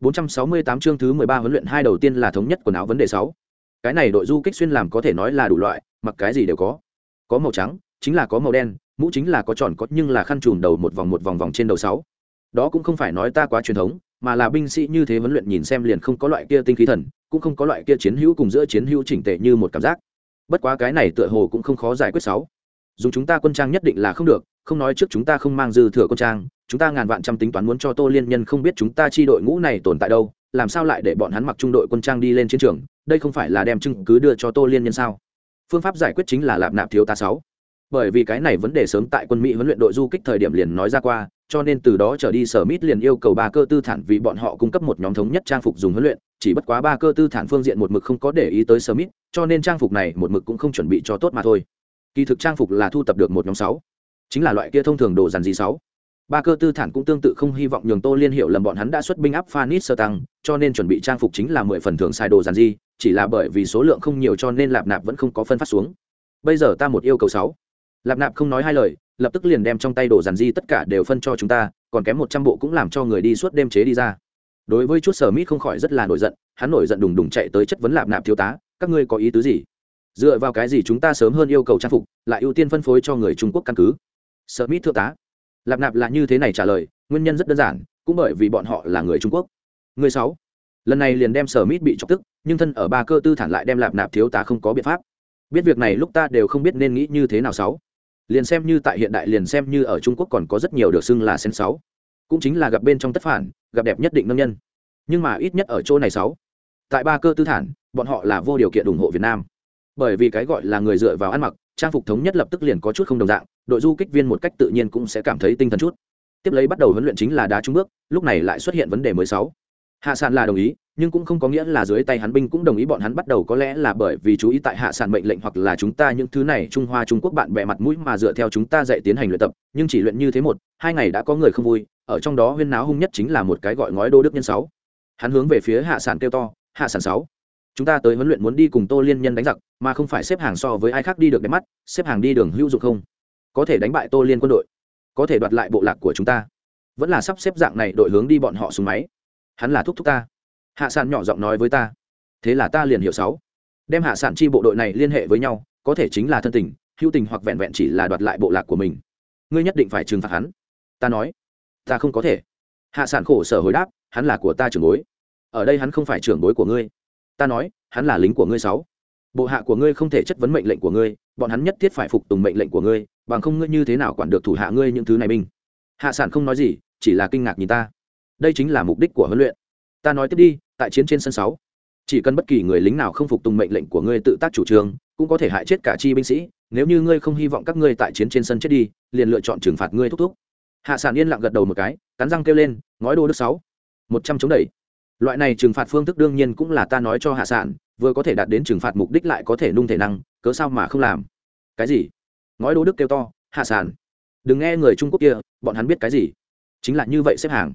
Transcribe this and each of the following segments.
468 chương thứ 13 huấn luyện hai đầu tiên là thống nhất quần áo vấn đề 6. Cái này đội du kích xuyên làm có thể nói là đủ loại, mặc cái gì đều có. Có màu trắng, chính là có màu đen, mũ chính là có tròn có nhưng là khăn trùm đầu một vòng một vòng vòng trên đầu 6. Đó cũng không phải nói ta quá truyền thống, mà là binh sĩ như thế huấn luyện nhìn xem liền không có loại kia tinh khí thần, cũng không có loại kia chiến hữu cùng giữa chiến hữu chỉnh tề như một cảm giác. Bất quá cái này tựa hồ cũng không khó giải quyết 6. Dùng chúng ta quân trang nhất định là không được, không nói trước chúng ta không mang dư thừa quân trang, chúng ta ngàn vạn trăm tính toán muốn cho tô liên nhân không biết chúng ta chi đội ngũ này tồn tại đâu, làm sao lại để bọn hắn mặc trung đội quân trang đi lên chiến trường? Đây không phải là đem chứng cứ đưa cho tô liên nhân sao? Phương pháp giải quyết chính là lạp nạp thiếu tá sáu. Bởi vì cái này vấn đề sớm tại quân mỹ huấn luyện đội du kích thời điểm liền nói ra qua, cho nên từ đó trở đi sở mít liền yêu cầu ba cơ tư thản vì bọn họ cung cấp một nhóm thống nhất trang phục dùng huấn luyện, chỉ bất quá ba cơ tư thản phương diện một mực không có để ý tới sở mít, cho nên trang phục này một mực cũng không chuẩn bị cho tốt mà thôi. Kỳ thực trang phục là thu tập được một nhóm sáu, chính là loại kia thông thường đồ dàn gì sáu ba cơ tư thản cũng tương tự không hy vọng nhường tô liên hiệu lầm bọn hắn đã xuất binh áp phanit sơ tăng, cho nên chuẩn bị trang phục chính là mười phần thường sai đồ giàn di chỉ là bởi vì số lượng không nhiều cho nên lạp nạp vẫn không có phân phát xuống. Bây giờ ta một yêu cầu sáu. Lạp nạp không nói hai lời, lập tức liền đem trong tay đồ giàn di tất cả đều phân cho chúng ta, còn kém một trăm bộ cũng làm cho người đi suốt đêm chế đi ra. Đối với chút sở mít không khỏi rất là nổi giận, hắn nổi giận đùng đùng chạy tới chất vấn lạp nạp thiếu tá, các ngươi có ý tứ gì? Dựa vào cái gì chúng ta sớm hơn yêu cầu trang phục, lại ưu tiên phân phối cho người trung quốc căn cứ? Sở mít thượng tá lạp nạp là như thế này trả lời, nguyên nhân rất đơn giản, cũng bởi vì bọn họ là người trung quốc. Người sáu. Lần này liền đem sở mít bị chọc tức, nhưng thân ở ba cơ tư thản lại đem lạp nạp thiếu tá không có biện pháp. Biết việc này lúc ta đều không biết nên nghĩ như thế nào sáu. Liền xem như tại hiện đại liền xem như ở trung quốc còn có rất nhiều được xưng là sen sáu. Cũng chính là gặp bên trong tất phản, gặp đẹp nhất định nông nhân. Nhưng mà ít nhất ở chỗ này sáu. Tại ba cơ tư thản, bọn họ là vô điều kiện ủng hộ việt nam bởi vì cái gọi là người dựa vào ăn mặc, trang phục thống nhất lập tức liền có chút không đồng dạng, đội du kích viên một cách tự nhiên cũng sẽ cảm thấy tinh thần chút. Tiếp lấy bắt đầu huấn luyện chính là đá trung bước, lúc này lại xuất hiện vấn đề mới sáu. Hạ sản là đồng ý, nhưng cũng không có nghĩa là dưới tay hắn binh cũng đồng ý bọn hắn bắt đầu có lẽ là bởi vì chú ý tại hạ sản mệnh lệnh hoặc là chúng ta những thứ này trung hoa trung quốc bạn bè mặt mũi mà dựa theo chúng ta dạy tiến hành luyện tập, nhưng chỉ luyện như thế một, hai ngày đã có người không vui, ở trong đó huyên náo hung nhất chính là một cái gọi ngói đô đức nhân sáu. Hắn hướng về phía hạ sản kêu to, hạ sản sáu chúng ta tới huấn luyện muốn đi cùng tô liên nhân đánh giặc, mà không phải xếp hàng so với ai khác đi được đẹp mắt, xếp hàng đi đường hữu dụng không? Có thể đánh bại tô liên quân đội, có thể đoạt lại bộ lạc của chúng ta. Vẫn là sắp xếp dạng này đội hướng đi bọn họ xuống máy. Hắn là thúc thúc ta. Hạ sản nhỏ giọng nói với ta. Thế là ta liền hiểu sáu. Đem hạ sản chi bộ đội này liên hệ với nhau, có thể chính là thân tình, hữu tình hoặc vẹn vẹn chỉ là đoạt lại bộ lạc của mình. Ngươi nhất định phải trừng phạt hắn. Ta nói. Ta không có thể. Hạ sản khổ sở hồi đáp, hắn là của ta trưởng bối. Ở đây hắn không phải trưởng bối của ngươi ta nói, hắn là lính của ngươi sáu. Bộ hạ của ngươi không thể chất vấn mệnh lệnh của ngươi, bọn hắn nhất thiết phải phục tùng mệnh lệnh của ngươi, bằng không ngươi như thế nào quản được thủ hạ ngươi những thứ này binh. Hạ sản không nói gì, chỉ là kinh ngạc nhìn ta. Đây chính là mục đích của huấn luyện. Ta nói tiếp đi, tại chiến trên sân sáu, chỉ cần bất kỳ người lính nào không phục tùng mệnh lệnh của ngươi tự tác chủ trương, cũng có thể hại chết cả chi binh sĩ. Nếu như ngươi không hy vọng các ngươi tại chiến trên sân chết đi, liền lựa chọn trừng phạt ngươi thúc thúc. Hạ sản yên lặng gật đầu một cái, cắn răng kêu lên, ngói đô đức sáu. Một trăm chống đẩy loại này trừng phạt phương thức đương nhiên cũng là ta nói cho hạ sản vừa có thể đạt đến trừng phạt mục đích lại có thể nung thể năng, cớ sao mà không làm? Cái gì? Ngói đô đức kêu to, hạ sản đừng nghe người trung quốc kia, bọn hắn biết cái gì? Chính là như vậy xếp hàng.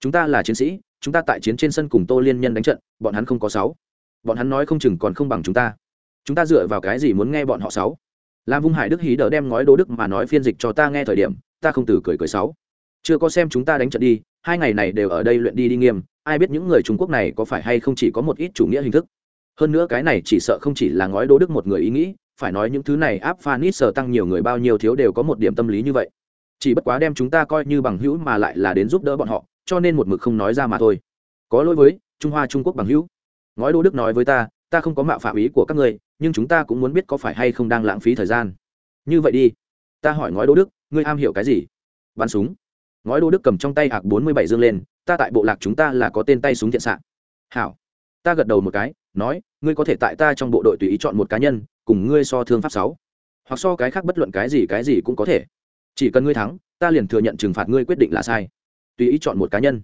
Chúng ta là chiến sĩ, chúng ta tại chiến trên sân cùng tô liên nhân đánh trận, bọn hắn không có sáu. Bọn hắn nói không chừng còn không bằng chúng ta. Chúng ta dựa vào cái gì muốn nghe bọn họ sáu? Làm vung hải đức hí đỡ đem ngói đô đức mà nói phiên dịch cho ta nghe thời điểm, ta không từ cười cười sáu. Chưa có xem chúng ta đánh trận đi, hai ngày này đều ở đây luyện đi đi nghiêm ai biết những người trung quốc này có phải hay không chỉ có một ít chủ nghĩa hình thức. Hơn nữa cái này chỉ sợ không chỉ là ngói đô đức một người ý nghĩ, phải nói những thứ này áp phanit sờ tăng nhiều người bao nhiêu thiếu đều có một điểm tâm lý như vậy. Chỉ bất quá đem chúng ta coi như bằng hữu mà lại là đến giúp đỡ bọn họ, cho nên một mực không nói ra mà thôi. Có lỗi với, trung hoa trung quốc bằng hữu. Ngói đô đức nói với ta ta không có mạo phạm ý của các ngươi, nhưng chúng ta cũng muốn biết có phải hay không đang lãng phí thời gian. Như vậy đi. Ta hỏi ngói đô đức, ngươi am hiểu cái gì? Bắn súng. Ngói đô đức cầm trong tay hạc bốn mươi bảy dương lên ta tại bộ lạc chúng ta là có tên tay súng thiện xạ. Hảo. Ta gật đầu một cái, nói, ngươi có thể tại ta trong bộ đội tùy ý chọn một cá nhân, cùng ngươi so thương pháp sáu. Hoặc so cái khác bất luận cái gì cái gì cũng có thể. Chỉ cần ngươi thắng, ta liền thừa nhận trừng phạt ngươi quyết định là sai. Tùy ý chọn một cá nhân.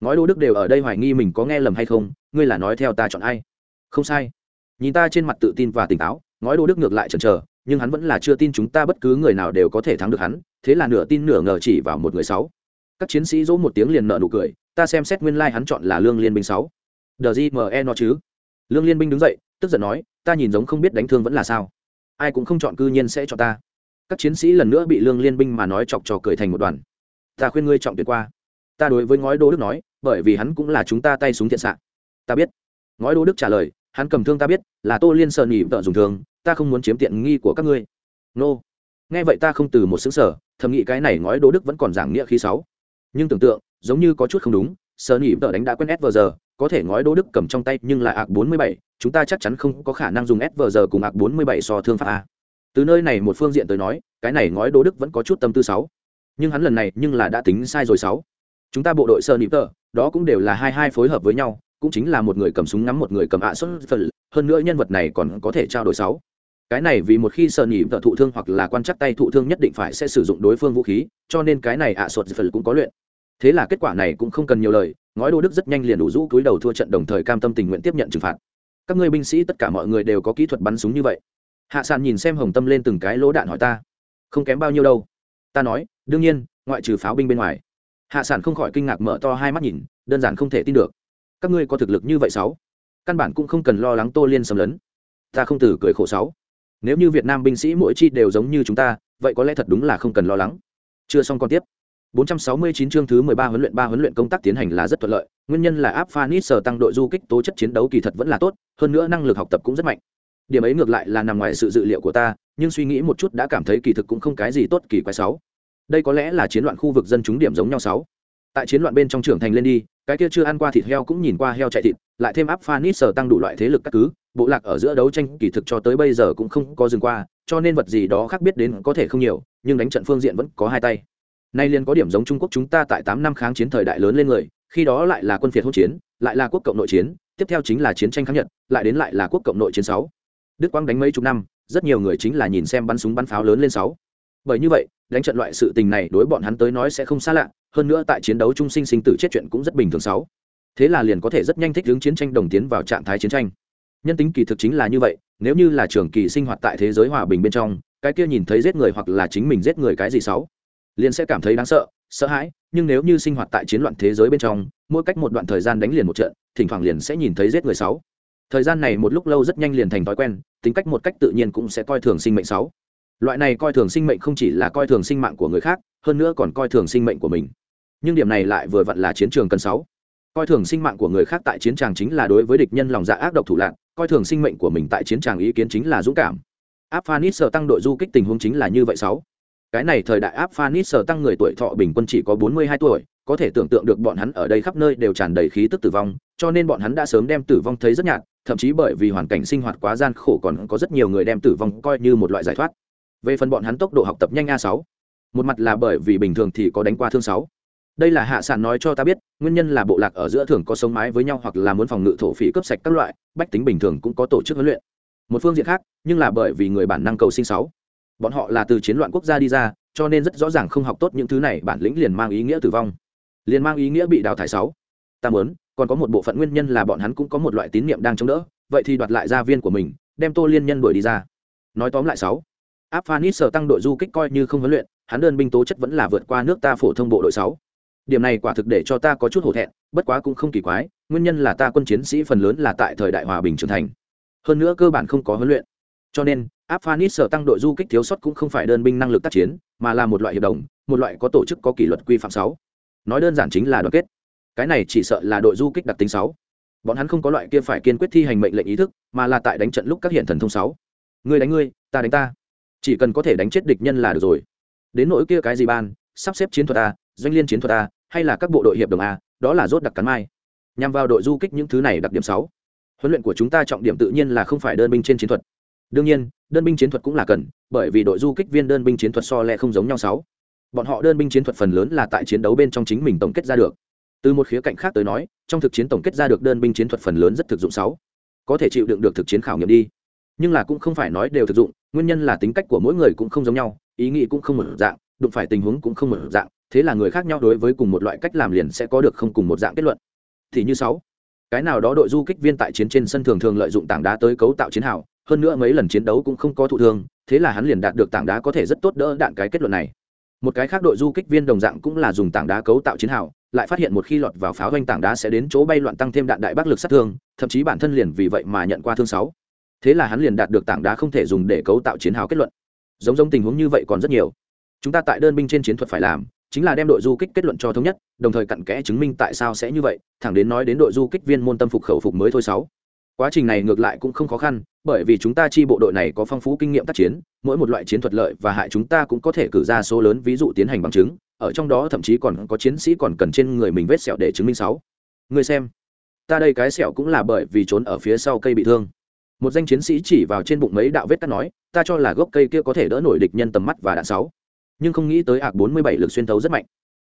Ngói đô đức đều ở đây hoài nghi mình có nghe lầm hay không, ngươi là nói theo ta chọn ai? Không sai. Nhìn ta trên mặt tự tin và tỉnh táo, ngói đô đức ngược lại chần chờ, nhưng hắn vẫn là chưa tin chúng ta bất cứ người nào đều có thể thắng được hắn, thế là nửa tin nửa ngờ chỉ vào một người sáu. Các chiến sĩ dỗ một tiếng liền nợ nụ cười ta xem xét nguyên lai、like、hắn chọn là lương liên binh sáu. Đờ gme nó chứ? Lương liên binh đứng dậy, tức giận nói, ta nhìn giống không biết đánh thương vẫn là sao. Ai cũng không chọn cư nhiên sẽ cho ta. Các chiến sĩ lần nữa bị lương liên binh mà nói chọc trò cười thành một đoàn. Ta khuyên ngươi trọng tuyệt qua. Ta đối với ngói đô đức nói, bởi vì hắn cũng là chúng ta tay súng thiện xạ. Ta biết. Ngói đô đức trả lời, hắn cầm thương ta biết, là tô liên sợ nỉ vợ dùng thường ta không muốn chiếm tiện nghi của các ngươi. Nô、no. nghe vậy ta không từ một xứng sở thầm nghĩ cái này ngói đô đức vẫn còn giảng nghĩa khí sáu. Nhưng tưởng tượng giống như có chút không đúng sơ nhị vợ đánh đã quen s giờ có thể ngói đô đức cầm trong tay nhưng lại ạc bốn mươi bảy chúng ta chắc chắn không có khả năng dùng s giờ cùng ạc bốn mươi bảy so thương pháp a. Từ nơi này một phương diện tới nói cái này ngói đô đức vẫn có chút tâm tư sáu. Nhưng hắn lần này nhưng là đã tính sai rồi sáu. Chúng ta bộ đội sơ nhị vợ, đó cũng đều là hai hai phối hợp với nhau cũng chính là một người cầm súng ngắm một người cầm ạ xuất phần hơn nữa nhân vật này còn có thể trao đổi sáu. Cái này vì một khi sơ nịp vợ thụ thương hoặc là quan chắc tay thụ thương nhất định phải sẽ sử dụng đối phương vũ khí cho nên cái này ạ xuất phần cũng có luyện thế là kết quả này cũng không cần nhiều lời, ngói đô đức rất nhanh liền đủ rũ túi đầu thua trận đồng thời cam tâm tình nguyện tiếp nhận trừng phạt. Các ngươi binh sĩ, tất cả mọi người đều có kỹ thuật bắn súng như vậy. Hạ sàn nhìn xem hồng tâm lên từng cái lỗ đạn hỏi ta, không kém bao nhiêu đâu? Ta nói, đương nhiên, ngoại trừ pháo binh bên ngoài. Hạ sản không khỏi kinh ngạc mở to hai mắt nhìn, đơn giản không thể tin được. Các ngươi có thực lực như vậy sáu? Căn bản cũng không cần lo lắng tô liên xâm lấn. Ta không từ cười khổ sáu. Nếu như việt nam binh sĩ mỗi chi đều giống như chúng ta, vậy có lẽ thật đúng là không cần lo lắng. Chưa xong còn tiếp. 469 chương thứ 13 huấn luyện 3 huấn luyện công tác tiến hành là rất thuận lợi, nguyên nhân là áp Phanis tăng đội du kích tố chất chiến đấu kỳ thật vẫn là tốt, hơn nữa năng lực học tập cũng rất mạnh. Điểm ấy ngược lại là nằm ngoài sự dự liệu của ta, nhưng suy nghĩ một chút đã cảm thấy kỳ thực cũng không cái gì tốt kỳ quái sáu. Đây có lẽ là chiến loạn khu vực dân chúng điểm giống nhau sáu. Tại chiến loạn bên trong trưởng thành lên đi cái kia chưa ăn qua thịt heo cũng nhìn qua heo chạy thịt lại thêm áp phanit tăng đủ loại thế lực các cứ bộ lạc ở giữa đấu tranh kỳ thực cho tới bây giờ cũng không có dừng qua cho nên vật gì đó khác biết đến có thể không nhiều nhưng đánh trận phương diện vẫn có hai tay nay liền có điểm giống trung quốc chúng ta tại tám năm kháng chiến thời đại lớn lên người, khi đó lại là quân phiệt hỗn chiến, lại là quốc cộng nội chiến, tiếp theo chính là chiến tranh kháng nhật, lại đến lại là quốc cộng nội chiến sáu. Đức quang đánh mấy chục năm, rất nhiều người chính là nhìn xem bắn súng bắn pháo lớn lên sáu. Bởi như vậy, đánh trận loại sự tình này đối bọn hắn tới nói sẽ không xa lạ, hơn nữa tại chiến đấu trung sinh sinh tử chết chuyện cũng rất bình thường sáu. Thế là liền có thể rất nhanh thích hướng chiến tranh đồng tiến vào trạng thái chiến tranh. Nhân tính kỳ thực chính là như vậy, nếu như là trường kỳ sinh hoạt tại thế giới hòa bình bên trong, cái kia nhìn thấy giết người hoặc là chính mình giết người cái gì sáu? Liền sẽ cảm thấy đáng sợ sợ hãi, nhưng nếu như sinh hoạt tại chiến loạn thế giới bên trong, mỗi cách một đoạn thời gian đánh liền một trận, thỉnh thoảng liền sẽ nhìn thấy giết người sáu. Thời gian này một lúc lâu rất nhanh liền thành thói quen, tính cách một cách tự nhiên cũng sẽ coi thường sinh mệnh sáu. Loại này coi thường sinh mệnh không chỉ là coi thường sinh mạng của người khác, hơn nữa còn coi thường sinh mệnh của mình. Nhưng điểm này lại vừa vặn là chiến trường cần sáu. Coi thường sinh mạng của người khác tại chiến trường chính là đối với địch nhân lòng dạ ác độc thủ lạc coi thường sinh mệnh của mình tại chiến trường ý kiến chính là dũng cảm. Áp phanit sở tăng đội du kích tình huống chính là như vậy sáu cái này thời đại áp phanit sở tăng người tuổi thọ bình quân chỉ có bốn mươi hai tuổi, có thể tưởng tượng được bọn hắn ở đây khắp nơi đều tràn đầy khí tức tử vong, cho nên bọn hắn đã sớm đem tử vong thấy rất nhạt, thậm chí bởi vì hoàn cảnh sinh hoạt quá gian khổ còn có rất nhiều người đem tử vong coi như một loại giải thoát. Về phần bọn hắn tốc độ học tập nhanh a sáu, một mặt là bởi vì bình thường thì có đánh qua thương sáu. Đây là hạ sản nói cho ta biết, nguyên nhân là bộ lạc ở giữa thường có sống mái với nhau hoặc là muốn phòng ngự thổ phỉ cướp sạch các loại, bách tính bình thường cũng có tổ chức huấn luyện. Một phương diện khác, nhưng là bởi vì người bản năng cầu sinh sáu bọn họ là từ chiến loạn quốc gia đi ra, cho nên rất rõ ràng không học tốt những thứ này, bản lĩnh liền mang ý nghĩa tử vong. Liền mang ý nghĩa bị đào thải sáu. Ta muốn, còn có một bộ phận nguyên nhân là bọn hắn cũng có một loại tín niệm đang chống đỡ, vậy thì đoạt lại gia viên của mình, đem tô liên nhân đuổi đi ra. Nói tóm lại sáu. Áp phanis sở tăng đội du kích coi như không huấn luyện, hắn đơn binh tố chất vẫn là vượt qua nước ta phổ thông bộ đội sáu. Điểm này quả thực để cho ta có chút hổ thẹn, bất quá cũng không kỳ quái, nguyên nhân là ta quân chiến sĩ phần lớn là tại thời đại hòa bình trưởng thành. Hơn nữa cơ bản không có huấn luyện. Cho nên áp phanis sở tăng đội du kích thiếu sót cũng không phải đơn binh năng lực tác chiến, mà là một loại hiệp đồng, một loại có tổ chức, có kỷ luật quy phạm sáu. Nói đơn giản chính là đoàn kết. Cái này chỉ sợ là đội du kích đặc tính sáu. Bọn hắn không có loại kia phải kiên quyết thi hành mệnh lệnh ý thức, mà là tại đánh trận lúc các hiện thần thông sáu. Ngươi đánh ngươi, ta đánh ta. Chỉ cần có thể đánh chết địch nhân là được rồi. Đến nỗi kia cái gì ban, sắp xếp chiến thuật a, doanh liên chiến thuật a, hay là các bộ đội hiệp đồng a, đó là rốt đặc cắn mai. Nhằm vào đội du kích những thứ này đặc điểm sáu. Huấn luyện của chúng ta trọng điểm tự nhiên là không phải đơn binh trên chiến thuật đương nhiên, đơn binh chiến thuật cũng là cần, bởi vì đội du kích viên đơn binh chiến thuật so lẹ không giống nhau sáu. Bọn họ đơn binh chiến thuật phần lớn là tại chiến đấu bên trong chính mình tổng kết ra được. Từ một khía cạnh khác tới nói, trong thực chiến tổng kết ra được đơn binh chiến thuật phần lớn rất thực dụng sáu. Có thể chịu đựng được thực chiến khảo nghiệm đi. Nhưng là cũng không phải nói đều thực dụng, nguyên nhân là tính cách của mỗi người cũng không giống nhau, ý nghĩ cũng không một dạng, đụng phải tình huống cũng không một dạng, thế là người khác nhau đối với cùng một loại cách làm liền sẽ có được không cùng một dạng kết luận. Thì như sáu, cái nào đó đội du kích viên tại chiến trên sân thường thường lợi dụng tảng đá tới cấu tạo chiến hào hơn nữa mấy lần chiến đấu cũng không có thụ thương, thế là hắn liền đạt được tảng đá có thể rất tốt đỡ đạn cái kết luận này. Một cái khác đội du kích viên đồng dạng cũng là dùng tảng đá cấu tạo chiến hào, lại phát hiện một khi lọt vào pháo doanh tảng đá sẽ đến chỗ bay loạn tăng thêm đạn đại bác lực sát thương, thậm chí bản thân liền vì vậy mà nhận qua thương sáu. Thế là hắn liền đạt được tảng đá không thể dùng để cấu tạo chiến hào kết luận. Giống giống tình huống như vậy còn rất nhiều. Chúng ta tại đơn binh trên chiến thuật phải làm, chính là đem đội du kích kết luận cho thống nhất, đồng thời cặn kẽ chứng minh tại sao sẽ như vậy, thẳng đến nói đến đội du kích viên môn tâm phục khẩu phục mới thôi sáu quá trình này ngược lại cũng không khó khăn, bởi vì chúng ta chi bộ đội này có phong phú kinh nghiệm tác chiến, mỗi một loại chiến thuật lợi và hại chúng ta cũng có thể cử ra số lớn ví dụ tiến hành bằng chứng, ở trong đó thậm chí còn có chiến sĩ còn cần trên người mình vết sẹo để chứng minh sáu. Người xem, ta đây cái sẹo cũng là bởi vì trốn ở phía sau cây bị thương. Một danh chiến sĩ chỉ vào trên bụng mấy đạo vết cắt nói, ta cho là gốc cây kia có thể đỡ nổi địch nhân tầm mắt và đạn sáu. Nhưng không nghĩ tới ạc bốn mươi bảy lực xuyên thấu rất mạnh.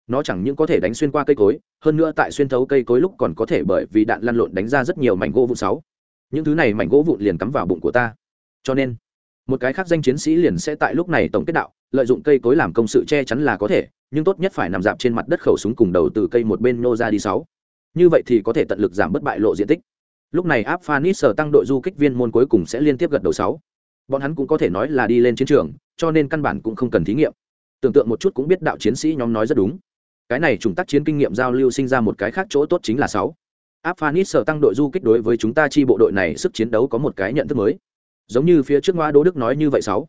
Nó chẳng những có thể đánh xuyên qua cây cối, hơn nữa tại xuyên thấu cây cối lúc còn có thể bởi vì đạn lăn lộn đánh ra rất nhiều mảnh gỗ vụ sáu những thứ này mảnh gỗ vụn liền cắm vào bụng của ta. Cho nên, một cái khác danh chiến sĩ liền sẽ tại lúc này tổng kết đạo, lợi dụng cây cối làm công sự che chắn là có thể, nhưng tốt nhất phải nằm dạp trên mặt đất khẩu súng cùng đầu từ cây một bên nô ra đi sáu. Như vậy thì có thể tận lực giảm bất bại lộ diện tích. Lúc này áp phanis sở tăng đội du kích viên môn cuối cùng sẽ liên tiếp gật đầu sáu. Bọn hắn cũng có thể nói là đi lên chiến trường, cho nên căn bản cũng không cần thí nghiệm. Tưởng tượng một chút cũng biết đạo chiến sĩ nhóm nói rất đúng. Cái này chúng tác chiến kinh nghiệm giao lưu sinh ra một cái khác chỗ tốt chính là sáu áp phanis sở tăng đội du kích đối với chúng ta chi bộ đội này sức chiến đấu có một cái nhận thức mới. Giống như phía trước ngoa đô đức nói như vậy sáu.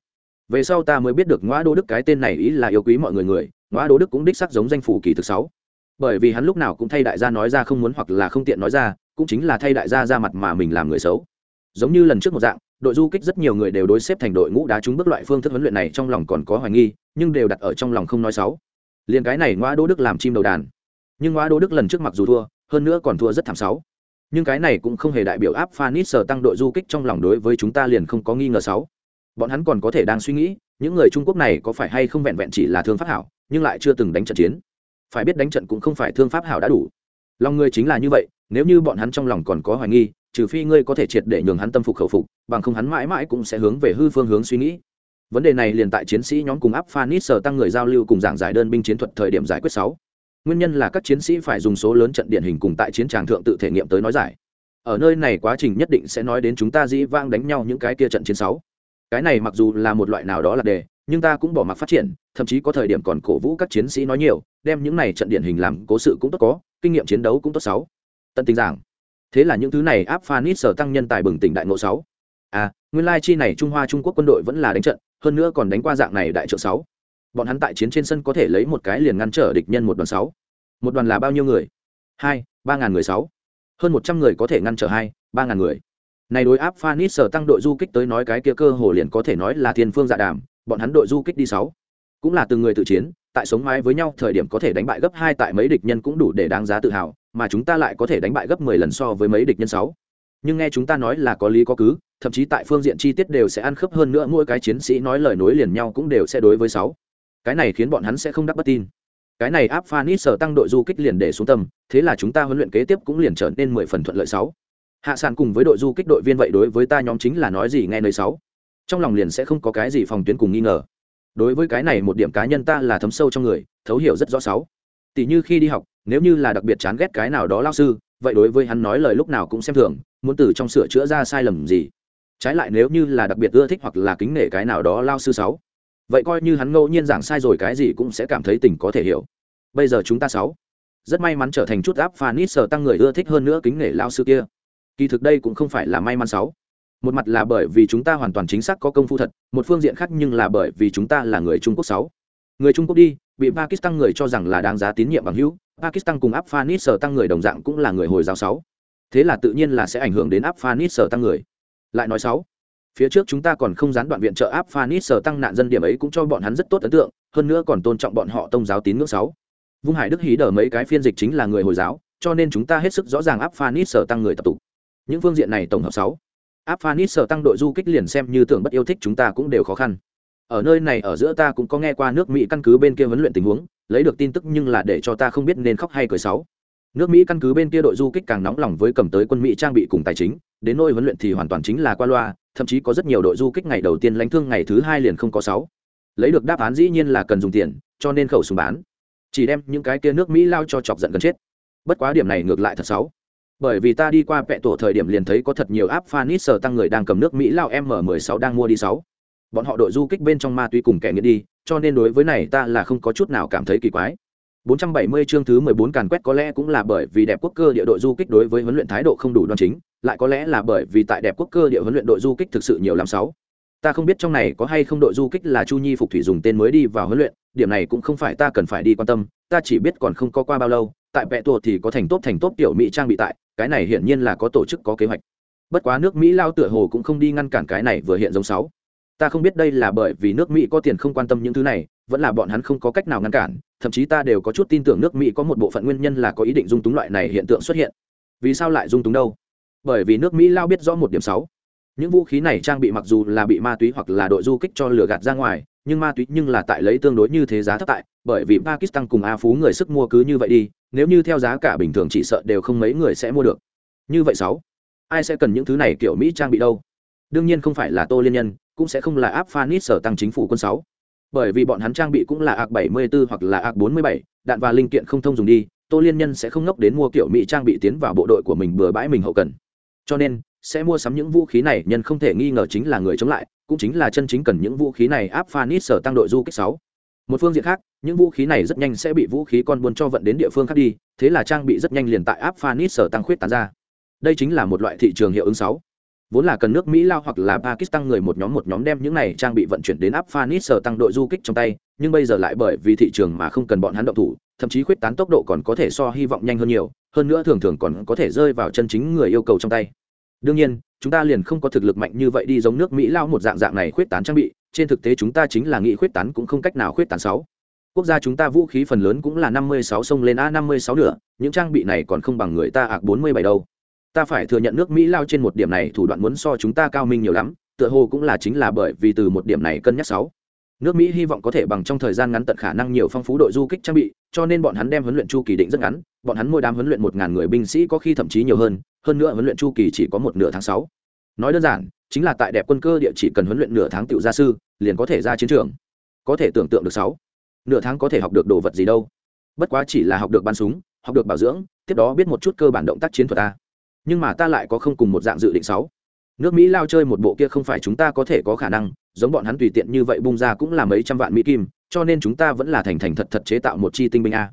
Về sau ta mới biết được ngoa đô đức cái tên này ý là yêu quý mọi người người ngoa đô đức cũng đích sắc giống danh phủ kỳ thực sáu. Bởi vì hắn lúc nào cũng thay đại gia nói ra không muốn hoặc là không tiện nói ra, cũng chính là thay đại gia ra mặt mà mình làm người xấu. Giống như lần trước một dạng, đội du kích rất nhiều người đều đối xếp thành đội ngũ đá trúng bước loại phương thức huấn luyện này trong lòng còn có hoài nghi, nhưng đều đặt ở trong lòng không nói xấu liền cái này ngoa đô đức làm chim đầu đàn. Nhưng ngoa đô đức lần trước mặc dù thua hơn nữa còn thua rất thảm sáu. Nhưng cái này cũng không hề đại biểu áp phanis tăng đội du kích trong lòng đối với chúng ta liền không có nghi ngờ sáu. Bọn hắn còn có thể đang suy nghĩ, những người trung quốc này có phải hay không vẹn vẹn chỉ là thương pháp hảo, nhưng lại chưa từng đánh trận chiến. Phải biết đánh trận cũng không phải thương pháp hảo đã đủ. Lòng người chính là như vậy, nếu như bọn hắn trong lòng còn có hoài nghi, trừ phi ngươi có thể triệt để nhường hắn tâm phục khẩu phục, bằng không hắn mãi mãi cũng sẽ hướng về hư phương hướng suy nghĩ. Vấn đề này liền tại chiến sĩ nhóm cùng áp phanis tăng người giao lưu cùng giảng giải đơn binh chiến thuật thời điểm giải quyết sáu nguyên nhân là các chiến sĩ phải dùng số lớn trận điển hình cùng tại chiến tràng thượng tự thể nghiệm tới nói giải. Ở nơi này quá trình nhất định sẽ nói đến chúng ta dĩ vang đánh nhau những cái kia trận chiến sáu. Cái này mặc dù là một loại nào đó là đề, nhưng ta cũng bỏ mặc phát triển, thậm chí có thời điểm còn cổ vũ các chiến sĩ nói nhiều, đem những này trận điển hình làm cố sự cũng tốt có, kinh nghiệm chiến đấu cũng tốt sáu. Tận tình giảng. Thế là những thứ này áp phanit sở tăng nhân tài bừng tỉnh đại ngộ sáu. À nguyên lai chi này trung hoa trung quốc quân đội vẫn là đánh trận, hơn nữa còn đánh qua dạng này đại trợ sáu bọn hắn tại chiến trên sân có thể lấy một cái liền ngăn trở địch nhân một đoàn sáu. Một đoàn là bao nhiêu người? Hai, ba ngàn người sáu. Hơn một trăm người có thể ngăn trở hai, ba ngàn người. Này đối áp phanit sở tăng đội du kích tới nói cái kia cơ hồ liền có thể nói là thiên phương dạ đàm, bọn hắn đội du kích đi sáu. Cũng là từng người tự chiến, tại sống mái với nhau thời điểm có thể đánh bại gấp hai tại mấy địch nhân cũng đủ để đáng giá tự hào, mà chúng ta lại có thể đánh bại gấp mười lần so với mấy địch nhân sáu. Nhưng nghe chúng ta nói là có lý có cứ, thậm chí tại phương diện chi tiết đều sẽ ăn khớp hơn nữa, mỗi cái chiến sĩ nói lời nối liền nhau cũng đều sẽ đối với sáu cái này khiến bọn hắn sẽ không đắc bất tin. Cái này áp phanit sở tăng đội du kích liền để xuống tầm, thế là chúng ta huấn luyện kế tiếp cũng liền trở nên mười phần thuận lợi sáu. Hạ sản cùng với đội du kích đội viên vậy đối với ta nhóm chính là nói gì nghe nơi sáu. Trong lòng liền sẽ không có cái gì phòng tuyến cùng nghi ngờ. Đối với cái này một điểm cá nhân ta là thấm sâu trong người thấu hiểu rất rõ sáu. Tỷ như khi đi học nếu như là đặc biệt chán ghét cái nào đó lao sư vậy đối với hắn nói lời lúc nào cũng xem thường muốn từ trong sửa chữa ra sai lầm gì. Trái lại nếu như là đặc biệt ưa thích hoặc là kính nể cái nào đó lao sư sáu vậy coi như hắn ngẫu nhiên giảng sai rồi cái gì cũng sẽ cảm thấy tình có thể hiểu. Bây giờ chúng ta sáu. Rất may mắn trở thành chút áp phan ít sở tăng người ưa thích hơn nữa kính nể lao sư kia. Kỳ thực đây cũng không phải là may mắn sáu. Một mặt là bởi vì chúng ta hoàn toàn chính xác có công phu thật, một phương diện khác nhưng là bởi vì chúng ta là người trung quốc sáu. Người trung quốc đi, bị pakistan người cho rằng là đáng giá tín nhiệm bằng hữu, pakistan cùng áp phanít sở tăng người đồng dạng cũng là người hồi giáo sáu. Thế là tự nhiên là sẽ ảnh hưởng đến áp phanít sở tăng người. Lại nói sáu phía trước chúng ta còn không gián đoạn viện trợ áp Phanít sở tăng nạn dân điểm ấy cũng cho bọn hắn rất tốt ấn tượng, hơn nữa còn tôn trọng bọn họ tôn giáo tín ngưỡng sáu. Vung hải đức hí đờ mấy cái phiên dịch chính là người hồi giáo, cho nên chúng ta hết sức rõ ràng áp Phanít sở tăng người tập tục. Những phương diện này tổng hợp sáu. Áp phanis sở tăng đội du kích liền xem như tưởng bất yêu thích chúng ta cũng đều khó khăn. Ở nơi này ở giữa ta cũng có nghe qua nước mỹ căn cứ bên kia huấn luyện tình huống, lấy được tin tức nhưng là để cho ta không biết nên khóc hay cười sáu. Nước mỹ căn cứ bên kia đội du kích càng nóng lòng với cầm tới quân mỹ trang bị cùng tài chính đến nỗi huấn luyện thì hoàn toàn chính là qua loa, thậm chí có rất nhiều đội du kích ngày đầu tiên lãnh thương ngày thứ hai liền không có sáu. Lấy được đáp án dĩ nhiên là cần dùng tiền, cho nên khẩu súng bán. Chỉ đem những cái kia nước mỹ lao cho chọc giận gần chết. Bất quá điểm này ngược lại thật sáu bởi vì ta đi qua vẹ tổ thời điểm liền thấy có thật nhiều áp phanit sờ tăng người đang cầm nước mỹ lao m 16 đang mua đi sáu. Bọn họ đội du kích bên trong ma túy cùng kẻ nghiện đi, cho nên đối với này ta là không có chút nào cảm thấy kỳ quái. 470 chương thứ 14 càn quét có lẽ cũng là bởi vì đẹp quốc cơ địa đội du kích đối với huấn luyện thái độ không đủ đoan chính, lại có lẽ là bởi vì tại đẹp quốc cơ địa huấn luyện đội du kích thực sự nhiều làm sáu. ta không biết trong này có hay không đội du kích là chu nhi phục thủy dùng tên mới đi vào huấn luyện điểm này cũng không phải ta cần phải đi quan tâm ta chỉ biết còn không có qua bao lâu tại vẹ tuột thì có thành tốt thành tốt tiểu mỹ trang bị tại cái này hiển nhiên là có tổ chức có kế hoạch bất quá nước mỹ lao tựa hồ cũng không đi ngăn cản cái này vừa hiện giống sáu ta không biết đây là bởi vì nước mỹ có tiền không quan tâm những thứ này vẫn là bọn hắn không có cách nào ngăn cản, thậm chí ta đều có chút tin tưởng nước mỹ có một bộ phận nguyên nhân là có ý định dung túng loại này hiện tượng xuất hiện. Vì sao lại dung túng đâu? Bởi vì nước mỹ lao biết rõ một điểm sáu. Những vũ khí này trang bị mặc dù là bị ma túy hoặc là đội du kích cho lừa gạt ra ngoài, nhưng ma túy nhưng là tại lấy tương đối như thế giá thấp tại, bởi vì pakistan cùng a phú người sức mua cứ như vậy đi, nếu như theo giá cả bình thường chỉ sợ đều không mấy người sẽ mua được. Như vậy sáu, ai sẽ cần những thứ này kiểu mỹ trang bị đâu? Đương nhiên không phải là tô liên nhân, cũng sẽ không là áp phanit sở tăng chính phủ quân sáu bởi vì bọn hắn trang bị cũng là ạc 74 hoặc là ạc 47, đạn và linh kiện không thông dùng đi tô liên nhân sẽ không ngốc đến mua kiểu mỹ trang bị tiến vào bộ đội của mình bừa bãi mình hậu cần. Cho nên sẽ mua sắm những vũ khí này nhân không thể nghi ngờ chính là người chống lại cũng chính là chân chính cần những vũ khí này áp Phanis sở tăng đội du kích sáu. Một phương diện khác những vũ khí này rất nhanh sẽ bị vũ khí con buôn cho vận đến địa phương khác đi thế là trang bị rất nhanh liền tại áp Phanis sở tăng khuyết tán ra. Đây chính là một loại thị trường hiệu ứng sáu vốn là cần nước mỹ, lao hoặc là pakistan người một nhóm một nhóm đem những này trang bị vận chuyển đến Afghanistan sở tăng đội du kích trong tay, nhưng bây giờ lại bởi vì thị trường mà không cần bọn hắn động thủ, thậm chí khuyết tán tốc độ còn có thể so hy vọng nhanh hơn nhiều, hơn nữa thường thường còn có thể rơi vào chân chính người yêu cầu trong tay. Đương nhiên, chúng ta liền không có thực lực mạnh như vậy đi giống nước mỹ, lao một dạng dạng này khuyết tán trang bị, trên thực tế chúng ta chính là nghị khuyết tán cũng không cách nào khuyết tán sáu. Quốc gia chúng ta vũ khí phần lớn cũng là năm mươi sáu sông lên a năm mươi sáu nửa, những trang bị này còn không bằng người ta ạc bốn mươi bảy đâu ta phải thừa nhận nước mỹ lao trên một điểm này thủ đoạn muốn so chúng ta cao minh nhiều lắm, tựa hồ cũng là chính là bởi vì từ một điểm này cân nhắc sáu. Nước mỹ hy vọng có thể bằng trong thời gian ngắn tận khả năng nhiều phong phú đội du kích trang bị, cho nên bọn hắn đem huấn luyện chu kỳ định rất ngắn, bọn hắn mỗi đám huấn luyện một ngàn người binh sĩ có khi thậm chí nhiều hơn hơn nữa huấn luyện chu kỳ chỉ có một nửa tháng sáu. Nói đơn giản, chính là tại đẹp quân cơ địa chỉ cần huấn luyện nửa tháng tiểu gia sư, liền có thể ra chiến trường. Có thể tưởng tượng được sáu. Nửa tháng có thể học được đồ vật gì đâu. Bất quá chỉ là học được bắn súng, học được bảo dưỡng, tiếp đó biết một chút cơ bản động tác chiến thuật ta nhưng mà ta lại có không cùng một dạng dự định sáu. Nước mỹ lao chơi một bộ kia không phải chúng ta có thể có khả năng, giống bọn hắn tùy tiện như vậy bung ra cũng là mấy trăm vạn mỹ kim, cho nên chúng ta vẫn là thành thành thật thật chế tạo một chi tinh binh a.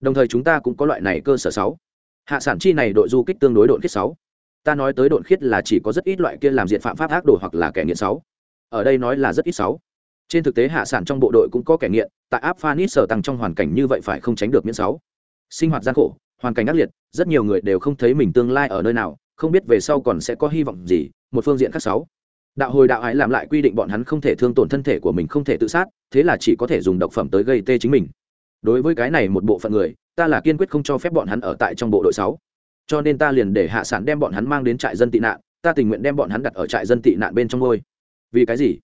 Đồng thời chúng ta cũng có loại này cơ sở sáu. Hạ sản chi này đội du kích tương đối độn khiết sáu. Ta nói tới độn khiết là chỉ có rất ít loại kia làm diện phạm pháp ác đồ hoặc là kẻ nghiện sáu. Ở đây nói là rất ít sáu. Trên thực tế hạ sản trong bộ đội cũng có kẻ nghiện, tại áp phanit sở tăng trong hoàn cảnh như vậy phải không tránh được miễn sáu. Sinh hoạt gian khổ hoàn cảnh ác liệt, rất nhiều người đều không thấy mình tương lai ở nơi nào, không biết về sau còn sẽ có hy vọng gì, một phương diện khác sáu. Đạo hồi đạo ái làm lại quy định bọn hắn không thể thương tổn thân thể của mình, không thể tự sát, thế là chỉ có thể dùng độc phẩm tới gây tê chính mình. Đối với cái này một bộ phận người, ta là kiên quyết không cho phép bọn hắn ở tại trong bộ đội sáu. Cho nên ta liền để hạ sản đem bọn hắn mang đến trại dân tị nạn, ta tình nguyện đem bọn hắn đặt ở trại dân tị nạn bên trong ngôi. Vì cái gì?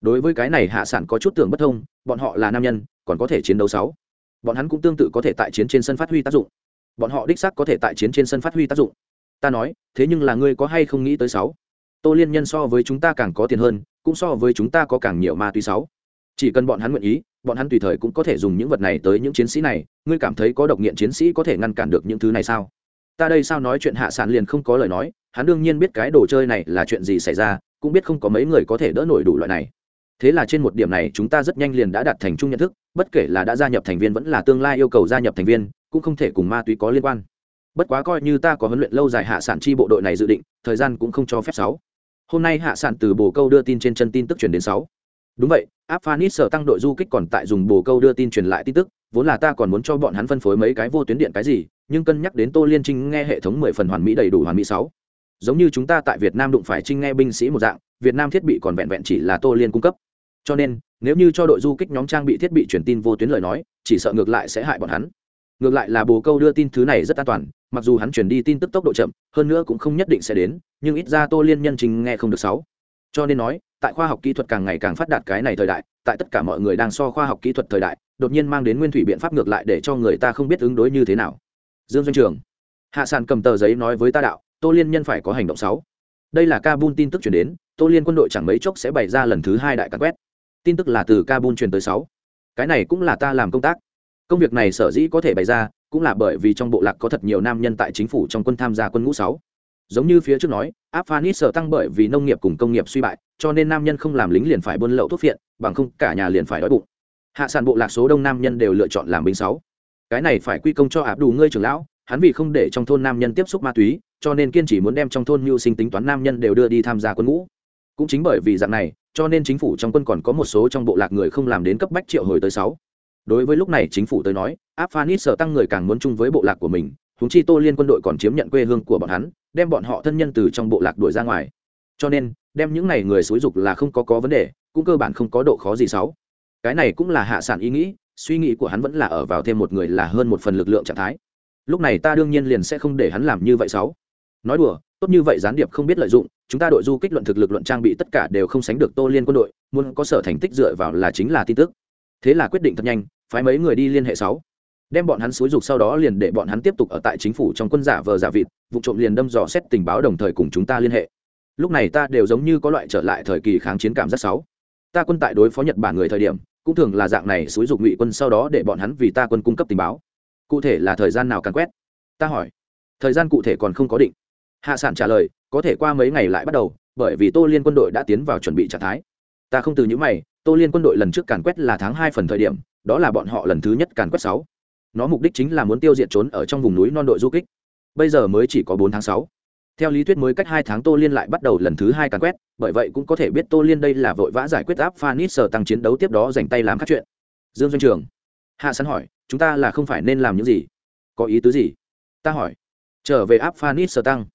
Đối với cái này hạ sản có chút tưởng bất thông, bọn họ là nam nhân, còn có thể chiến đấu sáu. Bọn hắn cũng tương tự có thể tại chiến trên sân phát huy tác dụng bọn họ đích xác có thể tại chiến trên sân phát huy tác dụng. Ta nói, thế nhưng là ngươi có hay không nghĩ tới sáu? Tô liên nhân so với chúng ta càng có tiền hơn, cũng so với chúng ta có càng nhiều ma túy sáu. Chỉ cần bọn hắn nguyện ý, bọn hắn tùy thời cũng có thể dùng những vật này tới những chiến sĩ này, ngươi cảm thấy có độc nghiện chiến sĩ có thể ngăn cản được những thứ này sao? Ta đây sao nói chuyện hạ sản liền không có lời nói, hắn đương nhiên biết cái đồ chơi này là chuyện gì xảy ra, cũng biết không có mấy người có thể đỡ nổi đủ loại này. Thế là trên một điểm này, chúng ta rất nhanh liền đã đạt thành chung nhận thức, bất kể là đã gia nhập thành viên vẫn là tương lai yêu cầu gia nhập thành viên cũng không thể cùng ma túy có liên quan. Bất quá coi như ta có huấn luyện lâu dài hạ sản chi bộ đội này dự định, thời gian cũng không cho phép sáu. Hôm nay hạ sản từ bồ câu đưa tin trên chân tin tức truyền đến sáu. Đúng vậy áp sở tăng đội du kích còn tại dùng bồ câu đưa tin truyền lại tin tức, vốn là ta còn muốn cho bọn hắn phân phối mấy cái vô tuyến điện cái gì, nhưng cân nhắc đến tô liên trinh nghe hệ thống mười phần hoàn mỹ đầy đủ hoàn mỹ sáu. Giống như chúng ta tại việt nam đụng phải trinh nghe binh sĩ một dạng, việt nam thiết bị còn vẹn vẹn chỉ là tô liên cung cấp. Cho nên, nếu như cho đội du kích nhóm trang bị thiết bị truyền tin vô tuyến lời nói, chỉ sợ ngược lại sẽ hại bọn hắn ngược lại là bồ câu đưa tin thứ này rất an toàn, mặc dù hắn truyền đi tin tức tốc độ chậm, hơn nữa cũng không nhất định sẽ đến, nhưng ít ra tô liên nhân trình nghe không được sáu. Cho nên nói, tại khoa học kỹ thuật càng ngày càng phát đạt cái này thời đại, tại tất cả mọi người đang so khoa học kỹ thuật thời đại, đột nhiên mang đến nguyên thủy biện pháp ngược lại để cho người ta không biết ứng đối như thế nào. Dương doanh trường. Hạ sàn cầm tờ giấy nói với ta đạo, tô liên nhân phải có hành động sáu. Đây là kabul tin tức chuyển đến, tô liên quân đội chẳng mấy chốc sẽ bày ra lần thứ hai đại cắn quét. Tin tức là từ kabul truyền tới sáu. Cái này cũng là ta làm công tác công việc này sở dĩ có thể bày ra, cũng là bởi vì trong bộ lạc có thật nhiều nam nhân tại chính phủ trong quân tham gia quân ngũ sáu. Giống như phía trước nói, áp phanit sở tăng bởi vì nông nghiệp cùng công nghiệp suy bại, cho nên nam nhân không làm lính liền phải buôn lậu thuốc phiện, bằng không cả nhà liền phải đói bụng. Hạ sản bộ lạc số đông nam nhân đều lựa chọn làm binh sáu. Cái này phải quy công cho áp đủ ngươi trưởng lão, hắn vì không để trong thôn nam nhân tiếp xúc ma túy, cho nên kiên chỉ muốn đem trong thôn mưu sinh tính toán nam nhân đều đưa đi tham gia quân ngũ. Cũng chính bởi vì dạng này, cho nên chính phủ trong quân còn có một số trong bộ lạc người không làm đến cấp bách triệu hồi tới sáu đối với lúc này chính phủ tới nói áp phanit sở tăng người càng muốn chung với bộ lạc của mình húng chi tô liên quân đội còn chiếm nhận quê hương của bọn hắn, đem bọn họ thân nhân từ trong bộ lạc đuổi ra ngoài. Cho nên, đem những này người xúi dục là không có có vấn đề, cũng cơ bản không có độ khó gì sáu cái này cũng là hạ sản ý nghĩ, suy nghĩ của hắn vẫn là ở vào thêm một người là hơn một phần lực lượng trạng thái. Lúc này ta đương nhiên liền sẽ không để hắn làm như vậy sáu nói đùa, tốt như vậy gián điệp không biết lợi dụng, chúng ta đội du kích luận thực lực luận trang bị tất cả đều không sánh được tô liên quân đội, muốn có sở thành tích dựa vào là chính là tin tức. Thế là quyết định thật nhanh phái mấy người đi liên hệ sáu. Đem bọn hắn xúi dục sau đó liền để bọn hắn tiếp tục ở tại chính phủ trong quân giả vờ giả vịt, vụ trộm liền đâm dò xét tình báo đồng thời cùng chúng ta liên hệ. Lúc này ta đều giống như có loại trở lại thời kỳ kháng chiến cảm rất sáu. Ta quân tại đối phó nhật bản người thời điểm, cũng thường là dạng này xúi dục ngụy quân sau đó để bọn hắn vì ta quân cung cấp tình báo. Cụ thể là thời gian nào càng quét? Ta hỏi. Thời gian cụ thể còn không có định. Hạ sản trả lời, có thể qua mấy ngày lại bắt đầu, bởi vì tô liên quân đội đã tiến vào chuẩn bị trạng thái. Ta không từ những mày, tô liên quân đội lần trước càn quét là tháng hai phần thời điểm đó là bọn họ lần thứ nhất càn quét sáu. Nó mục đích chính là muốn tiêu diệt trốn ở trong vùng núi non đội du kích. Bây giờ mới chỉ có bốn tháng sáu. Theo lý thuyết mới cách hai tháng tô liên lại bắt đầu lần thứ hai càn quét, bởi vậy cũng có thể biết tô liên đây là vội vã giải quyết áp phanit sở tăng chiến đấu tiếp đó dành tay làm các chuyện. Dương doanh trường, hạ sắn hỏi, chúng ta là không phải nên làm những gì? Có ý tứ gì? Ta hỏi. Trở về áp phanit sở tăng.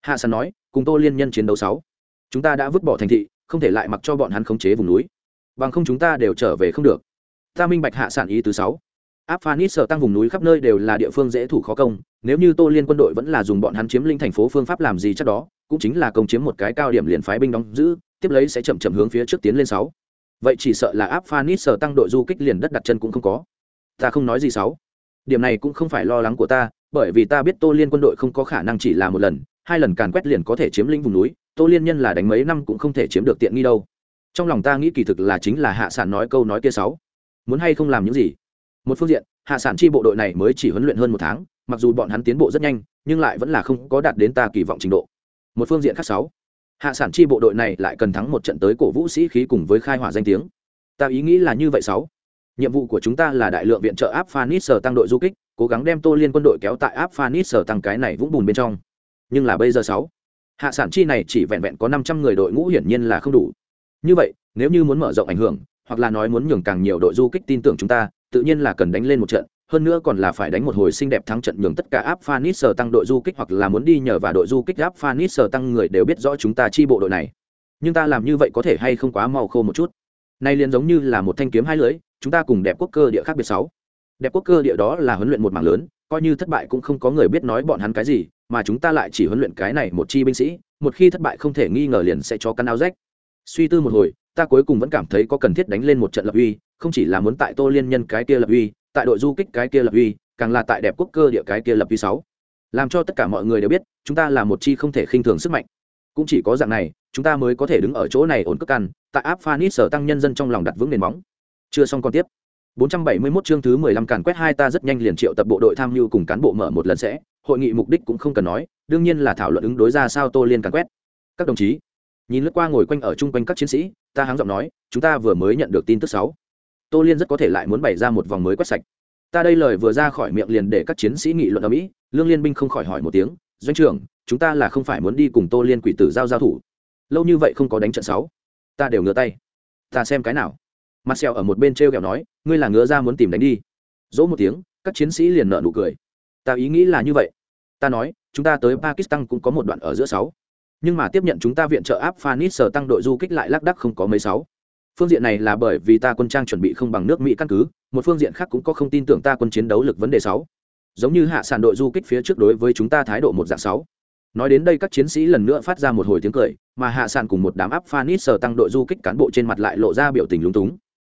Hạ sắn nói, cùng tô liên nhân chiến đấu sáu. Chúng ta đã vứt bỏ thành thị, không thể lại mặc cho bọn hắn khống chế vùng núi. Bằng không chúng ta đều trở về không được ta minh bạch hạ sản ý thứ sáu. Áp phanit sở tăng vùng núi khắp nơi đều là địa phương dễ thủ khó công, nếu như tô liên quân đội vẫn là dùng bọn hắn chiếm lĩnh thành phố phương pháp làm gì chắc đó, cũng chính là công chiếm một cái cao điểm liền phái binh đóng giữ, tiếp lấy sẽ chậm chậm hướng phía trước tiến lên sáu. Vậy chỉ sợ là áp phanit sở tăng đội du kích liền đất đặt chân cũng không có. Ta không nói gì sáu. Điểm này cũng không phải lo lắng của ta, bởi vì ta biết tô liên quân đội không có khả năng chỉ là một lần, hai lần càn quét liền có thể chiếm lĩnh vùng núi, tô liên nhân là đánh mấy năm cũng không thể chiếm được tiện nghi đâu. Trong lòng ta nghĩ kỳ thực là chính là hạ sản nói câu nói kia sáu muốn hay không làm những gì? Một phương diện, hạ sản chi bộ đội này mới chỉ huấn luyện hơn một tháng, mặc dù bọn hắn tiến bộ rất nhanh, nhưng lại vẫn là không có đạt đến ta kỳ vọng trình độ. Một phương diện khác sáu, hạ sản chi bộ đội này lại cần thắng một trận tới cổ vũ sĩ khí cùng với khai hỏa danh tiếng. Ta ý nghĩ là như vậy sáu. Nhiệm vụ của chúng ta là đại lượng viện trợ áp phanis sở tăng đội du kích, cố gắng đem tô liên quân đội kéo tại áp phanis sở tăng cái này vũng bùn bên trong. Nhưng là bây giờ sáu, hạ sản chi này chỉ vẹn vẹn có năm trăm người đội ngũ hiển nhiên là không đủ. Như vậy, nếu như muốn mở rộng ảnh hưởng hoặc là nói muốn nhường càng nhiều đội du kích tin tưởng chúng ta tự nhiên là cần đánh lên một trận hơn nữa còn là phải đánh một hồi xinh đẹp thắng trận nhường tất cả áp phanit tăng đội du kích hoặc là muốn đi nhờ vào đội du kích áp phanit tăng người đều biết rõ chúng ta chi bộ đội này. Nhưng ta làm như vậy có thể hay không quá mau khô một chút. Nay liền giống như là một thanh kiếm hai lưỡi, chúng ta cùng đẹp quốc cơ địa khác biệt sáu. Đẹp quốc cơ địa đó là huấn luyện một mảng lớn coi như thất bại cũng không có người biết nói bọn hắn cái gì mà chúng ta lại chỉ huấn luyện cái này một chi binh sĩ một khi thất bại không thể nghi ngờ liền sẽ cho căn áo rách. Suy tư một hồi ta cuối cùng vẫn cảm thấy có cần thiết đánh lên một trận lập uy, không chỉ là muốn tại tô liên nhân cái kia lập uy, tại đội du kích cái kia lập uy, càng là tại đẹp quốc cơ địa cái kia lập uy sáu. Làm cho tất cả mọi người đều biết, chúng ta là một chi không thể khinh thường sức mạnh. Cũng chỉ có dạng này, chúng ta mới có thể đứng ở chỗ này ổn cước căn tại áp phanit sở tăng nhân dân trong lòng đặt vững nền móng. Chưa xong còn tiếp. 471 chương thứ 15 càn quét hai ta rất nhanh liền triệu tập bộ đội tham mưu cùng cán bộ mở một lần sẽ, hội nghị mục đích cũng không cần nói, đương nhiên là thảo luận ứng đối ra sao tô liên càn quét. Các đồng chí, nhìn lướt qua ngồi quanh ở chung quanh các chiến sĩ ta háng giọng nói, chúng ta vừa mới nhận được tin tức sáu. Tô liên rất có thể lại muốn bày ra một vòng mới quét sạch. Ta đây lời vừa ra khỏi miệng liền để các chiến sĩ nghị luận ở mỹ, lương liên binh không khỏi hỏi một tiếng, doanh trưởng, chúng ta là không phải muốn đi cùng tô liên quỷ tử giao giao thủ. Lâu như vậy không có đánh trận sáu. Ta đều ngửa tay. Ta xem cái nào. Mặt sẹo ở một bên t r e o kẹo nói, ngươi là ngứa ra muốn tìm đánh đi. Dỗ một tiếng, các chiến sĩ liền nợ nụ cười. Ta ý nghĩ là như vậy. Ta nói, chúng ta tới pakistan cũng có một đoạn ở giữa sáu nhưng mà tiếp nhận chúng ta viện trợ áp phanis sở tăng đội du kích lại lác đắc không có mấy sáu. Phương diện này là bởi vì ta quân trang chuẩn bị không bằng nước mỹ căn cứ, một phương diện khác cũng có không tin tưởng ta quân chiến đấu lực vấn đề sáu. Giống như hạ sản đội du kích phía trước đối với chúng ta thái độ một dạng sáu. Nói đến đây các chiến sĩ lần nữa phát ra một hồi tiếng cười, mà hạ sản cùng một đám áp phanit sở tăng đội du kích cán bộ trên mặt lại lộ ra biểu tình lúng túng.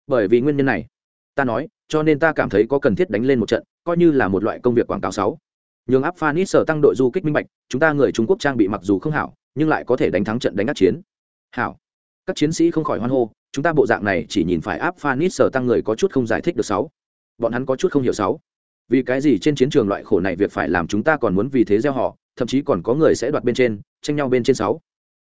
Bởi vì nguyên nhân này, ta nói, cho nên ta cảm thấy có cần thiết đánh lên một trận, coi như là một loại công việc quảng cáo sáu. Nhường áp phanit sở tăng đội du kích minh bạch, chúng ta người trung quốc trang bị mặc dù không hảo nhưng lại có thể đánh thắng trận đánh ác chiến. Hảo. Các chiến sĩ không khỏi hoan hô, chúng ta bộ dạng này chỉ nhìn phải áp phanit sở tăng người có chút không giải thích được sáu. Bọn hắn có chút không hiểu sáu. Vì cái gì trên chiến trường loại khổ này việc phải làm chúng ta còn muốn vì thế gieo họ, thậm chí còn có người sẽ đoạt bên trên, tranh nhau bên trên sáu.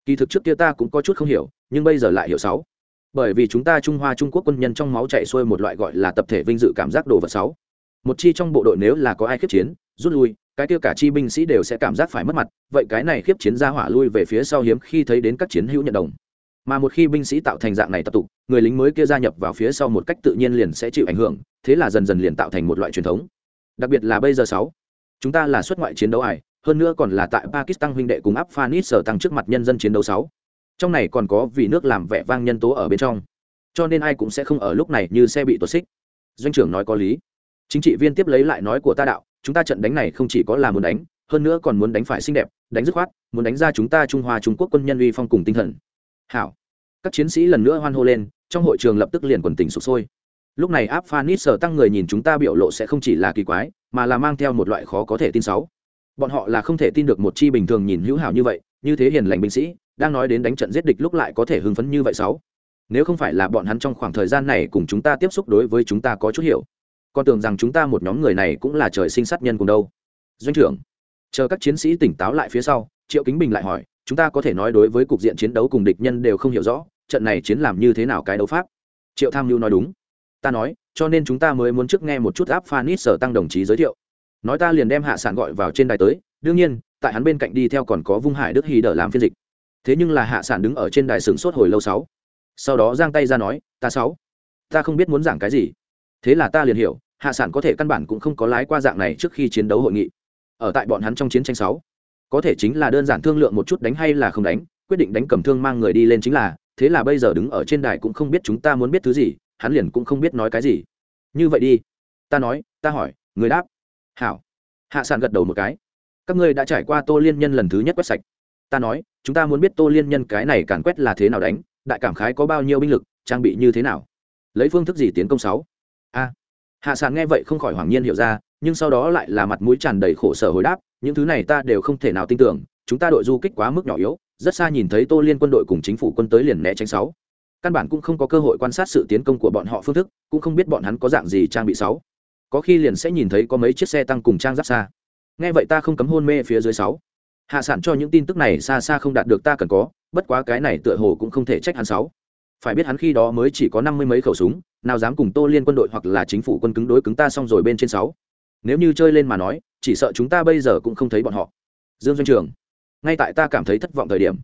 Kỳ thực trước kia ta cũng có chút không hiểu, nhưng bây giờ lại hiểu sáu. Bởi vì chúng ta trung hoa trung quốc quân nhân trong máu chạy xuôi một loại gọi là tập thể vinh dự cảm giác đồ vật sáu một chi trong bộ đội nếu là có ai khiếp chiến, rút lui, cái kia cả chi binh sĩ đều sẽ cảm giác phải mất mặt, vậy cái này khiếp chiến ra hỏa lui về phía sau hiếm khi thấy đến các chiến hữu nhận đồng. Mà một khi binh sĩ tạo thành dạng này tập tục người lính mới kia gia nhập vào phía sau một cách tự nhiên liền sẽ chịu ảnh hưởng, thế là dần dần liền tạo thành một loại truyền thống. Đặc biệt là bây giờ sáu, chúng ta là xuất ngoại chiến đấu ải, hơn nữa còn là tại pakistan huynh đệ cùng áp phanis sở tăng trước mặt nhân dân chiến đấu sáu. Trong này còn có vì nước làm vẻ vang nhân tố ở bên trong. Cho nên ai cũng sẽ không ở lúc này như xe bị tuột xích. Doanh trưởng nói có lý chính trị viên tiếp lấy lại nói của ta đạo, chúng ta trận đánh này không chỉ có là muốn đánh, hơn nữa còn muốn đánh phải xinh đẹp, đánh dứt khoát, muốn đánh ra chúng ta trung hoa trung quốc quân nhân uy phong cùng tinh thần. Hảo. Các chiến sĩ lần nữa hoan hô lên, trong hội trường lập tức liền quần tình sụp sôi. Lúc này áp phanit sở tăng người nhìn chúng ta biểu lộ sẽ không chỉ là kỳ quái, mà là mang theo một loại khó có thể tin sáu bọn họ là không thể tin được một chi bình thường nhìn hữu hảo như vậy, như thế hiền lành binh sĩ, đang nói đến đánh trận giết địch lúc lại có thể hưng phấn như vậy sáu nếu không phải là bọn hắn trong khoảng thời gian này cùng chúng ta tiếp xúc đối với chúng ta có chút hiểu con tưởng rằng chúng ta một nhóm người này cũng là trời sinh sát nhân cùng đâu. Doanh trưởng, chờ các chiến sĩ tỉnh táo lại phía sau, triệu kính bình lại hỏi, chúng ta có thể nói đối với cục diện chiến đấu cùng địch nhân đều không hiểu rõ, trận này chiến làm như thế nào cái đấu pháp? Triệu tham mưu nói đúng. Ta nói, cho nên chúng ta mới muốn trước nghe một chút áp phanit sở tăng đồng chí giới thiệu. Nói ta liền đem hạ sản gọi vào trên đài tới, đương nhiên, tại hắn bên cạnh đi theo còn có vung hải đức hy đỡ làm phiên dịch. Thế nhưng là hạ sản đứng ở trên đài sừng sốt hồi lâu sáu. Sau đó giang tay ra nói, ta sáu, ta không biết muốn giảng cái gì thế là ta liền hiểu, hạ sản có thể căn bản cũng không có lái qua dạng này trước khi chiến đấu hội nghị. Ở tại bọn hắn trong chiến tranh sáu, có thể chính là đơn giản thương lượng một chút đánh hay là không đánh, quyết định đánh cầm thương mang người đi lên chính là, thế là bây giờ đứng ở trên đài cũng không biết chúng ta muốn biết thứ gì, hắn liền cũng không biết nói cái gì. Như vậy đi. Ta nói, ta hỏi, người đáp. Hảo. Hạ sản gật đầu một cái. Các ngươi đã trải qua tô liên nhân lần thứ nhất quét sạch. Ta nói, chúng ta muốn biết tô liên nhân cái này càn quét là thế nào đánh, đại cảm khái có bao nhiêu binh lực, trang bị như thế nào. Lấy phương thức gì tiến công sáu? A hạ sản nghe vậy không khỏi hoàng nhiên hiểu ra, nhưng sau đó lại là mặt mũi tràn đầy khổ sở hồi đáp, những thứ này ta đều không thể nào tin tưởng, chúng ta đội du kích quá mức nhỏ yếu, rất xa nhìn thấy tô liên quân đội cùng chính phủ quân tới liền né tránh sáu. Căn bản cũng không có cơ hội quan sát sự tiến công của bọn họ phương thức, cũng không biết bọn hắn có dạng gì trang bị sáu. Có khi liền sẽ nhìn thấy có mấy chiếc xe tăng cùng trang giáp xa. Nghe vậy ta không cấm hôn mê phía dưới sáu. Hạ sản cho những tin tức này xa xa không đạt được ta cần có, bất quá cái này tựa hồ cũng không thể trách hắn sáu phải biết hắn khi đó mới chỉ có năm mươi mấy khẩu súng, nào dám cùng tô liên quân đội hoặc là chính phủ quân cứng đối cứng ta xong rồi bên trên sáu. Nếu như chơi lên mà nói, chỉ sợ chúng ta bây giờ cũng không thấy bọn họ. Dương doanh trường, ngay tại ta cảm thấy thất vọng thời điểm.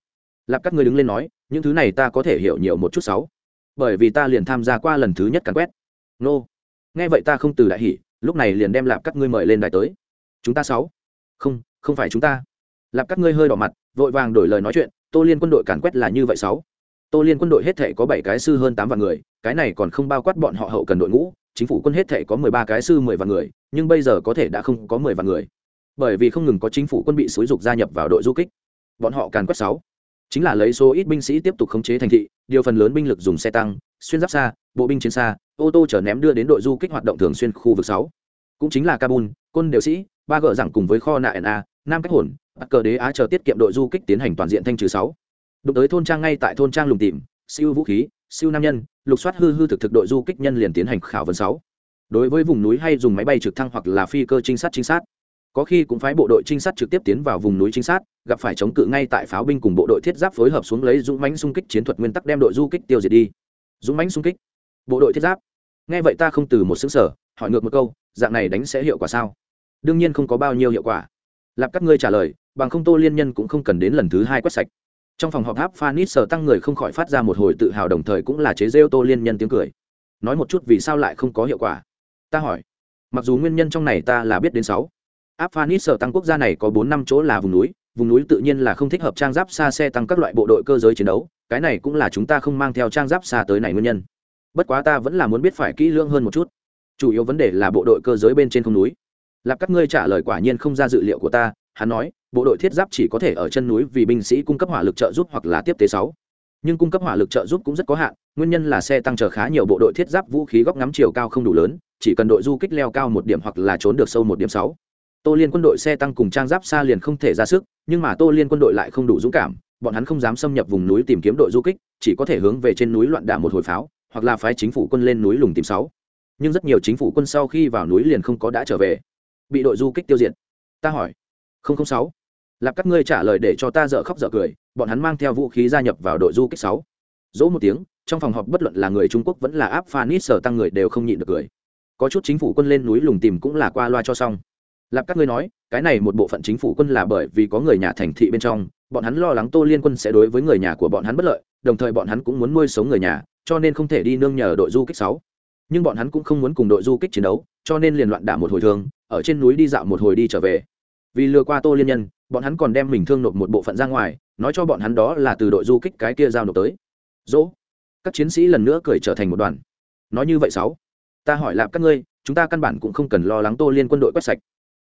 Lạp các người đứng lên nói, những thứ này ta có thể hiểu nhiều một chút sáu. Bởi vì ta liền tham gia qua lần thứ nhất càn quét. Nô. Nghe vậy ta không từ đại hỉ, lúc này liền đem lạp các ngươi mời lên đài tới. Chúng ta sáu. Không không phải chúng ta. Lạp các ngươi hơi đỏ mặt, vội vàng đổi lời nói chuyện, tô liên quân đội càn quét là như vậy sáu tô liên quân đội hết thể có bảy cái sư hơn tám vạn người, cái này còn không bao quát bọn họ hậu cần đội ngũ, chính phủ quân hết thể có mười ba cái sư mười vạn người, nhưng bây giờ có thể đã không có mười vạn người. Bởi vì không ngừng có chính phủ quân bị xúi dục gia nhập vào đội du kích. Bọn họ càn quét sáu. Chính là lấy số ít binh sĩ tiếp tục khống chế thành thị, điều phần lớn binh lực dùng xe tăng, xuyên giáp xa, bộ binh chiến xa, ô tô chở ném đưa đến đội du kích hoạt động thường xuyên khu vực sáu. Cũng chính là kabul, quân đều sĩ, ba gờ rằng cùng với kho nạ na nam cách hồn, bắc cờ đế á chờ tiết kiệm đội du kích tiến hành toàn diện thanh trừ sáu đụng tới thôn trang ngay tại thôn trang lùng tìm, siêu vũ khí, siêu nam nhân, lục soát hư hư thực thực đội du kích nhân liền tiến hành khảo vấn sáu. Đối với vùng núi hay dùng máy bay trực thăng hoặc là phi cơ trinh sát trinh sát, có khi cũng phái bộ đội trinh sát trực tiếp tiến vào vùng núi trinh sát, gặp phải chống cự ngay tại pháo binh cùng bộ đội thiết giáp phối hợp xuống lấy dũng mãnh xung kích chiến thuật nguyên tắc đem đội du kích tiêu diệt đi. Dũng mãnh xung kích, bộ đội thiết giáp. Nghe vậy ta không từ một xứng sở hỏi ngược một câu, dạng này đánh sẽ hiệu quả sao? Đương nhiên không có bao nhiêu hiệu quả. Lạp các ngươi trả lời, bằng không tô liên nhân cũng không cần đến lần thứ hai quét sạch trong phòng họp tháp phanit sở tăng người không khỏi phát ra một hồi tự hào, đồng thời cũng là chế rêu tô liên nhân tiếng cười. Nói một chút vì sao lại không có hiệu quả? Ta hỏi. Mặc dù nguyên nhân trong này ta là biết đến sáu. Áp phanit sở tăng quốc gia này có bốn năm chỗ là vùng núi vùng núi tự nhiên là không thích hợp trang giáp xa xe tăng các loại bộ đội cơ giới chiến đấu, cái này cũng là chúng ta không mang theo trang giáp xa tới này nguyên nhân. Bất quá ta vẫn là muốn biết phải kỹ lưỡng hơn một chút. Chủ yếu vấn đề là bộ đội cơ giới bên trên không núi. Lạp các ngươi trả lời quả nhiên không ra dự liệu của ta, hắn nói bộ đội thiết giáp chỉ có thể ở chân núi vì binh sĩ cung cấp hỏa lực trợ giúp hoặc là tiếp tế sáu. Nhưng cung cấp hỏa lực trợ giúp cũng rất có hạn, nguyên nhân là xe tăng chở khá nhiều bộ đội thiết giáp vũ khí góc ngắm chiều cao không đủ lớn, chỉ cần đội du kích leo cao một điểm hoặc là trốn được sâu một điểm sáu. Tô liên quân đội xe tăng cùng trang giáp xa liền không thể ra sức, nhưng mà tô liên quân đội lại không đủ dũng cảm, bọn hắn không dám xâm nhập vùng núi tìm kiếm đội du kích, chỉ có thể hướng về trên núi loạn đả một hồi pháo, hoặc là phái chính phủ quân lên núi lùng tìm sáu. Nhưng rất nhiều chính phủ quân sau khi vào núi liền không có đã trở về, bị đội du kích tiêu diệt. Ta hỏi, không không sáu lạp các ngươi trả lời để cho ta dở khóc dở cười, bọn hắn mang theo vũ khí gia nhập vào đội du kích sáu. Dỗ một tiếng, trong phòng họp bất luận là người trung quốc vẫn là áp phanit sở tăng người đều không nhịn được cười. Có chút chính phủ quân lên núi lùng tìm cũng là qua loa cho xong. Lạp các ngươi nói, cái này một bộ phận chính phủ quân là bởi vì có người nhà thành thị bên trong, bọn hắn lo lắng tô liên quân sẽ đối với người nhà của bọn hắn bất lợi, đồng thời bọn hắn cũng muốn nuôi sống người nhà, cho nên không thể đi nương nhờ đội du kích sáu. Nhưng bọn hắn cũng không muốn cùng đội du kích chiến đấu, cho nên liền loạn đả một hồi thường. ở trên núi đi dạo một hồi đi trở về. Vì lừa qua tô liên nhân bọn hắn còn đem mình thương nộp một bộ phận ra ngoài, nói cho bọn hắn đó là từ đội du kích cái kia giao nộp tới. Dỗ, các chiến sĩ lần nữa cười trở thành một đoàn. Nói như vậy sáu, ta hỏi lạp các ngươi, chúng ta căn bản cũng không cần lo lắng tô liên quân đội quét sạch.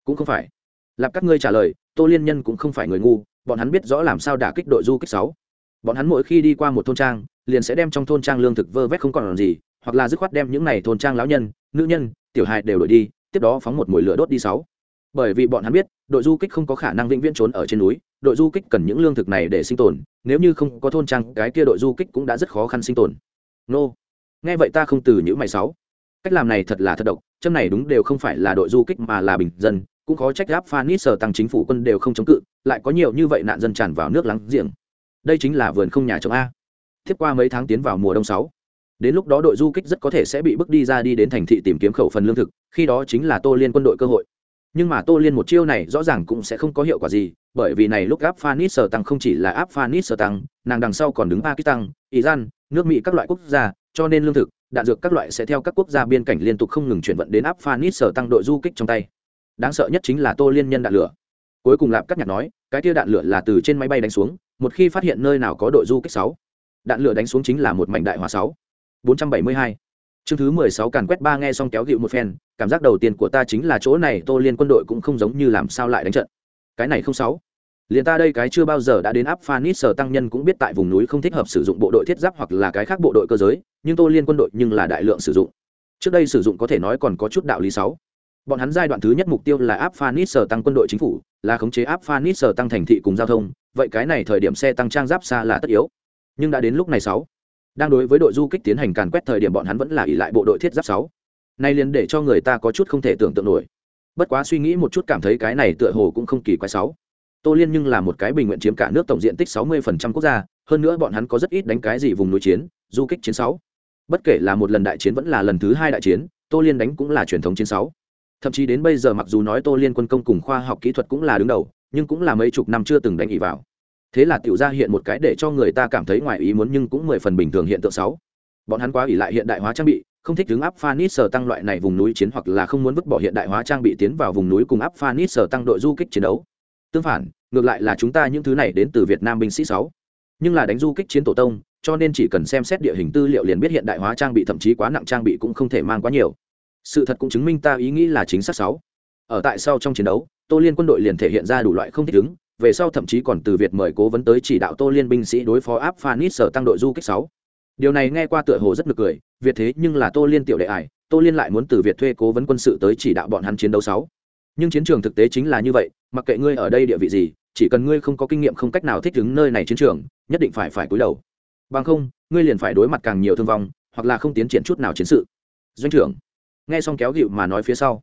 Cũng không phải. Lạp các ngươi trả lời, tô liên nhân cũng không phải người ngu, bọn hắn biết rõ làm sao đả kích đội du kích sáu. Bọn hắn mỗi khi đi qua một thôn trang, liền sẽ đem trong thôn trang lương thực vơ vét không còn làm gì, hoặc là dứt khoát đem những này thôn trang lão nhân, nữ nhân, tiểu hài đều đổi đi, tiếp đó phóng một mùi lửa đốt đi sáu bởi vì bọn hắn biết, đội du kích không có khả năng vĩnh viễn trốn ở trên núi, đội du kích cần những lương thực này để sinh tồn, nếu như không có thôn trang, cái kia đội du kích cũng đã rất khó khăn sinh tồn. Nô. Nghe vậy ta không từ những mày sáu. Cách làm này thật là thật độc, châm này đúng đều không phải là đội du kích mà là bình dân, cũng có trách gáp phanis sở tăng chính phủ quân đều không chống cự, lại có nhiều như vậy nạn dân tràn vào nước lắng giềng. Đây chính là vườn không nhà trồng a. Tiếp qua mấy tháng tiến vào mùa đông sáu, đến lúc đó đội du kích rất có thể sẽ bị bước đi ra đi đến thành thị tìm kiếm khẩu phần lương thực, khi đó chính là tô liên quân đội cơ hội nhưng mà tô liên một chiêu này rõ ràng cũng sẽ không có hiệu quả gì, bởi vì này lúc áp phanis sở tăng không chỉ là áp phanis sở tăng, nàng đằng sau còn đứng pakistan, iran, nước mỹ các loại quốc gia, cho nên lương thực, đạn dược các loại sẽ theo các quốc gia biên cảnh liên tục không ngừng chuyển vận đến áp phanis sở tăng đội du kích trong tay. Đáng sợ nhất chính là tô liên nhân đạn lửa. Cuối cùng lạp các nhạc nói, cái tia đạn lửa là từ trên máy bay đánh xuống, một khi phát hiện nơi nào có đội du kích sáu, đạn lửa đánh xuống chính là một mảnh đại hỏa sáu. Bốn trăm bảy mươi hai chương thứ mười sáu càn quét ba nghe xong kéo gịu một phen, cảm giác đầu tiên của ta chính là chỗ này tô liên quân đội cũng không giống như làm sao lại đánh trận. Cái này không sáu. Liền ta đây cái chưa bao giờ đã đến áp phanis sở tăng nhân cũng biết tại vùng núi không thích hợp sử dụng bộ đội thiết giáp hoặc là cái khác bộ đội cơ giới, nhưng tô liên quân đội nhưng là đại lượng sử dụng. Trước đây sử dụng có thể nói còn có chút đạo lý sáu. Bọn hắn giai đoạn thứ nhất mục tiêu là áp phanis sở tăng quân đội chính phủ, là khống chế áp phanis sở tăng thành thị cùng giao thông, vậy cái này thời điểm xe tăng trang giáp xa là tất yếu. Nhưng đã đến lúc này sáu đang đối với đội du kích tiến hành càn quét thời điểm bọn hắn vẫn là ỉ lại bộ đội thiết giáp sáu. Nay liền để cho người ta có chút không thể tưởng tượng nổi. Bất quá suy nghĩ một chút cảm thấy cái này tựa hồ cũng không kỳ quái sáu. Tô liên nhưng là một cái bình nguyện chiếm cả nước tổng diện tích sáu 60% quốc gia, hơn nữa bọn hắn có rất ít đánh cái gì vùng núi chiến, du kích chiến sáu. Bất kể là một lần đại chiến vẫn là lần thứ hai đại chiến, tô liên đánh cũng là truyền thống chiến sáu. Thậm chí đến bây giờ mặc dù nói tô liên quân công cùng khoa học kỹ thuật cũng là đứng đầu, nhưng cũng là mấy chục năm chưa từng đánh ỉ vào thế là tiểu ra hiện một cái để cho người ta cảm thấy ngoài ý muốn nhưng cũng mười phần bình thường hiện tượng sáu. Bọn hắn quá ỉ lại hiện đại hóa trang bị, không thích đứng áp phanis sở tăng loại này vùng núi chiến hoặc là không muốn vứt bỏ hiện đại hóa trang bị tiến vào vùng núi cùng áp phanis sở tăng đội du kích chiến đấu. Tương phản, ngược lại là chúng ta những thứ này đến từ việt nam binh sĩ sáu. Nhưng là đánh du kích chiến tổ tông, cho nên chỉ cần xem xét địa hình tư liệu liền biết hiện đại hóa trang bị thậm chí quá nặng trang bị cũng không thể mang quá nhiều. Sự thật cũng chứng minh ta ý nghĩ là chính xác sáu. Ở tại sau trong chiến đấu, tô liên quân đội liền thể hiện ra đủ loại không thích ứng về sau thậm chí còn từ việt mời cố vấn tới chỉ đạo tô liên binh sĩ đối phó áp phanis sở tăng đội du kích sáu. Điều này nghe qua tựa hồ rất nực cười, việt thế nhưng là tô liên tiểu đệ ải, tô liên lại muốn từ việt thuê cố vấn quân sự tới chỉ đạo bọn hắn chiến đấu sáu. Nhưng chiến trường thực tế chính là như vậy, mặc kệ ngươi ở đây địa vị gì, chỉ cần ngươi không có kinh nghiệm không cách nào thích ứng nơi này chiến trường, nhất định phải phải cúi đầu. Bằng không, ngươi liền phải đối mặt càng nhiều thương vong, hoặc là không tiến triển chút nào chiến sự. Doanh trưởng, nghe xong kéo gịu mà nói phía sau.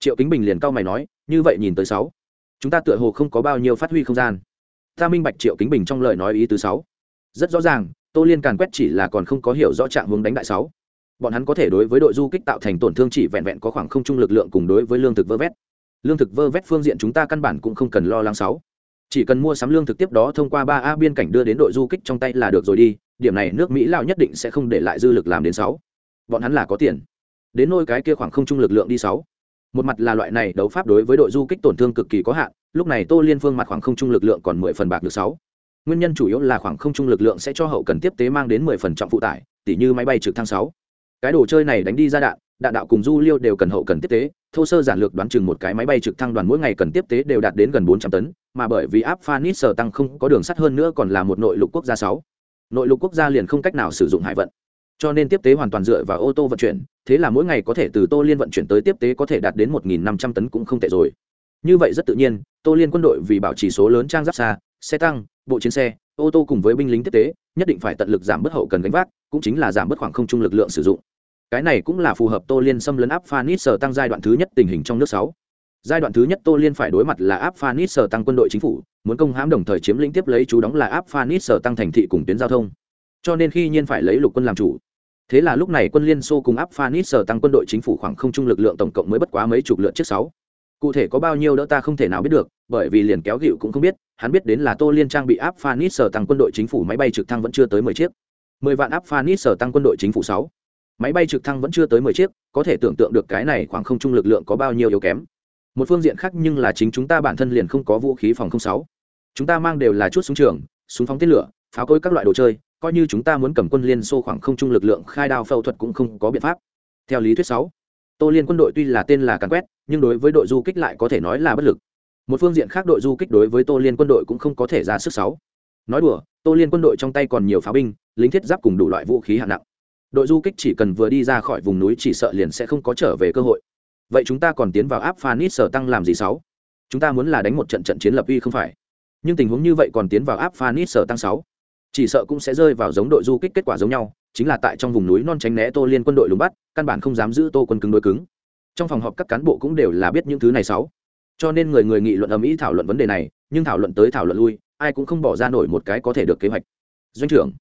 Triệu kính bình liền cau mày nói, như vậy nhìn tới sáu chúng ta tựa hồ không có bao nhiêu phát huy không gian. Ta minh bạch triệu kính bình trong lời nói ý thứ sáu. Rất rõ ràng, tô liên càn quét chỉ là còn không có hiểu rõ trạng hướng đánh đại sáu. Bọn hắn có thể đối với đội du kích tạo thành tổn thương chỉ vẹn vẹn có khoảng không trung lực lượng cùng đối với lương thực vơ vét. Lương thực vơ vét phương diện chúng ta căn bản cũng không cần lo lắng sáu. Chỉ cần mua sắm lương thực tiếp đó thông qua ba a biên cảnh đưa đến đội du kích trong tay là được rồi đi, điểm này nước mỹ lao nhất định sẽ không để lại dư lực làm đến sáu. Bọn hắn là có tiền. Đến nôi cái kia khoảng không trung lực lượng đi sáu một mặt là loại này đấu pháp đối với đội du kích tổn thương cực kỳ có hạn, lúc này tô liên phương mặt khoảng không trung lực lượng còn mười phần bạc được sáu. Nguyên nhân chủ yếu là khoảng không trung lực lượng sẽ cho hậu cần tiếp tế mang đến mười phần trọng phụ tải tỷ như máy bay trực thăng sáu. Cái đồ chơi này đánh đi ra đạn đạn đạo cùng du liêu đều cần hậu cần tiếp tế, thô sơ giản lược đoán chừng một cái máy bay trực thăng đoàn mỗi ngày cần tiếp tế đều đạt đến gần bốn trăm tấn, mà bởi vì áp phanit sở tăng không có đường sắt hơn nữa còn là một nội lục quốc gia sáu. Nội lục quốc gia liền không cách nào sử dụng hải vận cho nên tiếp tế hoàn toàn dựa vào ô tô vận chuyển, thế là mỗi ngày có thể từ tô liên vận chuyển tới tiếp tế có thể đạt đến một năm trăm tấn cũng không tệ rồi. Như vậy rất tự nhiên, tô liên quân đội vì bảo trì số lớn trang giáp xa, xe tăng, bộ chiến xe, ô tô cùng với binh lính tiếp tế, nhất định phải tận lực giảm bớt hậu cần gánh vác, cũng chính là giảm bớt khoảng không trung lực lượng sử dụng. Cái này cũng là phù hợp tô liên xâm lấn áp phanis sở tăng giai đoạn thứ nhất tình hình trong nước sáu. Giai đoạn thứ nhất tô liên phải đối mặt là áp phanis sở tăng quân đội chính phủ, muốn công hãm đồng thời chiếm lĩnh tiếp lấy chú đóng là áp phanis sở tăng thành thị cùng tuyến giao thông. Cho nên khi nhiên phải lấy lục quân làm chủ thế là lúc này quân liên xô cùng áp phanit sở tăng quân đội chính phủ khoảng không trung lực lượng tổng cộng mới bất quá mấy chục lượt chiếc sáu. Cụ thể có bao nhiêu đỡ ta không thể nào biết được, bởi vì liền kéo gịu cũng không biết, hắn biết đến là tô liên trang bị áp phanit sở tăng quân đội chính phủ máy bay trực thăng vẫn chưa tới mười chiếc. Mười vạn áp phanit sở tăng quân đội chính phủ sáu. Máy bay trực thăng vẫn chưa tới mười chiếc, có thể tưởng tượng được cái này khoảng không trung lực lượng có bao nhiêu yếu kém. Một phương diện khác nhưng là chính chúng ta bản thân liền không có vũ khí phòng không sáu. Chúng ta mang đều là chút súng trường, súng phóng tên lửa, pháo cối các loại đồ chơi coi như chúng ta muốn cầm quân liên xô khoảng không trung lực lượng khai đao phẫu thuật cũng không có biện pháp. Theo lý thuyết sáu, tô liên quân đội tuy là tên là càn quét, nhưng đối với đội du kích lại có thể nói là bất lực. Một phương diện khác đội du kích đối với tô liên quân đội cũng không có thể ra sức sáu. Nói đùa, tô liên quân đội trong tay còn nhiều pháo binh, lính thiết giáp cùng đủ loại vũ khí hạng nặng. Đội du kích chỉ cần vừa đi ra khỏi vùng núi chỉ sợ liền sẽ không có trở về cơ hội. Vậy chúng ta còn tiến vào áp phanit sở tăng làm gì sáu? Chúng ta muốn là đánh một trận trận chiến lập uy không phải? Nhưng tình huống như vậy còn tiến vào áp phanit sở tăng sáu? Chỉ sợ cũng sẽ rơi vào giống đội du kích kết quả giống nhau, chính là tại trong vùng núi non tránh né tô liên quân đội lùng bắt, căn bản không dám giữ tô quân cứng đối cứng. Trong phòng họp các cán bộ cũng đều là biết những thứ này sáu. Cho nên người người nghị luận ầm ĩ thảo luận vấn đề này, nhưng thảo luận tới thảo luận lui, ai cũng không bỏ ra nổi một cái có thể được kế hoạch. Doanh trưởng,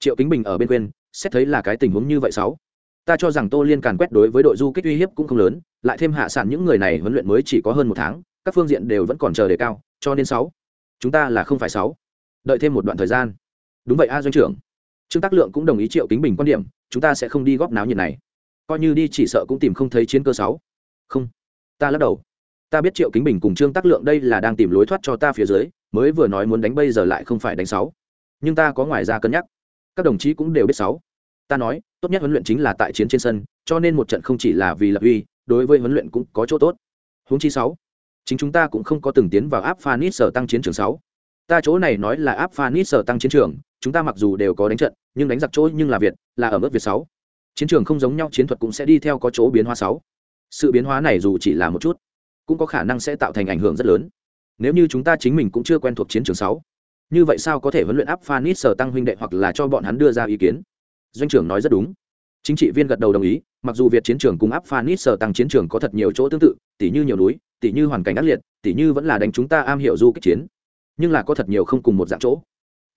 triệu kính bình ở bên quên, xét thấy là cái tình huống như vậy sáu. Ta cho rằng tô liên càn quét đối với đội du kích uy hiếp cũng không lớn, lại thêm hạ sản những người này huấn luyện mới chỉ có hơn một tháng, các phương diện đều vẫn còn chờ đề cao, cho nên sáu. Chúng ta là không phải sáu. Đợi thêm một đoạn thời gian đúng vậy a, doanh trưởng. Trương tác lượng cũng đồng ý triệu kính bình quan điểm, chúng ta sẽ không đi góp náo nhiệt này. Coi như đi chỉ sợ cũng tìm không thấy chiến cơ sáu. Không. Ta lắc đầu. Ta biết triệu kính bình cùng trương tác lượng đây là đang tìm lối thoát cho ta phía dưới, mới vừa nói muốn đánh bây giờ lại không phải đánh sáu. Nhưng ta có ngoài ra cân nhắc. Các đồng chí cũng đều biết sáu. Ta nói, tốt nhất huấn luyện chính là tại chiến trên sân, cho nên một trận không chỉ là vì lập uy, đối với huấn luyện cũng có chỗ tốt. Huống chi sáu. Chính chúng ta cũng không có từng tiến vào áp phanit sở tăng chiến trường sáu ta chỗ này nói là áp phanit sở tăng chiến trường, chúng ta mặc dù đều có đánh trận, nhưng đánh giặc chỗ nhưng là việt, là ở mức việt sáu. Chiến trường không giống nhau, chiến thuật cũng sẽ đi theo có chỗ biến hóa sáu. Sự biến hóa này dù chỉ là một chút, cũng có khả năng sẽ tạo thành ảnh hưởng rất lớn. Nếu như chúng ta chính mình cũng chưa quen thuộc chiến trường sáu, như vậy sao có thể huấn luyện áp phanit sở tăng huynh đệ hoặc là cho bọn hắn đưa ra ý kiến? Doanh trưởng nói rất đúng. Chính trị viên gật đầu đồng ý, mặc dù việt chiến trường cùng áp phanit sở tăng chiến trường có thật nhiều chỗ tương tự, tỉ như nhiều núi, tỉ như hoàn cảnh ác liệt, tỉ như vẫn là đánh chúng ta am hiểu du kích chiến nhưng là có thật nhiều không cùng một dạng chỗ.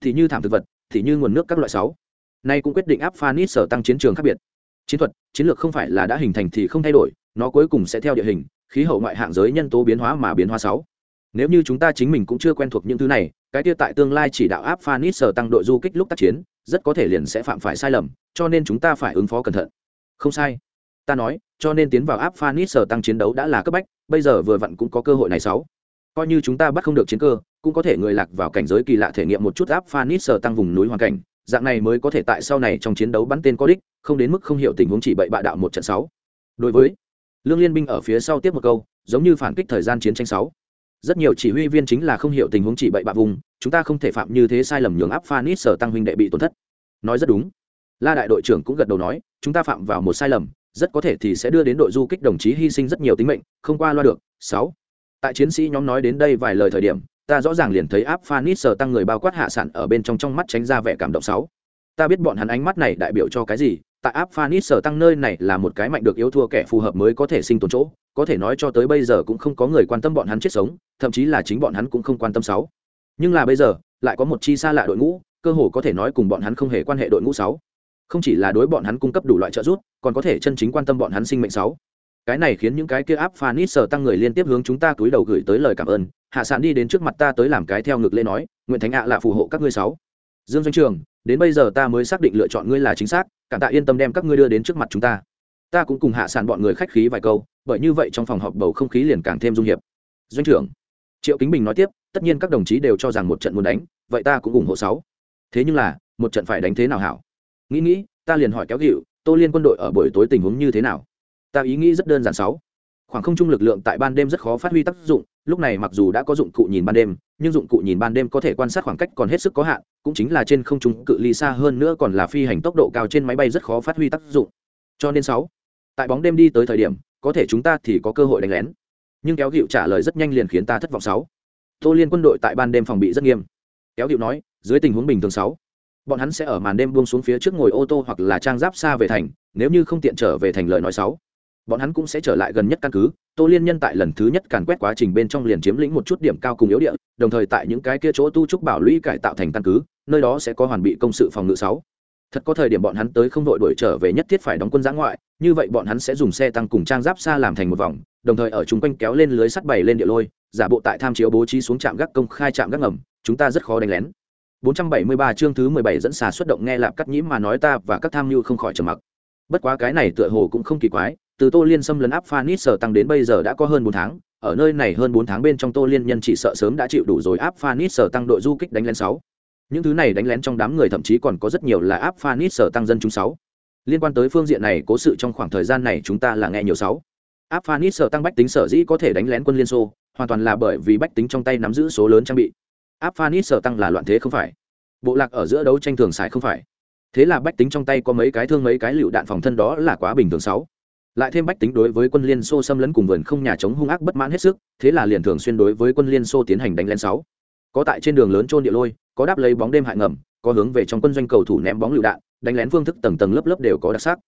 Thì như thảm thực vật, thì như nguồn nước các loại sáu. Nay cũng quyết định áp phanit sở tăng chiến trường khác biệt. Chiến thuật, chiến lược không phải là đã hình thành thì không thay đổi, nó cuối cùng sẽ theo địa hình, khí hậu ngoại hạng giới nhân tố biến hóa mà biến hóa sáu. Nếu như chúng ta chính mình cũng chưa quen thuộc những thứ này, cái kia tại tương lai chỉ đạo áp phanit sở tăng đội du kích lúc tác chiến, rất có thể liền sẽ phạm phải sai lầm, cho nên chúng ta phải ứng phó cẩn thận. Không sai. Ta nói, cho nên tiến vào áp phanit sở tăng chiến đấu đã là cấp bách, bây giờ vừa vặn cũng có cơ hội này sáu. Coi như chúng ta bắt không được chiến cơ cũng có thể người lạc vào cảnh giới kỳ lạ thể nghiệm một chút áp phanit sở tăng vùng núi hoàn cảnh, dạng này mới có thể tại sau này trong chiến đấu bắn tên có đích, không đến mức không hiểu tình huống chỉ bậy bạ đạo một trận sáu. Đối với lương liên binh ở phía sau tiếp một câu, giống như phản kích thời gian chiến tranh sáu. Rất nhiều chỉ huy viên chính là không hiểu tình huống chỉ bậy bạ vùng, chúng ta không thể phạm như thế sai lầm nhường áp phanit sở tăng huynh đệ bị tổn thất. Nói rất đúng. La đại đội trưởng cũng gật đầu nói, chúng ta phạm vào một sai lầm, rất có thể thì sẽ đưa đến đội du kích đồng chí hy sinh rất nhiều tính mệnh, không qua loa được, sáu. Tại chiến sĩ nhóm nói đến đây vài lời thời điểm ta rõ ràng liền thấy áp phanit sờ tăng người bao quát hạ sản ở bên trong trong mắt tránh ra vẻ cảm động sáu. Ta biết bọn hắn ánh mắt này đại biểu cho cái gì, tại áp phanit sở tăng nơi này là một cái mạnh được yếu thua kẻ phù hợp mới có thể sinh tồn chỗ, có thể nói cho tới bây giờ cũng không có người quan tâm bọn hắn chết sống, thậm chí là chính bọn hắn cũng không quan tâm sáu. Nhưng là bây giờ, lại có một chi xa lạ đội ngũ, cơ hồ có thể nói cùng bọn hắn không hề quan hệ đội ngũ sáu. Không chỉ là đối bọn hắn cung cấp đủ loại trợ giúp, còn có thể chân chính quan tâm bọn hắn sinh mệnh sáu. Cái này khiến những cái kia áp phanit sở tăng người liên tiếp hướng chúng ta túi đầu gửi tới lời cảm ơn hạ sản đi đến trước mặt ta tới làm cái theo ngực lễ nói, nguyện thánh ạ, là phù hộ các ngươi sáu. Dương doanh trường, đến bây giờ ta mới xác định lựa chọn ngươi là chính xác, cảm tạ yên tâm đem các ngươi đưa đến trước mặt chúng ta. Ta cũng cùng hạ sản bọn người khách khí vài câu, bởi như vậy trong phòng họp bầu không khí liền càng thêm dung hiệp. Doanh trưởng triệu kính bình nói tiếp, tất nhiên các đồng chí đều cho rằng một trận muốn đánh, vậy ta cũng ủng hộ sáu. Thế nhưng là, một trận phải đánh thế nào hảo? Nghĩ nghĩ, ta liền hỏi kéo dịu tô liên quân đội ở buổi tối tình huống như thế nào? Ta ý nghĩ rất đơn giản sáu khoảng không trung lực lượng tại ban đêm rất khó phát huy tác dụng, lúc này mặc dù đã có dụng cụ nhìn ban đêm, nhưng dụng cụ nhìn ban đêm có thể quan sát khoảng cách còn hết sức có hạn, cũng chính là trên không trung cự ly xa hơn nữa còn là phi hành tốc độ cao trên máy bay rất khó phát huy tác dụng. Cho nên sáu, tại bóng đêm đi tới thời điểm, có thể chúng ta thì có cơ hội đánh lén. Nhưng kéo hiệu trả lời rất nhanh liền khiến ta thất vọng sáu. Tô liên quân đội tại ban đêm phòng bị rất nghiêm. Kéo hiệu nói, dưới tình huống bình thường sáu, bọn hắn sẽ ở màn đêm buông xuống phía trước ngồi ô tô hoặc là trang giáp xa về thành, nếu như không tiện trở về thành lời nói sáu bọn hắn cũng sẽ trở lại gần nhất căn cứ. Tô liên nhân tại lần thứ nhất càn quét quá trình bên trong liền chiếm lĩnh một chút điểm cao cùng yếu địa, đồng thời tại những cái kia chỗ tu trúc bảo lũy cải tạo thành căn cứ, nơi đó sẽ có hoàn bị công sự phòng ngự sáu. Thật có thời điểm bọn hắn tới không đội đuổi trở về nhất thiết phải đóng quân giã ngoại, như vậy bọn hắn sẽ dùng xe tăng cùng trang giáp xa làm thành một vòng, đồng thời ở chung quanh kéo lên lưới sắt bày lên địa lôi, giả bộ tại tham chiếu bố trí xuống trạm gác công khai trạm gác ngầm, chúng ta rất khó đánh lén. 473 chương thứ 17 dẫn xà xuất động nghe lạp cắt nhĩ mà nói ta và các tham mưu không khỏi trầm mặc. Bất quá cái này tựa hồ cũng không kỳ quái từ tô liên xâm lấn áp phanit sở tăng đến bây giờ đã có hơn bốn tháng, ở nơi này hơn bốn tháng bên trong tô liên nhân chỉ sợ sớm đã chịu đủ rồi áp phanit sở tăng đội du kích đánh lén sáu. Những thứ này đánh lén trong đám người thậm chí còn có rất nhiều là áp phanit sở tăng dân chúng sáu. Liên quan tới phương diện này, cố sự trong khoảng thời gian này chúng ta là nghe nhiều sáu. Áp phanit sở tăng bách tính sở dĩ có thể đánh lén quân liên xô, hoàn toàn là bởi vì bách tính trong tay nắm giữ số lớn trang bị. Áp phanit sở tăng là loạn thế không phải. Bộ lạc ở giữa đấu tranh thường xài không phải. Thế là bách tính trong tay có mấy cái thương mấy cái lựu đạn phòng thân đó là quá bình thường sáu lại thêm bách tính đối với quân liên xô xâm lấn cùng vườn không nhà chống hung ác bất mãn hết sức, thế là liền thường xuyên đối với quân liên xô tiến hành đánh lén sáu. Có tại trên đường lớn trôn địa lôi, có đáp lấy bóng đêm hại ngầm, có hướng về trong quân doanh cầu thủ ném bóng lựu đạn, đánh lén phương thức tầng tầng lớp lớp đều có đặc sắc.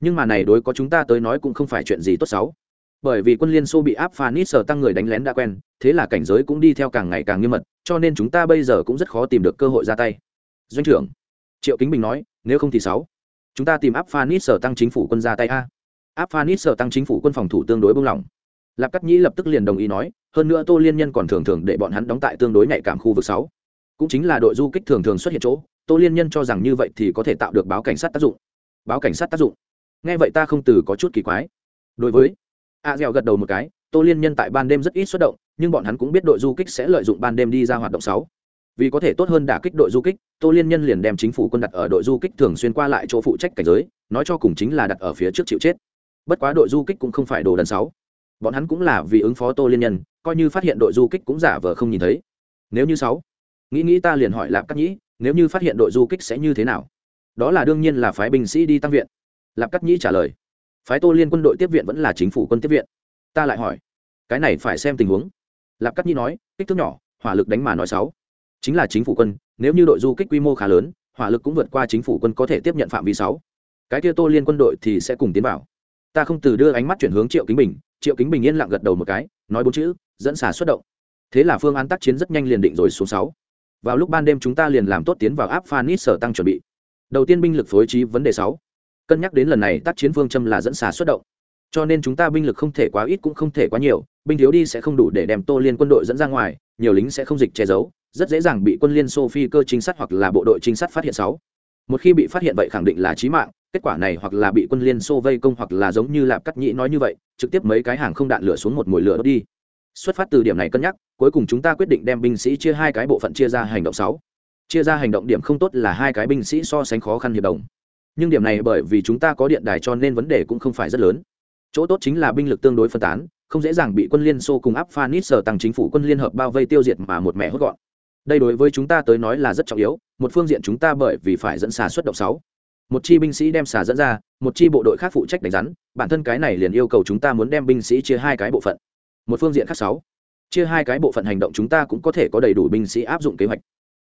Nhưng mà này đối có chúng ta tới nói cũng không phải chuyện gì tốt xấu bởi vì quân liên xô bị áp phanit sở tăng người đánh lén đã quen, thế là cảnh giới cũng đi theo càng ngày càng nghiêm mật, cho nên chúng ta bây giờ cũng rất khó tìm được cơ hội ra tay. Doanh trưởng, triệu kính bình nói, nếu không thì sáu, chúng ta tìm áp phanit sở tăng chính phủ quân ra tay a áp phanit sở tăng chính phủ quân phòng thủ tương đối buông lỏng lạp cắt nhĩ lập tức liền đồng ý nói, hơn nữa tô liên nhân còn thường thường để bọn hắn đóng tại tương đối nhạy cảm khu vực sáu. Cũng chính là đội du kích thường thường xuất hiện chỗ, tô liên nhân cho rằng như vậy thì có thể tạo được báo cảnh sát tác dụng. Báo cảnh sát tác dụng? Nghe vậy ta không từ có chút kỳ quái. Đối với a dẻo gật đầu một cái, tô liên nhân tại ban đêm rất ít xuất động, nhưng bọn hắn cũng biết đội du kích sẽ lợi dụng ban đêm đi ra hoạt động sáu. Vì có thể tốt hơn đả kích đội du kích, tô liên nhân liền đem chính phủ quân đặt ở đội du kích thường xuyên qua lại chỗ phụ trách cảnh giới, nói cho cùng chính là đặt ở phía trước chịu chết bất quá đội du kích cũng không phải đồ đần sáu. Bọn hắn cũng là vì ứng phó tô liên nhân, coi như phát hiện đội du kích cũng giả vờ không nhìn thấy. Nếu như sáu, nghĩ nghĩ ta liền hỏi lạp cắt nhĩ, nếu như phát hiện đội du kích sẽ như thế nào? Đó là đương nhiên là phái binh sĩ đi tăng viện. Lạp cắt nhĩ trả lời, phái tô liên quân đội tiếp viện vẫn là chính phủ quân tiếp viện. Ta lại hỏi, cái này phải xem tình huống. Lạp cắt nhĩ nói, kích thước nhỏ, hỏa lực đánh mà nói sáu. Chính là chính phủ quân, nếu như đội du kích quy mô khá lớn, hỏa lực cũng vượt qua chính phủ quân có thể tiếp nhận phạm vi sáu. Cái kia tô liên quân đội thì sẽ cùng tiến vào ta không từ đưa ánh mắt chuyển hướng triệu kính bình, triệu kính bình yên lặng gật đầu một cái, nói bốn chữ, dẫn xả xuất động. Thế là phương án tác chiến rất nhanh liền định rồi xuống sáu. Vào lúc ban đêm chúng ta liền làm tốt tiến vào áp phanit sở tăng chuẩn bị. Đầu tiên binh lực phối trí vấn đề sáu. Cân nhắc đến lần này tác chiến phương châm là dẫn xả xuất động. Cho nên chúng ta binh lực không thể quá ít cũng không thể quá nhiều, binh thiếu đi sẽ không đủ để đem tô liên quân đội dẫn ra ngoài, nhiều lính sẽ không dịch che giấu, rất dễ dàng bị quân liên xô phi cơ trinh sát hoặc là bộ đội trinh sát phát hiện sáu. Một khi bị phát hiện vậy khẳng định là chí mạng kết quả này hoặc là bị quân liên xô vây công hoặc là giống như lạp cắt nhĩ nói như vậy, trực tiếp mấy cái hàng không đạn lửa xuống một mồi lửa đốt đi. Xuất phát từ điểm này cân nhắc, cuối cùng chúng ta quyết định đem binh sĩ chia hai cái bộ phận chia ra hành động sáu. Chia ra hành động điểm không tốt là hai cái binh sĩ so sánh khó khăn hiệp đồng. Nhưng điểm này bởi vì chúng ta có điện đài cho nên vấn đề cũng không phải rất lớn. Chỗ tốt chính là binh lực tương đối phân tán, không dễ dàng bị quân liên xô cùng áp phanit sở tăng chính phủ quân liên hợp bao vây tiêu diệt mà một mẹ hốt gọn. Đây đối với chúng ta tới nói là rất trọng yếu, một phương diện chúng ta bởi vì phải dẫn xà xuất động sáu một chi binh sĩ đem xà dẫn ra, một chi bộ đội khác phụ trách đánh rắn. Bản thân cái này liền yêu cầu chúng ta muốn đem binh sĩ chia hai cái bộ phận. Một phương diện khác sáu, chia hai cái bộ phận hành động chúng ta cũng có thể có đầy đủ binh sĩ áp dụng kế hoạch.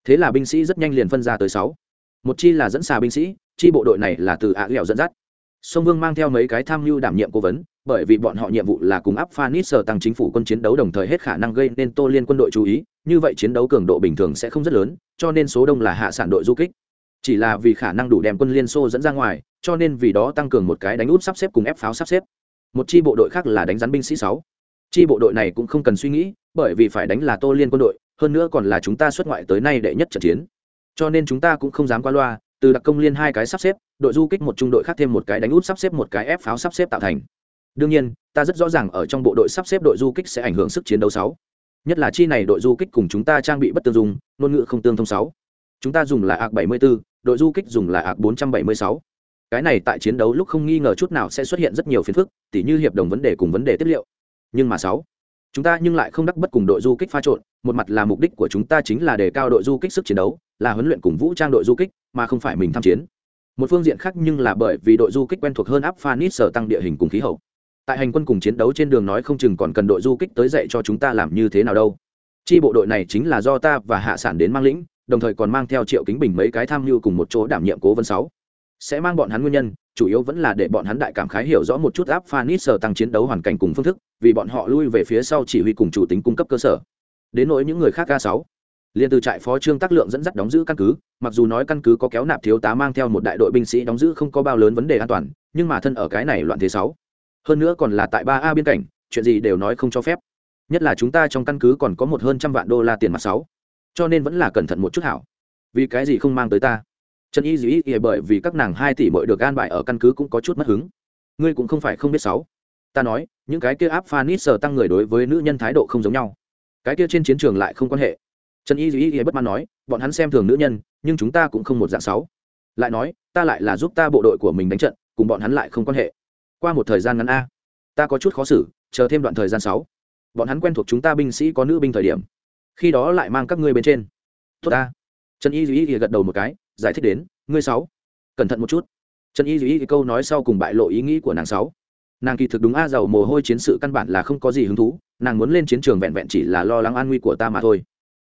Thế là binh sĩ rất nhanh liền phân ra tới sáu. Một chi là dẫn xà binh sĩ, chi bộ đội này là từ ạ ghẹo dẫn dắt. Sông vương mang theo mấy cái tham mưu đảm nhiệm cố vấn, bởi vì bọn họ nhiệm vụ là cùng áp phanit sờ tăng chính phủ quân chiến đấu đồng thời hết khả năng gây nên tô liên quân đội chú ý, như vậy chiến đấu cường độ bình thường sẽ không rất lớn, cho nên số đông là hạ sản đội du kích chỉ là vì khả năng đủ đem quân liên xô dẫn ra ngoài cho nên vì đó tăng cường một cái đánh út sắp xếp cùng ép pháo sắp xếp. Một chi bộ đội khác là đánh rắn binh sĩ sáu. Chi bộ đội này cũng không cần suy nghĩ bởi vì phải đánh là tô liên quân đội hơn nữa còn là chúng ta xuất ngoại tới nay đệ nhất trận chiến. Cho nên chúng ta cũng không dám qua loa từ đặc công liên hai cái sắp xếp đội du kích một trung đội khác thêm một cái đánh út sắp xếp một cái ép pháo sắp xếp tạo thành. Đương nhiên ta rất rõ ràng ở trong bộ đội sắp xếp đội du kích sẽ ảnh hưởng sức chiến đấu sáu. Nhất là chi này đội du kích cùng chúng ta trang bị bất tương dùng ngôn ngữ không tương thông sáu. Chúng ta dùng là ạc 74, đội du kích dùng là ạc 476. cái này tại chiến đấu lúc không nghi ngờ chút nào sẽ xuất hiện rất nhiều phiền phức, tỉ như hiệp đồng vấn đề cùng vấn đề tiếp liệu. Nhưng mà sáu, chúng ta nhưng lại không đắc bất cùng đội du kích pha trộn, một mặt là mục đích của chúng ta chính là đề cao đội du kích sức chiến đấu, là huấn luyện cùng vũ trang đội du kích, mà không phải mình tham chiến. Một phương diện khác nhưng là bởi vì đội du kích quen thuộc hơn áp Phanis sở tăng địa hình cùng khí hậu. Tại hành quân cùng chiến đấu trên đường nói không chừng còn cần đội du kích tới dạy cho chúng ta làm như thế nào đâu. Chi bộ đội này chính là do ta và hạ sản đến mang lĩnh đồng thời còn mang theo triệu kính bình mấy cái tham mưu cùng một chỗ đảm nhiệm cố vấn sáu. Sẽ mang bọn hắn nguyên nhân, chủ yếu vẫn là để bọn hắn đại cảm khái hiểu rõ một chút áp phanit sở tăng chiến đấu hoàn cảnh cùng phương thức, vì bọn họ lui về phía sau chỉ huy cùng chủ tính cung cấp cơ sở. Đến nỗi những người khác ca sáu. Liền từ trại phó trương tác lượng dẫn dắt đóng giữ căn cứ, mặc dù nói căn cứ có kéo nạp thiếu tá mang theo một đại đội binh sĩ đóng giữ không có bao lớn vấn đề an toàn, nhưng mà thân ở cái này loạn thế sáu. Hơn nữa còn là tại ba a biên cảnh, chuyện gì đều nói không cho phép. Nhất là chúng ta trong căn cứ còn có một hơn trăm vạn đô la tiền mặt sáu cho nên vẫn là cẩn thận một chút hảo. Vì cái gì không mang tới ta? Trần y dĩ ý bởi vì các nàng hai tỷ bội được gan bại ở căn cứ cũng có chút mất hứng. Ngươi cũng không phải không biết sáu. Ta nói, những cái kia áp phanit sờ tăng người đối với nữ nhân thái độ không giống nhau. Cái kia trên chiến trường lại không quan hệ. Trần y dĩ ý bất mãn nói, bọn hắn xem thường nữ nhân, nhưng chúng ta cũng không một dạng sáu. Lại nói, ta lại là giúp ta bộ đội của mình đánh trận, cùng bọn hắn lại không quan hệ. Qua một thời gian ngắn a. Ta có chút khó xử, chờ thêm đoạn thời gian sáu. Bọn hắn quen thuộc chúng ta binh sĩ có nữ binh thời điểm khi đó lại mang các ngươi bên trên. Tốt ta. Trần y duy gật đầu một cái, giải thích đến, ngươi sáu, cẩn thận một chút. Trần y duy câu nói sau cùng bại lộ ý nghĩ của nàng sáu. Nàng kỳ thực đúng a, giàu mồ hôi chiến sự căn bản là không có gì hứng thú, nàng muốn lên chiến trường vẹn vẹn chỉ là lo lắng an nguy của ta mà thôi.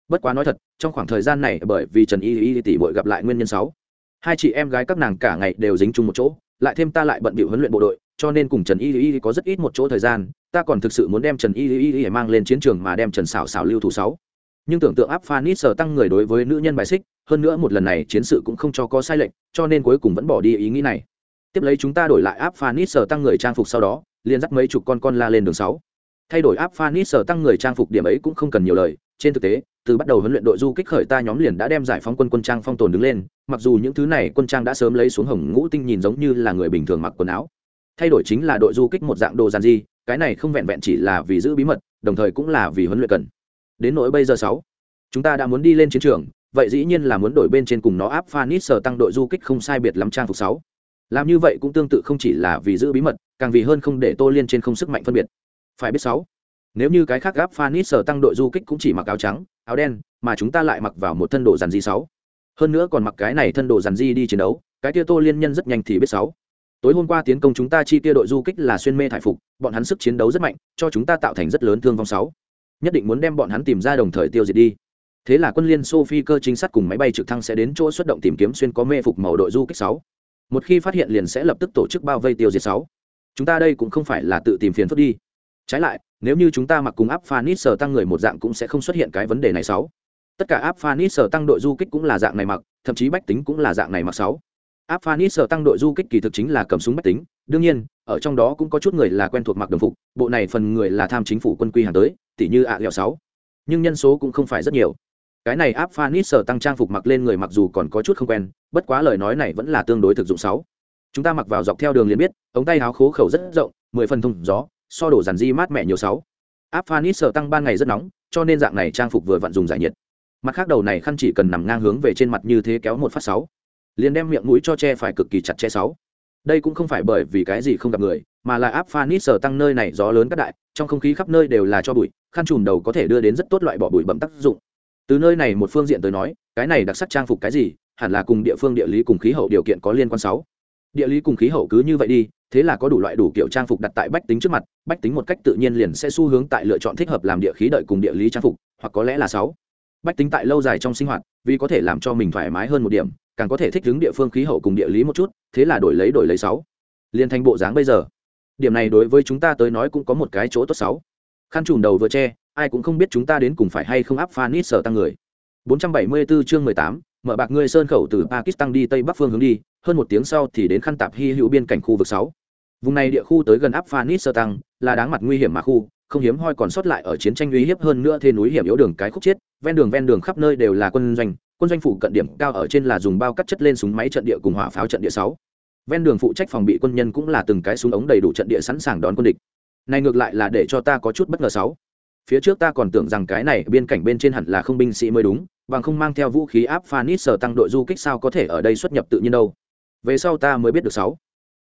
Bất quá nói thật, trong khoảng thời gian này, bởi vì trần y y tỷ bội gặp lại nguyên nhân sáu, hai chị em gái các nàng cả ngày đều dính chung một chỗ, lại thêm ta lại bận bịu huấn luyện bộ đội, cho nên cùng trần y y có rất ít một chỗ thời gian, ta còn thực sự muốn đem trần y y y mang lên chiến trường mà đem trần xảo xảo lưu thủ sáu nhưng tưởng tượng áp phanit sở tăng người đối với nữ nhân bài xích, hơn nữa một lần này chiến sự cũng không cho có sai lệch, cho nên cuối cùng vẫn bỏ đi ý nghĩ này. Tiếp lấy chúng ta đổi lại áp phanit sở tăng người trang phục sau đó, liền dắt mấy chục con con la lên đường sáu. Thay đổi áp phanit sở tăng người trang phục điểm ấy cũng không cần nhiều lời, trên thực tế, từ bắt đầu huấn luyện đội du kích khởi ta nhóm liền đã đem giải phóng quân quân trang phong tồn đứng lên, mặc dù những thứ này quân trang đã sớm lấy xuống hồng ngũ tinh nhìn giống như là người bình thường mặc quần áo. Thay đổi chính là đội du kích một dạng đồ giàn di cái này không vẹn vẹn chỉ là vì giữ bí mật, đồng thời cũng là vì huấn luyện cần đến nỗi bây giờ sáu. Chúng ta đã muốn đi lên chiến trường, vậy dĩ nhiên là muốn đổi bên trên cùng nó áp phanit sở tăng đội du kích không sai biệt lắm trang phục sáu. Làm như vậy cũng tương tự không chỉ là vì giữ bí mật, càng vì hơn không để tô liên trên không sức mạnh phân biệt. Phải biết sáu, nếu như cái khác gáp phanit sở tăng đội du kích cũng chỉ mặc áo trắng, áo đen, mà chúng ta lại mặc vào một thân đồ dàn di sáu. Hơn nữa còn mặc cái này thân đồ dàn di đi chiến đấu, cái kia tô liên nhân rất nhanh thì biết sáu. Tối hôm qua tiến công chúng ta chi tiêu đội du kích là xuyên mê thải phục, bọn hắn sức chiến đấu rất mạnh, cho chúng ta tạo thành rất lớn thương vong sáu nhất định muốn đem bọn hắn tìm ra đồng thời tiêu diệt đi. Thế là quân liên sophie cơ chính sát cùng máy bay trực thăng sẽ đến chỗ xuất động tìm kiếm xuyên có mê phục màu đội du kích sáu. Một khi phát hiện liền sẽ lập tức tổ chức bao vây tiêu diệt sáu. Chúng ta đây cũng không phải là tự tìm phiền phức đi. Trái lại, nếu như chúng ta mặc cùng áp phanit sở tăng người một dạng cũng sẽ không xuất hiện cái vấn đề này sáu. Tất cả áp phanit sở tăng đội du kích cũng là dạng này mặc, thậm chí bách tính cũng là dạng này mặc sáu áp phanit sở tăng đội du kích kỳ thực chính là cầm súng bách tính. Đương nhiên, ở trong đó cũng có chút người là quen thuộc mặc đồng phục, bộ này phần người là tham chính phủ quân quy hàng tới, tỷ như ạ à sáu. Nhưng nhân số cũng không phải rất nhiều. Cái này áp phanit sở tăng trang phục mặc lên người mặc dù còn có chút không quen, bất quá lời nói này vẫn là tương đối thực dụng sáu. Chúng ta mặc vào dọc theo đường liền biết, ống tay áo khố khẩu rất rộng, mười phần thông gió, so đổ dàn di mát mẻ nhiều sáu. Áp phanit sở tăng ban ngày rất nóng, cho nên dạng này trang phục vừa vặn dùng giải nhiệt. Mặt khác đầu này khăn chỉ cần nằm ngang hướng về trên mặt như thế kéo một phát sáu liền đem miệng mũi cho che phải cực kỳ chặt che sáu. Đây cũng không phải bởi vì cái gì không gặp người, mà là áp phanit sở tăng nơi này gió lớn các đại, trong không khí khắp nơi đều là cho bụi, khăn trùm đầu có thể đưa đến rất tốt loại bỏ bụi bẩm tác dụng. Từ nơi này một phương diện tới nói, cái này đặc sắc trang phục cái gì, hẳn là cùng địa phương địa lý cùng khí hậu điều kiện có liên quan sáu. Địa lý cùng khí hậu cứ như vậy đi, thế là có đủ loại đủ kiểu trang phục đặt tại bách tính trước mặt, bách tính một cách tự nhiên liền sẽ xu hướng tại lựa chọn thích hợp làm địa khí đợi cùng địa lý trang phục, hoặc có lẽ là sáu. Bách tính tại lâu dài trong sinh hoạt, vì có thể làm cho mình thoải mái hơn một điểm càng có thể thích ứng địa phương khí hậu cùng địa lý một chút thế là đổi lấy đổi lấy sáu. Liên thành bộ dáng bây giờ. Điểm này đối với chúng ta tới nói cũng có một cái chỗ tốt sáu. Khăn trùm đầu vừa che ai cũng không biết chúng ta đến cùng phải hay không áp phanit sở tăng người. 474 chương 18, mở bạc ngươi sơn khẩu từ pakistan đi tây bắc phương hướng đi hơn một tiếng sau thì đến khăn tạp hy hữu biên cảnh khu vực sáu. Vùng này địa khu tới gần áp phanit sơ tăng là đáng mặt nguy hiểm mà khu không hiếm hoi còn sót lại ở chiến tranh uy hiếp hơn nữa thế núi hiểm yếu đường cái khúc chết ven đường ven đường khắp nơi đều là quân doanh quân doanh phủ cận điểm cao ở trên là dùng bao cắt chất lên súng máy trận địa cùng hỏa pháo trận địa sáu. Ven đường phụ trách phòng bị quân nhân cũng là từng cái súng ống đầy đủ trận địa sẵn sàng đón quân địch. Này ngược lại là để cho ta có chút bất ngờ sáu. Phía trước ta còn tưởng rằng cái này biên cảnh bên trên hẳn là không binh sĩ mới đúng, bằng không mang theo vũ khí áp phanit sở tăng đội du kích sao có thể ở đây xuất nhập tự nhiên đâu. Về sau ta mới biết được sáu.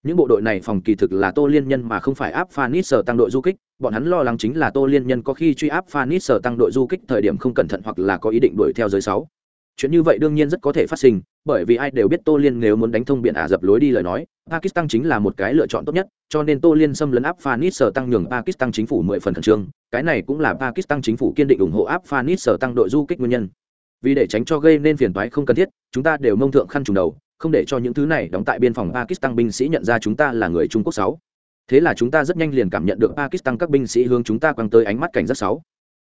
Những bộ đội này phòng kỳ thực là tô liên nhân mà không phải áp phanit sở tăng đội du kích, bọn hắn lo lắng chính là tô liên nhân có khi truy áp phanit sở tăng đội du kích thời điểm không cẩn thận hoặc là có ý định đuổi theo giới sáu chuyện như vậy đương nhiên rất có thể phát sinh, bởi vì ai đều biết tô liên nếu muốn đánh thông biển ả rập lối đi lời nói, pakistan chính là một cái lựa chọn tốt nhất, cho nên tô liên xâm lấn áp phanit sở tăng nhường pakistan chính phủ mười phần khẩn trương, cái này cũng là pakistan chính phủ kiên định ủng hộ áp sở tăng đội du kích nguyên nhân. Vì để tránh cho gây nên phiền toái không cần thiết, chúng ta đều mông thượng khăn trùng đầu, không để cho những thứ này đóng tại biên phòng pakistan binh sĩ nhận ra chúng ta là người trung quốc sáu. Thế là chúng ta rất nhanh liền cảm nhận được pakistan các binh sĩ hướng chúng ta quăng tới ánh mắt cảnh rất sáu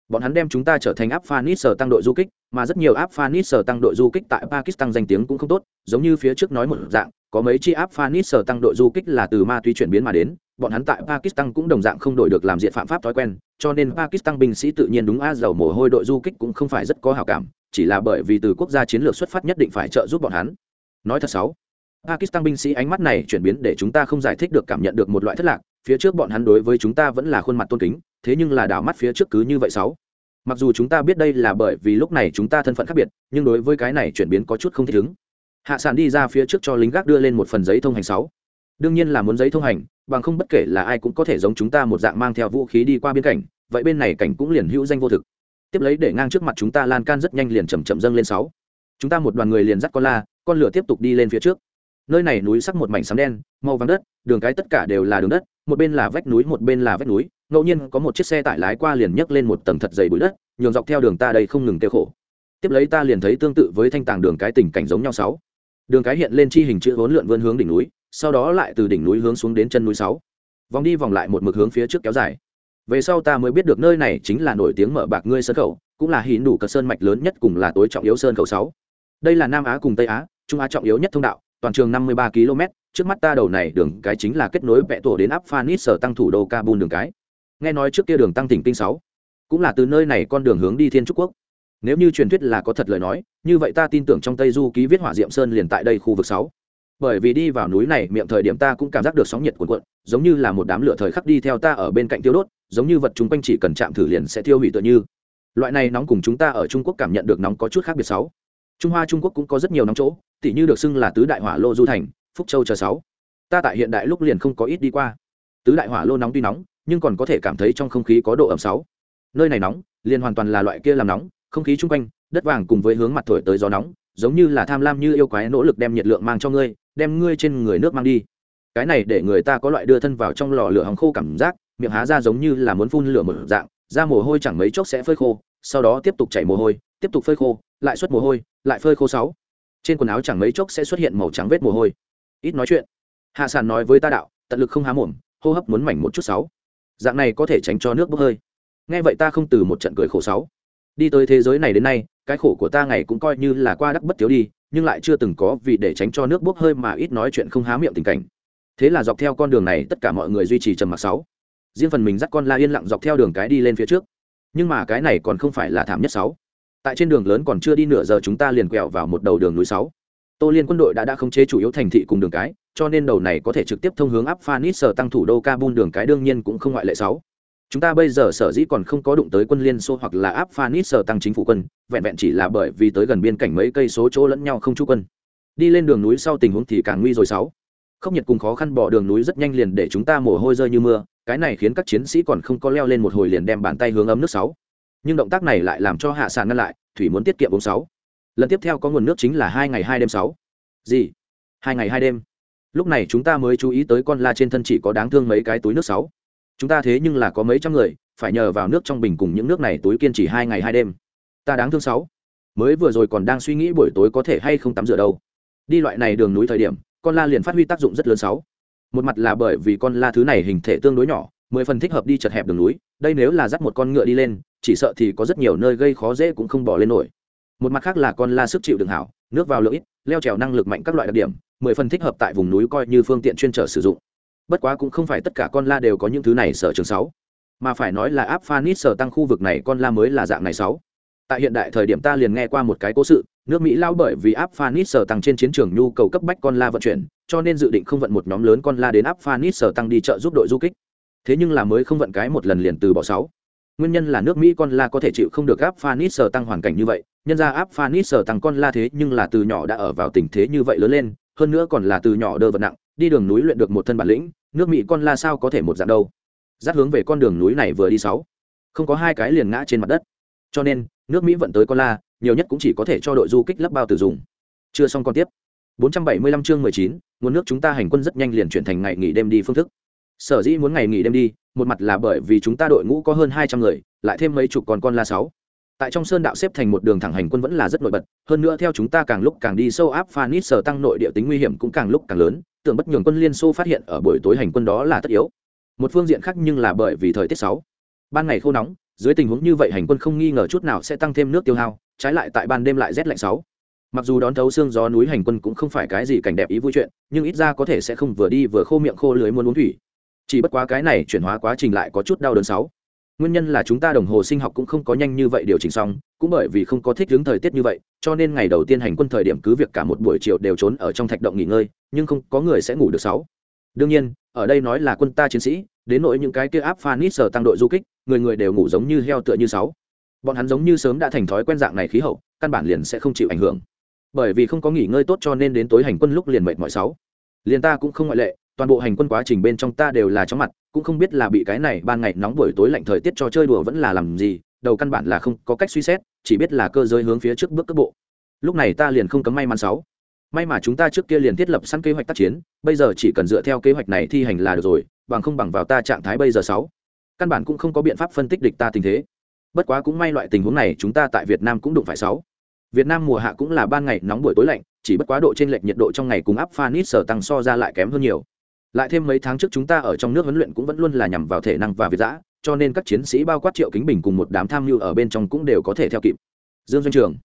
bọn hắn đem chúng ta trở thành áp phanis tăng đội du kích mà rất nhiều áp phanis tăng đội du kích tại pakistan danh tiếng cũng không tốt giống như phía trước nói một dạng có mấy chi áp phanis tăng đội du kích là từ ma túy chuyển biến mà đến bọn hắn tại pakistan cũng đồng dạng không đổi được làm diện phạm pháp thói quen cho nên pakistan binh sĩ tự nhiên đúng a dầu mồ hôi đội du kích cũng không phải rất có hào cảm chỉ là bởi vì từ quốc gia chiến lược xuất phát nhất định phải trợ giúp bọn hắn. Nói thật sáu, pakistan binh sĩ ánh mắt này chuyển biến để chúng ta không giải thích được cảm nhận được một loại thất lạc phía trước bọn hắn đối với chúng ta vẫn là khuôn mặt tôn kính thế nhưng là đảo mắt phía trước cứ như vậy sáu. Mặc dù chúng ta biết đây là bởi vì lúc này chúng ta thân phận khác biệt, nhưng đối với cái này chuyển biến có chút không thích ứng. Hạ sản đi ra phía trước cho lính gác đưa lên một phần giấy thông hành sáu. Đương nhiên là muốn giấy thông hành, bằng không bất kể là ai cũng có thể giống chúng ta một dạng mang theo vũ khí đi qua biên cảnh, vậy bên này cảnh cũng liền hữu danh vô thực. Tiếp lấy để ngang trước mặt chúng ta lan can rất nhanh liền chầm chậm dâng lên sáu. Chúng ta một đoàn người liền dắt con la, con lửa tiếp tục đi lên phía trước. Nơi này núi sắc một mảnh sấm đen, màu vàng đất, đường cái tất cả đều là đường đất một bên là vách núi, một bên là vách núi, ngẫu nhiên có một chiếc xe tải lái qua liền nhấc lên một tầng thật dày bụi đất, nhường dọc theo đường ta đây không ngừng kêu khổ. Tiếp lấy ta liền thấy tương tự với thanh tàng đường cái tình cảnh giống nhau sáu. Đường cái hiện lên chi hình chữ hỗn lượn vươn hướng đỉnh núi, sau đó lại từ đỉnh núi hướng xuống đến chân núi sáu. Vòng đi vòng lại một mực hướng phía trước kéo dài. Về sau ta mới biết được nơi này chính là nổi tiếng mở bạc ngươi sơn khẩu, cũng là hỉ đủ cờ sơn mạch lớn nhất cùng là tối trọng yếu sơn khẩu sáu. Đây là nam á cùng tây á, trung á trọng yếu nhất thông đạo, toàn trường 53 km trước mắt ta đầu này đường cái chính là kết nối vẽ tổ đến áp phanit sở tăng thủ đô kabul đường cái. Nghe nói trước kia đường tăng tỉnh kinh sáu. Cũng là từ nơi này con đường hướng đi thiên trúc quốc. Nếu như truyền thuyết là có thật lời nói, như vậy ta tin tưởng trong tây du ký viết hỏa diệm sơn liền tại đây khu vực sáu. Bởi vì đi vào núi này, miệng thời điểm ta cũng cảm giác được sóng nhiệt cuồn cuộn, giống như là một đám lửa thời khắc đi theo ta ở bên cạnh tiêu đốt, giống như vật chúng quanh chỉ cần chạm thử liền sẽ tiêu hủy tựa như. Loại này nóng cùng chúng ta ở trung quốc cảm nhận được nóng có chút khác biệt sáu. Trung hoa trung quốc cũng có rất nhiều nóng chỗ, tỉ như được xưng là tứ đại hỏa lô du thành phúc châu chờ sáu. Ta tại hiện đại lúc liền không có ít đi qua. Tứ đại hỏa lô nóng tuy nóng, nhưng còn có thể cảm thấy trong không khí có độ ẩm sáu. Nơi này nóng, liền hoàn toàn là loại kia làm nóng, không khí chung quanh, đất vàng cùng với hướng mặt thổi tới gió nóng, giống như là tham lam như yêu quái nỗ lực đem nhiệt lượng mang cho ngươi, đem ngươi trên người nước mang đi. Cái này để người ta có loại đưa thân vào trong lò lửa hòng khô cảm giác, miệng há ra giống như là muốn phun lửa một dạng ra mồ hôi chẳng mấy chốc sẽ phơi khô, sau đó tiếp tục chảy mồ hôi, tiếp tục phơi khô, lại xuất mồ hôi, lại phơi khô sáu. Trên quần áo chẳng mấy chốc sẽ xuất hiện màu trắng vết mồ hôi ít nói chuyện. Hạ sản nói với ta đạo, tận lực không há mồm, hô hấp muốn mảnh một chút sáu. Dạng này có thể tránh cho nước bốc hơi. Nghe vậy ta không từ một trận cười khổ sáu. Đi tới thế giới này đến nay, cái khổ của ta ngày cũng coi như là qua đắc bất thiếu đi, nhưng lại chưa từng có vì để tránh cho nước bốc hơi mà ít nói chuyện không há miệng tình cảnh. Thế là dọc theo con đường này, tất cả mọi người duy trì trầm mặc sáu. Riêng phần mình dắt con la yên lặng dọc theo đường cái đi lên phía trước. Nhưng mà cái này còn không phải là thảm nhất sáu. Tại trên đường lớn còn chưa đi nửa giờ chúng ta liền quẹo vào một đầu đường núi sáu tô liên quân đội đã đã khống chế chủ yếu thành thị cùng đường cái, cho nên đầu này có thể trực tiếp thông hướng áp phanis sở tăng thủ đô kabul, đường cái đương nhiên cũng không ngoại lệ sáu. Chúng ta bây giờ sở dĩ còn không có đụng tới quân liên xô hoặc là áp phanis sở tăng chính phủ quân, vẹn vẹn chỉ là bởi vì tới gần biên cảnh mấy cây số chỗ lẫn nhau không chú quân. Đi lên đường núi sau tình huống thì càng nguy rồi sáu. Không nhiệt cùng khó khăn bỏ đường núi rất nhanh liền để chúng ta mồ hôi rơi như mưa, cái này khiến các chiến sĩ còn không có leo lên một hồi liền đem bàn tay hướng ấm nước sáu. Nhưng động tác này lại làm cho hạ sản ngăn lại, thủy muốn tiết kiệm uống sáu lần tiếp theo có nguồn nước chính là hai ngày hai đêm sáu. Gì? Hai ngày hai đêm? Lúc này chúng ta mới chú ý tới con la trên thân chỉ có đáng thương mấy cái túi nước sáu. Chúng ta thế nhưng là có mấy trăm người, phải nhờ vào nước trong bình cùng những nước này túi kiên trì hai ngày hai đêm. Ta đáng thương sáu. Mới vừa rồi còn đang suy nghĩ buổi tối có thể hay không tắm rửa đâu. Đi loại này đường núi thời điểm, con la liền phát huy tác dụng rất lớn sáu. Một mặt là bởi vì con la thứ này hình thể tương đối nhỏ, mười phần thích hợp đi chật hẹp đường núi, đây nếu là dắt một con ngựa đi lên, chỉ sợ thì có rất nhiều nơi gây khó dễ cũng không bỏ lên nổi một mặt khác là con la sức chịu đựng hảo, nước vào lưỡi leo trèo năng lực mạnh các loại đặc điểm, mười phần thích hợp tại vùng núi coi như phương tiện chuyên trở sử dụng. Bất quá cũng không phải tất cả con la đều có những thứ này sở trường sáu. Mà phải nói là áp phanit sở tăng khu vực này con la mới là dạng này sáu. Tại hiện đại thời điểm ta liền nghe qua một cái cố sự, nước mỹ lao bởi vì áp phanit sở tăng trên chiến trường nhu cầu cấp bách con la vận chuyển, cho nên dự định không vận một nhóm lớn con la đến áp phanit sở tăng đi chợ giúp đội du kích. Thế nhưng là mới không vận cái một lần liền từ bỏ sáu nguyên nhân là nước mỹ con la có thể chịu không được áp phanis sở tăng hoàn cảnh như vậy. Nhân ra áp phanis sở tăng con la thế nhưng là từ nhỏ đã ở vào tình thế như vậy lớn lên hơn nữa còn là từ nhỏ đơ vật nặng đi đường núi luyện được một thân bản lĩnh nước mỹ con la sao có thể một dạng đâu? Dắt hướng về con đường núi này vừa đi sáu. Không có hai cái liền ngã trên mặt đất. Cho nên nước mỹ vận tới con la nhiều nhất cũng chỉ có thể cho đội du kích lắp bao tử dùng. Chưa xong còn tiếp. 475 chương 19, nguồn nước chúng ta hành quân rất nhanh liền chuyển thành ngày nghỉ đêm đi phương thức. Sở dĩ muốn ngày nghỉ đêm đi một mặt là bởi vì chúng ta đội ngũ có hơn hai trăm người, lại thêm mấy chục con con la sáu. Tại trong sơn đạo xếp thành một đường thẳng hành quân vẫn là rất nổi bật, hơn nữa theo chúng ta càng lúc càng đi sâu áp phanit sở tăng nội địa tính nguy hiểm cũng càng lúc càng lớn, tưởng bất nhường quân liên xô phát hiện ở buổi tối hành quân đó là tất yếu. Một phương diện khác nhưng là bởi vì thời tiết sáu. Ban ngày khô nóng, dưới tình huống như vậy hành quân không nghi ngờ chút nào sẽ tăng thêm nước tiêu hao, trái lại tại ban đêm lại rét lạnh sáu. Mặc dù đón thấu xương gió núi hành quân cũng không phải cái gì cảnh đẹp ý vui chuyện, nhưng ít ra có thể sẽ không vừa đi vừa khô miệng khô lưới muốn uống thủy chỉ bất quá cái này chuyển hóa quá trình lại có chút đau đớn sáu. Nguyên nhân là chúng ta đồng hồ sinh học cũng không có nhanh như vậy điều chỉnh xong, cũng bởi vì không có thích ứng thời tiết như vậy, cho nên ngày đầu tiên hành quân thời điểm cứ việc cả một buổi chiều đều trốn ở trong thạch động nghỉ ngơi, nhưng không có người sẽ ngủ được sáu. Đương nhiên, ở đây nói là quân ta chiến sĩ, đến nỗi những cái kia áp phanit sở tăng đội du kích, người người đều ngủ giống như heo tựa như sáu. Bọn hắn giống như sớm đã thành thói quen dạng này khí hậu, căn bản liền sẽ không chịu ảnh hưởng. Bởi vì không có nghỉ ngơi tốt cho nên đến tối hành quân lúc liền mệt mỏi sáu. Liền ta cũng không ngoại lệ toàn bộ hành quân quá trình bên trong ta đều là chóng mặt, cũng không biết là bị cái này ban ngày nóng buổi tối lạnh thời tiết cho chơi đùa vẫn là làm gì, đầu căn bản là không có cách suy xét, chỉ biết là cơ giới hướng phía trước bước cước bộ. Lúc này ta liền không cấm may mắn sáu. May mà chúng ta trước kia liền thiết lập sẵn kế hoạch tác chiến, bây giờ chỉ cần dựa theo kế hoạch này thi hành là được rồi, bằng không bằng vào ta trạng thái bây giờ sáu. Căn bản cũng không có biện pháp phân tích địch ta tình thế. Bất quá cũng may loại tình huống này chúng ta tại việt nam cũng đụng phải sáu. Việt nam mùa hạ cũng là ban ngày nóng buổi tối lạnh, chỉ bất quá độ trên lệch nhiệt độ trong ngày cùng áp phanit sở tăng so ra lại kém hơn nhiều lại thêm mấy tháng trước chúng ta ở trong nước huấn luyện cũng vẫn luôn là nhằm vào thể năng và việt giã cho nên các chiến sĩ bao quát triệu kính bình cùng một đám tham mưu ở bên trong cũng đều có thể theo kịp. Dương doanh trường,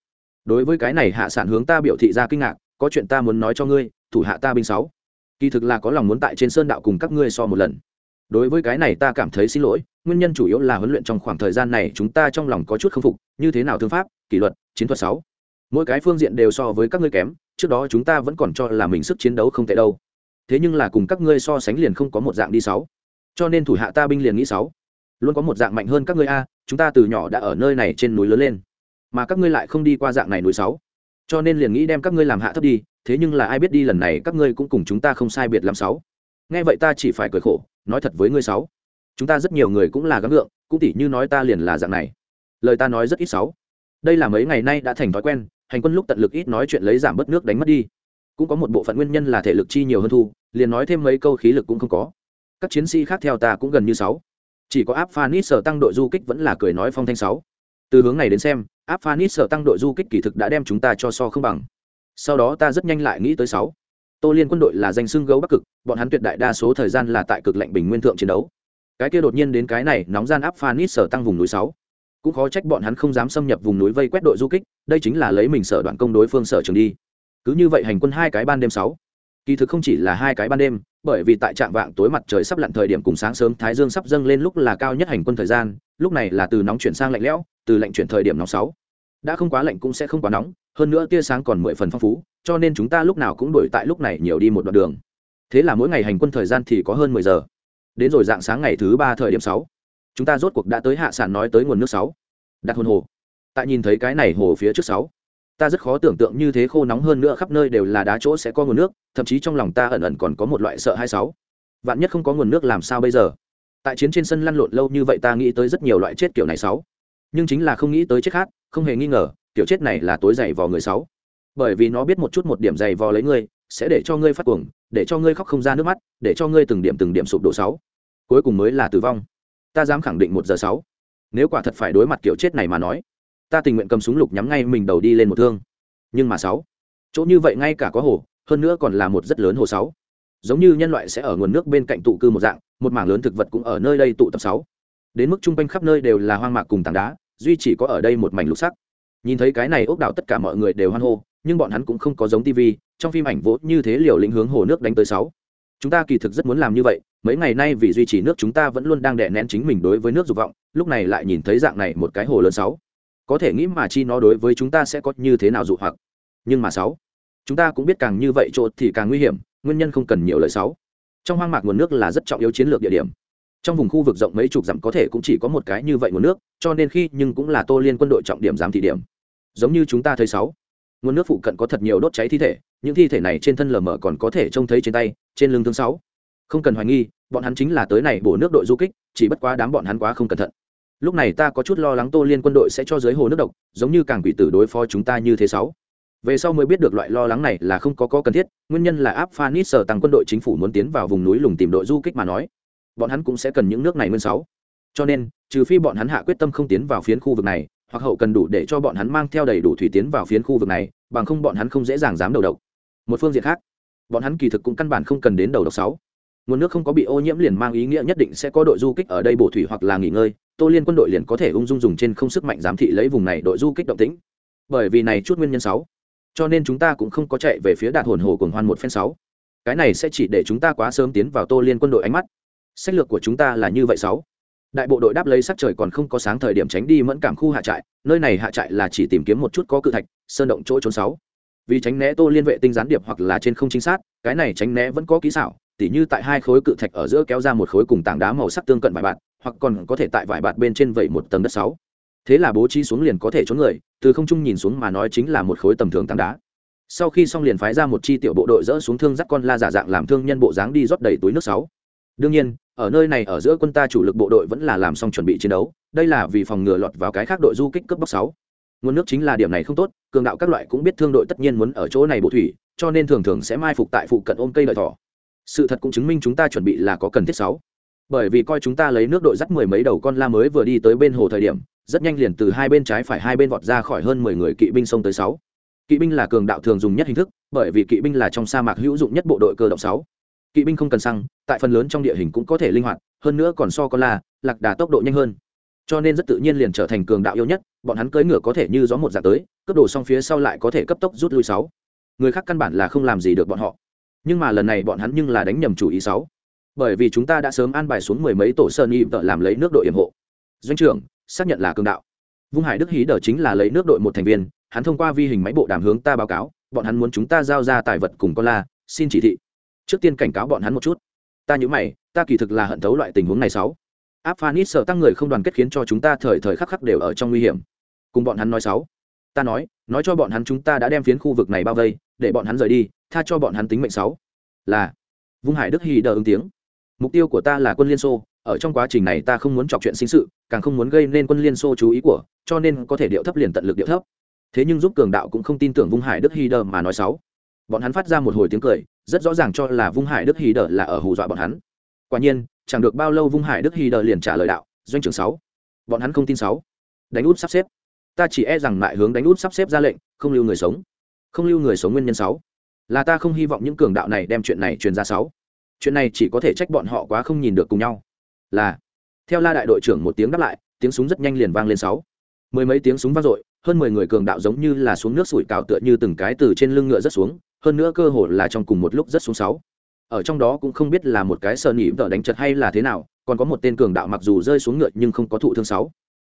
đối với cái này hạ sản hướng ta biểu thị ra kinh ngạc, có chuyện ta muốn nói cho ngươi, thủ hạ ta binh sáu. Kỳ thực là có lòng muốn tại trên sơn đạo cùng các ngươi so một lần. Đối với cái này ta cảm thấy xin lỗi, nguyên nhân chủ yếu là huấn luyện trong khoảng thời gian này chúng ta trong lòng có chút k phục, như thế nào thương pháp, kỷ luật, chiến thuật sáu. Mỗi cái phương diện đều so với các ngươi kém, trước đó chúng ta vẫn còn cho là mình sức chiến đấu không tệ đâu thế nhưng là cùng các ngươi so sánh liền không có một dạng đi sáu. Cho nên thủ hạ ta binh liền nghĩ sáu. Luôn có một dạng mạnh hơn các ngươi a, chúng ta từ nhỏ đã ở nơi này trên núi lớn lên, mà các ngươi lại không đi qua dạng này núi sáu. Cho nên liền nghĩ đem các ngươi làm hạ thấp đi, thế nhưng là ai biết đi lần này các ngươi cũng cùng chúng ta không sai biệt làm sáu. Nghe vậy ta chỉ phải cười khổ, nói thật với ngươi sáu. Chúng ta rất nhiều người cũng là gắng gượng, cũng tỉ như nói ta liền là dạng này. Lời ta nói rất ít sáu. Đây là mấy ngày nay đã thành thói quen, hành quân lúc tận lực ít nói chuyện lấy giảm bớt nước đánh mất đi cũng có một bộ phận nguyên nhân là thể lực chi nhiều hơn thu, liền nói thêm mấy câu khí lực cũng không có. Các chiến sĩ khác theo ta cũng gần như sáu. Chỉ có áp phanit sở tăng đội du kích vẫn là cười nói phong thanh sáu. Từ hướng này đến xem, áp phanit sở tăng đội du kích kỳ thực đã đem chúng ta cho so không bằng. Sau đó ta rất nhanh lại nghĩ tới sáu. Tô liên quân đội là danh xưng gấu bắc cực, bọn hắn tuyệt đại đa số thời gian là tại cực lạnh bình nguyên thượng chiến đấu. Cái kia đột nhiên đến cái này, nóng gian áp phanit sở tăng vùng núi sáu. Cũng khó trách bọn hắn không dám xâm nhập vùng núi vây quét đội du kích, đây chính là lấy mình sở đoạn công đối phương sở trường đi cứ như vậy hành quân hai cái ban đêm sáu. Kỳ thực không chỉ là hai cái ban đêm, bởi vì tại trạng vạng tối mặt trời sắp lặn thời điểm cùng sáng sớm thái dương sắp dâng lên lúc là cao nhất hành quân thời gian, lúc này là từ nóng chuyển sang lạnh lẽo, từ lạnh chuyển thời điểm nóng sáu. Đã không quá lạnh cũng sẽ không quá nóng, hơn nữa tia sáng còn mười phần phong phú, cho nên chúng ta lúc nào cũng đổi tại lúc này nhiều đi một đoạn đường. Thế là mỗi ngày hành quân thời gian thì có hơn mười giờ. Đến rồi dạng sáng ngày thứ ba thời điểm sáu. Chúng ta rốt cuộc đã tới hạ sản nói tới nguồn nước sáu. Đặt hồn hồ. Tại nhìn thấy cái này hồ phía trước sáu ta rất khó tưởng tượng như thế khô nóng hơn nữa khắp nơi đều là đá chỗ sẽ có nguồn nước, thậm chí trong lòng ta ẩn ẩn còn có một loại sợ hai sáu. Vạn nhất không có nguồn nước làm sao bây giờ? Tại chiến trên sân lăn lộn lâu như vậy ta nghĩ tới rất nhiều loại chết kiểu này sáu. Nhưng chính là không nghĩ tới chết khác, không hề nghi ngờ, kiểu chết này là tối dày vò người sáu. Bởi vì nó biết một chút một điểm dày vò lấy ngươi, sẽ để cho ngươi phát cuồng, để cho ngươi khóc không ra nước mắt, để cho ngươi từng điểm từng điểm sụp đổ sáu. Cuối cùng mới là tử vong. Ta dám khẳng định một giờ sáu. Nếu quả thật phải đối mặt kiểu chết này mà nói ta tình nguyện cầm súng lục nhắm ngay mình đầu đi lên một thương. Nhưng mà sáu, chỗ như vậy ngay cả có hồ, hơn nữa còn là một rất lớn hồ sáu. Giống như nhân loại sẽ ở nguồn nước bên cạnh tụ cư một dạng, một mảng lớn thực vật cũng ở nơi đây tụ tập sáu. Đến mức trung quanh khắp nơi đều là hoang mạc cùng tảng đá, duy chỉ có ở đây một mảnh lục sắc. Nhìn thấy cái này ốc đảo tất cả mọi người đều hoan hô, nhưng bọn hắn cũng không có giống tv trong phim ảnh vỗ như thế liều lĩnh hướng hồ nước đánh tới sáu. Chúng ta kỳ thực rất muốn làm như vậy, mấy ngày nay vì duy trì nước chúng ta vẫn luôn đang đè nén chính mình đối với nước dục vọng, lúc này lại nhìn thấy dạng này một cái hồ lớn sáu có thể nghĩ mà chi nó đối với chúng ta sẽ có như thế nào dụ hoặc. Nhưng mà sáu, chúng ta cũng biết càng như vậy chỗ thì càng nguy hiểm, nguyên nhân không cần nhiều lời sáu. Trong hoang mạc nguồn nước là rất trọng yếu chiến lược địa điểm. Trong vùng khu vực rộng mấy chục dặm có thể cũng chỉ có một cái như vậy nguồn nước, cho nên khi nhưng cũng là tô liên quân đội trọng điểm giám thị điểm. Giống như chúng ta thấy sáu, nguồn nước phụ cận có thật nhiều đốt cháy thi thể, những thi thể này trên thân lờ mờ còn có thể trông thấy trên tay, trên lưng thương sáu. Không cần hoài nghi, bọn hắn chính là tới này bổ nước đội du kích, chỉ bất quá đám bọn hắn quá không cẩn thận lúc này ta có chút lo lắng tô liên quân đội sẽ cho dưới hồ nước độc giống như càng quỷ tử đối phó chúng ta như thế sáu. Về sau mới biết được loại lo lắng này là không có, có cần thiết nguyên nhân là áp phanit sở tăng quân đội chính phủ muốn tiến vào vùng núi lùng tìm đội du kích mà nói. Bọn hắn cũng sẽ cần những nước này nguyên sáu. Cho nên trừ phi bọn hắn hạ quyết tâm không tiến vào phiến khu vực này hoặc hậu cần đủ để cho bọn hắn mang theo đầy đủ thủy tiến vào phiến khu vực này bằng không bọn hắn không dễ dàng dám đầu độc. Một phương diện khác bọn hắn kỳ thực cũng căn bản không cần đến đầu độc sáu nguồn nước không có bị ô nhiễm liền mang ý nghĩa nhất định sẽ có đội du kích ở đây bổ thủy hoặc là nghỉ ngơi. Tô liên quân đội liền có thể ung dung dùng trên không sức mạnh giám thị lấy vùng này đội du kích động tĩnh. Bởi vì này chút nguyên nhân sáu. Cho nên chúng ta cũng không có chạy về phía đạt hồn hồ cùng hoan một phen sáu. Cái này sẽ chỉ để chúng ta quá sớm tiến vào tô liên quân đội ánh mắt. Sách lược của chúng ta là như vậy sáu. Đại bộ đội đáp lấy sắc trời còn không có sáng thời điểm tránh đi mẫn cảm khu hạ trại, nơi này hạ trại là chỉ tìm kiếm một chút có cự thạch, sơn động chỗ trốn sáu. Vì tránh né tô liên vệ tinh gián điệp hoặc là trên không chính xác cái này tránh né vẫn có kỹ xảo tỉ như tại hai khối cự thạch ở giữa kéo ra một khối cùng tảng đá màu sắc tương cận vải bạt, hoặc còn có thể tại vải bạt bên trên vẩy một tầng đất sáu. Thế là bố trí xuống liền có thể trốn người, từ không trung nhìn xuống mà nói chính là một khối tầm thường tảng đá. Sau khi xong liền phái ra một chi tiểu bộ đội dỡ xuống thương dắt con la giả dạng làm thương nhân bộ dáng đi rót đầy túi nước sáu. Đương nhiên, ở nơi này ở giữa quân ta chủ lực bộ đội vẫn là làm xong chuẩn bị chiến đấu, đây là vì phòng ngừa lọt vào cái khác đội du kích cướp bóc sáu. Nguồn nước chính là điểm này không tốt, cường đạo các loại cũng biết thương đội tất nhiên muốn ở chỗ này bộ thủy, cho nên thường thường sẽ mai phục tại phụ cận ôm cây lợi thỏ sự thật cũng chứng minh chúng ta chuẩn bị là có cần thiết sáu. Bởi vì coi chúng ta lấy nước đội dắt mười mấy đầu con la mới vừa đi tới bên hồ thời điểm, rất nhanh liền từ hai bên trái phải hai bên vọt ra khỏi hơn mười người kỵ binh sông tới sáu. Kỵ binh là cường đạo thường dùng nhất hình thức, bởi vì kỵ binh là trong sa mạc hữu dụng nhất bộ đội cơ động sáu. Kỵ binh không cần xăng, tại phần lớn trong địa hình cũng có thể linh hoạt, hơn nữa còn so con la, lạc đà tốc độ nhanh hơn. Cho nên rất tự nhiên liền trở thành cường đạo yêu nhất, bọn hắn cưỡi ngựa có thể như gió một dạng tới cấp đồ xong phía sau lại có thể cấp tốc rút lui sáu. Người khác căn bản là không làm gì được bọn họ nhưng mà lần này bọn hắn nhưng là đánh nhầm chủ ý sáu. Bởi vì chúng ta đã sớm an bài xuống mười mấy tổ sơn y tợ làm lấy nước đội yểm hộ. Doanh trưởng, xác nhận là cường đạo. Vung hải đức hí đờ chính là lấy nước đội một thành viên, hắn thông qua vi hình máy bộ đàm hướng ta báo cáo, bọn hắn muốn chúng ta giao ra tài vật cùng con la, xin chỉ thị. Trước tiên cảnh cáo bọn hắn một chút. Ta nhớ mày, ta kỳ thực là hận thấu loại tình huống này sáu. Áp phan ít sợ tăng người không đoàn kết khiến cho chúng ta thời thời khắc khắc đều ở trong nguy hiểm. Cùng bọn hắn nói sáu ta nói nói cho bọn hắn chúng ta đã đem phiến khu vực này bao vây, để bọn hắn rời đi, tha cho bọn hắn tính mệnh sáu. Là. Vung hải đức hì đờ ứng tiếng. Mục tiêu của ta là quân liên xô, ở trong quá trình này ta không muốn chọc chuyện sinh sự, càng không muốn gây nên quân liên xô chú ý của, cho nên có thể điệu thấp liền tận lực điệu thấp. Thế nhưng giúp cường đạo cũng không tin tưởng vung hải đức hy đờ mà nói sáu. Bọn hắn phát ra một hồi tiếng cười, rất rõ ràng cho là vung hải đức hy đờ là ở hù dọa bọn hắn. Quả nhiên, chẳng được bao lâu vung hải đức hy đờ liền trả lời đạo, doanh trưởng sáu. Bọn hắn không tin sáu. Đánh út sắp xếp ta chỉ e rằng lại hướng đánh út sắp xếp ra lệnh, không lưu người sống. Không lưu người sống nguyên nhân sáu. Là ta không hy vọng những cường đạo này đem chuyện này truyền ra sáu. Chuyện này chỉ có thể trách bọn họ quá không nhìn được cùng nhau. Là, theo la đại đội trưởng một tiếng đáp lại, tiếng súng rất nhanh liền vang lên sáu. Mười mấy tiếng súng vang dội, hơn mười người cường đạo giống như là xuống nước sủi cào tựa như từng cái từ trên lưng ngựa rất xuống, hơn nữa cơ hồ là trong cùng một lúc rất xuống sáu. Ở trong đó cũng không biết là một cái sờ nỉ vợ đánh chật hay là thế nào, còn có một tên cường đạo mặc dù rơi xuống ngựa nhưng không có thụ thương sáu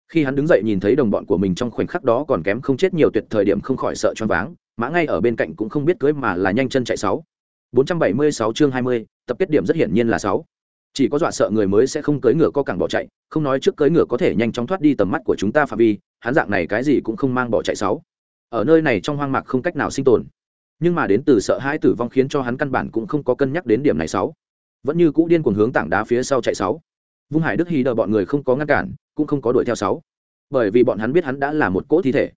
khi hắn đứng dậy nhìn thấy đồng bọn của mình trong khoảnh khắc đó còn kém không chết nhiều tuyệt thời điểm không khỏi sợ choáng váng mã ngay ở bên cạnh cũng không biết cưới mà là nhanh chân chạy sáu. 476 chương 20, tập kết điểm rất hiển nhiên là sáu. Chỉ có dọa sợ người mới sẽ không cưỡi ngựa co cẳng bỏ chạy không nói trước cưỡi ngựa có thể nhanh chóng thoát đi tầm mắt của chúng ta phạm vi hắn dạng này cái gì cũng không mang bỏ chạy sáu. Ở nơi này trong hoang mạc không cách nào sinh tồn. Nhưng mà đến từ sợ hãi tử vong khiến cho hắn căn bản cũng không có cân nhắc đến điểm này sáu. Vẫn như cũ điên cuồng hướng tảng đá phía sau chạy sáu. Vung hải đức hy đợi bọn người không có ngăn cản cũng không có đuổi theo sáu. Bởi vì bọn hắn biết hắn đã là một cỗ thi thể.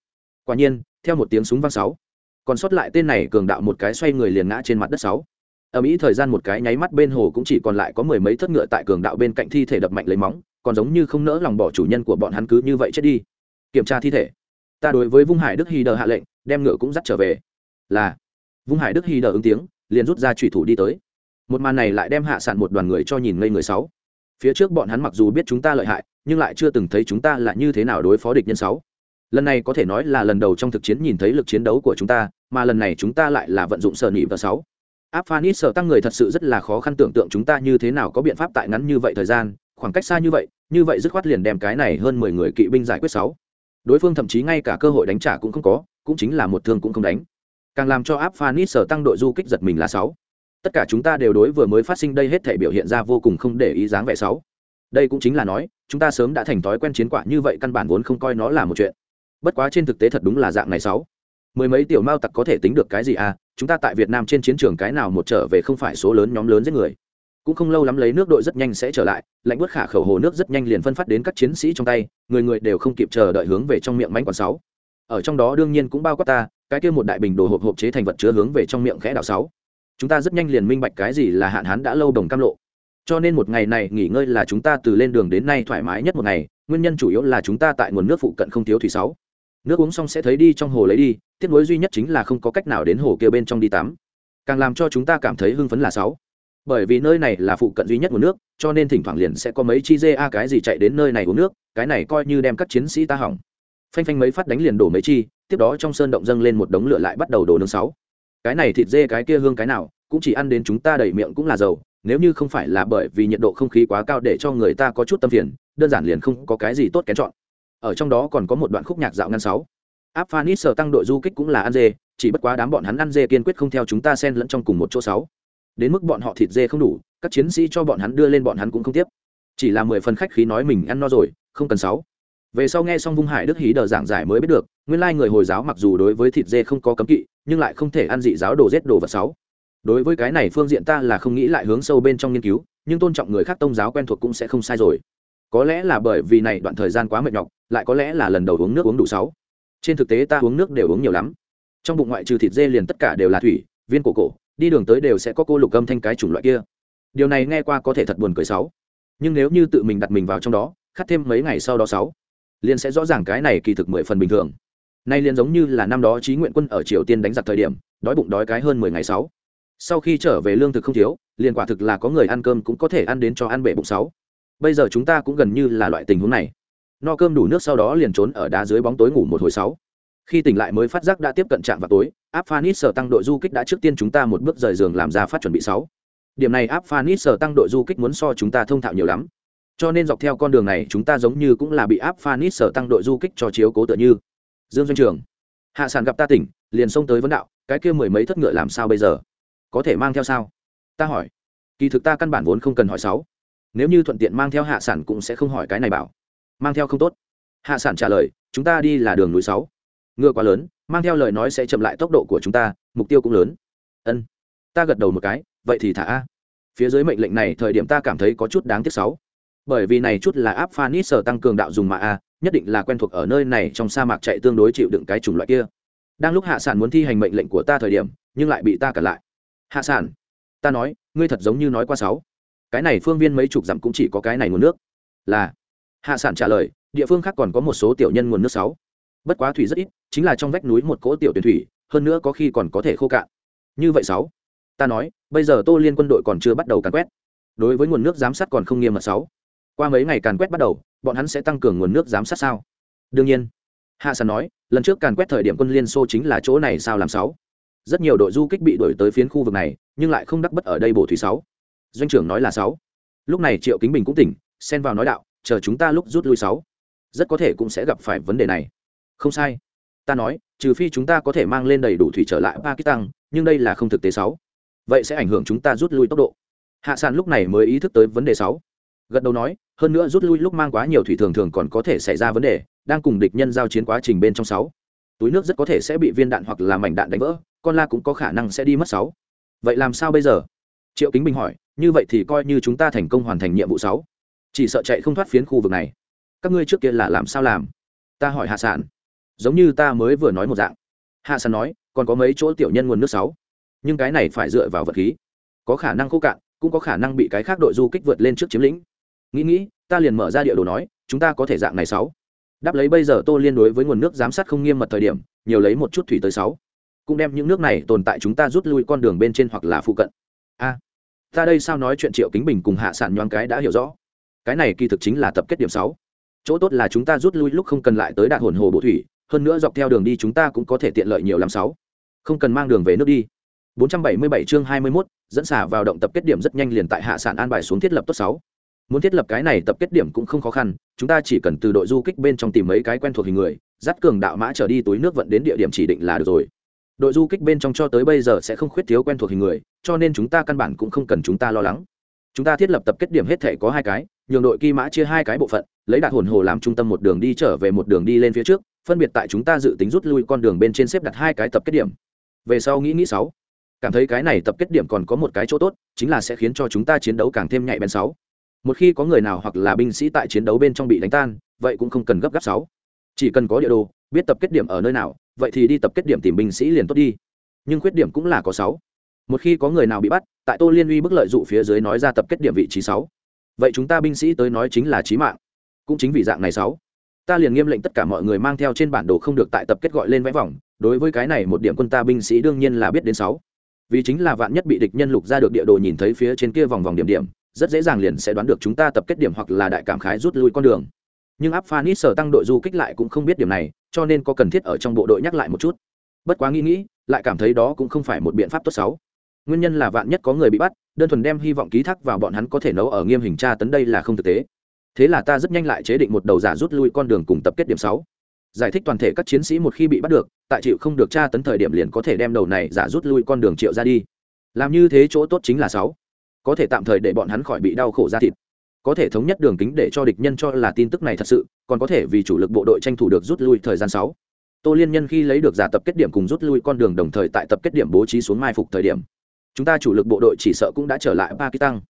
Quả nhiên, theo một tiếng súng vang sáu, còn sót lại tên này cường đạo một cái xoay người liền ngã trên mặt đất sáu. Ở mỹ thời gian một cái nháy mắt bên hồ cũng chỉ còn lại có mười mấy thất ngựa tại cường đạo bên cạnh thi thể đập mạnh lấy móng, còn giống như không nỡ lòng bỏ chủ nhân của bọn hắn cứ như vậy chết đi. Kiểm tra thi thể. Ta đối với vung hải đức hy đờ hạ lệnh, đem ngựa cũng dắt trở về. Là. Vung hải đức hy đờ ứng tiếng, liền rút ra trùy thủ đi tới. Một màn này lại đem hạ sản một đoàn người cho nhìn ngây người sáu. Phía trước bọn hắn mặc dù biết chúng ta lợi hại nhưng lại chưa từng thấy chúng ta là như thế nào đối phó địch nhân sáu. Lần này có thể nói là lần đầu trong thực chiến nhìn thấy lực chiến đấu của chúng ta, mà lần này chúng ta lại là vận dụng sở nhị và sáu. Áp phanit sở tăng người thật sự rất là khó khăn tưởng tượng chúng ta như thế nào có biện pháp tại ngắn như vậy thời gian, khoảng cách xa như vậy như vậy dứt khoát liền đem cái này hơn mười người kỵ binh giải quyết sáu. Đối phương thậm chí ngay cả cơ hội đánh trả cũng không có, cũng chính là một thương cũng không đánh. Càng làm cho áp phanit sở tăng đội du kích giật mình là sáu. Tất cả chúng ta đều đối vừa mới phát sinh đây hết thể biểu hiện ra vô cùng không để ý dáng vẻ sáu đây cũng chính là nói, chúng ta sớm đã thành thói quen chiến quả như vậy căn bản vốn không coi nó là một chuyện. Bất quá trên thực tế thật đúng là dạng này sáu. Mười mấy tiểu mao tặc có thể tính được cái gì à? Chúng ta tại việt nam trên chiến trường cái nào một trở về không phải số lớn nhóm lớn giết người. Cũng không lâu lắm lấy nước đội rất nhanh sẽ trở lại, lạnh bớt khả khẩu hồ nước rất nhanh liền phân phát đến các chiến sĩ trong tay, người người đều không kịp chờ đợi hướng về trong miệng mánh quả sáu. Ở trong đó đương nhiên cũng bao quát ta, cái kia một đại bình đồ hộp hộp chế thành vật chứa hướng về trong miệng khẽ đạo sáu. Chúng ta rất nhanh liền minh bạch cái gì là hạn hán đã lâu đồng cam lộ cho nên một ngày này nghỉ ngơi là chúng ta từ lên đường đến nay thoải mái nhất một ngày, nguyên nhân chủ yếu là chúng ta tại nguồn nước phụ cận không thiếu thủy sáu. Nước uống xong sẽ thấy đi trong hồ lấy đi, tiếc nuối duy nhất chính là không có cách nào đến hồ kia bên trong đi tắm. Càng làm cho chúng ta cảm thấy hưng phấn là sáu. Bởi vì nơi này là phụ cận duy nhất nguồn nước, cho nên thỉnh thoảng liền sẽ có mấy chi dê a cái gì chạy đến nơi này uống nước, cái này coi như đem các chiến sĩ ta hỏng. Phanh phanh mấy phát đánh liền đổ mấy chi, tiếp đó trong sơn động dâng lên một đống lửa lại bắt đầu đổ nướng sáu. Cái này thịt dê cái kia hương cái nào, cũng chỉ ăn đến chúng ta đầy miệng cũng là dầu nếu như không phải là bởi vì nhiệt độ không khí quá cao để cho người ta có chút tâm phiền, đơn giản liền không có cái gì tốt kén chọn. Ở trong đó còn có một đoạn khúc nhạc dạo ngăn sáu. Áp phanis sở tăng đội du kích cũng là ăn dê, chỉ bất quá đám bọn hắn ăn dê kiên quyết không theo chúng ta xen lẫn trong cùng một chỗ sáu. Đến mức bọn họ thịt dê không đủ, các chiến sĩ cho bọn hắn đưa lên bọn hắn cũng không tiếp. Chỉ là mười phần khách khí nói mình ăn no rồi, không cần sáu. Về sau nghe xong vung hải đức hí đờ giảng giải mới biết được, nguyên lai người hồi giáo mặc dù đối với thịt dê không có cấm kỵ, nhưng lại không thể ăn dị giáo đồ rết đồ vật sáu đối với cái này phương diện ta là không nghĩ lại hướng sâu bên trong nghiên cứu, nhưng tôn trọng người khác tôn giáo quen thuộc cũng sẽ không sai rồi. Có lẽ là bởi vì này đoạn thời gian quá mệt nhọc, lại có lẽ là lần đầu uống nước uống đủ sáu. Trên thực tế ta uống nước đều uống nhiều lắm. Trong bụng ngoại trừ thịt dê liền tất cả đều là thủy, viên cổ cổ, đi đường tới đều sẽ có cô lục âm thanh cái chủng loại kia. Điều này nghe qua có thể thật buồn cười sáu. Nhưng nếu như tự mình đặt mình vào trong đó khát thêm mấy ngày sau đó sáu, liền sẽ rõ ràng cái này kỳ thực mười phần bình thường. Nay liền giống như là năm đó trí nguyện quân ở triều tiên đánh giặc thời điểm, đói bụng đói cái hơn mười ngày sáu sau khi trở về lương thực không thiếu, liền quả thực là có người ăn cơm cũng có thể ăn đến cho ăn bể bụng sáu. Bây giờ chúng ta cũng gần như là loại tình huống này. No cơm đủ nước sau đó liền trốn ở đá dưới bóng tối ngủ một hồi sáu. Khi tỉnh lại mới phát giác đã tiếp cận trạm vào tối áp phanit sở tăng đội du kích đã trước tiên chúng ta một bước rời giường làm ra phát chuẩn bị sáu. Điểm này áp phanit sở tăng đội du kích muốn so chúng ta thông thạo nhiều lắm. Cho nên dọc theo con đường này chúng ta giống như cũng là bị áp phanit sở tăng đội du kích cho chiếu cố tựa như. Dương doanh trường, hạ sản gặp ta tỉnh, liền xông tới vấn đạo, cái kia mười mấy thất ngựa làm sao bây giờ? Có thể mang theo sao? Ta hỏi. Kỳ thực ta căn bản vốn không cần hỏi sáu. Nếu như thuận tiện mang theo hạ sản cũng sẽ không hỏi cái này bảo. Mang theo không tốt. Hạ sản trả lời, chúng ta đi là đường núi sáu. Ngựa quá lớn, mang theo lời nói sẽ chậm lại tốc độ của chúng ta, mục tiêu cũng lớn. Ân. Ta gật đầu một cái, vậy thì thả a. Phía dưới mệnh lệnh này thời điểm ta cảm thấy có chút đáng tiếc sáu. Bởi vì này chút là áp phanit sở tăng cường đạo dùng mà a, nhất định là quen thuộc ở nơi này trong sa mạc chạy tương đối chịu đựng cái chủng loại kia. Đang lúc hạ sản muốn thi hành mệnh lệnh của ta thời điểm, nhưng lại bị ta cản lại hạ sản. Ta nói, ngươi thật giống như nói qua sáu. Cái này phương viên mấy chục dặm cũng chỉ có cái này nguồn nước. Là. Hạ sản trả lời, địa phương khác còn có một số tiểu nhân nguồn nước sáu. Bất quá thủy rất ít, chính là trong vách núi một cỗ tiểu tuyển thủy, hơn nữa có khi còn có thể khô cạn. Như vậy sáu. Ta nói, bây giờ tô liên quân đội còn chưa bắt đầu càn quét. Đối với nguồn nước giám sát còn không nghiêm mật sáu. Qua mấy ngày càn quét bắt đầu, bọn hắn sẽ tăng cường nguồn nước giám sát sao? Đương nhiên. Hạ sản nói, lần trước càn quét thời điểm quân liên xô chính là chỗ này sao làm sáu? Rất nhiều đội du kích bị đuổi tới phiến khu vực này, nhưng lại không đắc bất ở đây bổ thủy sáu. Doanh trưởng nói là sáu. Lúc này triệu kính bình cũng tỉnh, xen vào nói đạo, chờ chúng ta lúc rút lui sáu. Rất có thể cũng sẽ gặp phải vấn đề này. Không sai. Ta nói, trừ phi chúng ta có thể mang lên đầy đủ thủy trở lại pakistan, nhưng đây là không thực tế sáu. Vậy sẽ ảnh hưởng chúng ta rút lui tốc độ. Hạ sản lúc này mới ý thức tới vấn đề sáu. Gật đầu nói, hơn nữa rút lui lúc mang quá nhiều thủy thường thường còn có thể xảy ra vấn đề, đang cùng địch nhân giao chiến quá trình bên trong sáu. Túi nước rất có thể sẽ bị viên đạn hoặc là mảnh đạn đánh vỡ con la cũng có khả năng sẽ đi mất sáu. Vậy làm sao bây giờ? Triệu kính bình hỏi, như vậy thì coi như chúng ta thành công hoàn thành nhiệm vụ sáu. Chỉ sợ chạy không thoát phiến khu vực này. Các ngươi trước kia là làm sao làm? Ta hỏi hạ sản giống như ta mới vừa nói một dạng. Hạ sản nói, còn có mấy chỗ tiểu nhân nguồn nước sáu. Nhưng cái này phải dựa vào vật khí. Có khả năng khô cạn, cũng có khả năng bị cái khác đội du kích vượt lên trước chiếm lĩnh. Nghĩ nghĩ, ta liền mở ra địa đồ nói, chúng ta có thể dạng này sáu. Đáp lấy bây giờ tô liên đối với nguồn nước giám sát không nghiêm mật thời điểm, nhiều lấy một chút thủy tới sáu cũng đem những nước này tồn tại chúng ta rút lui con đường bên trên hoặc là phụ cận. A ta đây sao nói chuyện triệu kính bình cùng hạ sản nhoáng cái đã hiểu rõ. Cái này kỳ thực chính là tập kết điểm sáu. Chỗ tốt là chúng ta rút lui lúc không cần lại tới đạt hồn hồ bộ thủy hơn nữa dọc theo đường đi chúng ta cũng có thể tiện lợi nhiều lắm sáu. Không cần mang đường về nước đi. 477 chương 21, dẫn xả vào động tập kết điểm rất nhanh liền tại hạ sản an bài xuống thiết lập tốt 6. Muốn thiết lập cái này tập kết điểm cũng không khó khăn, chúng ta chỉ cần từ đội du kích bên trong tìm mấy cái quen thuộc hình người, dắt cường đạo mã trở đi túi nước vận đến địa điểm chỉ định là được rồi. Đội du kích bên trong cho tới bây giờ sẽ không khuyết thiếu quen thuộc hình người, cho nên chúng ta căn bản cũng không cần chúng ta lo lắng. Chúng ta thiết lập tập kết điểm hết thể có hai cái, nhường đội kỳ mã chia hai cái bộ phận, lấy đạt hồn hồ làm trung tâm một đường đi trở về một đường đi lên phía trước, phân biệt tại chúng ta dự tính rút lui con đường bên trên xếp đặt hai cái tập kết điểm. Về sau nghĩ nghĩ sáu cảm thấy cái này tập kết điểm còn có một cái chỗ tốt chính là sẽ khiến cho chúng ta chiến đấu càng thêm nhạy bén sáu một khi có người nào hoặc là binh sĩ tại chiến đấu bên trong bị đánh tan vậy cũng không cần gấp gáp sáu chỉ cần có địa đồ biết tập kết điểm ở nơi nào vậy thì đi tập kết điểm tìm binh sĩ liền tốt đi. Nhưng khuyết điểm cũng là có sáu. Một khi có người nào bị bắt, tại tô liên uy bức lợi dụ phía dưới nói ra tập kết điểm vị trí sáu. Vậy chúng ta binh sĩ tới nói chính là trí mạng. Cũng chính vì dạng này sáu. Ta liền nghiêm lệnh tất cả mọi người mang theo trên bản đồ không được tại tập kết gọi lên vẽ vòng. Đối với cái này một điểm quân ta binh sĩ đương nhiên là biết đến sáu. Vì chính là vạn nhất bị địch nhân lục ra được địa đồ nhìn thấy phía trên kia vòng vòng điểm điểm, rất dễ dàng liền sẽ đoán được chúng ta tập kết điểm hoặc là đại cảm khái rút lui con đường nhưng áp phanis sở tăng đội du kích lại cũng không biết điểm này, cho nên có cần thiết ở trong bộ đội nhắc lại một chút. Bất quá nghĩ nghĩ, lại cảm thấy đó cũng không phải một biện pháp tốt xấu. Nguyên nhân là vạn nhất có người bị bắt, đơn thuần đem hy vọng ký thác vào bọn hắn có thể nấu ở nghiêm hình tra tấn đây là không thực tế. Thế là ta rất nhanh lại chế định một đầu giả rút lui con đường cùng tập kết điểm sáu. Giải thích toàn thể các chiến sĩ một khi bị bắt được, tại chịu không được tra tấn thời điểm liền có thể đem đầu này giả rút lui con đường triệu ra đi. Làm như thế chỗ tốt chính là sáu. Có thể tạm thời để bọn hắn khỏi bị đau khổ ra thịt có thể thống nhất đường kính để cho địch nhân cho là tin tức này thật sự, còn có thể vì chủ lực bộ đội tranh thủ được rút lui thời gian sáu. Tô liên nhân khi lấy được giả tập kết điểm cùng rút lui con đường đồng thời tại tập kết điểm bố trí xuống mai phục thời điểm. Chúng ta chủ lực bộ đội chỉ sợ cũng đã trở lại pakistan.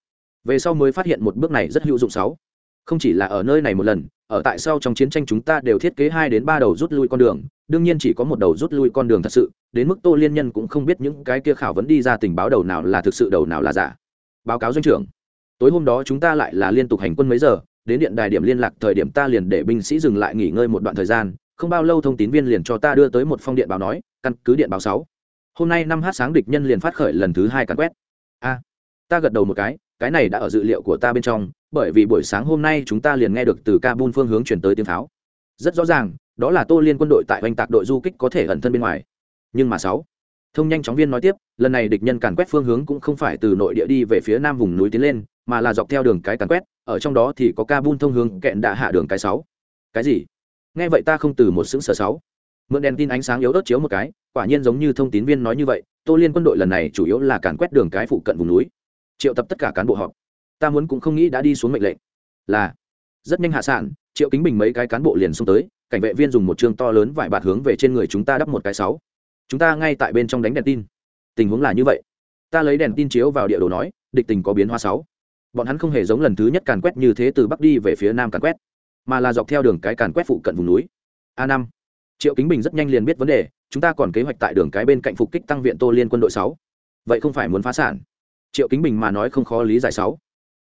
Về sau mới phát hiện một bước này rất hữu dụng sáu. Không chỉ là ở nơi này một lần, ở tại sau trong chiến tranh chúng ta đều thiết kế hai đến ba đầu rút lui con đường, đương nhiên chỉ có một đầu rút lui con đường thật sự, đến mức tô liên nhân cũng không biết những cái kia khảo vấn đi ra tình báo đầu nào là thực sự, đầu nào là giả. Báo cáo doanh trưởng tối hôm đó chúng ta lại là liên tục hành quân mấy giờ, đến điện đài điểm liên lạc thời điểm ta liền để binh sĩ dừng lại nghỉ ngơi một đoạn thời gian, không bao lâu thông tín viên liền cho ta đưa tới một phong điện báo nói, căn cứ điện báo sáu. Hôm nay năm h sáng địch nhân liền phát khởi lần thứ hai cắn quét. A, ta gật đầu một cái cái này đã ở dự liệu của ta bên trong, bởi vì buổi sáng hôm nay chúng ta liền nghe được từ kabul phương hướng chuyển tới tiếng pháo rất rõ ràng, đó là tô liên quân đội tại oanh tạc đội du kích có thể ẩn thân bên ngoài. Nhưng mà sáu, thông nhanh chóng viên nói tiếp, lần này địch nhân càn quét phương hướng cũng không phải từ nội địa đi về phía nam vùng núi tiến lên mà là dọc theo đường cái càn quét, ở trong đó thì có kabul thông hướng kẹn đã hạ đường cái sáu. Cái gì? Nghe vậy ta không từ một xứng sở sáu. Mượn đèn tin ánh sáng yếu ớt chiếu một cái, quả nhiên giống như thông tín viên nói như vậy, tô liên quân đội lần này chủ yếu là càn quét đường cái phụ cận vùng núi. Triệu tập tất cả cán bộ họp. Ta muốn cũng không nghĩ đã đi xuống mệnh lệnh. Là, rất nhanh hạ sản triệu kính bình mấy cái cán bộ liền xông tới, cảnh vệ viên dùng một chương to lớn vải bạt hướng về trên người chúng ta đắp một cái sáu. Chúng ta ngay tại bên trong đánh đèn tin. Tình huống là như vậy. Ta lấy đèn tin chiếu vào địa đồ nói, địch tình có biến hóa sáu bọn hắn không hề giống lần thứ nhất càn quét như thế từ bắc đi về phía nam càn quét, mà là dọc theo đường cái càn quét phụ cận vùng núi. A năm, triệu kính bình rất nhanh liền biết vấn đề, chúng ta còn kế hoạch tại đường cái bên cạnh phục kích tăng viện tô liên quân đội sáu. Vậy không phải muốn phá sản. Triệu kính bình mà nói không khó lý giải sáu.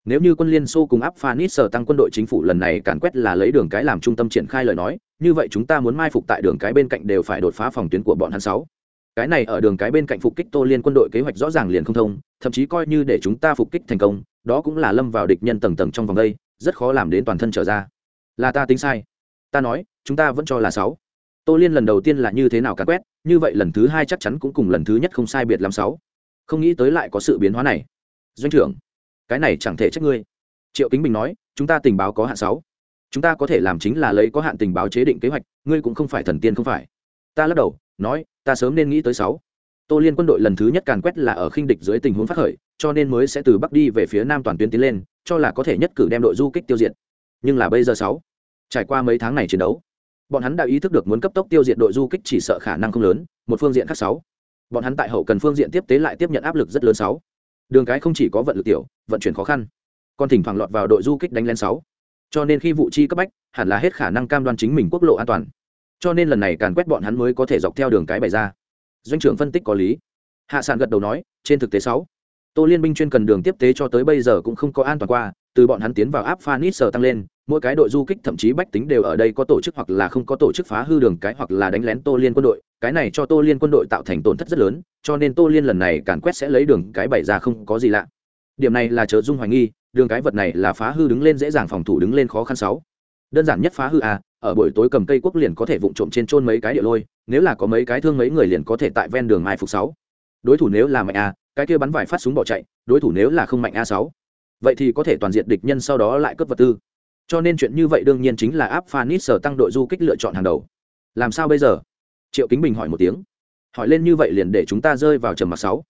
Nếu như quân liên xô cùng áp phanit sở tăng quân đội chính phủ lần này càn quét là lấy đường cái làm trung tâm triển khai lời nói, như vậy chúng ta muốn mai phục tại đường cái bên cạnh đều phải đột phá phòng tuyến của bọn hắn sáu cái này ở đường cái bên cạnh phục kích tô liên quân đội kế hoạch rõ ràng liền không thông, thậm chí coi như để chúng ta phục kích thành công, đó cũng là lâm vào địch nhân tầng tầng trong vòng đây, rất khó làm đến toàn thân trở ra. Là ta tính sai. Ta nói, chúng ta vẫn cho là sáu. Tô liên lần đầu tiên là như thế nào càn quét, như vậy lần thứ hai chắc chắn cũng cùng lần thứ nhất không sai biệt làm sáu. Không nghĩ tới lại có sự biến hóa này. Doanh trưởng, cái này chẳng thể trách ngươi. Triệu kính bình nói, chúng ta tình báo có hạn sáu. Chúng ta có thể làm chính là lấy có hạn tình báo chế định kế hoạch, ngươi cũng không phải thần tiên không phải. Ta lắc đầu nói, ta sớm nên nghĩ tới sáu. Tô liên quân đội lần thứ nhất càn quét là ở khinh địch dưới tình huống phát khởi, cho nên mới sẽ từ bắc đi về phía nam toàn tuyến tiến lên, cho là có thể nhất cử đem đội du kích tiêu diệt. Nhưng là bây giờ sáu. Trải qua mấy tháng này chiến đấu, bọn hắn đã ý thức được muốn cấp tốc tiêu diệt đội du kích chỉ sợ khả năng không lớn, một phương diện khác sáu. Bọn hắn tại hậu cần phương diện tiếp tế lại tiếp nhận áp lực rất lớn sáu. Đường cái không chỉ có vận lực tiểu, vận chuyển khó khăn, còn thỉnh thoảng lọt vào đội du kích đánh lên sáu. Cho nên khi vụ chi cấp bách, hẳn là hết khả năng cam đoan chính mình quốc lộ an toàn cho nên lần này càn quét bọn hắn mới có thể dọc theo đường cái bày ra. Doanh trưởng phân tích có lý. Hạ sản gật đầu nói, trên thực tế sáu. Tô liên binh chuyên cần đường tiếp tế cho tới bây giờ cũng không có an toàn qua, từ bọn hắn tiến vào áp phanit sờ tăng lên, mỗi cái đội du kích thậm chí bách tính đều ở đây có tổ chức hoặc là không có tổ chức phá hư đường cái hoặc là đánh lén tô liên quân đội. Cái này cho tô liên quân đội tạo thành tổn thất rất lớn, cho nên tô liên lần này càn quét sẽ lấy đường cái bày ra không có gì lạ. Điểm này là chớ dung hoài nghi, đường cái vật này là phá hư đứng lên dễ dàng phòng thủ đứng lên khó khăn sáu đơn giản nhất phá hư à ở buổi tối cầm cây quốc liền có thể vụng trộm trên trôn mấy cái địa lôi, nếu là có mấy cái thương mấy người liền có thể tại ven đường mai phục sáu. Đối thủ nếu là mạnh a cái kia bắn vài phát súng bỏ chạy, đối thủ nếu là không mạnh a sáu. Vậy thì có thể toàn diện địch nhân sau đó lại cướp vật tư. Cho nên chuyện như vậy đương nhiên chính là áp phanit sở tăng đội du kích lựa chọn hàng đầu. Làm sao bây giờ? Triệu kính bình hỏi một tiếng. Hỏi lên như vậy liền để chúng ta rơi vào trầm mặc sáu.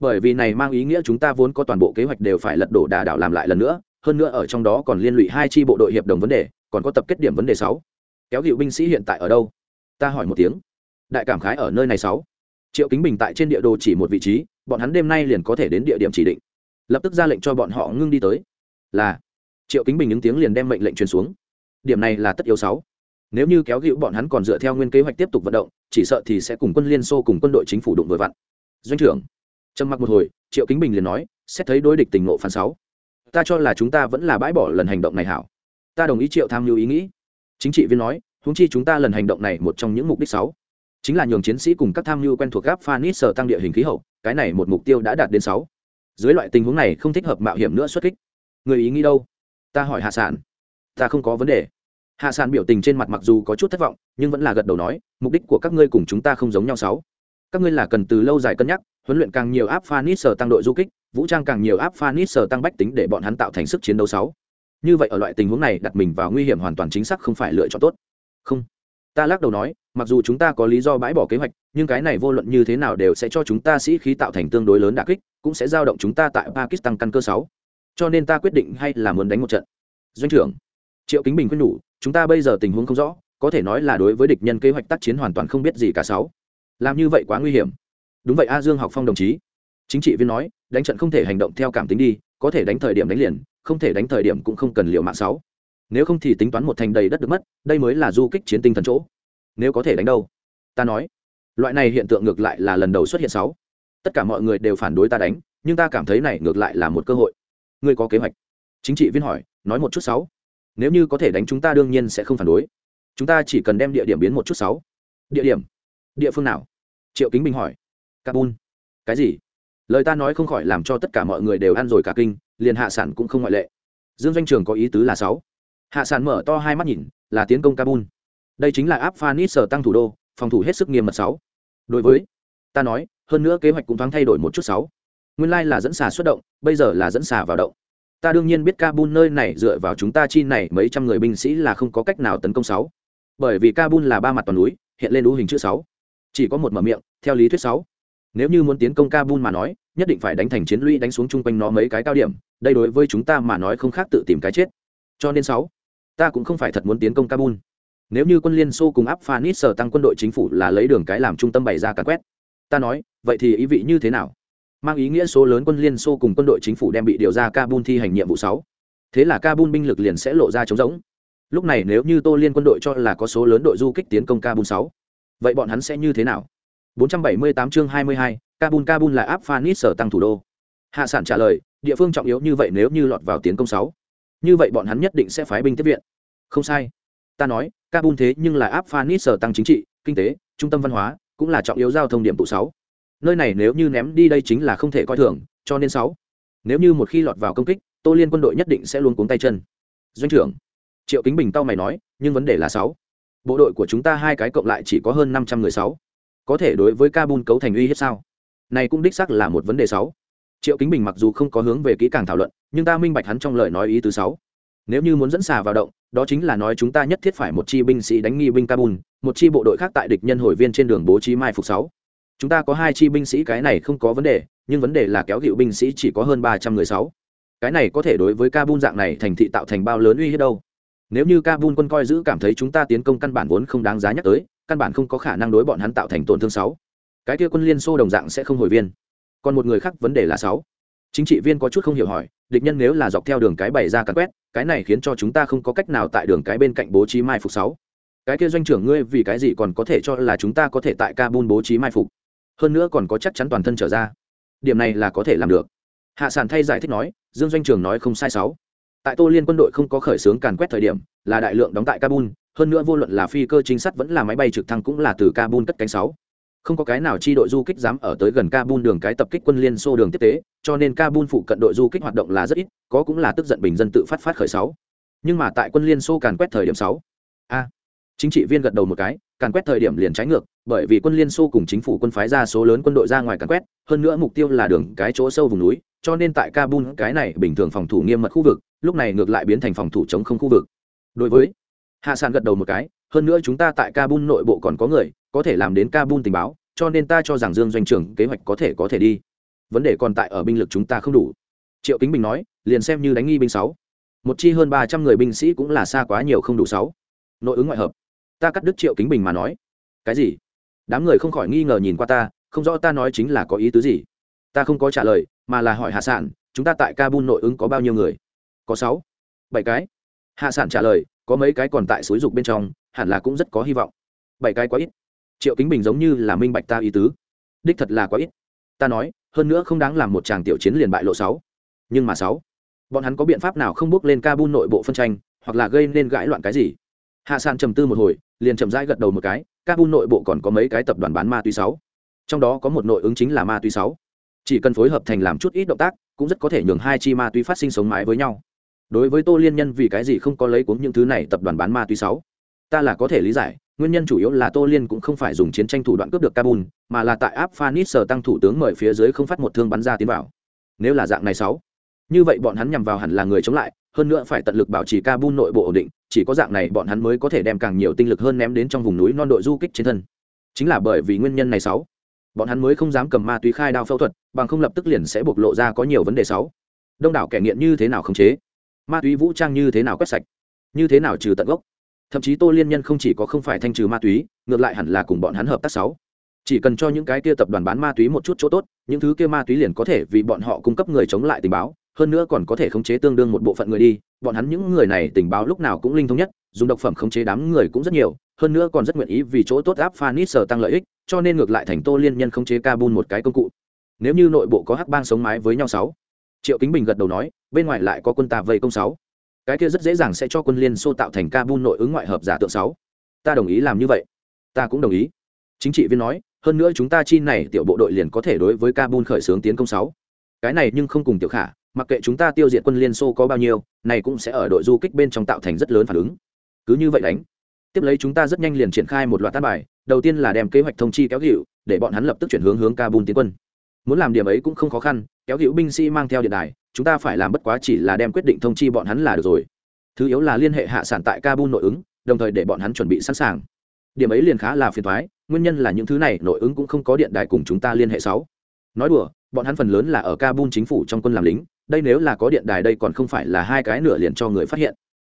Bởi vì này mang ý nghĩa chúng ta vốn có toàn bộ kế hoạch đều phải lật đổ đà đảo làm lại lần nữa, hơn nữa ở trong đó còn liên lụy hai chi bộ đội hiệp đồng vấn đề còn có tập kết điểm vấn đề sáu. Kéo dịu binh sĩ hiện tại ở đâu? Ta hỏi một tiếng. Đại cảm khái ở nơi này sáu. Triệu kính bình tại trên địa đồ chỉ một vị trí, bọn hắn đêm nay liền có thể đến địa điểm chỉ định. Lập tức ra lệnh cho bọn họ ngưng đi tới. Là. Triệu kính bình những tiếng liền đem mệnh lệnh truyền xuống. Điểm này là tất yếu sáu. Nếu như kéo dịu bọn hắn còn dựa theo nguyên kế hoạch tiếp tục vận động, chỉ sợ thì sẽ cùng quân liên xô cùng quân đội chính phủ đụng vừa vặn. Doanh trưởng. Trầm mặc một hồi, triệu kính bình liền nói, xét thấy đối địch tình ngộ phản sáu. Ta cho là chúng ta vẫn là bãi bỏ lần hành động này hảo ta đồng ý triệu tham mưu ý nghĩ. Chính trị viên nói húng chi chúng ta lần hành động này một trong những mục đích sáu. Chính là nhường chiến sĩ cùng các tham mưu quen thuộc gáp phanis sở tăng địa hình khí hậu, cái này một mục tiêu đã đạt đến sáu. Dưới loại tình huống này không thích hợp mạo hiểm nữa xuất kích. Người ý nghĩ đâu? Ta hỏi hạ sản ta không có vấn đề. Hạ sản biểu tình trên mặt mặc dù có chút thất vọng, nhưng vẫn là gật đầu nói, mục đích của các ngươi cùng chúng ta không giống nhau sáu. Các ngươi là cần từ lâu dài cân nhắc, huấn luyện càng nhiều áp phanis sở tăng đội du kích, vũ trang càng nhiều áp phanis sở tăng bách tính để bọn hắn tạo thành sức chiến đấu sáu như vậy ở loại tình huống này, đặt mình vào nguy hiểm hoàn toàn chính xác không phải lựa chọn tốt. Không. Ta lắc đầu nói, mặc dù chúng ta có lý do bãi bỏ kế hoạch, nhưng cái này vô luận như thế nào đều sẽ cho chúng ta sĩ khí tạo thành tương đối lớn đà kích, cũng sẽ giao động chúng ta tại pakistan căn cơ sáu. Cho nên ta quyết định hay là muốn đánh một trận. Doanh trưởng, triệu kính bình quyết nhủ, chúng ta bây giờ tình huống không rõ, có thể nói là đối với địch nhân kế hoạch tác chiến hoàn toàn không biết gì cả sáu. Làm như vậy quá nguy hiểm. Đúng vậy a dương học phong đồng chí. Chính trị viên nói, đánh trận không thể hành động theo cảm tính đi, có thể đánh thời điểm đánh liền không thể đánh thời điểm cũng không cần liệu mạng sáu. Nếu không thì tính toán một thành đầy đất được mất, đây mới là du kích chiến tinh thần chỗ. Nếu có thể đánh đâu? Ta nói. Loại này hiện tượng ngược lại là lần đầu xuất hiện sáu. Tất cả mọi người đều phản đối ta đánh, nhưng ta cảm thấy này ngược lại là một cơ hội. Ngươi có kế hoạch? Chính trị viên hỏi, nói một chút sáu. Nếu như có thể đánh chúng ta đương nhiên sẽ không phản đối. Chúng ta chỉ cần đem địa điểm biến một chút sáu. Địa điểm? Địa phương nào? Triệu kính bình hỏi. Kabul. Cái gì? Lời ta nói không khỏi làm cho tất cả mọi người đều ăn rồi cả kinh liền hạ sản cũng không ngoại lệ. Dương doanh trường có ý tứ là sáu. Hạ sản mở to hai mắt nhìn, là tiến công kabul. Đây chính là áp phanit sở tăng thủ đô, phòng thủ hết sức nghiêm mật sáu. Đối với, ta nói, hơn nữa kế hoạch cũng thoáng thay đổi một chút sáu. Nguyên lai là dẫn xà xuất động, bây giờ là dẫn xà vào động. Ta đương nhiên biết kabul nơi này dựa vào chúng ta chi này mấy trăm người binh sĩ là không có cách nào tấn công sáu. Bởi vì kabul là ba mặt toàn núi, hiện lên đũ hình chữ sáu. Chỉ có một mở miệng, theo lý thuyết sáu. Nếu như muốn tiến công kabul mà nói, nhất định phải đánh thành chiến lũy đánh xuống chung quanh nó mấy cái cao điểm đây đối với chúng ta mà nói không khác tự tìm cái chết. Cho nên sáu ta cũng không phải thật muốn tiến công kabul. Nếu như quân liên xô cùng áp phanit sở tăng quân đội chính phủ là lấy đường cái làm trung tâm bày ra càn quét ta nói vậy thì ý vị như thế nào? Mang ý nghĩa số lớn quân liên xô cùng quân đội chính phủ đem bị điều ra kabul thi hành nhiệm vụ sáu. Thế là kabul binh lực liền sẽ lộ ra trống rỗng. Lúc này nếu như tô liên quân đội cho là có số lớn đội du kích tiến công kabul sáu vậy bọn hắn sẽ như thế nào? 478 chương 22, kabul kabul là áp sở tăng thủ đô hạ sản trả lời, địa phương trọng yếu như vậy nếu như lọt vào tiến công sáu, như vậy bọn hắn nhất định sẽ phái binh tiếp viện. Không sai. Ta nói, kabul thế nhưng là áp phanit sở tăng chính trị, kinh tế, trung tâm văn hóa, cũng là trọng yếu giao thông điểm tụ sáu. Nơi này nếu như ném đi đây chính là không thể coi thường, cho nên sáu. Nếu như một khi lọt vào công kích, tô liên quân đội nhất định sẽ luôn cuống tay chân. Doanh trưởng, triệu kính bình tao mày nói, nhưng vấn đề là sáu. Bộ đội của chúng ta hai cái cộng lại chỉ có hơn năm trăm người sáu. Có thể đối với kabul cấu thành uy hiếp sao? Này cũng đích xác là một vấn đề sáu triệu kính bình mặc dù không có hướng về kỹ càng thảo luận, nhưng ta minh bạch hắn trong lời nói ý thứ sáu. Nếu như muốn dẫn xà vào động, đó chính là nói chúng ta nhất thiết phải một chi binh sĩ đánh nghi binh kabul, một chi bộ đội khác tại địch nhân hồi viên trên đường bố trí mai phục sáu. Chúng ta có hai chi binh sĩ, cái này không có vấn đề, nhưng vấn đề là kéo hiệu binh sĩ chỉ có hơn ba trăm người sáu. Cái này có thể đối với kabul dạng này thành thị tạo thành bao lớn uy hiếp đâu. Nếu như kabul quân coi giữ cảm thấy chúng ta tiến công căn bản vốn không đáng giá nhắc tới, căn bản không có khả năng đối bọn hắn tạo thành tổn thương sáu. Cái kia quân liên xô đồng dạng sẽ không hồi viên còn một người khác vấn đề là sáu. Chính trị viên có chút không hiểu hỏi, địch nhân nếu là dọc theo đường cái bày ra cắn quét, cái này khiến cho chúng ta không có cách nào tại đường cái bên cạnh bố trí mai phục sáu. Cái kia doanh trưởng ngươi vì cái gì còn có thể cho là chúng ta có thể tại kabul bố trí mai phục? Hơn nữa còn có chắc chắn toàn thân trở ra. Điểm này là có thể làm được. Hạ sản thay giải thích nói, dương doanh trưởng nói không sai sáu. Tại tô liên quân đội không có khởi xướng càn quét thời điểm, là đại lượng đóng tại kabul, hơn nữa vô luận là phi cơ chính sát vẫn là máy bay trực thăng cũng là từ kabul cất cánh sáu không có cái nào chi đội du kích dám ở tới gần kabul đường cái tập kích quân liên xô đường tiếp tế, cho nên kabul phụ cận đội du kích hoạt động là rất ít, có cũng là tức giận bình dân tự phát phát khởi sáu. Nhưng mà tại quân liên xô càn quét thời điểm sáu. A. Chính trị viên gật đầu một cái, càn quét thời điểm liền trái ngược, bởi vì quân liên xô cùng chính phủ quân phái ra số lớn quân đội ra ngoài càn quét, hơn nữa mục tiêu là đường cái chỗ sâu vùng núi, cho nên tại kabul cái này bình thường phòng thủ nghiêm mật khu vực, lúc này ngược lại biến thành phòng thủ chống không khu vực. Đối với hạ sản gật đầu một cái hơn nữa chúng ta tại kabul nội bộ còn có người, có thể làm đến kabul tình báo, cho nên ta cho rằng dương doanh trưởng kế hoạch có thể có thể đi. Vấn đề còn tại ở binh lực chúng ta không đủ. Triệu kính bình nói, liền xem như đánh nghi binh sáu. Một chi hơn ba trăm người binh sĩ cũng là xa quá nhiều không đủ sáu. Nội ứng ngoại hợp. Ta cắt đứt triệu kính bình mà nói. Cái gì? Đám người không khỏi nghi ngờ nhìn qua ta, không rõ ta nói chính là có ý tứ gì. Ta không có trả lời, mà là hỏi hạ sản chúng ta tại kabul nội ứng có bao nhiêu người? Có sáu. Bảy cái. Hạ sản trả lời, có mấy cái còn tại xúi dục bên trong hẳn là cũng rất có hy vọng. Bảy cái quá ít. Triệu kính bình giống như là minh bạch ta ý tứ. Đích thật là quá ít. Ta nói, hơn nữa không đáng làm một chàng tiểu chiến liền bại lộ sáu. Nhưng mà sáu. Bọn hắn có biện pháp nào không bước lên kabul nội bộ phân tranh, hoặc là gây nên gãi loạn cái gì? Hạ sàn trầm tư một hồi, liền chậm rãi gật đầu một cái, kabul nội bộ còn có mấy cái tập đoàn bán ma túy sáu. Trong đó có một nội ứng chính là ma túy sáu. Chỉ cần phối hợp thành làm chút ít động tác, cũng rất có thể nhường hai chi ma túy phát sinh sống mãi với nhau. Đối với tô liên nhân vì cái gì không có lấy cuốn những thứ này tập đoàn bán ma túy sáu? Ta là có thể lý giải, nguyên nhân chủ yếu là tô liên cũng không phải dùng chiến tranh thủ đoạn cướp được kabul, mà là tại áp phanis sở tăng thủ tướng mời phía dưới không phát một thương bắn ra tiến vào. Nếu là dạng này sáu, như vậy bọn hắn nhằm vào hẳn là người chống lại, hơn nữa phải tận lực bảo trì kabul nội bộ ổn định, chỉ có dạng này bọn hắn mới có thể đem càng nhiều tinh lực hơn ném đến trong vùng núi non đội du kích trên thân. Chính là bởi vì nguyên nhân này sáu, bọn hắn mới không dám cầm ma túy khai đao phẫu thuật, bằng không lập tức liền sẽ bộc lộ ra có nhiều vấn đề sáu. Đông đảo kẻ nghiện như thế nào khống chế? Ma túy vũ trang như thế nào quét sạch? Như thế nào trừ tận gốc? Thậm chí tô liên nhân không chỉ có không phải thanh trừ ma túy, ngược lại hẳn là cùng bọn hắn hợp tác sáu. Chỉ cần cho những cái kia tập đoàn bán ma túy một chút chỗ tốt, những thứ kia ma túy liền có thể vì bọn họ cung cấp người chống lại tình báo, hơn nữa còn có thể khống chế tương đương một bộ phận người đi, bọn hắn những người này tình báo lúc nào cũng linh thông nhất, dùng độc phẩm khống chế đám người cũng rất nhiều, hơn nữa còn rất nguyện ý vì chỗ tốt áp phanit sở tăng lợi ích, cho nên ngược lại thành tô liên nhân khống chế kabul một cái công cụ. Nếu như nội bộ có hắc bang sống mái với nhau sáu. Triệu kính bình gật đầu nói, bên ngoài lại có quân ta vây công sáu cái kia rất dễ dàng sẽ cho quân liên xô tạo thành kabul nội ứng ngoại hợp giả tượng sáu. Ta đồng ý làm như vậy. Ta cũng đồng ý. Chính trị viên nói, hơn nữa chúng ta chi này tiểu bộ đội liền có thể đối với kabul khởi xướng tiến công sáu. Cái này nhưng không cùng tiểu khả, mặc kệ chúng ta tiêu diệt quân liên xô có bao nhiêu, này cũng sẽ ở đội du kích bên trong tạo thành rất lớn phản ứng. Cứ như vậy đánh. Tiếp lấy chúng ta rất nhanh liền triển khai một loạt tác bài, đầu tiên là đem kế hoạch thông chi kéo hiệu, để bọn hắn lập tức chuyển hướng hướng kabul tiến quân. Muốn làm điểm ấy cũng không khó khăn, kéo hữu binh sĩ mang theo điện đài chúng ta phải làm bất quá chỉ là đem quyết định thông chi bọn hắn là được rồi. Thứ yếu là liên hệ hạ sản tại kabul nội ứng, đồng thời để bọn hắn chuẩn bị sẵn sàng. Điểm ấy liền khá là phiền thoái nguyên nhân là những thứ này nội ứng cũng không có điện đài cùng chúng ta liên hệ sáu. Nói đùa, bọn hắn phần lớn là ở kabul chính phủ trong quân làm lính, đây nếu là có điện đài đây còn không phải là hai cái nửa liền cho người phát hiện.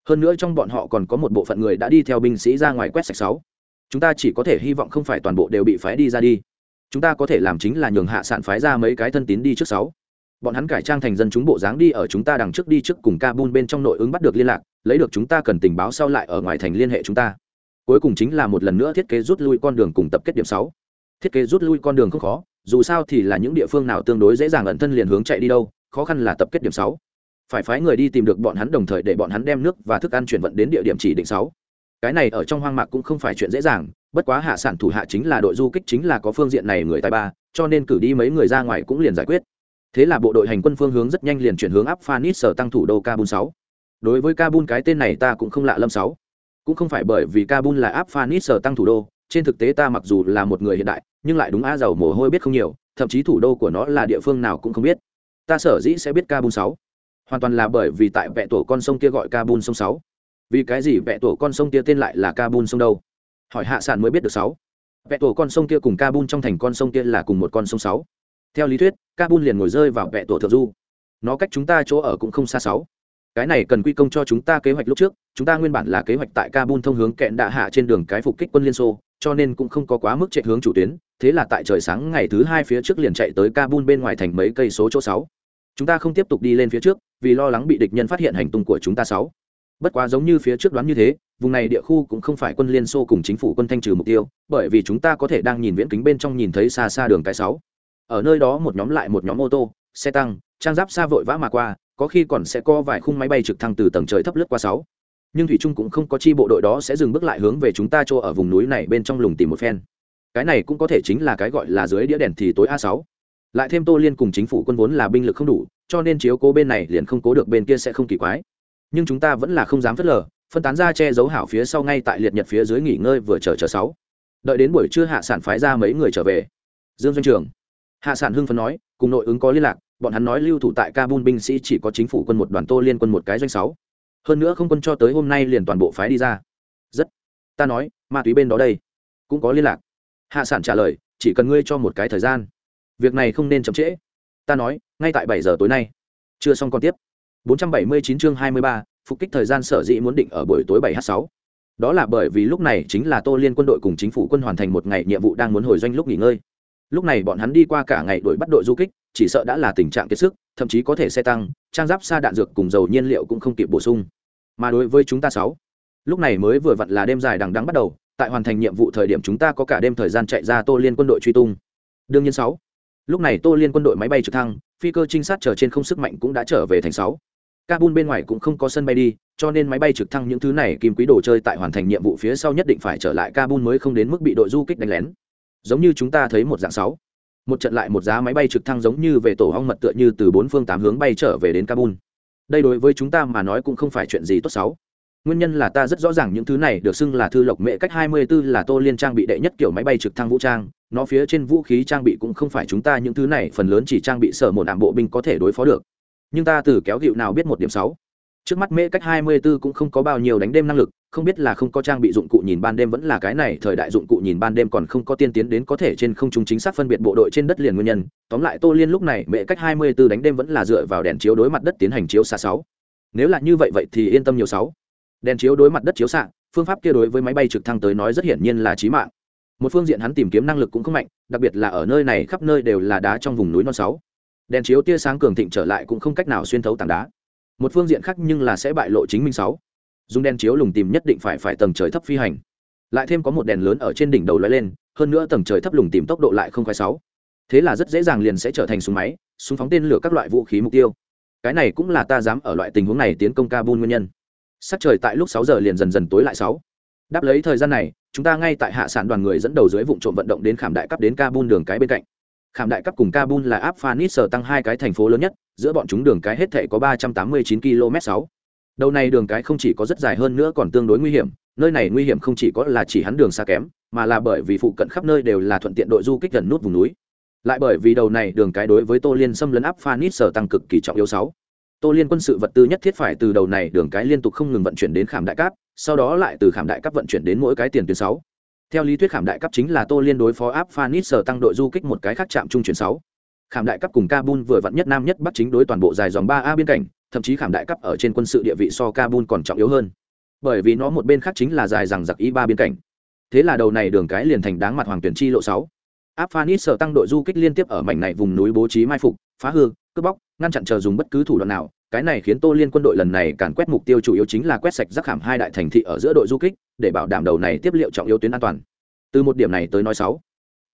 Hơn nữa trong bọn họ còn có một bộ phận người đã đi theo binh sĩ ra ngoài quét sạch sáu. Chúng ta chỉ có thể hy vọng không phải toàn bộ đều bị phái đi ra đi. Chúng ta có thể làm chính là nhường hạ sản phái ra mấy cái thân tín đi trước sáu bọn hắn cải trang thành dân chúng bộ dáng đi ở chúng ta đằng trước đi trước cùng kabul bên trong nội ứng bắt được liên lạc, lấy được chúng ta cần tình báo sau lại ở ngoài thành liên hệ chúng ta. Cuối cùng chính là một lần nữa thiết kế rút lui con đường cùng tập kết điểm sáu. Thiết kế rút lui con đường không khó, dù sao thì là những địa phương nào tương đối dễ dàng ẩn thân liền hướng chạy đi đâu, khó khăn là tập kết điểm sáu. Phải phái người đi tìm được bọn hắn đồng thời để bọn hắn đem nước và thức ăn chuyển vận đến địa điểm chỉ định sáu. Cái này ở trong hoang mạc cũng không phải chuyện dễ dàng, bất quá hạ sản thủ hạ chính là đội du kích chính là có phương diện này người tài ba, cho nên cử đi mấy người ra ngoài cũng liền giải quyết thế là bộ đội hành quân phương hướng rất nhanh liền chuyển hướng áp phanis sở tăng thủ đô kabul sáu. Đối với kabul cái tên này ta cũng không lạ lâm sáu. Cũng không phải bởi vì kabul là áp phanis sở tăng thủ đô, trên thực tế ta mặc dù là một người hiện đại, nhưng lại đúng a giàu mồ hôi biết không nhiều, thậm chí thủ đô của nó là địa phương nào cũng không biết. Ta sở dĩ sẽ biết kabul sáu. Hoàn toàn là bởi vì tại vẹ tổ con sông kia gọi kabul sông sáu. Vì cái gì vẹ tổ con sông kia tên lại là kabul sông đâu? Hỏi hạ sản mới biết được sáu. Vẹ tổ con sông kia cùng kabul trong thành con sông kia là cùng một con sông sáu theo lý thuyết, kabul liền ngồi rơi vào vẹ tổ thượng du. Nó cách chúng ta chỗ ở cũng không xa sáu. Cái này cần quy công cho chúng ta kế hoạch lúc trước, chúng ta nguyên bản là kế hoạch tại kabul thông hướng kẹn đạ hạ trên đường cái phục kích quân liên xô, cho nên cũng không có quá mức chạy hướng chủ tuyến, thế là tại trời sáng ngày thứ hai phía trước liền chạy tới kabul bên ngoài thành mấy cây số chỗ sáu. Chúng ta không tiếp tục đi lên phía trước, vì lo lắng bị địch nhân phát hiện hành tung của chúng ta sáu. Bất quá giống như phía trước đoán như thế, vùng này địa khu cũng không phải quân liên xô cùng chính phủ quân thanh trừ mục tiêu, bởi vì chúng ta có thể đang nhìn viễn kính bên trong nhìn thấy xa xa đường cái sáu ở nơi đó một nhóm lại một nhóm ô tô, xe tăng, trang giáp xa vội vã mà qua, có khi còn sẽ có vài khung máy bay trực thăng từ tầng trời thấp lướt qua sáu. Nhưng thủy trung cũng không có chi bộ đội đó sẽ dừng bước lại hướng về chúng ta chỗ ở vùng núi này bên trong lùng tìm một phen. Cái này cũng có thể chính là cái gọi là dưới đĩa đèn thì tối a sáu. Lại thêm tô liên cùng chính phủ quân vốn là binh lực không đủ, cho nên chiếu cố bên này liền không cố được, bên kia sẽ không kỳ quái. Nhưng chúng ta vẫn là không dám phớt lờ, phân tán ra che giấu hảo phía sau ngay tại liệt nhật phía dưới nghỉ ngơi vừa chờ chờ sáu. Đợi đến buổi trưa hạ sản phái ra mấy người trở về. Dương doanh trường hạ sản hưng phấn nói cùng nội ứng có liên lạc bọn hắn nói lưu thủ tại kabul binh sĩ chỉ có chính phủ quân một đoàn tô liên quân một cái doanh sáu. Hơn nữa không quân cho tới hôm nay liền toàn bộ phái đi ra. Rất. Ta nói ma túy bên đó đây. Cũng có liên lạc. Hạ sản trả lời chỉ cần ngươi cho một cái thời gian. Việc này không nên chậm trễ. Ta nói ngay tại bảy giờ tối nay. Chưa xong còn tiếp. 479 chương 23, phục kích thời gian sở dĩ muốn định ở buổi tối 7 h 6 đó là bởi vì lúc này chính là tô liên quân đội cùng chính phủ quân hoàn thành một ngày nhiệm vụ đang muốn hồi doanh lúc nghỉ ngơi lúc này bọn hắn đi qua cả ngày đuổi bắt đội du kích, chỉ sợ đã là tình trạng kiệt sức, thậm chí có thể xe tăng, trang giáp xa đạn dược cùng dầu nhiên liệu cũng không kịp bổ sung. Mà đối với chúng ta sáu, lúc này mới vừa vặn là đêm dài đằng đắng bắt đầu, tại hoàn thành nhiệm vụ thời điểm chúng ta có cả đêm thời gian chạy ra tô liên quân đội truy tung. Đương nhiên sáu, lúc này tô liên quân đội máy bay trực thăng, phi cơ trinh sát chờ trên không sức mạnh cũng đã trở về thành sáu. Kabul bên ngoài cũng không có sân bay đi, cho nên máy bay trực thăng những thứ này kim quý đồ chơi tại hoàn thành nhiệm vụ phía sau nhất định phải trở lại kabul mới không đến mức bị đội du kích đánh lén giống như chúng ta thấy một dạng sáu. Một trận lại một giá máy bay trực thăng giống như về tổ hong mật tựa như từ bốn phương tám hướng bay trở về đến kabul. Đây đối với chúng ta mà nói cũng không phải chuyện gì tốt xấu nguyên nhân là ta rất rõ ràng những thứ này được xưng là thư lộc mệ cách 24 là tô liên trang bị đệ nhất kiểu máy bay trực thăng vũ trang. Nó phía trên vũ khí trang bị cũng không phải chúng ta những thứ này, phần lớn chỉ trang bị sở một ảm bộ binh có thể đối phó được. Nhưng ta từ kéo gịu nào biết một điểm sáu trước mắt mễ cách 24 cũng không có bao nhiêu đánh đêm năng lực, không biết là không có trang bị dụng cụ nhìn ban đêm vẫn là cái này, thời đại dụng cụ nhìn ban đêm còn không có tiên tiến đến có thể trên không trung chính xác phân biệt bộ đội trên đất liền nguyên nhân. Tóm lại tô liên lúc này mễ cách 24 đánh đêm vẫn là dựa vào đèn chiếu đối mặt đất tiến hành chiếu xa sáu. Nếu là như vậy vậy thì yên tâm nhiều sáu. Đèn chiếu đối mặt đất chiếu xạ, phương pháp kia đối với máy bay trực thăng tới nói rất hiển nhiên là chí mạng. Một phương diện hắn tìm kiếm năng lực cũng không mạnh, đặc biệt là ở nơi này khắp nơi đều là đá trong vùng núi non sáu. Đèn chiếu tia sáng cường thịnh trở lại cũng không cách nào xuyên thấu tảng đá một phương diện khác nhưng là sẽ bại lộ chính mình sáu. Dùng đèn chiếu lùng tìm nhất định phải phải tầng trời thấp phi hành. Lại thêm có một đèn lớn ở trên đỉnh đầu lóe lên, hơn nữa tầng trời thấp lùng tìm tốc độ lại không khoái sáu. Thế là rất dễ dàng liền sẽ trở thành súng máy, súng phóng tên lửa các loại vũ khí mục tiêu. Cái này cũng là ta dám ở loại tình huống này tiến công kabul nguyên nhân. Sắc trời tại lúc sáu giờ liền dần dần tối lại sáu. Đáp lấy thời gian này, chúng ta ngay tại hạ sản đoàn người dẫn đầu dưới vụ trộm vận động đến khảm đại cấp đến kabul đường cái bên cạnh khảm đại cấp cùng kabul là áp phanit sở tăng hai cái thành phố lớn nhất, giữa bọn chúng đường cái hết thể có ba trăm tám mươi chín km sáu. Đầu này đường cái không chỉ có rất dài hơn nữa còn tương đối nguy hiểm, nơi này nguy hiểm không chỉ có là chỉ hắn đường xa kém, mà là bởi vì phụ cận khắp nơi đều là thuận tiện đội du kích gần nút vùng núi. Lại bởi vì đầu này đường cái đối với tô liên xâm lấn áp phanit sở tăng cực kỳ trọng yếu sáu. Tô liên quân sự vật tư nhất thiết phải từ đầu này đường cái liên tục không ngừng vận chuyển đến khảm đại cấp sau đó lại từ khảm đại cấp vận chuyển đến mỗi cái tiền tuyến sáu theo lý thuyết khảm đại cấp chính là tô liên đối phó áp phanis sở tăng đội du kích một cái khác chạm trung chuyển sáu. Khảm đại cấp cùng kabul vừa vặn nhất nam nhất bắc chính đối toàn bộ dài dòng ba a biên cảnh, thậm chí khảm đại cấp ở trên quân sự địa vị so kabul còn trọng yếu hơn. Bởi vì nó một bên khác chính là dài rằng giặc y ba biên cảnh. Thế là đầu này đường cái liền thành đáng mặt hoàng tuyển chi lộ sáu. Áp phanis sở tăng đội du kích liên tiếp ở mảnh này vùng núi bố trí mai phục, phá hư, cướp bóc, ngăn chặn chờ dùng bất cứ thủ đoạn nào cái này khiến tô liên quân đội lần này càn quét mục tiêu chủ yếu chính là quét sạch rác hàm hai đại thành thị ở giữa đội du kích, để bảo đảm đầu này tiếp liệu trọng yếu tuyến an toàn. Từ một điểm này tới nói sáu,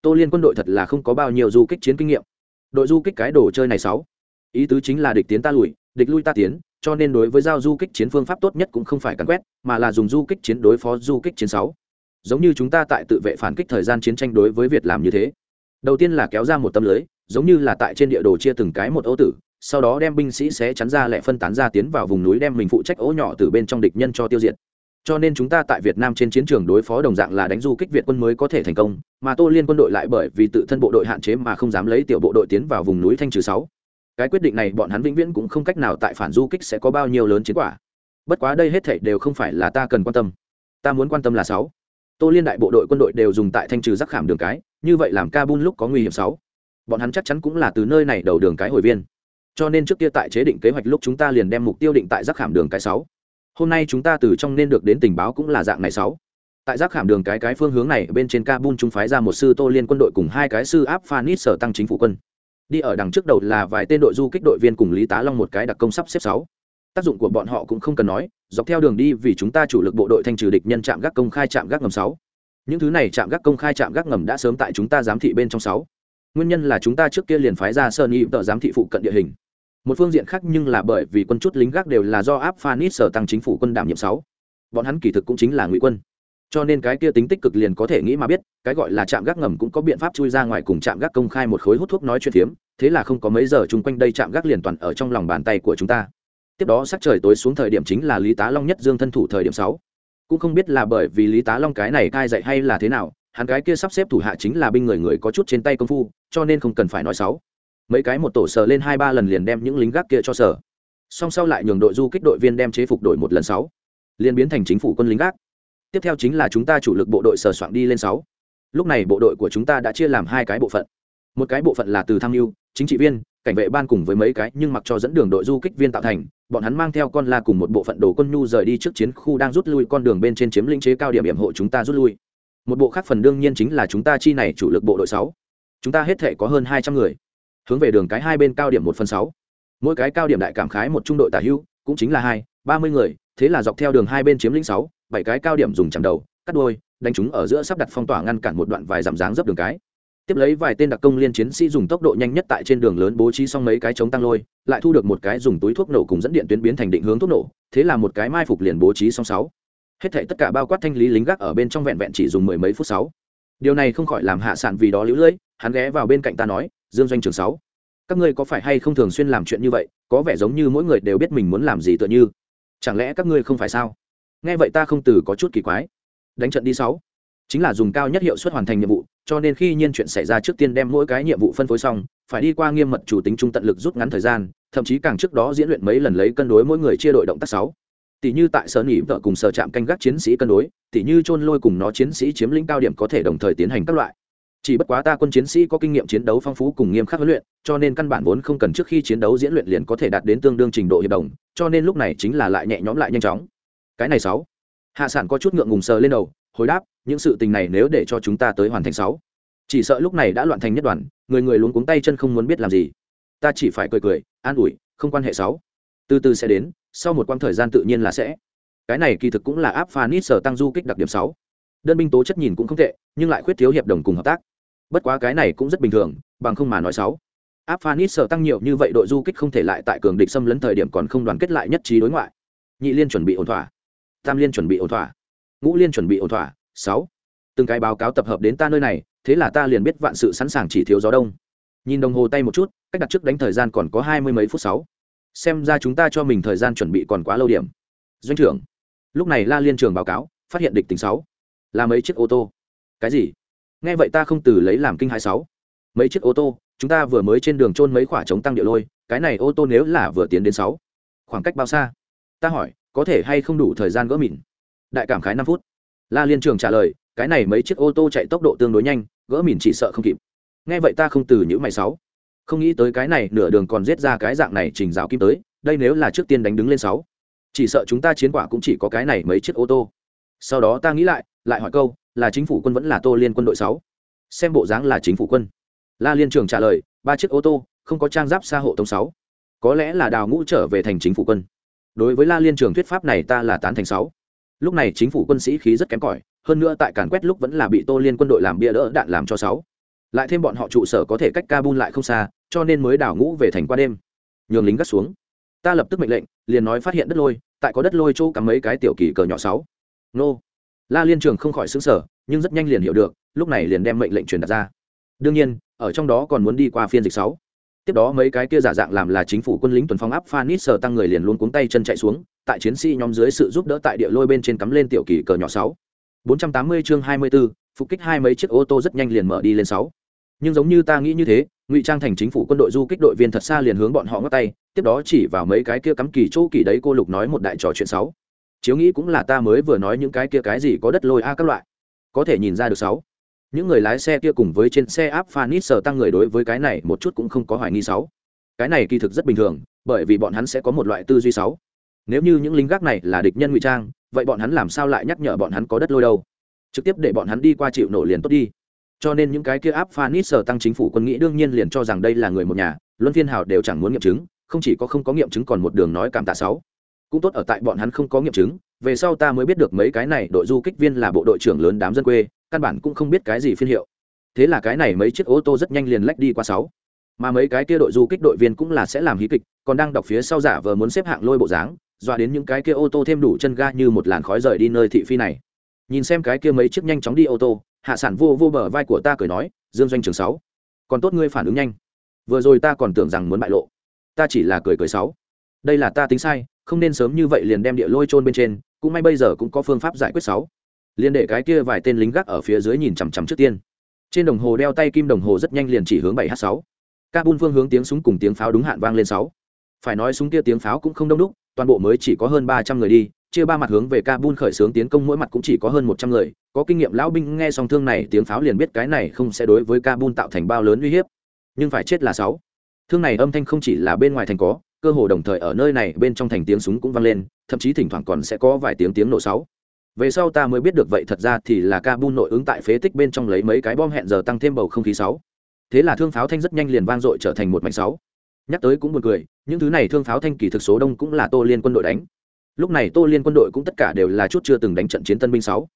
tô liên quân đội thật là không có bao nhiêu du kích chiến kinh nghiệm. Đội du kích cái đồ chơi này sáu, ý tứ chính là địch tiến ta lùi, địch lui ta tiến, cho nên đối với giao du kích chiến phương pháp tốt nhất cũng không phải càn quét, mà là dùng du kích chiến đối phó du kích chiến sáu. Giống như chúng ta tại tự vệ phản kích thời gian chiến tranh đối với việt làm như thế. Đầu tiên là kéo ra một tâm lưới, giống như là tại trên địa đồ chia từng cái một ô tử sau đó đem binh sĩ sẽ chắn ra lẻ phân tán ra tiến vào vùng núi đem mình phụ trách ố nhỏ từ bên trong địch nhân cho tiêu diệt. Cho nên chúng ta tại việt nam trên chiến trường đối phó đồng dạng là đánh du kích việt quân mới có thể thành công, mà tô liên quân đội lại bởi vì tự thân bộ đội hạn chế mà không dám lấy tiểu bộ đội tiến vào vùng núi thanh trừ sáu. Cái quyết định này bọn hắn vĩnh viễn cũng không cách nào tại phản du kích sẽ có bao nhiêu lớn chiến quả. Bất quá đây hết thảy đều không phải là ta cần quan tâm. Ta muốn quan tâm là sáu. Tô liên đại bộ đội quân đội đều dùng tại thanh trừ rắc khảm đường cái, như vậy làm kabul lúc có nguy hiểm sáu. Bọn hắn chắc chắn cũng là từ nơi này đầu đường cái hồi viên cho nên trước kia tại chế định kế hoạch lúc chúng ta liền đem mục tiêu định tại rác khảm đường cái sáu. Hôm nay chúng ta từ trong nên được đến tình báo cũng là dạng này sáu. Tại rác khảm đường cái cái phương hướng này, bên trên kabul chúng phái ra một sư tô liên quân đội cùng hai cái sư áp phanit sở tăng chính phủ quân. Đi ở đằng trước đầu là vài tên đội du kích đội viên cùng lý tá long một cái đặc công sắp xếp sáu. Tác dụng của bọn họ cũng không cần nói, dọc theo đường đi vì chúng ta chủ lực bộ đội thanh trừ địch nhân chạm gác công khai chạm gác ngầm sáu. Những thứ này chạm gác công khai chạm gác ngầm đã sớm tại chúng ta giám thị bên trong sáu nguyên nhân là chúng ta trước kia liền phái ra sơn y tờ giám thị phụ cận địa hình. Một phương diện khác nhưng là bởi vì quân chút lính gác đều là do áp phanit sở tăng chính phủ quân đảm nhiệm sáu. Bọn hắn kỳ thực cũng chính là ngụy quân. Cho nên cái kia tính tích cực liền có thể nghĩ mà biết, cái gọi là trạm gác ngầm cũng có biện pháp chui ra ngoài cùng trạm gác công khai một khối hút thuốc nói chuyện phiếm, thế là không có mấy giờ chung quanh đây trạm gác liền toàn ở trong lòng bàn tay của chúng ta. Tiếp đó sắc trời tối xuống thời điểm chính là lý tá long nhất dương thân thủ thời điểm sáu. Cũng không biết là bởi vì lý tá long cái này cai dạy hay là thế nào hắn cái kia sắp xếp thủ hạ chính là binh người người có chút trên tay công phu, cho nên không cần phải nói sáu mấy cái một tổ sờ lên hai ba lần liền đem những lính gác kia cho sở song sau lại nhường đội du kích đội viên đem chế phục đội một lần sáu. Liền biến thành chính phủ quân lính gác. Tiếp theo chính là chúng ta chủ lực bộ đội sờ soạn đi lên sáu. Lúc này bộ đội của chúng ta đã chia làm hai cái bộ phận. Một cái bộ phận là từ tham mưu, chính trị viên, cảnh vệ ban cùng với mấy cái, nhưng mặc cho dẫn đường đội du kích viên tạo thành, bọn hắn mang theo con la cùng một bộ phận đồ quân nhu rời đi trước chiến khu đang rút lui con đường bên trên chiếm lĩnh chế cao điểm hiểm hộ chúng ta rút lui một bộ khác phần đương nhiên chính là chúng ta chi này chủ lực bộ đội sáu. Chúng ta hết thể có hơn hai trăm người. Hướng về đường cái hai bên cao điểm một phần sáu. Mỗi cái cao điểm đại cảm khái một trung đội tả hưu, cũng chính là hai, ba mươi người, thế là dọc theo đường hai bên chiếm lĩnh sáu, bảy cái cao điểm dùng chạm đầu, cắt đôi, đánh chúng ở giữa sắp đặt phong tỏa ngăn cản một đoạn vài dặm dáng dấp đường cái. Tiếp lấy vài tên đặc công liên chiến sĩ dùng tốc độ nhanh nhất tại trên đường lớn bố trí xong mấy cái chống tăng lôi, lại thu được một cái dùng túi thuốc nổ cùng dẫn điện tuyến biến thành định hướng thuốc nổ, thế là một cái mai phục liền bố trí xong sáu hết thảy tất cả bao quát thanh lý lính gác ở bên trong vẹn vẹn chỉ dùng mười mấy phút sáu. Điều này không khỏi làm hạ sản vì đó lũ lưỡi hắn ghé vào bên cạnh ta nói, dương doanh trường sáu, các ngươi có phải hay không thường xuyên làm chuyện như vậy? Có vẻ giống như mỗi người đều biết mình muốn làm gì tựa như. Chẳng lẽ các ngươi không phải sao? Nghe vậy ta không từ có chút kỳ quái. Đánh trận đi sáu. Chính là dùng cao nhất hiệu suất hoàn thành nhiệm vụ, cho nên khi nhiên chuyện xảy ra trước tiên đem mỗi cái nhiệm vụ phân phối xong, phải đi qua nghiêm mật chủ tính trung tận lực rút ngắn thời gian, thậm chí càng trước đó diễn luyện mấy lần lấy cân đối mỗi người chia đội động tác sáu tỷ như tại sở nghỉ vợ cùng sở trạm canh gác chiến sĩ cân đối tỷ như chôn lôi cùng nó chiến sĩ chiếm lĩnh cao điểm có thể đồng thời tiến hành các loại. Chỉ bất quá ta quân chiến sĩ có kinh nghiệm chiến đấu phong phú cùng nghiêm khắc huấn luyện, cho nên căn bản vốn không cần trước khi chiến đấu diễn luyện liền có thể đạt đến tương đương trình độ hiệp đồng, cho nên lúc này chính là lại nhẹ nhõm lại nhanh chóng. Cái này sáu. Hạ sản có chút ngượng ngùng sờ lên đầu, hồi đáp, những sự tình này nếu để cho chúng ta tới hoàn thành sáu. Chỉ sợ lúc này đã loạn thành nhất đoàn, người người luống cuống tay chân không muốn biết làm gì. Ta chỉ phải cười cười, an ủi, không quan hệ sáu từ từ sẽ đến, sau một quãng thời gian tự nhiên là sẽ. Cái này kỳ thực cũng là áp phanit sở tăng du kích đặc điểm sáu. Đơn binh tố chất nhìn cũng không tệ, nhưng lại khuyết thiếu hiệp đồng cùng hợp tác. Bất quá cái này cũng rất bình thường, bằng không mà nói sáu. Áp phanit sở tăng nhiều như vậy đội du kích không thể lại tại cường địch xâm lấn thời điểm còn không đoàn kết lại nhất trí đối ngoại. Nhị liên chuẩn bị ổn thỏa. Tam liên chuẩn bị ổn thỏa. Ngũ liên chuẩn bị ổn thỏa, sáu. Từng cái báo cáo tập hợp đến ta nơi này, thế là ta liền biết vạn sự sẵn sàng chỉ thiếu gió đông. Nhìn đồng hồ tay một chút, cách đặt trước đánh thời gian còn có hai mươi mấy phút sáu xem ra chúng ta cho mình thời gian chuẩn bị còn quá lâu điểm. Doanh trưởng. Lúc này la liên trường báo cáo, phát hiện địch tình sáu. Là mấy chiếc ô tô? Cái gì? Nghe vậy ta không từ lấy làm kinh hai sáu. Mấy chiếc ô tô, chúng ta vừa mới trên đường trôn mấy quả chống tăng địa lôi, cái này ô tô nếu là vừa tiến đến sáu. Khoảng cách bao xa? Ta hỏi, có thể hay không đủ thời gian gỡ mìn đại cảm khái năm phút. La liên trường trả lời, cái này mấy chiếc ô tô chạy tốc độ tương đối nhanh, gỡ mìn chỉ sợ không kịp. Nghe vậy ta không từ những mày sáu không nghĩ tới cái này nửa đường còn giết ra cái dạng này trình rào kim tới, đây nếu là trước tiên đánh đứng lên sáu. Chỉ sợ chúng ta chiến quả cũng chỉ có cái này mấy chiếc ô tô. Sau đó ta nghĩ lại lại hỏi câu, là chính phủ quân vẫn là tô liên quân đội sáu? Xem bộ dáng là chính phủ quân. La liên trường trả lời, ba chiếc ô tô, không có trang giáp xa hộ tông sáu. Có lẽ là đào ngũ trở về thành chính phủ quân. Đối với la liên trường thuyết pháp này ta là tán thành sáu. Lúc này chính phủ quân sĩ khí rất kém cỏi, hơn nữa tại càn quét lúc vẫn là bị tô liên quân đội làm bia đỡ đạn làm cho sáu lại thêm bọn họ trụ sở có thể cách kabul lại không xa cho nên mới đảo ngũ về thành qua đêm. Nhường lính gắt xuống. Ta lập tức mệnh lệnh liền nói phát hiện đất lôi tại có đất lôi chỗ cắm mấy cái tiểu kỳ cờ nhỏ sáu. Nô. La liên trường không khỏi xứng sở nhưng rất nhanh liền hiểu được lúc này liền đem mệnh lệnh truyền đặt ra. Đương nhiên ở trong đó còn muốn đi qua phiên dịch sáu. Tiếp đó mấy cái kia giả dạng làm là chính phủ quân lính tuần phong áp phanis sờ tăng người liền luôn cuống tay chân chạy xuống tại chiến sĩ nhóm dưới sự giúp đỡ tại địa lôi bên trên cắm lên tiểu kỳ cờ nhỏ sáu. 480 chương 24, phục kích hai mấy chiếc ô tô rất nhanh liền mở đi lên sáu nhưng giống như ta nghĩ như thế, ngụy trang thành chính phủ quân đội du kích đội viên thật xa liền hướng bọn họ ngắt tay, tiếp đó chỉ vào mấy cái kia cắm kỳ chỗ kỳ đấy cô lục nói một đại trò chuyện sáu chiếu nghĩ cũng là ta mới vừa nói những cái kia cái gì có đất lôi a các loại. Có thể nhìn ra được sáu những người lái xe kia cùng với trên xe áp phanit sờ tăng người đối với cái này một chút cũng không có hoài nghi sáu cái này kỳ thực rất bình thường, bởi vì bọn hắn sẽ có một loại tư duy sáu nếu như những lính gác này là địch nhân ngụy trang, vậy bọn hắn làm sao lại nhắc nhở bọn hắn có đất lôi đâu? Trực tiếp để bọn hắn đi qua chịu nổ liền tốt đi cho nên những cái kia áp phanit sở tăng chính phủ quân nghĩ đương nhiên liền cho rằng đây là người một nhà, luân phiên hào đều chẳng muốn nghiệm chứng, không chỉ có không có nghiệm chứng còn một đường nói cảm tạ sáu. Cũng tốt ở tại bọn hắn không có nghiệm chứng, về sau ta mới biết được mấy cái này đội du kích viên là bộ đội trưởng lớn đám dân quê, căn bản cũng không biết cái gì phiên hiệu. Thế là cái này mấy chiếc ô tô rất nhanh liền lách đi qua sáu. Mà mấy cái kia đội du kích đội viên cũng là sẽ làm hí kịch, còn đang đọc phía sau giả vờ muốn xếp hạng lôi bộ dáng, dọa đến những cái kia ô tô thêm đủ chân ga như một làn khói rời đi nơi thị phi này. Nhìn xem cái kia mấy chiếc nhanh chóng đi ô tô hạ sản vô vô bờ vai của ta cười nói, dương doanh trường sáu, còn tốt ngươi phản ứng nhanh. Vừa rồi ta còn tưởng rằng muốn bại lộ. Ta chỉ là cười cười sáu. Đây là ta tính sai, không nên sớm như vậy liền đem địa lôi trôn bên trên, cũng may bây giờ cũng có phương pháp giải quyết sáu. Liền để cái kia vài tên lính gác ở phía dưới nhìn chằm chằm trước tiên. Trên đồng hồ đeo tay kim đồng hồ rất nhanh liền chỉ hướng bảy h sáu. Kabul phương hướng tiếng súng cùng tiếng pháo đúng hạn vang lên sáu. Phải nói súng kia tiếng pháo cũng không đông đúc, toàn bộ mới chỉ có hơn ba trăm người đi chia ba mặt hướng về Kabul khởi xướng tiến công mỗi mặt cũng chỉ có hơn một trăm người, có kinh nghiệm lão binh nghe xong thương này tiếng pháo liền biết cái này không sẽ đối với Kabul tạo thành bao lớn uy hiếp. Nhưng phải chết là sáu. Thương này âm thanh không chỉ là bên ngoài thành có, cơ hồ đồng thời ở nơi này bên trong thành tiếng súng cũng vang lên, thậm chí thỉnh thoảng còn sẽ có vài tiếng tiếng nổ sáu. Về sau ta mới biết được vậy thật ra thì là Kabul nội ứng tại phế tích bên trong lấy mấy cái bom hẹn giờ tăng thêm bầu không khí sáu. Thế là thương pháo thanh rất nhanh liền vang dội trở thành một mảnh sáu. Nhắc tới cũng buồn cười, những thứ này thương pháo thanh kỳ thực số đông cũng là Tô Liên quân đội đánh lúc này tô liên quân đội cũng tất cả đều là chút chưa từng đánh trận chiến tân binh sáu.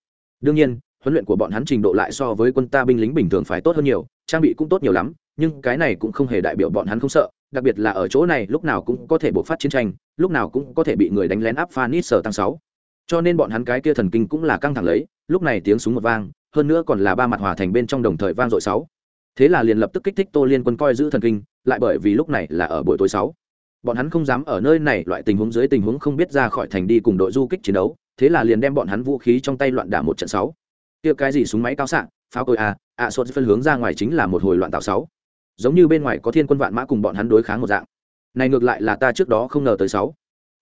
Đương nhiên, huấn luyện của bọn hắn trình độ lại so với quân ta binh lính bình thường phải tốt hơn nhiều, trang bị cũng tốt nhiều lắm, nhưng cái này cũng không hề đại biểu bọn hắn không sợ, đặc biệt là ở chỗ này lúc nào cũng có thể bộc phát chiến tranh, lúc nào cũng có thể bị người đánh lén áp phanis sở tăng sáu. Cho nên bọn hắn cái kia thần kinh cũng là căng thẳng lấy, lúc này tiếng súng một vang, hơn nữa còn là ba mặt hòa thành bên trong đồng thời vang dội sáu. Thế là liền lập tức kích thích tô liên quân coi giữ thần kinh, lại bởi vì lúc này là ở buổi tối sáu bọn hắn không dám ở nơi này loại tình huống dưới tình huống không biết ra khỏi thành đi cùng đội du kích chiến đấu thế là liền đem bọn hắn vũ khí trong tay loạn đả một trận sáu. Kia cái gì súng máy cao xạ pháo cối a à, sốt phân hướng ra ngoài chính là một hồi loạn tạo sáu. Giống như bên ngoài có thiên quân vạn mã cùng bọn hắn đối kháng một dạng. Này ngược lại là ta trước đó không ngờ tới sáu.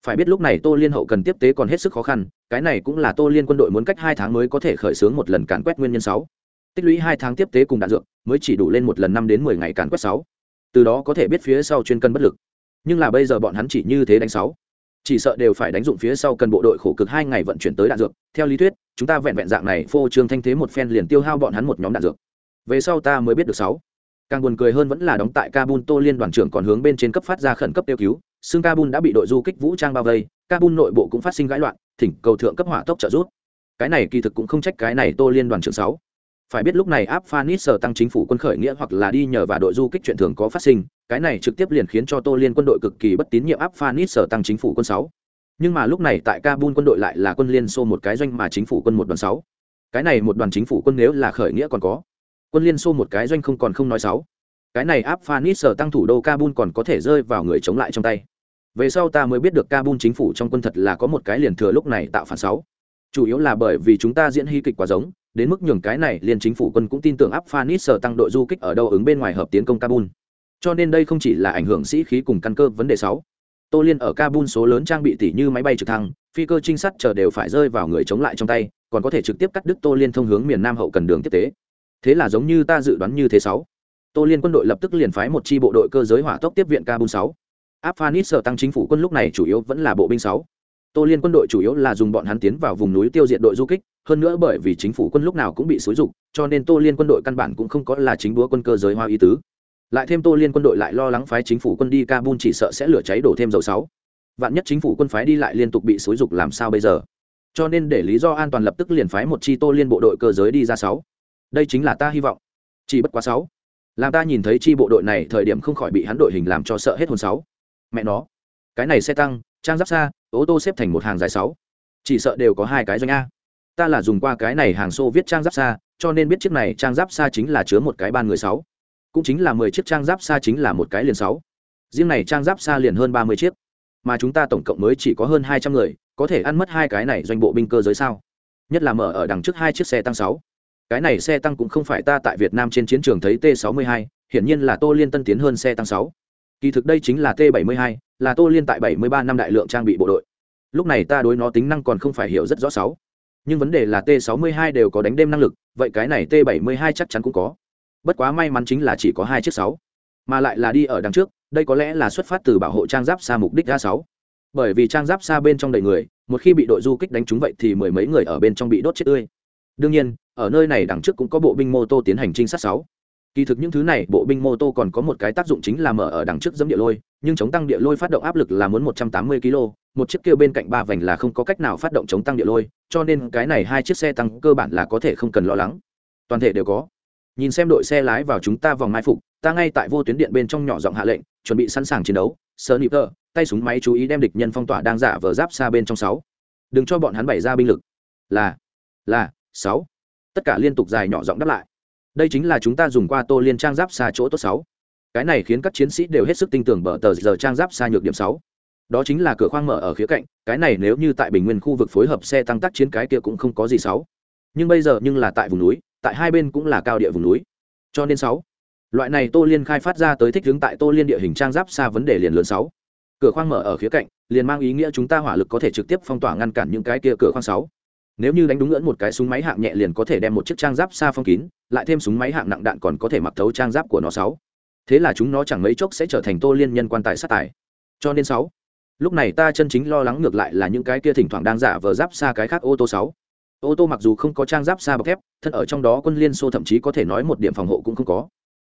Phải biết lúc này tô liên hậu cần tiếp tế còn hết sức khó khăn cái này cũng là tô liên quân đội muốn cách hai tháng mới có thể khởi xướng một lần càn quét nguyên nhân sáu. Tích lũy hai tháng tiếp tế cùng đạn dược mới chỉ đủ lên một lần năm đến mười ngày càn quét sáu. Từ đó có thể biết phía sau chuyên cân bất lực nhưng là bây giờ bọn hắn chỉ như thế đánh sáu. Chỉ sợ đều phải đánh dụng phía sau cần bộ đội khổ cực hai ngày vận chuyển tới đạn dược. Theo lý thuyết, chúng ta vẹn vẹn dạng này, phô trương thanh thế một phen liền tiêu hao bọn hắn một nhóm đạn dược. Về sau ta mới biết được sáu. Càng buồn cười hơn vẫn là đóng tại kabul tô liên đoàn trưởng còn hướng bên trên cấp phát ra khẩn cấp tiêu cứu. Xương kabul đã bị đội du kích vũ trang bao vây, kabul nội bộ cũng phát sinh gãi loạn, thỉnh cầu thượng cấp hỏa tốc trợ giúp. Cái này kỳ thực cũng không trách cái này tô liên đoàn trưởng sáu phải biết lúc này áp phanis sở tăng chính phủ quân khởi nghĩa hoặc là đi nhờ và đội du kích chuyện thường có phát sinh, cái này trực tiếp liền khiến cho tô liên quân đội cực kỳ bất tín nhiệm áp phanis sở tăng chính phủ quân sáu. Nhưng mà lúc này tại kabul quân đội lại là quân liên xô một cái doanh mà chính phủ quân một đoàn sáu. Cái này một đoàn chính phủ quân nếu là khởi nghĩa còn có, quân liên xô một cái doanh không còn không nói sáu. Cái này áp phanis sở tăng thủ đô kabul còn có thể rơi vào người chống lại trong tay. Về sau ta mới biết được kabul chính phủ trong quân thật là có một cái liền thừa lúc này tạo phản sáu chủ yếu là bởi vì chúng ta diễn hy kịch quá giống, đến mức nhường cái này liền chính phủ quân cũng tin tưởng áp phanis sở tăng đội du kích ở đâu ứng bên ngoài hợp tiến công kabul. Cho nên đây không chỉ là ảnh hưởng sĩ khí cùng căn cơ vấn đề sáu. Tô liên ở kabul số lớn trang bị tỷ như máy bay trực thăng, phi cơ trinh sát chờ đều phải rơi vào người chống lại trong tay, còn có thể trực tiếp cắt đứt tô liên thông hướng miền nam hậu cần đường tiếp tế. Thế là giống như ta dự đoán như thế sáu. Tô liên quân đội lập tức liền phái một chi bộ đội cơ giới hỏa tốc tiếp viện kabul sáu. Áp phanis sở tăng chính phủ quân lúc này chủ yếu vẫn là bộ binh sáu tô liên quân đội chủ yếu là dùng bọn hắn tiến vào vùng núi tiêu diệt đội du kích, hơn nữa bởi vì chính phủ quân lúc nào cũng bị xúi dục, cho nên tô liên quân đội căn bản cũng không có là chính búa quân cơ giới hoa ý tứ. Lại thêm tô liên quân đội lại lo lắng phái chính phủ quân đi kabul chỉ sợ sẽ lửa cháy đổ thêm dầu sáu. Vạn nhất chính phủ quân phái đi lại liên tục bị xúi dục làm sao bây giờ? Cho nên để lý do an toàn lập tức liền phái một chi tô liên bộ đội cơ giới đi ra sáu. Đây chính là ta hy vọng. Chỉ bất quá sáu. Làm ta nhìn thấy chi bộ đội này thời điểm không khỏi bị hắn đội hình làm cho sợ hết hồn sáu. Mẹ nó. Cái này xe tăng, trang giáp xa ô tô xếp thành một hàng dài sáu. Chỉ sợ đều có hai cái doanh a. Ta là dùng qua cái này hàng xô viết trang giáp xa, cho nên biết chiếc này trang giáp xa chính là chứa một cái ban người sáu. Cũng chính là mười chiếc trang giáp xa chính là một cái liền sáu. Riêng này trang giáp xa liền hơn ba mươi chiếc. Mà chúng ta tổng cộng mới chỉ có hơn hai trăm người, có thể ăn mất hai cái này doanh bộ binh cơ giới sao? Nhất là mở ở đằng trước hai chiếc xe tăng sáu. Cái này xe tăng cũng không phải ta tại việt nam trên chiến trường thấy t 62 hiển nhiên là tô liên tân tiến hơn xe tăng sáu kỳ thực đây chính là t 72 là tô liên tại 73 năm đại lượng trang bị bộ đội. Lúc này ta đối nó tính năng còn không phải hiểu rất rõ sáu. Nhưng vấn đề là t 62 đều có đánh đêm năng lực, vậy cái này t 72 chắc chắn cũng có. Bất quá may mắn chính là chỉ có hai chiếc sáu. Mà lại là đi ở đằng trước, đây có lẽ là xuất phát từ bảo hộ trang giáp xa mục đích a sáu. Bởi vì trang giáp xa bên trong đầy người, một khi bị đội du kích đánh trúng vậy thì mười mấy người ở bên trong bị đốt chết tươi. Đương nhiên, ở nơi này đằng trước cũng có bộ binh mô tô tiến hành trinh sát sáu kỳ thực những thứ này, bộ binh mô tô còn có một cái tác dụng chính là mở ở đằng trước dẫm địa lôi, nhưng chống tăng địa lôi phát động áp lực là muốn một trăm tám mươi kg, một chiếc kia bên cạnh ba vành là không có cách nào phát động chống tăng địa lôi, cho nên cái này hai chiếc xe tăng cơ bản là có thể không cần lo lắng. Toàn thể đều có. Nhìn xem đội xe lái vào chúng ta vòng mai phục, ta ngay tại vô tuyến điện bên trong nhỏ giọng hạ lệnh, chuẩn bị sẵn sàng chiến đấu. Sơ nịp tơ tay súng máy chú ý đem địch nhân phong tỏa đang giả vờ giáp xa bên trong sáu. Đừng cho bọn hắn bày ra binh lực. Là là, sáu. Tất cả liên tục dài nhỏ giọng đáp lại đây chính là chúng ta dùng qua tô liên trang giáp xa chỗ tốt sáu. Cái này khiến các chiến sĩ đều hết sức tin tưởng bờ tờ giờ trang giáp xa nhược điểm sáu. Đó chính là cửa khoang mở ở khía cạnh, cái này nếu như tại bình nguyên khu vực phối hợp xe tăng tác chiến cái kia cũng không có gì sáu. Nhưng bây giờ nhưng là tại vùng núi, tại hai bên cũng là cao địa vùng núi. Cho nên sáu, loại này tô liên khai phát ra tới thích hướng tại tô liên địa hình trang giáp xa vấn đề liền lớn sáu. Cửa khoang mở ở khía cạnh, liền mang ý nghĩa chúng ta hỏa lực có thể trực tiếp phong tỏa ngăn cản những cái kia cửa khoang sáu nếu như đánh đúng ngưỡng một cái súng máy hạng nhẹ liền có thể đem một chiếc trang giáp xa phong kín, lại thêm súng máy hạng nặng đạn còn có thể mặc thấu trang giáp của nó sáu. Thế là chúng nó chẳng mấy chốc sẽ trở thành tô liên nhân quan tài sát tài. Cho nên sáu. Lúc này ta chân chính lo lắng ngược lại là những cái kia thỉnh thoảng đang giả vờ giáp xa cái khác ô tô sáu. Ô tô mặc dù không có trang giáp xa bọc thép, thân ở trong đó quân liên xô thậm chí có thể nói một điểm phòng hộ cũng không có.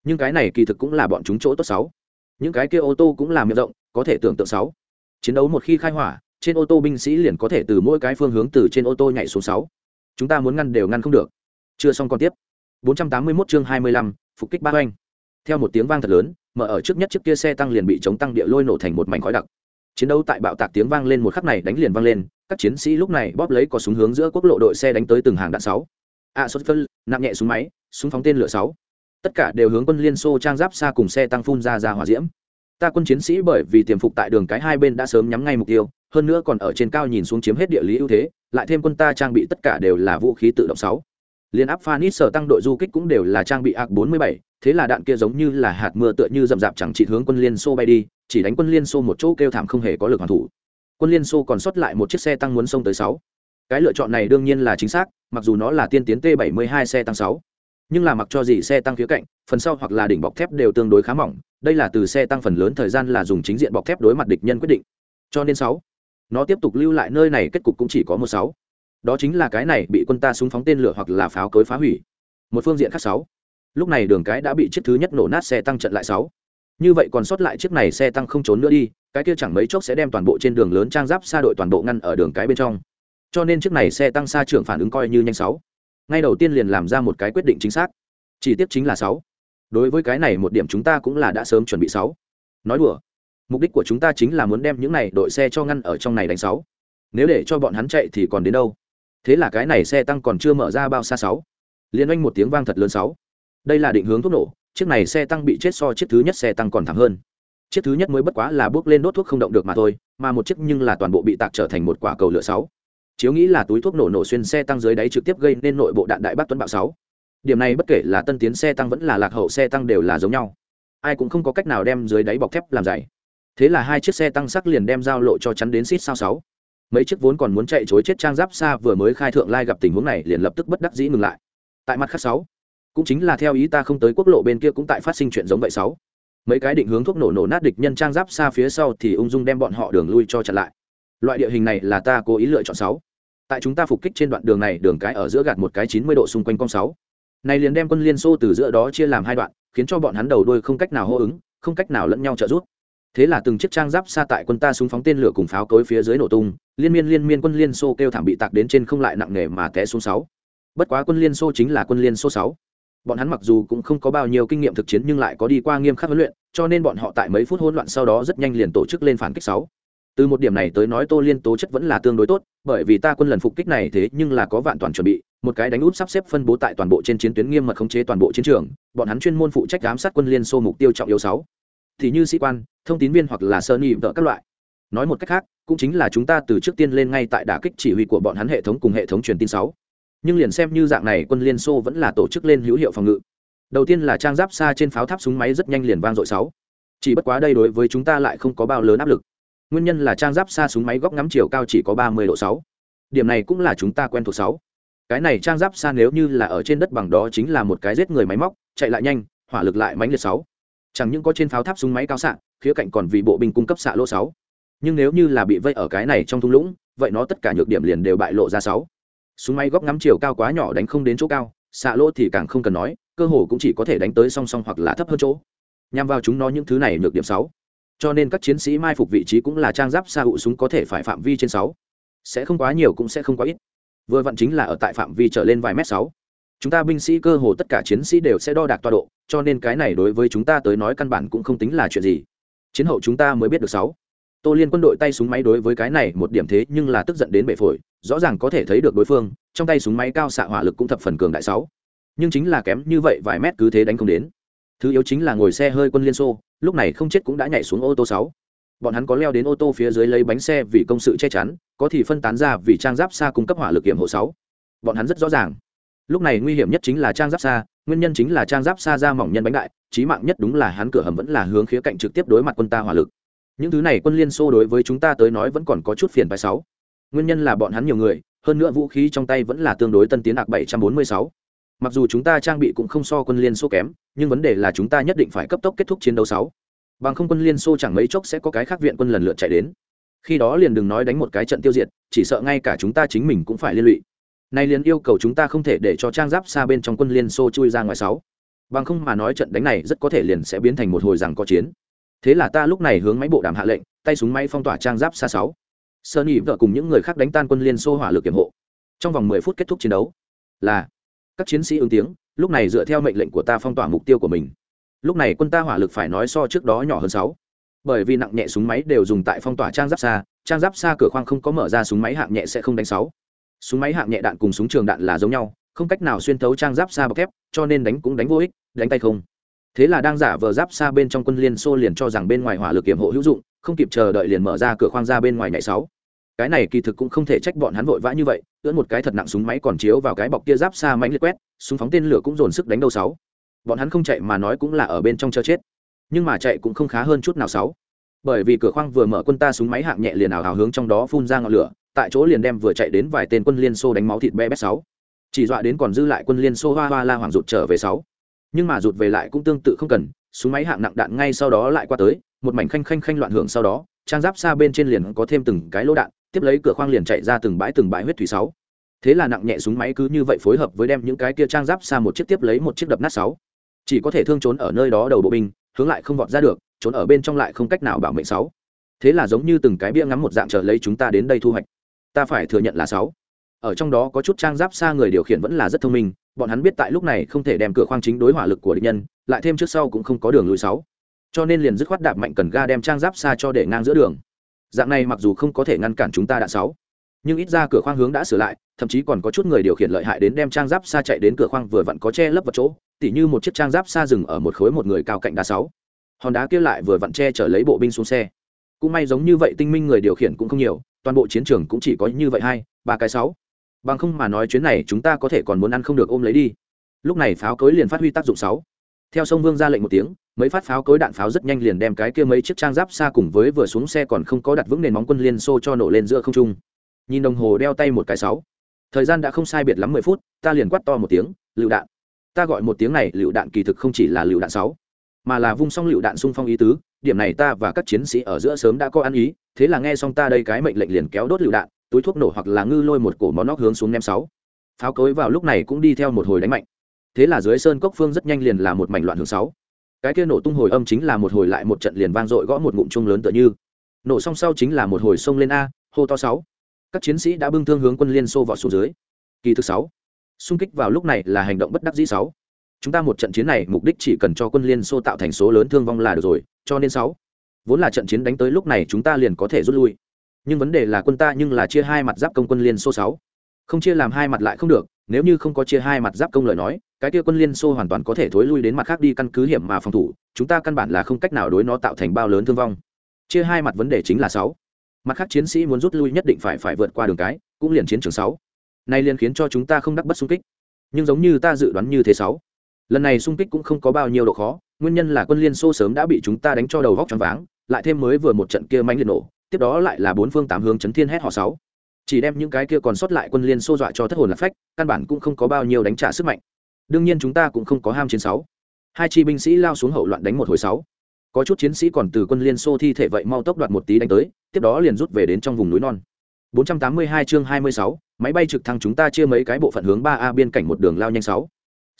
Nhưng cái này kỳ thực cũng là bọn chúng chỗ tốt sáu. Những cái kia ô tô cũng là miệng rộng, có thể tưởng tượng sáu. Chiến đấu một khi khai hỏa trên ô tô binh sĩ liền có thể từ mỗi cái phương hướng từ trên ô tô nhảy xuống sáu. Chúng ta muốn ngăn đều ngăn không được. Chưa xong còn tiếp. 481 chương 25, phục kích ba oanh theo một tiếng vang thật lớn mở ở trước nhất chiếc kia xe tăng liền bị chống tăng địa lôi nổ thành một mảnh khói đặc. Chiến đấu tại bạo tạc tiếng vang lên một khắc này đánh liền vang lên các chiến sĩ lúc này bóp lấy có súng hướng giữa quốc lộ đội xe đánh tới từng hàng đạn sáu. A sốt phân nặng nhẹ súng máy súng phóng tên lửa sáu. Tất cả đều hướng quân liên xô trang giáp xa cùng xe tăng phun ra ra hỏa diễm. Ta quân chiến sĩ bởi vì tiềm phục tại đường cái hai bên đã sớm nhắm ngay mục tiêu hơn nữa còn ở trên cao nhìn xuống chiếm hết địa lý ưu thế lại thêm quân ta trang bị tất cả đều là vũ khí tự động sáu. Liên áp phanis sở tăng đội du kích cũng đều là trang bị ạc 47, thế là đạn kia giống như là hạt mưa tựa như rậm rạp chẳng chỉ hướng quân liên xô bay đi chỉ đánh quân liên xô một chỗ kêu thảm không hề có lực hoàn thủ. Quân liên xô còn sót lại một chiếc xe tăng muốn xông tới sáu. Cái lựa chọn này đương nhiên là chính xác mặc dù nó là tiên tiến t 72 xe tăng sáu nhưng là mặc cho gì xe tăng phía cạnh phần sau hoặc là đỉnh bọc thép đều tương đối khá mỏng đây là từ xe tăng phần lớn thời gian là dùng chính diện bọc thép đối mặt địch nhân quyết định. Cho nên sáu nó tiếp tục lưu lại nơi này kết cục cũng chỉ có một sáu. Đó chính là cái này bị quân ta súng phóng tên lửa hoặc là pháo cối phá hủy. Một phương diện khác sáu. Lúc này đường cái đã bị chiếc thứ nhất nổ nát xe tăng trận lại sáu. Như vậy còn sót lại chiếc này xe tăng không trốn nữa đi, cái kia chẳng mấy chốc sẽ đem toàn bộ trên đường lớn trang giáp xa đội toàn bộ ngăn ở đường cái bên trong. Cho nên chiếc này xe tăng xa trưởng phản ứng coi như nhanh sáu. Ngay đầu tiên liền làm ra một cái quyết định chính xác. Chỉ tiếp chính là sáu. Đối với cái này một điểm chúng ta cũng là đã sớm chuẩn bị sáu. Nói đùa mục đích của chúng ta chính là muốn đem những này đội xe cho ngăn ở trong này đánh sáu. Nếu để cho bọn hắn chạy thì còn đến đâu? Thế là cái này xe tăng còn chưa mở ra bao xa sáu. Liên oanh một tiếng vang thật lớn sáu. Đây là định hướng thuốc nổ, chiếc này xe tăng bị chết so chiếc thứ nhất xe tăng còn thẳng hơn. Chiếc thứ nhất mới bất quá là bước lên đốt thuốc không động được mà thôi, mà một chiếc nhưng là toàn bộ bị tạc trở thành một quả cầu lửa sáu. Chiếu nghĩ là túi thuốc nổ nổ xuyên xe tăng dưới đáy trực tiếp gây nên nội bộ đạn đại bác tuấn bạo sáu. Điểm này bất kể là tân tiến xe tăng vẫn là lạc hậu xe tăng đều là giống nhau. Ai cũng không có cách nào đem dưới đáy bọc thép làm dày thế là hai chiếc xe tăng sắc liền đem giao lộ cho chắn đến xít sao sáu. Mấy chiếc vốn còn muốn chạy chối chết trang giáp xa vừa mới khai thượng lai gặp tình huống này liền lập tức bất đắc dĩ ngừng lại. Tại mặt khác sáu, cũng chính là theo ý ta không tới quốc lộ bên kia cũng tại phát sinh chuyện giống vậy sáu. Mấy cái định hướng thuốc nổ nổ nát địch nhân trang giáp xa phía sau thì ung dung đem bọn họ đường lui cho chặn lại. Loại địa hình này là ta cố ý lựa chọn sáu. Tại chúng ta phục kích trên đoạn đường này, đường cái ở giữa gạt một cái chín mươi độ xung quanh con sáu. Này liền đem quân liên xô từ giữa đó chia làm hai đoạn, khiến cho bọn hắn đầu đuôi không cách nào hô ứng, không cách nào lẫn nhau trợ giúp thế là từng chiếc trang giáp xa tại quân ta súng phóng tên lửa cùng pháo cối phía dưới nổ tung, liên miên liên miên quân liên xô kêu thảm bị tạc đến trên không lại nặng nề mà té xuống sáu. Bất quá quân liên xô chính là quân liên xô sáu. Bọn hắn mặc dù cũng không có bao nhiêu kinh nghiệm thực chiến nhưng lại có đi qua nghiêm khắc huấn luyện, cho nên bọn họ tại mấy phút hỗn loạn sau đó rất nhanh liền tổ chức lên phản kích sáu. Từ một điểm này tới nói tô liên tố chất vẫn là tương đối tốt, bởi vì ta quân lần phục kích này thế nhưng là có vạn toàn chuẩn bị, một cái đánh út sắp xếp phân bố tại toàn bộ trên chiến tuyến nghiêm mật khống chế toàn bộ chiến trường, bọn hắn chuyên môn phụ trách giám sát quân liên xô mục tiêu trọng yếu sáu thì như sĩ quan, thông tín viên hoặc là sơ nhị vợ các loại. Nói một cách khác, cũng chính là chúng ta từ trước tiên lên ngay tại đả kích chỉ huy của bọn hắn hệ thống cùng hệ thống truyền tin sáu. Nhưng liền xem như dạng này, quân liên xô vẫn là tổ chức lên hữu hiệu phòng ngự. Đầu tiên là trang giáp xa trên pháo tháp súng máy rất nhanh liền vang dội sáu. Chỉ bất quá đây đối với chúng ta lại không có bao lớn áp lực. Nguyên nhân là trang giáp xa súng máy góc ngắm chiều cao chỉ có ba mươi độ sáu. Điểm này cũng là chúng ta quen thuộc sáu. Cái này trang giáp xa nếu như là ở trên đất bằng đó chính là một cái giết người máy móc, chạy lại nhanh, hỏa lực lại mãnh liệt sáu chẳng những có trên pháo tháp súng máy cao xạ, khía cạnh còn vì bộ binh cung cấp xạ lỗ sáu. Nhưng nếu như là bị vây ở cái này trong thung lũng, vậy nó tất cả nhược điểm liền đều bại lộ ra sáu. Súng máy góc ngắm chiều cao quá nhỏ đánh không đến chỗ cao, xạ lỗ thì càng không cần nói, cơ hồ cũng chỉ có thể đánh tới song song hoặc là thấp hơn chỗ. Nhằm vào chúng nó những thứ này nhược điểm sáu. Cho nên các chiến sĩ mai phục vị trí cũng là trang giáp xa hụ súng có thể phải phạm vi trên sáu. Sẽ không quá nhiều cũng sẽ không quá ít. Vừa vặn chính là ở tại phạm vi trở lên vài mét sáu. Chúng ta binh sĩ cơ hồ tất cả chiến sĩ đều sẽ đo đạc toa độ cho nên cái này đối với chúng ta tới nói căn bản cũng không tính là chuyện gì. Chiến hậu chúng ta mới biết được sáu. Tô liên quân đội tay súng máy đối với cái này một điểm thế nhưng là tức giận đến bể phổi, rõ ràng có thể thấy được đối phương, trong tay súng máy cao xạ hỏa lực cũng thập phần cường đại sáu. Nhưng chính là kém như vậy vài mét cứ thế đánh không đến. Thứ yếu chính là ngồi xe hơi quân liên xô, lúc này không chết cũng đã nhảy xuống ô tô sáu. Bọn hắn có leo đến ô tô phía dưới lấy bánh xe vì công sự che chắn, có thì phân tán ra vì trang giáp xa cung cấp hỏa lực kiểm hộ sáu. Bọn hắn rất rõ ràng. Lúc này nguy hiểm nhất chính là trang giáp xa nguyên nhân chính là trang giáp xa ra mỏng nhân bánh đại trí mạng nhất đúng là hắn cửa hầm vẫn là hướng khía cạnh trực tiếp đối mặt quân ta hỏa lực. Những thứ này quân liên xô đối với chúng ta tới nói vẫn còn có chút phiền bài sáu. Nguyên nhân là bọn hắn nhiều người, hơn nữa vũ khí trong tay vẫn là tương đối tân tiến ạc bảy trăm bốn mươi sáu. Mặc dù chúng ta trang bị cũng không so quân liên xô kém, nhưng vấn đề là chúng ta nhất định phải cấp tốc kết thúc chiến đấu sáu. Bằng không quân liên xô chẳng mấy chốc sẽ có cái khác viện quân lần lượt chạy đến. Khi đó liền đừng nói đánh một cái trận tiêu diệt, chỉ sợ ngay cả chúng ta chính mình cũng phải liên lụy nay liền yêu cầu chúng ta không thể để cho trang giáp xa bên trong quân liên xô chui ra ngoài sáu. Bằng không mà nói trận đánh này rất có thể liền sẽ biến thành một hồi rằng có chiến. Thế là ta lúc này hướng máy bộ đàm hạ lệnh, tay súng máy phong tỏa trang giáp xa sáu. Sơn y vợ cùng những người khác đánh tan quân liên xô hỏa lực kiểm hộ. Trong vòng mười phút kết thúc chiến đấu, là các chiến sĩ ứng tiếng, lúc này dựa theo mệnh lệnh của ta phong tỏa mục tiêu của mình. Lúc này quân ta hỏa lực phải nói so trước đó nhỏ hơn sáu. Bởi vì nặng nhẹ súng máy đều dùng tại phong tỏa trang giáp xa, trang giáp xa cửa khoang không có mở ra súng máy hạng nhẹ sẽ không đánh sáu súng máy hạng nhẹ đạn cùng súng trường đạn là giống nhau, không cách nào xuyên thấu trang giáp xa bọc thép, cho nên đánh cũng đánh vô ích, đánh tay không. Thế là đang giả vờ giáp xa bên trong quân liên xô liền cho rằng bên ngoài hỏa lực kiểm hộ hữu dụng, không kịp chờ đợi liền mở ra cửa khoang ra bên ngoài nhảy sáu. Cái này kỳ thực cũng không thể trách bọn hắn vội vã như vậy, ưỡn một cái thật nặng súng máy còn chiếu vào cái bọc kia giáp xa mạnh liệt quét, súng phóng tên lửa cũng dồn sức đánh đâu sáu. Bọn hắn không chạy mà nói cũng là ở bên trong chờ chết, nhưng mà chạy cũng không khá hơn chút nào sáu. Bởi vì cửa khoang vừa mở quân ta súng máy hạng nhẹ liền ảo hào hướng trong đó phun ra ngọn lửa tại chỗ liền đem vừa chạy đến vài tên quân liên xô đánh máu thịt bé bét sáu. Chỉ dọa đến còn dư lại quân liên xô hoa hoa la hoàng rụt trở về sáu. Nhưng mà rụt về lại cũng tương tự không cần, súng máy hạng nặng đạn ngay sau đó lại qua tới, một mảnh khanh khanh khanh loạn hưởng sau đó, trang giáp xa bên trên liền có thêm từng cái lỗ đạn, tiếp lấy cửa khoang liền chạy ra từng bãi từng bãi huyết thủy sáu. Thế là nặng nhẹ súng máy cứ như vậy phối hợp với đem những cái kia trang giáp xa một chiếc tiếp lấy một chiếc đập nát sáu. Chỉ có thể thương trốn ở nơi đó đầu bộ binh, hướng lại không vọt ra được, trốn ở bên trong lại không cách nào bảo mệnh sáu. Thế là giống như từng cái bia ngắm một dạng chờ lấy chúng ta đến đây thu hoạch ta phải thừa nhận là sáu. Ở trong đó có chút trang giáp xa người điều khiển vẫn là rất thông minh, bọn hắn biết tại lúc này không thể đem cửa khoang chính đối hỏa lực của địch nhân, lại thêm trước sau cũng không có đường lùi sáu. Cho nên liền dứt khoát đạp mạnh cần ga đem trang giáp xa cho để ngang giữa đường. Dạng này mặc dù không có thể ngăn cản chúng ta đã sáu, nhưng ít ra cửa khoang hướng đã sửa lại, thậm chí còn có chút người điều khiển lợi hại đến đem trang giáp xa chạy đến cửa khoang vừa vặn có che lấp vào chỗ, tỉ như một chiếc trang giáp xa dừng ở một khối một người cao cạnh đá sáu. Hòn đá kia lại vừa vặn che chở lấy bộ binh xuống xe. Cũng may giống như vậy, tinh minh người điều khiển cũng không nhiều toàn bộ chiến trường cũng chỉ có như vậy hai, ba cái sáu. Bằng không mà nói chuyến này chúng ta có thể còn muốn ăn không được ôm lấy đi. Lúc này pháo cối liền phát huy tác dụng sáu. Theo sông vương ra lệnh một tiếng, mấy phát pháo cối đạn pháo rất nhanh liền đem cái kia mấy chiếc trang giáp xa cùng với vừa xuống xe còn không có đặt vững nền móng quân liên xô cho nổ lên giữa không trung. Nhìn đồng hồ đeo tay một cái sáu. Thời gian đã không sai biệt lắm mười phút, ta liền quát to một tiếng, lựu đạn. Ta gọi một tiếng này, lựu đạn kỳ thực không chỉ là lựu đạn sáu, mà là vung xong lựu đạn xung phong ý tứ điểm này ta và các chiến sĩ ở giữa sớm đã có ăn ý, thế là nghe xong ta đây cái mệnh lệnh liền kéo đốt lựu đạn, túi thuốc nổ hoặc là ngư lôi một cổ món nóc hướng xuống ném sáu. Pháo cối vào lúc này cũng đi theo một hồi đánh mạnh. Thế là dưới sơn cốc phương rất nhanh liền là một mảnh loạn hướng sáu. Cái kia nổ tung hồi âm chính là một hồi lại một trận liền vang dội gõ một ngụm chung lớn tựa như. Nổ xong sau chính là một hồi sông lên a, hô to sáu. Các chiến sĩ đã bưng thương hướng quân liên xô vào xuống dưới. Kỳ thứ sáu. Xung kích vào lúc này là hành động bất đắc dĩ sáu chúng ta một trận chiến này, mục đích chỉ cần cho quân liên xô tạo thành số lớn thương vong là được rồi, cho nên sáu. Vốn là trận chiến đánh tới lúc này, chúng ta liền có thể rút lui. Nhưng vấn đề là quân ta nhưng là chia hai mặt giáp công quân liên xô sáu. Không chia làm hai mặt lại không được, nếu như không có chia hai mặt giáp công lời nói, cái kia quân liên xô hoàn toàn có thể thối lui đến mặt khác đi căn cứ hiểm mà phòng thủ, chúng ta căn bản là không cách nào đối nó tạo thành bao lớn thương vong. Chia hai mặt vấn đề chính là sáu. Mặt khác chiến sĩ muốn rút lui nhất định phải phải vượt qua đường cái, cũng liền chiến trường sáu. Nay liền khiến cho chúng ta không đắc bất xung kích. Nhưng giống như ta dự đoán như thế sáu lần này xung kích cũng không có bao nhiêu độ khó nguyên nhân là quân liên xô sớm đã bị chúng ta đánh cho đầu vóc choáng váng lại thêm mới vừa một trận kia mánh liệt nổ tiếp đó lại là bốn phương tám hướng chấn thiên hét họ sáu. Chỉ đem những cái kia còn sót lại quân liên xô dọa cho thất hồn lạc phách căn bản cũng không có bao nhiêu đánh trả sức mạnh. Đương nhiên chúng ta cũng không có ham chiến sáu. Hai chi binh sĩ lao xuống hậu loạn đánh một hồi sáu. Có chút chiến sĩ còn từ quân liên xô thi thể vậy mau tốc đoạt một tí đánh tới tiếp đó liền rút về đến trong vùng núi non. 482 chương 26, máy bay trực thăng chúng ta chia mấy cái bộ phận hướng 3A biên cảnh một đường lao nhanh 6.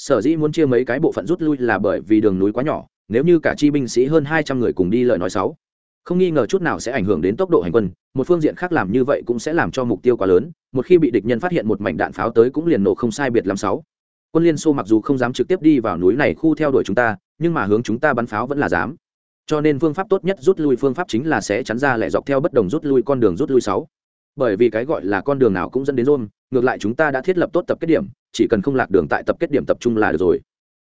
Sở dĩ muốn chia mấy cái bộ phận rút lui là bởi vì đường núi quá nhỏ, nếu như cả chi binh sĩ hơn 200 người cùng đi lời nói sáu. Không nghi ngờ chút nào sẽ ảnh hưởng đến tốc độ hành quân một phương diện khác làm như vậy cũng sẽ làm cho mục tiêu quá lớn một khi bị địch nhân phát hiện một mảnh đạn pháo tới cũng liền nổ không sai biệt làm sáu. Quân liên xô mặc dù không dám trực tiếp đi vào núi này khu theo đuổi chúng ta nhưng mà hướng chúng ta bắn pháo vẫn là dám. Cho nên phương pháp tốt nhất rút lui phương pháp chính là sẽ chắn ra lại dọc theo bất đồng rút lui con đường rút lui sáu. Bởi vì cái gọi là con đường nào cũng dẫn đến rôn ngược lại chúng ta đã thiết lập tốt tập kết điểm chỉ cần không lạc đường tại tập kết điểm tập trung là được rồi.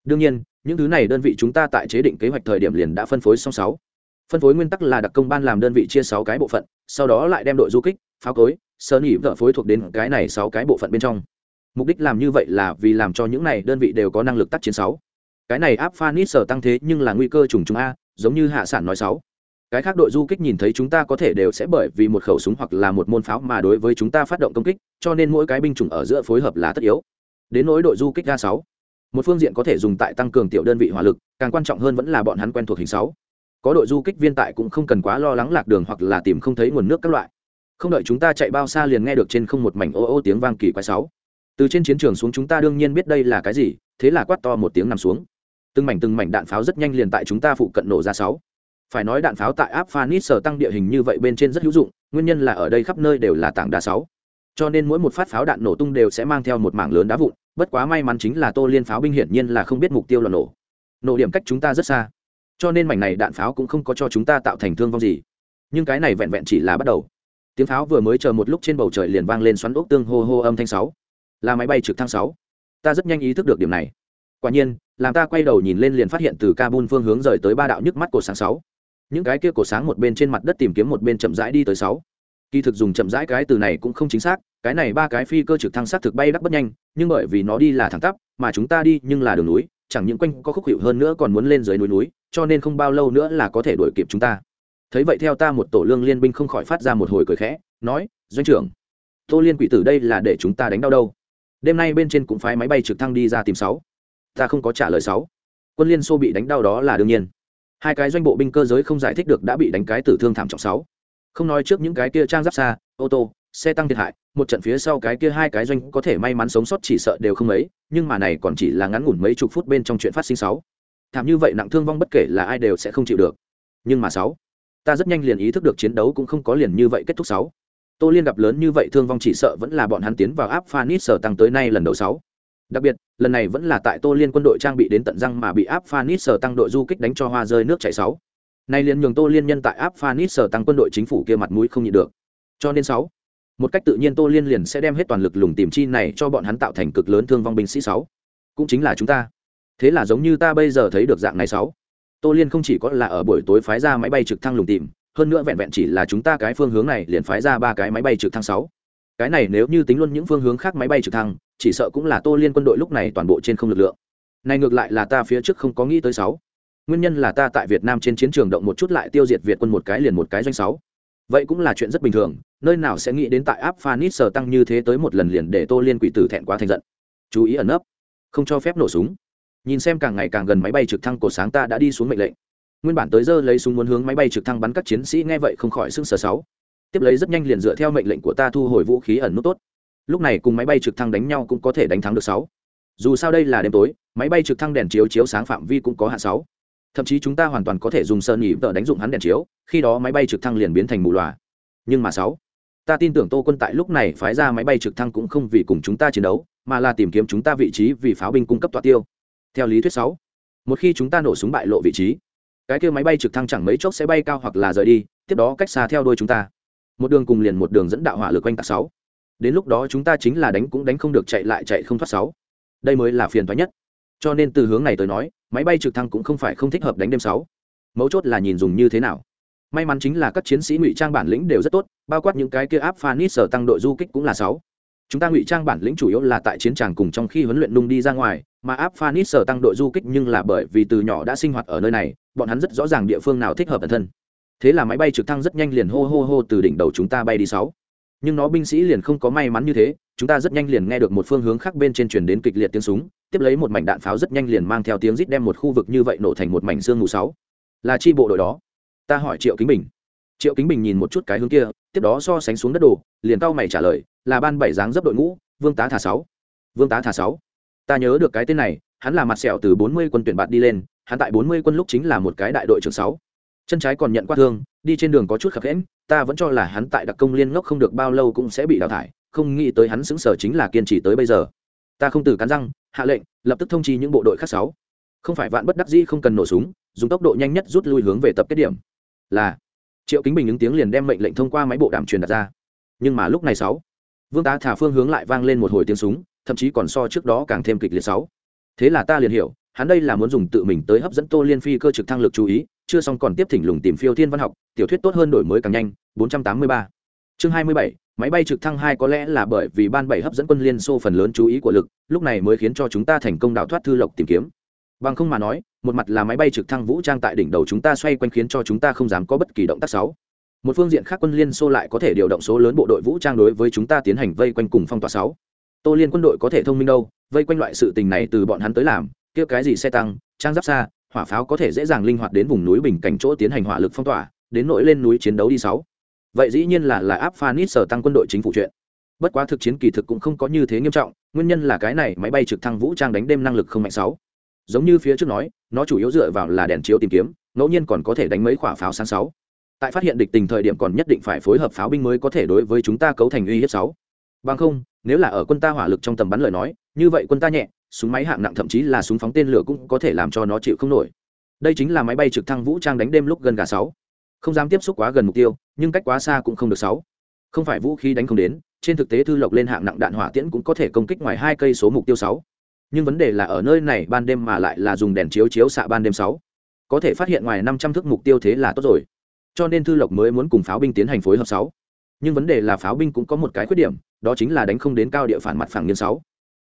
Đương nhiên, những thứ này đơn vị chúng ta tại chế định kế hoạch thời điểm liền đã phân phối xong sáu. Phân phối nguyên tắc là đặc công ban làm đơn vị chia sáu cái bộ phận, sau đó lại đem đội du kích, pháo cối sơn nhị vợ phối thuộc đến cái này sáu cái bộ phận bên trong. Mục đích làm như vậy là vì làm cho những này đơn vị đều có năng lực tác chiến sáu. Cái này áp phanit sở tăng thế nhưng là nguy cơ trùng trùng a, giống như hạ sản nói sáu. Cái khác đội du kích nhìn thấy chúng ta có thể đều sẽ bởi vì một khẩu súng hoặc là một môn pháo mà đối với chúng ta phát động công kích, cho nên mỗi cái binh chủng ở giữa phối hợp là tất yếu đến nỗi đội du kích ra sáu. Một phương diện có thể dùng tại tăng cường tiểu đơn vị hỏa lực, càng quan trọng hơn vẫn là bọn hắn quen thuộc hình sáu. Có đội du kích viên tại cũng không cần quá lo lắng lạc đường hoặc là tìm không thấy nguồn nước các loại. Không đợi chúng ta chạy bao xa liền nghe được trên không một mảnh ô ô tiếng vang kỳ quái sáu. Từ trên chiến trường xuống chúng ta đương nhiên biết đây là cái gì, thế là quát to một tiếng nằm xuống. Từng mảnh từng mảnh đạn pháo rất nhanh liền tại chúng ta phụ cận nổ ra sáu. Phải nói đạn pháo tại áp phanis sở tăng địa hình như vậy bên trên rất hữu dụng, nguyên nhân là ở đây khắp nơi đều là tảng đá sáu. Cho nên mỗi một phát pháo đạn nổ tung đều sẽ mang theo một mảng lớn đá vụn bất quá may mắn chính là tô liên pháo binh hiển nhiên là không biết mục tiêu là nổ. Nổ điểm cách chúng ta rất xa. Cho nên mảnh này đạn pháo cũng không có cho chúng ta tạo thành thương vong gì. Nhưng cái này vẹn vẹn chỉ là bắt đầu. Tiếng pháo vừa mới chờ một lúc trên bầu trời liền vang lên xoắn ốc tương hô hô âm thanh sáu. Là máy bay trực thăng sáu. Ta rất nhanh ý thức được điểm này. Quả nhiên, làm ta quay đầu nhìn lên liền phát hiện từ kabul phương hướng rời tới ba đạo nhức mắt của sáng sáu. Những cái kia cổ sáng một bên trên mặt đất tìm kiếm một bên chậm rãi đi tới sáu kỳ thực dùng chậm rãi cái từ này cũng không chính xác, cái này ba cái phi cơ trực thăng xác thực bay đắc bất nhanh, nhưng bởi vì nó đi là thẳng tắp, mà chúng ta đi nhưng là đường núi, chẳng những quanh có khúc hiệu hơn nữa còn muốn lên dưới núi núi, cho nên không bao lâu nữa là có thể đuổi kịp chúng ta. Thấy vậy theo ta một tổ lương liên binh không khỏi phát ra một hồi cười khẽ, nói, doanh trưởng, tô liên quỷ tử đây là để chúng ta đánh đau đâu? Đêm nay bên trên cũng phái máy bay trực thăng đi ra tìm sáu. Ta không có trả lời sáu. Quân liên xô bị đánh đau đó là đương nhiên. Hai cái doanh bộ binh cơ giới không giải thích được đã bị đánh cái tử thương thảm trọng sáu không nói trước những cái kia trang giáp xa, ô tô, xe tăng thiệt hại, một trận phía sau cái kia hai cái doanh có thể may mắn sống sót chỉ sợ đều không mấy, nhưng mà này còn chỉ là ngắn ngủn mấy chục phút bên trong chuyện phát sinh sáu. Thảm như vậy nặng thương vong bất kể là ai đều sẽ không chịu được. Nhưng mà sáu, ta rất nhanh liền ý thức được chiến đấu cũng không có liền như vậy kết thúc sáu. Tô liên gặp lớn như vậy thương vong chỉ sợ vẫn là bọn hắn tiến vào áp phanit sở tăng tới nay lần đầu sáu. Đặc biệt, lần này vẫn là tại tô liên quân đội trang bị đến tận răng mà bị áp phanit sở tăng đội du kích đánh cho hoa rơi nước chảy sáu nay liền nhường tô liên nhân tại áp phanis sở tăng quân đội chính phủ kia mặt mũi không nhịn được. Cho nên sáu, một cách tự nhiên tô liên liền sẽ đem hết toàn lực lùng tìm chi này cho bọn hắn tạo thành cực lớn thương vong binh sĩ sáu. Cũng chính là chúng ta. Thế là giống như ta bây giờ thấy được dạng này sáu. Tô liên không chỉ có là ở buổi tối phái ra máy bay trực thăng lùng tìm, hơn nữa vẹn vẹn chỉ là chúng ta cái phương hướng này liền phái ra ba cái máy bay trực thăng sáu. Cái này nếu như tính luôn những phương hướng khác máy bay trực thăng, chỉ sợ cũng là tô liên quân đội lúc này toàn bộ trên không lực lượng. Này ngược lại là ta phía trước không có nghĩ tới sáu nguyên nhân là ta tại việt nam trên chiến trường động một chút lại tiêu diệt việt quân một cái liền một cái doanh sáu. Vậy cũng là chuyện rất bình thường, nơi nào sẽ nghĩ đến tại áp phanis sờ tăng như thế tới một lần liền để tô liên quỷ tử thẹn quá thành giận. Chú ý ẩn nấp, không cho phép nổ súng. Nhìn xem càng ngày càng gần máy bay trực thăng cổ sáng ta đã đi xuống mệnh lệnh. Nguyên bản tới giờ lấy súng muốn hướng máy bay trực thăng bắn các chiến sĩ nghe vậy không khỏi sưng sờ sáu. Tiếp lấy rất nhanh liền dựa theo mệnh lệnh của ta thu hồi vũ khí ẩn nút tốt. Lúc này cùng máy bay trực thăng đánh nhau cũng có thể đánh thắng được sáu. Dù sao đây là đêm tối, máy bay trực thăng đèn chiếu chiếu sáng phạm vi cũng có hạn sáu thậm chí chúng ta hoàn toàn có thể dùng sơn nhị vợ đánh dụng hắn đèn chiếu, khi đó máy bay trực thăng liền biến thành mù loà. Nhưng mà sáu, ta tin tưởng tô quân tại lúc này phái ra máy bay trực thăng cũng không vì cùng chúng ta chiến đấu, mà là tìm kiếm chúng ta vị trí vì pháo binh cung cấp tọa tiêu. Theo lý thuyết sáu, một khi chúng ta nổ súng bại lộ vị trí, cái kia máy bay trực thăng chẳng mấy chốc sẽ bay cao hoặc là rời đi, tiếp đó cách xa theo đuôi chúng ta. Một đường cùng liền một đường dẫn đạo hỏa lực quanh tạc sáu. Đến lúc đó chúng ta chính là đánh cũng đánh không được chạy lại chạy không thoát sáu. Đây mới là phiền toái nhất. Cho nên từ hướng này tới nói máy bay trực thăng cũng không phải không thích hợp đánh đêm sáu. Mấu chốt là nhìn dùng như thế nào. May mắn chính là các chiến sĩ ngụy trang bản lĩnh đều rất tốt, bao quát những cái kia áp phanit sở tăng đội du kích cũng là sáu. Chúng ta ngụy trang bản lĩnh chủ yếu là tại chiến tràng cùng trong khi huấn luyện nung đi ra ngoài, mà áp phanit sở tăng đội du kích nhưng là bởi vì từ nhỏ đã sinh hoạt ở nơi này, bọn hắn rất rõ ràng địa phương nào thích hợp bản thân. Thế là máy bay trực thăng rất nhanh liền hô hô hô từ đỉnh đầu chúng ta bay đi sáu. Nhưng nó binh sĩ liền không có may mắn như thế, chúng ta rất nhanh liền nghe được một phương hướng khác bên trên truyền đến kịch liệt tiếng súng tiếp lấy một mảnh đạn pháo rất nhanh liền mang theo tiếng rít đem một khu vực như vậy nổ thành một mảnh xương mù sáu. Là chi bộ đội đó. Ta hỏi triệu kính bình. Triệu kính bình nhìn một chút cái hướng kia, tiếp đó so sánh xuống đất đồ, liền cao mày trả lời, là ban bảy dáng dấp đội ngũ, vương tá thả sáu. Vương tá thả sáu. Ta nhớ được cái tên này, hắn là mặt sẹo từ bốn mươi quân tuyển bạt đi lên, hắn tại bốn mươi quân lúc chính là một cái đại đội trưởng sáu. Chân trái còn nhận qua thương, đi trên đường có chút khập khẽn ta vẫn cho là hắn tại đặc công liên ngốc không được bao lâu cũng sẽ bị đào thải, không nghĩ tới hắn xứng sở chính là kiên trì tới bây giờ. Ta không từ cắn răng hạ lệnh lập tức thông chi những bộ đội khác sáu. Không phải vạn bất đắc dĩ không cần nổ súng dùng tốc độ nhanh nhất rút lui hướng về tập kết điểm. Là. Triệu kính bình ứng tiếng liền đem mệnh lệnh thông qua máy bộ đàm truyền đặt ra. Nhưng mà lúc này sáu vương tá thả phương hướng lại vang lên một hồi tiếng súng thậm chí còn so trước đó càng thêm kịch liệt sáu. Thế là ta liền hiểu hắn đây là muốn dùng tự mình tới hấp dẫn tô liên phi cơ trực thăng lực chú ý chưa xong còn tiếp thỉnh lùng tìm phiêu thiên văn học tiểu thuyết tốt hơn đổi mới càng nhanh 483. chương 27, máy bay trực thăng hai có lẽ là bởi vì ban bảy hấp dẫn quân liên xô phần lớn chú ý của lực, lúc này mới khiến cho chúng ta thành công đào thoát thư lộc tìm kiếm. Bằng không mà nói, một mặt là máy bay trực thăng vũ trang tại đỉnh đầu chúng ta xoay quanh khiến cho chúng ta không dám có bất kỳ động tác sáu một phương diện khác quân liên xô lại có thể điều động số lớn bộ đội vũ trang đối với chúng ta tiến hành vây quanh cùng phong tỏa sáu tô liên quân đội có thể thông minh đâu, vây quanh loại sự tình này từ bọn hắn tới làm, kia cái gì xe tăng, trang giáp xa, hỏa pháo có thể dễ dàng linh hoạt đến vùng núi bình cảnh chỗ tiến hành hỏa lực phong tỏa, đến nỗi lên núi chiến đấu đi sáu vậy dĩ nhiên là là áp phanit sở tăng quân đội chính phủ chuyện. Bất quá thực chiến kỳ thực cũng không có như thế nghiêm trọng, nguyên nhân là cái này máy bay trực thăng vũ trang đánh đêm năng lực không mạnh sáu. Giống như phía trước nói, nó chủ yếu dựa vào là đèn chiếu tìm kiếm, ngẫu nhiên còn có thể đánh mấy quả pháo sáng sáu. Tại phát hiện địch tình thời điểm còn nhất định phải phối hợp pháo binh mới có thể đối với chúng ta cấu thành uy hiếp sáu. Bằng không, nếu là ở quân ta hỏa lực trong tầm bắn lời nói, như vậy quân ta nhẹ, súng máy hạng nặng thậm chí là súng phóng tên lửa cũng có thể làm cho nó chịu không nổi. Đây chính là máy bay trực thăng vũ trang đánh đêm lúc gần cả sáu. Không dám tiếp xúc quá gần mục tiêu nhưng cách quá xa cũng không được sáu. Không phải vũ khí đánh không đến, trên thực tế thư lộc lên hạng nặng đạn hỏa tiễn cũng có thể công kích ngoài hai cây số mục tiêu sáu. Nhưng vấn đề là ở nơi này ban đêm mà lại là dùng đèn chiếu chiếu xạ ban đêm sáu. Có thể phát hiện ngoài năm trăm thước mục tiêu thế là tốt rồi. Cho nên thư lộc mới muốn cùng pháo binh tiến hành phối hợp sáu. Nhưng vấn đề là pháo binh cũng có một cái khuyết điểm, đó chính là đánh không đến cao địa phản mặt phẳng nhân sáu.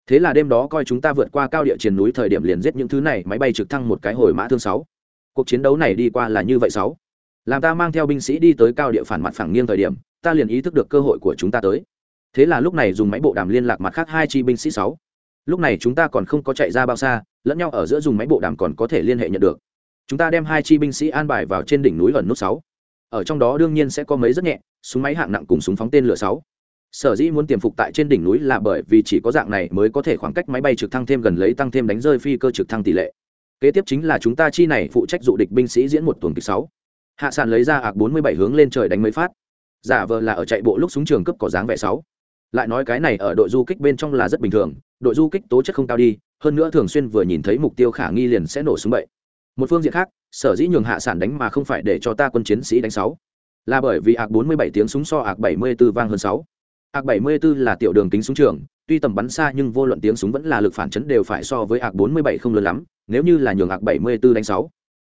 Thế là đêm đó coi chúng ta vượt qua cao địa triền núi thời điểm liền giết những thứ này, máy bay trực thăng một cái hồi mã thương sáu. Cuộc chiến đấu này đi qua là như vậy sáu làm ta mang theo binh sĩ đi tới cao địa phản mặt phẳng nghiêng thời điểm, ta liền ý thức được cơ hội của chúng ta tới. Thế là lúc này dùng máy bộ đàm liên lạc mặt khác hai chi binh sĩ sáu. Lúc này chúng ta còn không có chạy ra bao xa, lẫn nhau ở giữa dùng máy bộ đàm còn có thể liên hệ nhận được. Chúng ta đem hai chi binh sĩ an bài vào trên đỉnh núi gần nút sáu. Ở trong đó đương nhiên sẽ có mấy rất nhẹ, súng máy hạng nặng cùng súng phóng tên lửa sáu. Sở dĩ muốn tiềm phục tại trên đỉnh núi là bởi vì chỉ có dạng này mới có thể khoảng cách máy bay trực thăng thêm gần lấy tăng thêm đánh rơi phi cơ trực thăng tỷ lệ. Kế tiếp chính là chúng ta chi này phụ trách dụ địch binh sĩ diễn một tuần kịch sáu hạ sàn lấy ra ạc bốn mươi bảy hướng lên trời đánh mấy phát. Giả vờ là ở chạy bộ lúc súng trường cấp có dáng vẻ sáu. Lại nói cái này ở đội du kích bên trong là rất bình thường, đội du kích tố chất không cao đi, hơn nữa thường xuyên vừa nhìn thấy mục tiêu khả nghi liền sẽ nổ súng bậy. Một phương diện khác, sở dĩ nhường hạ sản đánh mà không phải để cho ta quân chiến sĩ đánh sáu. Là bởi vì ạc 47 tiếng súng so ạc 74 vang hơn sáu. Ạc 74 là tiểu đường tính súng trường, tuy tầm bắn xa nhưng vô luận tiếng súng vẫn là lực phản chấn đều phải so với ạc 47 không lớn lắm, nếu như là nhường ạc 74 đánh sáu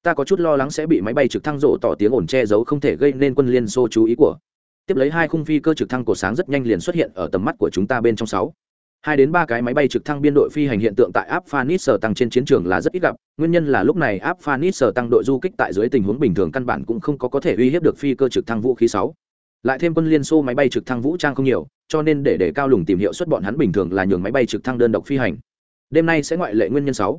ta có chút lo lắng sẽ bị máy bay trực thăng rộ tỏ tiếng ồn che giấu không thể gây nên quân liên xô chú ý của. Tiếp lấy hai khung phi cơ trực thăng cổ sáng rất nhanh liền xuất hiện ở tầm mắt của chúng ta bên trong sáu. Hai đến ba cái máy bay trực thăng biên đội phi hành hiện tượng tại áp phanis sở tăng trên chiến trường là rất ít gặp. Nguyên nhân là lúc này áp phanis sở tăng đội du kích tại dưới tình huống bình thường căn bản cũng không có có thể uy hiếp được phi cơ trực thăng vũ khí sáu. Lại thêm quân liên xô máy bay trực thăng vũ trang không nhiều, cho nên để để cao lùng tìm hiệu suất bọn hắn bình thường là nhường máy bay trực thăng đơn độc phi hành. Đêm nay sẽ ngoại lệ nguyên nhân sáu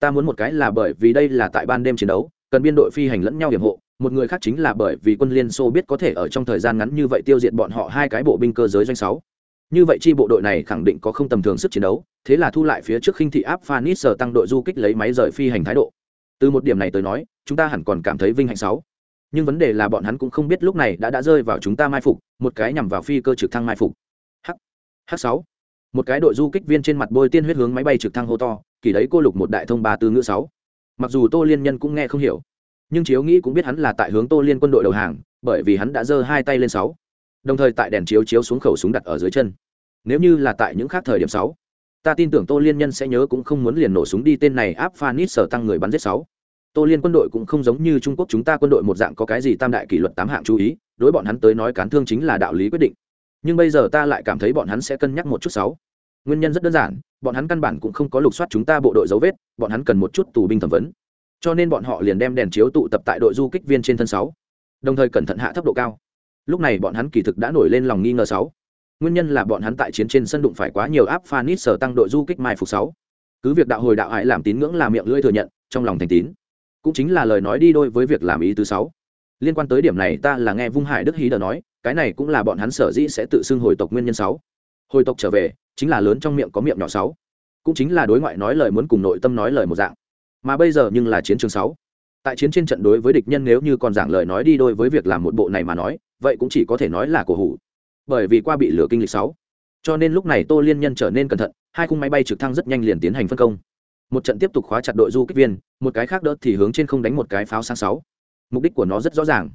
ta muốn một cái là bởi vì đây là tại ban đêm chiến đấu, cần biên đội phi hành lẫn nhau hiểm hộ, một người khác chính là bởi vì quân liên xô biết có thể ở trong thời gian ngắn như vậy tiêu diệt bọn họ hai cái bộ binh cơ giới doanh sáu. Như vậy chi bộ đội này khẳng định có không tầm thường sức chiến đấu, thế là thu lại phía trước khinh thị áp phanis sở tăng đội du kích lấy máy rời phi hành thái độ. Từ một điểm này tới nói, chúng ta hẳn còn cảm thấy vinh hạnh sáu. Nhưng vấn đề là bọn hắn cũng không biết lúc này đã đã rơi vào chúng ta mai phục, một cái nhằm vào phi cơ trực thăng mai phục. H h sáu một cái đội du kích viên trên mặt bôi tiên huyết hướng máy bay trực thăng hô to, kỳ đấy cô lục một đại thông ba từ ngữ sáu. Mặc dù tô liên nhân cũng nghe không hiểu, nhưng chiếu nghĩ cũng biết hắn là tại hướng tô liên quân đội đầu hàng, bởi vì hắn đã giơ hai tay lên sáu. Đồng thời tại đèn chiếu chiếu xuống khẩu súng đặt ở dưới chân. Nếu như là tại những khác thời điểm sáu, ta tin tưởng tô liên nhân sẽ nhớ cũng không muốn liền nổ súng đi, tên này áp phanit sở tăng người bắn giết sáu. Tô liên quân đội cũng không giống như trung quốc chúng ta quân đội một dạng có cái gì tam đại kỷ luật tám hạng chú ý, đối bọn hắn tới nói cán thương chính là đạo lý quyết định. Nhưng bây giờ ta lại cảm thấy bọn hắn sẽ cân nhắc một chút sáu nguyên nhân rất đơn giản, bọn hắn căn bản cũng không có lục soát chúng ta bộ đội dấu vết, bọn hắn cần một chút tù binh thẩm vấn. Cho nên bọn họ liền đem đèn chiếu tụ tập tại đội du kích viên trên thân sáu. Đồng thời cẩn thận hạ thấp độ cao. Lúc này bọn hắn kỳ thực đã nổi lên lòng nghi ngờ sáu. Nguyên nhân là bọn hắn tại chiến trên sân đụng phải quá nhiều áp phanit sở tăng đội du kích mai phục sáu. Cứ việc đạo hồi đạo hại làm tín ngưỡng là miệng lưỡi thừa nhận, trong lòng thành tín. Cũng chính là lời nói đi đôi với việc làm ý thứ sáu. Liên quan tới điểm này ta là nghe vung hải đức hí đờ nói, cái này cũng là bọn hắn sở dĩ sẽ tự xưng hồi tộc nguyên nhân sáu hồi tộc trở về, chính là lớn trong miệng có miệng nhỏ sáu. Cũng chính là đối ngoại nói lời muốn cùng nội tâm nói lời một dạng. Mà bây giờ nhưng là chiến trường sáu. Tại chiến trên trận đối với địch nhân nếu như còn giảng lời nói đi đôi với việc làm một bộ này mà nói, vậy cũng chỉ có thể nói là cổ hủ. Bởi vì qua bị lửa kinh lịch sáu. Cho nên lúc này tô liên nhân trở nên cẩn thận, hai khung máy bay trực thăng rất nhanh liền tiến hành phân công. Một trận tiếp tục khóa chặt đội du kích viên, một cái khác đỡ thì hướng trên không đánh một cái pháo sáng sáu. Mục đích của nó rất rõ ràng,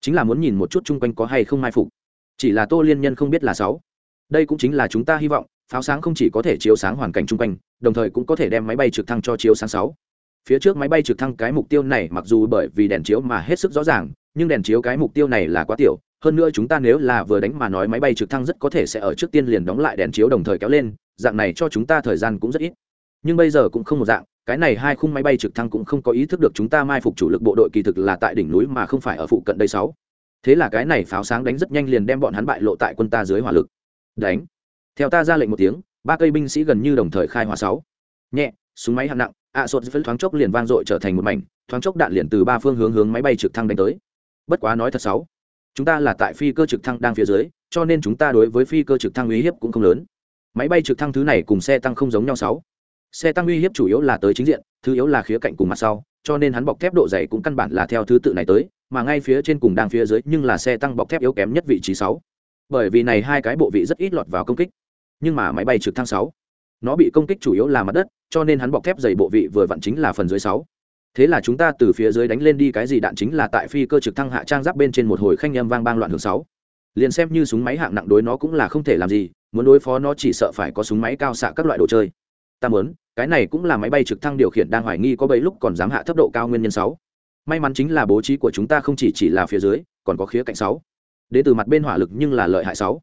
chính là muốn nhìn một chút chung quanh có hay không mai phục. Chỉ là tô liên nhân không biết là sáu đây cũng chính là chúng ta hy vọng, pháo sáng không chỉ có thể chiếu sáng hoàn cảnh chung quanh, đồng thời cũng có thể đem máy bay trực thăng cho chiếu sáng sáu. Phía trước máy bay trực thăng cái mục tiêu này mặc dù bởi vì đèn chiếu mà hết sức rõ ràng, nhưng đèn chiếu cái mục tiêu này là quá tiểu, hơn nữa chúng ta nếu là vừa đánh mà nói máy bay trực thăng rất có thể sẽ ở trước tiên liền đóng lại đèn chiếu đồng thời kéo lên, dạng này cho chúng ta thời gian cũng rất ít. Nhưng bây giờ cũng không một dạng, cái này hai khung máy bay trực thăng cũng không có ý thức được chúng ta mai phục chủ lực bộ đội kỳ thực là tại đỉnh núi mà không phải ở phụ cận đây sáu. Thế là cái này pháo sáng đánh rất nhanh liền đem bọn hắn bại lộ tại quân ta dưới hỏa lực đánh. Theo ta ra lệnh một tiếng ba cây binh sĩ gần như đồng thời khai hỏa sáu. Nhẹ súng máy hạng nặng ạ à, sột thoáng chốc liền vang dội trở thành một mảnh thoáng chốc đạn liền từ ba phương hướng hướng máy bay trực thăng đánh tới. Bất quá nói thật sáu chúng ta là tại phi cơ trực thăng đang phía dưới cho nên chúng ta đối với phi cơ trực thăng uy hiếp cũng không lớn. Máy bay trực thăng thứ này cùng xe tăng không giống nhau sáu. Xe tăng uy hiếp chủ yếu là tới chính diện thứ yếu là khía cạnh cùng mặt sau cho nên hắn bọc thép độ dày cũng căn bản là theo thứ tự này tới mà ngay phía trên cùng đang phía dưới nhưng là xe tăng bọc thép yếu kém nhất vị trí sáu bởi vì này hai cái bộ vị rất ít lọt vào công kích. Nhưng mà máy bay trực thăng sáu, nó bị công kích chủ yếu là mặt đất, cho nên hắn bọc thép dày bộ vị vừa vặn chính là phần dưới sáu. Thế là chúng ta từ phía dưới đánh lên đi cái gì đạn chính là tại phi cơ trực thăng hạ trang giáp bên trên một hồi khanh âm vang bang loạn hưởng sáu. Liền xem như súng máy hạng nặng đối nó cũng là không thể làm gì, muốn đối phó nó chỉ sợ phải có súng máy cao xạ các loại đồ chơi. Ta muốn, cái này cũng là máy bay trực thăng điều khiển đang hoài nghi có bấy lúc còn dám hạ thấp độ cao nguyên nhân sáu. May mắn chính là bố trí của chúng ta không chỉ chỉ là phía dưới, còn có khía cạnh sáu đến từ mặt bên hỏa lực nhưng là lợi hại sáu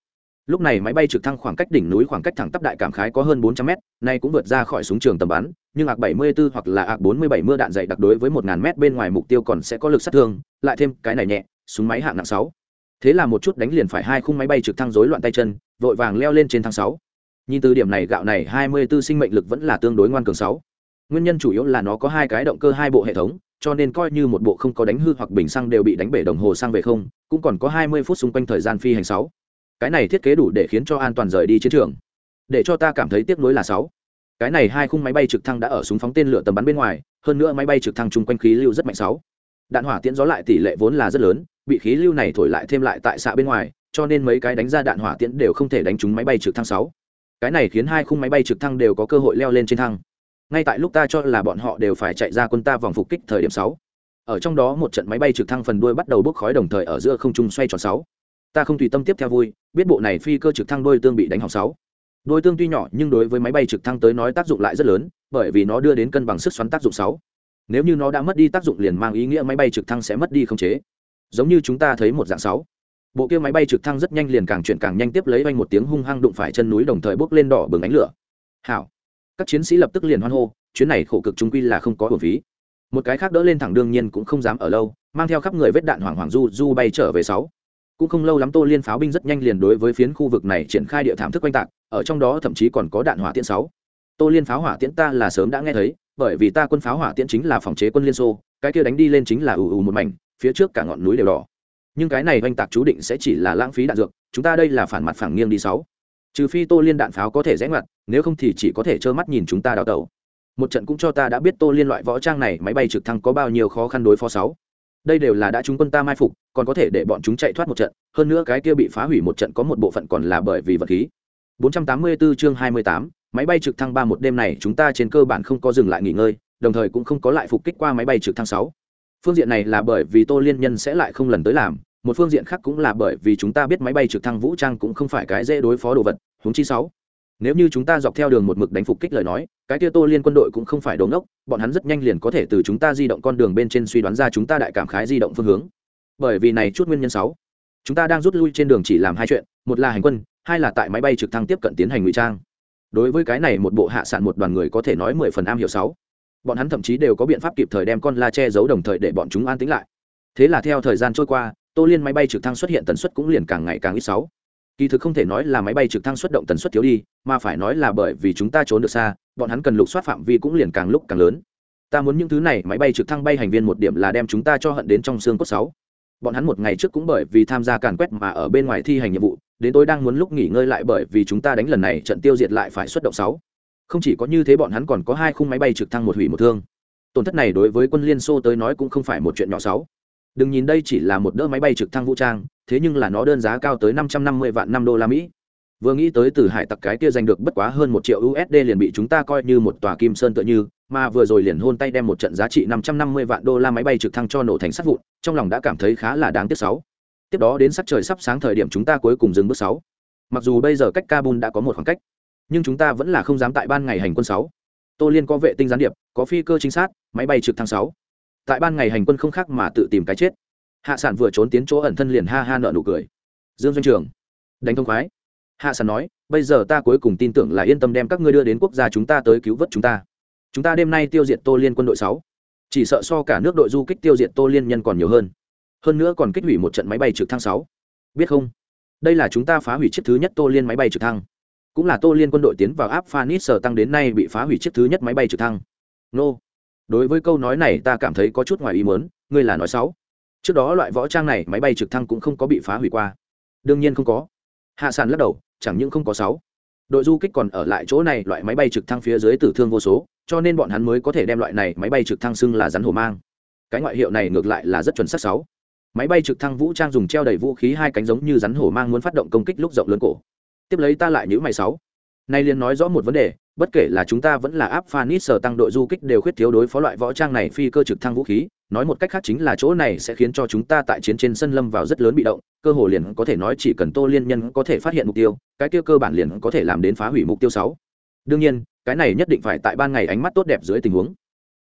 lúc này máy bay trực thăng khoảng cách đỉnh núi khoảng cách thẳng tắp đại cảm khái có hơn 400 mét, nay cũng vượt ra khỏi súng trường tầm bắn, nhưng ạc 74 hoặc là ạc 47 mưa đạn dày đặc đối với một ngàn mét bên ngoài mục tiêu còn sẽ có lực sát thương, lại thêm cái này nhẹ, súng máy hạng nặng 6. thế là một chút đánh liền phải hai khung máy bay trực thăng rối loạn tay chân, vội vàng leo lên trên thang 6. nhìn từ điểm này gạo này 24 sinh mệnh lực vẫn là tương đối ngoan cường 6. nguyên nhân chủ yếu là nó có hai cái động cơ hai bộ hệ thống cho nên coi như một bộ không có đánh hư hoặc bình xăng đều bị đánh bể đồng hồ sang về không, cũng còn có 20 phút xung quanh thời gian phi hành 6 cái này thiết kế đủ để khiến cho an toàn rời đi chiến trường. Để cho ta cảm thấy tiếc nuối là sáu. Cái này hai khung máy bay trực thăng đã ở súng phóng tên lửa tầm bắn bên ngoài, hơn nữa máy bay trực thăng chung quanh khí lưu rất mạnh sáu. Đạn hỏa tiễn gió lại tỷ lệ vốn là rất lớn, bị khí lưu này thổi lại thêm lại tại xạ bên ngoài, cho nên mấy cái đánh ra đạn hỏa tiễn đều không thể đánh trúng máy bay trực thăng sáu. Cái này khiến hai khung máy bay trực thăng đều có cơ hội leo lên trên thăng ngay tại lúc ta cho là bọn họ đều phải chạy ra quân ta vòng phục kích thời điểm sáu. Ở trong đó một trận máy bay trực thăng phần đuôi bắt đầu bốc khói đồng thời ở giữa không trung xoay tròn sáu. Ta không tùy tâm tiếp theo vui, biết bộ này phi cơ trực thăng đôi tương bị đánh hỏng sáu. Đôi tương tuy nhỏ nhưng đối với máy bay trực thăng tới nói tác dụng lại rất lớn, bởi vì nó đưa đến cân bằng sức xoắn tác dụng sáu. Nếu như nó đã mất đi tác dụng liền mang ý nghĩa máy bay trực thăng sẽ mất đi khống chế. Giống như chúng ta thấy một dạng sáu. Bộ kia máy bay trực thăng rất nhanh liền càng chuyển càng nhanh tiếp lấy vanh một tiếng hung hăng đụng phải chân núi đồng thời bốc lên đỏ bừng ánh lửa. Hảo các chiến sĩ lập tức liền hoan hô, chuyến này khổ cực trung quy là không có hồn phí. Một cái khác đỡ lên thẳng đương nhiên cũng không dám ở lâu, mang theo khắp người vết đạn hoảng hoảng du du bay trở về sáu. Cũng không lâu lắm tô liên pháo binh rất nhanh liền đối với phiến khu vực này triển khai địa thảm thức quanh tạc, ở trong đó thậm chí còn có đạn hỏa tiễn sáu. Tô liên pháo hỏa tiễn ta là sớm đã nghe thấy, bởi vì ta quân pháo hỏa tiễn chính là phòng chế quân liên xô, cái kia đánh đi lên chính là ù ù một mảnh, phía trước cả ngọn núi đều đỏ. Nhưng cái này oanh tạc chú định sẽ chỉ là lãng phí đạn dược, chúng ta đây là phản mặt phẳng nghiêng đi sáu trừ phi tô liên đạn pháo có thể rẽ ngoặt nếu không thì chỉ có thể trơ mắt nhìn chúng ta đào tẩu. Một trận cũng cho ta đã biết tô liên loại võ trang này máy bay trực thăng có bao nhiêu khó khăn đối phó sáu. Đây đều là đã chúng quân ta mai phục còn có thể để bọn chúng chạy thoát một trận hơn nữa cái kia bị phá hủy một trận có một bộ phận còn là bởi vì vật khí. 484 chương 28, máy bay trực thăng ba một đêm này chúng ta trên cơ bản không có dừng lại nghỉ ngơi đồng thời cũng không có lại phục kích qua máy bay trực thăng 6. phương diện này là bởi vì tô liên nhân sẽ lại không lần tới làm một phương diện khác cũng là bởi vì chúng ta biết máy bay trực thăng vũ trang cũng không phải cái dễ đối phó đồ vật, huống chi sáu. Nếu như chúng ta dọc theo đường một mực đánh phục kích lời nói, cái kia tô liên quân đội cũng không phải đồ ngốc, bọn hắn rất nhanh liền có thể từ chúng ta di động con đường bên trên suy đoán ra chúng ta đại cảm khái di động phương hướng. Bởi vì này chút nguyên nhân sáu. Chúng ta đang rút lui trên đường chỉ làm hai chuyện, một là hành quân, hai là tại máy bay trực thăng tiếp cận tiến hành ngụy trang. Đối với cái này một bộ hạ sản một đoàn người có thể nói mười phần am hiểu sáu. Bọn hắn thậm chí đều có biện pháp kịp thời đem con la che giấu đồng thời để bọn chúng an tĩnh lại. Thế là theo thời gian trôi qua tô liên máy bay trực thăng xuất hiện tần suất cũng liền càng ngày càng ít sáu. Kỳ thực không thể nói là máy bay trực thăng xuất động tần suất thiếu đi, mà phải nói là bởi vì chúng ta trốn được xa, bọn hắn cần lục soát phạm vi cũng liền càng lúc càng lớn. Ta muốn những thứ này, máy bay trực thăng bay hành viên một điểm là đem chúng ta cho hận đến trong xương cốt sáu. Bọn hắn một ngày trước cũng bởi vì tham gia càn quét mà ở bên ngoài thi hành nhiệm vụ, đến tôi đang muốn lúc nghỉ ngơi lại bởi vì chúng ta đánh lần này trận tiêu diệt lại phải xuất động sáu. Không chỉ có như thế bọn hắn còn có hai khung máy bay trực thăng một hủy một thương. Tổn thất này đối với quân liên xô tới nói cũng không phải một chuyện nhỏ sáu đừng nhìn đây chỉ là một đỡ máy bay trực thăng vũ trang, thế nhưng là nó đơn giá cao tới năm trăm năm mươi vạn năm đô la mỹ. Vừa nghĩ tới từ hải tặc cái kia giành được bất quá hơn một triệu usd liền bị chúng ta coi như một tòa kim sơn tựa như, mà vừa rồi liền hôn tay đem một trận giá trị năm trăm năm mươi vạn đô la máy bay trực thăng cho nổ thành sắt vụn, trong lòng đã cảm thấy khá là đáng tiếc sáu. Tiếp đó đến sắc trời sắp sáng thời điểm chúng ta cuối cùng dừng bước sáu. Mặc dù bây giờ cách kabul đã có một khoảng cách, nhưng chúng ta vẫn là không dám tại ban ngày hành quân sáu. Tô liên có vệ tinh gián điệp, có phi cơ chính xác máy bay trực thăng sáu tại ban ngày hành quân không khác mà tự tìm cái chết. Hạ sản vừa trốn tiến chỗ ẩn thân liền ha ha nợ nụ cười. Dương doanh trường, đánh thông khoái. Hạ sản nói, bây giờ ta cuối cùng tin tưởng là yên tâm đem các ngươi đưa đến quốc gia chúng ta tới cứu vớt chúng ta. Chúng ta đêm nay tiêu diệt tô liên quân đội sáu. Chỉ sợ so cả nước đội du kích tiêu diệt tô liên nhân còn nhiều hơn. Hơn nữa còn kích hủy một trận máy bay trực thăng sáu. Biết không? Đây là chúng ta phá hủy chiếc thứ nhất tô liên máy bay trực thăng. Cũng là tô liên quân đội tiến vào áp phanis sở tăng đến nay bị phá hủy chiếc thứ nhất máy bay trực thăng. Nô đối với câu nói này ta cảm thấy có chút ngoài ý muốn, ngươi là nói sáu trước đó loại võ trang này, máy bay trực thăng cũng không có bị phá hủy qua. Đương nhiên không có. Hạ sàn lắc đầu, chẳng những không có sáu đội du kích còn ở lại chỗ này, loại máy bay trực thăng phía dưới tử thương vô số, cho nên bọn hắn mới có thể đem loại này máy bay trực thăng xưng là rắn hổ mang. Cái ngoại hiệu này ngược lại là rất chuẩn xác sáu máy bay trực thăng vũ trang dùng treo đầy vũ khí hai cánh giống như rắn hổ mang muốn phát động công kích lúc rộng lớn cổ. Tiếp lấy ta lại nhữ mày sáu nay liền nói rõ một vấn đề bất kể là chúng ta vẫn là áp phanis sở tăng đội du kích đều khuyết thiếu đối phó loại võ trang này phi cơ trực thăng vũ khí, nói một cách khác chính là chỗ này sẽ khiến cho chúng ta tại chiến trên sân lâm vào rất lớn bị động, cơ hồ liền có thể nói chỉ cần tô liên nhân có thể phát hiện mục tiêu, cái kia cơ bản liền có thể làm đến phá hủy mục tiêu sáu. Đương nhiên, cái này nhất định phải tại ban ngày ánh mắt tốt đẹp dưới tình huống.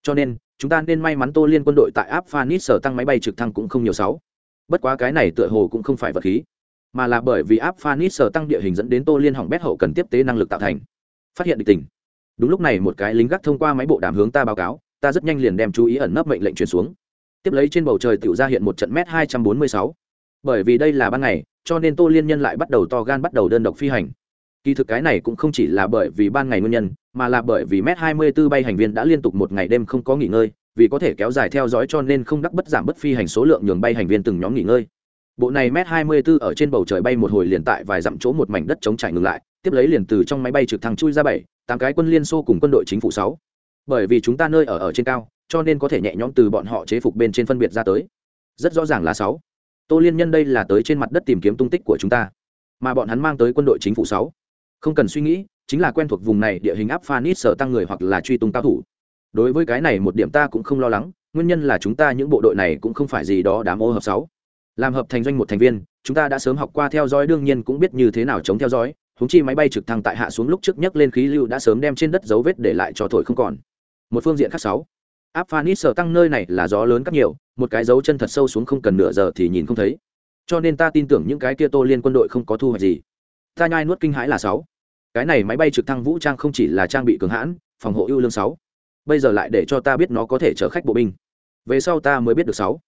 Cho nên, chúng ta nên may mắn tô liên quân đội tại áp phanis sở tăng máy bay trực thăng cũng không nhiều sáu. Bất quá cái này tựa hồ cũng không phải vật khí, mà là bởi vì áp phanis sở tăng địa hình dẫn đến tô liên hỏng bét hậu cần tiếp tế năng lực tạo thành phát hiện địch tình. Đúng lúc này một cái lính gác thông qua máy bộ đàm hướng ta báo cáo, ta rất nhanh liền đem chú ý ẩn nấp mệnh lệnh truyền xuống. Tiếp lấy trên bầu trời tự ra hiện một trận mét hai trăm bốn mươi sáu. Bởi vì đây là ban ngày, cho nên tô liên nhân lại bắt đầu to gan bắt đầu đơn độc phi hành. Kỳ thực cái này cũng không chỉ là bởi vì ban ngày nguyên nhân, mà là bởi vì mét hai mươi 24 bay hành viên đã liên tục một ngày đêm không có nghỉ ngơi, vì có thể kéo dài theo dõi cho nên không đắc bất giảm bất phi hành số lượng nhường bay hành viên từng nhóm nghỉ ngơi bộ này mét hai mươi 24 ở trên bầu trời bay một hồi liền tại vài dặm chỗ một mảnh đất chống trải ngừng lại, tiếp lấy liền từ trong máy bay trực thăng chui ra bảy, tám cái quân liên xô cùng quân đội chính phủ sáu. Bởi vì chúng ta nơi ở ở trên cao, cho nên có thể nhẹ nhõm từ bọn họ chế phục bên trên phân biệt ra tới. Rất rõ ràng là sáu. Tô liên nhân đây là tới trên mặt đất tìm kiếm tung tích của chúng ta. Mà bọn hắn mang tới quân đội chính phủ sáu. Không cần suy nghĩ, chính là quen thuộc vùng này địa hình áp phanit sở tăng người hoặc là truy tung cao thủ. Đối với cái này một điểm ta cũng không lo lắng, nguyên nhân là chúng ta những bộ đội này cũng không phải gì đó đám ô hợp sáu làm hợp thành doanh một thành viên, chúng ta đã sớm học qua theo dõi, đương nhiên cũng biết như thế nào chống theo dõi. Húng chi máy bay trực thăng tại hạ xuống lúc trước nhấc lên khí lưu đã sớm đem trên đất dấu vết để lại cho thổi không còn. Một phương diện khác sáu. Áp phanit sở tăng nơi này là gió lớn cắt nhiều, một cái dấu chân thật sâu xuống không cần nửa giờ thì nhìn không thấy. Cho nên ta tin tưởng những cái kia tô liên quân đội không có thu hoạch gì. Ta nhai nuốt kinh hãi là sáu. Cái này máy bay trực thăng vũ trang không chỉ là trang bị cường hãn, phòng hộ ưu lương sáu. Bây giờ lại để cho ta biết nó có thể chở khách bộ binh. Về sau ta mới biết được sáu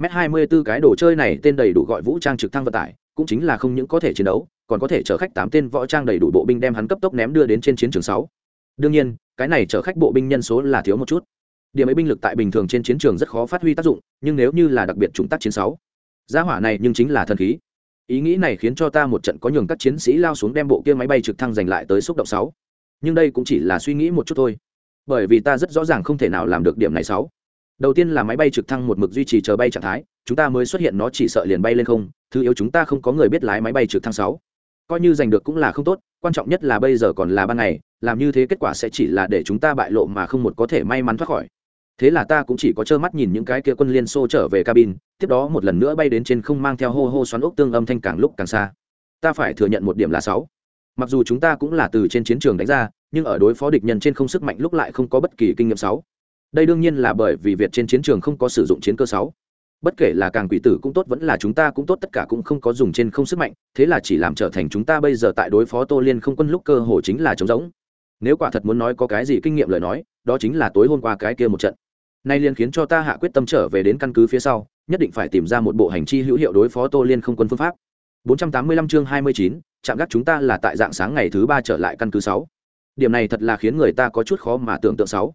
mét hai mươi b ố cái đồ chơi này tên đầy đủ gọi vũ trang trực thăng vận tải, cũng chính là không những có thể chiến đấu, còn có thể chở khách tám tên võ trang đầy đủ bộ binh đem hắn cấp tốc ném đưa đến trên chiến trường sáu. Đương nhiên, cái này chở khách bộ binh nhân số là thiếu một chút. Điểm ấy binh lực tại bình thường trên chiến trường rất khó phát huy tác dụng, nhưng nếu như là đặc biệt chủng tác chiến sáu, gia hỏa này nhưng chính là thần khí. Ý nghĩ này khiến cho ta một trận có nhường các chiến sĩ lao xuống đem bộ kia máy bay trực thăng giành lại tới xúc động sáu. Nhưng đây cũng chỉ là suy nghĩ một chút thôi. Bởi vì ta rất rõ ràng không thể nào làm được điểm này sáu đầu tiên là máy bay trực thăng một mực duy trì chờ bay trạng thái, chúng ta mới xuất hiện nó chỉ sợ liền bay lên không, thứ yếu chúng ta không có người biết lái máy bay trực thăng sáu. Coi như giành được cũng là không tốt, quan trọng nhất là bây giờ còn là ban ngày, làm như thế kết quả sẽ chỉ là để chúng ta bại lộ mà không một có thể may mắn thoát khỏi. Thế là ta cũng chỉ có trơ mắt nhìn những cái kia quân liên xô trở về cabin, tiếp đó một lần nữa bay đến trên không mang theo hô hô xoắn ốc tương âm thanh càng lúc càng xa. Ta phải thừa nhận một điểm là sáu. Mặc dù chúng ta cũng là từ trên chiến trường đánh ra, nhưng ở đối phó địch nhân trên không sức mạnh lúc lại không có bất kỳ kinh nghiệm sáu đây đương nhiên là bởi vì việt trên chiến trường không có sử dụng chiến cơ sáu bất kể là càng quỷ tử cũng tốt vẫn là chúng ta cũng tốt tất cả cũng không có dùng trên không sức mạnh thế là chỉ làm trở thành chúng ta bây giờ tại đối phó tô liên không quân lúc cơ hồ chính là trống rỗng nếu quả thật muốn nói có cái gì kinh nghiệm lời nói đó chính là tối hôm qua cái kia một trận nay liên khiến cho ta hạ quyết tâm trở về đến căn cứ phía sau nhất định phải tìm ra một bộ hành chi hữu hiệu đối phó tô liên không quân phương pháp 485 chương 29, chạm gác chúng ta là tại dạng sáng ngày thứ ba trở lại căn cứ 6. điểm này thật là khiến người ta có chút khó mà tưởng tượng 6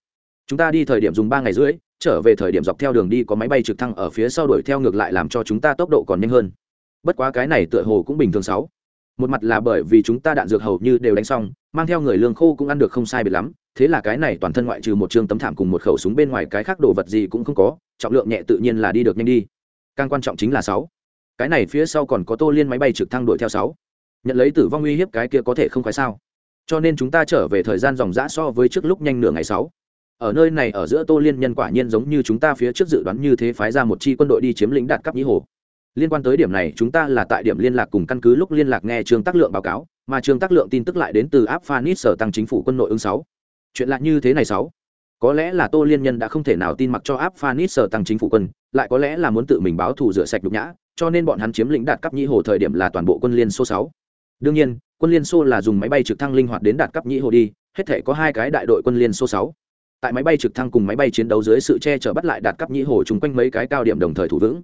chúng ta đi thời điểm dùng ba ngày rưỡi, trở về thời điểm dọc theo đường đi có máy bay trực thăng ở phía sau đuổi theo ngược lại làm cho chúng ta tốc độ còn nhanh hơn. Bất quá cái này tựa hồ cũng bình thường sáu. một mặt là bởi vì chúng ta đạn dược hầu như đều đánh xong, mang theo người lương khô cũng ăn được không sai biệt lắm, thế là cái này toàn thân ngoại trừ một chương tấm thảm cùng một khẩu súng bên ngoài cái khác đồ vật gì cũng không có, trọng lượng nhẹ tự nhiên là đi được nhanh đi. Càng quan trọng chính là sáu. Cái này phía sau còn có tô liên máy bay trực thăng đuổi theo sáu. Nhận lấy tử vong uy hiếp cái kia có thể không phải sao? Cho nên chúng ta trở về thời gian dòng dã so với trước lúc nhanh nửa ngày sáu ở nơi này ở giữa tô liên nhân quả nhiên giống như chúng ta phía trước dự đoán như thế phái ra một chi quân đội đi chiếm lĩnh đạt cấp nhĩ hồ. Liên quan tới điểm này, chúng ta là tại điểm liên lạc cùng căn cứ lúc liên lạc nghe trương tác lượng báo cáo, mà trương tác lượng tin tức lại đến từ áp phanit sở tăng chính phủ quân nội ứng sáu. Chuyện lạ như thế này sáu. Có lẽ là tô liên nhân đã không thể nào tin mặc cho áp phanit sở tăng chính phủ quân, lại có lẽ là muốn tự mình báo thù rửa sạch nhục nhã, cho nên bọn hắn chiếm lĩnh đạt cấp nhĩ hồ thời điểm là toàn bộ quân liên số sáu. Đương nhiên, quân liên xô là dùng máy bay trực thăng linh hoạt đến đạt cấp nhĩ hồ đi, hết thể có hai cái đại đội quân liên số sáu tại máy bay trực thăng cùng máy bay chiến đấu dưới sự che chở bắt lại đạt cấp nhĩ hồ chung quanh mấy cái cao điểm đồng thời thủ vững.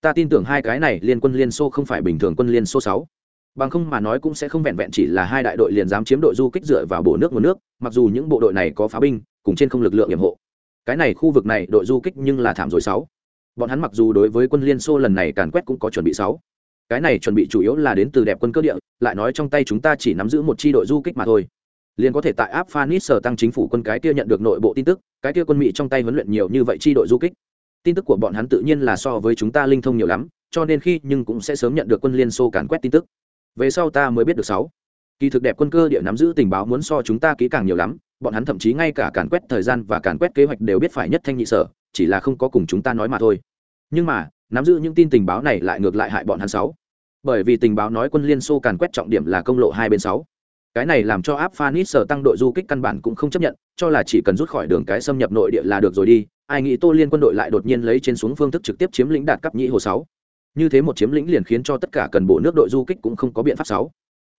Ta tin tưởng hai cái này liên quân liên xô không phải bình thường quân liên xô sáu. Bằng không mà nói cũng sẽ không vẹn vẹn chỉ là hai đại đội liền dám chiếm đội du kích dựa vào bộ nước nguồn nước, mặc dù những bộ đội này có phá binh, cùng trên không lực lượng hiểm hộ. Cái này khu vực này đội du kích nhưng là thảm rồi sáu. Bọn hắn mặc dù đối với quân liên xô lần này càn quét cũng có chuẩn bị sáu. Cái này chuẩn bị chủ yếu là đến từ đẹp quân cơ địa, lại nói trong tay chúng ta chỉ nắm giữ một chi đội du kích mà thôi liền có thể tại áp phanis sở tăng chính phủ quân cái kia nhận được nội bộ tin tức, cái kia quân mỹ trong tay huấn luyện nhiều như vậy chi đội du kích. Tin tức của bọn hắn tự nhiên là so với chúng ta linh thông nhiều lắm, cho nên khi nhưng cũng sẽ sớm nhận được quân liên xô càn quét tin tức. Về sau ta mới biết được sáu. Kỳ thực đẹp quân cơ địa nắm giữ tình báo muốn so chúng ta kỹ càng nhiều lắm, bọn hắn thậm chí ngay cả càn quét thời gian và càn quét kế hoạch đều biết phải nhất thanh nhị sở, chỉ là không có cùng chúng ta nói mà thôi. Nhưng mà, nắm giữ những tin tình báo này lại ngược lại hại bọn hắn sáu. Bởi vì tình báo nói quân liên xô càn quét trọng điểm là công lộ hai bên sáu cái này làm cho áp phanit sở tăng đội du kích căn bản cũng không chấp nhận, cho là chỉ cần rút khỏi đường cái xâm nhập nội địa là được rồi đi. Ai nghĩ tô liên quân đội lại đột nhiên lấy trên xuống phương thức trực tiếp chiếm lĩnh đạt cấp nhĩ hồ sáu. Như thế một chiếm lĩnh liền khiến cho tất cả cần bộ nước đội du kích cũng không có biện pháp sáu.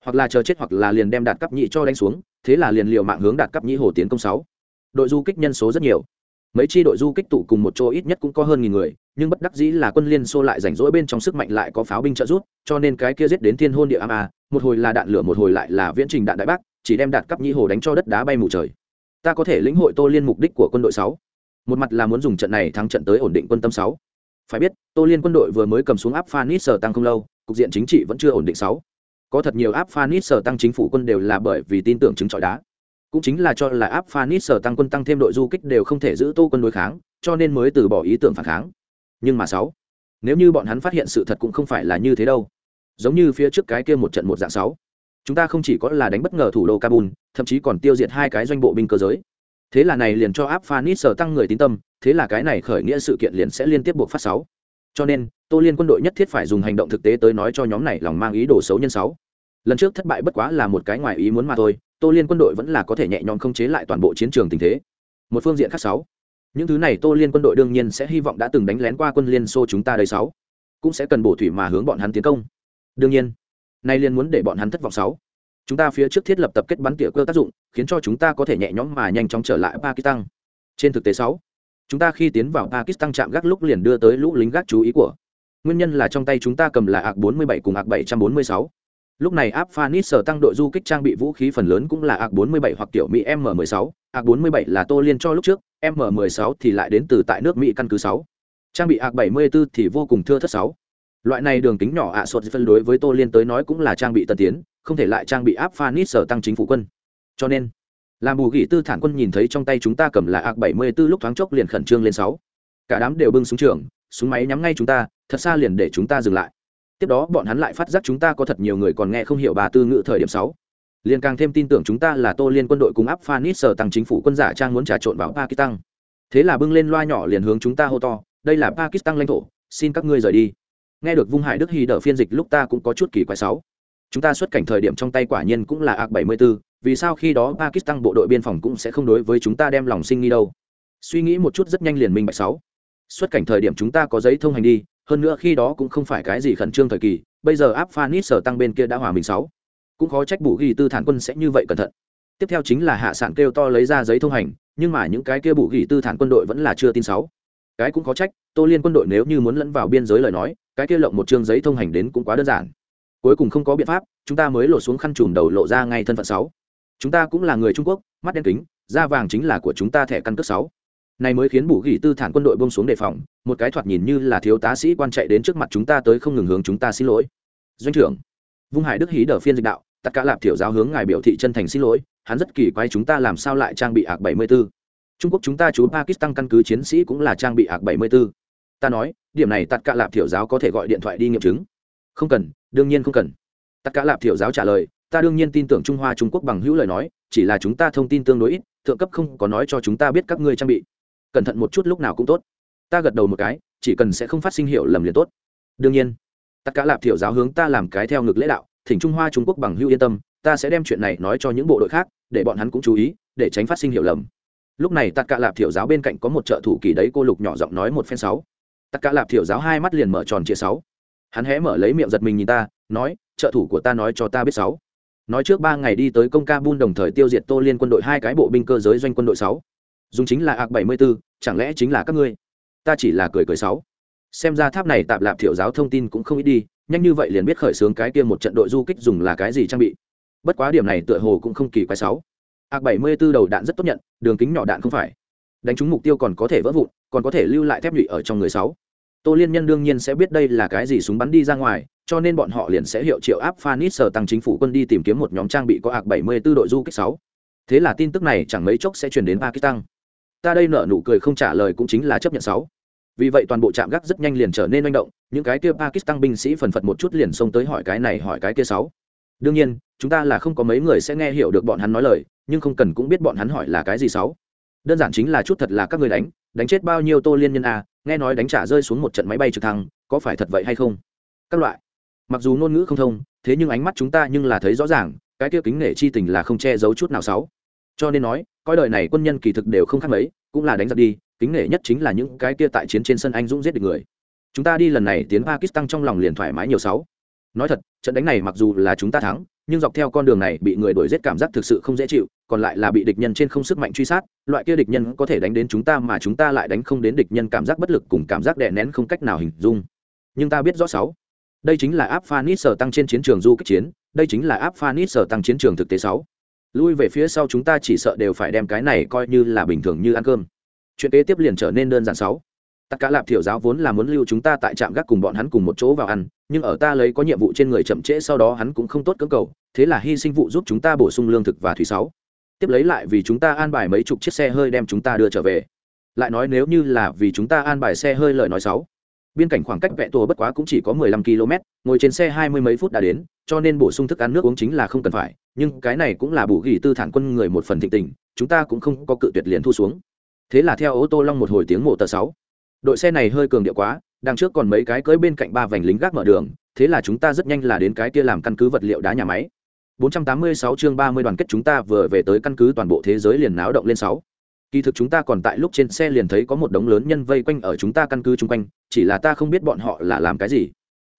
Hoặc là chờ chết hoặc là liền đem đạt cấp nhị cho đánh xuống, thế là liền liều mạng hướng đạt cấp nhị hồ tiến công sáu. Đội du kích nhân số rất nhiều. Mấy chi đội du kích tụ cùng một chỗ ít nhất cũng có hơn nghìn người, nhưng bất đắc dĩ là quân liên xô lại rảnh rỗi bên trong sức mạnh lại có pháo binh trợ rút cho nên cái kia giết đến thiên hôn địa am a à, một hồi là đạn lửa, một hồi lại là viễn trình đạn đại bác, chỉ đem đạt cấp nhi hồ đánh cho đất đá bay mù trời. Ta có thể lĩnh hội tô liên mục đích của quân đội sáu. Một mặt là muốn dùng trận này thắng trận tới ổn định quân tâm sáu. Phải biết, tô liên quân đội vừa mới cầm xuống áp phanis sở tăng không lâu, cục diện chính trị vẫn chưa ổn định sáu. Có thật nhiều áp phanis sở tăng chính phủ quân đều là bởi vì tin tưởng chứng trọi đá. Cũng chính là cho là áp phanis sở tăng quân tăng thêm đội du kích đều không thể giữ tô quân đối kháng, cho nên mới từ bỏ ý tưởng phản kháng. Nhưng mà sáu, nếu như bọn hắn phát hiện sự thật cũng không phải là như thế đâu giống như phía trước cái kia một trận một dạng sáu. Chúng ta không chỉ có là đánh bất ngờ thủ đô kabul, thậm chí còn tiêu diệt hai cái doanh bộ binh cơ giới. Thế là này liền cho áp phanit sở tăng người tín tâm, thế là cái này khởi nghĩa sự kiện liền sẽ liên tiếp buộc phát sáu. Cho nên, tô liên quân đội nhất thiết phải dùng hành động thực tế tới nói cho nhóm này lòng mang ý đồ xấu nhân sáu. Lần trước thất bại bất quá là một cái ngoài ý muốn mà thôi, tô liên quân đội vẫn là có thể nhẹ nhõm không chế lại toàn bộ chiến trường tình thế. Một phương diện khác sáu. Những thứ này tô liên quân đội đương nhiên sẽ hy vọng đã từng đánh lén qua quân liên xô chúng ta đây sáu. Cũng sẽ cần bổ thủy mà hướng bọn hắn tiến công đương nhiên, nay liên muốn để bọn hắn thất vọng sáu chúng ta phía trước thiết lập tập kết bắn tỉa cơ tác dụng, khiến cho chúng ta có thể nhẹ nhõm mà nhanh chóng trở lại pakistan trên thực tế sáu, chúng ta khi tiến vào pakistan chạm gác lúc liền đưa tới lũ lính gác chú ý của nguyên nhân là trong tay chúng ta cầm là ạc 47 cùng ạc 746. lúc này áp phanis sở tăng đội du kích trang bị vũ khí phần lớn cũng là ạc 47 hoặc tiểu mỹ m 16 ạc 47 là tô liên cho lúc trước, m 16 thì lại đến từ tại nước mỹ căn cứ 6. trang bị ạc 74 thì vô cùng thưa thất 6 loại này đường kính nhỏ ạ à sột phân đối với tô liên tới nói cũng là trang bị tân tiến, không thể lại trang bị áp phanit sở tăng chính phủ quân. Cho nên, làm bù gỉ tư thản quân nhìn thấy trong tay chúng ta cầm là ạc bảy mươi b ố lúc thoáng chốc liền khẩn trương lên sáu. Cả đám đều bưng súng trường, súng máy nhắm ngay chúng ta, thật xa liền để chúng ta dừng lại. Tiếp đó bọn hắn lại phát giác chúng ta có thật nhiều người còn nghe không hiểu bà tư ngữ thời điểm sáu. Liền càng thêm tin tưởng chúng ta là tô liên quân đội cùng áp phanit sở tăng chính phủ quân giả trang muốn trà trộn vào pakistan. Thế là bưng lên loa nhỏ liền hướng chúng ta hô to, đây là pakistan lãnh thổ, xin các ngươi rời đi nghe được vung hải đức hy đỡ phiên dịch lúc ta cũng có chút kỳ quái sáu. Chúng ta xuất cảnh thời điểm trong tay quả nhiên cũng là ạc 74, vì sao khi đó pakistan bộ đội biên phòng cũng sẽ không đối với chúng ta đem lòng sinh nghi đâu? Suy nghĩ một chút rất nhanh liền minh bạch sáu. Xuất cảnh thời điểm chúng ta có giấy thông hành đi hơn nữa khi đó cũng không phải cái gì khẩn trương thời kỳ bây giờ áp phanis sở tăng bên kia đã hòa mình sáu. Cũng khó trách bù ghi tư thản quân sẽ như vậy cẩn thận. Tiếp theo chính là hạ sản kêu to lấy ra giấy thông hành nhưng mà những cái kia bù ghi tư thản quân đội vẫn là chưa tin sáu cái cũng khó trách, tô liên quân đội nếu như muốn lẫn vào biên giới lời nói, cái kia lộng một chương giấy thông hành đến cũng quá đơn giản. Cuối cùng không có biện pháp, chúng ta mới lộ xuống khăn trùm đầu lộ ra ngay thân phận sáu. Chúng ta cũng là người trung quốc, mắt đen kính, da vàng chính là của chúng ta thẻ căn cước sáu. Này mới khiến bù gỉ tư thản quân đội bông xuống đề phòng, một cái thoạt nhìn như là thiếu tá sĩ quan chạy đến trước mặt chúng ta tới không ngừng hướng chúng ta xin lỗi. Doanh trưởng, vung hải đức hí đờ phiên dịch đạo, tất cả lạp thiểu giáo hướng ngài biểu thị chân thành xin lỗi, hắn rất kỳ quái chúng ta làm sao lại trang bị ạc 74 trung quốc chúng ta chú pakistan căn cứ chiến sĩ cũng là trang bị ạc 74. ta nói, điểm này tất cả lạp thiểu giáo có thể gọi điện thoại đi nghiệm chứng. Không cần, đương nhiên không cần. Tất cả lạp thiểu giáo trả lời, ta đương nhiên tin tưởng trung hoa trung quốc bằng hữu lời nói, chỉ là chúng ta thông tin tương đối ít, thượng cấp không có nói cho chúng ta biết các ngươi trang bị. Cẩn thận một chút lúc nào cũng tốt. Ta gật đầu một cái, chỉ cần sẽ không phát sinh hiệu lầm liền tốt. Đương nhiên, tất cả lạp thiểu giáo hướng ta làm cái theo ngực lễ đạo, thỉnh trung hoa trung quốc bằng hữu yên tâm, ta sẽ đem chuyện này nói cho những bộ đội khác, để bọn hắn cũng chú ý, để tránh phát sinh hiểu lầm lúc này tất cả lạp thiểu giáo bên cạnh có một trợ thủ kỳ đấy cô lục nhỏ giọng nói một phen sáu. Tất cả lạp thiểu giáo hai mắt liền mở tròn chia sáu. Hắn hé mở lấy miệng giật mình nhìn ta nói trợ thủ của ta nói cho ta biết sáu. Nói trước ba ngày đi tới công ca bun đồng thời tiêu diệt tô liên quân đội hai cái bộ binh cơ giới doanh quân đội sáu. Dùng chính là ạc bảy mươi 74, chẳng lẽ chính là các ngươi? Ta chỉ là cười cười sáu. Xem ra tháp này tạm lạp thiểu giáo thông tin cũng không ít đi nhanh như vậy liền biết khởi xướng cái kia một trận đội du kích dùng là cái gì trang bị. Bất quá điểm này tựa hồ cũng không kỳ quái sáu ạc bảy mươi 74 đầu đạn rất tốt nhận, đường kính nhỏ đạn không phải đánh trúng mục tiêu còn có thể vỡ vụn, còn có thể lưu lại thép nhụy ở trong người sáu tô liên nhân đương nhiên sẽ biết đây là cái gì súng bắn đi ra ngoài, cho nên bọn họ liền sẽ hiệu triệu áp phanit sở tăng chính phủ quân đi tìm kiếm một nhóm trang bị có ạc 74 đội du kích sáu. thế là tin tức này chẳng mấy chốc sẽ truyền đến pakistan ta đây nở nụ cười không trả lời cũng chính là chấp nhận sáu. vì vậy toàn bộ trạm gác rất nhanh liền trở nên manh động, những cái kia pakistan binh sĩ phần phật một chút liền xông tới hỏi cái này hỏi cái kia sáu. đương nhiên chúng ta là không có mấy người sẽ nghe hiểu được bọn hắn nói lời, nhưng không cần cũng biết bọn hắn hỏi là cái gì sáu. Đơn giản chính là chút thật là các người đánh đánh chết bao nhiêu tô liên nhân a, nghe nói đánh trả rơi xuống một trận máy bay trực thăng, có phải thật vậy hay không? Các loại. Mặc dù ngôn ngữ không thông, thế nhưng ánh mắt chúng ta nhưng là thấy rõ ràng, cái kia kính nể chi tình là không che giấu chút nào sáu. Cho nên nói, coi đời này quân nhân kỳ thực đều không khác mấy, cũng là đánh giặc đi, kính nể nhất chính là những cái kia tại chiến trên sân anh dũng giết được người. Chúng ta đi lần này, tiến pakistan trong lòng liền thoải mái nhiều sáu nói thật, trận đánh này mặc dù là chúng ta thắng, nhưng dọc theo con đường này bị người đuổi giết cảm giác thực sự không dễ chịu, còn lại là bị địch nhân trên không sức mạnh truy sát, loại kia địch nhân có thể đánh đến chúng ta mà chúng ta lại đánh không đến địch nhân cảm giác bất lực cùng cảm giác đè nén không cách nào hình dung. Nhưng ta biết rõ sáu, đây chính là áp phanis sở tăng trên chiến trường du kích chiến, đây chính là áp phanis sở tăng chiến trường thực tế sáu. Lui về phía sau chúng ta chỉ sợ đều phải đem cái này coi như là bình thường như ăn cơm. Chuyện kế tiếp liền trở nên đơn giản sáu tất cả lạp thiểu giáo vốn là muốn lưu chúng ta tại trạm gác cùng bọn hắn cùng một chỗ vào ăn, nhưng ở ta lấy có nhiệm vụ trên người chậm trễ sau đó hắn cũng không tốt cưỡng cầu, thế là hy sinh vụ giúp chúng ta bổ sung lương thực và thủy sáu. Tiếp lấy lại vì chúng ta an bài mấy chục chiếc xe hơi đem chúng ta đưa trở về. Lại nói nếu như là vì chúng ta an bài xe hơi lời nói sáu. Biên cảnh khoảng cách vẹn tùa bất quá cũng chỉ có mười lăm km ngồi trên xe hai mươi mấy phút đã đến, cho nên bổ sung thức ăn nước uống chính là không cần phải, nhưng cái này cũng là bù ghi tư thản quân người một phần thịnh tình, chúng ta cũng không có cự tuyệt liền thu xuống. Thế là theo ô tô long một hồi tiếng mộ tờ sáu đội xe này hơi cường điệu quá đằng trước còn mấy cái cưới bên cạnh ba vành lính gác mở đường thế là chúng ta rất nhanh là đến cái kia làm căn cứ vật liệu đá nhà máy 486 chương 30 đoàn kết chúng ta vừa về tới căn cứ toàn bộ thế giới liền náo động lên 6. Kỳ thực chúng ta còn tại lúc trên xe liền thấy có một đống lớn nhân vây quanh ở chúng ta căn cứ chung quanh, chỉ là ta không biết bọn họ là làm cái gì.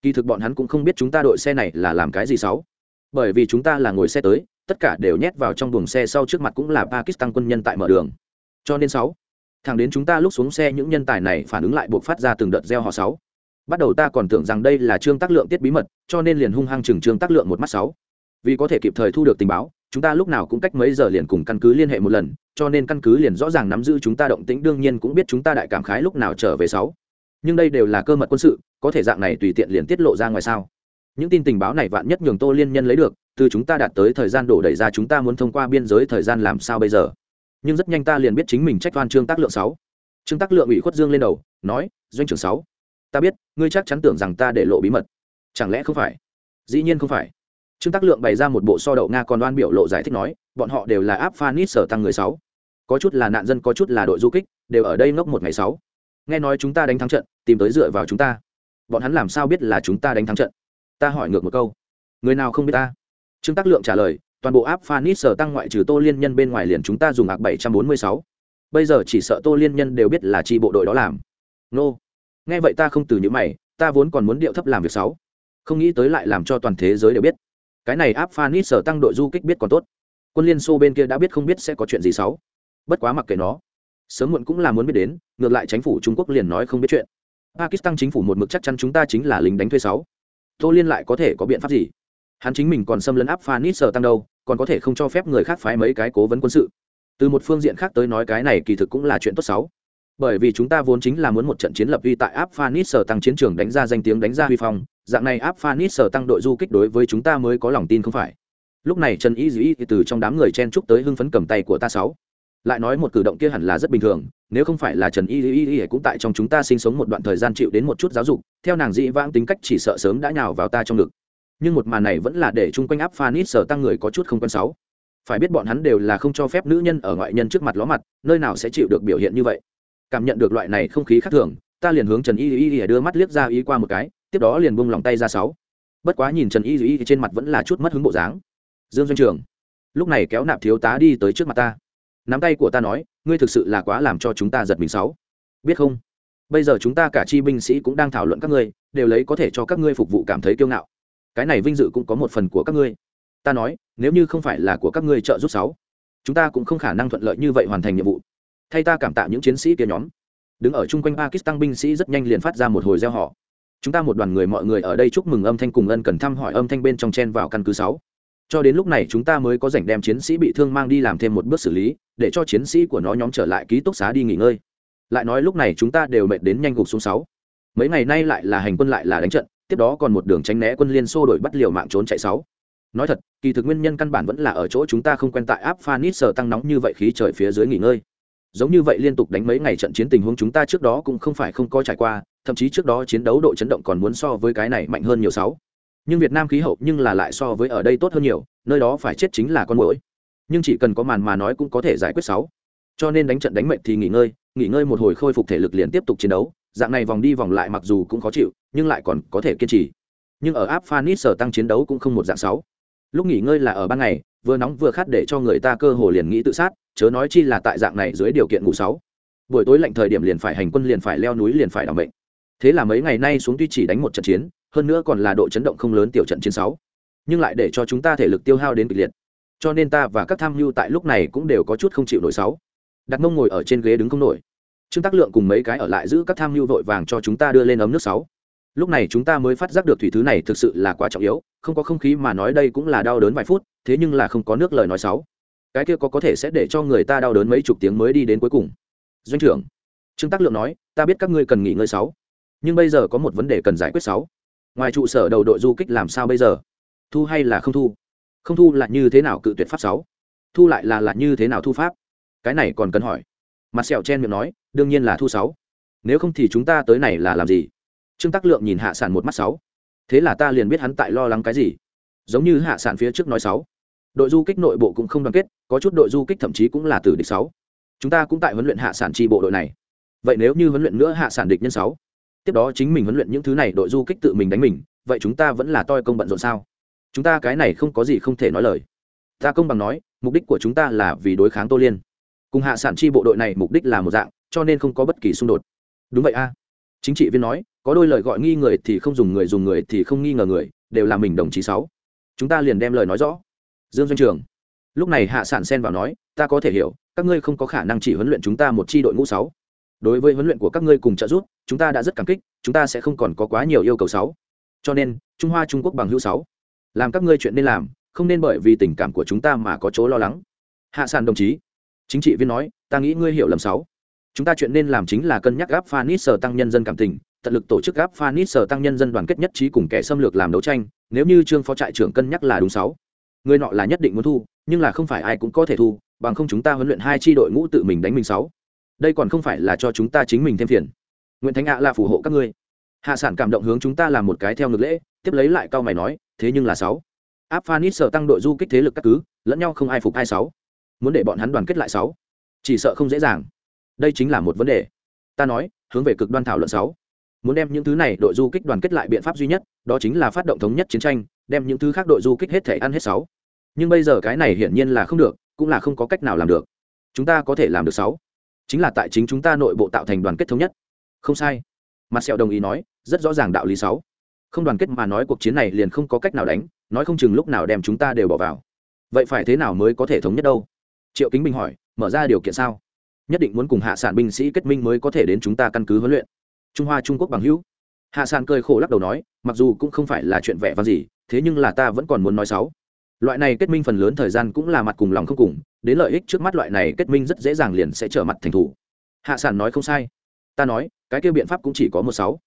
Kỳ thực bọn hắn cũng không biết chúng ta đội xe này là làm cái gì sáu. Bởi vì chúng ta là ngồi xe tới, tất cả đều nhét vào trong buồng xe sau trước mặt cũng là Pakistan quân nhân tại mở đường. Cho nên sáu thằng đến chúng ta lúc xuống xe những nhân tài này phản ứng lại buộc phát ra từng đợt gieo họ sáu. Bắt đầu ta còn tưởng rằng đây là trương tác lượng tiết bí mật, cho nên liền hung hăng chừng trương tác lượng một mắt sáu. Vì có thể kịp thời thu được tình báo, chúng ta lúc nào cũng cách mấy giờ liền cùng căn cứ liên hệ một lần, cho nên căn cứ liền rõ ràng nắm giữ chúng ta động tĩnh, đương nhiên cũng biết chúng ta đại cảm khái lúc nào trở về sáu. Nhưng đây đều là cơ mật quân sự, có thể dạng này tùy tiện liền tiết lộ ra ngoài sao? Những tin tình báo này vạn nhất nhường tô liên nhân lấy được, từ chúng ta đạt tới thời gian đổ đẩy ra chúng ta muốn thông qua biên giới thời gian làm sao bây giờ? Nhưng rất nhanh ta liền biết chính mình trách toan trương tác lượng sáu. Trương tác lượng ủy khuất dương lên đầu, nói, doanh trưởng sáu, ta biết, ngươi chắc chắn tưởng rằng ta để lộ bí mật. Chẳng lẽ không phải? Dĩ nhiên không phải. Trương tác lượng bày ra một bộ so đậu nga còn đoan biểu lộ giải thích nói, bọn họ đều là áp phanit sở tăng người sáu. Có chút là nạn dân, có chút là đội du kích, đều ở đây ngốc một ngày sáu. Nghe nói chúng ta đánh thắng trận, tìm tới dựa vào chúng ta. Bọn hắn làm sao biết là chúng ta đánh thắng trận? Ta hỏi ngược một câu. Người nào không biết ta? Trương tác lượng trả lời toàn bộ áp phanit sở tăng ngoại trừ tô liên nhân bên ngoài liền chúng ta dùng ạc bảy trăm bốn mươi sáu. Bây giờ chỉ sợ tô liên nhân đều biết là chi bộ đội đó làm. Nô. Nghe vậy ta không từ những mày, ta vốn còn muốn điệu thấp làm việc sáu. Không nghĩ tới lại làm cho toàn thế giới đều biết. Cái này áp phanit sở tăng đội du kích biết còn tốt. Quân liên xô bên kia đã biết không biết sẽ có chuyện gì sáu. Bất quá mặc kệ nó. Sớm muộn cũng là muốn biết đến, ngược lại chính phủ trung quốc liền nói không biết chuyện. Pakistan chính phủ một mực chắc chắn chúng ta chính là lính đánh thuê sáu. Tô liên lại có thể có biện pháp gì? Hắn chính mình còn xâm lấn áp phanit sở tăng đâu, còn có thể không cho phép người khác phái mấy cái cố vấn quân sự. Từ một phương diện khác tới nói cái này kỳ thực cũng là chuyện tốt xấu. Bởi vì chúng ta vốn chính là muốn một trận chiến lập uy tại áp phanit sở tăng chiến trường đánh ra danh tiếng đánh ra huy phong, dạng này áp phanit sở tăng đội du kích đối với chúng ta mới có lòng tin không phải. Lúc này trần y dĩ từ trong đám người chen trúc tới hưng phấn cầm tay của ta sáu. Lại nói một cử động kia hẳn là rất bình thường, nếu không phải là trần y y cũng tại trong chúng ta sinh sống một đoạn thời gian chịu đến một chút giáo dục, theo nàng dĩ vãng tính cách chỉ sợ sớm đã nhào vào ta trong ngực nhưng một màn này vẫn là để chung quanh áp phanit sở tăng người có chút không quen sáu. Phải biết bọn hắn đều là không cho phép nữ nhân ở ngoại nhân trước mặt ló mặt, nơi nào sẽ chịu được biểu hiện như vậy. Cảm nhận được loại này không khí khác thường, ta liền hướng trần y y y đưa mắt liếc ra ý qua một cái, tiếp đó liền bung lòng tay ra sáu. Bất quá nhìn trần y y trên mặt vẫn là chút mất hứng bộ dáng. Dương doanh trường, lúc này kéo nạp thiếu tá đi tới trước mặt ta. Nắm tay của ta nói, ngươi thực sự là quá làm cho chúng ta giật mình sáu. Biết không? Bây giờ chúng ta cả chi binh sĩ cũng đang thảo luận các ngươi, đều lấy có thể cho các ngươi phục vụ cảm thấy kiêu ngạo cái này vinh dự cũng có một phần của các ngươi. Ta nói, nếu như không phải là của các ngươi trợ giúp sáu, chúng ta cũng không khả năng thuận lợi như vậy hoàn thành nhiệm vụ. Thay ta cảm tạ những chiến sĩ kia nhóm. Đứng ở chung quanh pakistan binh sĩ rất nhanh liền phát ra một hồi gieo họ chúng ta một đoàn người mọi người ở đây chúc mừng âm thanh cùng ân cần thăm hỏi âm thanh bên trong chen vào căn cứ sáu. Cho đến lúc này chúng ta mới có rảnh đem chiến sĩ bị thương mang đi làm thêm một bước xử lý, để cho chiến sĩ của nó nhóm trở lại ký túc xá đi nghỉ ngơi. Lại nói lúc này chúng ta đều mệt đến nhanh gục xuống sáu. Mấy ngày nay lại là hành quân lại là đánh trận tiếp đó còn một đường tránh né quân liên xô đổi bắt liều mạng trốn chạy sáu. Nói thật, kỳ thực nguyên nhân căn bản vẫn là ở chỗ chúng ta không quen tại áp phanit sở tăng nóng như vậy khí trời phía dưới nghỉ ngơi. Giống như vậy liên tục đánh mấy ngày trận chiến tình huống chúng ta trước đó cũng không phải không có trải qua, thậm chí trước đó chiến đấu độ chấn động còn muốn so với cái này mạnh hơn nhiều sáu. Nhưng việt nam khí hậu nhưng là lại so với ở đây tốt hơn nhiều, nơi đó phải chết chính là con mũi nhưng chỉ cần có màn mà nói cũng có thể giải quyết sáu. Cho nên đánh trận đánh mệnh thì nghỉ ngơi nghỉ ngơi một hồi khôi phục thể lực liền tiếp tục chiến đấu dạng này vòng đi vòng lại mặc dù cũng khó chịu, nhưng lại còn có thể kiên trì. Nhưng ở áp phanit sở tăng chiến đấu cũng không một dạng sáu. Lúc nghỉ ngơi là ở ban ngày, vừa nóng vừa khát để cho người ta cơ hồ liền nghĩ tự sát, chớ nói chi là tại dạng này dưới điều kiện ngủ sáu. Buổi tối lạnh thời điểm liền phải hành quân liền phải leo núi liền phải đảm bệnh thế là mấy ngày nay xuống tuy chỉ đánh một trận chiến, hơn nữa còn là độ chấn động không lớn tiểu trận chiến sáu. Nhưng lại để cho chúng ta thể lực tiêu hao đến kịch liệt. Cho nên ta và các tham mưu tại lúc này cũng đều có chút không chịu nổi sáu. Đặt mông ngồi ở trên ghế đứng không nổi trương tác lượng cùng mấy cái ở lại giữ các tham mưu vội vàng cho chúng ta đưa lên ấm nước sáu. Lúc này chúng ta mới phát giác được thủy thứ này thực sự là quá trọng yếu, không có không khí mà nói đây cũng là đau đớn vài phút, thế nhưng là không có nước lời nói sáu. Cái kia có có thể sẽ để cho người ta đau đớn mấy chục tiếng mới đi đến cuối cùng. Doanh trưởng, trương tác lượng nói, ta biết các ngươi cần nghỉ ngơi sáu. Nhưng bây giờ có một vấn đề cần giải quyết sáu. Ngoài trụ sở đầu đội du kích làm sao bây giờ? Thu hay là không thu? Không thu là như thế nào cự tuyệt pháp sáu? Thu lại là là như thế nào thu pháp? Cái này còn cần hỏi mặt sẹo chen miệng nói, đương nhiên là thu sáu. Nếu không thì chúng ta tới này là làm gì? Trương tắc lượng nhìn hạ sản một mắt sáu. Thế là ta liền biết hắn tại lo lắng cái gì. Giống như hạ sản phía trước nói sáu. Đội du kích nội bộ cũng không đoàn kết, có chút đội du kích thậm chí cũng là tử địch sáu. Chúng ta cũng tại huấn luyện hạ sản tri bộ đội này. Vậy nếu như huấn luyện nữa hạ sản địch nhân sáu? Tiếp đó chính mình huấn luyện những thứ này đội du kích tự mình đánh mình, vậy chúng ta vẫn là toi công bận rộn sao? Chúng ta cái này không có gì không thể nói lời. Ta công bằng nói, mục đích của chúng ta là vì đối kháng tô liên cùng hạ sản chi bộ đội này mục đích là một dạng, cho nên không có bất kỳ xung đột. Đúng vậy a. Chính trị viên nói, có đôi lời gọi nghi người thì không dùng người dùng người thì không nghi ngờ người, đều là mình đồng chí sáu. Chúng ta liền đem lời nói rõ. Dương doanh trường. Lúc này hạ sản xen vào nói, ta có thể hiểu, các ngươi không có khả năng chỉ huấn luyện chúng ta một chi đội ngũ sáu. Đối với huấn luyện của các ngươi cùng trợ giúp, chúng ta đã rất cảm kích, chúng ta sẽ không còn có quá nhiều yêu cầu sáu. Cho nên, trung hoa trung quốc bằng hữu sáu. Làm các ngươi chuyện nên làm, không nên bởi vì tình cảm của chúng ta mà có chỗ lo lắng. Hạ sản đồng chí chính trị viên nói, ta nghĩ ngươi hiểu lầm sáu. Chúng ta chuyện nên làm chính là cân nhắc gáp phanis sở tăng nhân dân cảm tình, tận lực tổ chức gáp phanis sở tăng nhân dân đoàn kết nhất trí cùng kẻ xâm lược làm đấu tranh, nếu như trương phó trại trưởng cân nhắc là đúng sáu. Người nọ là nhất định muốn thu, nhưng là không phải ai cũng có thể thu, bằng không chúng ta huấn luyện hai tri đội ngũ tự mình đánh mình sáu. Đây còn không phải là cho chúng ta chính mình thêm phiền. Nguyễn thánh ạ là phù hộ các ngươi. Hạ sản cảm động hướng chúng ta làm một cái theo ngược lễ, tiếp lấy lại cao mày nói, thế nhưng là sáu. Áp phanis sở tăng đội du kích thế lực các cứ, lẫn nhau không ai phục ai sáu muốn để bọn hắn đoàn kết lại sáu. Chỉ sợ không dễ dàng. Đây chính là một vấn đề. Ta nói, hướng về cực đoan thảo luận sáu. Muốn đem những thứ này đội du kích đoàn kết lại biện pháp duy nhất, đó chính là phát động thống nhất chiến tranh, đem những thứ khác đội du kích hết thể ăn hết sáu. Nhưng bây giờ cái này hiển nhiên là không được, cũng là không có cách nào làm được. Chúng ta có thể làm được sáu. Chính là tại chính chúng ta nội bộ tạo thành đoàn kết thống nhất. Không sai. Mặt sẹo đồng ý nói, rất rõ ràng đạo lý sáu. Không đoàn kết mà nói cuộc chiến này liền không có cách nào đánh, nói không chừng lúc nào đem chúng ta đều bỏ vào. Vậy phải thế nào mới có thể thống nhất đâu? Triệu kính bình hỏi, mở ra điều kiện sao? Nhất định muốn cùng hạ sản binh sĩ kết minh mới có thể đến chúng ta căn cứ huấn luyện. Trung hoa trung quốc bằng hữu. Hạ sản cười khổ lắc đầu nói, mặc dù cũng không phải là chuyện vẻ vang gì, thế nhưng là ta vẫn còn muốn nói sáu loại này kết minh phần lớn thời gian cũng là mặt cùng lòng không cùng, đến lợi ích trước mắt loại này kết minh rất dễ dàng liền sẽ trở mặt thành thủ. Hạ sản nói không sai. Ta nói, cái kêu biện pháp cũng chỉ có một sáu.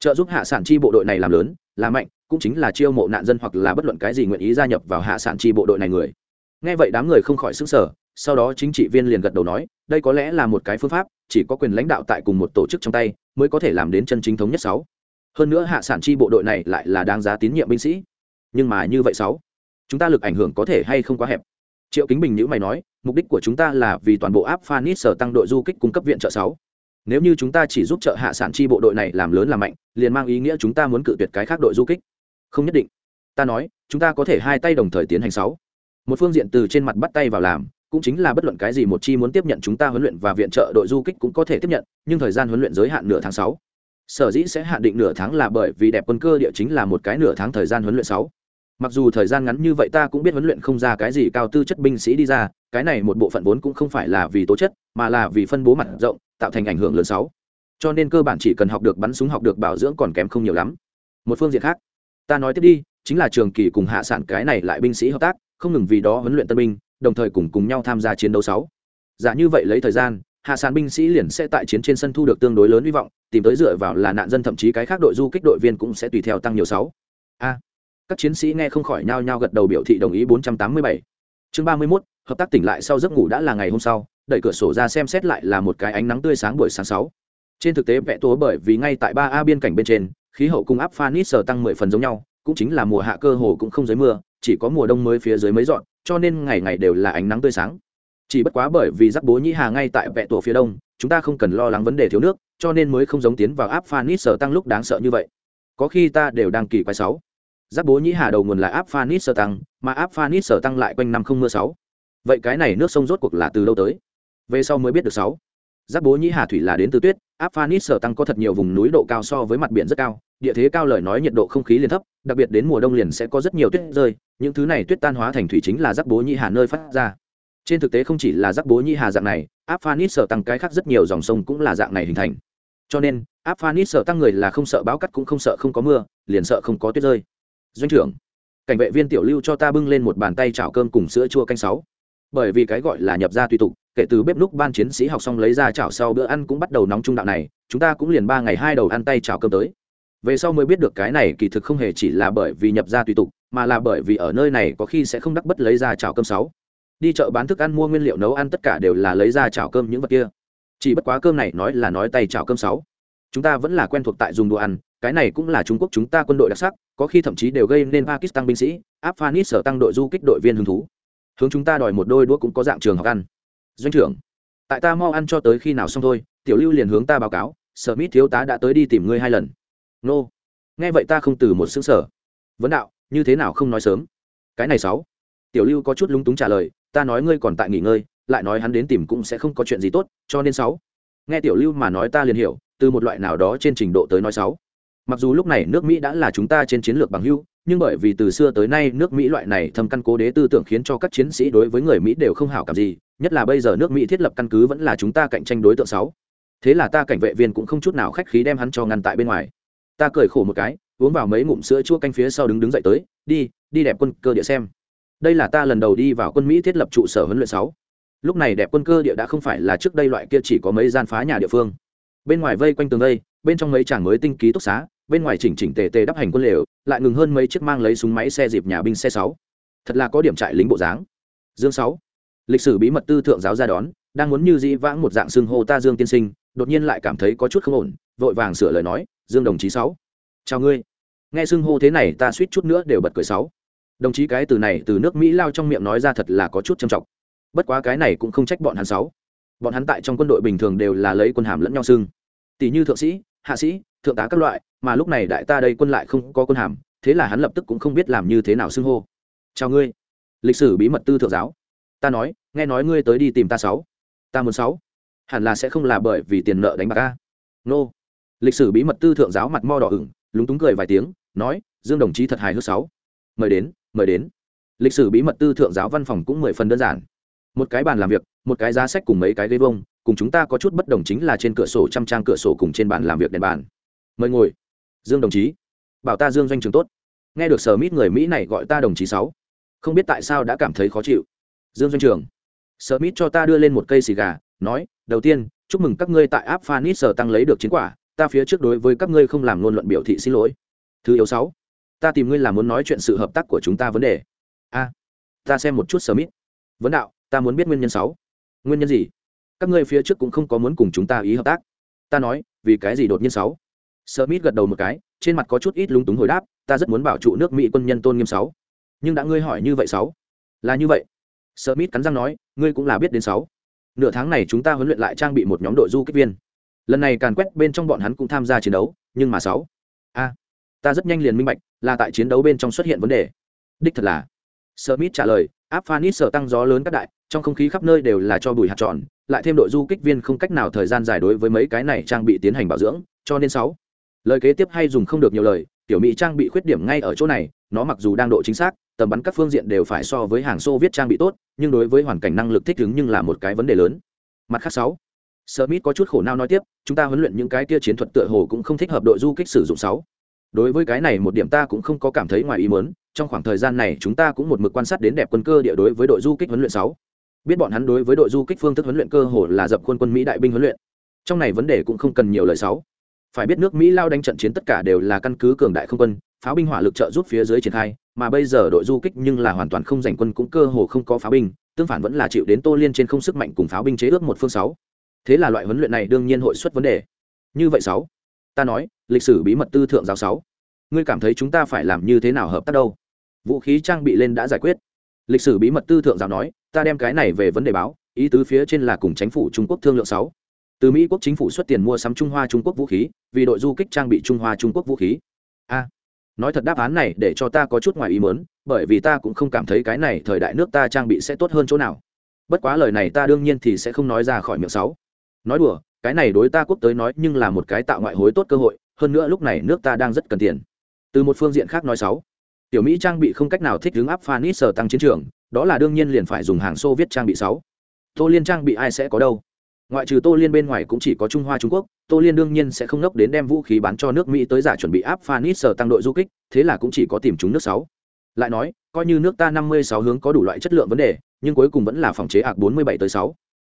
Trợ giúp hạ sản chi bộ đội này làm lớn, là mạnh, cũng chính là chiêu mộ nạn dân hoặc là bất luận cái gì nguyện ý gia nhập vào hạ sản chi bộ đội này người. Nghe vậy đám người không khỏi xứng sở sau đó chính trị viên liền gật đầu nói, đây có lẽ là một cái phương pháp, chỉ có quyền lãnh đạo tại cùng một tổ chức trong tay mới có thể làm đến chân chính thống nhất sáu. Hơn nữa hạ sản chi bộ đội này lại là đáng giá tín nhiệm binh sĩ. Nhưng mà như vậy sáu, chúng ta lực ảnh hưởng có thể hay không quá hẹp? Triệu kính bình nhữ mày nói, mục đích của chúng ta là vì toàn bộ áp phanis sở tăng đội du kích cung cấp viện trợ sáu. Nếu như chúng ta chỉ giúp trợ hạ sản chi bộ đội này làm lớn làm mạnh, liền mang ý nghĩa chúng ta muốn cự tuyệt cái khác đội du kích. Không nhất định. Ta nói, chúng ta có thể hai tay đồng thời tiến hành sáu. Một phương diện từ trên mặt bắt tay vào làm cũng chính là bất luận cái gì một chi muốn tiếp nhận chúng ta huấn luyện và viện trợ đội du kích cũng có thể tiếp nhận, nhưng thời gian huấn luyện giới hạn nửa tháng sáu. Sở dĩ sẽ hạn định nửa tháng là bởi vì đẹp quân cơ địa chính là một cái nửa tháng thời gian huấn luyện sáu. Mặc dù thời gian ngắn như vậy ta cũng biết huấn luyện không ra cái gì cao tư chất binh sĩ đi ra, cái này một bộ phận vốn cũng không phải là vì tố chất, mà là vì phân bố mặt rộng, tạo thành ảnh hưởng lớn sáu. Cho nên cơ bản chỉ cần học được bắn súng học được bảo dưỡng còn kém không nhiều lắm. Một phương diện khác, ta nói tiếp đi, chính là trường kỳ cùng hạ sản cái này lại binh sĩ hợp tác, không ngừng vì đó huấn luyện tân binh đồng thời cùng cùng nhau tham gia chiến đấu sáu. Giả như vậy lấy thời gian hạ sản binh sĩ liền sẽ tại chiến trên sân thu được tương đối lớn hy vọng tìm tới dựa vào là nạn dân thậm chí cái khác đội du kích đội viên cũng sẽ tùy theo tăng nhiều sáu. A. Các chiến sĩ nghe không khỏi nhao nhao gật đầu biểu thị đồng ý 487. chương 31, hợp tác tỉnh lại sau giấc ngủ đã là ngày hôm sau đẩy cửa sổ ra xem xét lại là một cái ánh nắng tươi sáng buổi sáng sáu. Trên thực tế vẽ tố bởi vì ngay tại ba a biên cảnh bên trên khí hậu cung áp phanis sở tăng mười phần giống nhau cũng chính là mùa hạ cơ hồ cũng không dưới mưa chỉ có mùa đông mới phía dưới mấy dọn cho nên ngày ngày đều là ánh nắng tươi sáng. Chỉ bất quá bởi vì giáp bố nhĩ hà ngay tại vẹ tổ phía đông, chúng ta không cần lo lắng vấn đề thiếu nước, cho nên mới không giống tiến vào áp phanit sở tăng lúc đáng sợ như vậy. Có khi ta đều đang kỳ quái sáu. Giáp bố nhĩ hà đầu nguồn là áp phanit sở tăng, mà áp phanit sở tăng lại quanh năm không mưa sáu. Vậy cái này nước sông rốt cuộc là từ đâu tới? Về sau mới biết được sáu. Giáp bố nhĩ hà thủy là đến từ tuyết áp sở tăng có thật nhiều vùng núi độ cao so với mặt biển rất cao, địa thế cao lời nói nhiệt độ không khí liền thấp, đặc biệt đến mùa đông liền sẽ có rất nhiều tuyết rơi, những thứ này tuyết tan hóa thành thủy chính là rắc bố nhĩ hà nơi phát ra. Trên thực tế không chỉ là rắc bố nhĩ hà dạng này, áp sở tăng cái khác rất nhiều dòng sông cũng là dạng này hình thành. Cho nên, áp phanit tăng người là không sợ báo cắt cũng không sợ không có mưa, liền sợ không có tuyết rơi. Doanh trưởng, cảnh vệ viên tiểu lưu cho ta bưng lên một bàn tay chảo cơm cùng sữa chua canh sáu. Bởi vì cái gọi là nhập ra tùy tục kể từ bếp lúc ban chiến sĩ học xong lấy ra chảo sau bữa ăn cũng bắt đầu nóng trung đạo này, chúng ta cũng liền ba ngày hai đầu ăn tay chảo cơm tới. Về sau mới biết được cái này kỳ thực không hề chỉ là bởi vì nhập ra tùy tục, mà là bởi vì ở nơi này có khi sẽ không đắc bất lấy ra chảo cơm sáu. Đi chợ bán thức ăn mua nguyên liệu nấu ăn tất cả đều là lấy ra chảo cơm những vật kia. Chỉ bất quá cơm này nói là nói tay chảo cơm sáu. Chúng ta vẫn là quen thuộc tại dùng đồ ăn, cái này cũng là trung quốc chúng ta quân đội đặc sắc, có khi thậm chí đều gây nên pakistan binh sĩ, Afghanistan tăng đội du kích đội viên hứng thú. Hướng chúng ta đòi một đôi đũa cũng có dạng trường học ăn doanh trưởng. Tại ta mau ăn cho tới khi nào xong thôi, tiểu lưu liền hướng ta báo cáo, sở mít thiếu tá đã tới đi tìm ngươi hai lần. Nô. Nghe vậy ta không từ một xứng sở vấn đạo, như thế nào không nói sớm? Cái này sáu. Tiểu lưu có chút lúng túng trả lời, ta nói ngươi còn tại nghỉ ngơi, lại nói hắn đến tìm cũng sẽ không có chuyện gì tốt, cho nên sáu. Nghe tiểu lưu mà nói ta liền hiểu, từ một loại nào đó trên trình độ tới nói sáu. Mặc dù lúc này nước mỹ đã là chúng ta trên chiến lược bằng hưu nhưng bởi vì từ xưa tới nay nước mỹ loại này thâm căn cố đế tư tưởng khiến cho các chiến sĩ đối với người mỹ đều không hảo cảm gì nhất là bây giờ nước mỹ thiết lập căn cứ vẫn là chúng ta cạnh tranh đối tượng sáu. Thế là ta cảnh vệ viên cũng không chút nào khách khí đem hắn cho ngăn tại bên ngoài. Ta cười khổ một cái, uống vào mấy ngụm sữa chua canh phía sau đứng đứng dậy tới, đi đi đẹp quân cơ địa xem. Đây là ta lần đầu đi vào quân mỹ thiết lập trụ sở huấn luyện sáu. Lúc này đẹp quân cơ địa đã không phải là trước đây loại kia chỉ có mấy gian phá nhà địa phương. Bên ngoài vây quanh tường đây, bên trong mấy chàng mới tinh ký túc xá, bên ngoài chỉnh chỉnh tề tề đắp hành quân lều, lại ngừng hơn mấy chiếc mang lấy súng máy xe dịp nhà binh xe sáu. Thật là có điểm trại lính bộ dáng. Dương sáu lịch sử bí mật tư thượng giáo ra đón, đang muốn như dĩ vãng một dạng xưng hô ta dương tiên sinh, đột nhiên lại cảm thấy có chút không ổn, vội vàng sửa lời nói, dương đồng chí sáu, chào ngươi. Nghe xưng hô thế này, ta suýt chút nữa đều bật cười sáu. Đồng chí cái từ này từ nước mỹ lao trong miệng nói ra thật là có chút trầm trọng. Bất quá cái này cũng không trách bọn hắn sáu. Bọn hắn tại trong quân đội bình thường đều là lấy quân hàm lẫn nhau xưng. Tỷ như thượng sĩ, hạ sĩ, thượng tá các loại, mà lúc này đại ta đây quân lại không có quân hàm, thế là hắn lập tức cũng không biết làm như thế nào xưng hô. Chào ngươi. Lịch sử bí mật tư thượng giáo ta nói, nghe nói ngươi tới đi tìm ta sáu. Ta muốn sáu. Hẳn là sẽ không là bởi vì tiền nợ đánh bạc a. Nô. Lịch sử bí mật tư thượng giáo mặt mo đỏ ửng, lúng túng cười vài tiếng, nói, dương đồng chí thật hài hước sáu. Mời đến mời đến. Lịch sử bí mật tư thượng giáo văn phòng cũng mười phần đơn giản. Một cái bàn làm việc, một cái giá sách cùng mấy cái ghế vông, cùng chúng ta có chút bất đồng chính là trên cửa sổ trăm trang cửa sổ cùng trên bàn làm việc đèn bàn. Mời ngồi. Dương đồng chí. Bảo ta dương doanh trường tốt. Nghe được sở mít người mỹ này gọi ta đồng chí sáu. Không biết tại sao đã cảm thấy khó chịu dương doanh trường. Sở mít cho ta đưa lên một cây xì gà, nói, đầu tiên, chúc mừng các ngươi tại áp sở tăng lấy được chiến quả, ta phía trước đối với các ngươi không làm ngôn luận biểu thị xin lỗi. Thứ yếu sáu, ta tìm ngươi là muốn nói chuyện sự hợp tác của chúng ta vấn đề. A, ta xem một chút sở mít vấn đạo, ta muốn biết nguyên nhân sáu. Nguyên nhân gì? Các ngươi phía trước cũng không có muốn cùng chúng ta ý hợp tác. Ta nói, vì cái gì đột nhiên sáu? Smith gật đầu một cái, trên mặt có chút ít lúng túng hồi đáp, ta rất muốn bảo trụ nước mỹ quân nhân tôn nghiêm sáu. Nhưng đã ngươi hỏi như vậy sáu? Là như vậy smith cắn răng nói, ngươi cũng là biết đến sáu. Nửa tháng này chúng ta huấn luyện lại trang bị một nhóm đội du kích viên. Lần này càn quét bên trong bọn hắn cũng tham gia chiến đấu, nhưng mà sáu. A, ta rất nhanh liền minh bạch, là tại chiến đấu bên trong xuất hiện vấn đề. Đích thật là. Smith trả lời, áp phanit sở tăng gió lớn các đại, trong không khí khắp nơi đều là cho bụi hạt tròn, lại thêm đội du kích viên không cách nào thời gian dài đối với mấy cái này trang bị tiến hành bảo dưỡng, cho nên sáu. Lời kế tiếp hay dùng không được nhiều lời, tiểu mỹ trang bị khuyết điểm ngay ở chỗ này, nó mặc dù đang độ chính xác tầm bắn các phương diện đều phải so với hàng xô viết trang bị tốt nhưng đối với hoàn cảnh năng lực thích ứng nhưng là một cái vấn đề lớn. Mặt khác sáu Smith có chút khổ não nói tiếp, chúng ta huấn luyện những cái kia chiến thuật tựa hồ cũng không thích hợp đội du kích sử dụng sáu. Đối với cái này một điểm ta cũng không có cảm thấy ngoài ý muốn, trong khoảng thời gian này chúng ta cũng một mực quan sát đến đẹp quân cơ địa đối với đội du kích huấn luyện sáu. Biết bọn hắn đối với đội du kích phương thức huấn luyện cơ hồ là dập khuôn quân mỹ đại binh huấn luyện. Trong này vấn đề cũng không cần nhiều lời sáu. Phải biết nước mỹ lao đánh trận chiến tất cả đều là căn cứ cường đại không quân pháo binh hỏa lực trợ giúp phía dưới triển khai mà bây giờ đội du kích nhưng là hoàn toàn không giành quân cũng cơ hồ không có pháo binh, tương phản vẫn là chịu đến tô liên trên không sức mạnh cùng pháo binh chế ước một phương sáu. Thế là loại huấn luyện này đương nhiên hội xuất vấn đề. Như vậy sáu, ta nói, lịch sử bí mật tư thượng giáo sáu. Ngươi cảm thấy chúng ta phải làm như thế nào hợp tác đâu? Vũ khí trang bị lên đã giải quyết. Lịch sử bí mật tư thượng giáo nói, ta đem cái này về vấn đề báo, ý tứ phía trên là cùng chính phủ trung quốc thương lượng sáu. Từ mỹ quốc chính phủ xuất tiền mua sắm trung hoa trung quốc vũ khí, vì đội du kích trang bị trung hoa trung quốc vũ khí. A nói thật đáp án này để cho ta có chút ngoài ý muốn, bởi vì ta cũng không cảm thấy cái này thời đại nước ta trang bị sẽ tốt hơn chỗ nào. Bất quá lời này ta đương nhiên thì sẽ không nói ra khỏi miệng sáu. Nói đùa, cái này đối ta quốc tới nói nhưng là một cái tạo ngoại hối tốt cơ hội, hơn nữa lúc này nước ta đang rất cần tiền. Từ một phương diện khác nói sáu. Tiểu mỹ trang bị không cách nào thích ứng áp phan ít sở tăng chiến trường, đó là đương nhiên liền phải dùng hàng xô viết trang bị sáu. Tô liên trang bị ai sẽ có đâu? Ngoại trừ tô liên bên ngoài cũng chỉ có trung hoa trung quốc, tô liên đương nhiên sẽ không nốc đến đem vũ khí bán cho nước mỹ tới giả chuẩn bị áp phanit sở tăng đội du kích, thế là cũng chỉ có tìm chúng nước sáu. Lại nói, coi như nước ta năm mươi sáu hướng có đủ loại chất lượng vấn đề, nhưng cuối cùng vẫn là phòng chế ạc bốn mươi bảy tới sáu.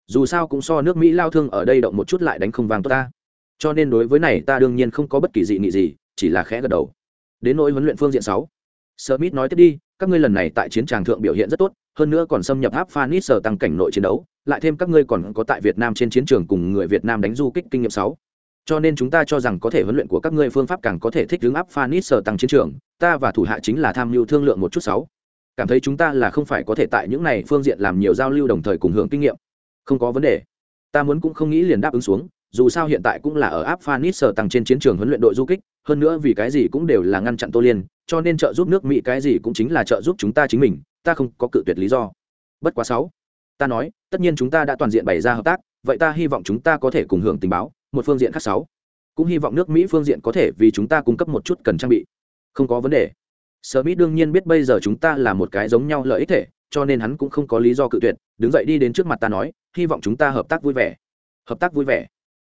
Dù sao cũng so nước mỹ lao thương ở đây động một chút lại đánh không vàng tốt ta. Cho nên đối với này ta đương nhiên không có bất kỳ dị nghị gì, chỉ là khẽ gật đầu. Đến nỗi huấn luyện phương diện sáu. Smith nói tiếp đi, các ngươi lần này tại chiến tràng thượng biểu hiện rất tốt hơn nữa còn xâm nhập áp phanis sở tăng cảnh nội chiến đấu, lại thêm các ngươi còn có tại việt nam trên chiến trường cùng người việt nam đánh du kích kinh nghiệm sáu. Cho nên chúng ta cho rằng có thể huấn luyện của các ngươi phương pháp càng có thể thích ứng áp phanis sở tăng chiến trường, ta và thủ hạ chính là tham mưu thương lượng một chút sáu. Cảm thấy chúng ta là không phải có thể tại những này phương diện làm nhiều giao lưu đồng thời cùng hưởng kinh nghiệm. Không có vấn đề. Ta muốn cũng không nghĩ liền đáp ứng xuống, dù sao hiện tại cũng là ở áp phanis sở tăng trên chiến trường huấn luyện đội du kích, hơn nữa vì cái gì cũng đều là ngăn chặn tô liên, cho nên trợ giúp nước mỹ cái gì cũng chính là trợ giúp chúng ta chính mình ta không có cự tuyệt lý do. Bất quá sáu. Ta nói, tất nhiên chúng ta đã toàn diện bày ra hợp tác, vậy ta hy vọng chúng ta có thể cùng hưởng tình báo, một phương diện khác sáu. Cũng hy vọng nước mỹ phương diện có thể vì chúng ta cung cấp một chút cần trang bị. Không có vấn đề. Sở mỹ đương nhiên biết bây giờ chúng ta là một cái giống nhau lợi ích thể, cho nên hắn cũng không có lý do cự tuyệt, đứng dậy đi đến trước mặt ta nói, hy vọng chúng ta hợp tác vui vẻ. Hợp tác vui vẻ.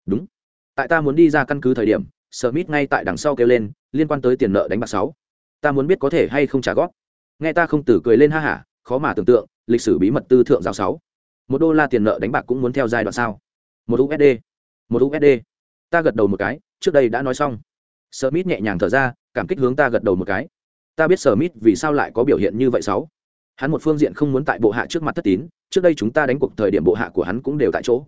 Đúng. Tại ta muốn đi ra căn cứ thời điểm sở mít ngay tại đằng sau kêu lên, liên quan tới tiền nợ đánh bạc sáu. Ta muốn biết có thể hay không trả góp nghe ta không tử cười lên ha hả, khó mà tưởng tượng, lịch sử bí mật tư thượng giáo sáu. Một đô la tiền nợ đánh bạc cũng muốn theo giai đoạn sao? Một usd một usd ta gật đầu một cái, trước đây đã nói xong. Sơ mít nhẹ nhàng thở ra, cảm kích hướng ta gật đầu một cái. Ta biết sơ mít vì sao lại có biểu hiện như vậy sáu. Hắn một phương diện không muốn tại bộ hạ trước mặt thất tín, trước đây chúng ta đánh cuộc thời điểm bộ hạ của hắn cũng đều tại chỗ.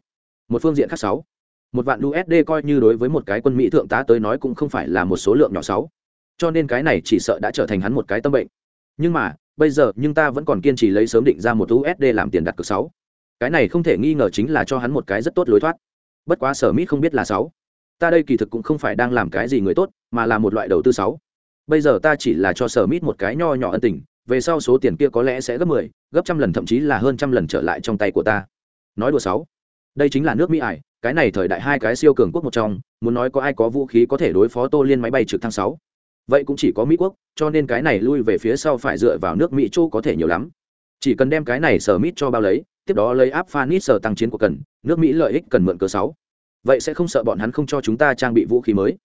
Một phương diện khác sáu. Một vạn usd coi như đối với một cái quân mỹ thượng tá tới nói cũng không phải là một số lượng nhỏ sáu. Cho nên cái này chỉ sợ đã trở thành hắn một cái tâm bệnh nhưng mà bây giờ nhưng ta vẫn còn kiên trì lấy sớm định ra một usd làm tiền đặt cược sáu. Cái này không thể nghi ngờ chính là cho hắn một cái rất tốt lối thoát. Bất quá sở mít không biết là sáu. Ta đây kỳ thực cũng không phải đang làm cái gì người tốt mà là một loại đầu tư sáu. Bây giờ ta chỉ là cho sở mít một cái nho nhỏ ân tình về sau số tiền kia có lẽ sẽ gấp mười, 10, gấp trăm lần thậm chí là hơn trăm lần trở lại trong tay của ta. Nói đùa sáu. Đây chính là nước mỹ ải cái này thời đại hai cái siêu cường quốc một trong muốn nói có ai có vũ khí có thể đối phó tô liên máy bay trực thăng sáu vậy cũng chỉ có mỹ quốc cho nên cái này lui về phía sau phải dựa vào nước mỹ châu có thể nhiều lắm. Chỉ cần đem cái này sở mít cho bao lấy tiếp đó lấy áp phanit sở tăng chiến của cần nước mỹ lợi ích cần mượn cớ sáu. Vậy sẽ không sợ bọn hắn không cho chúng ta trang bị vũ khí mới.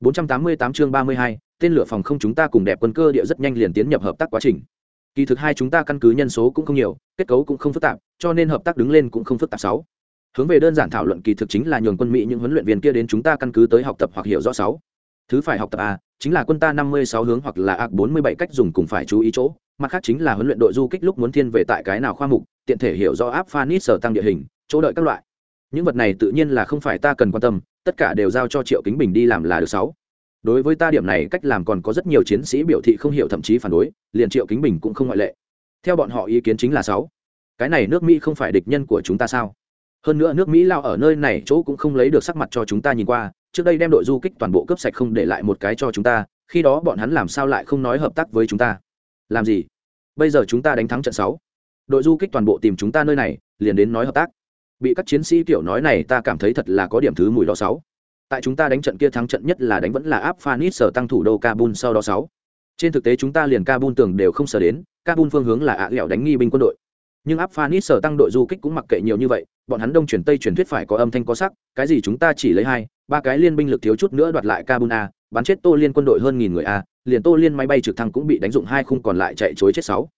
488 chương 32, tên lửa phòng không chúng ta cùng đẹp quân cơ địa rất nhanh liền tiến nhập hợp tác quá trình. Kỳ thực hai chúng ta căn cứ nhân số cũng không nhiều kết cấu cũng không phức tạp cho nên hợp tác đứng lên cũng không phức tạp sáu. Hướng về đơn giản thảo luận kỳ thực chính là nhường quân mỹ những huấn luyện viên kia đến chúng ta căn cứ tới học tập hoặc hiểu rõ sáu. Thứ phải học tập à chính là quân ta năm mươi sáu hướng hoặc là ạc bốn mươi bảy cách dùng cùng phải chú ý chỗ, mặt khác chính là huấn luyện đội du kích lúc muốn thiên về tại cái nào khoa mục, tiện thể hiểu rõ áp phanit sở tăng địa hình, chỗ đợi các loại. Những vật này tự nhiên là không phải ta cần quan tâm, tất cả đều giao cho triệu kính bình đi làm là được sáu. Đối với ta điểm này cách làm còn có rất nhiều chiến sĩ biểu thị không hiểu thậm chí phản đối, liền triệu kính bình cũng không ngoại lệ. Theo bọn họ ý kiến chính là sáu. Cái này nước mỹ không phải địch nhân của chúng ta sao? Hơn nữa nước mỹ lao ở nơi này chỗ cũng không lấy được sắc mặt cho chúng ta nhìn qua trước đây đem đội du kích toàn bộ cướp sạch không để lại một cái cho chúng ta, khi đó bọn hắn làm sao lại không nói hợp tác với chúng ta? Làm gì? Bây giờ chúng ta đánh thắng trận sáu. Đội du kích toàn bộ tìm chúng ta nơi này, liền đến nói hợp tác. Bị các chiến sĩ kiểu nói này ta cảm thấy thật là có điểm thứ mùi đó sáu. Tại chúng ta đánh trận kia thắng trận nhất là đánh vẫn là áp phanit sở tăng thủ đô kabul sau đó sáu. Trên thực tế chúng ta liền kabul tường đều không sở đến, kabul phương hướng là ạ à đánh nghi binh quân đội nhưng áp phanit sở tăng đội du kích cũng mặc kệ nhiều như vậy, bọn hắn đông chuyển tây chuyển thuyết phải có âm thanh có sắc, cái gì chúng ta chỉ lấy hai, ba cái liên binh lực thiếu chút nữa đoạt lại kabul a, bắn chết tô liên quân đội hơn nghìn người a, liền tô liên máy bay trực thăng cũng bị đánh dụng hai khung còn lại chạy chối chết sáu.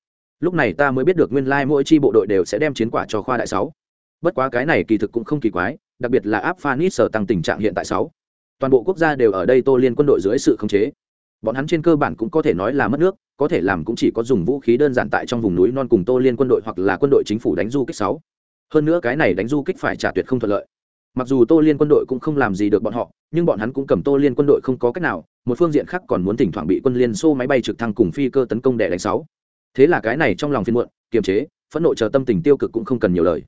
Lúc này ta mới biết được nguyên lai mỗi chi bộ đội đều sẽ đem chiến quả cho khoa đại sáu. Bất quá cái này kỳ thực cũng không kỳ quái, đặc biệt là áp phanit sở tăng tình trạng hiện tại sáu. Toàn bộ quốc gia đều ở đây tô liên quân đội dưới sự khống chế bọn hắn trên cơ bản cũng có thể nói là mất nước, có thể làm cũng chỉ có dùng vũ khí đơn giản tại trong vùng núi non cùng tô liên quân đội hoặc là quân đội chính phủ đánh du kích sáu. Hơn nữa cái này đánh du kích phải trả tuyệt không thuận lợi. Mặc dù tô liên quân đội cũng không làm gì được bọn họ, nhưng bọn hắn cũng cầm tô liên quân đội không có cách nào, một phương diện khác còn muốn thỉnh thoảng bị quân liên xô máy bay trực thăng cùng phi cơ tấn công để đánh sáu. Thế là cái này trong lòng phiên muộn, kiềm chế, phẫn nộ chờ tâm tình tiêu cực cũng không cần nhiều lời.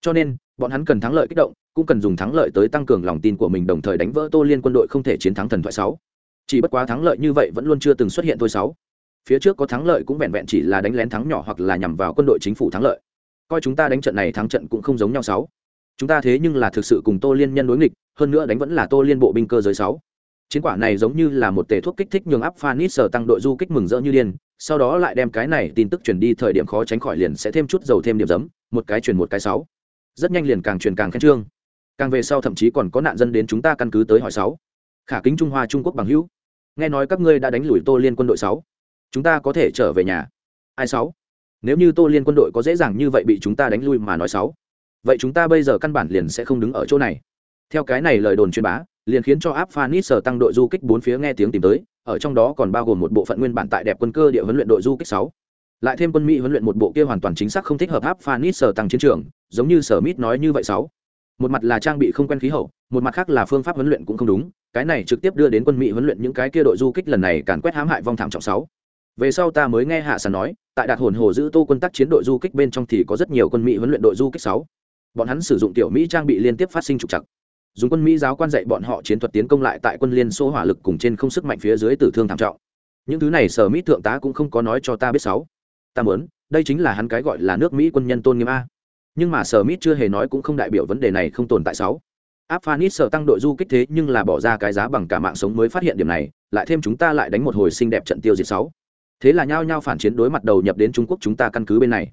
Cho nên, bọn hắn cần thắng lợi kích động, cũng cần dùng thắng lợi tới tăng cường lòng tin của mình, đồng thời đánh vỡ tô liên quân đội không thể chiến thắng thần thoại sáu chỉ bất quá thắng lợi như vậy vẫn luôn chưa từng xuất hiện thôi sáu. Phía trước có thắng lợi cũng vẹn vẹn chỉ là đánh lén thắng nhỏ hoặc là nhằm vào quân đội chính phủ thắng lợi. Coi chúng ta đánh trận này thắng trận cũng không giống nhau sáu. Chúng ta thế nhưng là thực sự cùng tô liên nhân đối nghịch, hơn nữa đánh vẫn là tô liên bộ binh cơ giới sáu. Chiến quả này giống như là một tể thuốc kích thích nhường áp phanit sở tăng đội du kích mừng rỡ như điên, sau đó lại đem cái này tin tức truyền đi thời điểm khó tránh khỏi liền sẽ thêm chút dầu thêm điểm giấm, một cái truyền một cái sáu. Rất nhanh liền càng truyền càng khen trương. Càng về sau thậm chí còn có nạn dân đến chúng ta căn cứ tới hỏi sáu. Khả kính trung hoa trung quốc bằng hữu nghe nói các ngươi đã đánh lùi tô liên quân đội sáu. Chúng ta có thể trở về nhà. Ai sáu? Nếu như tô liên quân đội có dễ dàng như vậy bị chúng ta đánh lui mà nói sáu, vậy chúng ta bây giờ căn bản liền sẽ không đứng ở chỗ này. Theo cái này lời đồn truyền bá, liền khiến cho áp phanis sở tăng đội du kích bốn phía nghe tiếng tìm tới, ở trong đó còn bao gồm một bộ phận nguyên bản tại đẹp quân cơ địa huấn luyện đội du kích sáu. Lại thêm quân mỹ huấn luyện một bộ kia hoàn toàn chính xác không thích hợp áp phanis sở tăng chiến trường, giống như sở mít nói như vậy sáu. Một mặt là trang bị không quen khí hậu một mặt khác là phương pháp huấn luyện cũng không đúng, cái này trực tiếp đưa đến quân mỹ huấn luyện những cái kia đội du kích lần này càn quét hãm hại vong thảm trọng sáu. Về sau ta mới nghe hạ sàn nói, tại đạt hồn hồ giữ tô quân tác chiến đội du kích bên trong thì có rất nhiều quân mỹ huấn luyện đội du kích sáu. Bọn hắn sử dụng tiểu mỹ trang bị liên tiếp phát sinh trục chặt dùng quân mỹ giáo quan dạy bọn họ chiến thuật tiến công lại tại quân liên xô hỏa lực cùng trên không sức mạnh phía dưới tử thương thảm trọng. Những thứ này sở mỹ thượng tá cũng không có nói cho ta biết sáu. Ta muốn, đây chính là hắn cái gọi là nước mỹ quân nhân tôn nghiêm a. Nhưng mà sở mỹ chưa hề nói cũng không đại biểu vấn đề này không tồn tại sáu áp phanis sở tăng đội du kích thế nhưng là bỏ ra cái giá bằng cả mạng sống mới phát hiện điểm này, lại thêm chúng ta lại đánh một hồi xinh đẹp trận tiêu diệt sáu. Thế là nhao nhao phản chiến đối mặt đầu nhập đến trung quốc chúng ta căn cứ bên này.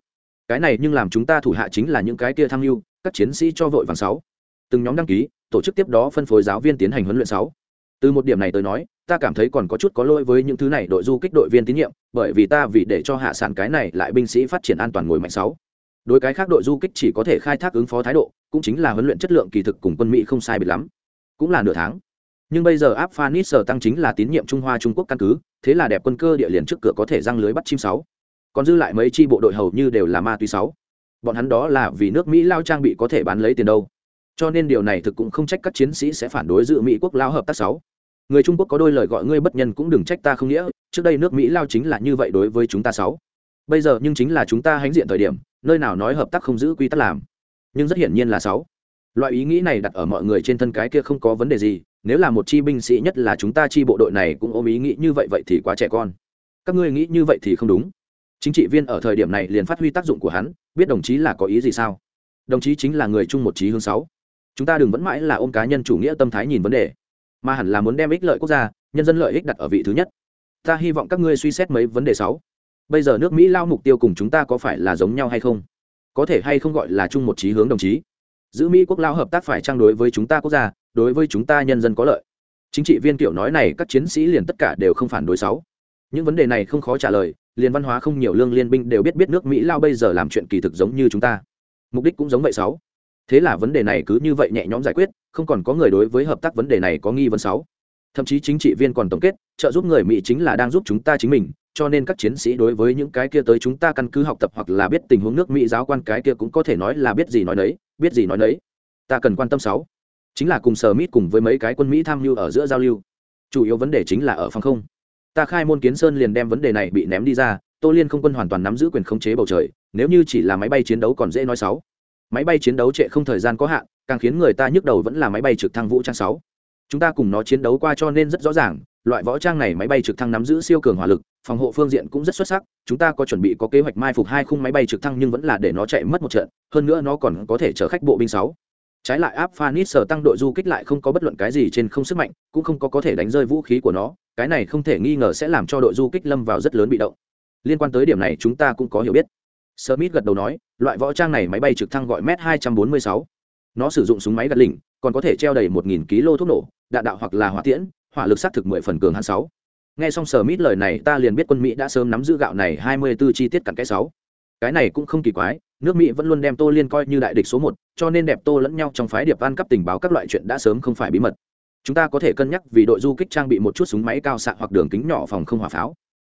Cái này nhưng làm chúng ta thủ hạ chính là những cái kia tham mưu, các chiến sĩ cho vội vàng sáu. Từng nhóm đăng ký, tổ chức tiếp đó phân phối giáo viên tiến hành huấn luyện sáu. Từ một điểm này tới nói, ta cảm thấy còn có chút có lỗi với những thứ này đội du kích đội viên tín nhiệm, bởi vì ta vì để cho hạ sản cái này lại binh sĩ phát triển an toàn ngồi mạnh sáu đối cái khác đội du kích chỉ có thể khai thác ứng phó thái độ, cũng chính là huấn luyện chất lượng kỳ thực cùng quân mỹ không sai biệt lắm. Cũng là nửa tháng. Nhưng bây giờ áp phanis sở tăng chính là tín nhiệm trung hoa trung quốc căn cứ, thế là đẹp quân cơ địa liền trước cửa có thể răng lưới bắt chim sáu. Còn dư lại mấy chi bộ đội hầu như đều là ma túy sáu. Bọn hắn đó là vì nước mỹ lao trang bị có thể bán lấy tiền đâu. Cho nên điều này thực cũng không trách các chiến sĩ sẽ phản đối dự mỹ quốc lao hợp tác sáu. Người trung quốc có đôi lời gọi ngươi bất nhân cũng đừng trách ta không nghĩa, trước đây nước mỹ lao chính là như vậy đối với chúng ta sáu bây giờ nhưng chính là chúng ta hãnh diện thời điểm, nơi nào nói hợp tác không giữ quy tắc làm. Nhưng rất hiển nhiên là sáu. Loại ý nghĩ này đặt ở mọi người trên thân cái kia không có vấn đề gì, nếu là một chi binh sĩ nhất là chúng ta chi bộ đội này cũng ôm ý nghĩ như vậy vậy thì quá trẻ con. Các ngươi nghĩ như vậy thì không đúng. Chính trị viên ở thời điểm này liền phát huy tác dụng của hắn, biết đồng chí là có ý gì sao? Đồng chí chính là người chung một trí hướng sáu. Chúng ta đừng vẫn mãi là ôm cá nhân chủ nghĩa tâm thái nhìn vấn đề. Mà hẳn là muốn đem ích lợi quốc gia, nhân dân lợi ích đặt ở vị thứ nhất. Ta hy vọng các ngươi suy xét mấy vấn đề sáu bây giờ nước mỹ lao mục tiêu cùng chúng ta có phải là giống nhau hay không? Có thể hay không gọi là chung một trí hướng đồng chí? Giữ mỹ quốc lao hợp tác phải trang đối với chúng ta quốc gia, đối với chúng ta nhân dân có lợi? Chính trị viên kiểu nói này, các chiến sĩ liền tất cả đều không phản đối sáu. Những vấn đề này không khó trả lời, liền văn hóa không nhiều, lương liên binh đều biết biết nước mỹ lao bây giờ làm chuyện kỳ thực giống như chúng ta. Mục đích cũng giống vậy sáu. Thế là vấn đề này cứ như vậy nhẹ nhõm giải quyết, không còn có người đối với hợp tác vấn đề này có nghi vấn sáu. Thậm chí chính trị viên còn tổng kết, trợ giúp người mỹ chính là đang giúp chúng ta chính mình cho nên các chiến sĩ đối với những cái kia tới chúng ta căn cứ học tập hoặc là biết tình huống nước mỹ giáo quan cái kia cũng có thể nói là biết gì nói đấy biết gì nói đấy ta cần quan tâm sáu. Chính là cùng sở mít cùng với mấy cái quân mỹ tham mưu ở giữa giao lưu. Chủ yếu vấn đề chính là ở phòng không. Ta khai môn kiến sơn liền đem vấn đề này bị ném đi ra, tô liên không quân hoàn toàn nắm giữ quyền khống chế bầu trời, nếu như chỉ là máy bay chiến đấu còn dễ nói sáu. Máy bay chiến đấu trệ không thời gian có hạn, càng khiến người ta nhức đầu vẫn là máy bay trực thăng vũ trang sáu. Chúng ta cùng nó chiến đấu qua cho nên rất rõ ràng loại võ trang này máy bay trực thăng nắm giữ siêu cường hỏa lực, phòng hộ phương diện cũng rất xuất sắc, chúng ta có chuẩn bị có kế hoạch mai phục hai khung máy bay trực thăng nhưng vẫn là để nó chạy mất một trận, hơn nữa nó còn có thể chở khách bộ binh sáu. Trái lại áp phanit sở tăng đội du kích lại không có bất luận cái gì trên không sức mạnh, cũng không có có thể đánh rơi vũ khí của nó, cái này không thể nghi ngờ sẽ làm cho đội du kích lâm vào rất lớn bị động. Liên quan tới điểm này chúng ta cũng có hiểu biết. Smith gật đầu nói, loại võ trang này máy bay trực thăng gọi m 246 nó sử dụng súng máy gạt lỉnh, còn có thể treo đầy một nghìn kg thuốc nổ, đạn đạo hoặc là hỏa tiễn hỏa lực sát thực mười phần cường hạn sáu. Nghe xong sở mít lời này, ta liền biết quân mỹ đã sớm nắm giữ gạo này hai mươi 24 chi tiết cặn cái sáu. Cái này cũng không kỳ quái, nước mỹ vẫn luôn đem tô liên coi như đại địch số một, cho nên đẹp tô lẫn nhau trong phái điệp van cấp tình báo các loại chuyện đã sớm không phải bí mật. Chúng ta có thể cân nhắc vì đội du kích trang bị một chút súng máy cao xạ hoặc đường kính nhỏ phòng không hỏa pháo.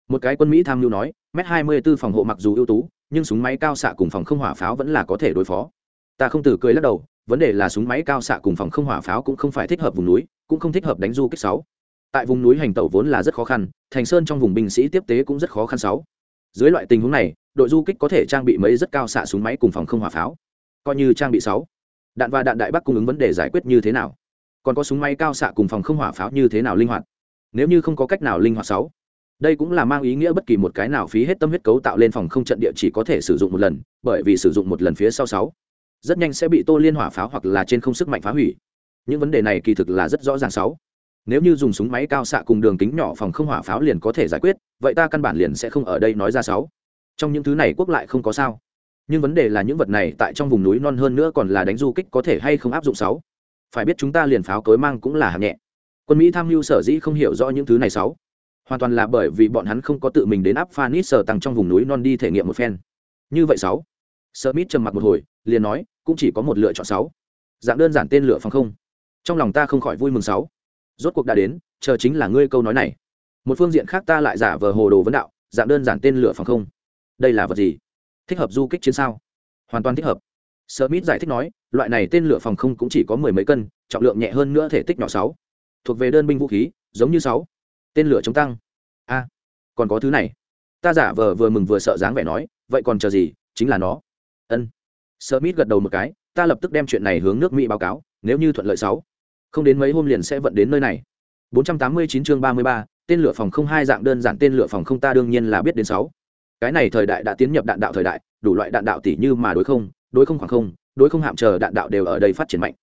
Một cái quân mỹ tham mưu nói m hai mươi b ố phòng hộ mặc dù ưu tú, nhưng súng máy cao xạ cùng phòng không hỏa pháo vẫn là có thể đối phó ta không từ cười lắc đầu, vấn đề là súng máy cao xạ cùng phòng không hỏa pháo cũng không phải thích hợp vùng núi, cũng không thích hợp đánh du kích sáu. Tại vùng núi hành tẩu vốn là rất khó khăn, thành sơn trong vùng binh sĩ tiếp tế cũng rất khó khăn sáu. Dưới loại tình huống này, đội du kích có thể trang bị mấy rất cao xạ súng máy cùng phòng không hỏa pháo. Coi như trang bị sáu. Đạn và đạn đại bắc cung ứng vấn đề giải quyết như thế nào? Còn có súng máy cao xạ cùng phòng không hỏa pháo như thế nào linh hoạt? Nếu như không có cách nào linh hoạt sáu, đây cũng là mang ý nghĩa bất kỳ một cái nào phí hết tâm huyết cấu tạo lên phòng không trận địa chỉ có thể sử dụng một lần, bởi vì sử dụng một lần phía sau sáu rất nhanh sẽ bị tô liên hỏa pháo hoặc là trên không sức mạnh phá hủy. Những vấn đề này kỳ thực là rất rõ ràng sáu. Nếu như dùng súng máy cao xạ cùng đường kính nhỏ phòng không hỏa pháo liền có thể giải quyết, vậy ta căn bản liền sẽ không ở đây nói ra sáu. Trong những thứ này quốc lại không có sao. Nhưng vấn đề là những vật này tại trong vùng núi non hơn nữa còn là đánh du kích có thể hay không áp dụng sáu. Phải biết chúng ta liền pháo cối mang cũng là hạng nhẹ. Quân mỹ tham mưu sở dĩ không hiểu rõ những thứ này sáu. Hoàn toàn là bởi vì bọn hắn không có tự mình đến áp phanis sở tăng trong vùng núi non đi thể nghiệm một phen. Như vậy sáu. Smith trầm mặc một hồi liền nói, cũng chỉ có một lựa chọn sáu. Dạng đơn giản tên lửa phòng không. Trong lòng ta không khỏi vui mừng sáu. Rốt cuộc đã đến, chờ chính là ngươi câu nói này. Một phương diện khác ta lại giả vờ hồ đồ vấn đạo, dạng đơn giản tên lửa phòng không. Đây là vật gì? Thích hợp du kích chiến sao? Hoàn toàn thích hợp. Smith giải thích nói, loại này tên lửa phòng không cũng chỉ có mười mấy cân, trọng lượng nhẹ hơn nữa thể tích nhỏ sáu. Thuộc về đơn binh vũ khí, giống như sáu. Tên lửa chống tăng. A, còn có thứ này. Ta giả vờ vừa mừng vừa sợ dáng vẻ nói, vậy còn chờ gì? Chính là nó. Ân smith gật đầu một cái ta lập tức đem chuyện này hướng nước mỹ báo cáo nếu như thuận lợi sáu. Không đến mấy hôm liền sẽ vận đến nơi này. 489 chương 33, tên lửa phòng không hai dạng đơn giản tên lửa phòng không ta đương nhiên là biết đến sáu. Cái này thời đại đã tiến nhập đạn đạo thời đại đủ loại đạn đạo tỷ như mà đối không đối không khoảng không đối không hạm chờ đạn đạo đều ở đây phát triển mạnh.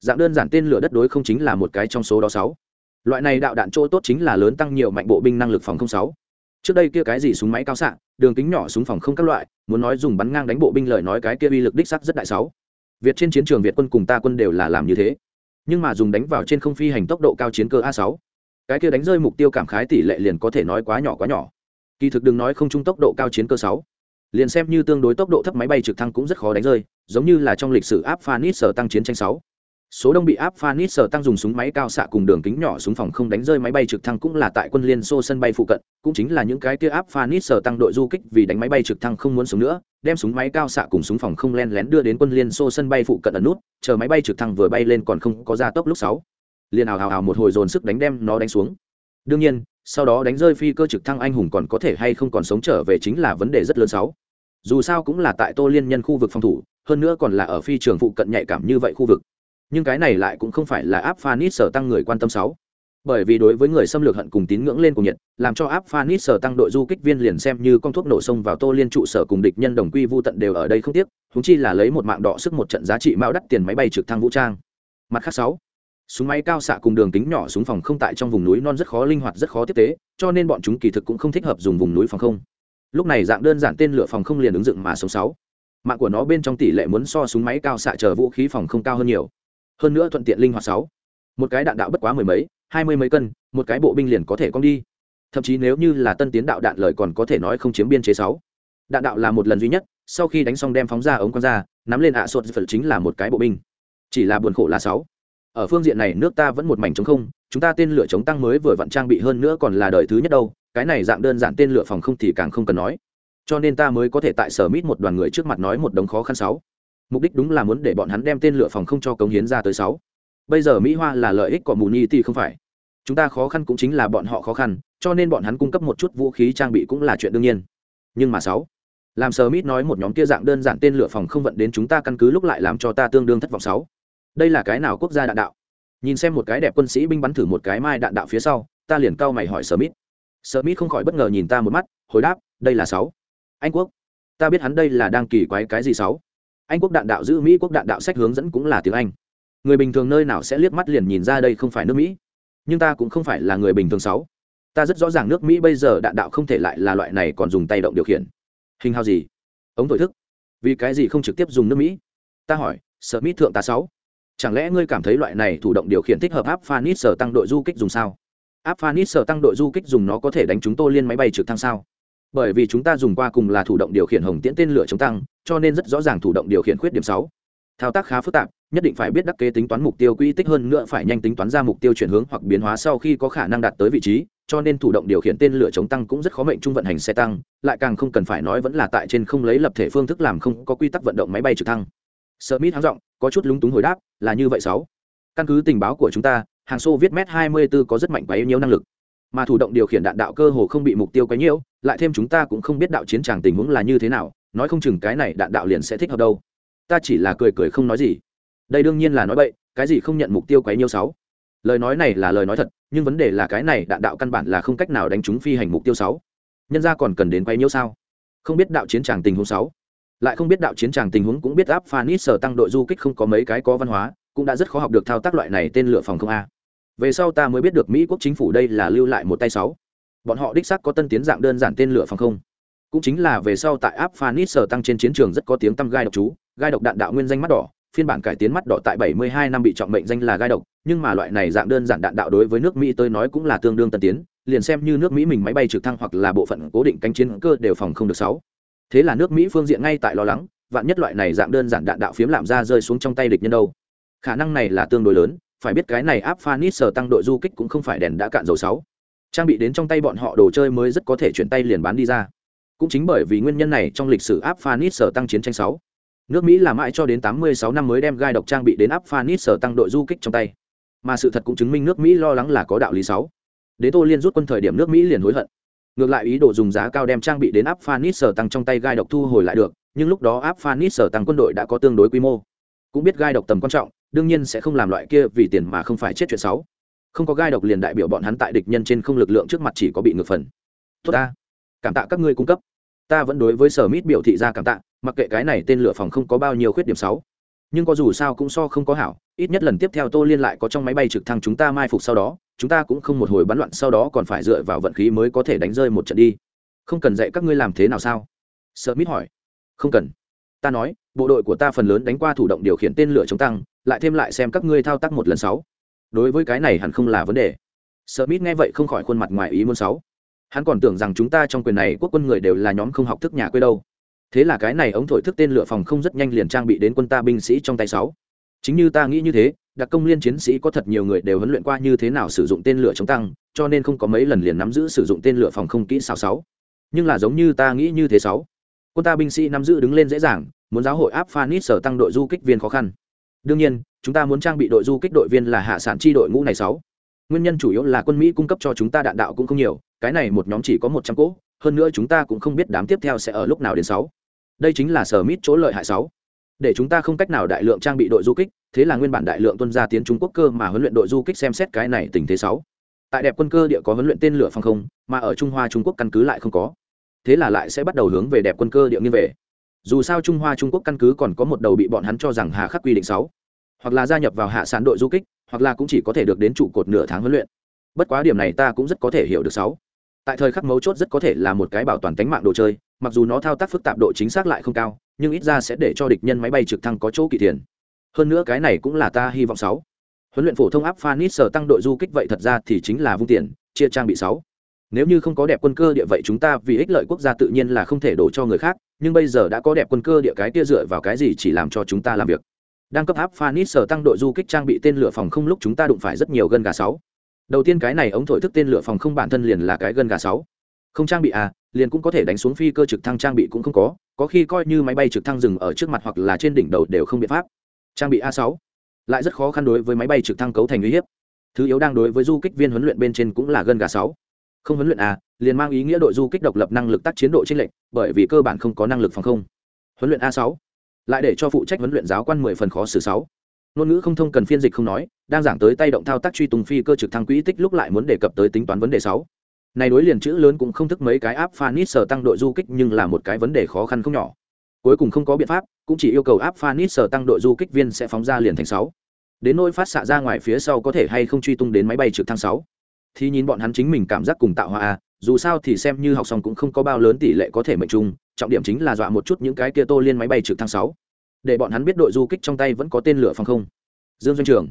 Dạng đơn giản tên lửa đất đối không chính là một cái trong số đó sáu. Loại này đạo đạn chỗ tốt chính là lớn tăng nhiều mạnh bộ binh năng lực phòng không sáu trước đây kia cái gì súng máy cao xạ, đường kính nhỏ súng phòng không các loại, muốn nói dùng bắn ngang đánh bộ binh lời nói cái kia uy lực đích sắc rất đại sáu. Việt trên chiến trường việt quân cùng ta quân đều là làm như thế. Nhưng mà dùng đánh vào trên không phi hành tốc độ cao chiến cơ a sáu. Cái kia đánh rơi mục tiêu cảm khái tỷ lệ liền có thể nói quá nhỏ quá nhỏ. Kỳ thực đừng nói không trung tốc độ cao chiến cơ sáu. Liền xem như tương đối tốc độ thấp máy bay trực thăng cũng rất khó đánh rơi, giống như là trong lịch sử áp phanis sở tăng chiến tranh sáu số đông bị áp phanis sở tăng dùng súng máy cao xạ cùng đường kính nhỏ súng phòng không đánh rơi máy bay trực thăng cũng là tại quân liên xô sân bay phụ cận, cũng chính là những cái kia áp phanis sở tăng đội du kích vì đánh máy bay trực thăng không muốn sống nữa, đem súng máy cao xạ cùng súng phòng không len lén đưa đến quân liên xô sân bay phụ cận ẩn nút, chờ máy bay trực thăng vừa bay lên còn không có ra tốc lúc sáu. Liền ảo ào một hồi dồn sức đánh đem nó đánh xuống. Đương nhiên, sau đó đánh rơi phi cơ trực thăng anh hùng còn có thể hay không còn sống trở về chính là vấn đề rất lớn sáu. Dù sao cũng là tại tô liên nhân khu vực phòng thủ, hơn nữa còn là ở phi trường phụ cận nhạy cảm như vậy khu vực nhưng cái này lại cũng không phải là áp phanit sở tăng người quan tâm sáu. Bởi vì đối với người xâm lược hận cùng tín ngưỡng lên cùng nhiệt, làm cho áp phanit sở tăng đội du kích viên liền xem như con thuốc nổ sông vào tô liên trụ sở cùng địch nhân đồng quy vô tận đều ở đây không tiếc húng chi là lấy một mạng đỏ sức một trận giá trị mạo đắt tiền máy bay trực thăng vũ trang. Mặt khác sáu, súng máy cao xạ cùng đường kính nhỏ súng phòng không tại trong vùng núi non rất khó linh hoạt rất khó tiếp tế, cho nên bọn chúng kỳ thực cũng không thích hợp dùng vùng núi phòng không. Lúc này dạng đơn giản tên lửa phòng không liền ứng dụng mà sống sáu. Mạng của nó bên trong tỷ lệ muốn so súng máy cao xạ chờ vũ khí phòng không cao hơn nhiều hơn nữa thuận tiện linh hoạt sáu. Một cái đạn đạo bất quá mười mấy, hai mươi mấy cân, một cái bộ binh liền có thể cong đi. Thậm chí nếu như là tân tiến đạo đạn lời còn có thể nói không chiếm biên chế sáu. Đạn đạo là một lần duy nhất, sau khi đánh xong đem phóng ra ống con ra, nắm lên ạ à sột phật chính là một cái bộ binh. Chỉ là buồn khổ là sáu. Ở phương diện này nước ta vẫn một mảnh chống không, chúng ta tên lửa chống tăng mới vừa vặn trang bị hơn nữa còn là đời thứ nhất đâu, cái này dạng đơn giản tên lửa phòng không thì càng không cần nói. Cho nên ta mới có thể tại sở mít một đoàn người trước mặt nói một đống khó khăn sáu mục đích đúng là muốn để bọn hắn đem tên lửa phòng không cho cống hiến ra tới sáu. Bây giờ mỹ hoa là lợi ích của mù ni thì không phải. Chúng ta khó khăn cũng chính là bọn họ khó khăn, cho nên bọn hắn cung cấp một chút vũ khí trang bị cũng là chuyện đương nhiên. Nhưng mà sáu, làm sờ mít nói một nhóm kia dạng đơn giản tên lửa phòng không vận đến chúng ta căn cứ lúc lại làm cho ta tương đương thất vọng sáu. Đây là cái nào quốc gia đạn đạo? Nhìn xem một cái đẹp quân sĩ binh bắn thử một cái mai đạn đạo phía sau, ta liền cau mày hỏi sờ mít. Sờ mít không khỏi bất ngờ nhìn ta một mắt, hồi đáp, đây là sáu. Anh quốc. Ta biết hắn đây là đang kỳ quái cái gì sáu? Anh quốc đạn đạo giữ mỹ quốc đạn đạo sách hướng dẫn cũng là tiếng anh người bình thường nơi nào sẽ liếc mắt liền nhìn ra đây không phải nước mỹ nhưng ta cũng không phải là người bình thường sáu ta rất rõ ràng nước mỹ bây giờ đạn đạo không thể lại là loại này còn dùng tay động điều khiển hình hào gì ống thổi thức vì cái gì không trực tiếp dùng nước mỹ ta hỏi sợ mỹ thượng tá sáu chẳng lẽ ngươi cảm thấy loại này thủ động điều khiển thích hợp áp phanit sở tăng đội du kích dùng sao? Áp phanit sở tăng đội du kích dùng nó có thể đánh chúng tôi liên máy bay trực thăng sao? Bởi vì chúng ta dùng qua cùng là thủ động điều khiển hồng tiễn tên lửa chống tăng cho nên rất rõ ràng thủ động điều khiển khuyết điểm sáu. Thao tác khá phức tạp nhất định phải biết đắc kế tính toán mục tiêu quỹ tích hơn nữa phải nhanh tính toán ra mục tiêu chuyển hướng hoặc biến hóa sau khi có khả năng đạt tới vị trí cho nên thủ động điều khiển tên lửa chống tăng cũng rất khó mệnh trung vận hành xe tăng lại càng không cần phải nói vẫn là tại trên không lấy lập thể phương thức làm không có quy tắc vận động máy bay trực thăng. Smith háng giọng, có chút lúng túng hồi đáp, là như vậy sáu. Căn cứ tình báo của chúng ta, hàng xô viết m 24 có rất mạnh quá nhiều năng lực mà thủ động điều khiển đạn đạo cơ hồ không bị mục tiêu quấy nhiễu, lại thêm chúng ta cũng không biết đạo chiến tràng tình huống là như thế nào nói không chừng cái này đạn đạo liền sẽ thích hợp đâu. Ta chỉ là cười cười không nói gì. Đây đương nhiên là nói bậy cái gì không nhận mục tiêu quấy nhiễu sáu? Lời nói này là lời nói thật nhưng vấn đề là cái này đạn đạo căn bản là không cách nào đánh trúng phi hành mục tiêu sáu. Nhân ra còn cần đến quấy nhiễu sao? Không biết đạo chiến tràng tình huống sáu. Lại không biết đạo chiến tràng tình huống cũng biết áp phanis sở tăng đội du kích không có mấy cái có văn hóa cũng đã rất khó học được thao tác loại này tên lửa phòng không a về sau ta mới biết được mỹ quốc chính phủ đây là lưu lại một tay sáu. Bọn họ đích xác có tân tiến dạng đơn giản tên lửa phòng không. Cũng chính là về sau tại áp phanis sở tăng trên chiến trường rất có tiếng tăm gai độc chú, gai độc đạn đạo nguyên danh mắt đỏ, phiên bản cải tiến mắt đỏ tại 72 năm bị trọng mệnh danh là gai độc, nhưng mà loại này dạng đơn giản đạn đạo đối với nước mỹ tôi nói cũng là tương đương tân tiến, liền xem như nước mỹ mình máy bay trực thăng hoặc là bộ phận cố định cánh chiến cơ đều phòng không được sáu. Thế là nước mỹ phương diện ngay tại lo lắng, vạn nhất loại này dạng đơn giản đạn đạo phiếm làm ra rơi xuống trong tay địch nhân đâu? Khả năng này là tương đối lớn phải biết cái này áp phanit sở tăng đội du kích cũng không phải đèn đã cạn dầu sáu. Trang bị đến trong tay bọn họ đồ chơi mới rất có thể chuyển tay liền bán đi ra. Cũng chính bởi vì nguyên nhân này trong lịch sử áp phanit sở tăng chiến tranh sáu, nước mỹ làm mãi cho đến 86 năm mới đem gai độc trang bị đến áp phanit sở tăng đội du kích trong tay. Mà sự thật cũng chứng minh nước mỹ lo lắng là có đạo lý sáu. Đế tô liên rút quân thời điểm nước mỹ liền hối hận. Ngược lại ý đồ dùng giá cao đem trang bị đến áp phanit sở tăng trong tay gai độc thu hồi lại được, nhưng lúc đó áp phanit sở tăng quân đội đã có tương đối quy mô. Cũng biết gai độc tầm quan trọng đương nhiên sẽ không làm loại kia vì tiền mà không phải chết chuyện xấu. Không có gai độc liền đại biểu bọn hắn tại địch nhân trên không lực lượng trước mặt chỉ có bị ngược phần. Tốt ta. Cảm tạ các ngươi cung cấp. Ta vẫn đối với sở mít biểu thị ra cảm tạ, mặc kệ cái này tên lửa phòng không có bao nhiêu khuyết điểm xấu. Nhưng có dù sao cũng so không có hảo, ít nhất lần tiếp theo tô liên lại có trong máy bay trực thăng chúng ta mai phục sau đó, chúng ta cũng không một hồi bắn loạn sau đó còn phải dựa vào vận khí mới có thể đánh rơi một trận đi. Không cần dạy các ngươi làm thế nào sao? Sợ mít hỏi. Không cần. Ta nói, bộ đội của ta phần lớn đánh qua thủ động điều khiển tên lửa chống tăng lại thêm lại xem các ngươi thao tác một lần sáu. Đối với cái này hẳn không là vấn đề. Sợ mít nghe vậy không khỏi khuôn mặt ngoài ý muốn sáu. Hắn còn tưởng rằng chúng ta trong quyền này quốc quân người đều là nhóm không học thức nhà quê đâu. Thế là cái này ống thổi thức tên lửa phòng không rất nhanh liền trang bị đến quân ta binh sĩ trong tay sáu. Chính như ta nghĩ như thế, đặc công liên chiến sĩ có thật nhiều người đều huấn luyện qua như thế nào sử dụng tên lửa chống tăng, cho nên không có mấy lần liền nắm giữ sử dụng tên lửa phòng không kỹ xảo sáu. Nhưng là giống như ta nghĩ như thế sáu. Quân ta binh sĩ nắm giữ đứng lên dễ dàng, muốn giáo hội áp phanit sở tăng đội du kích viên khó khăn đương nhiên, chúng ta muốn trang bị đội du kích đội viên là hạ sản chi đội ngũ này sáu. Nguyên nhân chủ yếu là quân mỹ cung cấp cho chúng ta đạn đạo cũng không nhiều, cái này một nhóm chỉ có một trăm cỗ, hơn nữa chúng ta cũng không biết đám tiếp theo sẽ ở lúc nào đến sáu. Đây chính là sở mít chỗ lợi hại sáu. Để chúng ta không cách nào đại lượng trang bị đội du kích, thế là nguyên bản đại lượng tuân gia tiến trung quốc cơ mà huấn luyện đội du kích xem xét cái này tình thế sáu. Tại đẹp quân cơ địa có huấn luyện tên lửa phòng không, mà ở trung hoa trung quốc căn cứ lại không có. Thế là lại sẽ bắt đầu hướng về đẹp quân cơ địa nghiêng về dù sao trung hoa trung quốc căn cứ còn có một đầu bị bọn hắn cho rằng hà khắc quy định sáu. Hoặc là gia nhập vào hạ sản đội du kích, hoặc là cũng chỉ có thể được đến trụ cột nửa tháng huấn luyện. Bất quá điểm này ta cũng rất có thể hiểu được sáu. Tại thời khắc mấu chốt rất có thể là một cái bảo toàn tính mạng đồ chơi, mặc dù nó thao tác phức tạp độ chính xác lại không cao, nhưng ít ra sẽ để cho địch nhân máy bay trực thăng có chỗ kỳ tiền. Hơn nữa cái này cũng là ta hy vọng sáu. Huấn luyện phổ thông áp phanis sở tăng đội du kích vậy thật ra thì chính là vung tiền, chia trang bị sáu. Nếu như không có đẹp quân cơ địa vậy chúng ta vì ích lợi quốc gia tự nhiên là không thể đổ cho người khác nhưng bây giờ đã có đẹp quân cơ địa cái kia dựa vào cái gì chỉ làm cho chúng ta làm việc? Đang cấp áp phanis sở tăng đội du kích trang bị tên lửa phòng không lúc chúng ta đụng phải rất nhiều gân gà sáu. Đầu tiên cái này ống thổi thức tên lửa phòng không bản thân liền là cái gân gà sáu. Không trang bị à liền cũng có thể đánh xuống phi cơ trực thăng trang bị cũng không có có khi coi như máy bay trực thăng dừng ở trước mặt hoặc là trên đỉnh đầu đều không biện pháp. Trang bị a sáu, lại rất khó khăn đối với máy bay trực thăng cấu thành uy hiếp. Thứ yếu đang đối với du kích viên huấn luyện bên trên cũng là gân gà sáu. Không huấn luyện à liền mang ý nghĩa đội du kích độc lập năng lực tác chiến độ trên lệnh bởi vì cơ bản không có năng lực phòng không. Huấn luyện a sáu. Lại để cho phụ trách huấn luyện giáo quan mười phần khó xử sáu. Ngôn ngữ không thông cần phiên dịch không nói, đang giảng tới tay động thao tác truy tung phi cơ trực thăng quỹ tích lúc lại muốn đề cập tới tính toán vấn đề sáu. Này đối liền chữ lớn cũng không thức mấy cái áp phanit sở tăng đội du kích nhưng là một cái vấn đề khó khăn không nhỏ. Cuối cùng không có biện pháp, cũng chỉ yêu cầu áp phanit sở tăng đội du kích viên sẽ phóng ra liền thành sáu. Đến nỗi phát xạ ra ngoài phía sau có thể hay không truy tung đến máy bay trực thăng sáu. Thì nhìn bọn hắn chính mình cảm giác cùng tạo hóa a dù sao thì xem như học xong cũng không có bao lớn tỷ lệ có thể mệnh chung, trọng điểm chính là dọa một chút những cái kia tô liên máy bay trực thăng sáu. Để bọn hắn biết đội du kích trong tay vẫn có tên lửa phòng không. Dương doanh trường.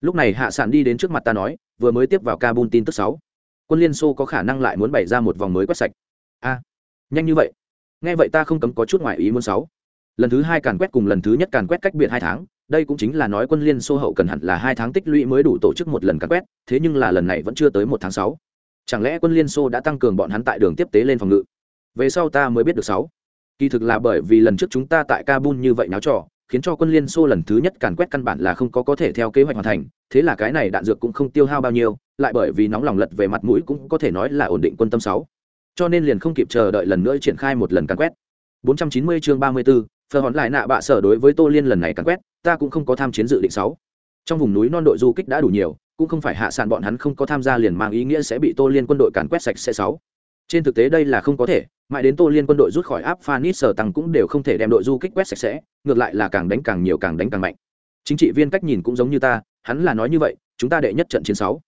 Lúc này hạ sản đi đến trước mặt ta nói, vừa mới tiếp vào kabul tin tức sáu. Quân liên xô có khả năng lại muốn bày ra một vòng mới quét sạch. A, nhanh như vậy. Nghe vậy ta không cấm có chút ngoại ý muốn sáu. Lần thứ hai càn quét cùng lần thứ nhất càn quét cách biệt hai tháng, đây cũng chính là nói quân liên xô hậu cần hẳn là hai tháng tích lũy mới đủ tổ chức một lần càn quét, thế nhưng là lần này vẫn chưa tới một tháng sáu chẳng lẽ quân liên xô đã tăng cường bọn hắn tại đường tiếp tế lên phòng ngự? Về sau ta mới biết được sáu. Kỳ thực là bởi vì lần trước chúng ta tại kabul như vậy náo trò khiến cho quân liên xô lần thứ nhất càn quét căn bản là không có có thể theo kế hoạch hoàn thành thế là cái này đạn dược cũng không tiêu hao bao nhiêu lại bởi vì nóng lòng lật về mặt mũi cũng có thể nói là ổn định quân tâm sáu. Cho nên liền không kịp chờ đợi lần nữa triển khai một lần càn quét. 490 chương 34, phờ hòn lại nạ bạ sở đối với tô liên lần này càn quét ta cũng không có tham chiến dự định sáu. Trong vùng núi non đội du kích đã đủ nhiều cũng không phải hạ sản bọn hắn không có tham gia liền mang ý nghĩa sẽ bị tô liên quân đội càn quét sạch sẽ sáu. Trên thực tế đây là không có thể, mãi đến tô liên quân đội rút khỏi áp phanit sở tăng cũng đều không thể đem đội du kích quét sạch sẽ, ngược lại là càng đánh càng nhiều, càng đánh càng mạnh. Chính trị viên cách nhìn cũng giống như ta, hắn là nói như vậy, chúng ta đệ nhất trận chiến sáu.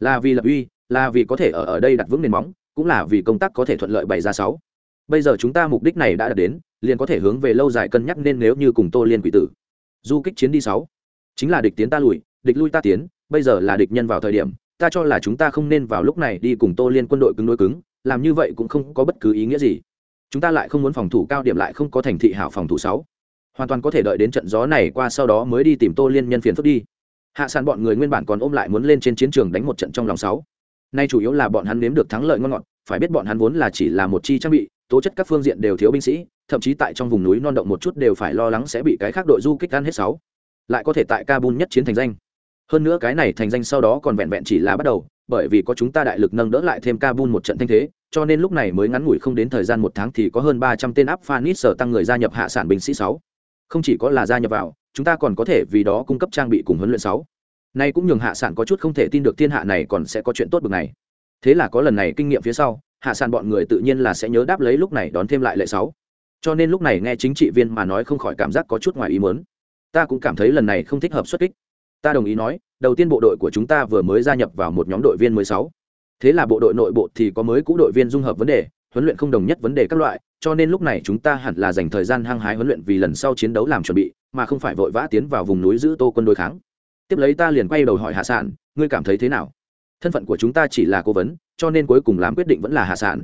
Là vì lập uy, là vì có thể ở ở đây đặt vững nền móng, cũng là vì công tác có thể thuận lợi bày ra sáu. Bây giờ chúng ta mục đích này đã đạt đến, liền có thể hướng về lâu dài cân nhắc nên nếu như cùng tô liên quỷ tử. Du kích chiến đi sáu. Chính là địch tiến ta lùi, địch lui ta tiến bây giờ là địch nhân vào thời điểm, ta cho là chúng ta không nên vào lúc này đi cùng tô liên quân đội cứng đối cứng, làm như vậy cũng không có bất cứ ý nghĩa gì. Chúng ta lại không muốn phòng thủ cao điểm lại không có thành thị hảo phòng thủ sáu. Hoàn toàn có thể đợi đến trận gió này qua sau đó mới đi tìm tô liên nhân phiền phức đi. Hạ sàn bọn người nguyên bản còn ôm lại muốn lên trên chiến trường đánh một trận trong lòng sáu. Nay chủ yếu là bọn hắn nếm được thắng lợi ngon ngọt, phải biết bọn hắn vốn là chỉ là một chi trang bị, tố chất các phương diện đều thiếu binh sĩ, thậm chí tại trong vùng núi non động một chút đều phải lo lắng sẽ bị cái khác đội du kích ăn hết sáu. Lại có thể tại kabul nhất chiến thành danh hơn nữa cái này thành danh sau đó còn vẹn vẹn chỉ là bắt đầu, bởi vì có chúng ta đại lực nâng đỡ lại thêm kabul một trận thanh thế, cho nên lúc này mới ngắn ngủi không đến thời gian một tháng thì có hơn ba trăm tên áp phanit sở tăng người gia nhập hạ sản binh sĩ sáu. Không chỉ có là gia nhập vào, chúng ta còn có thể vì đó cung cấp trang bị cùng huấn luyện sáu. Nay cũng nhường hạ sản có chút không thể tin được thiên hạ này còn sẽ có chuyện tốt bực này. Thế là có lần này kinh nghiệm phía sau, hạ sản bọn người tự nhiên là sẽ nhớ đáp lấy lúc này đón thêm lại lệ sáu. Cho nên lúc này nghe chính trị viên mà nói không khỏi cảm giác có chút ngoài ý muốn. Ta cũng cảm thấy lần này không thích hợp xuất kích ta đồng ý nói, đầu tiên bộ đội của chúng ta vừa mới gia nhập vào một nhóm đội viên mới sáu. Thế là bộ đội nội bộ thì có mới cũ đội viên dung hợp vấn đề, huấn luyện không đồng nhất vấn đề các loại, cho nên lúc này chúng ta hẳn là dành thời gian hăng hái huấn luyện vì lần sau chiến đấu làm chuẩn bị, mà không phải vội vã tiến vào vùng núi giữ tô quân đối kháng. Tiếp lấy ta liền quay đầu hỏi hạ sản ngươi cảm thấy thế nào? Thân phận của chúng ta chỉ là cố vấn, cho nên cuối cùng làm quyết định vẫn là hạ sản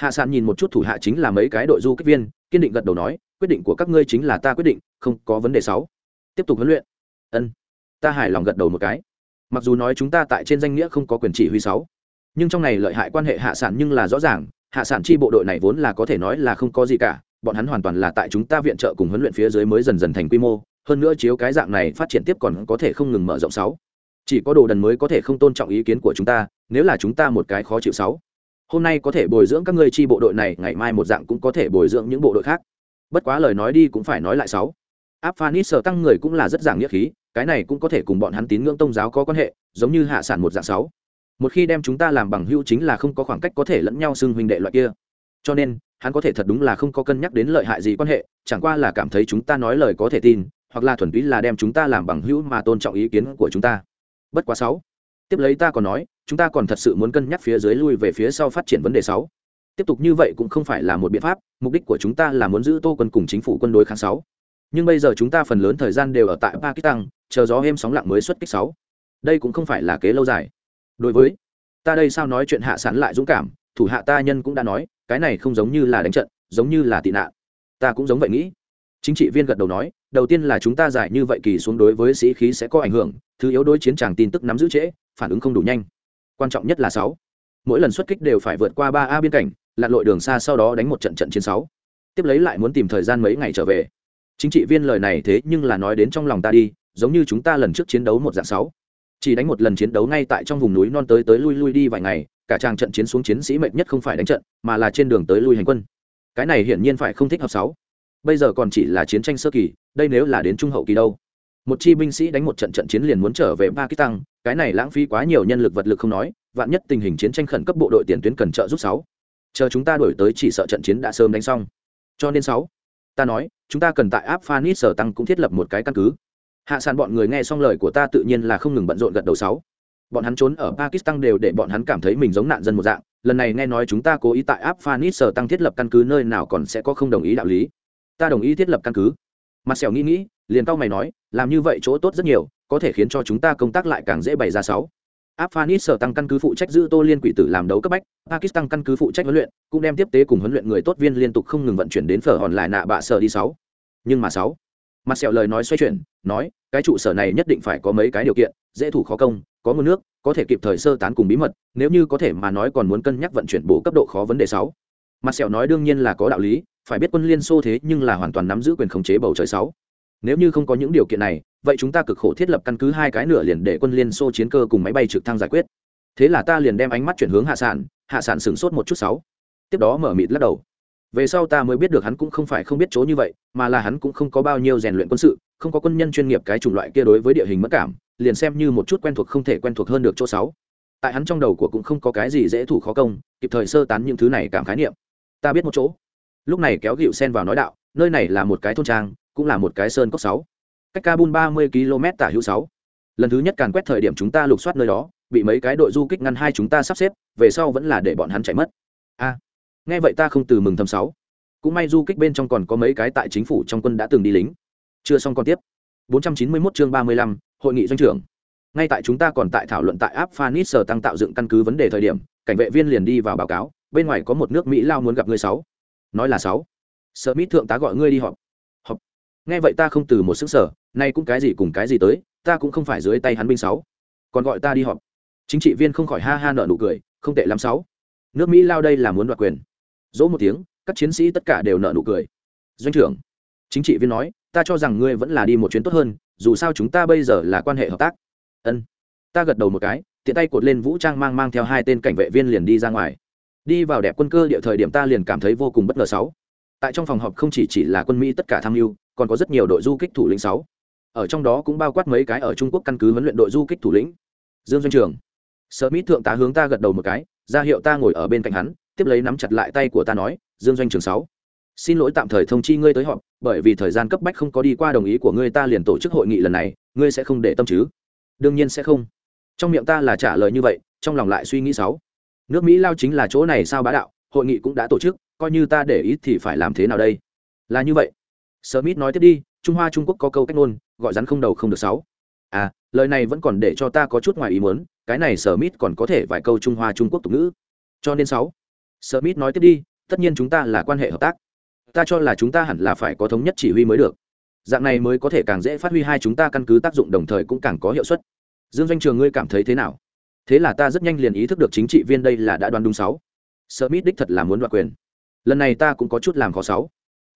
hạ sản nhìn một chút thủ hạ chính là mấy cái đội du kích viên, kiên định gật đầu nói, quyết định của các ngươi chính là ta quyết định, không có vấn đề sáu. Tiếp tục huấn luyện. Ân ta hài lòng gật đầu một cái. Mặc dù nói chúng ta tại trên danh nghĩa không có quyền chỉ huy sáu, nhưng trong này lợi hại quan hệ hạ sản nhưng là rõ ràng, hạ sản chi bộ đội này vốn là có thể nói là không có gì cả, bọn hắn hoàn toàn là tại chúng ta viện trợ cùng huấn luyện phía dưới mới dần dần thành quy mô, hơn nữa chiếu cái dạng này phát triển tiếp còn có thể không ngừng mở rộng sáu. Chỉ có đồ đần mới có thể không tôn trọng ý kiến của chúng ta, nếu là chúng ta một cái khó chịu sáu, hôm nay có thể bồi dưỡng các ngươi chi bộ đội này, ngày mai một dạng cũng có thể bồi dưỡng những bộ đội khác. Bất quá lời nói đi cũng phải nói lại sáu. Áp phanis sở tăng người cũng là rất giảng nghĩa khí cái này cũng có thể cùng bọn hắn tín ngưỡng tôn giáo có quan hệ, giống như hạ sản một dạng sáu. Một khi đem chúng ta làm bằng hữu chính là không có khoảng cách có thể lẫn nhau xưng huynh đệ loại kia. Cho nên, hắn có thể thật đúng là không có cân nhắc đến lợi hại gì quan hệ, chẳng qua là cảm thấy chúng ta nói lời có thể tin, hoặc là thuần túy là đem chúng ta làm bằng hữu mà tôn trọng ý kiến của chúng ta. Bất quá sáu. Tiếp lấy ta còn nói, chúng ta còn thật sự muốn cân nhắc phía dưới lui về phía sau phát triển vấn đề sáu. Tiếp tục như vậy cũng không phải là một biện pháp, mục đích của chúng ta là muốn giữ tô quân cùng chính phủ quân đối kháng sáu nhưng bây giờ chúng ta phần lớn thời gian đều ở tại pakistan, chờ gió êm sóng lặng mới xuất kích sáu. Đây cũng không phải là kế lâu dài. Đối với, ta đây sao nói chuyện hạ sản lại dũng cảm, thủ hạ ta nhân cũng đã nói, cái này không giống như là đánh trận, giống như là tị nạn. Ta cũng giống vậy nghĩ. Chính trị viên gật đầu nói, đầu tiên là chúng ta giải như vậy kỳ xuống đối với sĩ khí sẽ có ảnh hưởng, thứ yếu đối chiến tràng tin tức nắm giữ trễ, phản ứng không đủ nhanh. Quan trọng nhất là sáu. Mỗi lần xuất kích đều phải vượt qua ba a biên cảnh, lặn lội đường xa sau đó đánh một trận trận chiến sáu. Tiếp lấy lại muốn tìm thời gian mấy ngày trở về chính trị viên lời này thế nhưng là nói đến trong lòng ta đi, giống như chúng ta lần trước chiến đấu một dạng sáu. Chỉ đánh một lần chiến đấu ngay tại trong vùng núi non tới tới lui lui đi vài ngày, cả trang trận chiến xuống chiến sĩ mệnh nhất không phải đánh trận, mà là trên đường tới lui hành quân. Cái này hiển nhiên phải không thích hợp sáu. Bây giờ còn chỉ là chiến tranh sơ kỳ, đây nếu là đến trung hậu kỳ đâu. Một chi binh sĩ đánh một trận trận chiến liền muốn trở về pakistan, cái này lãng phí quá nhiều nhân lực vật lực không nói, vạn nhất tình hình chiến tranh khẩn cấp bộ đội tiền tuyến cần trợ giúp sáu. Chờ chúng ta đổi tới chỉ sợ trận chiến đã sớm đánh xong. Cho nên sáu, ta nói chúng ta cần tại áp phanit sở tăng cũng thiết lập một cái căn cứ. Hạ sản bọn người nghe xong lời của ta tự nhiên là không ngừng bận rộn gật đầu sáu. Bọn hắn trốn ở pakistan đều để bọn hắn cảm thấy mình giống nạn dân một dạng. Lần này nghe nói chúng ta cố ý tại áp phanit sở tăng thiết lập căn cứ nơi nào còn sẽ có không đồng ý đạo lý. Ta đồng ý thiết lập căn cứ. Mặt sẹo nghĩ nghĩ, liền tao mày nói, làm như vậy chỗ tốt rất nhiều, có thể khiến cho chúng ta công tác lại càng dễ bày ra sáu áp sở tăng căn cứ phụ trách giữ tô liên quỷ tử làm đấu cấp bách, pakistan căn cứ phụ trách huấn luyện, cũng đem tiếp tế cùng huấn luyện người tốt viên liên tục không ngừng vận chuyển đến phở hòn lại nạ bạ sở đi sáu. Nhưng mà sáu. Mặt sẹo lời nói xoay chuyển, nói, cái trụ sở này nhất định phải có mấy cái điều kiện, dễ thủ khó công, có nguồn nước, có thể kịp thời sơ tán cùng bí mật, nếu như có thể mà nói còn muốn cân nhắc vận chuyển bổ cấp độ khó vấn đề sáu. Mặt sẹo nói đương nhiên là có đạo lý, phải biết quân liên xô thế nhưng là hoàn toàn nắm giữ quyền khống chế bầu trời sáu. Nếu như không có những điều kiện này vậy chúng ta cực khổ thiết lập căn cứ hai cái nửa liền để quân liên xô chiến cơ cùng máy bay trực thăng giải quyết. Thế là ta liền đem ánh mắt chuyển hướng hạ sản hạ sản sửng sốt một chút sáu. Tiếp đó mở mịt lắc đầu. Về sau ta mới biết được hắn cũng không phải không biết chỗ như vậy, mà là hắn cũng không có bao nhiêu rèn luyện quân sự, không có quân nhân chuyên nghiệp cái chủng loại kia đối với địa hình mất cảm, liền xem như một chút quen thuộc không thể quen thuộc hơn được chỗ sáu. Tại hắn trong đầu của cũng không có cái gì dễ thủ khó công, kịp thời sơ tán những thứ này cảm khái niệm. Ta biết một chỗ. Lúc này kéo gịu sen vào nói đạo, nơi này là một cái thôn trang, cũng là một cái sơn cốc sáu cách kabul ba mươi km tả hữu sáu. Lần thứ nhất càn quét thời điểm chúng ta lục soát nơi đó bị mấy cái đội du kích ngăn hai chúng ta sắp xếp về sau vẫn là để bọn hắn chạy mất. A. Nghe vậy ta không từ mừng thầm sáu. Cũng may du kích bên trong còn có mấy cái tại chính phủ trong quân đã từng đi lính. Chưa xong còn tiếp. 491 chương 35, hội nghị doanh trưởng. Ngay tại chúng ta còn tại thảo luận tại áp phanis sở tăng tạo dựng căn cứ vấn đề thời điểm cảnh vệ viên liền đi vào báo cáo bên ngoài có một nước mỹ lao muốn gặp ngươi sáu. Nói là sáu. Sở mít thượng tá gọi ngươi đi họp. Họp. Nghe vậy ta không từ một sức sở nay cũng cái gì cùng cái gì tới, ta cũng không phải dưới tay hắn binh sáu. Còn gọi ta đi họp. Chính trị viên không khỏi ha ha nợ nụ cười, không tệ lắm sáu. Nước mỹ lao đây là muốn đoạt quyền. Dỗ một tiếng, các chiến sĩ tất cả đều nợ nụ cười. Doanh trưởng, chính trị viên nói, ta cho rằng ngươi vẫn là đi một chuyến tốt hơn, dù sao chúng ta bây giờ là quan hệ hợp tác. Ân. Ta gật đầu một cái, tiện tay cột lên vũ trang mang mang theo hai tên cảnh vệ viên liền đi ra ngoài. Đi vào đẹp quân cơ địa thời điểm ta liền cảm thấy vô cùng bất ngờ sáu. Tại trong phòng họp không chỉ chỉ là quân mỹ tất cả tham mưu, còn có rất nhiều đội du kích thủ lĩnh sáu ở trong đó cũng bao quát mấy cái ở trung quốc căn cứ huấn luyện đội du kích thủ lĩnh. Dương doanh trường, sở mỹ thượng tá hướng ta gật đầu một cái, ra hiệu ta ngồi ở bên cạnh hắn, tiếp lấy nắm chặt lại tay của ta nói, dương doanh trường sáu, xin lỗi tạm thời thông chi ngươi tới họp, bởi vì thời gian cấp bách không có đi qua đồng ý của ngươi ta liền tổ chức hội nghị lần này, ngươi sẽ không để tâm chứ? Đương nhiên sẽ không. Trong miệng ta là trả lời như vậy, trong lòng lại suy nghĩ sáu, nước mỹ lao chính là chỗ này sao bá đạo, hội nghị cũng đã tổ chức, coi như ta để ý thì phải làm thế nào đây? Là như vậy. Smith nói tiếp đi, trung hoa trung quốc có câu cách ngôn gọi rắn không đầu không được sáu. À lời này vẫn còn để cho ta có chút ngoài ý muốn, cái này smith còn có thể vài câu trung hoa trung quốc tục ngữ. Cho nên sáu. Smith nói tiếp đi, tất nhiên chúng ta là quan hệ hợp tác. Ta cho là chúng ta hẳn là phải có thống nhất chỉ huy mới được. Dạng này mới có thể càng dễ phát huy hai chúng ta căn cứ tác dụng đồng thời cũng càng có hiệu suất. Dương doanh trường, ngươi cảm thấy thế nào? Thế là ta rất nhanh liền ý thức được chính trị viên đây là đã đoán đúng sáu. Smith đích thật là muốn đoạt quyền. Lần này ta cũng có chút làm khó sáu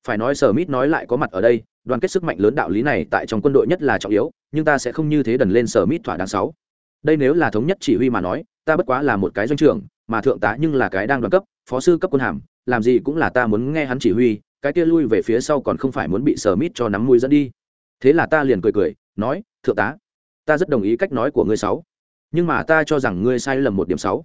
phải nói smith nói lại có mặt ở đây, đoàn kết sức mạnh lớn đạo lý này tại trong quân đội nhất là trọng yếu, nhưng ta sẽ không như thế đần lên smith thỏa đáng sáu. Đây nếu là thống nhất chỉ huy mà nói, ta bất quá là một cái doanh trưởng, mà thượng tá nhưng là cái đang đoàn cấp, phó sư cấp quân hàm, làm gì cũng là ta muốn nghe hắn chỉ huy, cái kia lui về phía sau còn không phải muốn bị sở mít cho nắm mũi dẫn đi. Thế là ta liền cười cười, nói, thượng tá, ta rất đồng ý cách nói của ngươi sáu, nhưng mà ta cho rằng ngươi sai lầm một điểm sáu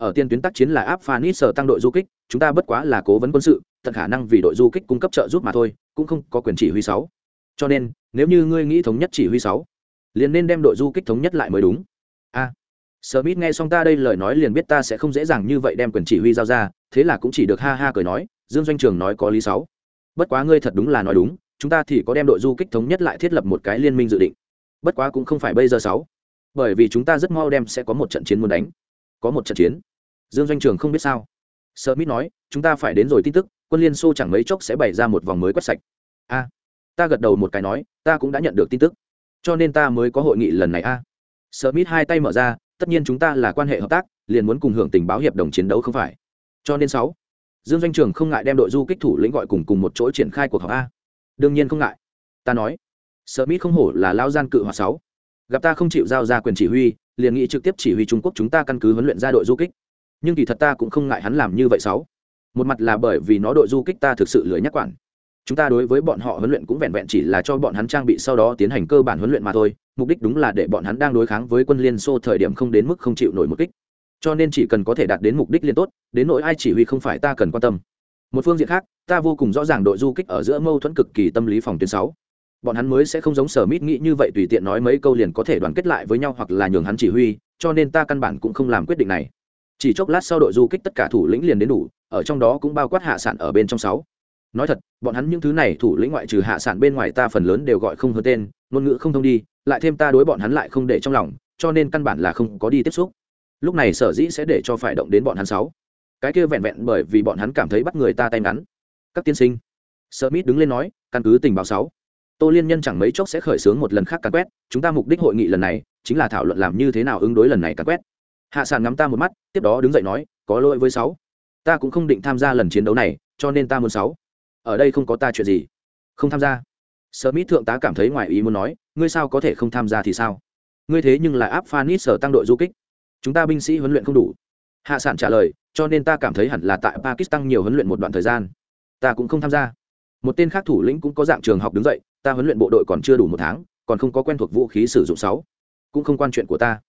ở tiên tuyến tác chiến là áp phanit sở tăng đội du kích chúng ta bất quá là cố vấn quân sự tận khả năng vì đội du kích cung cấp trợ giúp mà thôi cũng không có quyền chỉ huy sáu cho nên nếu như ngươi nghĩ thống nhất chỉ huy sáu liền nên đem đội du kích thống nhất lại mới đúng a Smith nghe xong ta đây lời nói liền biết ta sẽ không dễ dàng như vậy đem quyền chỉ huy giao ra, thế là cũng chỉ được ha ha cười nói, Dương doanh trường nói có lý sáu. Bất quá ngươi thật đúng là nói đúng, chúng ta thì có đem đội du kích thống nhất lại thiết lập một cái liên minh dự định. Bất quá cũng không phải bây giờ sáu, bởi vì chúng ta rất mau đem sẽ có một trận chiến muốn đánh. Có một trận chiến. Dương doanh trường không biết sao. Smith nói, chúng ta phải đến rồi tin tức, quân Liên Xô chẳng mấy chốc sẽ bày ra một vòng mới quét sạch. A, ta gật đầu một cái nói, ta cũng đã nhận được tin tức, cho nên ta mới có hội nghị lần này a. À. Mít hai tay mở ra, tất nhiên chúng ta là quan hệ hợp tác liền muốn cùng hưởng tình báo hiệp đồng chiến đấu không phải cho nên sáu dương doanh trường không ngại đem đội du kích thủ lĩnh gọi cùng cùng một chỗ triển khai cuộc họp a đương nhiên không ngại ta nói sợ mít không hổ là lao gian cự hỏa sáu gặp ta không chịu giao ra quyền chỉ huy liền nghĩ trực tiếp chỉ huy trung quốc chúng ta căn cứ huấn luyện ra đội du kích nhưng kỳ thật ta cũng không ngại hắn làm như vậy sáu. Một mặt là bởi vì nó đội du kích ta thực sự lười nhắc quản. Chúng ta đối với bọn họ huấn luyện cũng vẹn vẹn chỉ là cho bọn hắn trang bị sau đó tiến hành cơ bản huấn luyện mà thôi, mục đích đúng là để bọn hắn đang đối kháng với quân liên xô thời điểm không đến mức không chịu nổi một kích. Cho nên chỉ cần có thể đạt đến mục đích liên tốt, đến nỗi ai chỉ huy không phải ta cần quan tâm. Một phương diện khác, ta vô cùng rõ ràng đội du kích ở giữa mâu thuẫn cực kỳ tâm lý phòng tuyến sáu. Bọn hắn mới sẽ không giống sở mít nghĩ như vậy tùy tiện nói mấy câu liền có thể đoàn kết lại với nhau hoặc là nhường hắn chỉ huy, cho nên ta căn bản cũng không làm quyết định này chỉ chốc lát sau đội du kích tất cả thủ lĩnh liền đến đủ, ở trong đó cũng bao quát hạ sản ở bên trong sáu. Nói thật, bọn hắn những thứ này thủ lĩnh ngoại trừ hạ sản bên ngoài ta phần lớn đều gọi không hơn tên, ngôn ngữ không thông đi, lại thêm ta đối bọn hắn lại không để trong lòng, cho nên căn bản là không có đi tiếp xúc. Lúc này sở dĩ sẽ để cho phải động đến bọn hắn sáu. Cái kia vẹn vẹn bởi vì bọn hắn cảm thấy bắt người ta tay ngắn. Các tiên sinh. Smith đứng lên nói, căn cứ tình báo sáu. Tô liên nhân chẳng mấy chốc sẽ khởi xướng một lần khác càn quét, chúng ta mục đích hội nghị lần này, chính là thảo luận làm như thế nào ứng đối lần này càn quét hạ sản ngắm ta một mắt, tiếp đó đứng dậy nói, có lỗi với sáu. Ta cũng không định tham gia lần chiến đấu này, cho nên ta muốn sáu. Ở đây không có ta chuyện gì. Không tham gia. Smith thượng tá cảm thấy ngoài ý muốn nói, ngươi sao có thể không tham gia thì sao? Ngươi thế nhưng là áp phanit sở tăng đội du kích. Chúng ta binh sĩ huấn luyện không đủ. Hạ sản trả lời, cho nên ta cảm thấy hẳn là tại pakistan nhiều huấn luyện một đoạn thời gian. Ta cũng không tham gia. Một tên khác thủ lĩnh cũng có dạng trường học đứng dậy, ta huấn luyện bộ đội còn chưa đủ một tháng, còn không có quen thuộc vũ khí sử dụng sáu. Cũng không quan chuyện của ta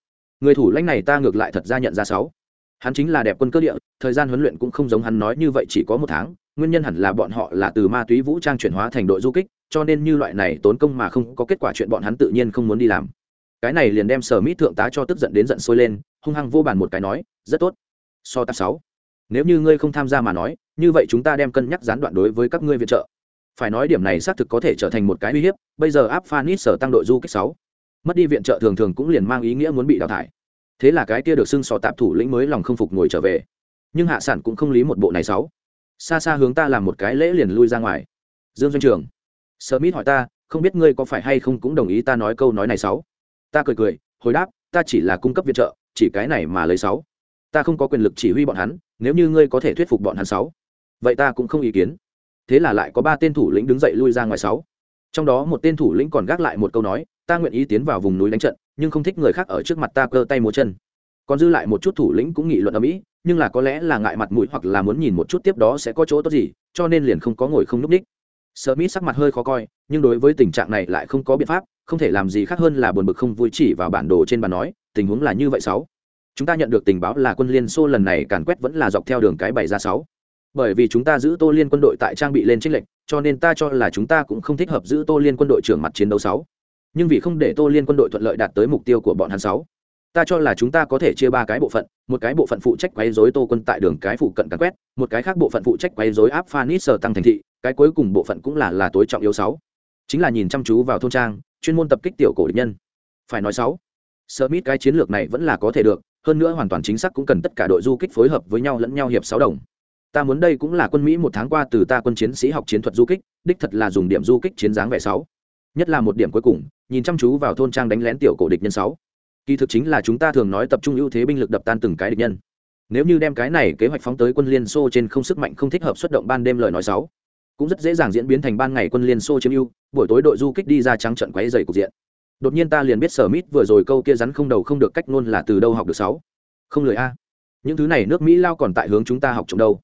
người thủ lãnh này ta ngược lại thật ra nhận ra sáu. Hắn chính là đẹp quân cơ địa, thời gian huấn luyện cũng không giống hắn nói như vậy chỉ có một tháng, nguyên nhân hẳn là bọn họ là từ ma túy vũ trang chuyển hóa thành đội du kích, cho nên như loại này tốn công mà không có kết quả chuyện bọn hắn tự nhiên không muốn đi làm. Cái này liền đem sở mỹ thượng tá cho tức giận đến giận sôi lên, hung hăng vô bàn một cái nói, rất tốt. So tạp sáu. Nếu như ngươi không tham gia mà nói, như vậy chúng ta đem cân nhắc gián đoạn đối với các ngươi viện trợ. Phải nói điểm này xác thực có thể trở thành một cái uy hiếp, bây giờ áp phanit sở tăng đội du kích sáu mất đi viện trợ thường thường cũng liền mang ý nghĩa muốn bị đào thải. Thế là cái kia được xưng sò tạp thủ lĩnh mới lòng không phục ngồi trở về. Nhưng hạ sản cũng không lý một bộ này sáu. Xa xa hướng ta làm một cái lễ liền lui ra ngoài. Dương doanh trường, smith hỏi ta, không biết ngươi có phải hay không cũng đồng ý ta nói câu nói này sáu? Ta cười cười, hồi đáp, ta chỉ là cung cấp viện trợ, chỉ cái này mà lấy sáu. Ta không có quyền lực chỉ huy bọn hắn, nếu như ngươi có thể thuyết phục bọn hắn sáu. Vậy ta cũng không ý kiến. Thế là lại có ba tên thủ lĩnh đứng dậy lui ra ngoài sáu. Trong đó một tên thủ lĩnh còn gác lại một câu nói ta nguyện ý tiến vào vùng núi đánh trận nhưng không thích người khác ở trước mặt ta cơ tay múa chân còn dư lại một chút thủ lĩnh cũng nghị luận ở mỹ nhưng là có lẽ là ngại mặt mũi hoặc là muốn nhìn một chút tiếp đó sẽ có chỗ tốt gì cho nên liền không có ngồi không núp đít. Sợ mỹ sắc mặt hơi khó coi, nhưng đối với tình trạng này lại không có biện pháp, không thể làm gì khác hơn là buồn bực không vui chỉ vào bản đồ trên bàn nói, tình huống là như vậy sáu. Chúng ta nhận được tình báo là quân Liên Xô lần này càn quét vẫn là dọc theo đường cái bảy ra sáu. Bởi vì chúng ta giữ Tô Liên quân đội tại trang bị lên trích lệnh, cho nên ta cho là chúng ta cũng không thích hợp giữ Tô Liên quân đội trưởng mặt chiến đấu sáu. Nhưng vì không để Tô Liên quân đội thuận lợi đạt tới mục tiêu của bọn hắn sáu, ta cho là chúng ta có thể chia ba cái bộ phận một cái bộ phận phụ trách quấy dối tô quân tại đường cái phụ cận cắn quét một cái khác bộ phận phụ trách quấy dối áp phanis sờ tăng thành thị cái cuối cùng bộ phận cũng là là tối trọng yếu sáu. Chính là nhìn chăm chú vào thôn trang chuyên môn tập kích tiểu cổ địch nhân. Phải nói sáu Smith cái chiến lược này vẫn là có thể được hơn nữa hoàn toàn chính xác cũng cần tất cả đội du kích phối hợp với nhau lẫn nhau hiệp sáu đồng. Ta muốn đây cũng là quân mỹ một tháng qua từ ta quân chiến sĩ học chiến thuật du kích đích thật là dùng điểm du kích chiến dáng vẻ sáu nhất là một điểm cuối cùng, nhìn chăm chú vào thôn trang đánh lén tiểu cổ địch nhân sáu. Kỳ thực chính là chúng ta thường nói tập trung ưu thế binh lực đập tan từng cái địch nhân. Nếu như đem cái này kế hoạch phóng tới quân liên xô trên không sức mạnh không thích hợp xuất động ban đêm lời nói sáu, cũng rất dễ dàng diễn biến thành ban ngày quân liên xô chiếm ưu, buổi tối đội du kích đi ra trắng trận quấy dày cục diện. Đột nhiên ta liền biết sở mít vừa rồi câu kia rắn không đầu không được cách ngôn là từ đâu học được sáu. Không lời a. Những thứ này nước mỹ lao còn tại hướng chúng ta học trộm đâu.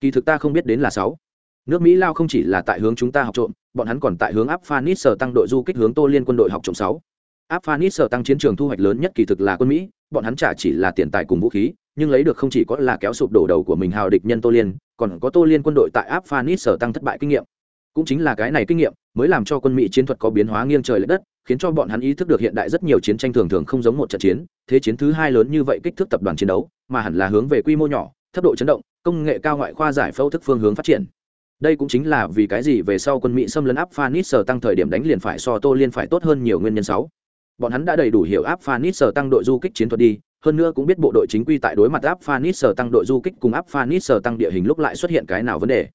Kỳ thực ta không biết đến là sáu nước mỹ lao không chỉ là tại hướng chúng ta học trộm, bọn hắn còn tại hướng áp phanis sở tăng đội du kích hướng tô liên quân đội học trộm sáu. Áp phanis sở tăng chiến trường thu hoạch lớn nhất kỳ thực là quân mỹ, bọn hắn trả chỉ là tiền tài cùng vũ khí, nhưng lấy được không chỉ có là kéo sụp đổ đầu của mình hào địch nhân tô liên, còn có tô liên quân đội tại áp phanis sở tăng thất bại kinh nghiệm. Cũng chính là cái này kinh nghiệm mới làm cho quân mỹ chiến thuật có biến hóa nghiêng trời l ệ đất, khiến cho bọn hắn ý thức được hiện đại rất nhiều chiến tranh thường thường không giống một trận chiến, thế chiến thứ hai lớn như vậy kích thước tập đoàn chiến đấu, mà hẳn là hướng về quy mô nhỏ, thấp độ chấn động, công nghệ cao ngoại khoa giải phẫu thức phương hướng phát triển đây cũng chính là vì cái gì về sau quân mỹ xâm lấn áp phanis sở tăng thời điểm đánh liền phải so tô liên phải tốt hơn nhiều nguyên nhân sáu. Bọn hắn đã đầy đủ hiểu áp phanis sở tăng đội du kích chiến thuật đi, hơn nữa cũng biết bộ đội chính quy tại đối mặt áp phanis sở tăng đội du kích cùng áp phanis sở tăng địa hình lúc lại xuất hiện cái nào vấn đề.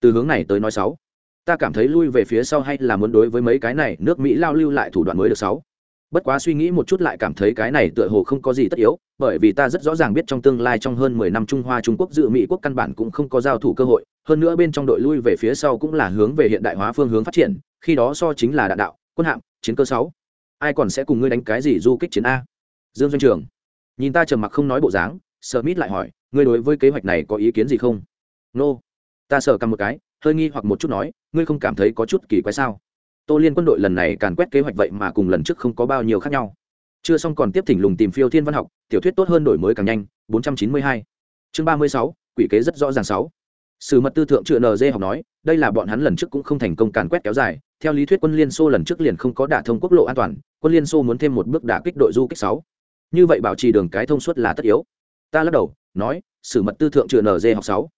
Từ hướng này tới nói sáu, ta cảm thấy lui về phía sau hay là muốn đối với mấy cái này nước mỹ lao lưu lại thủ đoạn mới được sáu bất quá suy nghĩ một chút lại cảm thấy cái này tựa hồ không có gì tất yếu, bởi vì ta rất rõ ràng biết trong tương lai trong hơn mười năm trung hoa trung quốc dự mỹ quốc căn bản cũng không có giao thủ cơ hội, hơn nữa bên trong đội lui về phía sau cũng là hướng về hiện đại hóa phương hướng phát triển, khi đó so chính là đạn đạo, quân hạm, chiến cơ sáu. Ai còn sẽ cùng ngươi đánh cái gì du kích chiến a? Dương doanh trường. Nhìn ta trầm mặc không nói bộ dáng sợ mít lại hỏi, ngươi đối với kế hoạch này có ý kiến gì không? Nô、no. ta sợ cầm một cái, hơi nghi hoặc một chút nói, ngươi không cảm thấy có chút kỳ quái sao? Tô liên quân đội lần này càn quét kế hoạch vậy mà cùng lần trước không có bao nhiêu khác nhau. Chưa xong còn tiếp thỉnh lùng tìm phiêu thiên văn học tiểu thuyết tốt hơn đổi mới càng nhanh 492. chương 36, quỷ kế rất rõ ràng sáu. Sử mật tư thượng trựa nz học nói đây là bọn hắn lần trước cũng không thành công càn quét kéo dài theo lý thuyết quân liên xô lần trước liền không có đả thông quốc lộ an toàn quân liên xô muốn thêm một bước đả kích đội du kích sáu. Như vậy bảo trì đường cái thông suốt là tất yếu. Ta lắc đầu nói sử mật tư thượng trựa nz học sáu.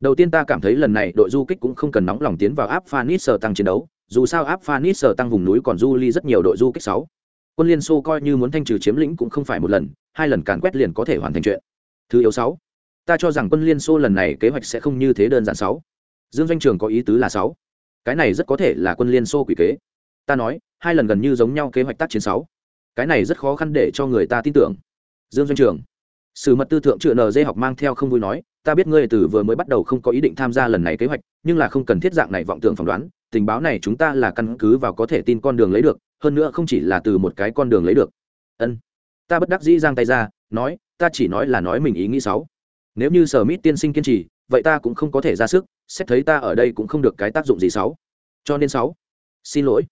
Đầu tiên ta cảm thấy lần này đội du kích cũng không cần nóng lòng tiến vào áp phanis sờ tăng chiến đấu dù sao áp phanis sở tăng vùng núi còn du ly rất nhiều đội du kích sáu. Quân liên xô coi như muốn thanh trừ chiếm lĩnh cũng không phải một lần, hai lần càn quét liền có thể hoàn thành chuyện. Thứ yếu sáu, ta cho rằng quân liên xô lần này kế hoạch sẽ không như thế đơn giản sáu. Dương doanh trường có ý tứ là sáu. Cái này rất có thể là quân liên xô quỷ kế. Ta nói, hai lần gần như giống nhau kế hoạch tác chiến sáu. Cái này rất khó khăn để cho người ta tin tưởng. Dương doanh trường, sử mật tư thượng trựa nd học mang theo không vui nói, ta biết ngươi từ vừa mới bắt đầu không có ý định tham gia lần này kế hoạch, nhưng là không cần thiết dạng này vọng tưởng phỏng đoán tình báo này chúng ta là căn cứ vào có thể tin con đường lấy được, hơn nữa không chỉ là từ một cái con đường lấy được. Ân. Ta bất đắc dĩ giang tay ra, nói, ta chỉ nói là nói mình ý nghĩ sáu nếu như sở mít tiên sinh kiên trì, vậy ta cũng không có thể ra sức, xét thấy ta ở đây cũng không được cái tác dụng gì sáu cho nên sáu xin lỗi.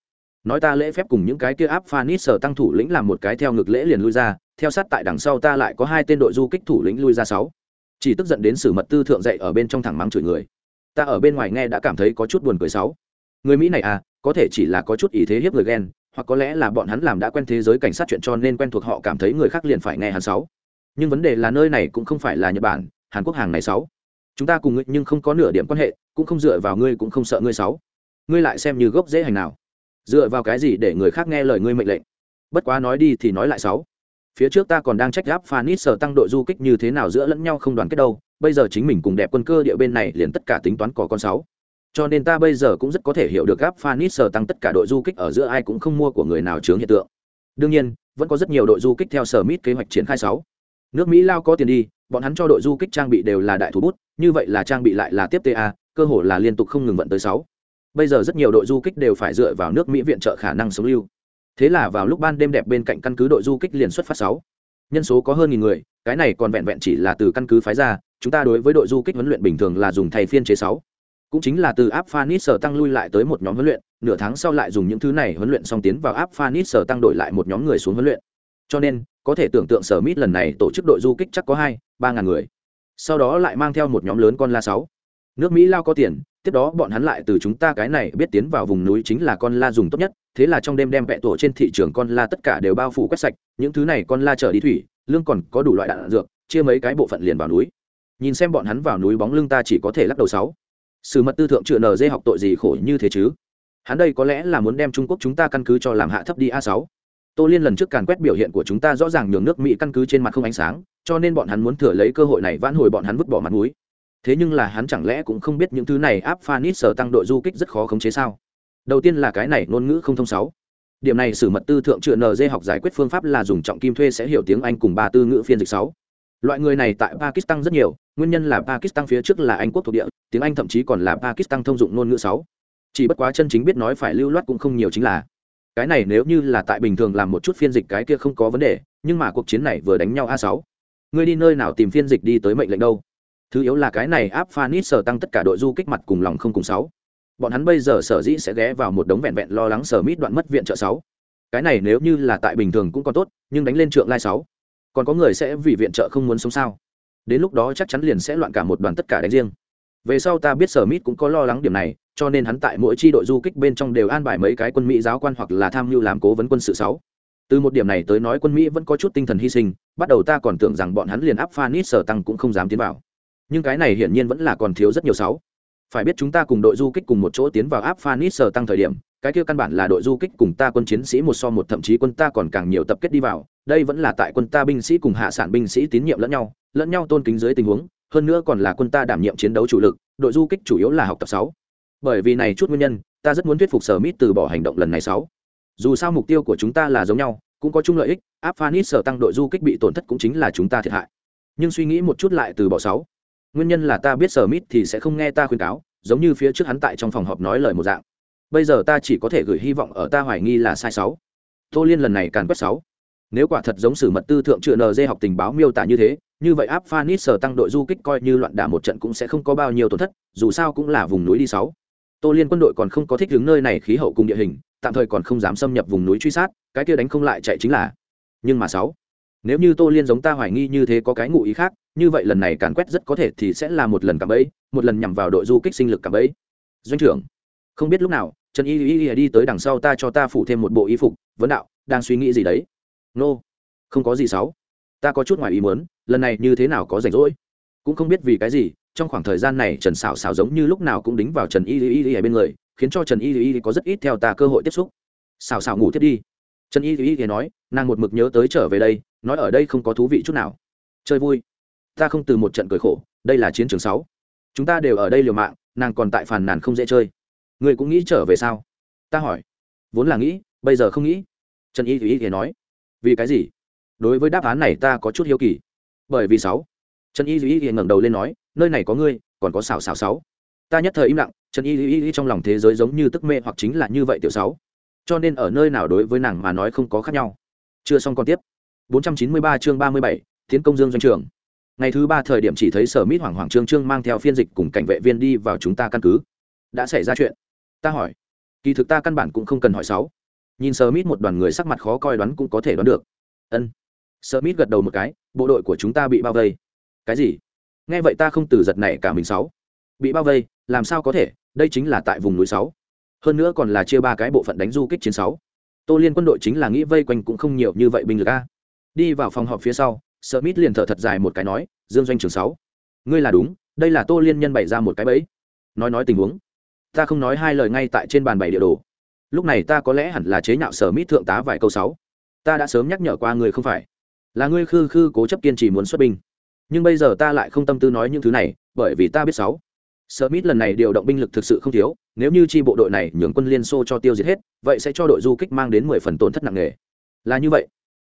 Nói ta lễ phép cùng những cái kia áp phanit sở tăng thủ lĩnh làm một cái theo ngực lễ liền lui ra, theo sát tại đằng sau ta lại có hai tên đội du kích thủ lĩnh lui ra sáu. Chỉ tức giận đến sử mật tư thượng dậy ở bên trong thẳng mắng chửi người. Ta ở bên ngoài nghe đã cảm thấy có chút buồn cười sáu người mỹ này à có thể chỉ là có chút ý thế hiếp người ghen, hoặc có lẽ là bọn hắn làm đã quen thế giới cảnh sát chuyện cho nên quen thuộc họ cảm thấy người khác liền phải nghe hắn sáu. Nhưng vấn đề là nơi này cũng không phải là nhật bản, hàn quốc hàng này sáu. Chúng ta cùng ngươi nhưng không có nửa điểm quan hệ, cũng không dựa vào ngươi cũng không sợ ngươi sáu. Ngươi lại xem như gốc dễ hành nào. Dựa vào cái gì để người khác nghe lời ngươi mệnh lệnh? Bất quá nói đi thì nói lại sáu. Phía trước ta còn đang trách gáp phanit sở tăng đội du kích như thế nào giữa lẫn nhau không đoàn kết đâu, bây giờ chính mình cùng đẹp quân cơ địa bên này liền tất cả tính toán có con sáu cho nên ta bây giờ cũng rất có thể hiểu được gáp phanit sở tăng tất cả đội du kích ở giữa ai cũng không mua của người nào chướng hiện tượng. Đương nhiên, vẫn có rất nhiều đội du kích theo sở mít kế hoạch triển khai sáu. Nước mỹ lao có tiền đi, bọn hắn cho đội du kích trang bị đều là đại thủ bút, như vậy là trang bị lại là tiếp ta, cơ hội là liên tục không ngừng vận tới sáu. Bây giờ rất nhiều đội du kích đều phải dựa vào nước mỹ viện trợ khả năng sống lưu. Thế là vào lúc ban đêm đẹp bên cạnh căn cứ đội du kích liền xuất phát sáu. Nhân số có hơn nghìn người, cái này còn vẹn vẹn chỉ là từ căn cứ phái ra, chúng ta đối với đội du kích huấn luyện bình thường là dùng thay phiên chế sáu cũng chính là từ áp phanit sở tăng lui lại tới một nhóm huấn luyện, nửa tháng sau lại dùng những thứ này huấn luyện xong tiến vào áp phanit sở tăng đổi lại một nhóm người xuống huấn luyện. Cho nên, có thể tưởng tượng sở mít lần này tổ chức đội du kích chắc có hai, ba ngàn người. Sau đó lại mang theo một nhóm lớn con la sáu. Nước mỹ lao có tiền, tiếp đó bọn hắn lại từ chúng ta cái này biết tiến vào vùng núi chính là con la dùng tốt nhất, thế là trong đêm đem vẹ tổ trên thị trường con la tất cả đều bao phủ quét sạch, những thứ này con la chở đi thủy, lương còn có đủ loại đạn dược, chia mấy cái bộ phận liền vào núi. Nhìn xem bọn hắn vào núi bóng lưng ta chỉ có thể lắc đầu sáu sử mật tư thượng chữa nở dê học tội gì khổ như thế chứ? Hắn đây có lẽ là muốn đem trung quốc chúng ta căn cứ cho làm hạ thấp đi a sáu. Tô liên lần trước càn quét biểu hiện của chúng ta rõ ràng nhường nước mỹ căn cứ trên mặt không ánh sáng, cho nên bọn hắn muốn thừa lấy cơ hội này vãn hồi bọn hắn vứt bỏ mặt núi thế nhưng là hắn chẳng lẽ cũng không biết những thứ này áp phanit sở tăng đội du kích rất khó khống chế sao? Đầu tiên là cái này, ngôn ngữ không thông sáu. Điểm này sử mật tư thượng trựa nd học giải quyết phương pháp là dùng trọng kim thuê sẽ hiểu tiếng anh cùng ba tư ngữ phiên dịch sáu loại người này tại pakistan rất nhiều, nguyên nhân là pakistan phía trước là anh quốc thuộc địa, tiếng anh thậm chí còn là pakistan thông dụng ngôn ngữ sáu. Chỉ bất quá chân chính biết nói phải lưu loát cũng không nhiều chính là, cái này nếu như là tại bình thường làm một chút phiên dịch cái kia không có vấn đề, nhưng mà cuộc chiến này vừa đánh nhau a sáu. Ngươi đi nơi nào tìm phiên dịch đi tới mệnh lệnh đâu? Thứ yếu là cái này áp phanit sở tăng tất cả đội du kích mặt cùng lòng không cùng sáu. Bọn hắn bây giờ sở dĩ sẽ ghé vào một đống vẹn vẹn lo lắng sở mít đoạn mất viện trợ sáu. Cái này nếu như là tại bình thường cũng còn tốt, nhưng đánh lên trượng lai sáu còn có người sẽ vì viện trợ không muốn sống sao? Đến lúc đó chắc chắn liền sẽ loạn cả một đoàn tất cả đánh riêng. Về sau ta biết sở mít cũng có lo lắng điểm này, cho nên hắn tại mỗi chi đội du kích bên trong đều an bài mấy cái quân mỹ giáo quan hoặc là tham mưu làm cố vấn quân sự sáu. Từ một điểm này tới nói quân mỹ vẫn có chút tinh thần hy sinh, bắt đầu ta còn tưởng rằng bọn hắn liền áp phanit sở tăng cũng không dám tiến vào. Nhưng cái này hiển nhiên vẫn là còn thiếu rất nhiều sáu. Phải biết chúng ta cùng đội du kích cùng một chỗ tiến vào áp phanit sở tăng thời điểm cái kia căn bản là đội du kích cùng ta quân chiến sĩ một so một, thậm chí quân ta còn càng nhiều tập kết đi vào. Đây vẫn là tại quân ta binh sĩ cùng hạ sản binh sĩ tín nhiệm lẫn nhau lẫn nhau tôn kính dưới tình huống, hơn nữa còn là quân ta đảm nhiệm chiến đấu chủ lực, đội du kích chủ yếu là học tập sáu. Bởi vì này chút nguyên nhân, ta rất muốn thuyết phục sở mít từ bỏ hành động lần này sáu. Dù sao mục tiêu của chúng ta là giống nhau, cũng có chung lợi ích, áp phanit sở tăng đội du kích bị tổn thất cũng chính là chúng ta thiệt hại. Nhưng suy nghĩ một chút lại từ bỏ sáu. Nguyên nhân là ta biết sở mít thì sẽ không nghe ta khuyên cáo, giống như phía trước hắn tại trong phòng họp nói lời một dạng bây giờ ta chỉ có thể gửi hy vọng ở ta hoài nghi là sai sáu. Tô liên lần này càn quét sáu. Nếu quả thật giống sử mật tư thượng trựa nd học tình báo miêu tả như thế, như vậy áp phanit sở tăng đội du kích coi như loạn đả một trận cũng sẽ không có bao nhiêu tổn thất, dù sao cũng là vùng núi đi sáu. Tô liên quân đội còn không có thích hướng nơi này khí hậu cùng địa hình, tạm thời còn không dám xâm nhập vùng núi truy sát, cái kia đánh không lại chạy chính là. Nhưng mà sáu, nếu như tô liên giống ta hoài nghi như thế có cái ngụ ý khác, như vậy lần này càn quét rất có thể thì sẽ là một lần cạm bẫy, một lần nhằm vào đội du kích sinh lực cạm bẫy. Doanh trưởng, không biết lúc nào trần y y y đi tới đằng sau ta cho ta phủ thêm một bộ y phục, vấn đạo, đang suy nghĩ gì đấy? Nô、no. không có gì xấu. Ta có chút ngoài ý muốn, lần này như thế nào có rảnh rỗi? Cũng không biết vì cái gì, trong khoảng thời gian này trần xảo xảo giống như lúc nào cũng đính vào trần y y y ở bên người, khiến cho trần y y có rất ít theo ta cơ hội tiếp xúc. Xảo xảo ngủ tiếp đi. Trần y y y nói, nàng một mực nhớ tới trở về đây, nói ở đây không có thú vị chút nào. Chơi vui. Ta không từ một trận cười khổ, đây là chiến trường sáu. Chúng ta đều ở đây liều mạng, nàng còn tại phàn nàn không dễ chơi. Ngươi cũng nghĩ trở về sao? Ta hỏi. Vốn là nghĩ bây giờ không nghĩ. Trần y thì y nói. Vì cái gì? Đối với đáp án này ta có chút hiếu kỳ. Bởi vì sáu. Trần y thì y ngẩng đầu lên nói nơi này có ngươi còn có xào xào sáu. Ta nhất thời im lặng trần y y y trong lòng thế giới giống như tức mê hoặc chính là như vậy tiểu sáu. Cho nên ở nơi nào đối với nàng mà nói không có khác nhau. Chưa xong còn tiếp. 493 chương 37, tiến công dương doanh trường. Ngày thứ ba thời điểm chỉ thấy sở mít hoảng hoảng trương trương mang theo phiên dịch cùng cảnh vệ viên đi vào chúng ta căn cứ. Đã xảy ra chuyện ta hỏi. Kỳ thực ta căn bản cũng không cần hỏi sáu. Nhìn sơ mít một đoàn người sắc mặt khó coi đoán cũng có thể đoán được. Ân. Sơ mít gật đầu một cái, bộ đội của chúng ta bị bao vây. Cái gì? Nghe vậy ta không từ giật này cả mình sáu. Bị bao vây, làm sao có thể? Đây chính là tại vùng núi sáu. Hơn nữa còn là chia ba cái bộ phận đánh du kích chiến sáu. Tô liên quân đội chính là nghĩ vây quanh cũng không nhiều như vậy binh lực a. Đi vào phòng họp phía sau sợ mít liền thở thật dài một cái nói, dương doanh trường sáu. Ngươi là đúng, đây là tô liên nhân bày ra một cái bẫy. Nói nói tình huống ta không nói hai lời ngay tại trên bàn bày địa đồ lúc này ta có lẽ hẳn là chế nhạo sở mít thượng tá vài câu sáu ta đã sớm nhắc nhở qua người không phải là ngươi khư khư cố chấp kiên trì muốn xuất binh nhưng bây giờ ta lại không tâm tư nói những thứ này bởi vì ta biết sáu Mít lần này điều động binh lực thực sự không thiếu, nếu như chi bộ đội này nhường quân Liên Xô cho tiêu diệt hết, vậy sẽ cho đội du kích mang đến mười phần tổn thất nặng nề. Là như vậy.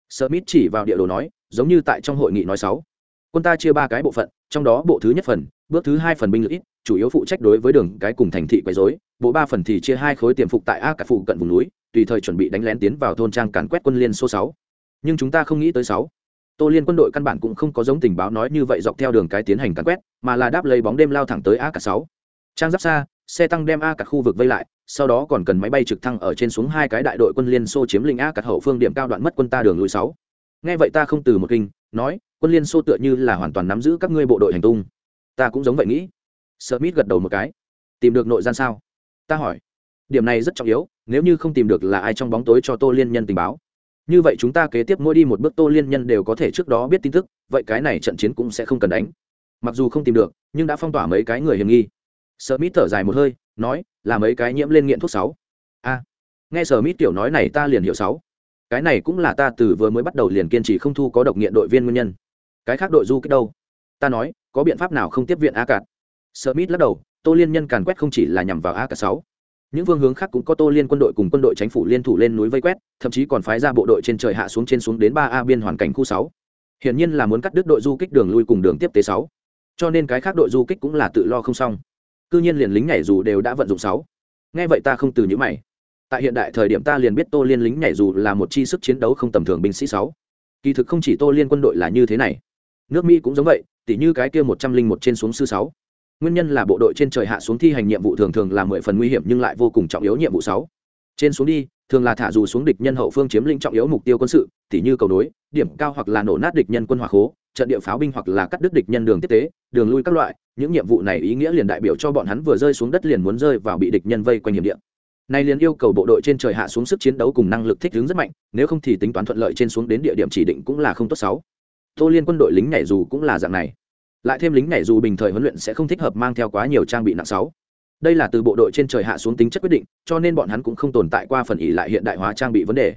Sở Mít chỉ vào địa đồ nói, giống như tại trong hội nghị nói sáu. Quân ta chia ba cái bộ phận, trong đó bộ thứ nhất phần, bước thứ hai phần binh lực ít, chủ yếu phụ trách đối với đường cái cùng thành thị quấy rối, bộ ba phần thì chia hai khối tiềm phục tại A cả phụ cận vùng núi, tùy thời chuẩn bị đánh lén tiến vào thôn trang càn quét quân Liên số sáu. Nhưng chúng ta không nghĩ tới sáu. Tô liên quân đội căn bản cũng không có giống tình báo nói như vậy dọc theo đường cái tiến hành càn quét mà là đáp lấy bóng đêm lao thẳng tới a cả sáu. Trang giáp xa xe tăng đem a cả khu vực vây lại sau đó còn cần máy bay trực thăng ở trên xuống hai cái đại đội quân liên xô chiếm lĩnh a cả hậu phương điểm cao đoạn mất quân ta đường lùi sáu. Nghe vậy ta không từ một kinh nói quân liên xô tựa như là hoàn toàn nắm giữ các ngươi bộ đội hành tung. Ta cũng giống vậy nghĩ smith gật đầu một cái. Tìm được nội gian sao? Ta hỏi. Điểm này rất trọng yếu, nếu như không tìm được là ai trong bóng tối cho tô liên nhân tình báo. Như vậy chúng ta kế tiếp mỗi đi một bước tô liên nhân đều có thể trước đó biết tin tức, vậy cái này trận chiến cũng sẽ không cần đánh. Mặc dù không tìm được, nhưng đã phong tỏa mấy cái người hiểm nghi. Sợ mít thở dài một hơi, nói, là mấy cái nhiễm lên nghiện thuốc sáu. A. Nghe sở mít tiểu nói này ta liền hiểu sáu. Cái này cũng là ta từ vừa mới bắt đầu liền kiên trì không thu có độc nghiện đội viên nguyên nhân. Cái khác đội du kích đâu? Ta nói, có biện pháp nào không tiếp viện a cạn? Smith lắc đầu, tô liên nhân càn quét không chỉ là nhằm vào a cả sáu. Những phương hướng khác cũng có tô liên quân đội cùng quân đội chính phủ liên thủ lên núi vây quét, thậm chí còn phái ra bộ đội trên trời hạ xuống trên xuống đến ba a biên hoàn cảnh khu sáu. Hiển nhiên là muốn cắt đứt đội du kích đường lui cùng đường tiếp tế sáu. Cho nên cái khác đội du kích cũng là tự lo không xong. Cư nhiên liền lính nhảy dù đều đã vận dụng sáu. Nghe vậy ta không từ những mày. Tại hiện đại thời điểm ta liền biết tô liên lính nhảy dù là một chi sức chiến đấu không tầm thường binh sĩ sáu. Kỳ thực không chỉ tô liên quân đội là như thế này. Nước mỹ cũng giống vậy, tỉ như cái kia một trăm linh một trên xuống sư sáu nguyên nhân là bộ đội trên trời hạ xuống thi hành nhiệm vụ thường thường là mười phần nguy hiểm nhưng lại vô cùng trọng yếu nhiệm vụ sáu. Trên xuống đi, thường là thả dù xuống địch nhân hậu phương chiếm lĩnh trọng yếu mục tiêu quân sự, tỉ như cầu nối, điểm cao hoặc là nổ nát địch nhân quân hỏa khố, trận địa pháo binh hoặc là cắt đứt địch nhân đường tiếp tế, đường lui các loại, những nhiệm vụ này ý nghĩa liền đại biểu cho bọn hắn vừa rơi xuống đất liền muốn rơi vào bị địch nhân vây quanh hiểm địa. Nay liền yêu cầu bộ đội trên trời hạ xuống sức chiến đấu cùng năng lực thích ứng rất mạnh, nếu không thì tính toán thuận lợi trên xuống đến địa điểm chỉ định cũng là không tốt sáu. Tô liên quân đội lính nhảy dù cũng là dạng này lại thêm lính nhảy dù bình thời huấn luyện sẽ không thích hợp mang theo quá nhiều trang bị nặng sáu. Đây là từ bộ đội trên trời hạ xuống tính chất quyết định, cho nên bọn hắn cũng không tồn tại qua phần ỉ lại hiện đại hóa trang bị vấn đề.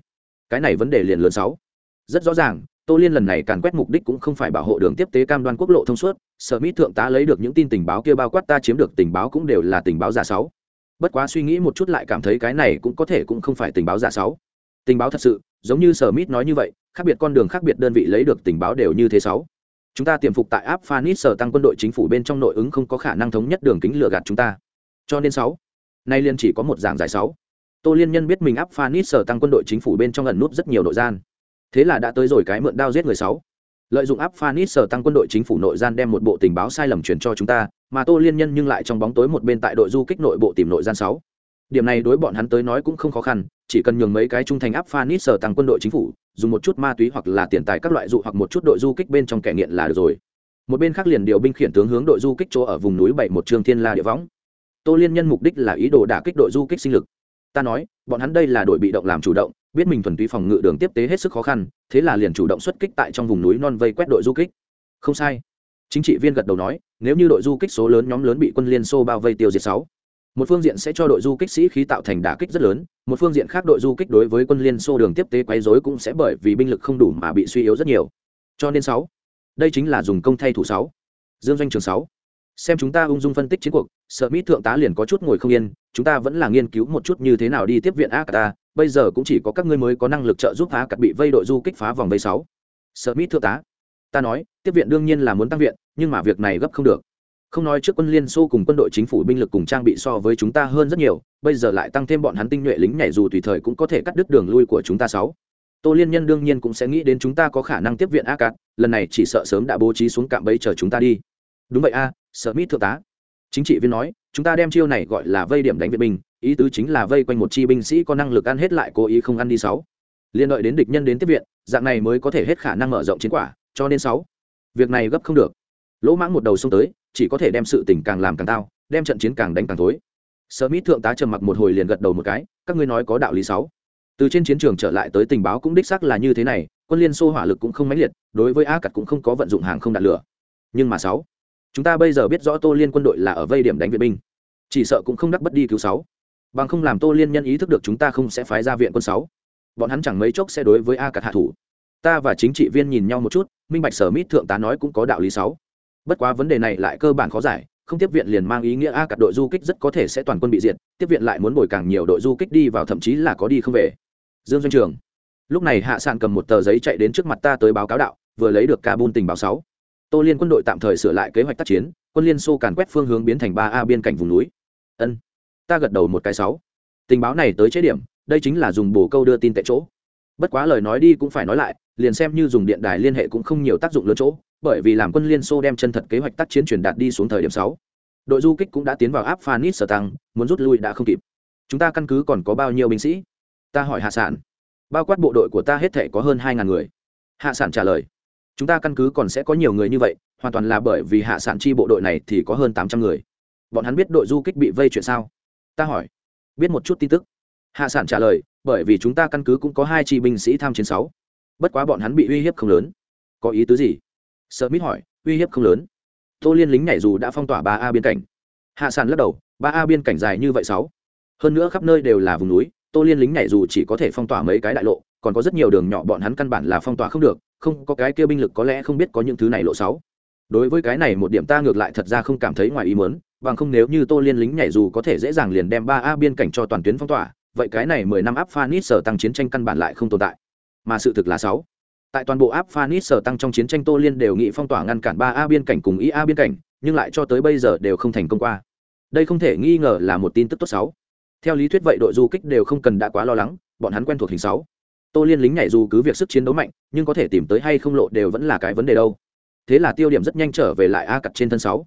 Cái này vấn đề liền lớn sáu. Rất rõ ràng, tô liên lần này càn quét mục đích cũng không phải bảo hộ đường tiếp tế cam đoan quốc lộ thông suốt sở mỹ thượng tá lấy được những tin tình báo kia bao quát ta chiếm được tình báo cũng đều là tình báo giả sáu. Bất quá suy nghĩ một chút lại cảm thấy cái này cũng có thể cũng không phải tình báo giả sáu. Tình báo thật sự, giống như sở mít nói như vậy, khác biệt con đường khác biệt đơn vị lấy được tình báo đều như thế sáu chúng ta tiềm phục tại áp phanis sở tăng quân đội chính phủ bên trong nội ứng không có khả năng thống nhất đường kính lừa gạt chúng ta. Cho nên sáu, nay liên chỉ có một dạng giải sáu. Tô liên nhân biết mình áp phanis sở tăng quân đội chính phủ bên trong lần nút rất nhiều nội gian. Thế là đã tới rồi cái mượn đao giết người sáu. Lợi dụng áp phanis sở tăng quân đội chính phủ nội gian đem một bộ tình báo sai lầm truyền cho chúng ta, mà tô liên nhân nhưng lại trong bóng tối một bên tại đội du kích nội bộ tìm nội gian sáu điểm này đối bọn hắn tới nói cũng không khó khăn, chỉ cần nhường mấy cái trung thành áp phanit sở tăng quân đội chính phủ, dùng một chút ma túy hoặc là tiền tài các loại dụ hoặc một chút đội du kích bên trong kẻ nghiện là được rồi. Một bên khác liền điều binh khiển tướng hướng đội du kích chỗ ở vùng núi bảy một trường thiên la địa võng. Tô liên nhân mục đích là ý đồ đả kích đội du kích sinh lực. Ta nói, bọn hắn đây là đội bị động làm chủ động, biết mình thuần túy phòng ngự đường tiếp tế hết sức khó khăn, thế là liền chủ động xuất kích tại trong vùng núi non vây quét đội du kích. Không sai. Chính trị viên gật đầu nói, nếu như đội du kích số lớn nhóm lớn bị quân liên xô bao vây tiêu diệt sáu một phương diện sẽ cho đội du kích sĩ khí tạo thành đả kích rất lớn, một phương diện khác đội du kích đối với quân liên xô đường tiếp tế quấy rối cũng sẽ bởi vì binh lực không đủ mà bị suy yếu rất nhiều. Cho nên sáu, đây chính là dùng công thay thủ sáu. Dương doanh trường sáu. Xem chúng ta ung dung phân tích chiến cuộc, sợ mỹ thượng tá liền có chút ngồi không yên, chúng ta vẫn là nghiên cứu một chút như thế nào đi tiếp viện a ta bây giờ cũng chỉ có các ngươi mới có năng lực trợ giúp phá cắt bị vây đội du kích phá vòng vây sáu. Sợ mỹ thượng tá, ta nói, tiếp viện đương nhiên là muốn tăng viện, nhưng mà việc này gấp không được không nói trước quân liên xô cùng quân đội chính phủ binh lực cùng trang bị so với chúng ta hơn rất nhiều, bây giờ lại tăng thêm bọn hắn tinh nhuệ lính nhảy dù tùy thời cũng có thể cắt đứt đường lui của chúng ta sáu. Tô liên nhân đương nhiên cũng sẽ nghĩ đến chúng ta có khả năng tiếp viện a cạn lần này chỉ sợ sớm đã bố trí xuống cạm bẫy chờ chúng ta đi. Đúng vậy a, sợ mít thượng tá. Chính trị viên nói, chúng ta đem chiêu này gọi là vây điểm đánh viện binh, ý tứ chính là vây quanh một chi binh sĩ có năng lực ăn hết lại cố ý không ăn đi sáu. Liên đợi đến địch nhân đến tiếp viện, dạng này mới có thể hết khả năng mở rộng chiến quả, cho nên sáu. Việc này gấp không được. Lỗ mãng một đầu xông tới chỉ có thể đem sự tình càng làm càng tao đem trận chiến càng đánh càng thối Smith thượng tá trầm mặc một hồi liền gật đầu một cái, các ngươi nói có đạo lý sáu. Từ trên chiến trường trở lại tới tình báo cũng đích xác là như thế này, quân Liên Xô hỏa lực cũng không mãnh liệt, đối với A Cật cũng không có vận dụng hàng không đạn lửa. Nhưng mà sáu, chúng ta bây giờ biết rõ Tô Liên quân đội là ở vây điểm đánh viện binh, chỉ sợ cũng không đắc bất đi cứu sáu. Bằng không làm Tô Liên nhân ý thức được chúng ta không sẽ phái ra viện quân sáu. Bọn hắn chẳng mấy chốc sẽ đối với A Cật hạ thủ. Ta và chính trị viên nhìn nhau một chút, minh bạch sở Mít thượng tá nói cũng có đạo lý sáu. Bất quá vấn đề này lại cơ bản khó giải, không tiếp viện liền mang ý nghĩa a cặp đội du kích rất có thể sẽ toàn quân bị diệt tiếp viện lại muốn bồi càng nhiều đội du kích đi vào thậm chí là có đi không về. Dương doanh trường. Lúc này hạ sạn cầm một tờ giấy chạy đến trước mặt ta tới báo cáo đạo vừa lấy được kabul tình báo sáu. Tô liên quân đội tạm thời sửa lại kế hoạch tác chiến quân liên xô càn quét phương hướng biến thành ba a biên cảnh vùng núi. Ân. Ta gật đầu một cái sáu. Tình báo này tới chế điểm đây chính là dùng bổ câu đưa tin tại chỗ. Bất quá lời nói đi cũng phải nói lại liền xem như dùng điện đài liên hệ cũng không nhiều tác dụng lớn chỗ bởi vì làm quân liên xô đem chân thật kế hoạch tác chiến truyền đạt đi xuống thời điểm sáu. Đội du kích cũng đã tiến vào áp phanis sở tăng muốn rút lui đã không kịp. Chúng ta căn cứ còn có bao nhiêu binh sĩ? Ta hỏi hạ sản bao quát bộ đội của ta hết thể có hơn hai ngàn người. Hạ sản trả lời. Chúng ta căn cứ còn sẽ có nhiều người như vậy, hoàn toàn là bởi vì hạ sản chi bộ đội này thì có hơn tám trăm người. Bọn hắn biết đội du kích bị vây chuyện sao? Ta hỏi. Biết một chút tin tức. Hạ sản trả lời, bởi vì chúng ta căn cứ cũng có hai chi binh sĩ tham chiến sáu. Bất quá bọn hắn bị uy hiếp không lớn. Có ý tứ gì? Sợ mít hỏi, uy hiếp không lớn. Tô liên lính nhảy dù đã phong tỏa ba a biên cảnh. Hạ sàn lắc đầu, ba a biên cảnh dài như vậy sáu. Hơn nữa khắp nơi đều là vùng núi, tô liên lính nhảy dù chỉ có thể phong tỏa mấy cái đại lộ, còn có rất nhiều đường nhỏ bọn hắn căn bản là phong tỏa không được, không, có cái kia binh lực có lẽ không biết có những thứ này lộ sáu. Đối với cái này một điểm ta ngược lại thật ra không cảm thấy ngoài ý muốn, bằng không nếu như tô liên lính nhảy dù có thể dễ dàng liền đem ba a biên cảnh cho toàn tuyến phong tỏa, vậy cái này mười năm áp phanit sở tăng chiến tranh căn bản lại không tồn tại. Mà sự thực là sáu tại toàn bộ áp phanit sở tăng trong chiến tranh tô liên đều nghị phong tỏa ngăn cản ba a biên cảnh cùng ý a biên cảnh, nhưng lại cho tới bây giờ đều không thành công qua. Đây không thể nghi ngờ là một tin tức tốt sáu theo lý thuyết vậy đội du kích đều không cần đã quá lo lắng, bọn hắn quen thuộc hình sáu tô liên lính nhảy dù cứ việc sức chiến đấu mạnh, nhưng có thể tìm tới hay không lộ đều vẫn là cái vấn đề đâu. Thế là tiêu điểm rất nhanh trở về lại a cặt trên thân sáu.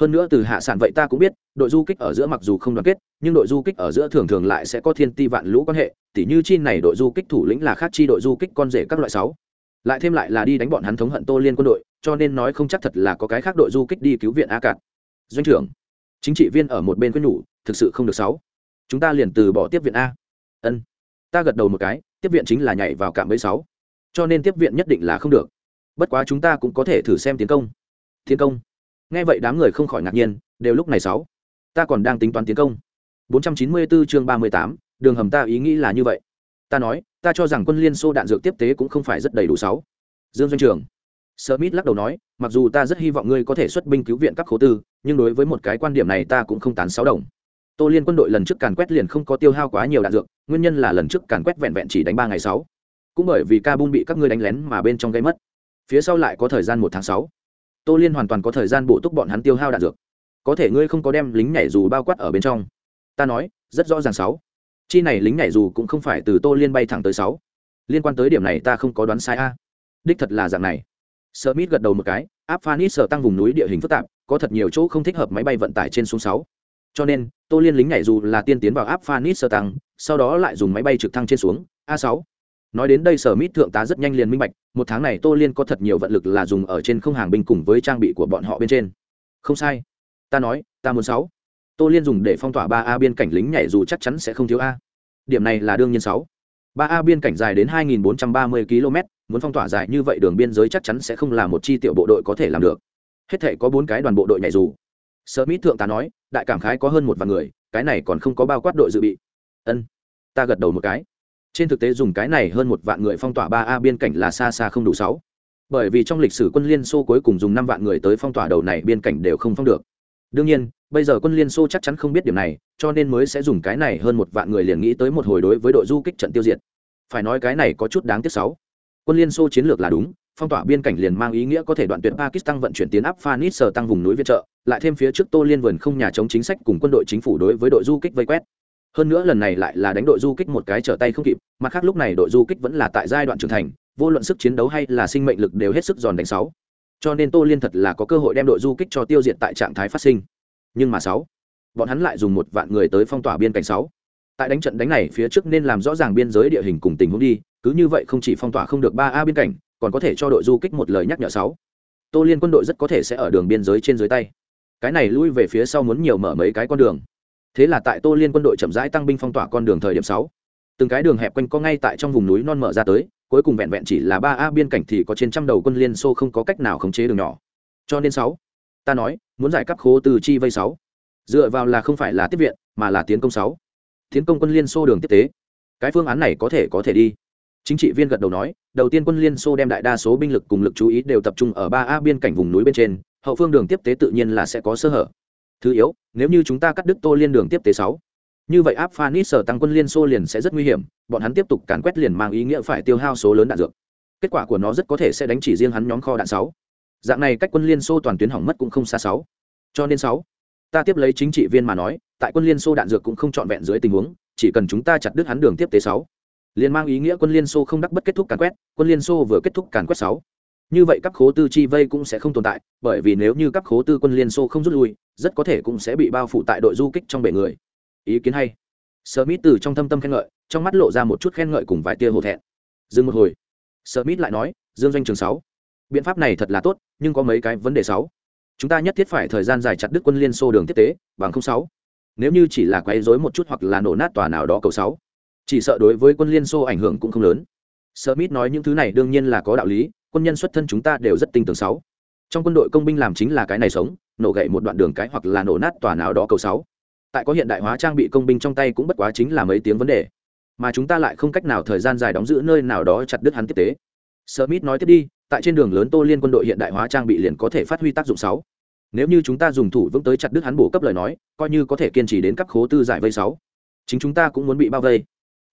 Hơn nữa từ hạ sản vậy ta cũng biết, đội du kích ở giữa mặc dù không đoàn kết, nhưng đội du kích ở giữa thường thường lại sẽ có thiên ti vạn lũ quan hệ, tỉ như chi này đội du kích thủ lĩnh là khác chi đội du kích con rể các loại sáu lại thêm lại là đi đánh bọn hắn thống hận tô liên quân đội cho nên nói không chắc thật là có cái khác đội du kích đi cứu viện a cạn doanh trưởng chính trị viên ở một bên quyết nhủ thực sự không được sáu. Chúng ta liền từ bỏ tiếp viện a. Ân. Ta gật đầu một cái tiếp viện chính là nhảy vào cạm bẫy sáu. Cho nên tiếp viện nhất định là không được. Bất quá chúng ta cũng có thể thử xem tiến công. Tiến công. Nghe vậy đám người không khỏi ngạc nhiên đều lúc này sáu. Ta còn đang tính toán tiến công. 494 chương 38, đường hầm ta ý nghĩ là như vậy. Ta nói ta cho rằng quân liên xô đạn dược tiếp tế cũng không phải rất đầy đủ sáu. Dương doanh trường. Smith lắc đầu nói, mặc dù ta rất hy vọng ngươi có thể xuất binh cứu viện các khố tư, nhưng đối với một cái quan điểm này ta cũng không tán sáu đồng. Tô liên quân đội lần trước càn quét liền không có tiêu hao quá nhiều đạn dược, nguyên nhân là lần trước càn quét vẹn vẹn chỉ đánh ba ngày sáu. Cũng bởi vì kabul bị các ngươi đánh lén mà bên trong gây mất. Phía sau lại có thời gian một tháng sáu. Tô liên hoàn toàn có thời gian bổ túc bọn hắn tiêu hao đạn dược. Có thể ngươi không có đem lính nhảy dù bao quát ở bên trong. Ta nói, rất rõ ràng sáu chi này lính nhảy dù cũng không phải từ tô liên bay thẳng tới sáu. Liên quan tới điểm này ta không có đoán sai a. Đích thật là dạng này. Smith gật đầu một cái, áp phanis sở tăng vùng núi địa hình phức tạp, có thật nhiều chỗ không thích hợp máy bay vận tải trên xuống sáu. Cho nên, tô liên lính nhảy dù là tiên tiến vào áp phanis sở tăng, sau đó lại dùng máy bay trực thăng trên xuống, a sáu. Nói đến đây sở mít thượng tá rất nhanh liền minh bạch, một tháng này tô liên có thật nhiều vận lực là dùng ở trên không hàng binh cùng với trang bị của bọn họ bên trên. Không sai. Ta nói, ta muốn sáu tô liên dùng để phong tỏa ba a biên cảnh lính nhảy dù chắc chắn sẽ không thiếu a. Điểm này là đương nhiên sáu. Ba a biên cảnh dài đến 2.430 km, muốn phong tỏa dài như vậy đường biên giới chắc chắn sẽ không là một chi tiểu bộ đội có thể làm được. Hết thể có bốn cái đoàn bộ đội nhảy dù. Smith thượng tá nói, đại cảm khái có hơn một vạn người, cái này còn không có bao quát đội dự bị. Ân, ta gật đầu một cái. Trên thực tế dùng cái này hơn một vạn người phong tỏa ba a biên cảnh là xa xa không đủ sáu. Bởi vì trong lịch sử quân liên xô cuối cùng dùng năm vạn người tới phong tỏa đầu này biên cảnh đều không phong được. Đương nhiên bây giờ quân liên xô chắc chắn không biết điểm này, cho nên mới sẽ dùng cái này hơn một vạn người liền nghĩ tới một hồi đối với đội du kích trận tiêu diệt. Phải nói cái này có chút đáng tiếc sáu quân liên xô chiến lược là đúng, phong tỏa biên cảnh liền mang ý nghĩa có thể đoạn tuyệt pakistan vận chuyển tiến áp phanis tăng vùng núi viện trợ, lại thêm phía trước tô liên vườn không nhà chống chính sách cùng quân đội chính phủ đối với đội du kích vây quét. Hơn nữa lần này lại là đánh đội du kích một cái trở tay không kịp, mặt khác lúc này đội du kích vẫn là tại giai đoạn trưởng thành, vô luận sức chiến đấu hay là sinh mệnh lực đều hết sức giòn đánh sáu. Cho nên tô liên thật là có cơ hội đem đội du kích cho tiêu diệt tại trạng thái phát sinh nhưng mà sáu, bọn hắn lại dùng một vạn người tới phong tỏa biên cảnh sáu. Tại đánh trận đánh này, phía trước nên làm rõ ràng biên giới địa hình cùng tình huống đi, cứ như vậy không chỉ phong tỏa không được ba a biên cảnh, còn có thể cho đội du kích một lời nhắc nhở sáu. Tô liên quân đội rất có thể sẽ ở đường biên giới trên dưới tay. Cái này lui về phía sau muốn nhiều mở mấy cái con đường. Thế là tại tô liên quân đội chậm rãi tăng binh phong tỏa con đường thời điểm sáu. Từng cái đường hẹp quanh co ngay tại trong vùng núi non mở ra tới, cuối cùng vẹn vẹn chỉ là ba a biên cảnh thì có trên trăm đầu quân liên xô không có cách nào khống chế đường nhỏ. Cho nên sáu ta nói, muốn giải cấp khố từ chi vây sáu. Dựa vào là không phải là tiếp viện, mà là tiến công sáu. Tiến công quân liên xô đường tiếp tế. Cái phương án này có thể có thể đi. Chính trị viên gật đầu nói, đầu tiên quân liên xô đem đại đa số binh lực cùng lực chú ý đều tập trung ở ba a biên cảnh vùng núi bên trên, hậu phương đường tiếp tế tự nhiên là sẽ có sơ hở. Thứ yếu, nếu như chúng ta cắt đứt tô liên đường tiếp tế sáu, như vậy áp phanit sở tăng quân liên xô liền sẽ rất nguy hiểm, bọn hắn tiếp tục càn quét liền mang ý nghĩa phải tiêu hao số lớn đạn dược. Kết quả của nó rất có thể sẽ đánh chỉ riêng hắn nhóm kho đạn sáu dạng này cách quân liên xô toàn tuyến hỏng mất cũng không xa sáu. Cho nên sáu, ta tiếp lấy chính trị viên mà nói, tại quân liên xô đạn dược cũng không trọn vẹn dưới tình huống, chỉ cần chúng ta chặt đứt hắn đường tiếp tế sáu. Liền mang ý nghĩa quân liên xô không đắc bất kết thúc càn quét, quân liên xô vừa kết thúc càn quét sáu. Như vậy các khố tư chi vây cũng sẽ không tồn tại, bởi vì nếu như các khố tư quân liên xô không rút lui, rất có thể cũng sẽ bị bao phủ tại đội du kích trong bể người. Ý kiến hay. Smith từ trong thâm tâm khen ngợi, trong mắt lộ ra một chút khen ngợi cùng vài tia hổ thẹn. Dừng một hồi. Smith lại nói, dương doanh trường sáu biện pháp này thật là tốt, nhưng có mấy cái vấn đề sáu. Chúng ta nhất thiết phải thời gian dài chặt đứt quân liên xô đường tiếp tế, bằng không sáu. Nếu như chỉ là quấy rối một chút hoặc là nổ nát tòa nào đó cầu sáu. Chỉ sợ đối với quân liên xô ảnh hưởng cũng không lớn. Smith nói những thứ này đương nhiên là có đạo lý, quân nhân xuất thân chúng ta đều rất tinh tường sáu. Trong quân đội công binh làm chính là cái này sống, nổ gậy một đoạn đường cái hoặc là nổ nát tòa nào đó cầu sáu. Tại có hiện đại hóa trang bị công binh trong tay cũng bất quá chính là mấy tiếng vấn đề. Mà chúng ta lại không cách nào thời gian dài đóng giữ nơi nào đó chặt đứt hắn tiếp tế. Smith nói tiếp đi tại trên đường lớn tô liên quân đội hiện đại hóa trang bị liền có thể phát huy tác dụng sáu. Nếu như chúng ta dùng thủ vững tới chặt đứt hắn bổ cấp lời nói, coi như có thể kiên trì đến các khố tư giải vây sáu. Chính chúng ta cũng muốn bị bao vây.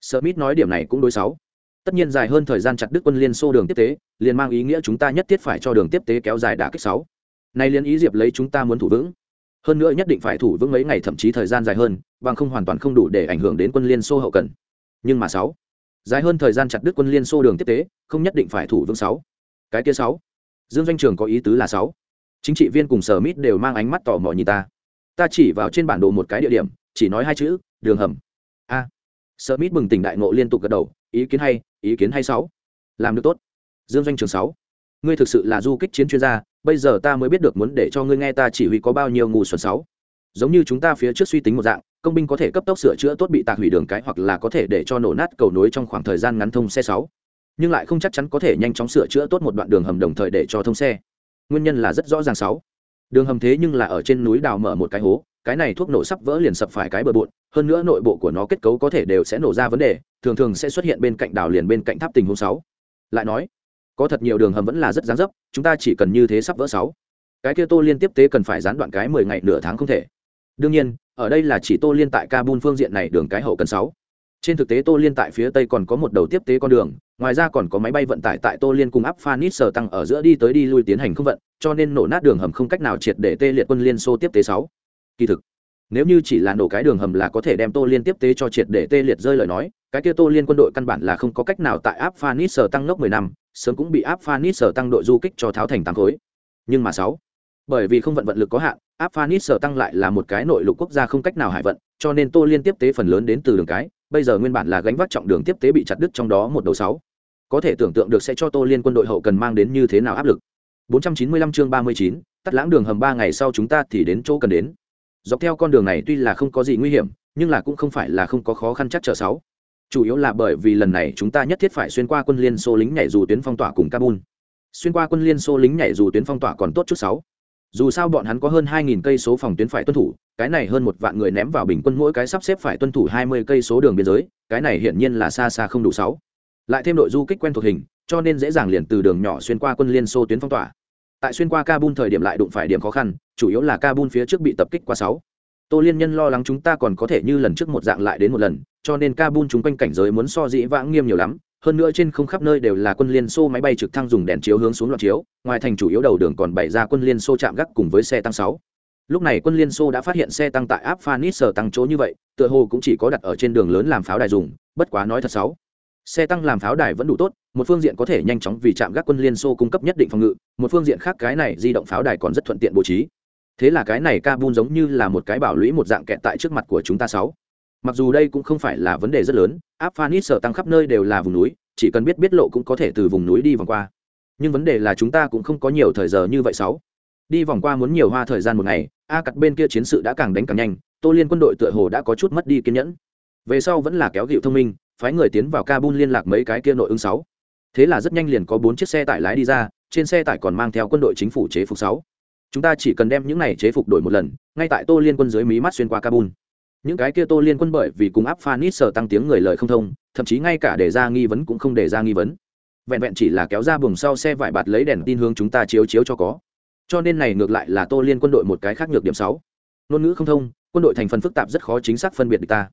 Smith nói điểm này cũng đối sáu. Tất nhiên dài hơn thời gian chặt đứt quân liên xô đường tiếp tế, liền mang ý nghĩa chúng ta nhất thiết phải cho đường tiếp tế kéo dài đả kích sáu. Nay liên ý diệp lấy chúng ta muốn thủ vững. Hơn nữa nhất định phải thủ vững mấy ngày thậm chí thời gian dài hơn, bằng không hoàn toàn không đủ để ảnh hưởng đến quân liên xô hậu cần. Nhưng mà sáu, dài hơn thời gian chặt đứt quân liên xô đường tiếp tế, không nhất định phải thủ vững sáu cái kia sáu. Dương doanh trường có ý tứ là sáu. Chính trị viên cùng sở mít đều mang ánh mắt tò mò nhìn ta. Ta chỉ vào trên bản đồ một cái địa điểm, chỉ nói hai chữ, đường hầm. A. À. sở mít bừng tỉnh đại ngộ liên tục gật đầu, ý kiến hay, ý kiến hay sáu. Làm được tốt. Dương doanh trường sáu. Ngươi thực sự là du kích chiến chuyên gia, bây giờ ta mới biết được muốn để cho ngươi nghe ta chỉ huy có bao nhiêu ngủ xuẩn sáu. Giống như chúng ta phía trước suy tính một dạng, công binh có thể cấp tốc sửa chữa tốt bị tạc hủy đường cái hoặc là có thể để cho nổ nát cầu nối trong khoảng thời gian ngắn thông xe sáu nhưng lại không chắc chắn có thể nhanh chóng sửa chữa tốt một đoạn đường hầm đồng thời để cho thông xe. Nguyên nhân là rất rõ ràng sáu. Đường hầm thế nhưng là ở trên núi đào mở một cái hố, cái này thuốc nổ sắp vỡ liền sập phải cái bờ bộn, hơn nữa nội bộ của nó kết cấu có thể đều sẽ nổ ra vấn đề, thường thường sẽ xuất hiện bên cạnh đào liền bên cạnh tháp tình huống sáu. Lại nói, có thật nhiều đường hầm vẫn là rất dáng dấp, chúng ta chỉ cần như thế sắp vỡ sáu. Cái kia tô liên tiếp tế cần phải gián đoạn cái mười ngày nửa tháng không thể. Đương nhiên, ở đây là chỉ tô liên tại kabul phương diện này đường cái hậu cần sáu. Trên thực tế tô liên tại phía tây còn có một đầu tiếp tế con đường ngoài ra còn có máy bay vận tải tại tô liên cùng áp phanit sờ tăng ở giữa đi tới đi lui tiến hành không vận, cho nên nổ nát đường hầm không cách nào triệt để tê liệt quân liên xô tiếp tế sáu. Kỳ thực, nếu như chỉ là nổ cái đường hầm là có thể đem tô liên tiếp tế cho triệt để tê liệt rơi lời nói, cái kia tô liên quân đội căn bản là không có cách nào tại áp phanit sờ tăng lốc mười năm, sớm cũng bị áp phanit sờ tăng đội du kích cho tháo thành tám khối. Nhưng mà sáu, bởi vì không vận vận lực có hạn, áp phanit sờ tăng lại là một cái nội lục quốc gia không cách nào hải vận, cho nên tô liên tiếp tế phần lớn đến từ đường cái bây giờ nguyên bản là gánh vác trọng đường tiếp tế bị chặt đứt trong đó một đầu sáu. Có thể tưởng tượng được sẽ cho tô liên quân đội hậu cần mang đến như thế nào áp lực. 495 chương 39, tắt lãng đường hầm ba ngày sau chúng ta thì đến chỗ cần đến. Dọc theo con đường này tuy là không có gì nguy hiểm nhưng là cũng không phải là không có khó khăn chắc trở sáu. Chủ yếu là bởi vì lần này chúng ta nhất thiết phải xuyên qua quân liên xô lính nhảy dù tuyến phong tỏa cùng kabul. Xuyên qua quân liên xô lính nhảy dù tuyến phong tỏa còn tốt chút sáu dù sao bọn hắn có hơn 2.000 cây số phòng tuyến phải tuân thủ, cái này hơn một vạn người ném vào bình quân mỗi cái sắp xếp phải tuân thủ 20 cây số đường biên giới, cái này hiển nhiên là xa xa không đủ sáu. Lại thêm đội du kích quen thuộc hình, cho nên dễ dàng liền từ đường nhỏ xuyên qua quân liên xô tuyến phong tỏa. Tại xuyên qua kabul thời điểm lại đụng phải điểm khó khăn, chủ yếu là kabul phía trước bị tập kích qua sáu. Tô liên nhân lo lắng chúng ta còn có thể như lần trước một dạng lại đến một lần, cho nên kabul chúng quanh cảnh giới muốn so dĩ vãng nghiêm nhiều lắm hơn nữa trên không khắp nơi đều là quân liên xô máy bay trực thăng dùng đèn chiếu hướng xuống loạt chiếu, ngoài thành chủ yếu đầu đường còn bày ra quân liên xô chạm gác cùng với xe tăng sáu. Lúc này quân liên xô đã phát hiện xe tăng tại áp phanis sở tăng chỗ như vậy, tựa hồ cũng chỉ có đặt ở trên đường lớn làm pháo đài dùng, bất quá nói thật sáu. Xe tăng làm pháo đài vẫn đủ tốt, một phương diện có thể nhanh chóng vì chạm gác quân liên xô cung cấp nhất định phòng ngự, một phương diện khác cái này di động pháo đài còn rất thuận tiện bố trí. Thế là cái này kabul giống như là một cái bảo lũy một dạng kẹt tại trước mặt của chúng ta sáu mặc dù đây cũng không phải là vấn đề rất lớn, áp phanis sở tăng khắp nơi đều là vùng núi, chỉ cần biết biết lộ cũng có thể từ vùng núi đi vòng qua. Nhưng vấn đề là chúng ta cũng không có nhiều thời giờ như vậy sáu. Đi vòng qua muốn nhiều hoa thời gian một ngày, a cặt bên kia chiến sự đã càng đánh càng nhanh, tô liên quân đội tựa hồ đã có chút mất đi kiên nhẫn. Về sau vẫn là kéo dịu thông minh, phái người tiến vào kabul liên lạc mấy cái kia nội ứng sáu. Thế là rất nhanh liền có bốn chiếc xe tải lái đi ra, trên xe tải còn mang theo quân đội chính phủ chế phục sáu. Chúng ta chỉ cần đem những này chế phục đổi một lần, ngay tại tô liên quân dưới mí mắt xuyên qua kabul những cái kia tô liên quân bởi vì cùng áp phanit sở tăng tiếng người lời không thông, thậm chí ngay cả đề ra nghi vấn cũng không đề ra nghi vấn. Vẹn vẹn chỉ là kéo ra buồng sau xe vải bạt lấy đèn tin hướng chúng ta chiếu chiếu cho có. Cho nên này ngược lại là tô liên quân đội một cái khác nhược điểm sáu. Ngôn ngữ không thông, quân đội thành phần phức tạp rất khó chính xác phân biệt được ta.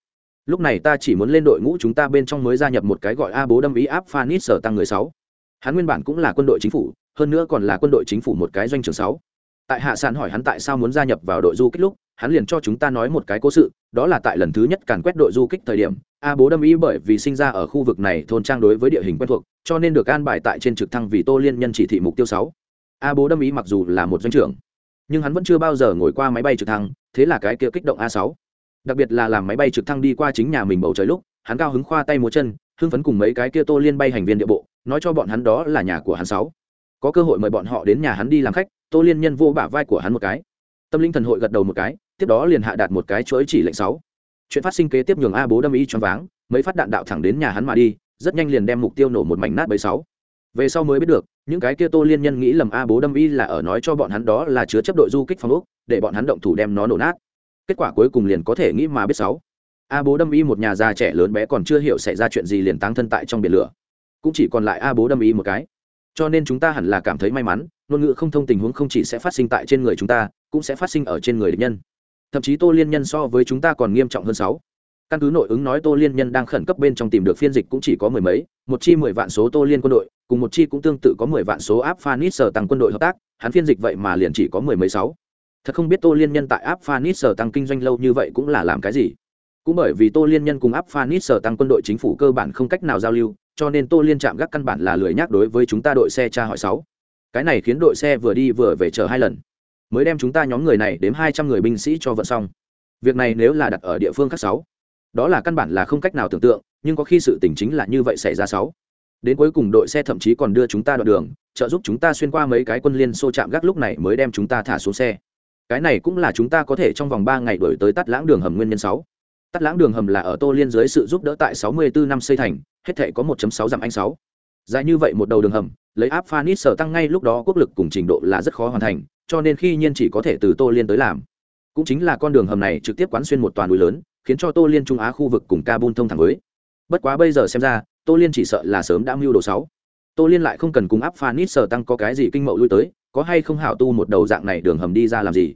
Lúc này ta chỉ muốn lên đội ngũ chúng ta bên trong mới gia nhập một cái gọi a bố đâm ý áp phanit sở tăng người sáu. Hắn nguyên bản cũng là quân đội chính phủ, hơn nữa còn là quân đội chính phủ một cái doanh trường sáu. Tại hạ sản hỏi hắn tại sao muốn gia nhập vào đội du kích lúc hắn liền cho chúng ta nói một cái cố sự, đó là tại lần thứ nhất càn quét đội du kích thời điểm, a bố đâm ý bởi vì sinh ra ở khu vực này thôn trang đối với địa hình quen thuộc, cho nên được an bài tại trên trực thăng vì tô liên nhân chỉ thị mục tiêu sáu. A bố đâm ý mặc dù là một doanh trưởng, nhưng hắn vẫn chưa bao giờ ngồi qua máy bay trực thăng, thế là cái kia kích động a sáu. Đặc biệt là làm máy bay trực thăng đi qua chính nhà mình bầu trời lúc, hắn cao hứng khoa tay múa chân, hưng phấn cùng mấy cái kia tô liên bay hành viên địa bộ, nói cho bọn hắn đó là nhà của hắn sáu. Có cơ hội mời bọn họ đến nhà hắn đi làm khách, tô liên nhân vô bả vai của hắn một cái tâm linh thần hội gật đầu một cái, tiếp đó liền hạ đạt một cái chuỗi chỉ lệnh sáu. Chuyện phát sinh kế tiếp nhường a bố đâm y choáng váng, mấy phát đạn đạo thẳng đến nhà hắn mà đi, rất nhanh liền đem mục tiêu nổ một mảnh nát bấy sáu. Về sau mới biết được, những cái kia tô liên nhân nghĩ lầm a bố đâm y là ở nói cho bọn hắn đó là chứa chấp đội du kích phòng ốc, để bọn hắn động thủ đem nó nổ nát. Kết quả cuối cùng liền có thể nghĩ mà biết sáu. A bố đâm y một nhà già trẻ lớn bé còn chưa hiểu xảy ra chuyện gì liền táng thân tại trong biển lửa. Cũng chỉ còn lại a bố đâm y một cái. Cho nên chúng ta hẳn là cảm thấy may mắn, ngôn ngữ không thông tình huống không chỉ sẽ phát sinh tại trên người chúng ta cũng sẽ phát sinh ở trên người địch nhân. Thậm chí tô liên nhân so với chúng ta còn nghiêm trọng hơn sáu. Căn cứ nội ứng nói tô liên nhân đang khẩn cấp bên trong tìm được phiên dịch cũng chỉ có mười mấy, một chi mười vạn số tô liên quân đội, cùng một chi cũng tương tự có mười vạn số áp phanis sở tăng quân đội hợp tác, hắn phiên dịch vậy mà liền chỉ có mười mấy sáu. Thật không biết tô liên nhân tại áp phanis sở tăng kinh doanh lâu như vậy cũng là làm cái gì? Cũng bởi vì tô liên nhân cùng áp phanis sở tăng quân đội chính phủ cơ bản không cách nào giao lưu, cho nên tô liên chạm gác căn bản là lười nhác đối với chúng ta đội xe tra hỏi sáu. Cái này khiến đội xe vừa đi vừa về chờ hai lần mới đem chúng ta nhóm người này đếm hai trăm người binh sĩ cho vận xong. Việc này nếu là đặt ở địa phương khác sáu, đó là căn bản là không cách nào tưởng tượng, nhưng có khi sự tình chính là như vậy xảy ra sáu. Đến cuối cùng đội xe thậm chí còn đưa chúng ta đoạn đường, trợ giúp chúng ta xuyên qua mấy cái quân liên xô chạm gác lúc này mới đem chúng ta thả xuống xe. Cái này cũng là chúng ta có thể trong vòng ba ngày đổi tới tắt lãng đường hầm nguyên nhân sáu. Tắt lãng đường hầm là ở tô liên dưới sự giúp đỡ tại sáu mươi bốn năm xây thành, hết thể có 1 sáu dặm anh sáu. Dài như vậy một đầu đường hầm, lấy áp phanis sở tăng ngay lúc đó quốc lực cùng trình độ là rất khó hoàn thành cho nên khi nhiên chỉ có thể từ tô liên tới làm. Cũng chính là con đường hầm này trực tiếp quán xuyên một toàn núi lớn, khiến cho tô liên trung á khu vực cùng kabul thông thẳng với. Bất quá bây giờ xem ra, tô liên chỉ sợ là sớm đã mưu đồ sáu tô liên lại không cần cùng áp phanit sở tăng có cái gì kinh mậu lui tới, có hay không hảo tu một đầu dạng này đường hầm đi ra làm gì?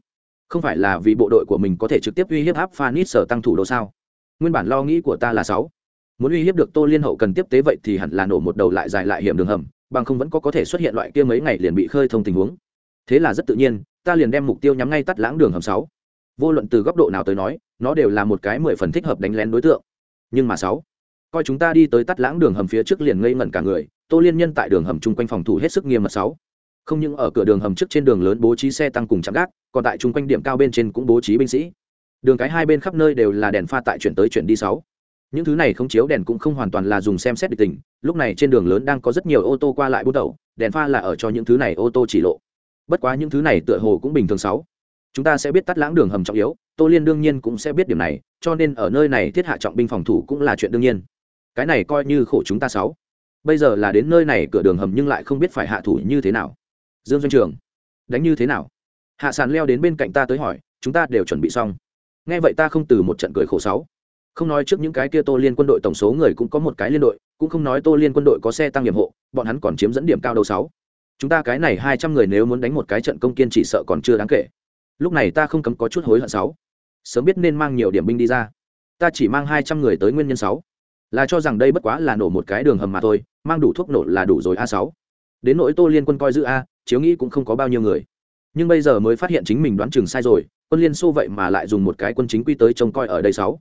Không phải là vì bộ đội của mình có thể trực tiếp uy hiếp áp phanit sở tăng thủ đô sao? Nguyên bản lo nghĩ của ta là sáu muốn uy hiếp được tô liên hậu cần tiếp tế vậy thì hẳn là nổ một đầu lại dài lại hiểm đường hầm, bằng không vẫn có có thể xuất hiện loại kia mấy ngày liền bị khơi thông tình huống thế là rất tự nhiên, ta liền đem mục tiêu nhắm ngay tắt lãng đường hầm sáu. Vô luận từ góc độ nào tới nói, nó đều là một cái mười phần thích hợp đánh lén đối tượng. Nhưng mà sáu, coi chúng ta đi tới tắt lãng đường hầm phía trước liền ngây ngẩn cả người, tô liên nhân tại đường hầm chung quanh phòng thủ hết sức nghiêm mật sáu. Không những ở cửa đường hầm trước trên đường lớn bố trí xe tăng cùng chạm gác, còn tại chung quanh điểm cao bên trên cũng bố trí binh sĩ. Đường cái hai bên khắp nơi đều là đèn pha tại chuyển tới chuyển đi sáu. Những thứ này không chiếu đèn cũng không hoàn toàn là dùng xem xét địch tình, lúc này trên đường lớn đang có rất nhiều ô tô qua lại bút đầu đèn pha là ở cho những thứ này ô tô chỉ lộ bất quá những thứ này tựa hồ cũng bình thường sáu. Chúng ta sẽ biết tắt lãng đường hầm trọng yếu, tô liên đương nhiên cũng sẽ biết điểm này, cho nên ở nơi này thiết hạ trọng binh phòng thủ cũng là chuyện đương nhiên. Cái này coi như khổ chúng ta sáu. Bây giờ là đến nơi này cửa đường hầm nhưng lại không biết phải hạ thủ như thế nào. Dương doanh trường, đánh như thế nào? Hạ sàn leo đến bên cạnh ta tới hỏi, chúng ta đều chuẩn bị xong. Nghe vậy ta không từ một trận cười khổ sáu. Không nói trước những cái kia tô liên quân đội tổng số người cũng có một cái liên đội, cũng không nói tô liên quân đội có xe tăng nghiệp hộ, bọn hắn còn chiếm dẫn điểm cao đầu sáu chúng ta cái này hai trăm người nếu muốn đánh một cái trận công kiên chỉ sợ còn chưa đáng kể. Lúc này ta không cấm có chút hối hận sáu. Sớm biết nên mang nhiều điểm binh đi ra. Ta chỉ mang hai trăm người tới nguyên nhân sáu. Là cho rằng đây bất quá là nổ một cái đường hầm mà thôi, mang đủ thuốc nổ là đủ rồi a sáu. Đến nỗi tô liên quân coi giữ a, chiếu nghĩ cũng không có bao nhiêu người. Nhưng bây giờ mới phát hiện chính mình đoán chừng sai rồi, quân liên xô vậy mà lại dùng một cái quân chính quy tới trông coi ở đây sáu.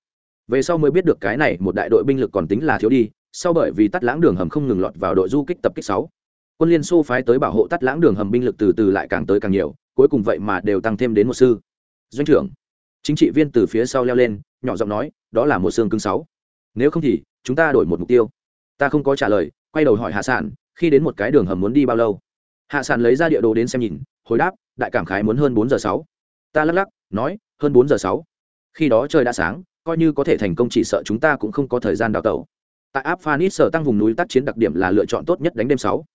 Về sau mới biết được cái này một đại đội binh lực còn tính là thiếu đi, sau bởi vì tắt lãng đường hầm không ngừng lọt vào đội du kích tập kích sáu quân liên xô phái tới bảo hộ tắt lãng đường hầm binh lực từ từ lại càng tới càng nhiều, cuối cùng vậy mà đều tăng thêm đến một sư. Doanh trưởng, chính trị viên từ phía sau leo lên, nhỏ giọng nói, đó là một xương cứng sáu. Nếu không thì, chúng ta đổi một mục tiêu. Ta không có trả lời, quay đầu hỏi hạ sản khi đến một cái đường hầm muốn đi bao lâu? Hạ sản lấy ra địa đồ đến xem nhìn, hồi đáp, đại cảm khái muốn hơn bốn giờ sáu. Ta lắc lắc, nói, hơn bốn giờ sáu. Khi đó trời đã sáng, coi như có thể thành công chỉ sợ chúng ta cũng không có thời gian đào tẩu. Tại áp phanis sở tăng vùng núi tác chiến đặc điểm là lựa chọn tốt nhất đánh đêm sáu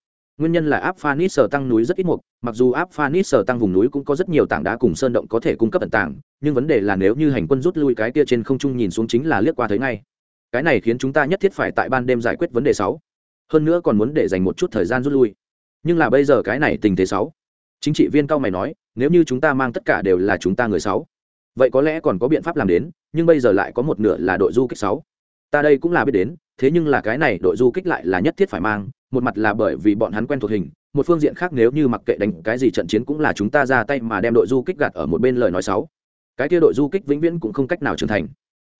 nguyên nhân là áp phanis sở tăng núi rất ít mục, mặc dù áp phanis sở tăng vùng núi cũng có rất nhiều tảng đá cùng sơn động có thể cung cấp ẩn tảng nhưng vấn đề là nếu như hành quân rút lui cái kia trên không trung nhìn xuống chính là liếc qua thấy ngay. Cái này khiến chúng ta nhất thiết phải tại ban đêm giải quyết vấn đề sáu. Hơn nữa còn muốn để dành một chút thời gian rút lui. Nhưng là bây giờ cái này tình thế sáu. Chính trị viên cao mày nói, nếu như chúng ta mang tất cả đều là chúng ta người sáu, vậy có lẽ còn có biện pháp làm đến, nhưng bây giờ lại có một nửa là đội du kích sáu. Ta đây cũng là biết đến, thế nhưng là cái này đội du kích lại là nhất thiết phải mang một mặt là bởi vì bọn hắn quen thuộc hình, một phương diện khác nếu như mặc kệ đánh cái gì trận chiến cũng là chúng ta ra tay mà đem đội du kích gạt ở một bên lời nói sáu cái kia đội du kích vĩnh viễn cũng không cách nào trưởng thành.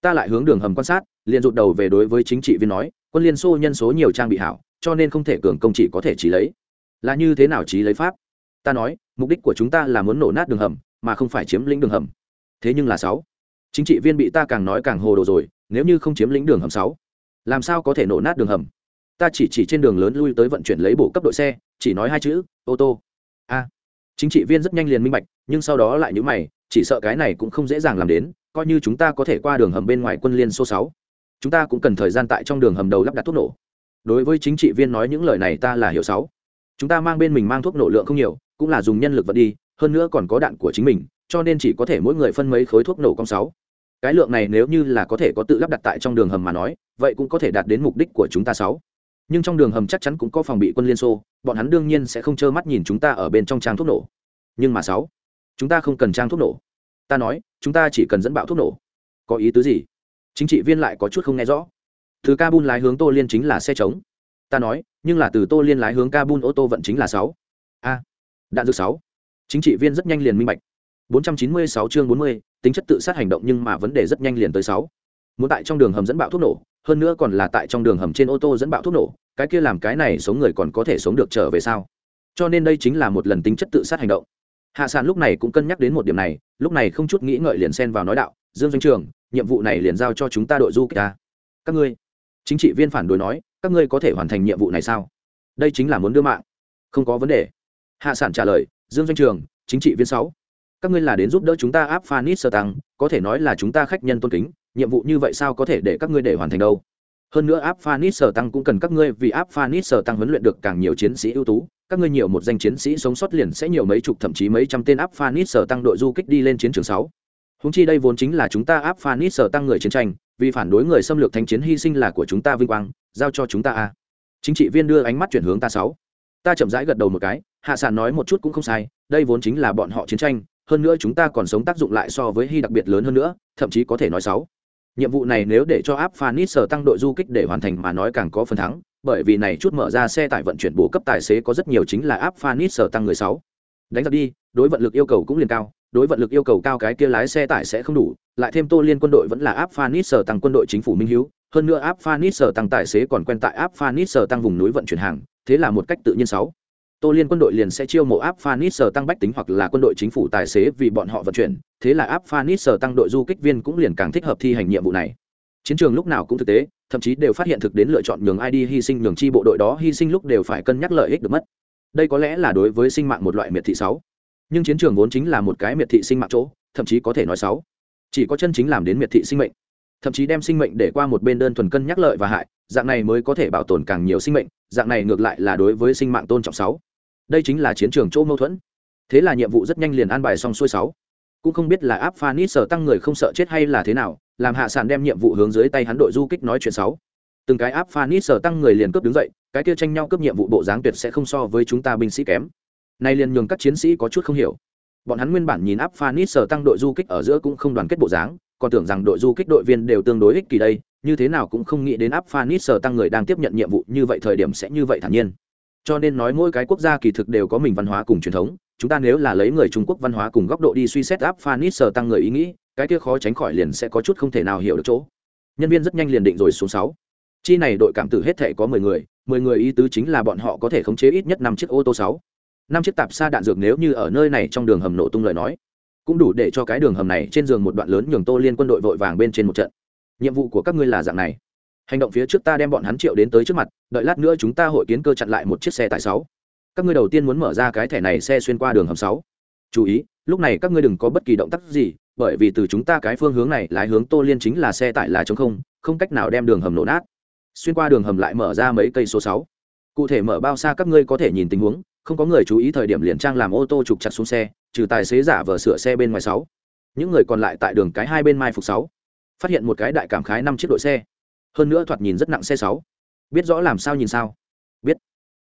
Ta lại hướng đường hầm quan sát, liền rụt đầu về đối với chính trị viên nói, quân liên xô nhân số nhiều trang bị hảo, cho nên không thể cường công chỉ có thể chỉ lấy. Là như thế nào trí lấy pháp? Ta nói, mục đích của chúng ta là muốn nổ nát đường hầm, mà không phải chiếm lĩnh đường hầm. Thế nhưng là sáu. Chính trị viên bị ta càng nói càng hồ đồ rồi, nếu như không chiếm lĩnh đường hầm sáu, làm sao có thể nổ nát đường hầm? Ta chỉ chỉ trên đường lớn lui tới vận chuyển lấy bộ cấp đội xe, chỉ nói hai chữ, ô tô. A. Chính trị viên rất nhanh liền minh bạch, nhưng sau đó lại nhữ mày, chỉ sợ cái này cũng không dễ dàng làm đến, coi như chúng ta có thể qua đường hầm bên ngoài quân liên số sáu. Chúng ta cũng cần thời gian tại trong đường hầm đầu lắp đặt thuốc nổ. Đối với chính trị viên nói những lời này ta là hiểu sáu. Chúng ta mang bên mình mang thuốc nổ lượng không nhiều, cũng là dùng nhân lực vật đi, hơn nữa còn có đạn của chính mình, cho nên chỉ có thể mỗi người phân mấy khối thuốc nổ con sáu. Cái lượng này nếu như là có thể có tự lắp đặt tại trong đường hầm mà nói, vậy cũng có thể đạt đến mục đích của chúng ta sáu nhưng trong đường hầm chắc chắn cũng có phòng bị quân liên xô bọn hắn đương nhiên sẽ không trơ mắt nhìn chúng ta ở bên trong trang thuốc nổ. Nhưng mà sáu chúng ta không cần trang thuốc nổ. Ta nói chúng ta chỉ cần dẫn bạo thuốc nổ. Có ý tứ gì? Chính trị viên lại có chút không nghe rõ. Từ kabul lái hướng tô liên chính là xe trống. Ta nói nhưng là từ tô liên lái hướng kabul ô tô vận chính là sáu. A đạn dược sáu. Chính trị viên rất nhanh liền minh bạch. 496 chương 40, tính chất tự sát hành động nhưng mà vấn đề rất nhanh liền tới 6. Muốn tại trong đường hầm dẫn bạo thuốc nổ, hơn nữa còn là tại trong đường hầm trên ô tô dẫn bạo thuốc nổ, cái kia làm cái này sống người còn có thể sống được trở về sao? Cho nên đây chính là một lần tính chất tự sát hành động. Hạ sản lúc này cũng cân nhắc đến một điểm này, lúc này không chút nghĩ ngợi liền xen vào nói đạo, Dương doanh trường, nhiệm vụ này liền giao cho chúng ta đội du kích ta. Các ngươi, chính trị viên phản đối nói, các ngươi có thể hoàn thành nhiệm vụ này sao? Đây chính là muốn đưa mạng. Không có vấn đề. Hạ Sản trả lời, Dương doanh trường, chính trị viên sáu các ngươi là đến giúp đỡ chúng ta áp phanit sơ tăng có thể nói là chúng ta khách nhân tôn kính nhiệm vụ như vậy sao có thể để các ngươi để hoàn thành đâu? Hơn nữa áp phanit sở tăng cũng cần các ngươi, vì áp phanit sở tăng huấn luyện được càng nhiều chiến sĩ ưu tú, các ngươi nhiều một danh chiến sĩ sống sót liền sẽ nhiều mấy chục, thậm chí mấy trăm tên áp phanit sở tăng đội du kích đi lên chiến trường sáu. Húng chi đây vốn chính là chúng ta áp phanit sở tăng người chiến tranh, vì phản đối người xâm lược thánh chiến hy sinh là của chúng ta vinh quang, giao cho chúng ta a. Chính trị viên đưa ánh mắt chuyển hướng ta sáu. Ta chậm rãi gật đầu một cái, hạ sản nói một chút cũng không sai, đây vốn chính là bọn họ chiến tranh, hơn nữa chúng ta còn sống tác dụng lại so với hy đặc biệt lớn hơn nữa, thậm chí có thể nói sáu nhiệm vụ này nếu để cho áp phanit sở tăng đội du kích để hoàn thành mà nói càng có phần thắng, bởi vì này chút mở ra xe tải vận chuyển bổ cấp tài xế có rất nhiều chính là áp phanit sở tăng người sáu. Đánh giặc đi, đối vận lực yêu cầu cũng liền cao, đối vận lực yêu cầu cao cái kia lái xe tải sẽ không đủ, lại thêm tô liên quân đội vẫn là áp phanit sở tăng quân đội chính phủ minh hiếu, hơn nữa áp phanit sở tăng tài xế còn quen tại áp phanit sở tăng vùng núi vận chuyển hàng, thế là một cách tự nhiên sáu tô liên quân đội liền sẽ chiêu mộ áp phanis sở tăng bách tính hoặc là quân đội chính phủ tài xế vì bọn họ vận chuyển. Thế là áp phanis sở tăng đội du kích viên cũng liền càng thích hợp thi hành nhiệm vụ này. Chiến trường lúc nào cũng thực tế, thậm chí đều phát hiện thực đến lựa chọn nhường ai đi hy sinh, nhường chi bộ đội đó hy sinh lúc đều phải cân nhắc lợi ích được mất. Đây có lẽ là đối với sinh mạng một loại miệt thị sáu. Nhưng chiến trường vốn chính là một cái miệt thị sinh mạng chỗ, thậm chí có thể nói sáu. Chỉ có chân chính làm đến miệt thị sinh mệnh. Thậm chí đem sinh mệnh để qua một bên đơn thuần cân nhắc lợi và hại, dạng này mới có thể bảo tồn càng nhiều sinh mệnh, dạng này ngược lại là đối với sinh mạng tôn trọng sáu đây chính là chiến trường chỗ mâu thuẫn. Thế là nhiệm vụ rất nhanh liền an bài xong xuôi sáu. Cũng không biết là áp phanit sở tăng người không sợ chết hay là thế nào, làm hạ sản đem nhiệm vụ hướng dưới tay hắn đội du kích nói chuyện sáu. Từng cái áp phanit sở tăng người liền cướp đứng dậy, cái kia tranh nhau cướp nhiệm vụ bộ dáng tuyệt sẽ không so với chúng ta binh sĩ kém. Nay liền nhường các chiến sĩ có chút không hiểu. Bọn hắn nguyên bản nhìn áp phanit sở tăng đội du kích ở giữa cũng không đoàn kết bộ dáng, còn tưởng rằng đội du kích đội viên đều tương đối ích kỳ đây, như thế nào cũng không nghĩ đến áp phanis sở tăng người đang tiếp nhận nhiệm vụ như vậy thời điểm sẽ như vậy thản nhiên cho nên nói mỗi cái quốc gia kỳ thực đều có mình văn hóa cùng truyền thống, chúng ta nếu là lấy người trung quốc văn hóa cùng góc độ đi suy xét áp phan ít sờ tăng người ý nghĩ, cái kia khó tránh khỏi liền sẽ có chút không thể nào hiểu được chỗ. Nhân viên rất nhanh liền định rồi xuống sáu. Chi này đội cảm tử hết thể có mười người mười người ý tứ chính là bọn họ có thể khống chế ít nhất năm chiếc ô tô sáu. Năm chiếc tạp xa đạn dược nếu như ở nơi này trong đường hầm nổ tung lời nói, cũng đủ để cho cái đường hầm này trên giường một đoạn lớn nhường tô liên quân đội vội vàng bên trên một trận. Nhiệm vụ của các ngươi là dạng này hành động phía trước ta đem bọn hắn triệu đến tới trước mặt, đợi lát nữa chúng ta hội kiến cơ chặn lại một chiếc xe tại sáu. Các ngươi đầu tiên muốn mở ra cái thẻ này xe xuyên qua đường hầm sáu. Chú ý, lúc này các ngươi đừng có bất kỳ động tác gì, bởi vì từ chúng ta cái phương hướng này lái hướng tô liên chính là xe tải là chống không không cách nào đem đường hầm nổ nát. Xuyên qua đường hầm lại mở ra mấy cây số sáu. Cụ thể mở bao xa các ngươi có thể nhìn tình huống, không có người chú ý thời điểm liền trang làm ô tô trục chặt xuống xe, trừ tài xế giả vờ sửa xe bên ngoài sáu. Những người còn lại tại đường cái hai bên mai phục sáu. Phát hiện một cái đại cảm khái năm chiếc đội xe hơn nữa thoạt nhìn rất nặng xe sáu. Biết rõ làm sao nhìn sao? Biết.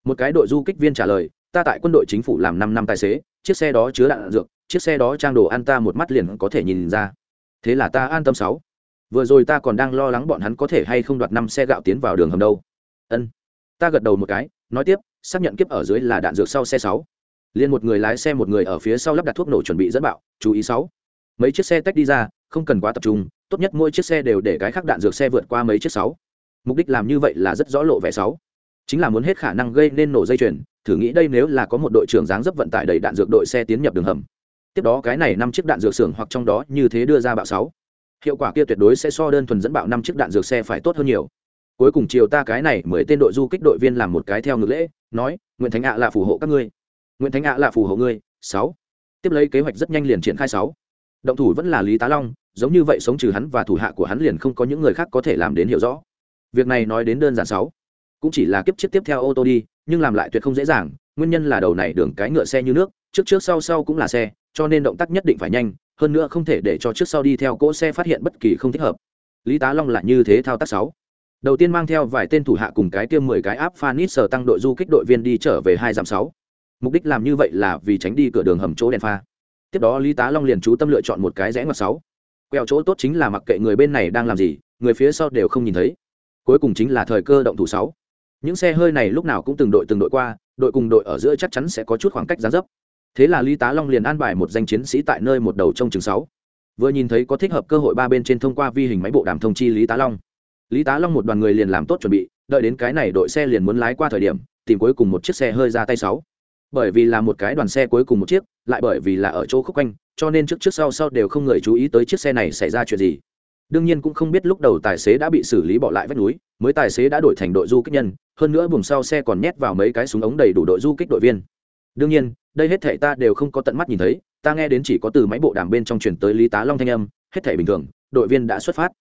Một cái đội du kích viên trả lời, ta tại quân đội chính phủ làm năm năm tài xế, chiếc xe đó chứa đạn dược, chiếc xe đó trang đồ ăn ta một mắt liền có thể nhìn ra. Thế là ta an tâm sáu. Vừa rồi ta còn đang lo lắng bọn hắn có thể hay không đoạt năm xe gạo tiến vào đường hầm đâu. Ân. Ta gật đầu một cái, nói tiếp, xác nhận kiếp ở dưới là đạn dược sau xe sáu. Liền một người lái xe một người ở phía sau lắp đặt thuốc nổ chuẩn bị dẫn bạo, chú ý sáu. Mấy chiếc xe tách đi ra, không cần quá tập trung tốt nhất mỗi chiếc xe đều để cái khác đạn dược xe vượt qua mấy chiếc sáu. Mục đích làm như vậy là rất rõ lộ vẻ sáu. Chính là muốn hết khả năng gây nên nổ dây chuyền, thử nghĩ đây nếu là có một đội trưởng dáng dấp vận tải đầy đạn dược đội xe tiến nhập đường hầm. Tiếp đó cái này năm chiếc đạn dược xưởng hoặc trong đó như thế đưa ra bạo sáu. Hiệu quả kia tuyệt đối sẽ so đơn thuần dẫn bạo năm chiếc đạn dược xe phải tốt hơn nhiều. Cuối cùng chiều ta cái này mười tên đội du kích đội viên làm một cái theo ngược lễ, nói nguyễn thánh ạ là phù hộ các ngươi. Nguyễn thánh ạ là phù hộ ngươi, sáu. Tiếp lấy kế hoạch rất nhanh liền triển khai sáu. Động thủ vẫn là lý tá long giống như vậy sống trừ hắn và thủ hạ của hắn liền không có những người khác có thể làm đến hiểu rõ. Việc này nói đến đơn giản sáu. Cũng chỉ là kiếp chiếc tiếp theo ô tô đi, nhưng làm lại tuyệt không dễ dàng, nguyên nhân là đầu này đường cái ngựa xe như nước, trước trước sau sau cũng là xe, cho nên động tác nhất định phải nhanh, hơn nữa không thể để cho trước sau đi theo cỗ xe phát hiện bất kỳ không thích hợp. Lý tá long là như thế thao tác sáu. Đầu tiên mang theo vài tên thủ hạ cùng cái tiêm mười cái áp phanit sở tăng đội du kích đội viên đi trở về hai dặm sáu. Mục đích làm như vậy là vì tránh đi cửa đường hầm chỗ đèn pha. Tiếp đó lý tá long liền chú tâm lựa chọn một cái rẽ ngoặt sáu quẹo chỗ tốt chính là mặc kệ người bên này đang làm gì, người phía sau đều không nhìn thấy. Cuối cùng chính là thời cơ động thủ sáu. Những xe hơi này lúc nào cũng từng đội từng đội qua, đội cùng đội ở giữa chắc chắn sẽ có chút khoảng cách gián dấp. Thế là lý tá long liền an bài một danh chiến sĩ tại nơi một đầu trong trường sáu. Vừa nhìn thấy có thích hợp cơ hội ba bên trên thông qua vi hình máy bộ đàm thông chi lý tá long. Lý tá long một đoàn người liền làm tốt chuẩn bị, đợi đến cái này đội xe liền muốn lái qua thời điểm, tìm cuối cùng một chiếc xe hơi ra tay sáu bởi vì là một cái đoàn xe cuối cùng một chiếc, lại bởi vì là ở chỗ khúc quanh, cho nên trước trước sau sau đều không người chú ý tới chiếc xe này xảy ra chuyện gì. Đương nhiên cũng không biết lúc đầu tài xế đã bị xử lý bỏ lại vách núi, mới tài xế đã đổi thành đội du kích nhân, hơn nữa vùng sau xe còn nhét vào mấy cái súng ống đầy đủ đội du kích đội viên. Đương nhiên, đây hết thể ta đều không có tận mắt nhìn thấy, ta nghe đến chỉ có từ máy bộ đàm bên trong chuyển tới lý tá long thanh âm, hết thể bình thường, đội viên đã xuất phát.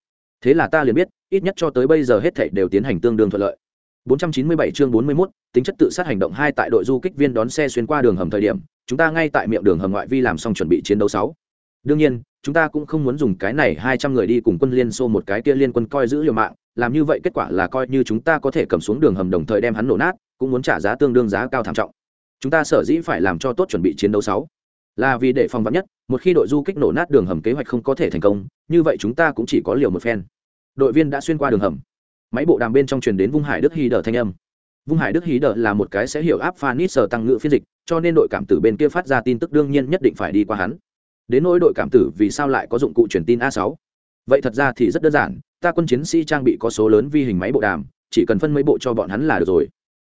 Thế là ta liền biết, ít nhất cho tới bây giờ hết thể đều tiến hành tương đương thuận lợi. 497 chương 41, tính chất tự sát hành động hai tại đội du kích viên đón xe xuyên qua đường hầm thời điểm chúng ta ngay tại miệng đường hầm ngoại vi làm xong chuẩn bị chiến đấu sáu. Đương nhiên chúng ta cũng không muốn dùng cái này hai trăm người đi cùng quân liên xô một cái kia liên quân coi giữ liều mạng làm như vậy kết quả là coi như chúng ta có thể cầm xuống đường hầm đồng thời đem hắn nổ nát cũng muốn trả giá tương đương giá cao thảm trọng. Chúng ta sở dĩ phải làm cho tốt chuẩn bị chiến đấu sáu. Là vì để phòng vạn nhất một khi đội du kích nổ nát đường hầm kế hoạch không có thể thành công như vậy chúng ta cũng chỉ có liều một phen. Đội viên đã xuyên qua đường hầm máy bộ đàm bên trong truyền đến vung hải đức hy đờ thanh âm. Vung hải đức hí đờ là một cái sẽ hiểu áp phanit sở tăng ngữ phiên dịch, cho nên đội cảm tử bên kia phát ra tin tức đương nhiên nhất định phải đi qua hắn. Đến nỗi đội cảm tử vì sao lại có dụng cụ truyền tin a 6 vậy thật ra thì rất đơn giản, ta quân chiến sĩ trang bị có số lớn vi hình máy bộ đàm, chỉ cần phân mấy bộ cho bọn hắn là được rồi.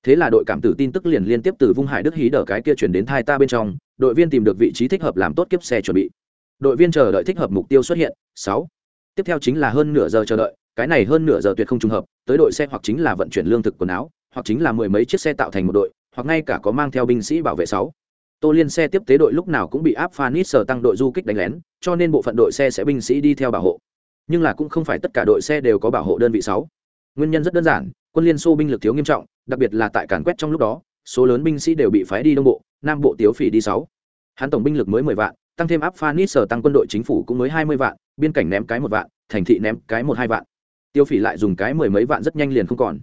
Thế là đội cảm tử tin tức liền liên tiếp từ vung hải đức hí đờ cái kia chuyển đến thai ta bên trong, đội viên tìm được vị trí thích hợp làm tốt kiếp xe chuẩn bị. Đội viên chờ đợi thích hợp mục tiêu xuất hiện, sáu. Tiếp theo chính là hơn nửa giờ chờ đợi cái này hơn nửa giờ tuyệt không trùng hợp, tới đội xe hoặc chính là vận chuyển lương thực quần áo, hoặc chính là mười mấy chiếc xe tạo thành một đội, hoặc ngay cả có mang theo binh sĩ bảo vệ sáu. Tô liên xe tiếp tế đội lúc nào cũng bị áp phanit sở tăng đội du kích đánh lén, cho nên bộ phận đội xe sẽ binh sĩ đi theo bảo hộ. Nhưng là cũng không phải tất cả đội xe đều có bảo hộ đơn vị sáu. Nguyên nhân rất đơn giản, quân liên xô binh lực thiếu nghiêm trọng, đặc biệt là tại càn quét trong lúc đó, số lớn binh sĩ đều bị phái đi đông bộ, nam bộ tiếu phỉ đi sáu. Hắn tổng binh lực mới mười vạn, tăng thêm áp phanit sở tăng quân đội chính phủ cũng mới hai mươi vạn, biên cảnh ném cái một vạn, thành thị ném cái một hai vạn tiêu phỉ lại dùng cái mười mấy vạn rất nhanh liền không còn.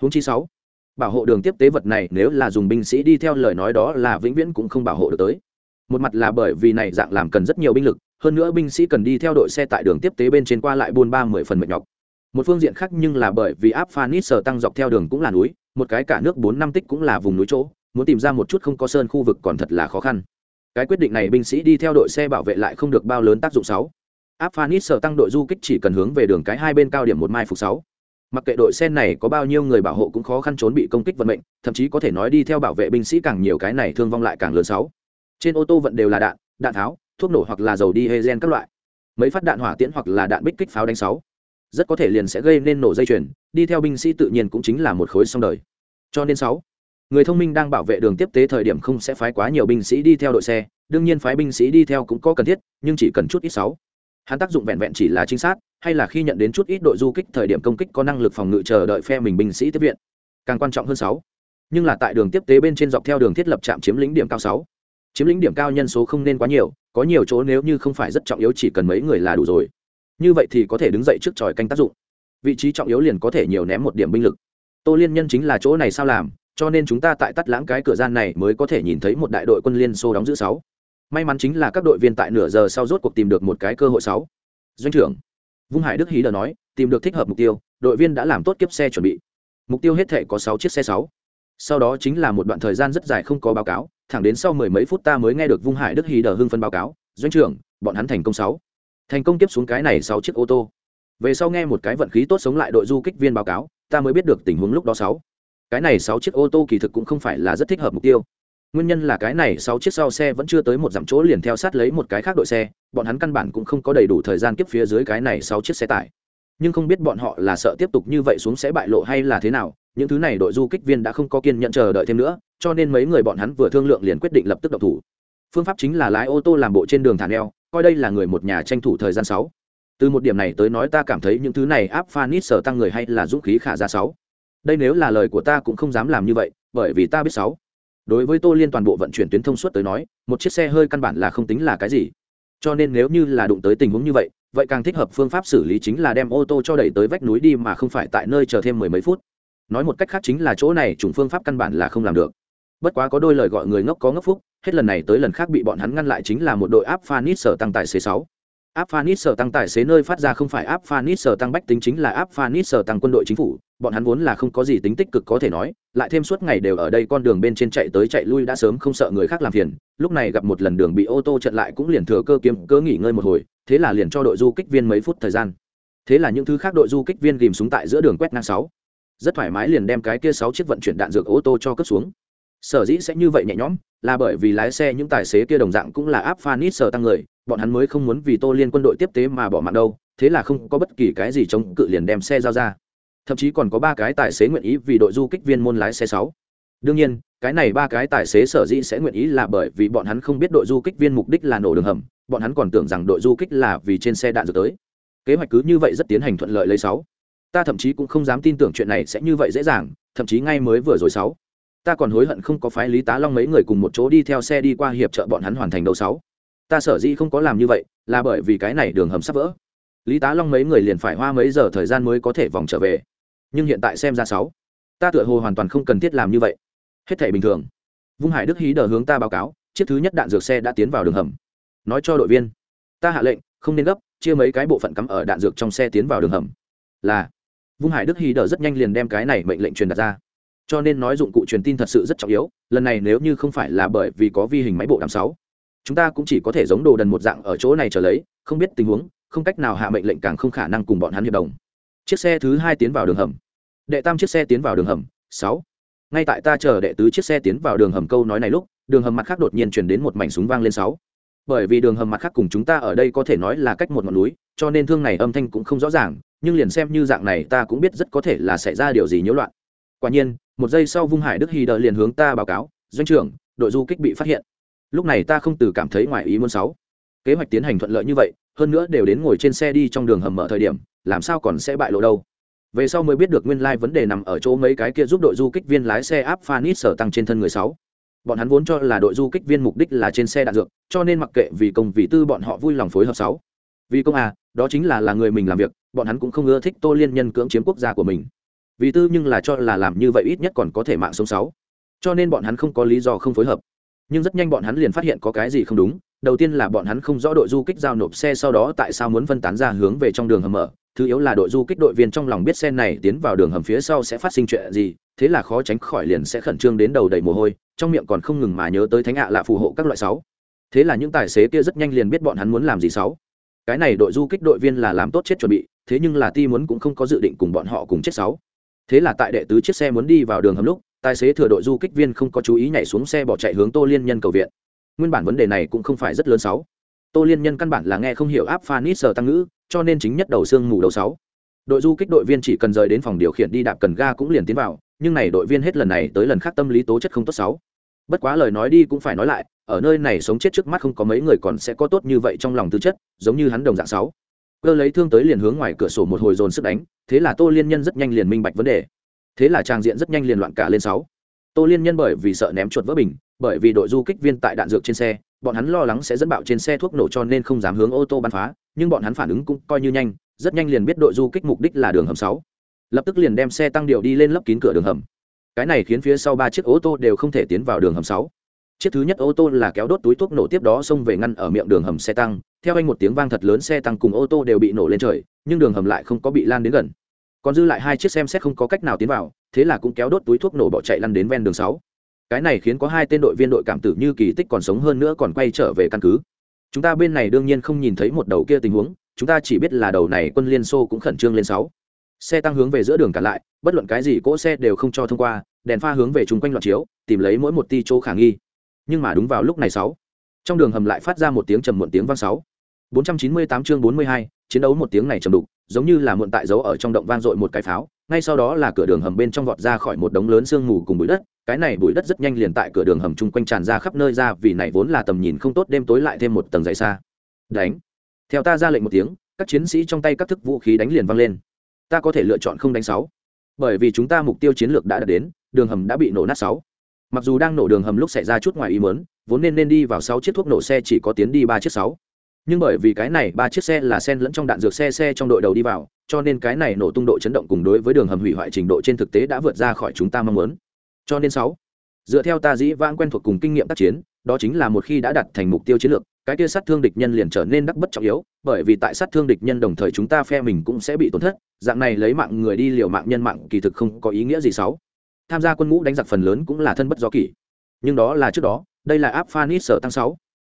Huống chi sáu, bảo hộ đường tiếp tế vật này nếu là dùng binh sĩ đi theo lời nói đó là vĩnh viễn cũng không bảo hộ được tới. Một mặt là bởi vì này dạng làm cần rất nhiều binh lực, hơn nữa binh sĩ cần đi theo đội xe tại đường tiếp tế bên trên qua lại buôn ba mười phần mệt nhọc. Một phương diện khác nhưng là bởi vì áp phanit sở tăng dọc theo đường cũng là núi, một cái cả nước bốn năm tích cũng là vùng núi chỗ, muốn tìm ra một chút không có sơn khu vực còn thật là khó khăn. Cái quyết định này binh sĩ đi theo đội xe bảo vệ lại không được bao lớn tác dụng sáu áp phanit sở tăng đội du kích chỉ cần hướng về đường cái hai bên cao điểm một mai phục sáu. Mặc kệ đội xe này có bao nhiêu người bảo hộ cũng khó khăn trốn bị công kích vận mệnh, thậm chí có thể nói đi theo bảo vệ binh sĩ càng nhiều cái này thương vong lại càng lớn sáu. Trên ô tô vận đều là đạn đạn tháo, thuốc nổ hoặc là dầu đi hê gen các loại. Mấy phát đạn hỏa tiễn hoặc là đạn bích kích pháo đánh sáu. Rất có thể liền sẽ gây nên nổ dây chuyền, đi theo binh sĩ tự nhiên cũng chính là một khối xong đời. Cho nên sáu, người thông minh đang bảo vệ đường tiếp tế thời điểm không sẽ phái quá nhiều binh sĩ đi theo đội xe, đương nhiên phái binh sĩ đi theo cũng có cần thiết, nhưng chỉ cần chút ít sáu hắn tác dụng vẹn vẹn chỉ là trinh sát, hay là khi nhận đến chút ít đội du kích thời điểm công kích có năng lực phòng ngự chờ đợi phe mình binh sĩ tiếp viện. Càng quan trọng hơn sáu. Nhưng là tại đường tiếp tế bên trên dọc theo đường thiết lập trạm chiếm lĩnh điểm cao sáu. Chiếm lĩnh điểm cao nhân số không nên quá nhiều, có nhiều chỗ nếu như không phải rất trọng yếu chỉ cần mấy người là đủ rồi. Như vậy thì có thể đứng dậy trước tròi canh tác dụng. Vị trí trọng yếu liền có thể nhiều ném một điểm binh lực. Tô liên nhân chính là chỗ này sao làm, cho nên chúng ta tại tắt lãng cái cửa gian này mới có thể nhìn thấy một đại đội quân liên xô đóng giữ sáu may mắn chính là các đội viên tại nửa giờ sau rốt cuộc tìm được một cái cơ hội sáu. Doanh trưởng, vung hải đức hí đờ nói, tìm được thích hợp mục tiêu, đội viên đã làm tốt kiếp xe chuẩn bị. Mục tiêu hết thể có sáu chiếc xe sáu. Sau đó chính là một đoạn thời gian rất dài không có báo cáo, thẳng đến sau mười mấy phút ta mới nghe được vung hải đức hí đờ hưng phân báo cáo, doanh trưởng, bọn hắn thành công sáu. Thành công tiếp xuống cái này sáu chiếc ô tô. Về sau nghe một cái vận khí tốt sống lại đội du kích viên báo cáo, ta mới biết được tình huống lúc đó sáu. Cái này sáu chiếc ô tô kỳ thực cũng không phải là rất thích hợp mục tiêu nguyên nhân là cái này sáu chiếc sau xe vẫn chưa tới một dặm chỗ liền theo sát lấy một cái khác đội xe, bọn hắn căn bản cũng không có đầy đủ thời gian kiếp phía dưới cái này sáu chiếc xe tải. Nhưng không biết bọn họ là sợ tiếp tục như vậy xuống sẽ bại lộ hay là thế nào, những thứ này đội du kích viên đã không có kiên nhận chờ đợi thêm nữa, cho nên mấy người bọn hắn vừa thương lượng liền quyết định lập tức độc thủ. Phương pháp chính là lái ô tô làm bộ trên đường thả neo, coi đây là người một nhà tranh thủ thời gian sáu. Từ một điểm này tới nói ta cảm thấy những thứ này áp phanit sở tăng người hay là dũng khí khả ra sáu. Đây nếu là lời của ta cũng không dám làm như vậy, bởi vì ta biết sáu đối với tô liên toàn bộ vận chuyển tuyến thông suốt tới nói, một chiếc xe hơi căn bản là không tính là cái gì. Cho nên nếu như là đụng tới tình huống như vậy vậy càng thích hợp phương pháp xử lý chính là đem ô tô cho đẩy tới vách núi đi mà không phải tại nơi chờ thêm mười mấy phút. Nói một cách khác chính là chỗ này chủng phương pháp căn bản là không làm được. Bất quá có đôi lời gọi người ngốc có ngốc phúc, hết lần này tới lần khác bị bọn hắn ngăn lại chính là một đội áp phanit sở tăng tài c 6 áp phanit sở tăng tài xế nơi phát ra không phải áp phanit sở tăng bách tính chính là áp phanit sở tăng quân đội chính phủ, bọn hắn vốn là không có gì tính tích cực có thể nói, lại thêm suốt ngày đều ở đây con đường bên trên chạy tới chạy lui đã sớm không sợ người khác làm phiền, lúc này gặp một lần đường bị ô tô chặn lại cũng liền thừa cơ kiếm cơ nghỉ ngơi một hồi, thế là liền cho đội du kích viên mấy phút thời gian. Thế là những thứ khác đội du kích viên ghìm súng tại giữa đường quét ngang sáu. Rất thoải mái liền đem cái kia sáu chiếc vận chuyển đạn dược ô tô cho cất xuống sở dĩ sẽ như vậy nhẹ nhõm, là bởi vì lái xe những tài xế kia đồng dạng cũng là áp phan ít sở tăng người, bọn hắn mới không muốn vì tô liên quân đội tiếp tế mà bỏ mạng đâu, thế là không có bất kỳ cái gì chống cự liền đem xe giao ra. Thậm chí còn có ba cái tài xế nguyện ý vì đội du kích viên môn lái xe sáu. Đương nhiên, cái này ba cái tài xế sở dĩ sẽ nguyện ý là bởi vì bọn hắn không biết đội du kích viên mục đích là nổ đường hầm, bọn hắn còn tưởng rằng đội du kích là vì trên xe đạn dược tới. Kế hoạch cứ như vậy rất tiến hành thuận lợi lấy sáu. Ta thậm chí cũng không dám tin tưởng chuyện này sẽ như vậy dễ dàng, thậm chí ngay mới vừa rồi sáu ta còn hối hận không có phái lý tá long mấy người cùng một chỗ đi theo xe đi qua hiệp trợ bọn hắn hoàn thành đầu sáu. Ta sở dĩ không có làm như vậy, là bởi vì cái này đường hầm sắp vỡ. Lý tá long mấy người liền phải hoa mấy giờ thời gian mới có thể vòng trở về. Nhưng hiện tại xem ra sáu, ta tựa hồ hoàn toàn không cần thiết làm như vậy. Hết thể bình thường. Vung hải đức hí đờ hướng ta báo cáo, chiếc thứ nhất đạn dược xe đã tiến vào đường hầm. Nói cho đội viên, ta hạ lệnh, không nên gấp, chia mấy cái bộ phận cắm ở đạn dược trong xe tiến vào đường hầm. Là, vung hải đức hí đờ rất nhanh liền đem cái này mệnh lệnh truyền đặt ra cho nên nói dụng cụ truyền tin thật sự rất trọng yếu, lần này nếu như không phải là bởi vì có vi hình máy bộ đàm sáu, chúng ta cũng chỉ có thể giống đồ đần một dạng ở chỗ này trở lấy, không biết tình huống, không cách nào hạ mệnh lệnh càng không khả năng cùng bọn hắn hiệp đồng. Chiếc xe thứ hai tiến vào đường hầm. Đệ tam chiếc xe tiến vào đường hầm. Sáu. Ngay tại ta chờ đệ tứ chiếc xe tiến vào đường hầm câu nói này lúc, đường hầm mặt khác đột nhiên chuyển đến một mảnh súng vang lên sáu. Bởi vì đường hầm mặt khác cùng chúng ta ở đây có thể nói là cách một ngọn núi, cho nên thương này âm thanh cũng không rõ ràng, nhưng liền xem như dạng này ta cũng biết rất có thể là xảy ra điều gì nhiễu loạn quả nhiên, một giây sau vung hải đức hy đờ liền hướng ta báo cáo, doanh trưởng, đội du kích bị phát hiện. Lúc này ta không từ cảm thấy ngoài ý muốn sáu kế hoạch tiến hành thuận lợi như vậy, hơn nữa đều đến ngồi trên xe đi trong đường hầm mở thời điểm, làm sao còn sẽ bại lộ đâu? Về sau mới biết được nguyên lai vấn đề nằm ở chỗ mấy cái kia giúp đội du kích viên lái xe áp phanit sở tăng trên thân người sáu. Bọn hắn vốn cho là đội du kích viên mục đích là trên xe đạn dược, cho nên mặc kệ vì công vì tư bọn họ vui lòng phối hợp sáu. Vì công à đó chính là là người mình làm việc, bọn hắn cũng không ưa thích tô liên nhân cưỡng chiếm quốc gia của mình vì tư nhưng là cho là làm như vậy ít nhất còn có thể mạng sống sáu. Cho nên bọn hắn không có lý do không phối hợp. Nhưng rất nhanh bọn hắn liền phát hiện có cái gì không đúng. Đầu tiên là bọn hắn không rõ đội du kích giao nộp xe sau đó tại sao muốn phân tán ra hướng về trong đường hầm mở. Thứ yếu là đội du kích đội viên trong lòng biết xe này tiến vào đường hầm phía sau sẽ phát sinh chuyện gì, thế là khó tránh khỏi liền sẽ khẩn trương đến đầu đầy mồ hôi, trong miệng còn không ngừng mà nhớ tới thánh ạ là phù hộ các loại sáu. Thế là những tài xế kia rất nhanh liền biết bọn hắn muốn làm gì sáu. Cái này đội du kích đội viên là làm tốt chết chuẩn bị, thế nhưng là ti muốn cũng không có dự định cùng bọn họ cùng chết sáu thế là tại đệ tứ chiếc xe muốn đi vào đường hầm lúc, tài xế thừa đội du kích viên không có chú ý nhảy xuống xe bỏ chạy hướng tô liên nhân cầu viện. Nguyên bản vấn đề này cũng không phải rất lớn sáu. Tô liên nhân căn bản là nghe không hiểu áp phanit sờ tăng ngữ, cho nên chính nhất đầu xương mù đầu sáu. Đội du kích đội viên chỉ cần rời đến phòng điều khiển đi đạp cần ga cũng liền tiến vào, nhưng này đội viên hết lần này tới lần khác tâm lý tố chất không tốt sáu. Bất quá lời nói đi cũng phải nói lại, ở nơi này sống chết trước mắt không có mấy người còn sẽ có tốt như vậy trong lòng tư chất, giống như hắn đồng dạng sáu cơ lấy thương tới liền hướng ngoài cửa sổ một hồi dồn sức đánh, thế là tô liên nhân rất nhanh liền minh bạch vấn đề. Thế là trang diện rất nhanh liền loạn cả lên sáu. Tô liên nhân bởi vì sợ ném chuột vỡ bình, bởi vì đội du kích viên tại đạn dược trên xe, bọn hắn lo lắng sẽ dẫn bạo trên xe thuốc nổ cho nên không dám hướng ô tô bắn phá, nhưng bọn hắn phản ứng cũng coi như nhanh, rất nhanh liền biết đội du kích mục đích là đường hầm sáu. Lập tức liền đem xe tăng điều đi lên lấp kín cửa đường hầm. Cái này khiến phía sau ba chiếc ô tô đều không thể tiến vào đường hầm sáu. Chiếc thứ nhất ô tô là kéo đốt túi thuốc nổ tiếp đó xông về ngăn ở miệng đường hầm xe tăng theo anh một tiếng vang thật lớn, xe tăng cùng ô tô đều bị nổ lên trời, nhưng đường hầm lại không có bị lan đến gần. Còn dư lại hai chiếc xem xét không có cách nào tiến vào, thế là cũng kéo đốt túi thuốc nổ bỏ chạy lăn đến ven đường sáu. Cái này khiến có hai tên đội viên đội cảm tử như kỳ tích còn sống hơn nữa còn quay trở về căn cứ. Chúng ta bên này đương nhiên không nhìn thấy một đầu kia tình huống, chúng ta chỉ biết là đầu này quân liên xô cũng khẩn trương lên sáu. Xe tăng hướng về giữa đường cả lại, bất luận cái gì cỗ xe đều không cho thông qua, đèn pha hướng về chung quanh loạt chiếu, tìm lấy mỗi một ti chỗ khả nghi. Nhưng mà đúng vào lúc này sáu, trong đường hầm lại phát ra một tiếng trầm muộn tiếng vang sáu. 498 chương 42, chiến đấu một tiếng này trầm đục giống như là muộn tại dấu ở trong động vang dội một cái pháo ngay sau đó là cửa đường hầm bên trong vọt ra khỏi một đống lớn sương mù cùng bụi đất cái này bụi đất rất nhanh liền tại cửa đường hầm chung quanh tràn ra khắp nơi ra vì này vốn là tầm nhìn không tốt đêm tối lại thêm một tầng dày xa. Đánh. Theo ta ra lệnh một tiếng các chiến sĩ trong tay các thức vũ khí đánh liền vang lên. Ta có thể lựa chọn không đánh sáu. Bởi vì chúng ta mục tiêu chiến lược đã đạt đến đường hầm đã bị nổ nát sáu. Mặc dù đang nổ đường hầm lúc xảy ra chút ngoài ý muốn, vốn nên nên đi vào sáu chiếc thuốc nổ xe chỉ có tiến đi ba chiếc sáu nhưng bởi vì cái này ba chiếc xe là sen lẫn trong đạn dược xe xe trong đội đầu đi vào, cho nên cái này nổ tung độ chấn động cùng đối với đường hầm hủy hoại trình độ trên thực tế đã vượt ra khỏi chúng ta mong muốn. Cho nên sáu, dựa theo ta dĩ vãng quen thuộc cùng kinh nghiệm tác chiến, đó chính là một khi đã đặt thành mục tiêu chiến lược, cái kia sát thương địch nhân liền trở nên đắc bất trọng yếu, bởi vì tại sát thương địch nhân đồng thời chúng ta phe mình cũng sẽ bị tổn thất, dạng này lấy mạng người đi liều mạng nhân mạng kỳ thực không có ý nghĩa gì sáu. Tham gia quân ngũ đánh giặc phần lớn cũng là thân bất do kỷ. Nhưng đó là trước đó, đây là áp phanis sở tăng sáu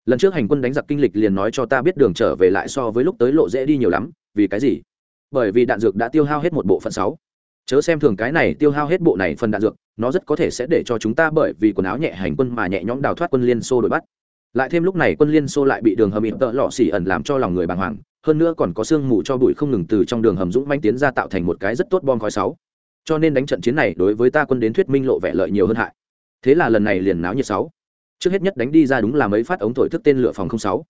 lần trước hành quân đánh giặc kinh lịch liền nói cho ta biết đường trở về lại so với lúc tới lộ dễ đi nhiều lắm, vì cái gì? Bởi vì đạn dược đã tiêu hao hết một bộ phận sáu. Chớ xem thường cái này tiêu hao hết bộ này phần đạn dược, nó rất có thể sẽ để cho chúng ta bởi vì quần áo nhẹ hành quân mà nhẹ nhõm đào thoát quân liên xô đuổi bắt. Lại thêm lúc này quân liên xô lại bị đường hầm ịm tợ lọ xỉ ẩn làm cho lòng người bàng hoàng, hơn nữa còn có sương mù cho bụi không ngừng từ trong đường hầm dũng manh tiến ra tạo thành một cái rất tốt bom khói sáu. Cho nên đánh trận chiến này đối với ta quân đến thuyết minh lộ vẻ lợi nhiều hơn hại. Thế là lần này liền náo nhiệt sáu trước hết nhất đánh đi ra đúng là mấy phát ống thổi thức tên lửa phòng không sáu.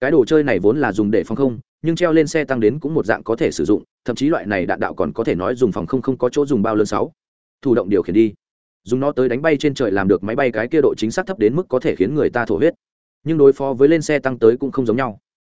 Cái đồ chơi này vốn là dùng để phòng không, nhưng treo lên xe tăng đến cũng một dạng có thể sử dụng, thậm chí loại này đạn đạo còn có thể nói dùng phòng không không có chỗ dùng bao lớn sáu. Thủ động điều khiển đi. Dùng nó tới đánh bay trên trời làm được máy bay cái kia độ chính xác thấp đến mức có thể khiến người ta thổ huyết. Nhưng đối phó với lên xe tăng tới cũng không giống nhau.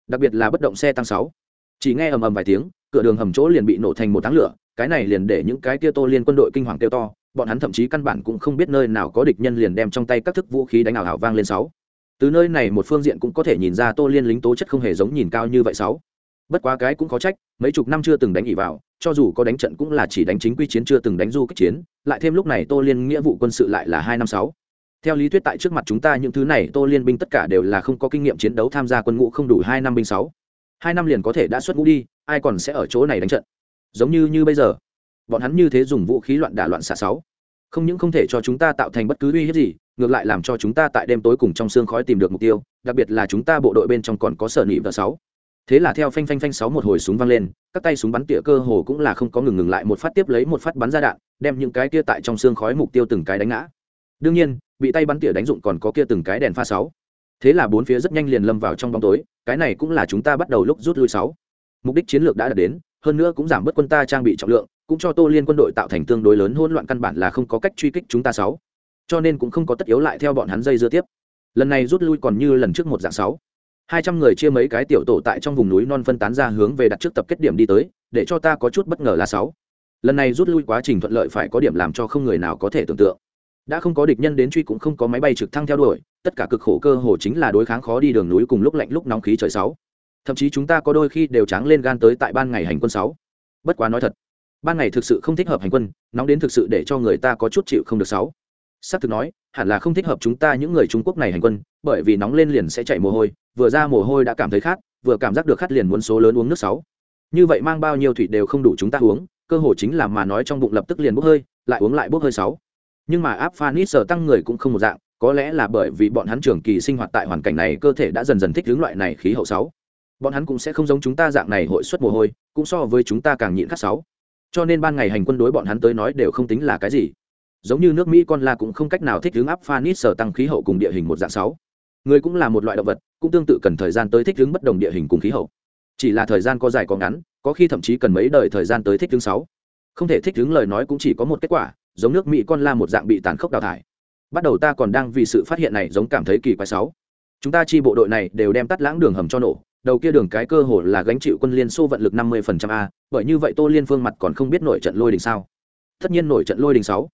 Đặc biệt là bất động xe tăng sáu. Chỉ nghe ầm ầm vài tiếng, cửa đường hầm chỗ liền bị nổ thành một tháng lửa, cái này liền để những cái kia tô liên quân đội kinh hoàng kêu to bọn hắn thậm chí căn bản cũng không biết nơi nào có địch nhân liền đem trong tay các thức vũ khí đánh ảo hảo vang lên sáu. Từ nơi này một phương diện cũng có thể nhìn ra tô liên lính tố chất không hề giống nhìn cao như vậy sáu. Bất quá cái cũng có trách, mấy chục năm chưa từng đánh ỉ vào, cho dù có đánh trận cũng là chỉ đánh chính quy chiến chưa từng đánh du kích chiến, lại thêm lúc này tô liên nghĩa vụ quân sự lại là hai năm sáu. Theo lý thuyết tại trước mặt chúng ta những thứ này tô liên binh tất cả đều là không có kinh nghiệm chiến đấu tham gia quân ngũ không đủ hai năm binh sáu. Hai năm liền có thể đã xuất ngũ đi, ai còn sẽ ở chỗ này đánh trận? Giống như như bây giờ bọn hắn như thế dùng vũ khí loạn đả loạn xạ sáu. Không những không thể cho chúng ta tạo thành bất cứ uy hiếp gì, ngược lại làm cho chúng ta tại đêm tối cùng trong xương khói tìm được mục tiêu, đặc biệt là chúng ta bộ đội bên trong còn có sở nị và sáu. Thế là theo phanh phanh phanh sáu một hồi súng vang lên, các tay súng bắn tỉa cơ hồ cũng là không có ngừng ngừng lại, một phát tiếp lấy một phát bắn ra đạn, đem những cái kia tại trong xương khói mục tiêu từng cái đánh ngã. Đương nhiên, bị tay bắn tỉa đánh dụng còn có kia từng cái đèn pha sáu. Thế là bốn phía rất nhanh liền lâm vào trong bóng tối, cái này cũng là chúng ta bắt đầu lúc rút lui sáu. Mục đích chiến lược đã đạt đến hơn nữa cũng giảm bớt quân ta trang bị trọng lượng, cũng cho tô liên quân đội tạo thành tương đối lớn hỗn loạn căn bản là không có cách truy kích chúng ta sáu. Cho nên cũng không có tất yếu lại theo bọn hắn dây dưa tiếp. Lần này rút lui còn như lần trước một dạng sáu. Hai trăm người chia mấy cái tiểu tổ tại trong vùng núi non phân tán ra hướng về đặt trước tập kết điểm đi tới, để cho ta có chút bất ngờ là sáu. Lần này rút lui quá trình thuận lợi phải có điểm làm cho không người nào có thể tưởng tượng. Đã không có địch nhân đến truy cũng không có máy bay trực thăng theo đuổi, tất cả cực khổ cơ hồ chính là đối kháng khó đi đường núi cùng lúc lạnh lúc nóng khí trời sáu thậm chí chúng ta có đôi khi đều tráng lên gan tới tại ban ngày hành quân sáu. Bất quá nói thật, ban ngày thực sự không thích hợp hành quân, nóng đến thực sự để cho người ta có chút chịu không được sáu. S ắ c thực nói, hẳn là không thích hợp chúng ta những người trung quốc này hành quân, bởi vì nóng lên liền sẽ chạy mồ hôi, vừa ra mồ hôi đã cảm thấy khát, vừa cảm giác được khát liền muốn số lớn uống nước sáu. Như vậy mang bao nhiêu thủy đều không đủ chúng ta uống, cơ hồ chính là mà nói trong bụng lập tức liền bốc hơi, lại uống lại bốc hơi sáu. Nhưng mà áp phanit sở tăng người cũng không một dạng, có lẽ là bởi vì bọn hắn trường kỳ sinh hoạt tại hoàn cảnh này cơ thể đã dần dần thích ứng loại này khí hậu sáu bọn hắn cũng sẽ không giống chúng ta dạng này hội suất mồ hôi, cũng so với chúng ta càng nhịn khắc sáu. Cho nên ban ngày hành quân đối bọn hắn tới nói đều không tính là cái gì. Giống như nước mỹ con la cũng không cách nào thích ứng áp phanit sở tăng khí hậu cùng địa hình một dạng sáu. Người cũng là một loại động vật, cũng tương tự cần thời gian tới thích ứng bất đồng địa hình cùng khí hậu. Chỉ là thời gian có dài có ngắn, có khi thậm chí cần mấy đời thời gian tới thích ứng sáu. Không thể thích ứng lời nói cũng chỉ có một kết quả, giống nước mỹ con la một dạng bị tàn khốc đào thải. Bắt đầu ta còn đang vì sự phát hiện này giống cảm thấy kỳ quái sáu. Chúng ta chi bộ đội này đều đem tắt lãng đường hầm cho nổ đầu kia đường cái cơ hồ là gánh chịu quân liên xô vận lực năm mươi phần trăm a, bởi như vậy tô liên phương mặt còn không biết nổi trận lôi đình sao. Tất nhiên nổi trận lôi đình sáu.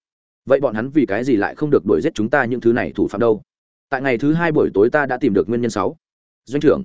Vậy bọn hắn vì cái gì lại không được đuổi giết chúng ta những thứ này thủ phạm đâu? Tại ngày thứ hai buổi tối ta đã tìm được nguyên nhân sáu. Doanh trưởng,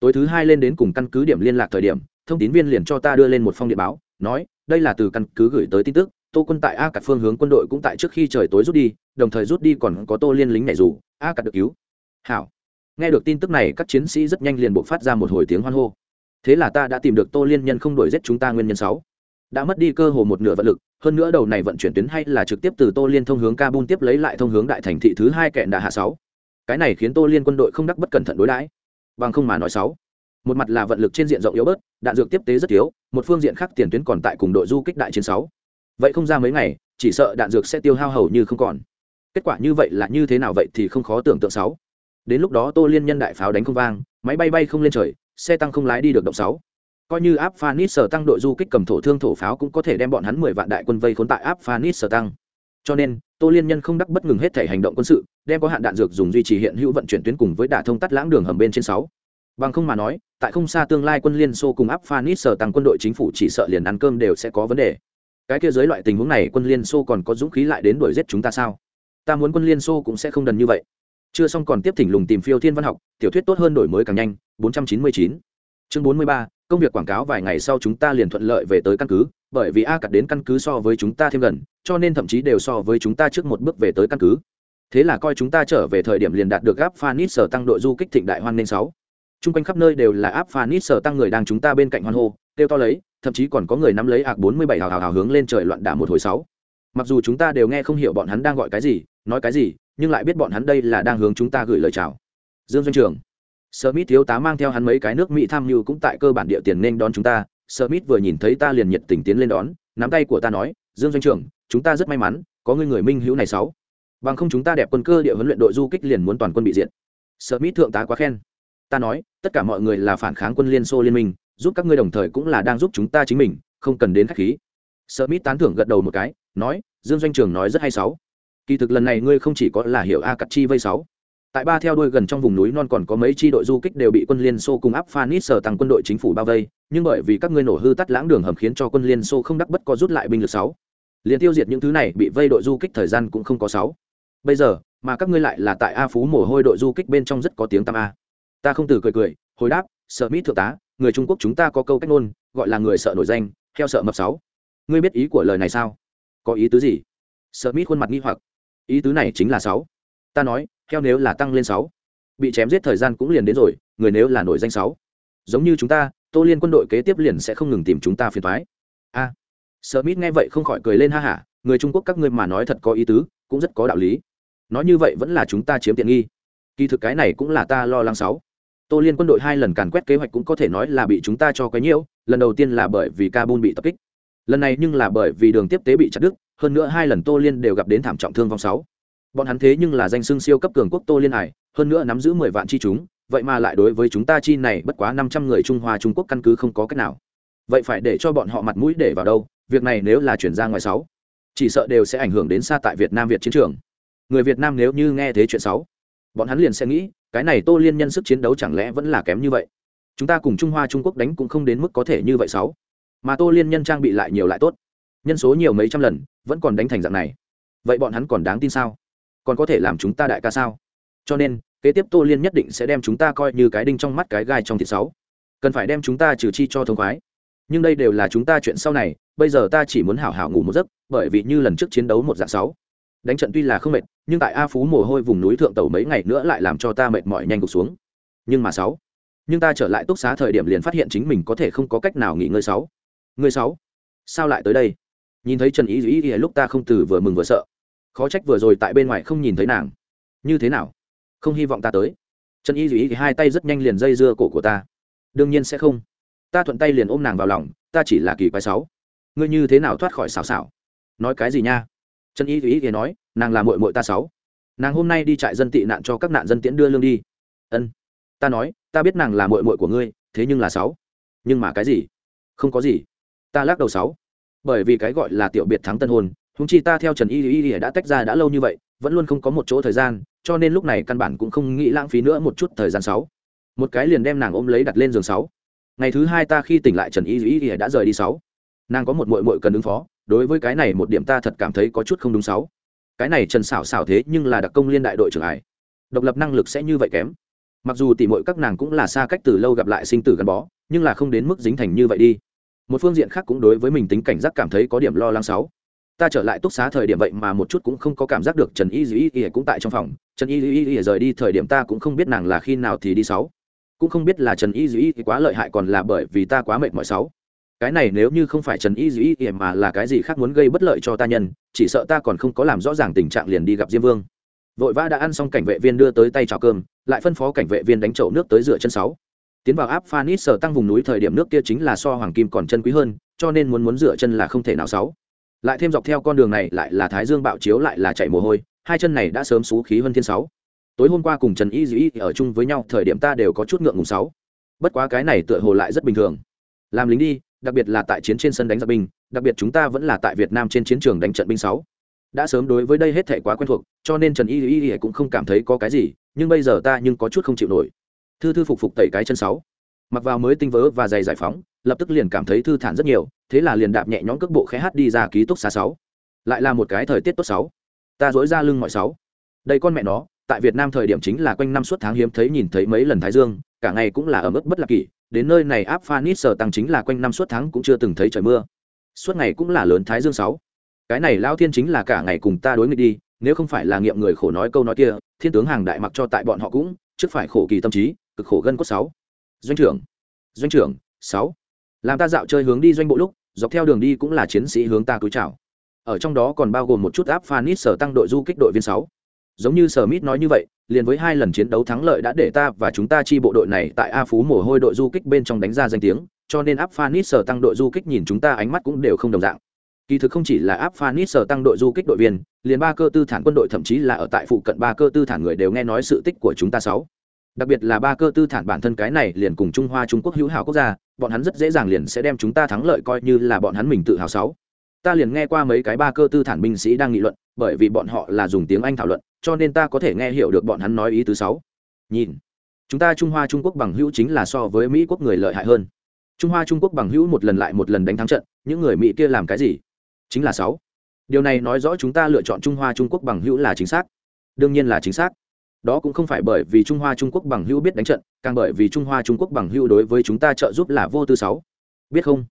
tối thứ hai lên đến cùng căn cứ điểm liên lạc thời điểm, thông tín viên liền cho ta đưa lên một phong điện báo, nói, đây là từ căn cứ gửi tới tin tức, tô quân tại a cặt phương hướng quân đội cũng tại trước khi trời tối rút đi, đồng thời rút đi còn có tô liên lính này dù, a cặt được cứu. Hảo nghe được tin tức này, các chiến sĩ rất nhanh liền buộc phát ra một hồi tiếng hoan hô. Thế là ta đã tìm được tô liên nhân không đổi giết chúng ta nguyên nhân sáu. Đã mất đi cơ hồ một nửa vận lực, hơn nữa đầu này vận chuyển tuyến hay là trực tiếp từ tô liên thông hướng kabul tiếp lấy lại thông hướng đại thành thị thứ hai kẹn đà hạ sáu. Cái này khiến tô liên quân đội không đắc bất cẩn thận đối đãi. Bằng không mà nói sáu. Một mặt là vận lực trên diện rộng yếu bớt, đạn dược tiếp tế rất thiếu, một phương diện khác tiền tuyến còn tại cùng đội du kích đại chiến sáu. Vậy không ra mấy ngày, chỉ sợ đạn dược sẽ tiêu hao hầu như không còn. Kết quả như vậy là như thế nào vậy thì không khó tưởng tượng sáu đến lúc đó tô liên nhân đại pháo đánh không vang, máy bay bay không lên trời, xe tăng không lái đi được động sáu. Coi như áp phanis sở tăng đội du kích cầm thổ thương thổ pháo cũng có thể đem bọn hắn mười vạn đại quân vây khốn tại áp phanis sở tăng. Cho nên, tô liên nhân không đắc bất ngừng hết thể hành động quân sự, đem có hạn đạn dược dùng duy trì hiện hữu vận chuyển tuyến cùng với đả thông tắt lãng đường hầm bên trên sáu. Bằng không mà nói, tại không xa tương lai quân liên xô cùng áp phanis sở tăng quân đội chính phủ chỉ sợ liền ăn cơm đều sẽ có vấn đề. Cái kia dưới loại tình huống này quân liên xô còn có dũng khí lại đến đuổi giết chúng ta sao? Ta muốn quân liên xô cũng sẽ không đần như vậy chưa xong còn tiếp thỉnh lùng tìm phiêu thiên văn học, tiểu thuyết tốt hơn đổi mới càng nhanh 499 chương 43 công việc quảng cáo vài ngày sau chúng ta liền thuận lợi về tới căn cứ, bởi vì a cặt đến căn cứ so với chúng ta thêm gần, cho nên thậm chí đều so với chúng ta trước một bước về tới căn cứ. Thế là coi chúng ta trở về thời điểm liền đạt được áp phanit sở tăng đội du kích thịnh đại hoan nên sáu. Chung quanh khắp nơi đều là áp phanit sở tăng người đang chúng ta bên cạnh hoan hô, kêu to lấy, thậm chí còn có người nắm lấy ạc bốn mươi bảy hào hào hào hướng lên trời loạn đả một hồi sáu. Mặc dù chúng ta đều nghe không hiểu bọn hắn đang gọi cái gì, nói cái gì nhưng lại biết bọn hắn đây là đang hướng chúng ta gửi lời chào dương doanh trường Smith thiếu tá mang theo hắn mấy cái nước Mỹ tham nhưu cũng tại cơ bản địa tiền nên đón chúng ta. Smith vừa nhìn thấy ta liền nhiệt tình tiến lên đón, nắm tay của ta nói, "Dương doanh trưởng, chúng ta rất may mắn, có người người minh hữu này sáu. Bằng không chúng ta đẹp quân cơ địa huấn luyện đội du kích liền muốn toàn quân bị diệt." Smith thượng tá quá khen. Ta nói, tất cả mọi người là phản kháng quân Liên Xô liên minh, giúp các ngươi đồng thời cũng là đang giúp chúng ta chính mình, không cần đến khách khí. Smith tán thưởng gật đầu một cái, nói, "Dương doanh trưởng nói rất hay sáu. Kỳ thực lần này ngươi không chỉ có là hiểu A Cặt Chi vây sáu, tại ba theo đuôi gần trong vùng núi non còn có mấy chi đội du kích đều bị quân liên xô cùng áp phanit sở tăng quân đội chính phủ bao vây nhưng bởi vì các ngươi nổ hư tắt lãng đường hầm khiến cho quân liên xô không đắc bất có rút lại binh lực sáu. Liền tiêu diệt những thứ này bị vây đội du kích thời gian cũng không có sáu. Bây giờ mà các ngươi lại là tại a phú mồ hôi đội du kích bên trong rất có tiếng tam a. Ta không từ cười cười hồi đáp sợ mỹ thượng tá người trung quốc chúng ta có câu cách ngôn gọi là người sợ nổi danh theo sợ mập sáu. Ngươi biết ý của lời này sao? Có ý tứ gì? Sợ mỹ khuôn mặt nghi hoặc ý tứ này chính là sáu. Ta nói heo nếu là tăng lên sáu bị chém giết thời gian cũng liền đến rồi người nếu là nổi danh sáu. Giống như chúng ta tô liên quân đội kế tiếp liền sẽ không ngừng tìm chúng ta phiền thoái a. À, sợ mít nghe vậy không khỏi cười lên ha hả người trung quốc các ngươi mà nói thật có ý tứ cũng rất có đạo lý. Nói như vậy vẫn là chúng ta chiếm tiện nghi. Kỳ thực cái này cũng là ta lo lắng sáu. Tô liên quân đội hai lần càn quét kế hoạch cũng có thể nói là bị chúng ta cho cái nhiễu lần đầu tiên là bởi vì kabul bị tập kích. Lần này nhưng là bởi vì đường tiếp tế bị chặt đứt hơn nữa hai lần tô liên đều gặp đến thảm trọng thương vong sáu. Bọn hắn thế nhưng là danh xưng siêu cấp cường quốc tô liên hải, hơn nữa nắm giữ mười vạn chi chúng, vậy mà lại đối với chúng ta chi này bất quá năm trăm người trung hoa trung quốc căn cứ không có cách nào. Vậy phải để cho bọn họ mặt mũi để vào đâu, việc này nếu là chuyển ra ngoài sáu, chỉ sợ đều sẽ ảnh hưởng đến xa tại việt nam việt chiến trường. Người việt nam nếu như nghe thế chuyện sáu, bọn hắn liền sẽ nghĩ, cái này tô liên nhân sức chiến đấu chẳng lẽ vẫn là kém như vậy? Chúng ta cùng trung hoa trung quốc đánh cũng không đến mức có thể như vậy sáu. Mà tô liên nhân trang bị lại nhiều lại tốt. Nhân số nhiều mấy trăm lần vẫn còn đánh thành dạng này. Vậy bọn hắn còn đáng tin sao? Còn có thể làm chúng ta đại ca sao? Cho nên, kế tiếp tô liên nhất định sẽ đem chúng ta coi như cái đinh trong mắt cái gai trong thịt sáu. Cần phải đem chúng ta trừ chi cho thông khoái. Nhưng đây đều là chúng ta chuyện sau này, bây giờ ta chỉ muốn hảo hảo ngủ một giấc, bởi vì như lần trước chiến đấu một dạng sáu. Đánh trận tuy là không mệt, nhưng tại a phú mồ hôi vùng núi thượng tàu mấy ngày nữa lại làm cho ta mệt mỏi nhanh gục xuống. Nhưng mà sáu, nhưng ta trở lại túc xá thời điểm liền phát hiện chính mình có thể không có cách nào nghỉ ngơi sáu. Người sáu, sao lại tới đây? Nhìn thấy trần ý ý ý lúc ta không từ vừa mừng vừa sợ. Khó trách vừa rồi tại bên ngoài không nhìn thấy nàng. Như thế nào? Không hy vọng ta tới. Trần y ý thì hai tay rất nhanh liền dây dưa cổ của ta. Đương nhiên sẽ không. Ta thuận tay liền ôm nàng vào lòng, ta chỉ là kỳ quái sáu ngươi như thế nào thoát khỏi xào xào nói cái gì nha? Trần y ý thì nói, nàng là mội mội ta sáu nàng hôm nay đi trại dân tị nạn cho các nạn dân tiễn đưa lương đi. Ân. Ta nói, ta biết nàng là mội mội của ngươi, thế nhưng là sáu nhưng mà cái gì? Không có gì. Ta lắc đầu sáu bởi vì cái gọi là tiểu biệt thắng tân hôn húng chi ta theo trần y y y đã tách ra đã lâu như vậy, vẫn luôn không có một chỗ thời gian, cho nên lúc này căn bản cũng không nghĩ lãng phí nữa một chút thời gian sáu. Một cái liền đem nàng ôm lấy đặt lên giường sáu. Ngày thứ hai ta khi tỉnh lại trần y y y đã rời đi sáu. Nàng có một mội mội cần ứng phó, đối với cái này một điểm ta thật cảm thấy có chút không đúng sáu. Cái này trần xảo xảo thế nhưng là đặc công liên đại đội trưởng ải. Độc lập năng lực sẽ như vậy kém. Mặc dù tỉ mội các nàng cũng là xa cách từ lâu gặp lại sinh tử gắn bó, nhưng là không đến mức dính thành như vậy đi một phương diện khác cũng đối với mình tính cảnh giác cảm thấy có điểm lo lắng sáu. Ta trở lại túc xá thời điểm vậy mà một chút cũng không có cảm giác được trần y dĩ ỉa cũng tại trong phòng. Trần y dĩ ỉa rời đi thời điểm ta cũng không biết nàng là khi nào thì đi sáu. Cũng không biết là trần y dĩ quá lợi hại còn là bởi vì ta quá mệt mỏi sáu. Cái này nếu như không phải trần y dĩ ỉa mà là cái gì khác muốn gây bất lợi cho ta nhân, chỉ sợ ta còn không có làm rõ ràng tình trạng liền đi gặp diêm vương. Vội vã đã ăn xong cảnh vệ viên đưa tới tay chào cơm, lại phân phó cảnh vệ viên đánh chậu nước tới rửa chân sáu tiến vào áp phanit sở tăng vùng núi thời điểm nước kia chính là so hoàng kim còn chân quý hơn, cho nên muốn muốn dựa chân là không thể nào sáu. Lại thêm dọc theo con đường này lại là thái dương bạo chiếu lại là chạy mồ hôi, hai chân này đã sớm xú khí hơn thiên sáu. Tối hôm qua cùng trần y dĩ ở chung với nhau, thời điểm ta đều có chút ngượng ngùng sáu. Bất quá cái này tựa hồ lại rất bình thường. Làm lính đi, đặc biệt là tại chiến trên sân đánh giặc binh, đặc biệt chúng ta vẫn là tại việt nam trên chiến trường đánh trận binh sáu. Đã sớm đối với đây hết thể quá quen thuộc, cho nên trần y dĩ cũng không cảm thấy có cái gì, nhưng bây giờ ta nhưng có chút không chịu nổi thư thư phục phục tẩy cái chân sáu. Mặc vào mới tinh vớ và giày giải phóng, lập tức liền cảm thấy thư thản rất nhiều, thế là liền đạp nhẹ nhõm cước bộ khẽ hát đi ra ký túc xá sáu. Lại là một cái thời tiết tốt sáu. Ta dỗi ra lưng mọi sáu. Đây con mẹ nó, tại việt nam thời điểm chính là quanh năm suốt tháng hiếm thấy nhìn thấy mấy lần thái dương, cả ngày cũng là ở mức bất lạc kỷ, đến nơi này áp phanit sở tăng chính là quanh năm suốt tháng cũng chưa từng thấy trời mưa. Suốt ngày cũng là lớn thái dương sáu. Cái này lao thiên chính là cả ngày cùng ta đối nghịch đi, nếu không phải là nghiệm người khổ nói câu nói kia, thiên tướng hàng đại mặc cho tại bọn họ cũng, trước phải khổ kỳ tâm trí cực khổ gân cốt sáu. Doanh trưởng doanh trưởng, sáu. Làm ta dạo chơi hướng đi doanh bộ lúc, dọc theo đường đi cũng là chiến sĩ hướng ta túi chào. Ở trong đó còn bao gồm một chút áp phanit sở tăng đội du kích đội viên sáu. Giống như sở mít nói như vậy, liền với hai lần chiến đấu thắng lợi đã để ta và chúng ta chi bộ đội này tại a phú mồ hôi đội du kích bên trong đánh ra danh tiếng, cho nên áp phanit sở tăng đội du kích nhìn chúng ta ánh mắt cũng đều không đồng dạng. Kỳ thực không chỉ là áp phanit sở tăng đội du kích đội viên, liền ba cơ tư thản quân đội thậm chí là ở tại phụ cận ba cơ tư thản người đều nghe nói sự tích của chúng ta sáu đặc biệt là ba cơ tư thản bản thân cái này liền cùng trung hoa trung quốc hữu hảo quốc gia, bọn hắn rất dễ dàng liền sẽ đem chúng ta thắng lợi coi như là bọn hắn mình tự hào sáu ta liền nghe qua mấy cái ba cơ tư thản binh sĩ đang nghị luận, bởi vì bọn họ là dùng tiếng anh thảo luận, cho nên ta có thể nghe hiểu được bọn hắn nói ý thứ sáu nhìn, chúng ta trung hoa trung quốc bằng hữu chính là so với mỹ quốc người lợi hại hơn. Trung hoa trung quốc bằng hữu một lần lại một lần đánh thắng trận, những người mỹ kia làm cái gì? Chính là sáu điều này nói rõ chúng ta lựa chọn trung hoa trung quốc bằng hữu là chính xác. Đương nhiên là chính xác đó cũng không phải bởi vì trung hoa trung quốc bằng hữu biết đánh trận, càng bởi vì trung hoa trung quốc bằng hữu đối với chúng ta trợ giúp là vô tư sáu. Biết không?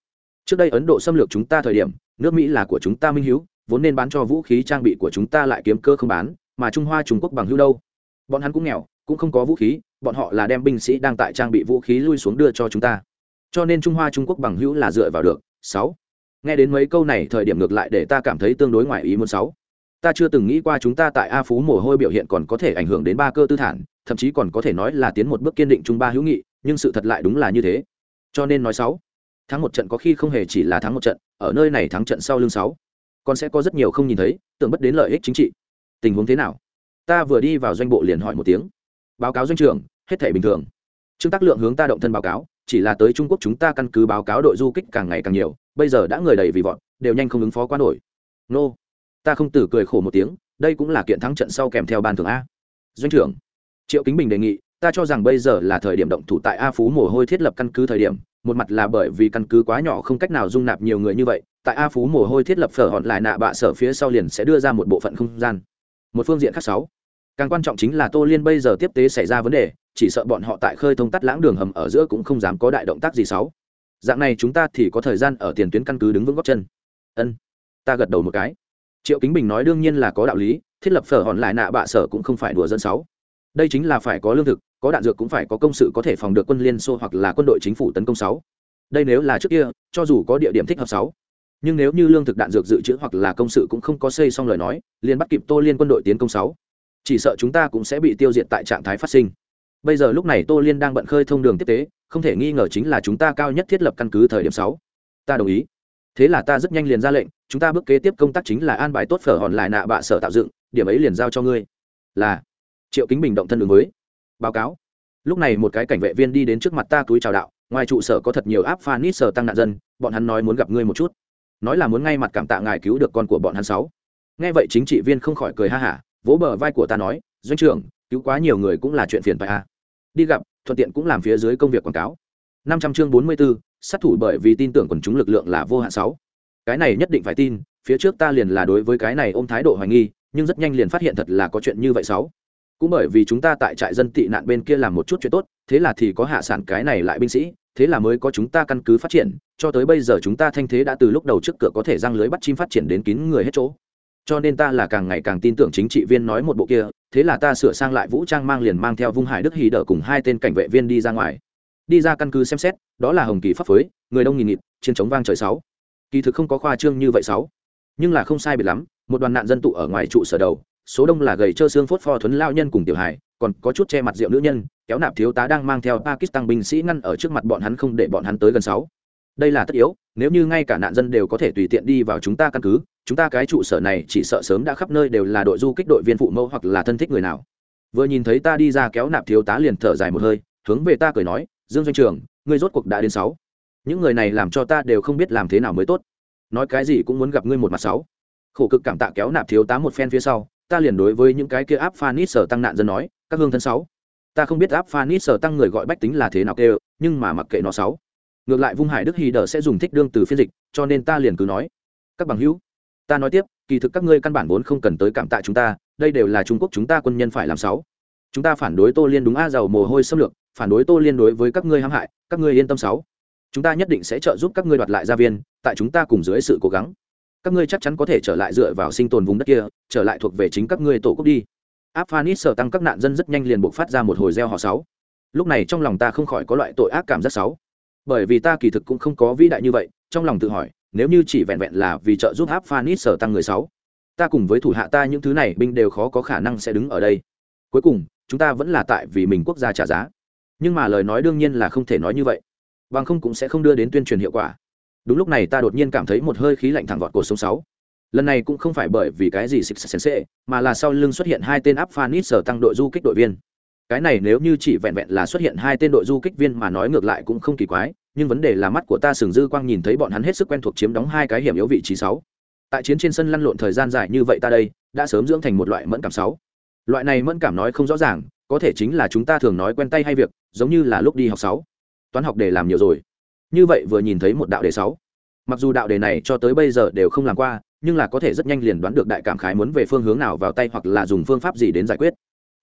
Trước đây ấn độ xâm lược chúng ta thời điểm, nước mỹ là của chúng ta minh hữu, vốn nên bán cho vũ khí trang bị của chúng ta lại kiếm cơ không bán, mà trung hoa trung quốc bằng hữu đâu? Bọn hắn cũng nghèo, cũng không có vũ khí, bọn họ là đem binh sĩ đang tại trang bị vũ khí lui xuống đưa cho chúng ta. Cho nên trung hoa trung quốc bằng hữu là dựa vào được, sáu. Nghe đến mấy câu này, thời điểm ngược lại để ta cảm thấy tương đối ngoài ý muốn sáu ta chưa từng nghĩ qua chúng ta tại a phú mồ hôi biểu hiện còn có thể ảnh hưởng đến ba cơ tư thản, thậm chí còn có thể nói là tiến một bước kiên định trung ba hữu nghị, nhưng sự thật lại đúng là như thế. Cho nên nói sáu, thắng một trận có khi không hề chỉ là thắng một trận, ở nơi này thắng trận sau lưng sáu. Còn sẽ có rất nhiều không nhìn thấy, tưởng bất đến lợi ích chính trị. Tình huống thế nào? Ta vừa đi vào doanh bộ liền hỏi một tiếng. Báo cáo doanh trưởng, hết thể bình thường. Trương tác lượng hướng ta động thân báo cáo, chỉ là tới trung quốc chúng ta căn cứ báo cáo đội du kích càng ngày càng nhiều, bây giờ đã người đầy vì vọn đều nhanh không ứng phó quá nổi. Nô ta không tử cười khổ một tiếng, đây cũng là kiện thắng trận sau kèm theo ban thường a. Doanh trưởng, triệu kính bình đề nghị, ta cho rằng bây giờ là thời điểm động thủ tại a phú mồ hôi thiết lập căn cứ thời điểm, một mặt là bởi vì căn cứ quá nhỏ không cách nào dung nạp nhiều người như vậy, tại a phú mồ hôi thiết lập phở hòn lại nạ bạ sở phía sau liền sẽ đưa ra một bộ phận không gian. Một phương diện khác sáu, càng quan trọng chính là tô liên bây giờ tiếp tế xảy ra vấn đề, chỉ sợ bọn họ tại khơi thông tắt lãng đường hầm ở giữa cũng không dám có đại động tác gì sáu. Dạng này chúng ta thì có thời gian ở tiền tuyến căn cứ đứng vững góc chân. Ân, ta gật đầu một cái triệu kính bình nói đương nhiên là có đạo lý, thiết lập phở hòn lại nạ bạ sở cũng không phải đùa dân sáu đây chính là phải có lương thực, có đạn dược cũng phải có công sự có thể phòng được quân liên xô hoặc là quân đội chính phủ tấn công sáu đây nếu là trước kia, cho dù có địa điểm thích hợp sáu nhưng nếu như lương thực đạn dược dự trữ hoặc là công sự cũng không có xây xong lời nói, liền bắt kịp tô liên quân đội tiến công sáu chỉ sợ chúng ta cũng sẽ bị tiêu diệt tại trạng thái phát sinh. Bây giờ lúc này tô liên đang bận khơi thông đường tiếp tế, không thể nghi ngờ chính là chúng ta cao nhất thiết lập căn cứ thời điểm sáu ta đồng ý thế là ta rất nhanh liền ra lệnh chúng ta bước kế tiếp công tác chính là an bài tốt phở hòn lại nạ bạ sở tạo dựng điểm ấy liền giao cho ngươi. Là triệu kính bình động thân ứng với. Báo cáo. Lúc này một cái cảnh vệ viên đi đến trước mặt ta túi chào đạo ngoài trụ sở có thật nhiều áp phan nít sở tăng nạn dân bọn hắn nói muốn gặp ngươi một chút. Nói là muốn ngay mặt cảm tạ ngài cứu được con của bọn hắn sáu. Nghe vậy chính trị viên không khỏi cười ha hả vỗ bờ vai của ta nói doanh trưởng cứu quá nhiều người cũng là chuyện phiền phải a à. đi gặp thuận tiện cũng làm phía dưới công việc quảng cáo. Năm trăm chương bốn mươi 44, sát thủ bởi vì tin tưởng quần chúng lực lượng là vô hạn sáu. Cái này nhất định phải tin, phía trước ta liền là đối với cái này ôm thái độ hoài nghi, nhưng rất nhanh liền phát hiện thật là có chuyện như vậy sáu. Cũng bởi vì chúng ta tại trại dân tị nạn bên kia làm một chút chuyện tốt, thế là thì có hạ sản cái này lại binh sĩ, thế là mới có chúng ta căn cứ phát triển, cho tới bây giờ chúng ta thanh thế đã từ lúc đầu trước cửa có thể răng lưới bắt chim phát triển đến kín người hết chỗ. Cho nên ta là càng ngày càng tin tưởng chính trị viên nói một bộ kia, thế là ta sửa sang lại vũ trang mang liền mang theo vung hải đức hì đỡ cùng hai tên cảnh vệ viên đi ra ngoài đi ra căn cứ xem xét, đó là hồng kỳ pháp phối, người đông nghìn nghịt, chiến chống vang trời sáu. Kỳ thực không có khoa trương như vậy sáu. Nhưng là không sai biệt lắm, một đoàn nạn dân tụ ở ngoài trụ sở đầu, số đông là gầy trơ xương phốt pho thuấn lao nhân cùng tiểu hải còn có chút che mặt rượu nữ nhân, kéo nạp thiếu tá đang mang theo pakistan binh sĩ ngăn ở trước mặt bọn hắn không để bọn hắn tới gần sáu. Đây là tất yếu, nếu như ngay cả nạn dân đều có thể tùy tiện đi vào chúng ta căn cứ, chúng ta cái trụ sở này chỉ sợ sớm đã khắp nơi đều là đội du kích đội viên phụ mẫu hoặc là thân thích người nào. Vừa nhìn thấy ta đi ra kéo nạp thiếu tá liền thở dài một hơi, hướng về ta cười nói dương doanh trường, ngươi rốt cuộc đã đến sáu. Những người này làm cho ta đều không biết làm thế nào mới tốt. Nói cái gì cũng muốn gặp ngươi một mặt sáu. Khổ cực cảm tạ kéo nạp thiếu tá một phen phía sau, ta liền đối với những cái kia áp phanit sở tăng nạn dân nói, các hương thân sáu. Ta không biết áp phanit sở tăng người gọi bách tính là thế nào kêu, nhưng mà mặc kệ nó sáu. Ngược lại vung hải đức hy đờ sẽ dùng thích đương từ phiên dịch, cho nên ta liền cứ nói. Các bằng hữu, ta nói tiếp, kỳ thực các ngươi căn bản vốn không cần tới cảm tạ chúng ta, đây đều là trung quốc chúng ta quân nhân phải làm sáu. Chúng ta phản đối tô liên đúng a, giàu mồ hôi xâm lược phản đối tô liên đối với các ngươi hãm hại, các ngươi yên tâm sáu. Chúng ta nhất định sẽ trợ giúp các ngươi đoạt lại gia viên, tại chúng ta cùng dưới sự cố gắng. Các ngươi chắc chắn có thể trở lại dựa vào sinh tồn vùng đất kia, trở lại thuộc về chính các ngươi tổ quốc đi. Áp phanit sở tăng các nạn dân rất nhanh liền buộc phát ra một hồi gieo họ sáu. Lúc này trong lòng ta không khỏi có loại tội ác cảm giác sáu. Bởi vì ta kỳ thực cũng không có vĩ đại như vậy, trong lòng tự hỏi, nếu như chỉ vẹn vẹn là vì trợ giúp áp phanit sở tăng người sáu, ta cùng với thủ hạ ta những thứ này binh đều khó có khả năng sẽ đứng ở đây. Cuối cùng, chúng ta vẫn là tại vì mình quốc gia trả giá nhưng mà lời nói đương nhiên là không thể nói như vậy. Bằng không cũng sẽ không đưa đến tuyên truyền hiệu quả. Đúng lúc này ta đột nhiên cảm thấy một hơi khí lạnh thẳng vọt cuộc sống sáu. Lần này cũng không phải bởi vì cái gì xịt xèn xệ mà là sau lưng xuất hiện hai tên áp phanit sở tăng đội du kích đội viên. Cái này nếu như chỉ vẹn vẹn là xuất hiện hai tên đội du kích viên mà nói ngược lại cũng không kỳ quái, nhưng vấn đề là mắt của ta sừng dư quang nhìn thấy bọn hắn hết sức quen thuộc chiếm đóng hai cái hiểm yếu vị trí sáu. Tại chiến trên sân lăn lộn thời gian dài như vậy ta đây, đã sớm dưỡng thành một loại mẫn cảm sáu. Loại này mẫn cảm nói không rõ ràng có thể chính là chúng ta thường nói quen tay hay việc, giống như là lúc đi học sáu. Toán học để làm nhiều rồi. Như vậy vừa nhìn thấy một đạo đề sáu. Mặc dù đạo đề này cho tới bây giờ đều không làm qua, nhưng là có thể rất nhanh liền đoán được đại cảm khái muốn về phương hướng nào vào tay hoặc là dùng phương pháp gì đến giải quyết.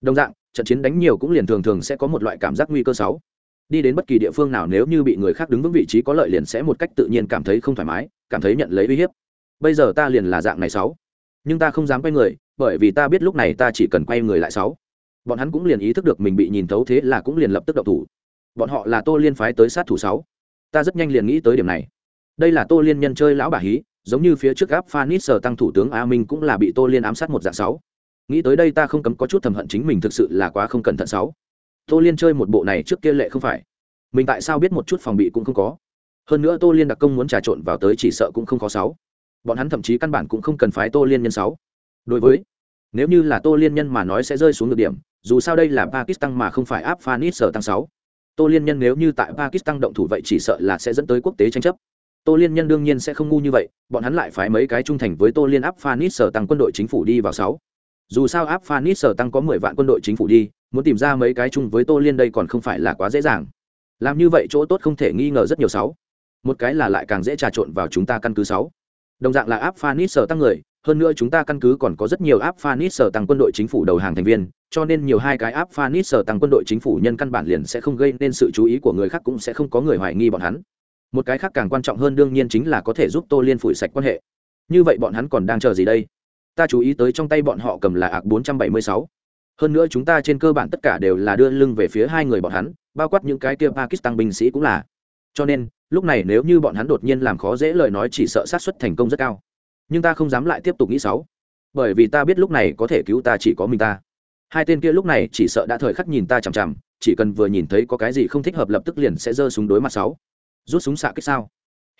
Đồng dạng, trận chiến đánh nhiều cũng liền thường thường sẽ có một loại cảm giác nguy cơ sáu. Đi đến bất kỳ địa phương nào nếu như bị người khác đứng vững vị trí có lợi liền sẽ một cách tự nhiên cảm thấy không thoải mái, cảm thấy nhận lấy uy hiếp. Bây giờ ta liền là dạng này sáu. Nhưng ta không dám quay người, bởi vì ta biết lúc này ta chỉ cần quay người lại sáu bọn hắn cũng liền ý thức được mình bị nhìn thấu thế là cũng liền lập tức động thủ. Bọn họ là tô liên phái tới sát thủ sáu. Ta rất nhanh liền nghĩ tới điểm này. Đây là tô liên nhân chơi lão bà hí, giống như phía trước gáp phanit sở tăng thủ tướng a minh cũng là bị tô liên ám sát một dạng sáu. Nghĩ tới đây ta không cấm có chút thầm hận chính mình thực sự là quá không cẩn thận sáu. Tô liên chơi một bộ này trước kia lệ không phải. Mình tại sao biết một chút phòng bị cũng không có. Hơn nữa tô liên đặc công muốn trà trộn vào tới chỉ sợ cũng không có sáu. Bọn hắn thậm chí căn bản cũng không cần phái tô liên nhân sáu. Đối với, nếu như là tô liên nhân mà nói sẽ rơi xuống được điểm dù sao đây là pakistan mà không phải Afghanistan tăng sáu. Tô liên nhân nếu như tại pakistan động thủ vậy chỉ sợ là sẽ dẫn tới quốc tế tranh chấp. Tô liên nhân đương nhiên sẽ không ngu như vậy, bọn hắn lại phái mấy cái trung thành với tô liên Afghanistan tăng quân đội chính phủ đi vào sáu. Dù sao Afghanistan tăng có mười vạn quân đội chính phủ đi, muốn tìm ra mấy cái chung với tô liên đây còn không phải là quá dễ dàng. Làm như vậy chỗ tốt không thể nghi ngờ rất nhiều sáu. Một cái là lại càng dễ trà trộn vào chúng ta căn cứ sáu. Đồng dạng là Afghanistan tăng người hơn nữa chúng ta căn cứ còn có rất nhiều áp phanis sở tăng quân đội chính phủ đầu hàng thành viên, cho nên nhiều hai cái áp phanis sở tăng quân đội chính phủ nhân căn bản liền sẽ không gây nên sự chú ý của người khác cũng sẽ không có người hoài nghi bọn hắn. Một cái khác càng quan trọng hơn đương nhiên chính là có thể giúp tô liên phủi sạch quan hệ. Như vậy bọn hắn còn đang chờ gì đây? Ta chú ý tới trong tay bọn họ cầm là ạc bốn trăm bảy mươi sáu. Hơn nữa chúng ta trên cơ bản tất cả đều là đưa lưng về phía hai người bọn hắn, bao quát những cái kia pakistan binh sĩ cũng là. Cho nên, lúc này nếu như bọn hắn đột nhiên làm khó dễ lời nói chỉ sợ sát xuất thành công rất cao nhưng ta không dám lại tiếp tục nghĩ sáu bởi vì ta biết lúc này có thể cứu ta chỉ có mình ta. Hai tên kia lúc này chỉ sợ đã thời khắc nhìn ta chằm chằm, chỉ cần vừa nhìn thấy có cái gì không thích hợp lập tức liền sẽ giơ súng đối mặt sáu. Rút súng xạ kích sao?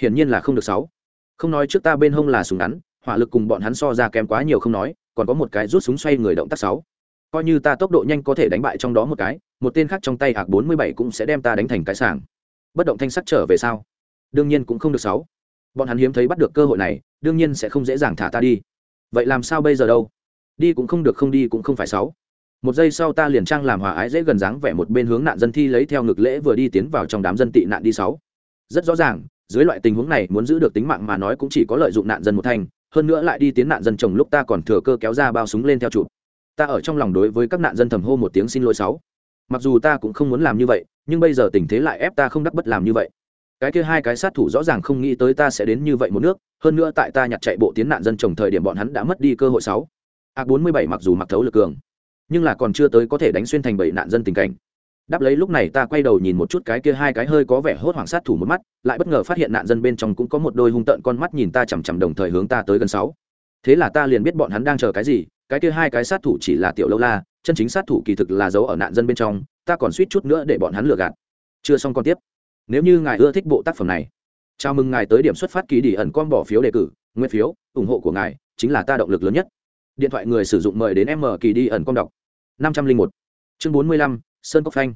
Hiển nhiên là không được sáu. Không nói trước ta bên hông là súng ngắn, hỏa lực cùng bọn hắn so ra kém quá nhiều không nói, còn có một cái rút súng xoay người động tác sáu. Coi như ta tốc độ nhanh có thể đánh bại trong đó một cái, một tên khác trong tay hạc bốn mươi bảy cũng sẽ đem ta đánh thành cái sàng bất động thanh sắc trở về sau đương nhiên cũng không được sáu bọn hắn hiếm thấy bắt được cơ hội này đương nhiên sẽ không dễ dàng thả ta đi. Vậy làm sao bây giờ đâu? Đi cũng không được không đi cũng không phải sáu. Một giây sau ta liền trang làm hòa ái dễ gần dáng vẻ một bên hướng nạn dân thi lấy theo ngực lễ vừa đi tiến vào trong đám dân tị nạn đi sáu. Rất rõ ràng dưới loại tình huống này muốn giữ được tính mạng mà nói cũng chỉ có lợi dụng nạn dân một thành, hơn nữa lại đi tiến nạn dân chồng lúc ta còn thừa cơ kéo ra bao súng lên theo chụp. Ta ở trong lòng đối với các nạn dân thầm hô một tiếng xin lỗi sáu. Mặc dù ta cũng không muốn làm như vậy nhưng bây giờ tình thế lại ép ta không đắc bất làm như vậy cái kia hai cái sát thủ rõ ràng không nghĩ tới ta sẽ đến như vậy một nước, hơn nữa tại ta nhặt chạy bộ tiến nạn dân trồng thời điểm bọn hắn đã mất đi cơ hội sáu. A bốn mươi bảy mặc dù mặc thấu lực cường, nhưng là còn chưa tới có thể đánh xuyên thành bảy nạn dân tình cảnh. Đáp lấy lúc này ta quay đầu nhìn một chút cái kia hai cái hơi có vẻ hốt hoảng sát thủ một mắt, lại bất ngờ phát hiện nạn dân bên trong cũng có một đôi hung tợn con mắt nhìn ta chằm chằm đồng thời hướng ta tới gần sáu. Thế là ta liền biết bọn hắn đang chờ cái gì, cái kia hai cái sát thủ chỉ là tiểu lâu la, chân chính sát thủ kỳ thực là giấu ở nạn dân bên trong, ta còn suýt chút nữa để bọn hắn lừa gạt. Chưa xong còn tiếp nếu như ngài ưa thích bộ tác phẩm này, chào mừng ngài tới điểm xuất phát ký đi ẩn con bỏ phiếu đề cử, nguyên phiếu, ủng hộ của ngài chính là ta động lực lớn nhất. Điện thoại người sử dụng mời đến m kỳ đi ẩn con đọc. năm trăm linh một. Chương bốn mươi lăm, sơn cốc phanh.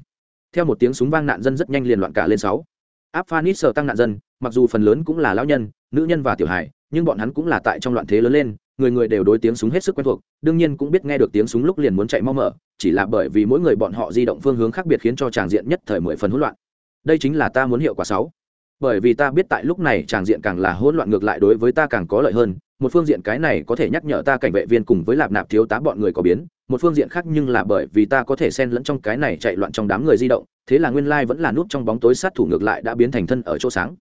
Theo một tiếng súng vang nạn dân rất nhanh liền loạn cả lên sáu. Áp phanit sợ tăng nạn dân, mặc dù phần lớn cũng là lão nhân, nữ nhân và tiểu hài, nhưng bọn hắn cũng là tại trong loạn thế lớn lên, người người đều đối tiếng súng hết sức quen thuộc, đương nhiên cũng biết nghe được tiếng súng lúc liền muốn chạy mau mở, chỉ là bởi vì mỗi người bọn họ di động phương hướng khác biệt khiến cho tràng diện nhất thời mười phần hỗn loạn đây chính là ta muốn hiệu quả sáu. Bởi vì ta biết tại lúc này tràng diện càng là hỗn loạn ngược lại đối với ta càng có lợi hơn, một phương diện cái này có thể nhắc nhở ta cảnh vệ viên cùng với lạp nạp thiếu tá bọn người có biến, một phương diện khác nhưng là bởi vì ta có thể xen lẫn trong cái này chạy loạn trong đám người di động, thế là nguyên lai vẫn là nút trong bóng tối sát thủ ngược lại đã biến thành thân ở chỗ sáng.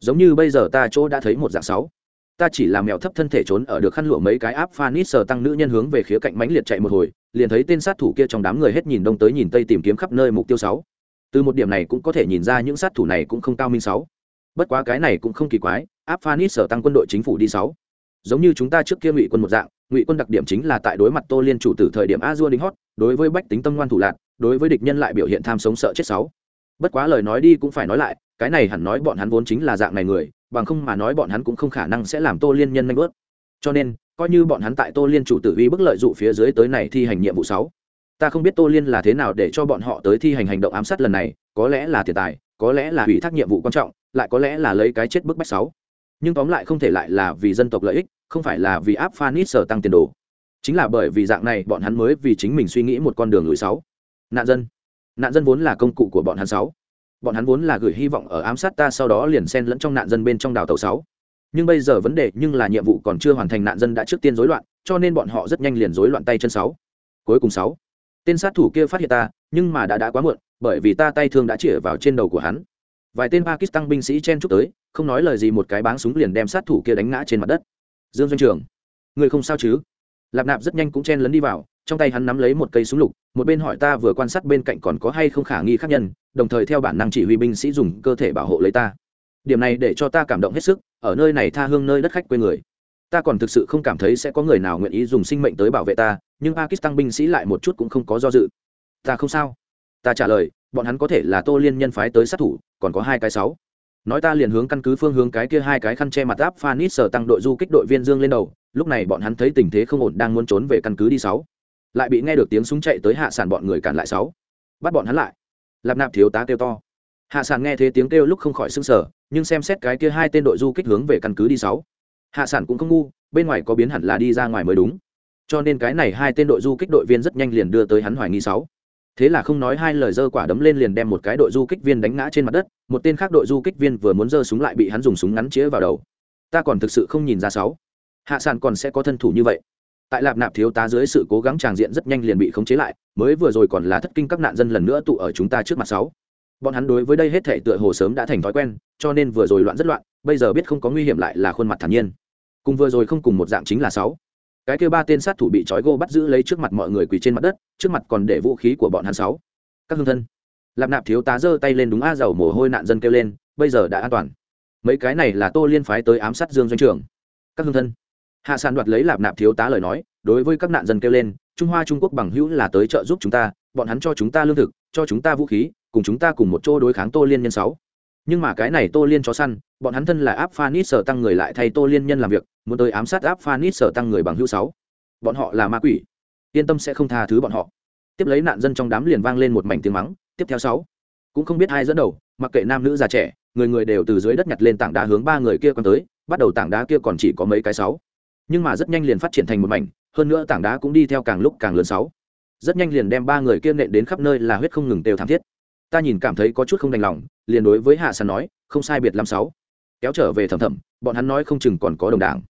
Giống như bây giờ ta chỗ đã thấy một dạng sáu. Ta chỉ làm mèo thấp thân thể trốn ở được khăn lụa mấy cái áp phanit sờ tăng nữ nhân hướng về khía cạnh mãnh liệt chạy một hồi, liền thấy tên sát thủ kia trong đám người hết nhìn đông tới nhìn tây tìm kiếm khắp nơi mục tiêu sáu từ một điểm này cũng có thể nhìn ra những sát thủ này cũng không cao minh sáu. Bất quá cái này cũng không kỳ quái, áp phanit sở tăng quân đội chính phủ đi sáu. Giống như chúng ta trước kia ngụy quân một dạng, ngụy quân đặc điểm chính là tại đối mặt tô liên chủ tử thời điểm a dua đính hót, đối với bách tính tâm ngoan thủ lạc đối với địch nhân lại biểu hiện tham sống sợ chết sáu. Bất quá lời nói đi cũng phải nói lại, cái này hẳn nói bọn hắn vốn chính là dạng này người, bằng không mà nói bọn hắn cũng không khả năng sẽ làm tô liên nhân nhanh bớt cho nên, coi như bọn hắn tại tô liên chủ tử uy bức lợi dụ phía dưới tới này thi hành nhiệm vụ sáu ta không biết tô liên là thế nào để cho bọn họ tới thi hành hành động ám sát lần này, có lẽ là tiền tài, có lẽ là ủy thác nhiệm vụ quan trọng, lại có lẽ là lấy cái chết bức bách sáu nhưng tóm lại không thể lại là vì dân tộc lợi ích, không phải là vì áp phanit sở tăng tiền đồ. Chính là bởi vì dạng này bọn hắn mới vì chính mình suy nghĩ một con đường lùi sáu nạn dân. Nạn dân vốn là công cụ của bọn hắn sáu bọn hắn vốn là gửi hy vọng ở ám sát ta sau đó liền xen lẫn trong nạn dân bên trong đào tàu sáu nhưng bây giờ vấn đề nhưng là nhiệm vụ còn chưa hoàn thành, nạn dân đã trước tiên rối loạn, cho nên bọn họ rất nhanh liền rối loạn tay chân sáu cuối cùng sáu tên sát thủ kia phát hiện ta, nhưng mà đã đã quá muộn, bởi vì ta tay thương đã chĩa vào trên đầu của hắn. Vài tên pakistan binh sĩ chen chúc tới, không nói lời gì một cái báng súng liền đem sát thủ kia đánh ngã trên mặt đất. Dương doanh trường, người không sao chứ? Lạp nạp rất nhanh cũng chen lấn đi vào, trong tay hắn nắm lấy một cây súng lục, một bên hỏi ta vừa quan sát bên cạnh còn có hay không khả nghi khác nhân, đồng thời theo bản năng chỉ huy binh sĩ dùng cơ thể bảo hộ lấy ta. Điểm này để cho ta cảm động hết sức, ở nơi này tha hương nơi đất khách quê người. Ta còn thực sự không cảm thấy sẽ có người nào nguyện ý dùng sinh mệnh tới bảo vệ ta nhưng pakistan binh sĩ lại một chút cũng không có do dự. Ta không sao. Ta trả lời, bọn hắn có thể là tô liên nhân phái tới sát thủ, còn có hai cái sáu. Nói ta liền hướng căn cứ phương hướng cái kia hai cái khăn che mặt áp phanit sở tăng đội du kích đội viên dương lên đầu, lúc này bọn hắn thấy tình thế không ổn đang muốn trốn về căn cứ đi sáu. Lại bị nghe được tiếng súng chạy tới hạ sản bọn người cản lại sáu. Bắt bọn hắn lại. Lạp nạp thiếu tá kêu to. Hạ sản nghe thấy tiếng kêu lúc không khỏi sưng sở nhưng xem xét cái kia hai tên đội du kích hướng về căn cứ đi sáu. Hạ sản cũng không ngu, bên ngoài có biến hẳn là đi ra ngoài mới đúng cho nên cái này hai tên đội du kích đội viên rất nhanh liền đưa tới hắn hoài nghi sáu. Thế là không nói hai lời dơ quả đấm lên liền đem một cái đội du kích viên đánh ngã trên mặt đất, một tên khác đội du kích viên vừa muốn giơ súng lại bị hắn dùng súng ngắn chĩa vào đầu. Ta còn thực sự không nhìn ra sáu. Hạ sản còn sẽ có thân thủ như vậy. Tại lạp nạp thiếu tá dưới sự cố gắng tràng diện rất nhanh liền bị khống chế lại, mới vừa rồi còn là thất kinh các nạn dân lần nữa tụ ở chúng ta trước mặt sáu. Bọn hắn đối với đây hết thể tựa hồ sớm đã thành thói quen, cho nên vừa rồi loạn rất loạn, bây giờ biết không có nguy hiểm lại là khuôn mặt thản nhiên. Cùng vừa rồi không cùng một dạng chính là sáu cái kêu ba tên sát thủ bị trói gô bắt giữ lấy trước mặt mọi người quỳ trên mặt đất, trước mặt còn để vũ khí của bọn hắn sáu. Các hương thân. Lạp nạp thiếu tá giơ tay lên đúng a dầu mồ hôi nạn dân kêu lên, bây giờ đã an toàn. Mấy cái này là tô liên phái tới ám sát dương doanh trường. Các hương thân. Hạ sản đoạt lấy lạp nạp thiếu tá lời nói, đối với các nạn dân kêu lên, trung hoa trung quốc bằng hữu là tới trợ giúp chúng ta, bọn hắn cho chúng ta lương thực, cho chúng ta vũ khí, cùng chúng ta cùng một chỗ đối kháng tô liên nhân sáu nhưng mà cái này tô liên chó săn, bọn hắn thân là áp phanit sở tăng người lại thay tô liên nhân làm việc, muốn tới ám sát áp phanit sở tăng người bằng hữu sáu. Bọn họ là ma quỷ. Yên tâm sẽ không tha thứ bọn họ. Tiếp lấy nạn dân trong đám liền vang lên một mảnh tiếng mắng, tiếp theo sáu. Cũng không biết ai dẫn đầu, mặc kệ nam nữ già trẻ, người người đều từ dưới đất nhặt lên tảng đá hướng ba người kia còn tới, bắt đầu tảng đá kia còn chỉ có mấy cái sáu. Nhưng mà rất nhanh liền phát triển thành một mảnh, hơn nữa tảng đá cũng đi theo càng lúc càng lớn sáu. Rất nhanh liền đem ba người kia nện đến khắp nơi là huyết không ngừng đều thảm thiết ta nhìn cảm thấy có chút không đành lòng, liền đối với hạ sàn nói, không sai biệt lắm sáu. Kéo trở về thầm thầm bọn hắn nói không chừng còn có đồng đảng.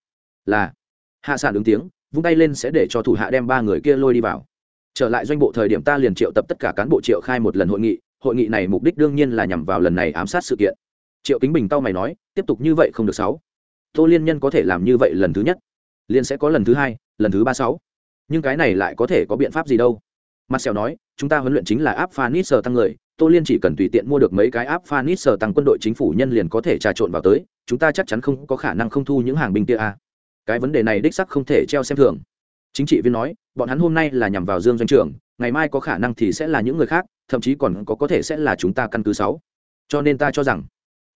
Là. Hạ sản ứng tiếng, vung tay lên sẽ để cho thủ hạ đem ba người kia lôi đi vào. Trở lại doanh bộ thời điểm ta liền triệu tập tất cả cán bộ triệu khai một lần hội nghị hội nghị này mục đích đương nhiên là nhằm vào lần này ám sát sự kiện. Triệu kính bình tao mày nói, tiếp tục như vậy không được sáu. Tô liên nhân có thể làm như vậy lần thứ nhất liên sẽ có lần thứ hai, lần thứ ba sáu. Nhưng cái này lại có thể có biện pháp gì đâu. Mặt sẹo nói, chúng ta huấn luyện chính là áp phan ít sờ tăng người tô liên chỉ cần tùy tiện mua được mấy cái áp phanit sở tăng quân đội chính phủ nhân liền có thể trà trộn vào tới, chúng ta chắc chắn không có khả năng không thu những hàng binh kia a à. cái vấn đề này đích sắc không thể treo xem thường. Chính trị viên nói, bọn hắn hôm nay là nhằm vào dương doanh trưởng ngày mai có khả năng thì sẽ là những người khác, thậm chí còn có có thể sẽ là chúng ta căn cứ sáu. Cho nên ta cho rằng,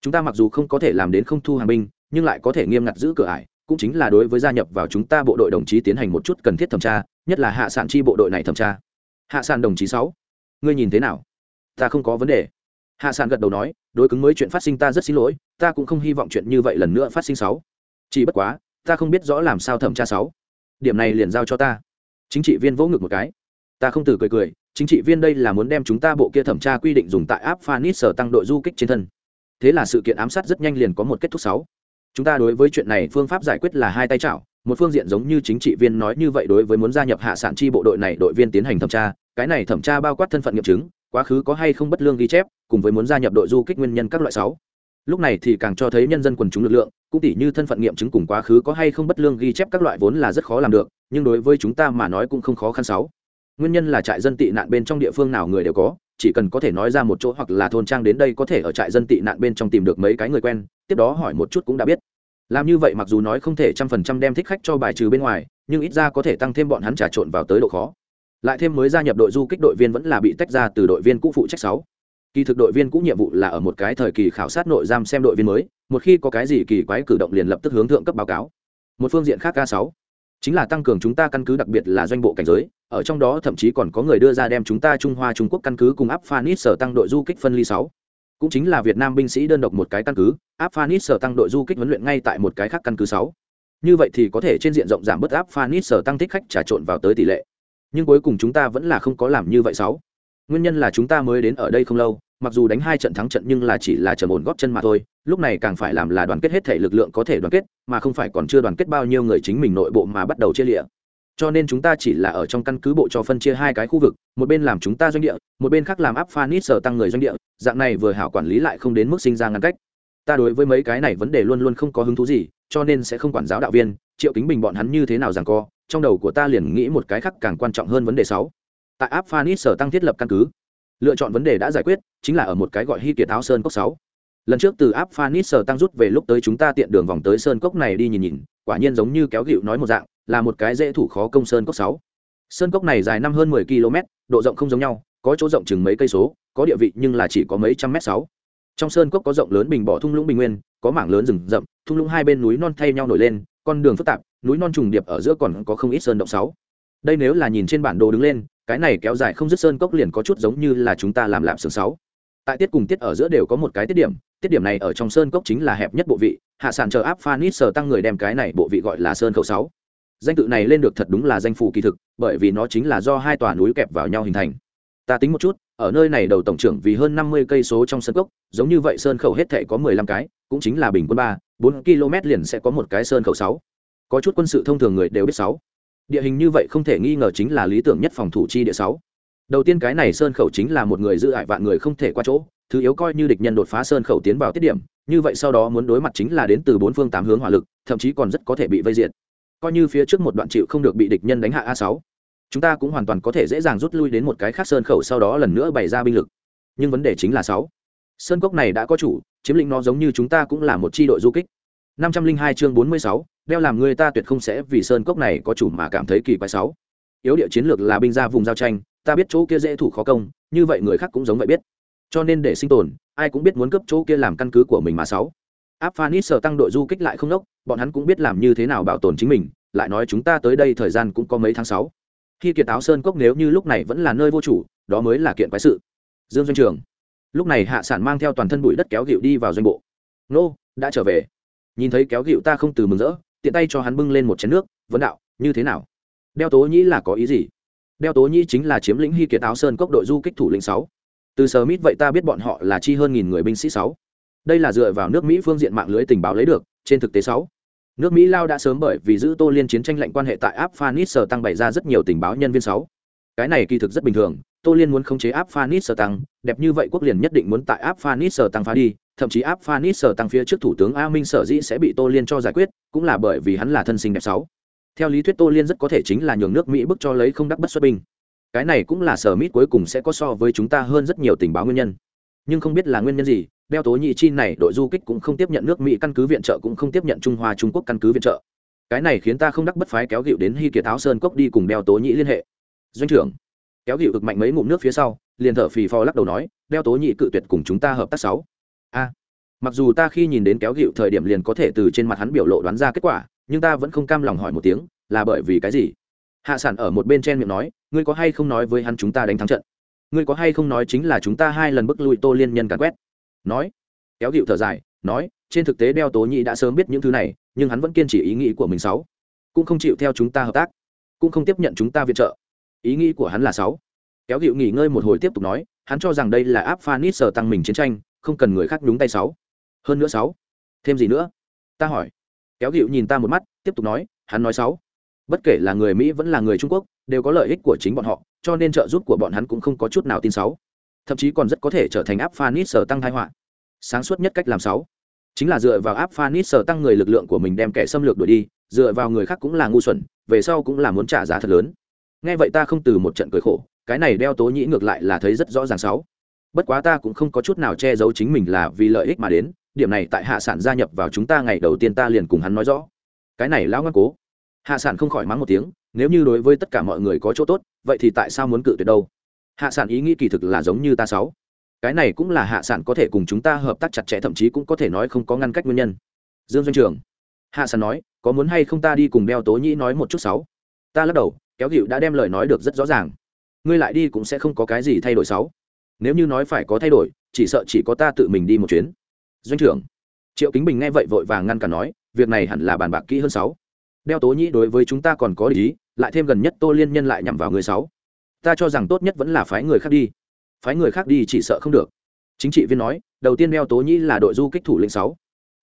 chúng ta mặc dù không có thể làm đến không thu hàng binh, nhưng lại có thể nghiêm ngặt giữ cửa ải, cũng chính là đối với gia nhập vào chúng ta bộ đội đồng chí tiến hành một chút cần thiết thẩm tra, nhất là hạ sản chi bộ đội này thẩm tra. Hạ sản đồng chí sáu, ngươi nhìn thế nào? Ta không có vấn đề. Hạ sản gật đầu nói, đối cứng mới chuyện phát sinh ta rất xin lỗi, ta cũng không hy vọng chuyện như vậy lần nữa phát sinh sáu. Chỉ bất quá, ta không biết rõ làm sao thẩm tra sáu. Điểm này liền giao cho ta. Chính trị viên vỗ ngực một cái. Ta không từ cười cười, chính trị viên đây là muốn đem chúng ta bộ kia thẩm tra quy định dùng tại áp phanit sở tăng đội du kích trên thân. Thế là sự kiện ám sát rất nhanh liền có một kết thúc sáu. Chúng ta đối với chuyện này phương pháp giải quyết là hai tay chảo, một phương diện giống như chính trị viên nói như vậy đối với muốn gia nhập hạ sản chi bộ đội này đội viên tiến hành thẩm tra, cái này thẩm tra bao quát thân phận nghiệm chứng quá khứ có hay không bất lương ghi chép, cùng với muốn gia nhập đội du kích nguyên nhân các loại sáu. Lúc này thì càng cho thấy nhân dân quần chúng lực lượng, cũng tỉ như thân phận nghiệm chứng cùng quá khứ có hay không bất lương ghi chép các loại vốn là rất khó làm được, nhưng đối với chúng ta mà nói cũng không khó khăn sáu. Nguyên nhân là trại dân tị nạn bên trong địa phương nào người đều có, chỉ cần có thể nói ra một chỗ hoặc là thôn trang đến đây có thể ở trại dân tị nạn bên trong tìm được mấy cái người quen, tiếp đó hỏi một chút cũng đã biết. Làm như vậy mặc dù nói không thể trăm phần trăm đem thích khách cho bài trừ bên ngoài, nhưng ít ra có thể tăng thêm bọn hắn trà trộn vào tới độ khó lại thêm mới gia nhập đội du kích đội viên vẫn là bị tách ra từ đội viên cũ phụ trách sáu. Kỳ thực đội viên cũ nhiệm vụ là ở một cái thời kỳ khảo sát nội giam xem đội viên mới, một khi có cái gì kỳ quái cử động liền lập tức hướng thượng cấp báo cáo. Một phương diện khác k sáu, chính là tăng cường chúng ta căn cứ đặc biệt là doanh bộ cảnh giới, ở trong đó thậm chí còn có người đưa ra đem chúng ta trung hoa trung quốc căn cứ cùng áp phanit sở tăng đội du kích phân ly sáu. Cũng chính là việt nam binh sĩ đơn độc một cái căn cứ áp phanit sở tăng đội du kích huấn luyện ngay tại một cái khác căn cứ sáu. Như vậy thì có thể trên diện rộng giảm bớt áp phanit sở tăng thích khách trà trộn vào tới tỷ lệ nhưng cuối cùng chúng ta vẫn là không có làm như vậy sáu. Nguyên nhân là chúng ta mới đến ở đây không lâu, mặc dù đánh hai trận thắng trận nhưng là chỉ là trầm ổn góp chân mà thôi, lúc này càng phải làm là đoàn kết hết thể lực lượng có thể đoàn kết, mà không phải còn chưa đoàn kết bao nhiêu người chính mình nội bộ mà bắt đầu chia lịa. Cho nên chúng ta chỉ là ở trong căn cứ bộ cho phân chia hai cái khu vực, một bên làm chúng ta doanh địa, một bên khác làm áp phanit sở tăng người doanh địa, dạng này vừa hảo quản lý lại không đến mức sinh ra ngăn cách. Ta đối với mấy cái này vấn đề luôn luôn không có hứng thú gì, cho nên sẽ không quản giáo đạo viên, triệu kính bình bọn hắn như thế nào rằng co trong đầu của ta liền nghĩ một cái khác càng quan trọng hơn vấn đề sáu. Tại áp phanit sở tăng thiết lập căn cứ. Lựa chọn vấn đề đã giải quyết, chính là ở một cái gọi hy kiệt áo sơn cốc sáu. Lần trước từ áp phanit sở tăng rút về lúc tới chúng ta tiện đường vòng tới sơn cốc này đi nhìn nhìn, quả nhiên giống như kéo gịu nói một dạng, là một cái dễ thủ khó công sơn cốc sáu. Sơn cốc này dài năm hơn mười km độ rộng không giống nhau, có chỗ rộng chừng mấy cây số, có địa vị nhưng là chỉ có mấy trăm mét sáu. Trong sơn cốc có rộng lớn bình bỏ thung lũng bình nguyên, có mảng lớn rừng rậm, thung lũng hai bên núi non thay nhau nổi lên con đường phức tạp, núi non trùng điệp ở giữa còn có không ít sơn động sáu. Đây nếu là nhìn trên bản đồ đứng lên, cái này kéo dài không dứt sơn cốc liền có chút giống như là chúng ta làm lạm sườn sáu. Tại tiết cùng tiết ở giữa đều có một cái tiết điểm tiết điểm này ở trong sơn cốc chính là hẹp nhất bộ vị, hạ sản chờ áp phanit sờ tăng người đem cái này bộ vị gọi là sơn khẩu sáu. Danh tự này lên được thật đúng là danh phủ kỳ thực, bởi vì nó chính là do hai tòa núi kẹp vào nhau hình thành. Ta tính một chút ở nơi này đầu tổng trưởng vì hơn năm mươi cây số trong sân cốc, giống như vậy sơn khẩu hết thể có mười lăm cái, cũng chính là bình quân ba, bốn km liền sẽ có một cái sơn khẩu sáu. Có chút quân sự thông thường người đều biết sáu. Địa hình như vậy không thể nghi ngờ chính là lý tưởng nhất phòng thủ chi địa sáu. Đầu tiên cái này sơn khẩu chính là một người giữ ải vạn người không thể qua chỗ, thứ yếu coi như địch nhân đột phá sơn khẩu tiến vào tiết điểm, như vậy sau đó muốn đối mặt chính là đến từ bốn phương tám hướng hỏa lực, thậm chí còn rất có thể bị vây diệt. Coi như phía trước một đoạn chịu không được bị địch nhân đánh hạ a sáu chúng ta cũng hoàn toàn có thể dễ dàng rút lui đến một cái khác sơn khẩu sau đó lần nữa bày ra binh lực. Nhưng vấn đề chính là sáu. Sơn cốc này đã có chủ, chiếm lĩnh nó giống như chúng ta cũng là một chi đội du kích. Năm trăm linh hai chương bốn mươi sáu, đeo làm người ta tuyệt không sẽ vì sơn cốc này có chủ mà cảm thấy kỳ quái sáu. Yếu địa chiến lược là binh ra vùng giao tranh, ta biết chỗ kia dễ thủ khó công, như vậy người khác cũng giống vậy biết. Cho nên để sinh tồn, ai cũng biết muốn cấp chỗ kia làm căn cứ của mình mà sáu. Áp phanis sở tăng đội du kích lại không đốc bọn hắn cũng biết làm như thế nào bảo tồn chính mình, lại nói chúng ta tới đây thời gian cũng có mấy tháng sáu khi kiệt áo sơn cốc nếu như lúc này vẫn là nơi vô chủ, đó mới là kiện quái sự. Dương doanh trường. Lúc này hạ sản mang theo toàn thân bụi đất kéo gịu đi vào doanh bộ. Nô, đã trở về. Nhìn thấy kéo gịu ta không từ mừng rỡ, tiện tay cho hắn bưng lên một chén nước, vấn đạo, như thế nào? Đeo tố nhĩ là có ý gì? Đeo tố nhĩ chính là chiếm lĩnh hy kiệt áo sơn cốc đội du kích thủ lĩnh sáu. Từ sờ mít vậy ta biết bọn họ là chi hơn nghìn người binh sĩ sáu. Đây là dựa vào nước mỹ phương diện mạng lưới tình báo lấy được, trên thực tế sáu nước mỹ lao đã sớm bởi vì giữ tô liên chiến tranh lệnh quan hệ tại áp phanis sở tăng bày ra rất nhiều tình báo nhân viên sáu. Cái này kỳ thực rất bình thường, tô liên muốn khống chế áp phanis sở tăng, đẹp như vậy quốc liền nhất định muốn tại áp phanis sở tăng phá đi, thậm chí áp phanis sở tăng phía trước thủ tướng a minh sở dĩ sẽ bị tô liên cho giải quyết, cũng là bởi vì hắn là thân sinh đẹp sáu. Theo lý thuyết tô liên rất có thể chính là nhường nước mỹ bức cho lấy không đắc bất xuất binh. Cái này cũng là sở mít cuối cùng sẽ có so với chúng ta hơn rất nhiều tình báo nguyên nhân. Nhưng không biết là nguyên nhân gì đeo tố nhị chi này, đội du kích cũng không tiếp nhận nước mỹ căn cứ viện trợ, cũng không tiếp nhận trung hoa, trung quốc căn cứ viện trợ. Cái này khiến ta không đắc bất phái kéo gịu đến hy kiệt áo sơn cốc đi cùng đeo tố nhị liên hệ. Doanh trưởng, kéo gịu ực mạnh mấy ngụm nước phía sau, liền thở phì phò lắc đầu nói, đeo tố nhị cự tuyệt cùng chúng ta hợp tác sáu. A. Mặc dù ta khi nhìn đến kéo gịu thời điểm liền có thể từ trên mặt hắn biểu lộ đoán ra kết quả, nhưng ta vẫn không cam lòng hỏi một tiếng, là bởi vì cái gì? Hạ sản ở một bên trên miệng nói, ngươi có hay không nói với hắn chúng ta đánh thắng trận? Ngươi có hay không nói chính là chúng ta hai lần bức lui tô liên nhân càn quét? Nói. Kéo dịu thở dài, nói, trên thực tế đeo tố nhị đã sớm biết những thứ này, nhưng hắn vẫn kiên trì ý nghĩ của mình sáu. Cũng không chịu theo chúng ta hợp tác, cũng không tiếp nhận chúng ta viện trợ. Ý nghĩ của hắn là sáu. Kéo dịu nghỉ ngơi một hồi tiếp tục nói, hắn cho rằng đây là áp phanit sở tăng mình chiến tranh, không cần người khác nhúng tay sáu. Hơn nữa sáu. Thêm gì nữa? Ta hỏi. Kéo dịu nhìn ta một mắt, tiếp tục nói, hắn nói sáu. Bất kể là người mỹ vẫn là người trung quốc, đều có lợi ích của chính bọn họ, cho nên trợ giúp của bọn hắn cũng không có chút nào tin sáu thậm chí còn rất có thể trở thành áp phanit sở tăng thái họa. Sáng suốt nhất cách làm sáu. Chính là dựa vào áp phanit sở tăng người lực lượng của mình đem kẻ xâm lược đuổi đi, dựa vào người khác cũng là ngu xuẩn, về sau cũng là muốn trả giá thật lớn. Nghe vậy ta không từ một trận cười khổ, cái này đeo tố nhĩ ngược lại là thấy rất rõ ràng sáu. Bất quá ta cũng không có chút nào che giấu chính mình là vì lợi ích mà đến, điểm này tại hạ sản gia nhập vào chúng ta ngày đầu tiên ta liền cùng hắn nói rõ. Cái này lão ngắc cố. Hạ sản không khỏi mắng một tiếng, nếu như đối với tất cả mọi người có chỗ tốt, vậy thì tại sao muốn cự tuyệt đâu? Hạ sản ý nghĩ kỳ thực là giống như ta sáu. Cái này cũng là hạ sản có thể cùng chúng ta hợp tác chặt chẽ, thậm chí cũng có thể nói không có ngăn cách nguyên nhân. Dương doanh trường. Hạ sản nói, có muốn hay không ta đi cùng đeo tố nhĩ nói một chút sáu? Ta lắc đầu, kéo dịu đã đem lời nói được rất rõ ràng. Ngươi lại đi cũng sẽ không có cái gì thay đổi sáu. Nếu như nói phải có thay đổi, chỉ sợ chỉ có ta tự mình đi một chuyến. Doanh trưởng triệu kính bình nghe vậy vội vàng ngăn cản nói, việc này hẳn là bàn bạc kỹ hơn sáu. Đeo tố nhĩ đối với chúng ta còn có lý, lại thêm gần nhất tô liên nhân lại nhằm vào người sáu ta cho rằng tốt nhất vẫn là phái người khác đi. Phái người khác đi chỉ sợ không được. Chính trị viên nói, đầu tiên đeo tố nhĩ là đội du kích thủ lĩnh sáu.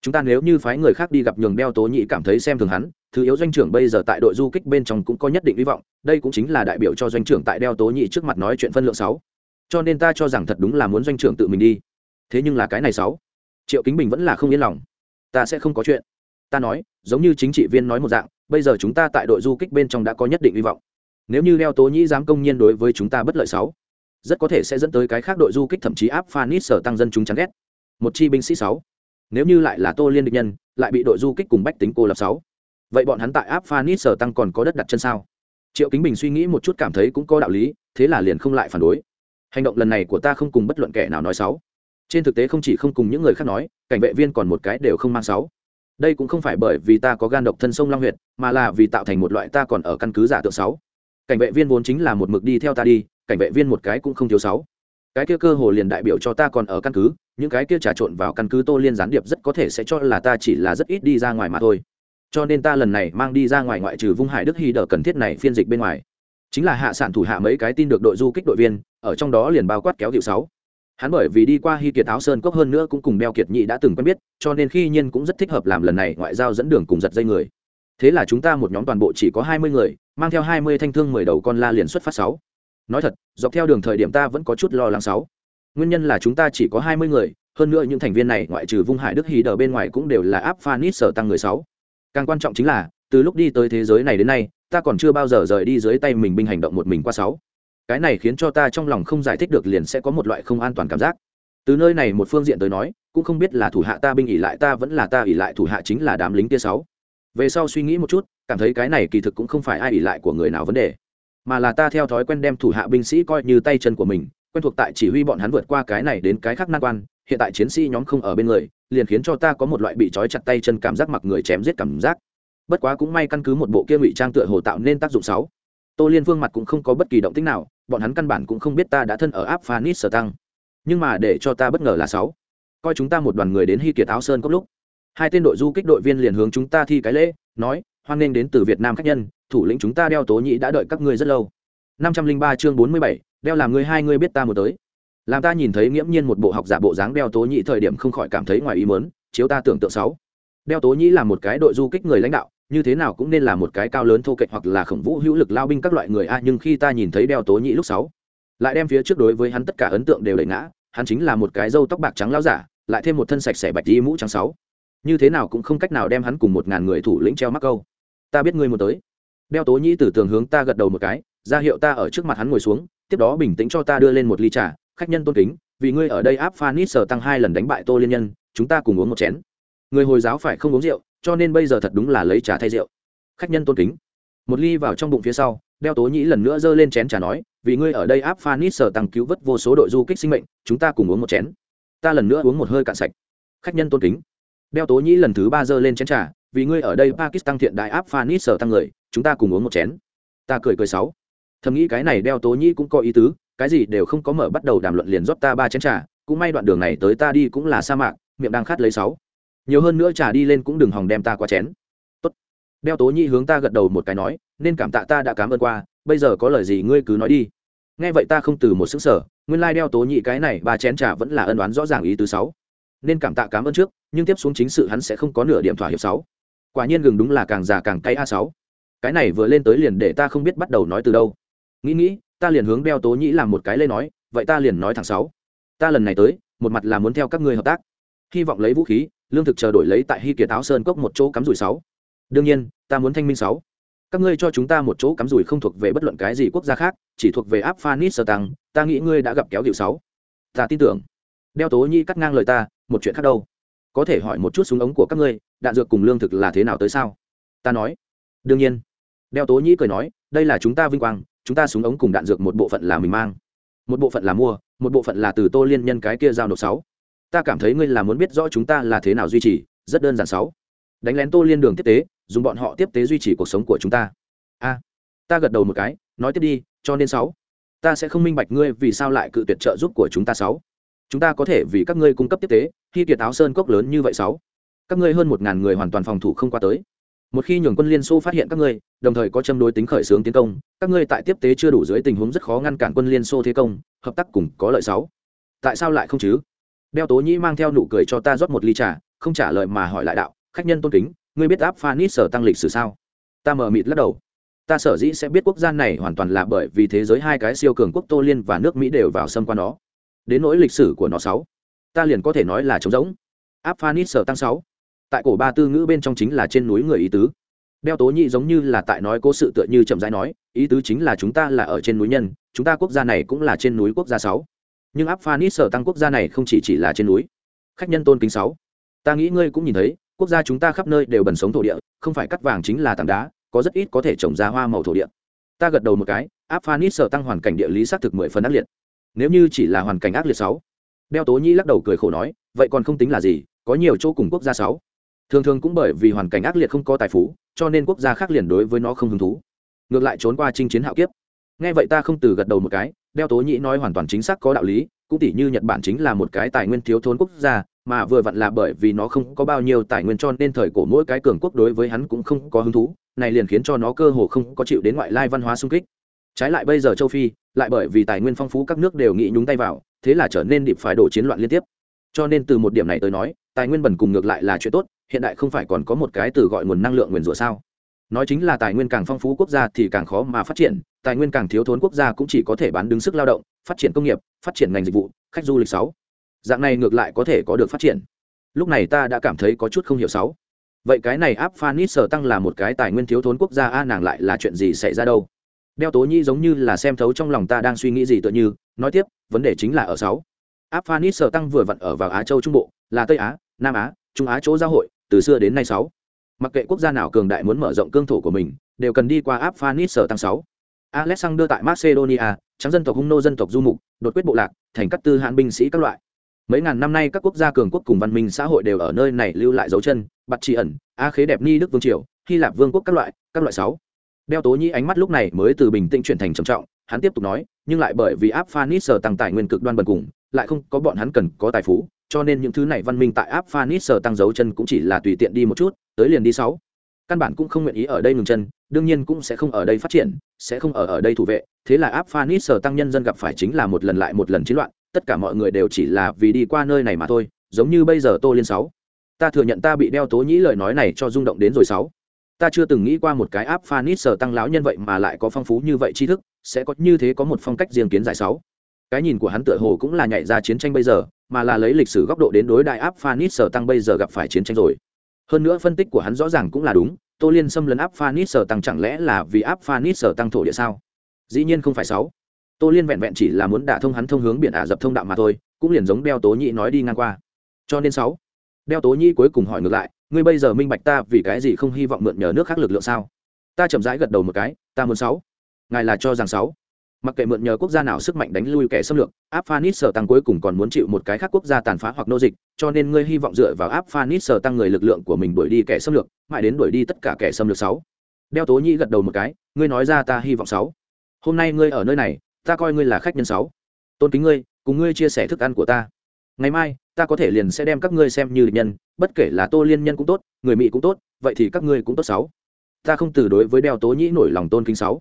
Chúng ta nếu như phái người khác đi gặp nhường đeo tố nhĩ cảm thấy xem thường hắn, thứ yếu doanh trưởng bây giờ tại đội du kích bên trong cũng có nhất định hy vọng, đây cũng chính là đại biểu cho doanh trưởng tại đeo tố nhĩ trước mặt nói chuyện phân lượng sáu. Cho nên ta cho rằng thật đúng là muốn doanh trưởng tự mình đi. Thế nhưng là cái này sáu. Triệu kính bình vẫn là không yên lòng. Ta sẽ không có chuyện. Ta nói, giống như chính trị viên nói một dạng, bây giờ chúng ta tại đội du kích bên trong đã có nhất định hy vọng nếu như leo tố nhĩ dám công nhiên đối với chúng ta bất lợi sáu, rất có thể sẽ dẫn tới cái khác đội du kích, thậm chí áp phanis sở tăng dân chúng chán ghét. Một chi binh sĩ sáu, nếu như lại là tô liên địch nhân, lại bị đội du kích cùng bách tính cô lập sáu, vậy bọn hắn tại áp phanis sở tăng còn có đất đặt chân sao? Triệu kính bình suy nghĩ một chút cảm thấy cũng có đạo lý, thế là liền không lại phản đối. Hành động lần này của ta không cùng bất luận kẻ nào nói sáu. Trên thực tế không chỉ không cùng những người khác nói, cảnh vệ viên còn một cái đều không mang sáu. Đây cũng không phải bởi vì ta có gan độc thân sông long huyệt, mà là vì tạo thành một loại ta còn ở căn cứ giả tượng sáu cảnh vệ viên vốn chính là một mực đi theo ta đi, cảnh vệ viên một cái cũng không thiếu sáu. Cái kia cơ hồ liền đại biểu cho ta còn ở căn cứ, những cái kia trà trộn vào căn cứ tô liên gián điệp rất có thể sẽ cho là ta chỉ là rất ít đi ra ngoài mà thôi. Cho nên ta lần này mang đi ra ngoài ngoại trừ vung hải đức hy đờ cần thiết này phiên dịch bên ngoài. Chính là hạ sản thủ hạ mấy cái tin được đội du kích đội viên, ở trong đó liền bao quát kéo hiệu sáu. Hắn bởi vì đi qua hy kiệt áo sơn cốc hơn nữa cũng cùng đeo kiệt nhị đã từng quen biết, cho nên khi nhiên cũng rất thích hợp làm lần này ngoại giao dẫn đường cùng giật dây người. Thế là chúng ta một nhóm toàn bộ chỉ có hai mươi người mang theo hai mươi thanh thương mười đầu con la liền xuất phát sáu. Nói thật, dọc theo đường thời điểm ta vẫn có chút lo lắng sáu. Nguyên nhân là chúng ta chỉ có hai mươi người, hơn nữa những thành viên này ngoại trừ vung hải đức hì đờ bên ngoài cũng đều là áp phanit sở tăng người sáu. Càng quan trọng chính là, từ lúc đi tới thế giới này đến nay, ta còn chưa bao giờ rời đi dưới tay mình binh hành động một mình qua sáu. Cái này khiến cho ta trong lòng không giải thích được liền sẽ có một loại không an toàn cảm giác. Từ nơi này một phương diện tới nói, cũng không biết là thủ hạ ta binh ỉ lại ta vẫn là ta ỉ lại thủ hạ chính là đám lính kia sáu về sau suy nghĩ một chút, cảm thấy cái này kỳ thực cũng không phải ai ỉ lại của người nào vấn đề, mà là ta theo thói quen đem thủ hạ binh sĩ coi như tay chân của mình, quen thuộc tại chỉ huy bọn hắn vượt qua cái này đến cái khác nan quan, hiện tại chiến sĩ nhóm không ở bên người, liền khiến cho ta có một loại bị trói chặt tay chân cảm giác mặc người chém giết cảm giác. Bất quá cũng may căn cứ một bộ kia ngụy trang tựa hồ tạo nên tác dụng sáu tô liên phương mặt cũng không có bất kỳ động tích nào, bọn hắn căn bản cũng không biết ta đã thân ở áp phanis sở tăng nhưng mà để cho ta bất ngờ là sáu coi chúng ta một đoàn người đến hy kiệt áo sơn cốc lúc hai tên đội du kích đội viên liền hướng chúng ta thi cái lễ, nói, hoan nghênh đến từ việt nam khách nhân, thủ lĩnh chúng ta đeo tố nhĩ đã đợi các ngươi rất lâu. Năm trăm linh ba chương bốn mươi bảy, đeo làm ngươi hai ngươi biết ta một tới. Làm ta nhìn thấy nghiễm nhiên một bộ học giả bộ dáng đeo tố nhĩ thời điểm không khỏi cảm thấy ngoài ý mớn chiếu ta tưởng tượng sáu đeo tố nhĩ là một cái đội du kích người lãnh đạo, như thế nào cũng nên là một cái cao lớn thô kệch hoặc là khổng vũ hữu lực lao binh các loại người a, nhưng khi ta nhìn thấy đeo tố nhĩ lúc sáu, lại đem phía trước đối với hắn tất cả ấn tượng đều đẩy ngã, hắn chính là một cái râu tóc bạc trắng lao giả, lại thêm một thân sạch sẽ bạch đi mũ trắng sáu như thế nào cũng không cách nào đem hắn cùng một ngàn người thủ lĩnh treo mắc câu. Ta biết ngươi một tới. Đeo tố nhĩ từ tường hướng ta gật đầu một cái, ra hiệu ta ở trước mặt hắn ngồi xuống, tiếp đó bình tĩnh cho ta đưa lên một ly trà, khách nhân tôn kính, vì ngươi ở đây áp phanit sờ tăng hai lần đánh bại tô liên nhân, chúng ta cùng uống một chén. Người hồi giáo phải không uống rượu, cho nên bây giờ thật đúng là lấy trà thay rượu. Khách nhân tôn kính. Một ly vào trong bụng phía sau, đeo tố nhĩ lần nữa giơ lên chén trà nói, vì ngươi ở đây áp phanit sờ tăng cứu vớt vô số đội du kích sinh mệnh, chúng ta cùng uống một chén. Ta lần nữa uống một hơi cạn sạch. Khách nhân tôn kính đeo tố nhĩ lần thứ ba giơ lên chén trà, vì ngươi ở đây pakistan thiện đại áp phanit sở tăng người, chúng ta cùng uống một chén. Ta cười cười sáu. Thầm nghĩ cái này đeo tố nhĩ cũng có ý tứ, cái gì đều không có mở bắt đầu đàm luận liền rót ta ba chén trà, cũng may đoạn đường này tới ta đi cũng là sa mạc, miệng đang khát lấy sáu. Nhiều hơn nữa trà đi lên cũng đừng hòng đem ta qua chén. Tốt. Đeo tố nhĩ hướng ta gật đầu một cái nói, nên cảm tạ ta đã cảm ơn qua, bây giờ có lời gì ngươi cứ nói đi. Nghe vậy ta không từ một xứng sở nguyên lai đeo tố nhị cái này ba chén trà vẫn là ân đoán rõ ràng ý thứ sáu nên cảm tạ cảm ơn trước, nhưng tiếp xuống chính sự hắn sẽ không có nửa điểm thỏa hiệp sáu. Quả nhiên gừng đúng là càng già càng cay a sáu. Cái này vừa lên tới liền để ta không biết bắt đầu nói từ đâu. Nghĩ nghĩ, ta liền hướng đeo tố nhĩ làm một cái lên nói, vậy ta liền nói thẳng sáu. Ta lần này tới, một mặt là muốn theo các ngươi hợp tác. Hy vọng lấy vũ khí, lương thực chờ đổi lấy tại hy kiệt áo sơn cốc một chỗ cắm rủi sáu. Đương nhiên, ta muốn thanh minh sáu. Các ngươi cho chúng ta một chỗ cắm rủi không thuộc về bất luận cái gì quốc gia khác, chỉ thuộc về áp phanis sơ tăng, ta nghĩ ngươi đã gặp kéo hiệu sáu. Ta tin tưởng đeo tố nhi cắt ngang lời ta, một chuyện khác đâu. Có thể hỏi một chút súng ống của các ngươi, đạn dược cùng lương thực là thế nào tới sao? Ta nói. Đương nhiên. Đeo tố nhĩ cười nói, đây là chúng ta vinh quang, chúng ta súng ống cùng đạn dược một bộ phận là mình mang. Một bộ phận là mua, một bộ phận là từ tô liên nhân cái kia giao nộp sáu. Ta cảm thấy ngươi là muốn biết rõ chúng ta là thế nào duy trì, rất đơn giản sáu. Đánh lén tô liên đường tiếp tế, dùng bọn họ tiếp tế duy trì cuộc sống của chúng ta. A. Ta gật đầu một cái, nói tiếp đi, cho nên sáu. Ta sẽ không minh bạch ngươi vì sao lại cự tuyệt trợ giúp của chúng ta sáu chúng ta có thể vì các ngươi cung cấp tiếp tế, khi kiệt áo sơn cốc lớn như vậy sáu, các ngươi hơn một ngàn người hoàn toàn phòng thủ không qua tới. Một khi nhường quân liên xô phát hiện các ngươi, đồng thời có châm đối tính khởi xướng tiến công, các ngươi tại tiếp tế chưa đủ dưới tình huống rất khó ngăn cản quân liên xô thế công, hợp tác cùng có lợi sáu. Tại sao lại không chứ? Đeo tố nhĩ mang theo nụ cười cho ta rót một ly trà, không trả lời mà hỏi lại đạo, khách nhân tôn kính, ngươi biết áp phanit sở tăng lịch sử sao? Ta mờ mịt lắc đầu. Ta sở dĩ sẽ biết quốc gia này hoàn toàn là bởi vì thế giới hai cái siêu cường quốc tô liên và nước mỹ đều vào xâm quan nó đến nỗi lịch sử của nó sáu. Ta liền có thể nói là trống rỗng. Áp phanit sở tăng sáu. Tại cổ ba tư ngữ bên trong chính là trên núi người ý tứ. Đeo tố nhị giống như là tại nói cố sự tựa như chậm rãi nói, ý tứ chính là chúng ta là ở trên núi nhân, chúng ta quốc gia này cũng là trên núi quốc gia sáu. Nhưng áp phanit sở tăng quốc gia này không chỉ chỉ là trên núi. Khách nhân tôn kính sáu. Ta nghĩ ngươi cũng nhìn thấy, quốc gia chúng ta khắp nơi đều bần sống thổ địa, không phải cắt vàng chính là tảng đá, có rất ít có thể trồng ra hoa màu thổ địa. Ta gật đầu một cái áp phanit sở tăng hoàn cảnh địa lý xác thực mười phần ác liệt nếu như chỉ là hoàn cảnh ác liệt sáu. Đeo tố nhĩ lắc đầu cười khổ nói, vậy còn không tính là gì, có nhiều chỗ cùng quốc gia sáu. Thường thường cũng bởi vì hoàn cảnh ác liệt không có tài phú, cho nên quốc gia khác liền đối với nó không hứng thú. Ngược lại trốn qua chinh chiến hạo kiếp. Nghe vậy ta không từ gật đầu một cái, đeo tố nhĩ nói hoàn toàn chính xác có đạo lý, cũng tỷ như nhật bản chính là một cái tài nguyên thiếu thốn quốc gia, mà vừa vặn là bởi vì nó không có bao nhiêu tài nguyên cho nên thời cổ mỗi cái cường quốc đối với hắn cũng không có hứng thú, này liền khiến cho nó cơ hồ không có chịu đến ngoại lai văn hóa xung kích trái lại bây giờ châu phi, lại bởi vì tài nguyên phong phú các nước đều nghĩ nhúng tay vào, thế là trở nên điệp phải đổ chiến loạn liên tiếp. Cho nên từ một điểm này tới nói, tài nguyên bẩn cùng ngược lại là chuyện tốt, hiện đại không phải còn có một cái từ gọi nguồn năng lượng nguyền rủa sao? Nói chính là tài nguyên càng phong phú quốc gia thì càng khó mà phát triển, tài nguyên càng thiếu thốn quốc gia cũng chỉ có thể bán đứng sức lao động, phát triển công nghiệp, phát triển ngành dịch vụ, khách du lịch sáu. Dạng này ngược lại có thể có được phát triển. Lúc này ta đã cảm thấy có chút không hiểu sáu. Vậy cái này áp phanit sở tăng là một cái tài nguyên thiếu thốn quốc gia, a nàng lại là chuyện gì xảy ra đâu? Đeo tố nhi giống như là xem thấu trong lòng ta đang suy nghĩ gì tựa như, nói tiếp, vấn đề chính là ở sáu. Áp phanis sở tăng vừa vặn ở vào á châu trung bộ, là tây á, nam á, trung á chỗ giao hội, từ xưa đến nay sáu. Mặc kệ quốc gia nào cường đại muốn mở rộng cương thổ của mình, đều cần đi qua áp phanis sở tăng sáu. Alexander tại macedonia, trắng dân tộc hung nô dân tộc du mục, đột quyết bộ lạc, thành các tư hãn binh sĩ các loại. Mấy ngàn năm nay các quốc gia cường quốc cùng văn minh xã hội đều ở nơi này lưu lại dấu chân bặt trị ẩn, a khế đẹp ni đức vương triều, hy lạp vương quốc các loại các loại sáu đeo tố nhĩ ánh mắt lúc này mới từ bình tĩnh chuyển thành trầm trọng, hắn tiếp tục nói, nhưng lại bởi vì áp sở tăng tài nguyên cực đoan bần cùng, lại không có bọn hắn cần có tài phú, cho nên những thứ này văn minh tại áp sở tăng dấu chân cũng chỉ là tùy tiện đi một chút, tới liền đi sáu. Căn bản cũng không nguyện ý ở đây ngừng chân, đương nhiên cũng sẽ không ở đây phát triển, sẽ không ở ở đây thủ vệ. Thế là áp sở tăng nhân dân gặp phải chính là một lần lại một lần chiến loạn, tất cả mọi người đều chỉ là vì đi qua nơi này mà thôi, giống như bây giờ tô liên sáu. Ta thừa nhận ta bị đeo tố nhĩ lời nói này cho rung động đến rồi sáu ta chưa từng nghĩ qua một cái áp phanit sở tăng lão nhân vậy mà lại có phong phú như vậy tri thức, sẽ có như thế có một phong cách riêng kiến giải sáu. Cái nhìn của hắn tựa hồ cũng là nhảy ra chiến tranh bây giờ, mà là lấy lịch sử góc độ đến đối đại áp phanit sở tăng bây giờ gặp phải chiến tranh rồi. Hơn nữa phân tích của hắn rõ ràng cũng là đúng, tô liên xâm lấn áp phanit sở tăng chẳng lẽ là vì áp phanit sở tăng thổ địa sao? Dĩ nhiên không phải sáu. Tô liên vẹn vẹn chỉ là muốn đả thông hắn thông hướng biển ả dập thông đạo mà thôi, cũng liền giống đeo tố nhị nói đi ngang qua. Cho nên sáu. Đeo tố nhị cuối cùng hỏi ngược lại ngươi bây giờ minh bạch ta vì cái gì không hy vọng mượn nhờ nước khác lực lượng sao? Ta chậm rãi gật đầu một cái, ta muốn sáu. Ngài là cho rằng sáu. Mặc kệ mượn nhờ quốc gia nào sức mạnh đánh lui kẻ xâm lược áp phanis sở tăng cuối cùng còn muốn chịu một cái khác quốc gia tàn phá hoặc nô dịch, cho nên ngươi hy vọng dựa vào áp phanis sở tăng người lực lượng của mình đuổi đi kẻ xâm lược, mãi đến đuổi đi tất cả kẻ xâm lược sáu. Đeo tố nhĩ gật đầu một cái, ngươi nói ra ta hy vọng sáu. Hôm nay ngươi ở nơi này, ta coi ngươi là khách nhân sáu. Tôn kính ngươi, cùng ngươi chia sẻ thức ăn của ta ngày mai, ta có thể liền sẽ đem các ngươi xem như địch nhân, bất kể là tô liên nhân cũng tốt, người mỹ cũng tốt, vậy thì các ngươi cũng tốt sáu. Ta không từ đối với đeo tố nhĩ nổi lòng tôn kính sáu.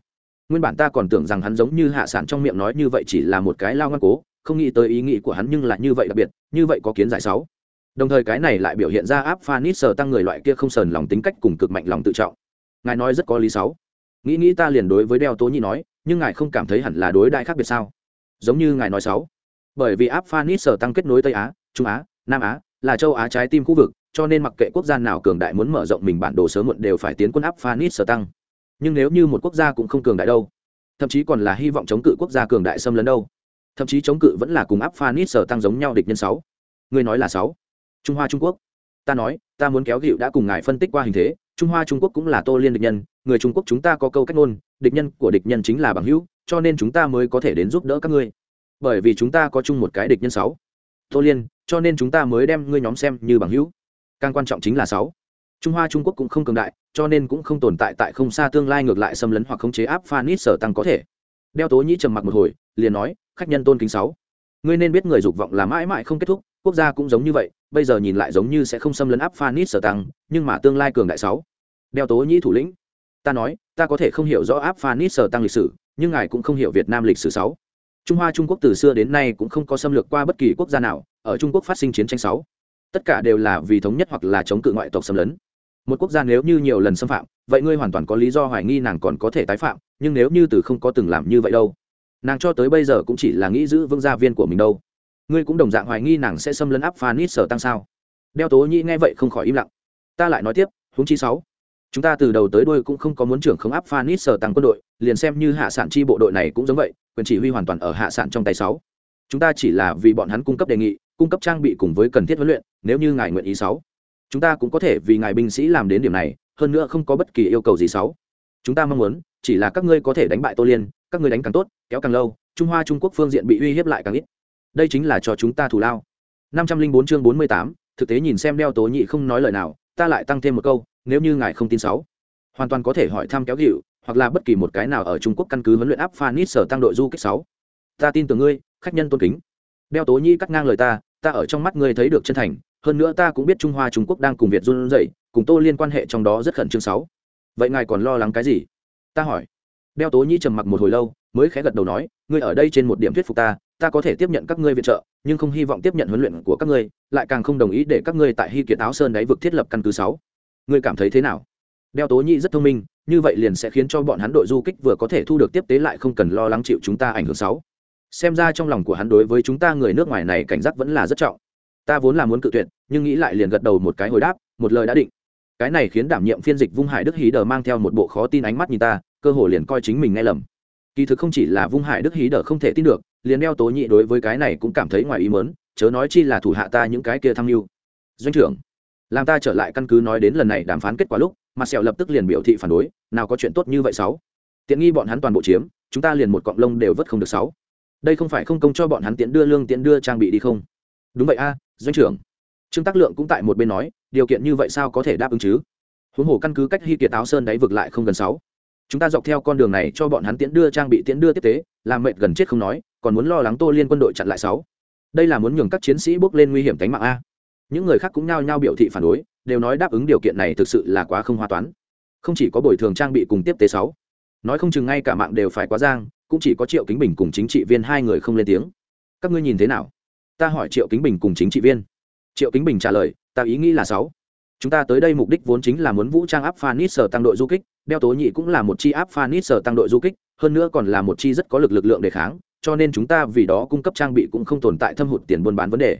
Nguyên bản ta còn tưởng rằng hắn giống như hạ sản trong miệng nói như vậy chỉ là một cái lao ngăn cố, không nghĩ tới ý nghĩ của hắn nhưng lại như vậy đặc biệt, như vậy có kiến giải sáu. Đồng thời cái này lại biểu hiện ra áp phanit sờ tăng người loại kia không sờn lòng tính cách cùng cực mạnh lòng tự trọng. Ngài nói rất có lý sáu. Nghĩ nghĩ ta liền đối với đeo tố nhĩ nói, nhưng ngài không cảm thấy hẳn là đối đại khác biệt sao? Giống như ngài nói sáu bởi vì áp phanit sở tăng kết nối tây á, trung á, nam á, là châu á trái tim khu vực, cho nên mặc kệ quốc gia nào cường đại muốn mở rộng mình bản đồ sớm muộn đều phải tiến quân áp phanit sở tăng. Nhưng nếu như một quốc gia cũng không cường đại đâu, thậm chí còn là hy vọng chống cự quốc gia cường đại xâm lấn đâu, thậm chí chống cự vẫn là cùng áp phanit sở tăng giống nhau địch nhân sáu. Người nói là sáu. Trung hoa trung quốc. Ta nói, ta muốn kéo gịu đã cùng ngài phân tích qua hình thế, trung hoa trung quốc cũng là tô liên địch nhân, người trung quốc chúng ta có câu cách ngôn, địch nhân của địch nhân chính là bằng hữu, cho nên chúng ta mới có thể đến giúp đỡ các ngươi bởi vì chúng ta có chung một cái địch nhân sáu. Tô liên, cho nên chúng ta mới đem ngươi nhóm xem như bằng hữu. Càng quan trọng chính là sáu. Trung hoa trung quốc cũng không cường đại, cho nên cũng không tồn tại tại không xa tương lai ngược lại xâm lấn hoặc khống chế áp phanit sở tăng có thể. Đeo tố nhĩ trầm mặc một hồi, liền nói, khách nhân tôn kính sáu. Ngươi nên biết người dục vọng là mãi mãi không kết thúc, quốc gia cũng giống như vậy, bây giờ nhìn lại giống như sẽ không xâm lấn áp phanit sở tăng, nhưng mà tương lai cường đại sáu. Đeo tố nhĩ thủ lĩnh, ta nói, ta có thể không hiểu rõ áp phanit sở tăng lịch sử, nhưng ngài cũng không hiểu việt nam lịch sử sáu trung hoa trung quốc từ xưa đến nay cũng không có xâm lược qua bất kỳ quốc gia nào, ở trung quốc phát sinh chiến tranh sáu, tất cả đều là vì thống nhất hoặc là chống cự ngoại tộc xâm lấn. Một quốc gia nếu như nhiều lần xâm phạm, vậy ngươi hoàn toàn có lý do hoài nghi nàng còn có thể tái phạm, nhưng nếu như từ không có từng làm như vậy đâu, nàng cho tới bây giờ cũng chỉ là nghĩ giữ vương gia viên của mình đâu. Ngươi cũng đồng dạng hoài nghi nàng sẽ xâm lấn áp phanit sở tăng sao? Đeo tố nhĩ nghe vậy không khỏi im lặng. Ta lại nói tiếp, huống chi sáu chúng ta từ đầu tới đuôi cũng không có muốn trưởng không áp phanis sở tăng quân đội, liền xem như hạ sản chi bộ đội này cũng giống vậy, quyền chỉ huy hoàn toàn ở hạ sản trong tay sáu. Chúng ta chỉ là vì bọn hắn cung cấp đề nghị, cung cấp trang bị cùng với cần thiết huấn luyện, nếu như ngài nguyện ý sáu. Chúng ta cũng có thể vì ngài binh sĩ làm đến điểm này, hơn nữa không có bất kỳ yêu cầu gì sáu. Chúng ta mong muốn, chỉ là các ngươi có thể đánh bại tô liên, các ngươi đánh càng tốt, kéo càng lâu, trung hoa trung quốc phương diện bị uy hiếp lại càng ít. Đây chính là cho chúng ta thù lao. Năm trăm linh bốn chương bốn mươi tám, thực tế nhìn xem đeo tố nhị không nói lời nào, ta lại tăng thêm một câu nếu như ngài không tin sáu, hoàn toàn có thể hỏi thăm kéo dịu, hoặc là bất kỳ một cái nào ở trung quốc căn cứ huấn luyện áp phanit sở tăng đội du kích sáu. Ta tin tưởng ngươi, khách nhân tôn kính. Đeo tố nhi cắt ngang lời ta ta ở trong mắt ngươi thấy được chân thành, hơn nữa ta cũng biết trung hoa trung quốc đang cùng việt run dậy cùng tô liên quan hệ trong đó rất khẩn trương sáu. Vậy ngài còn lo lắng cái gì? Ta hỏi. Đeo tố nhi trầm mặc một hồi lâu, mới khẽ gật đầu nói, ngươi ở đây trên một điểm thuyết phục ta ta có thể tiếp nhận các ngươi viện trợ, nhưng không hy vọng tiếp nhận huấn luyện của các ngươi, lại càng không đồng ý để các ngươi tại hy kiệt áo sơn đáy vực thiết lập căn cứ sáu ngươi cảm thấy thế nào? Đeo tố nhi rất thông minh, như vậy liền sẽ khiến cho bọn hắn đội du kích vừa có thể thu được tiếp tế lại không cần lo lắng chịu chúng ta ảnh hưởng sáu xem ra trong lòng của hắn đối với chúng ta người nước ngoài này cảnh giác vẫn là rất trọng. Ta vốn là muốn cự tuyệt, nhưng nghĩ lại liền gật đầu một cái hồi đáp, một lời đã định. Cái này khiến đảm nhiệm phiên dịch vung hải đức hí đờ mang theo một bộ khó tin ánh mắt nhìn ta, cơ hồ liền coi chính mình nghe lầm. Kỳ thực không chỉ là vung hải đức hí đờ không thể tin được, liền đeo tố nhị đối với cái này cũng cảm thấy ngoài ý mớn chớ nói chi là thủ hạ ta những cái kia tham mưu. Doanh trưởng làm ta trở lại căn cứ nói đến lần này đàm phán kết quả lúc, mà sẹo lập tức liền biểu thị phản đối, nào có chuyện tốt như vậy sáu. Tiện nghi bọn hắn toàn bộ chiếm, chúng ta liền một cọng lông đều vớt không được sáu. Đây không phải không công cho bọn hắn tiện đưa lương tiện đưa trang bị đi không? Đúng vậy a, doanh trưởng. Trương tác lượng cũng tại một bên nói, điều kiện như vậy sao có thể đáp ứng chứ? Huống hồ căn cứ cách hy kiệt áo sơn đáy vực lại không gần sáu. Chúng ta dọc theo con đường này cho bọn hắn tiễn đưa trang bị tiễn đưa tiếp tế, làm mệt gần chết không nói, còn muốn lo lắng tô liên quân đội chặn lại sáu. Đây là muốn nhường các chiến sĩ bước lên nguy hiểm tính mạng a những người khác cũng nhao nhao biểu thị phản đối, đều nói đáp ứng điều kiện này thực sự là quá không hoa toán. Không chỉ có bồi thường trang bị cùng tiếp tế sáu. Nói không chừng ngay cả mạng đều phải quá giang, cũng chỉ có triệu kính bình cùng chính trị viên hai người không lên tiếng. Các ngươi nhìn thế nào? Ta hỏi triệu kính bình cùng chính trị viên. Triệu kính bình trả lời, ta ý nghĩ là sáu. Chúng ta tới đây mục đích vốn chính là muốn vũ trang áp phanis sở tăng đội du kích, đeo tố nhị cũng là một chi áp phanis sở tăng đội du kích, hơn nữa còn là một chi rất có lực lực lượng đề kháng, cho nên chúng ta vì đó cung cấp trang bị cũng không tồn tại thâm hụt tiền buôn bán vấn đề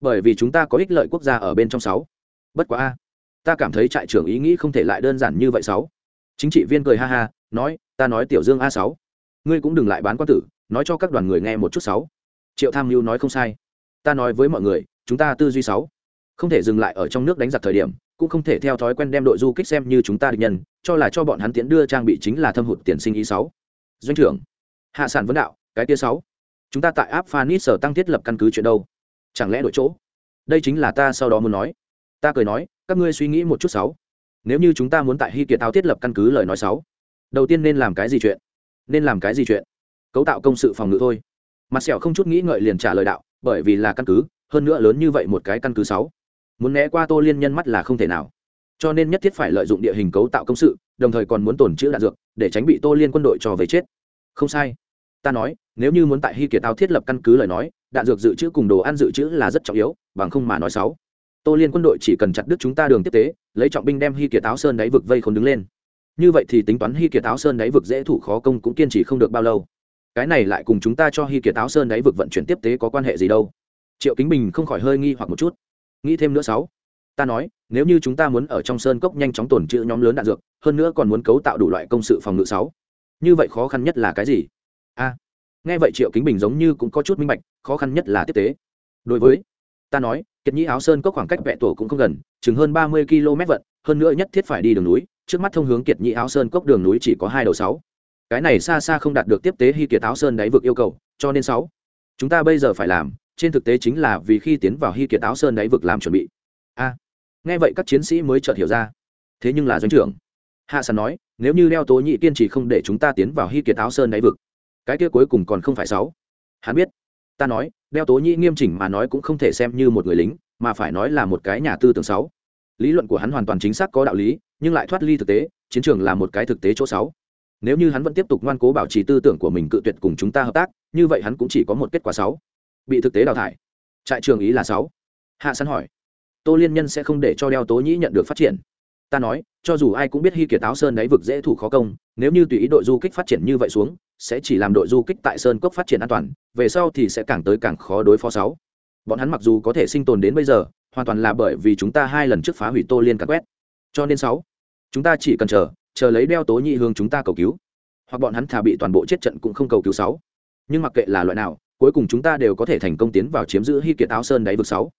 bởi vì chúng ta có ích lợi quốc gia ở bên trong sáu. Bất quá a, ta cảm thấy trại trưởng ý nghĩ không thể lại đơn giản như vậy sáu. Chính trị viên cười ha ha, nói, ta nói tiểu dương a sáu. Ngươi cũng đừng lại bán quan tử, nói cho các đoàn người nghe một chút sáu. Triệu tham mưu nói không sai. Ta nói với mọi người, chúng ta tư duy sáu. Không thể dừng lại ở trong nước đánh giặc thời điểm, cũng không thể theo thói quen đem đội du kích xem như chúng ta địch nhân, cho là cho bọn hắn tiến đưa trang bị chính là thâm hụt tiền sinh ý sáu. Doanh trưởng, hạ sản vấn đạo, cái tia sáu. Chúng ta tại áp phanis sở tăng thiết lập căn cứ chuyện đâu? Chẳng lẽ đổi chỗ? Đây chính là ta sau đó muốn nói. Ta cười nói, các ngươi suy nghĩ một chút sáu. Nếu như chúng ta muốn tại hy kiệt Thao thiết lập căn cứ lời nói sáu, đầu tiên nên làm cái gì chuyện? Nên làm cái gì chuyện? Cấu tạo công sự phòng ngự thôi. Mặt sẹo không chút nghĩ ngợi liền trả lời đạo, bởi vì là căn cứ, hơn nữa lớn như vậy một cái căn cứ sáu. Muốn né qua tô liên nhân mắt là không thể nào. Cho nên nhất thiết phải lợi dụng địa hình cấu tạo công sự, đồng thời còn muốn tổn chữ đạn dược, để tránh bị tô liên quân đội cho về chết. Không sai ta nói, nếu như muốn tại hy kiệt tao thiết lập căn cứ lời nói, đạn dược dự trữ cùng đồ ăn dự trữ là rất trọng yếu, bằng không mà nói sáu. Tô liên quân đội chỉ cần chặt đứt chúng ta đường tiếp tế, lấy trọng binh đem hy kiệt áo sơn đáy vực vây không đứng lên. Như vậy thì tính toán hy kiệt áo sơn đáy vực dễ thủ khó công cũng kiên trì không được bao lâu. Cái này lại cùng chúng ta cho hy kiệt áo sơn đáy vực vận chuyển tiếp tế có quan hệ gì đâu. Triệu kính bình không khỏi hơi nghi hoặc một chút. Nghĩ thêm nữa sáu. Ta nói, nếu như chúng ta muốn ở trong sơn cốc nhanh chóng tổn trữ nhóm lớn đạn dược, hơn nữa còn muốn cấu tạo đủ loại công sự phòng ngự sáu. Như vậy khó khăn nhất là cái gì? A nghe vậy triệu kính bình giống như cũng có chút minh bạch, khó khăn nhất là tiếp tế. Đối với, ta nói, kiệt nhĩ áo sơn có khoảng cách vẹ tổ cũng không gần, chừng hơn ba mươi km vận, hơn nữa nhất thiết phải đi đường núi, trước mắt thông hướng kiệt nhĩ áo sơn cốc đường núi chỉ có hai đầu sáu. Cái này xa xa không đạt được tiếp tế hy kiệt áo sơn đáy vực yêu cầu, cho nên sáu. Chúng ta bây giờ phải làm, trên thực tế chính là vì khi tiến vào hy kiệt áo sơn đáy vực làm chuẩn bị. A nghe vậy các chiến sĩ mới chợt hiểu ra. Thế nhưng là doanh trưởng, hạ sàn nói, nếu như đeo tố nhị kiên trì không để chúng ta tiến vào hy kiệt áo sơn đáy vực cái kia cuối cùng còn không phải sáu. Hắn biết. Ta nói, đeo tố nhị nghiêm chỉnh mà nói cũng không thể xem như một người lính, mà phải nói là một cái nhà tư tưởng sáu. Lý luận của hắn hoàn toàn chính xác có đạo lý, nhưng lại thoát ly thực tế, chiến trường là một cái thực tế chỗ sáu. Nếu như hắn vẫn tiếp tục ngoan cố bảo trì tư tưởng của mình cự tuyệt cùng chúng ta hợp tác, như vậy hắn cũng chỉ có một kết quả sáu. Bị thực tế đào thải. Trại trường ý là sáu. Hạ săn hỏi. Tô liên nhân sẽ không để cho đeo tố nhĩ nhận được phát triển ta nói, cho dù ai cũng biết hy kiệt áo sơn đáy vực dễ thủ khó công, nếu như tùy ý đội du kích phát triển như vậy xuống, sẽ chỉ làm đội du kích tại sơn cốc phát triển an toàn, về sau thì sẽ càng tới càng khó đối phó sáu. Bọn hắn mặc dù có thể sinh tồn đến bây giờ, hoàn toàn là bởi vì chúng ta hai lần trước phá hủy tô liên cắt quét. Cho nên sáu, chúng ta chỉ cần chờ chờ lấy đeo tố nhị hướng chúng ta cầu cứu. Hoặc bọn hắn thà bị toàn bộ chết trận cũng không cầu cứu sáu. Nhưng mặc kệ là loại nào, cuối cùng chúng ta đều có thể thành công tiến vào chiếm giữ hy kiệt áo sơn đáy vực sáu.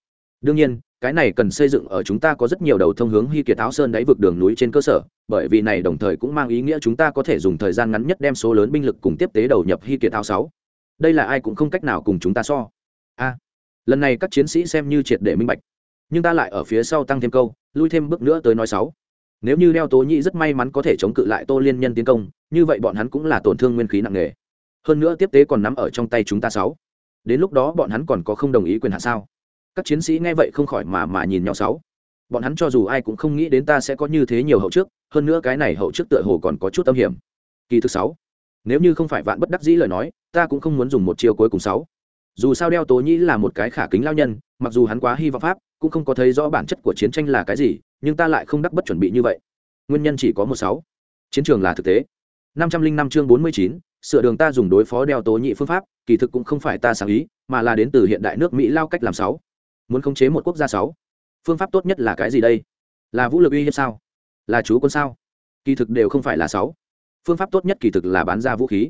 Đương nhiên cái này cần xây dựng ở chúng ta có rất nhiều đầu thông hướng hy kiệt áo sơn đáy vực đường núi trên cơ sở, bởi vì này đồng thời cũng mang ý nghĩa chúng ta có thể dùng thời gian ngắn nhất đem số lớn binh lực cùng tiếp tế đầu nhập hy kiệt áo sáu. Đây là ai cũng không cách nào cùng chúng ta so. A, lần này các chiến sĩ xem như triệt để minh bạch. Nhưng ta lại ở phía sau tăng thêm câu, lui thêm bước nữa tới nói sáu. Nếu như đeo tố nhĩ rất may mắn có thể chống cự lại tô liên nhân tiến công, như vậy bọn hắn cũng là tổn thương nguyên khí nặng nề. Hơn nữa tiếp tế còn nắm ở trong tay chúng ta sáu. Đến lúc đó bọn hắn còn có không đồng ý quyền hạ sao? Các chiến sĩ nghe vậy không khỏi mà mà nhìn nhau sáu. Bọn hắn cho dù ai cũng không nghĩ đến ta sẽ có như thế nhiều hậu trước, hơn nữa cái này hậu trước tựa hồ còn có chút tâm hiểm. Kỳ thứ sáu, nếu như không phải vạn bất đắc dĩ lời nói, ta cũng không muốn dùng một chiêu cuối cùng sáu. Dù sao đeo tố nhĩ là một cái khả kính lao nhân, mặc dù hắn quá hy vọng pháp, cũng không có thấy rõ bản chất của chiến tranh là cái gì, nhưng ta lại không đắc bất chuẩn bị như vậy. Nguyên nhân chỉ có một sáu. Chiến trường là thực tế. Năm trăm linh năm chương bốn mươi chín, sửa đường ta dùng đối phó đeo tố nhị phương pháp, kỳ thực cũng không phải ta sáng ý, mà là đến từ hiện đại nước mỹ lao cách làm sáu muốn khống chế một quốc gia sáu. Phương pháp tốt nhất là cái gì đây? Là vũ lực uy hiếp sao? Là chú quân sao? Kỳ thực đều không phải là sáu. Phương pháp tốt nhất kỳ thực là bán ra vũ khí.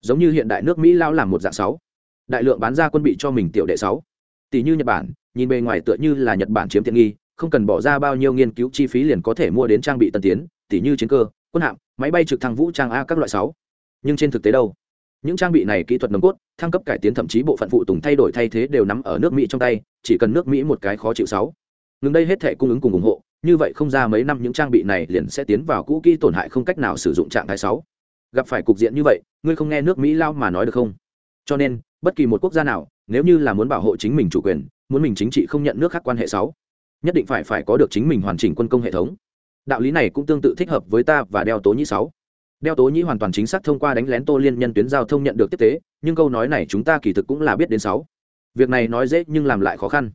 Giống như hiện đại nước mỹ lao làm một dạng sáu. Đại lượng bán ra quân bị cho mình tiểu đệ sáu. Tỷ như nhật bản, nhìn bề ngoài tựa như là nhật bản chiếm tiện nghi, không cần bỏ ra bao nhiêu nghiên cứu chi phí liền có thể mua đến trang bị tân tiến, tỷ như chiến cơ, quân hạm, máy bay trực thăng vũ trang a các loại sáu. Nhưng trên thực tế đâu? Những trang bị này kỹ thuật nồng cốt, thăng cấp cải tiến thậm chí bộ phận phụ tùng thay đổi thay thế đều nắm ở nước mỹ trong tay chỉ cần nước mỹ một cái khó chịu sáu. Ngừng đây hết thể cung ứng cùng ủng hộ, như vậy không ra mấy năm những trang bị này liền sẽ tiến vào cũ kỹ tổn hại không cách nào sử dụng trạng thái sáu. Gặp phải cục diện như vậy, ngươi không nghe nước mỹ lao mà nói được không? Cho nên, bất kỳ một quốc gia nào, nếu như là muốn bảo hộ chính mình chủ quyền, muốn mình chính trị không nhận nước khác quan hệ sáu, nhất định phải phải có được chính mình hoàn chỉnh quân công hệ thống. Đạo lý này cũng tương tự thích hợp với ta và đeo tố nhĩ sáu. Đeo tố nhĩ hoàn toàn chính xác thông qua đánh lén tô liên nhân tuyến giao thông nhận được tiếp tế, nhưng câu nói này chúng ta kỳ thực cũng là biết đến sáu việc này nói dễ nhưng làm lại khó khăn.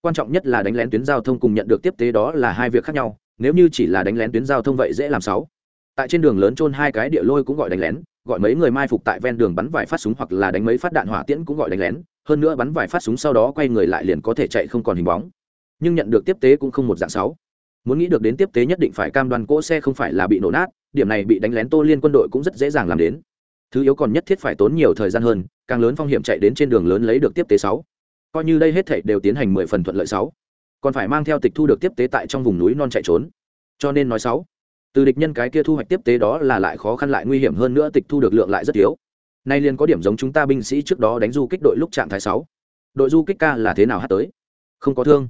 Quan trọng nhất là đánh lén tuyến giao thông cùng nhận được tiếp tế đó là hai việc khác nhau, nếu như chỉ là đánh lén tuyến giao thông vậy dễ làm sáu tại trên đường lớn trôn hai cái địa lôi cũng gọi đánh lén, gọi mấy người mai phục tại ven đường bắn vài phát súng hoặc là đánh mấy phát đạn hỏa tiễn cũng gọi đánh lén, hơn nữa bắn vài phát súng sau đó quay người lại liền có thể chạy không còn hình bóng. Nhưng nhận được tiếp tế cũng không một dạng sáu muốn nghĩ được đến tiếp tế nhất định phải cam đoan cỗ xe không phải là bị nổ nát, điểm này bị đánh lén tô liên quân đội cũng rất dễ dàng làm đến thứ yếu còn nhất thiết phải tốn nhiều thời gian hơn, càng lớn phong hiểm chạy đến trên đường lớn lấy được tiếp tế sáu. Coi như đây hết thảy đều tiến hành mười phần thuận lợi sáu. Còn phải mang theo tịch thu được tiếp tế tại trong vùng núi non chạy trốn. Cho nên nói sáu, từ địch nhân cái kia thu hoạch tiếp tế đó là lại khó khăn lại nguy hiểm hơn nữa tịch thu được lượng lại rất yếu. nay liền có điểm giống chúng ta binh sĩ trước đó đánh du kích đội lúc trạng thái sáu. Đội du kích ca là thế nào hát tới? Không có thương,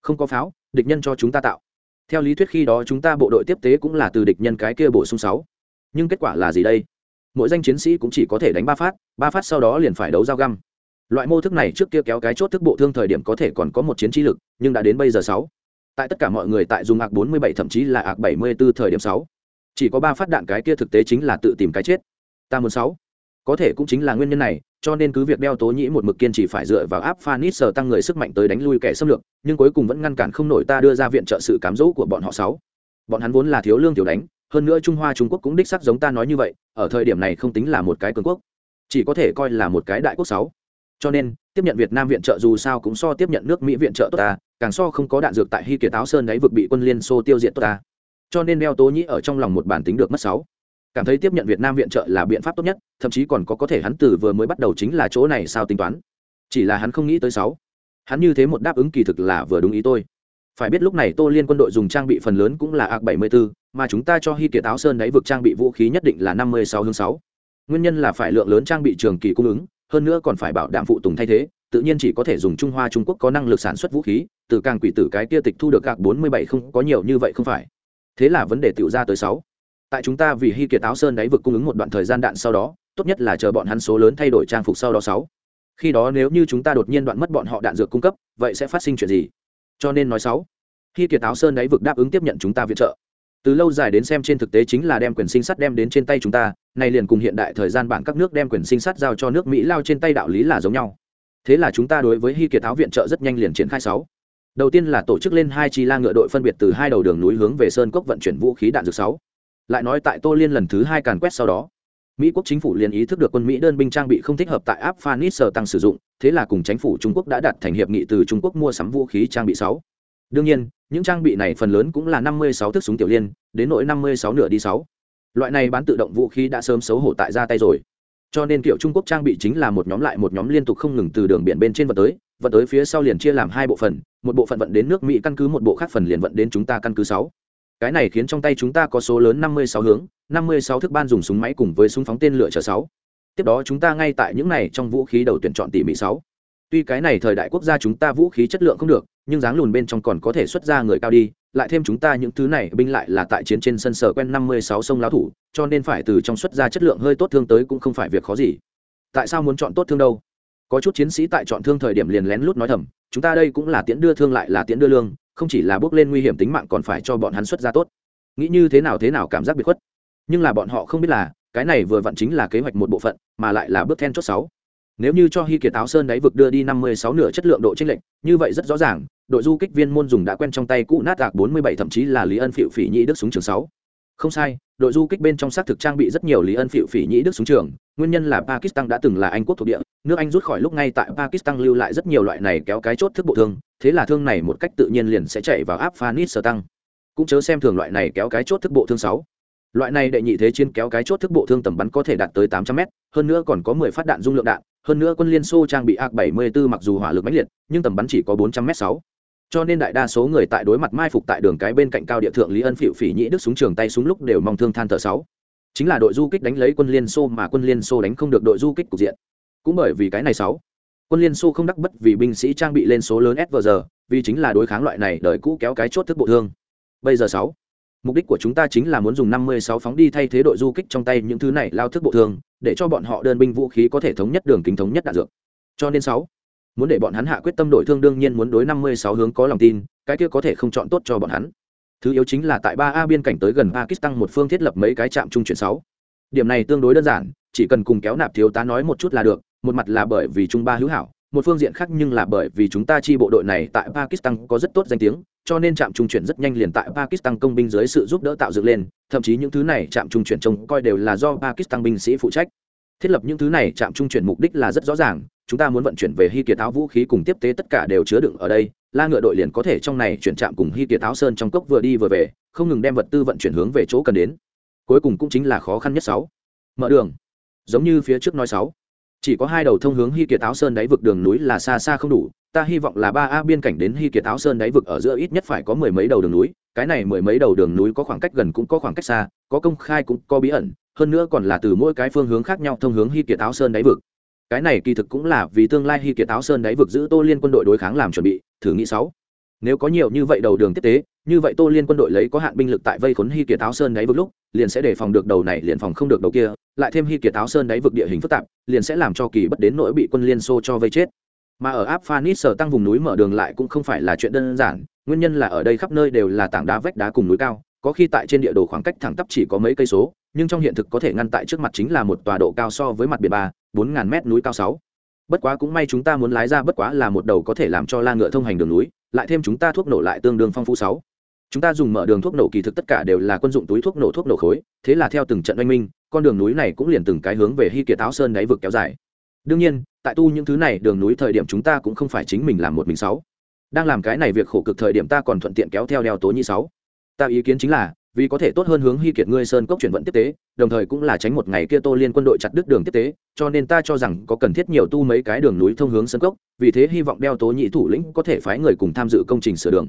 không có pháo, địch nhân cho chúng ta tạo. Theo lý thuyết khi đó chúng ta bộ đội tiếp tế cũng là từ địch nhân cái kia bổ sung sáu. Nhưng kết quả là gì đây? Mỗi danh chiến sĩ cũng chỉ có thể đánh ba phát ba phát sau đó liền phải đấu dao găm. Loại mô thức này trước kia kéo cái chốt thức bộ thương thời điểm có thể còn có một chiến trí lực nhưng đã đến bây giờ sáu. Tại tất cả mọi người tại dùng ạc 47 thậm chí là ạc 74 thời điểm sáu, chỉ có ba phát đạn cái kia thực tế chính là tự tìm cái chết. Ta muốn sáu. Có thể cũng chính là nguyên nhân này cho nên cứ việc đeo tố nhĩ một mực kiên chỉ phải dựa vào áp phanit sờ tăng người sức mạnh tới đánh lui kẻ xâm lược nhưng cuối cùng vẫn ngăn cản không nổi ta đưa ra viện trợ sự cám dỗ của bọn họ sáu. Bọn hắn vốn là thiếu lương tiểu đánh hơn nữa trung hoa trung quốc cũng đích sắc giống ta nói như vậy, ở thời điểm này không tính là một cái cường quốc, chỉ có thể coi là một cái đại quốc sáu. Cho nên, tiếp nhận việt nam viện trợ dù sao cũng so tiếp nhận nước mỹ viện trợ tốt ta, càng so không có đạn dược tại hy kiệt áo sơn đấy vực bị quân liên xô tiêu diệt tốt ta. Cho nên đeo tố nhĩ ở trong lòng một bản tính được mất sáu. Cảm thấy tiếp nhận việt nam viện trợ là biện pháp tốt nhất, thậm chí còn có có thể hắn từ vừa mới bắt đầu chính là chỗ này sao tính toán. Chỉ là hắn không nghĩ tới sáu. Hắn như thế một đáp ứng kỳ thực là vừa đúng ý tôi phải biết lúc này tô liên quân đội dùng trang bị phần lớn cũng là ạc 74, mà chúng ta cho hy kiệt áo sơn đáy vực trang bị vũ khí nhất định là 56 hướng 6. nguyên nhân là phải lượng lớn trang bị trường kỳ cung ứng hơn nữa còn phải bảo đảm phụ tùng thay thế tự nhiên chỉ có thể dùng trung hoa trung quốc có năng lực sản xuất vũ khí từ càng quỷ tử cái kia tịch thu được gạc 47 không có nhiều như vậy không phải. Thế là vấn đề tiểu ra tới sáu. Tại chúng ta vì hy kiệt áo sơn đáy vực cung ứng một đoạn thời gian đạn sau đó tốt nhất là chờ bọn hắn số lớn thay đổi trang phục sau đó sáu. Khi đó nếu như chúng ta đột nhiên đoạn mất bọn họ đạn dược cung cấp vậy sẽ phát sinh chuyện gì? Cho nên nói sáu. Khi kiệt áo sơn đáy vực đáp ứng tiếp nhận chúng ta viện trợ. Từ lâu dài đến xem trên thực tế chính là đem quyền sinh sắt đem đến trên tay chúng ta này liền cùng hiện đại thời gian bản các nước đem quyền sinh sắt giao cho nước mỹ lao trên tay đạo lý là giống nhau. Thế là chúng ta đối với hy kiệt áo viện trợ rất nhanh liền triển khai sáu. Đầu tiên là tổ chức lên hai chi la ngựa đội phân biệt từ hai đầu đường núi hướng về sơn cốc vận chuyển vũ khí đạn dược sáu. Lại nói tại tô liên lần thứ hai càn quét sau đó mỹ quốc chính phủ liền ý thức được quân mỹ đơn binh trang bị không thích hợp tại áp phanis tăng sử dụng, thế là cùng chính phủ trung quốc đã đặt thành hiệp nghị từ trung quốc mua sắm vũ khí trang bị sáu. Đương nhiên, những trang bị này phần lớn cũng là năm mươi sáu thước súng tiểu liên, đến nỗi năm mươi sáu nửa đi sáu. Loại này bán tự động vũ khí đã sớm xấu hổ tại ra tay rồi. Cho nên kiểu trung quốc trang bị chính là một nhóm lại một nhóm liên tục không ngừng từ đường biển bên trên vận tới vận tới phía sau liền chia làm hai bộ phận một bộ phận vận đến nước mỹ căn cứ, một bộ khác phần liền vận đến chúng ta căn cứ sáu. Cái này khiến trong tay chúng ta có số lớn năm mươi sáu hướng năm mươi sáu thức ban dùng súng máy cùng với súng phóng tên lửa chờ sáu. Tiếp đó chúng ta ngay tại những này trong vũ khí đầu tuyển chọn tỉ mỉ sáu. Tuy cái này thời đại quốc gia chúng ta vũ khí chất lượng không được, nhưng dáng lùn bên trong còn có thể xuất ra người cao đi, lại thêm chúng ta những thứ này binh lại là tại chiến trên sân sở quen năm mươi sáu sông lão thủ, cho nên phải từ trong xuất ra chất lượng hơi tốt thương tới cũng không phải việc khó gì. Tại sao muốn chọn tốt thương đâu? Có chút chiến sĩ tại chọn thương thời điểm liền lén lút nói thầm, chúng ta đây cũng là tiễn đưa thương lại là tiễn đưa lương, không chỉ là bước lên nguy hiểm tính mạng còn phải cho bọn hắn xuất ra tốt. Nghĩ như thế nào thế nào cảm giác biệt khuất nhưng là bọn họ không biết là, cái này vừa vặn chính là kế hoạch một bộ phận, mà lại là bước then chốt sáu. Nếu như cho hy kiệt áo sơn đáy vực đưa đi năm mươi sáu nửa chất lượng độ chênh lệch, như vậy rất rõ ràng, đội du kích viên môn dùng đã quen trong tay cũ nát gạc bốn mươi bảy, thậm chí là lý ân phịu phỉ nhĩ đức súng trường sáu. Không sai, đội du kích bên trong xác thực trang bị rất nhiều lý ân phịu phỉ nhĩ đức súng trường, nguyên nhân là pakistan đã từng là anh quốc thuộc địa, nước anh rút khỏi lúc ngay tại pakistan lưu lại rất nhiều loại này kéo cái chốt thức bộ thương, thế là thương này một cách tự nhiên liền sẽ chạy vào áp phanit sơ tăng. Cũng chớ xem thường loại này kéo cái chốt thức bộ thương sáu loại này đệ nhị thế chiến kéo cái chốt thức bộ thương tầm bắn có thể đạt tới 800 m hơn nữa còn có 10 phát đạn dung lượng đạn, hơn nữa quân liên xô trang bị ak 74 mặc dù hỏa lực mãnh liệt, nhưng tầm bắn chỉ có 400 m sáu. cho nên đại đa số người tại đối mặt mai phục tại đường cái bên cạnh cao địa thượng lý ân phịu phỉ nhĩ đức súng trường tay súng lúc đều mong thương than thở sáu. Chính là đội du kích đánh lấy quân liên xô mà quân liên xô đánh không được đội du kích cục diện. Cũng bởi vì cái này sáu, quân liên xô không đắc bất vì binh sĩ trang bị lên số lớn s giờ vì chính là đối kháng loại này đợi cũ kéo cái chốt thức bộ thương. Bây giờ sáu mục đích của chúng ta chính là muốn dùng 56 phóng đi thay thế đội du kích trong tay những thứ này lao thức bộ thương, để cho bọn họ đơn binh vũ khí có thể thống nhất đường kính thống nhất đạn dược. Cho nên sáu, muốn để bọn hắn hạ quyết tâm đổi thương đương nhiên muốn đối 56 hướng có lòng tin, cái kia có thể không chọn tốt cho bọn hắn. Thứ yếu chính là tại ba a biên cảnh tới gần pakistan một phương thiết lập mấy cái trạm trung chuyển sáu. Điểm này tương đối đơn giản, chỉ cần cùng kéo nạp thiếu tá nói một chút là được, một mặt là bởi vì chúng ba hữu hảo, một phương diện khác nhưng là bởi vì chúng ta chi bộ đội này tại pakistan có rất tốt danh tiếng cho nên trạm trung chuyển rất nhanh liền tại pakistan công binh dưới sự giúp đỡ tạo dựng lên, thậm chí những thứ này trạm trung chuyển trông coi đều là do pakistan binh sĩ phụ trách. Thiết lập những thứ này trạm trung chuyển mục đích là rất rõ ràng, chúng ta muốn vận chuyển về hy kiệt áo vũ khí cùng tiếp tế tất cả đều chứa đựng ở đây, la ngựa đội liền có thể trong này chuyển trạm cùng hy kiệt áo sơn trong cốc vừa đi vừa về, không ngừng đem vật tư vận chuyển hướng về chỗ cần đến. Cuối cùng cũng chính là khó khăn nhất sáu. Mở đường. Giống như phía trước nói sáu, chỉ có hai đầu thông hướng hy kiệt áo sơn đáy vực đường núi là xa xa không đủ ta hy vọng là ba a biên cảnh đến hy kiệt áo sơn đáy vực ở giữa ít nhất phải có mười mấy đầu đường núi, cái này mười mấy đầu đường núi có khoảng cách gần cũng có khoảng cách xa, có công khai cũng có bí ẩn, hơn nữa còn là từ mỗi cái phương hướng khác nhau thông hướng hy kiệt áo sơn đáy vực. Cái này kỳ thực cũng là vì tương lai hy kiệt áo sơn đáy vực giữ tô liên quân đội đối kháng làm chuẩn bị, thử nghĩ sáu. Nếu có nhiều như vậy đầu đường tiếp tế, như vậy tô liên quân đội lấy có hạn binh lực tại vây khốn hy kiệt áo sơn đáy vực lúc, liền sẽ đề phòng được đầu này, liền phòng không được đầu kia, lại thêm hy kiệt áo sơn đáy vực địa hình phức tạp, liền sẽ làm cho kỳ bất đến nỗi bị quân liên xô cho vây chết mà ở áp phanis sở tăng vùng núi mở đường lại cũng không phải là chuyện đơn giản, nguyên nhân là ở đây khắp nơi đều là tảng đá vách đá cùng núi cao, có khi tại trên địa đồ khoảng cách thẳng tắp chỉ có mấy cây số, nhưng trong hiện thực có thể ngăn tại trước mặt chính là một tòa độ cao so với mặt biển ba, bốn ngàn mét núi cao sáu. Bất quá cũng may chúng ta muốn lái ra bất quá là một đầu có thể làm cho la ngựa thông hành đường núi, lại thêm chúng ta thuốc nổ lại tương đương phong phú sáu. Chúng ta dùng mở đường thuốc nổ kỳ thực tất cả đều là quân dụng túi thuốc nổ thuốc nổ khối, thế là theo từng trận oanh minh, con đường núi này cũng liền từng cái hướng về hy kiệt áo sơn đáy vực kéo dài đương nhiên, tại tu những thứ này đường núi thời điểm chúng ta cũng không phải chính mình làm một mình sáu. Đang làm cái này việc khổ cực thời điểm ta còn thuận tiện kéo theo đeo tố nhi sáu. Ta ý kiến chính là, vì có thể tốt hơn hướng hy kiệt ngươi sơn cốc chuyển vận tiếp tế, đồng thời cũng là tránh một ngày kia tô liên quân đội chặt đứt đường tiếp tế, cho nên ta cho rằng có cần thiết nhiều tu mấy cái đường núi thông hướng sơn cốc, vì thế hy vọng đeo tố nhị thủ lĩnh có thể phái người cùng tham dự công trình sửa đường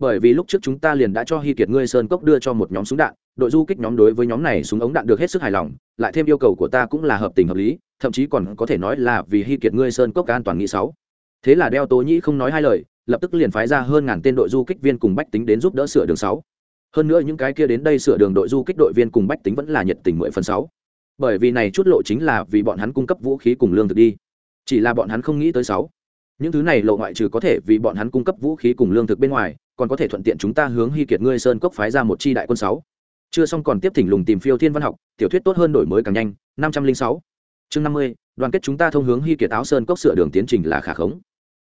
bởi vì lúc trước chúng ta liền đã cho hy kiệt ngươi sơn cốc đưa cho một nhóm súng đạn, đội du kích nhóm đối với nhóm này súng ống đạn được hết sức hài lòng, lại thêm yêu cầu của ta cũng là hợp tình hợp lý, thậm chí còn có thể nói là vì hy kiệt ngươi sơn cốc an toàn nghị sáu. Thế là đeo tố nhĩ không nói hai lời, lập tức liền phái ra hơn ngàn tên đội du kích viên cùng bách tính đến giúp đỡ sửa đường sáu. Hơn nữa những cái kia đến đây sửa đường đội du kích đội viên cùng bách tính vẫn là nhiệt tình mười phần sáu. Bởi vì này chút lộ chính là vì bọn hắn cung cấp vũ khí cùng lương thực đi. Chỉ là bọn hắn không nghĩ tới sáu. Những thứ này lộ ngoại trừ có thể vì bọn hắn cung cấp vũ khí cùng lương thực bên ngoài còn có thể thuận tiện chúng ta hướng hy kiệt ngươi sơn cốc phái ra một chi đại quân sáu. Chưa xong còn tiếp thỉnh lùng tìm phiêu thiên văn học, tiểu thuyết tốt hơn đổi mới càng nhanh, năm trăm linh sáu. Chương năm mươi, đoàn kết chúng ta thông hướng hy kiệt áo sơn cốc sửa đường tiến trình là khả khống.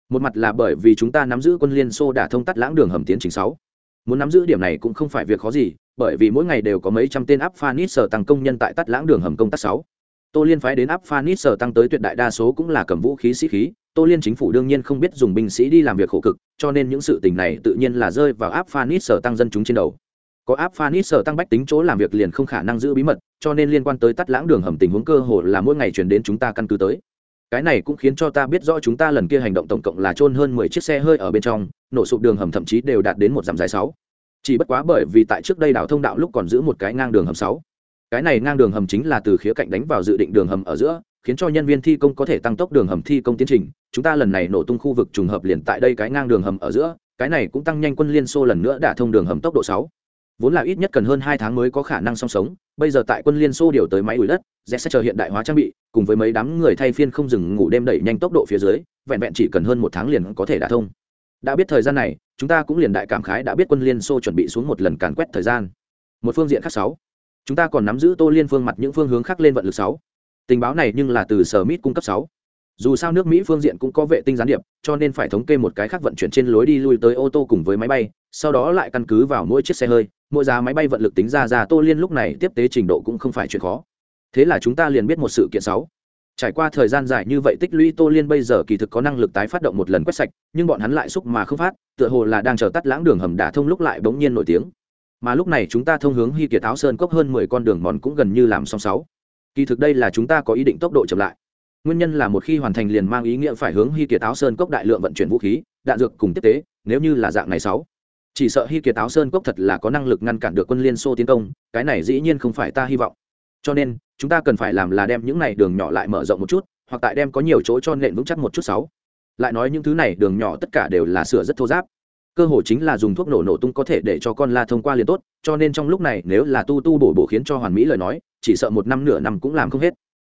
Một mặt là bởi vì chúng ta nắm giữ quân liên xô đã thông tắt lãng đường hầm tiến trình sáu. Muốn nắm giữ điểm này cũng không phải việc khó gì, bởi vì mỗi ngày đều có mấy trăm tên áp phanit sở tăng công nhân tại tắt lãng đường hầm công tác sáu. Tô liên phái đến áp phanit sở tăng tới tuyệt đại đa số cũng là cầm vũ khí sĩ khí tô liên chính phủ đương nhiên không biết dùng binh sĩ đi làm việc khổ cực, cho nên những sự tình này tự nhiên là rơi vào áp phanit sở tăng dân chúng trên đầu. Có áp phanit sở tăng bách tính chỗ làm việc liền không khả năng giữ bí mật, cho nên liên quan tới tắt lãng đường hầm tình huống cơ hồ là mỗi ngày chuyển đến chúng ta căn cứ tới. Cái này cũng khiến cho ta biết rõ chúng ta lần kia hành động tổng cộng là trôn hơn mười chiếc xe hơi ở bên trong, nổ sụp đường hầm thậm chí đều đạt đến một dặm dài sáu. Chỉ bất quá bởi vì tại trước đây đảo thông đạo lúc còn giữ một cái ngang đường hầm sáu. Cái này ngang đường hầm chính là từ khía cạnh đánh vào dự định đường hầm ở giữa khiến cho nhân viên thi công có thể tăng tốc đường hầm thi công tiến trình. Chúng ta lần này nổ tung khu vực trùng hợp liền tại đây cái ngang đường hầm ở giữa, cái này cũng tăng nhanh quân liên xô lần nữa đả thông đường hầm tốc độ sáu. Vốn là ít nhất cần hơn hai tháng mới có khả năng song sống, bây giờ tại quân liên xô điều tới máy ủi đất z sẽ chờ hiện đại hóa trang bị, cùng với mấy đám người thay phiên không dừng ngủ đêm đẩy nhanh tốc độ phía dưới, vẹn vẹn chỉ cần hơn một tháng liền có thể đả thông. Đã biết thời gian này, chúng ta cũng liền đại cảm khái đã biết quân liên xô chuẩn bị xuống một lần càn quét thời gian. Một phương diện khác sáu. Chúng ta còn nắm giữ tô liên phương mặt những phương hướng khác lên vận lực sáu tình báo này nhưng là từ sở mít cung cấp sáu. Dù sao nước mỹ phương diện cũng có vệ tinh gián điệp, cho nên phải thống kê một cái khác vận chuyển trên lối đi lui tới ô tô cùng với máy bay, sau đó lại căn cứ vào mỗi chiếc xe hơi, mỗi giá máy bay vận lực tính ra ra tô liên lúc này tiếp tế trình độ cũng không phải chuyện khó. Thế là chúng ta liền biết một sự kiện sáu. Trải qua thời gian dài như vậy tích lũy tô liên bây giờ kỳ thực có năng lực tái phát động một lần quét sạch, nhưng bọn hắn lại xúc mà không phát, tựa hồ là đang chờ tắt lãng đường hầm đả thông lúc lại bỗng nhiên nổi tiếng. Mà lúc này chúng ta thông hướng hy kiệt áo sơn cốc hơn mười con đường mòn cũng gần như làm xong sáu kỳ thực đây là chúng ta có ý định tốc độ chậm lại. Nguyên nhân là một khi hoàn thành liền mang ý nghĩa phải hướng hy kiệt áo sơn cốc đại lượng vận chuyển vũ khí, đạn dược cùng tiếp tế, nếu như là dạng này sáu. Chỉ sợ hy kiệt áo sơn cốc thật là có năng lực ngăn cản được quân liên xô tiến công, cái này dĩ nhiên không phải ta hy vọng. Cho nên, chúng ta cần phải làm là đem những này đường nhỏ lại mở rộng một chút, hoặc tại đem có nhiều chỗ cho nện vững chắc một chút sáu. Lại nói những thứ này đường nhỏ tất cả đều là sửa rất thô giáp cơ hội chính là dùng thuốc nổ nổ tung có thể để cho con la thông qua liền tốt, cho nên trong lúc này nếu là tu tu bổ bổ khiến cho hoàn mỹ lời nói, chỉ sợ một năm nửa năm cũng làm không hết.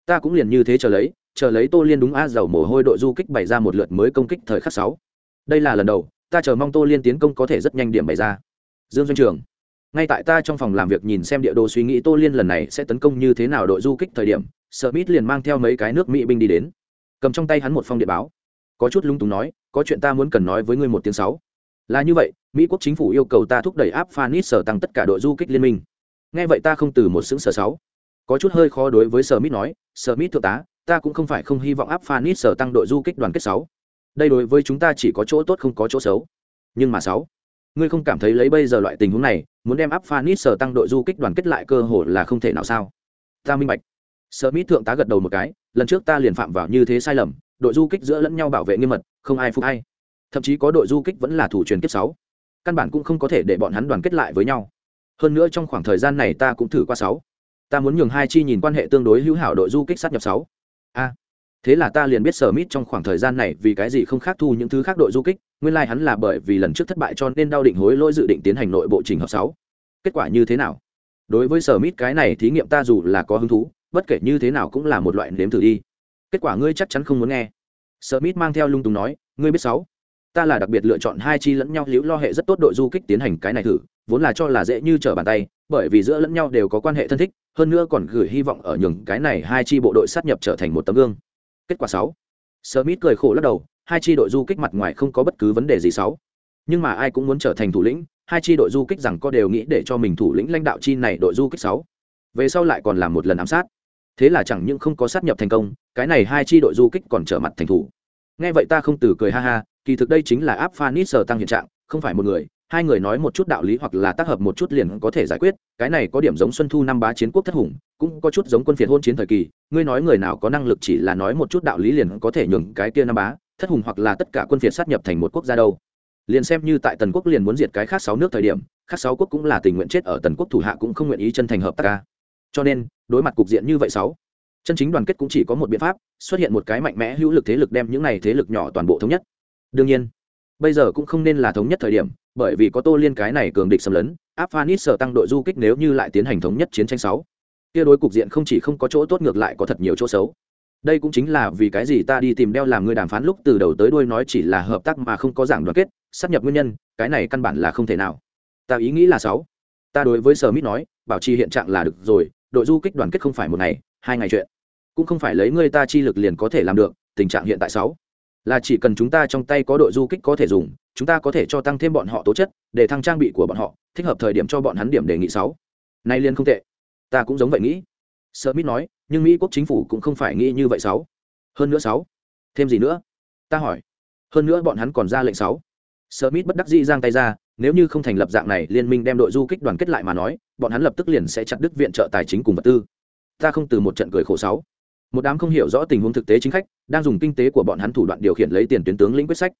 Ta cũng liền như thế chờ lấy chờ lấy tô liên đúng a dầu mồ hôi đội du kích bày ra một lượt mới công kích thời khắc sáu. Đây là lần đầu, ta chờ mong tô liên tiến công có thể rất nhanh điểm bày ra. Dương doanh trường, ngay tại ta trong phòng làm việc nhìn xem địa đồ suy nghĩ tô liên lần này sẽ tấn công như thế nào đội du kích thời điểm sợ mít liền mang theo mấy cái nước mỹ binh đi đến. Cầm trong tay hắn một phong điện báo. Có chút lung túng nói, có chuyện ta muốn cần nói với ngươi một tiếng sáu là như vậy, mỹ quốc chính phủ yêu cầu ta thúc đẩy áp phanis sở tăng tất cả đội du kích liên minh. Nghe vậy ta không từ một xứng sở sáu. Có chút hơi khó đối với sở mít nói sở mít thượng tá, ta cũng không phải không hy vọng áp phanis sở tăng đội du kích đoàn kết sáu. Đây đối với chúng ta chỉ có chỗ tốt không có chỗ xấu. Nhưng mà sáu, ngươi không cảm thấy lấy bây giờ loại tình huống này, muốn đem áp phanis sở tăng đội du kích đoàn kết lại cơ hội là không thể nào sao? Ta minh bạch. Sở mít thượng tá gật đầu một cái, lần trước ta liền phạm vào như thế sai lầm, đội du kích giữa lẫn nhau bảo vệ nghiêm mật, không ai phục ai thậm chí có đội du kích vẫn là thủ truyền kiếp sáu. Căn bản cũng không có thể để bọn hắn đoàn kết lại với nhau. Hơn nữa trong khoảng thời gian này ta cũng thử qua sáu. Ta muốn nhường hai chi nhìn quan hệ tương đối hữu hảo đội du kích sát nhập sáu. A. Thế là ta liền biết sở mít trong khoảng thời gian này vì cái gì không khác thu những thứ khác đội du kích, nguyên lai、like、hắn là bởi vì lần trước thất bại cho nên đau định hối lỗi dự định tiến hành nội bộ trình hợp sáu. Kết quả như thế nào? Đối với sở mít cái này thí nghiệm ta dù là có hứng thú, bất kể như thế nào cũng là một loại nếm thử đi. Kết quả ngươi chắc chắn không muốn nghe. Sở mít mang theo lung tùng nói, ngươi biết sáu? Ta là đặc biệt lựa chọn hai chi lẫn nhau liễu lo hệ rất tốt đội du kích tiến hành cái này thử, vốn là cho là dễ như trở bàn tay, bởi vì giữa lẫn nhau đều có quan hệ thân thích, hơn nữa còn gửi hy vọng ở nhường cái này hai chi bộ đội sát nhập trở thành một tấm gương. Kết quả sáu. Smith cười khổ lắc đầu, hai chi đội du kích mặt ngoài không có bất cứ vấn đề gì sáu. Nhưng mà ai cũng muốn trở thành thủ lĩnh, hai chi đội du kích rằng có đều nghĩ để cho mình thủ lĩnh lãnh đạo chi này đội du kích sáu. Về sau lại còn làm một lần ám sát. Thế là chẳng những không có sát nhập thành công, cái này hai chi đội du kích còn trở mặt thành thủ. Nghe vậy ta không từ cười ha ha kỳ thực đây chính là áp phanit sở tăng hiện trạng, không phải một người, hai người nói một chút đạo lý hoặc là tác hợp một chút liền có thể giải quyết, cái này có điểm giống xuân thu năm bá chiến quốc thất hùng, cũng có chút giống quân phiệt hôn chiến thời kỳ, ngươi nói người nào có năng lực chỉ là nói một chút đạo lý liền có thể nhường cái kia năm bá, thất hùng hoặc là tất cả quân phiệt sát nhập thành một quốc gia đâu. Liền xem như tại tần quốc liền muốn diệt cái khác sáu nước thời điểm, khác sáu quốc cũng là tình nguyện chết ở tần quốc thủ hạ cũng không nguyện ý chân thành hợp tác ca. Cho nên, đối mặt cục diện như vậy sáu, chân chính đoàn kết cũng chỉ có một biện pháp, xuất hiện một cái mạnh mẽ hữu lực thế lực đem những này thế lực nhỏ toàn bộ thống nhất đương nhiên, bây giờ cũng không nên là thống nhất thời điểm, bởi vì có tô liên cái này cường địch xâm lấn áp phanis sở tăng đội du kích nếu như lại tiến hành thống nhất chiến tranh sáu. Kia đối cục diện không chỉ không có chỗ tốt ngược lại có thật nhiều chỗ xấu. Đây cũng chính là vì cái gì ta đi tìm đeo làm người đàm phán lúc từ đầu tới đuôi nói chỉ là hợp tác mà không có giảng đoàn kết, sắp nhập nguyên nhân, cái này căn bản là không thể nào. Ta ý nghĩ là sáu. Ta đối với sở mít nói, bảo trì hiện trạng là được rồi, đội du kích đoàn kết không phải một ngày, hai ngày chuyện. Cũng không phải lấy người ta chi lực liền có thể làm được, tình trạng hiện tại sáu là chỉ cần chúng ta trong tay có đội du kích có thể dùng, chúng ta có thể cho tăng thêm bọn họ tố chất, để thăng trang bị của bọn họ, thích hợp thời điểm cho bọn hắn điểm đề nghị sáu. Nay liên không tệ. Ta cũng giống vậy nghĩ. Smith nói, nhưng mỹ quốc chính phủ cũng không phải nghĩ như vậy sáu. Hơn nữa sáu. Thêm gì nữa? Ta hỏi. Hơn nữa bọn hắn còn ra lệnh sáu. Smith bất đắc dĩ giang tay ra, nếu như không thành lập dạng này, liên minh đem đội du kích đoàn kết lại mà nói, bọn hắn lập tức liền sẽ chặt đứt viện trợ tài chính cùng vật tư. Ta không từ một trận cười khổ sáu một đám không hiểu rõ tình huống thực tế chính khách đang dùng kinh tế của bọn hắn thủ đoạn điều khiển lấy tiền tuyến tướng lĩnh quyết sách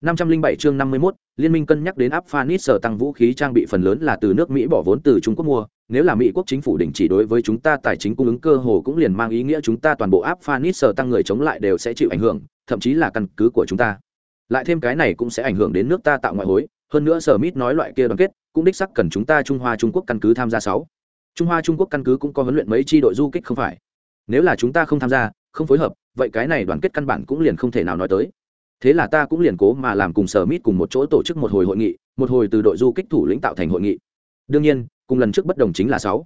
507 chương 51, liên minh cân nhắc đến áp Phanis sở tăng vũ khí trang bị phần lớn là từ nước Mỹ bỏ vốn từ Trung Quốc mua, nếu là Mỹ quốc chính phủ đình chỉ đối với chúng ta tài chính cung ứng cơ hồ cũng liền mang ý nghĩa chúng ta toàn bộ áp Phanis sở tăng người chống lại đều sẽ chịu ảnh hưởng, thậm chí là căn cứ của chúng ta. Lại thêm cái này cũng sẽ ảnh hưởng đến nước ta tạo ngoại hối, hơn nữa Sở Mít nói loại kia đoàn kết, cũng đích xác cần chúng ta Trung Hoa Trung Quốc căn cứ tham gia sáu. Trung Hoa Trung Quốc căn cứ cũng có huấn luyện mấy chi đội du kích không phải? Nếu là chúng ta không tham gia, không phối hợp, vậy cái này đoàn kết căn bản cũng liền không thể nào nói tới. Thế là ta cũng liền cố mà làm cùng sở mít cùng một chỗ tổ chức một hồi hội nghị một hồi từ đội du kích thủ lĩnh tạo thành hội nghị. Đương nhiên cùng lần trước bất đồng chính là sáu.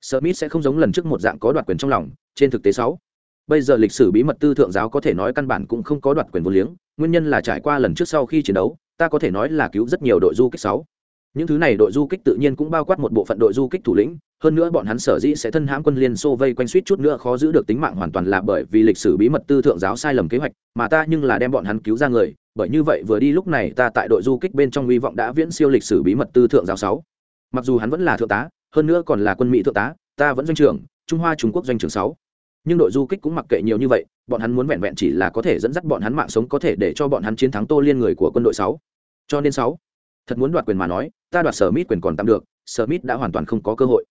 Sở mít sẽ không giống lần trước một dạng có đoạt quyền trong lòng trên thực tế sáu. Bây giờ lịch sử bí mật tư thượng giáo có thể nói căn bản cũng không có đoạt quyền vô liếng nguyên nhân là trải qua lần trước sau khi chiến đấu ta có thể nói là cứu rất nhiều đội du kích sáu. Những thứ này đội du kích tự nhiên cũng bao quát một bộ phận đội du kích thủ lĩnh hơn nữa bọn hắn sở dĩ sẽ thân hãm quân liên xô vây quanh suýt chút nữa khó giữ được tính mạng hoàn toàn là bởi vì lịch sử bí mật tư thượng giáo sai lầm kế hoạch, mà ta nhưng là đem bọn hắn cứu ra người, bởi như vậy vừa đi lúc này ta tại đội du kích bên trong hy vọng đã viễn siêu lịch sử bí mật tư thượng giáo sáu. Mặc dù hắn vẫn là thượng tá, hơn nữa còn là quân mỹ thượng tá, ta vẫn doanh trưởng, trung hoa trung quốc doanh trưởng sáu. Nhưng đội du kích cũng mặc kệ nhiều như vậy, bọn hắn muốn vẹn vẹn chỉ là có thể dẫn dắt bọn hắn mạng sống có thể để cho bọn hắn chiến thắng tô liên người của quân đội sáu. Cho nên sáu, thật muốn đoạt quyền mà nói, ta đoạt sở mít quyền còn tạm được, sở mít đã hoàn toàn không có cơ hội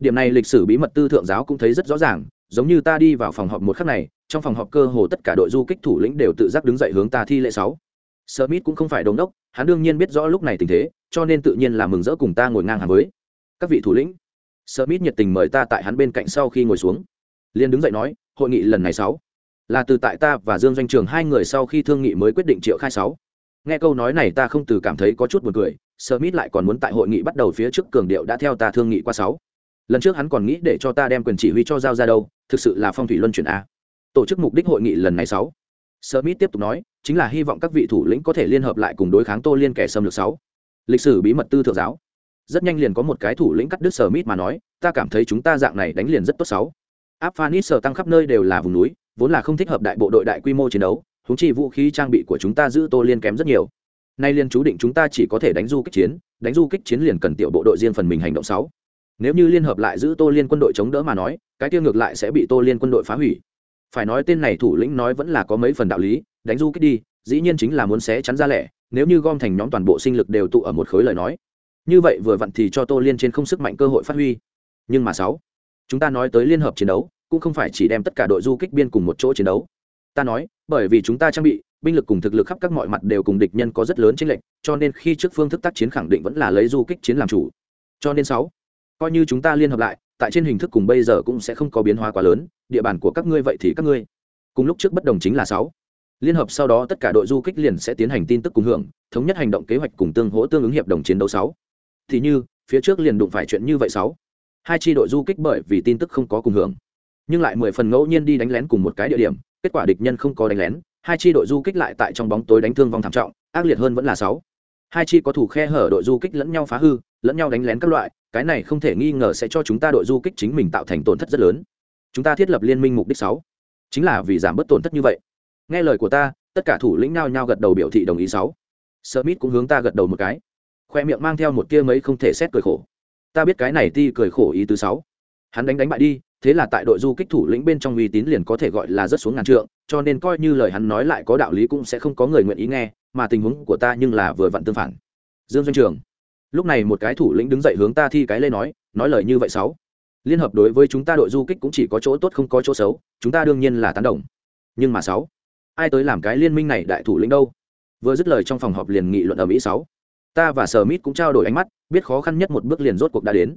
điểm này lịch sử bí mật tư thượng giáo cũng thấy rất rõ ràng giống như ta đi vào phòng họp một khắc này trong phòng họp cơ hồ tất cả đội du kích thủ lĩnh đều tự giác đứng dậy hướng ta thi lễ sáu Smith cũng không phải đống đốc, hắn đương nhiên biết rõ lúc này tình thế, cho nên tự nhiên là mừng rỡ cùng ta ngồi ngang hàng với các vị thủ lĩnh. Smith nhiệt tình mời ta tại hắn bên cạnh sau khi ngồi xuống, liền đứng dậy nói, hội nghị lần này sáu là từ tại ta và Dương doanh trường hai người sau khi thương nghị mới quyết định triệu khai sáu. Nghe câu nói này ta không từ cảm thấy có chút buồn cười, Smith lại còn muốn tại hội nghị bắt đầu phía trước cường điệu đã theo ta thương nghị qua sáu. Lần trước hắn còn nghĩ để cho ta đem quyền chỉ huy cho giao ra đâu, thực sự là phong thủy luân chuyển a. Tổ chức mục đích hội nghị lần này sáu Smith tiếp tục nói, chính là hy vọng các vị thủ lĩnh có thể liên hợp lại cùng đối kháng Tô Liên kẻ xâm lược sáu. Lịch sử bí mật tư thượng giáo. Rất nhanh liền có một cái thủ lĩnh cắt đứt Smith mà nói, ta cảm thấy chúng ta dạng này đánh liền rất tốt sáu. Afghanistan tăng khắp nơi đều là vùng núi, vốn là không thích hợp đại bộ đội đại quy mô chiến đấu, huống chi vũ khí trang bị của chúng ta giữ Tô Liên kém rất nhiều. Nay liên chú định chúng ta chỉ có thể đánh du kích chiến, đánh du kích chiến liền cần tiểu bộ đội riêng phần mình hành động sáu. Nếu như liên hợp lại giữ Tô Liên quân đội chống đỡ mà nói, cái tiêu ngược lại sẽ bị Tô Liên quân đội phá hủy. Phải nói tên này thủ lĩnh nói vẫn là có mấy phần đạo lý đánh du kích đi dĩ nhiên chính là muốn xé chắn ra lẻ nếu như gom thành nhóm toàn bộ sinh lực đều tụ ở một khối lời nói. Như vậy vừa vặn thì cho tô liên trên không sức mạnh cơ hội phát huy. Nhưng mà sáu chúng ta nói tới liên hợp chiến đấu cũng không phải chỉ đem tất cả đội du kích biên cùng một chỗ chiến đấu. Ta nói bởi vì chúng ta trang bị binh lực cùng thực lực khắp các mọi mặt đều cùng địch nhân có rất lớn chênh lệch cho nên khi trước phương thức tác chiến khẳng định vẫn là lấy du kích chiến làm chủ. Cho nên sáu coi như chúng ta liên hợp lại, tại trên hình thức cùng bây giờ cũng sẽ không có biến hóa quá lớn, địa bàn của các ngươi vậy thì các ngươi. Cùng lúc trước bất đồng chính là sáu. Liên hợp sau đó tất cả đội du kích liền sẽ tiến hành tin tức cùng hưởng, thống nhất hành động kế hoạch cùng tương hỗ tương ứng hiệp đồng chiến đấu sáu. Thì như, phía trước liền đụng phải chuyện như vậy sáu. Hai tri đội du kích bởi vì tin tức không có cùng hưởng, nhưng lại mười phần ngẫu nhiên đi đánh lén cùng một cái địa điểm, kết quả địch nhân không có đánh lén, hai tri đội du kích lại tại trong bóng tối đánh thương vong thảm trọng, ác liệt hơn vẫn là sáu. Hai chi có thủ khe hở đội du kích lẫn nhau phá hư, lẫn nhau đánh lén các loại cái này không thể nghi ngờ sẽ cho chúng ta đội du kích chính mình tạo thành tổn thất rất lớn. Chúng ta thiết lập liên minh mục đích sáu. Chính là vì giảm bớt tổn thất như vậy. Nghe lời của ta, tất cả thủ lĩnh nao nhao gật đầu biểu thị đồng ý sáu. Smith cũng hướng ta gật đầu một cái. Khoe miệng mang theo một kia mấy không thể xét cười khổ. Ta biết cái này ti cười khổ ý thứ sáu. Hắn đánh đánh bại đi, thế là tại đội du kích thủ lĩnh bên trong uy tín liền có thể gọi là rất xuống ngàn trượng, cho nên coi như lời hắn nói lại có đạo lý cũng sẽ không có người nguyện ý nghe, mà tình huống của ta nhưng là vừa vặn tương phản. Dương doanh trường lúc này một cái thủ lĩnh đứng dậy hướng ta thi cái lê nói nói lời như vậy sáu. Liên hợp đối với chúng ta đội du kích cũng chỉ có chỗ tốt không có chỗ xấu, chúng ta đương nhiên là tán đồng. Nhưng mà sáu, ai tới làm cái liên minh này đại thủ lĩnh đâu? Vừa dứt lời trong phòng họp liền nghị luận ở mỹ sáu. Ta và sở mít cũng trao đổi ánh mắt, biết khó khăn nhất một bước liền rốt cuộc đã đến.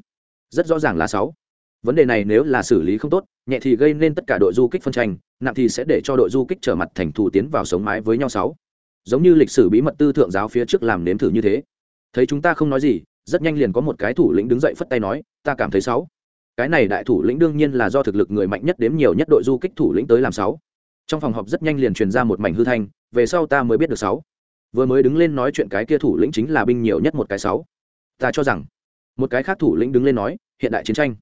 Rất rõ ràng là sáu. Vấn đề này nếu là xử lý không tốt, nhẹ thì gây nên tất cả đội du kích phân tranh, nặng thì sẽ để cho đội du kích trở mặt thành thủ tiến vào sống mái với nhau sáu. Giống như lịch sử bí mật tư thượng giáo phía trước làm nếm thử như thế thấy chúng ta không nói gì, rất nhanh liền có một cái thủ lĩnh đứng dậy phất tay nói, ta cảm thấy sáu. Cái này đại thủ lĩnh đương nhiên là do thực lực người mạnh nhất đếm nhiều nhất đội du kích thủ lĩnh tới làm sáu. Trong phòng họp rất nhanh liền truyền ra một mảnh hư thanh, về sau ta mới biết được sáu. Vừa mới đứng lên nói chuyện cái kia thủ lĩnh chính là binh nhiều nhất một cái sáu. Ta cho rằng, một cái khác thủ lĩnh đứng lên nói, hiện đại chiến tranh.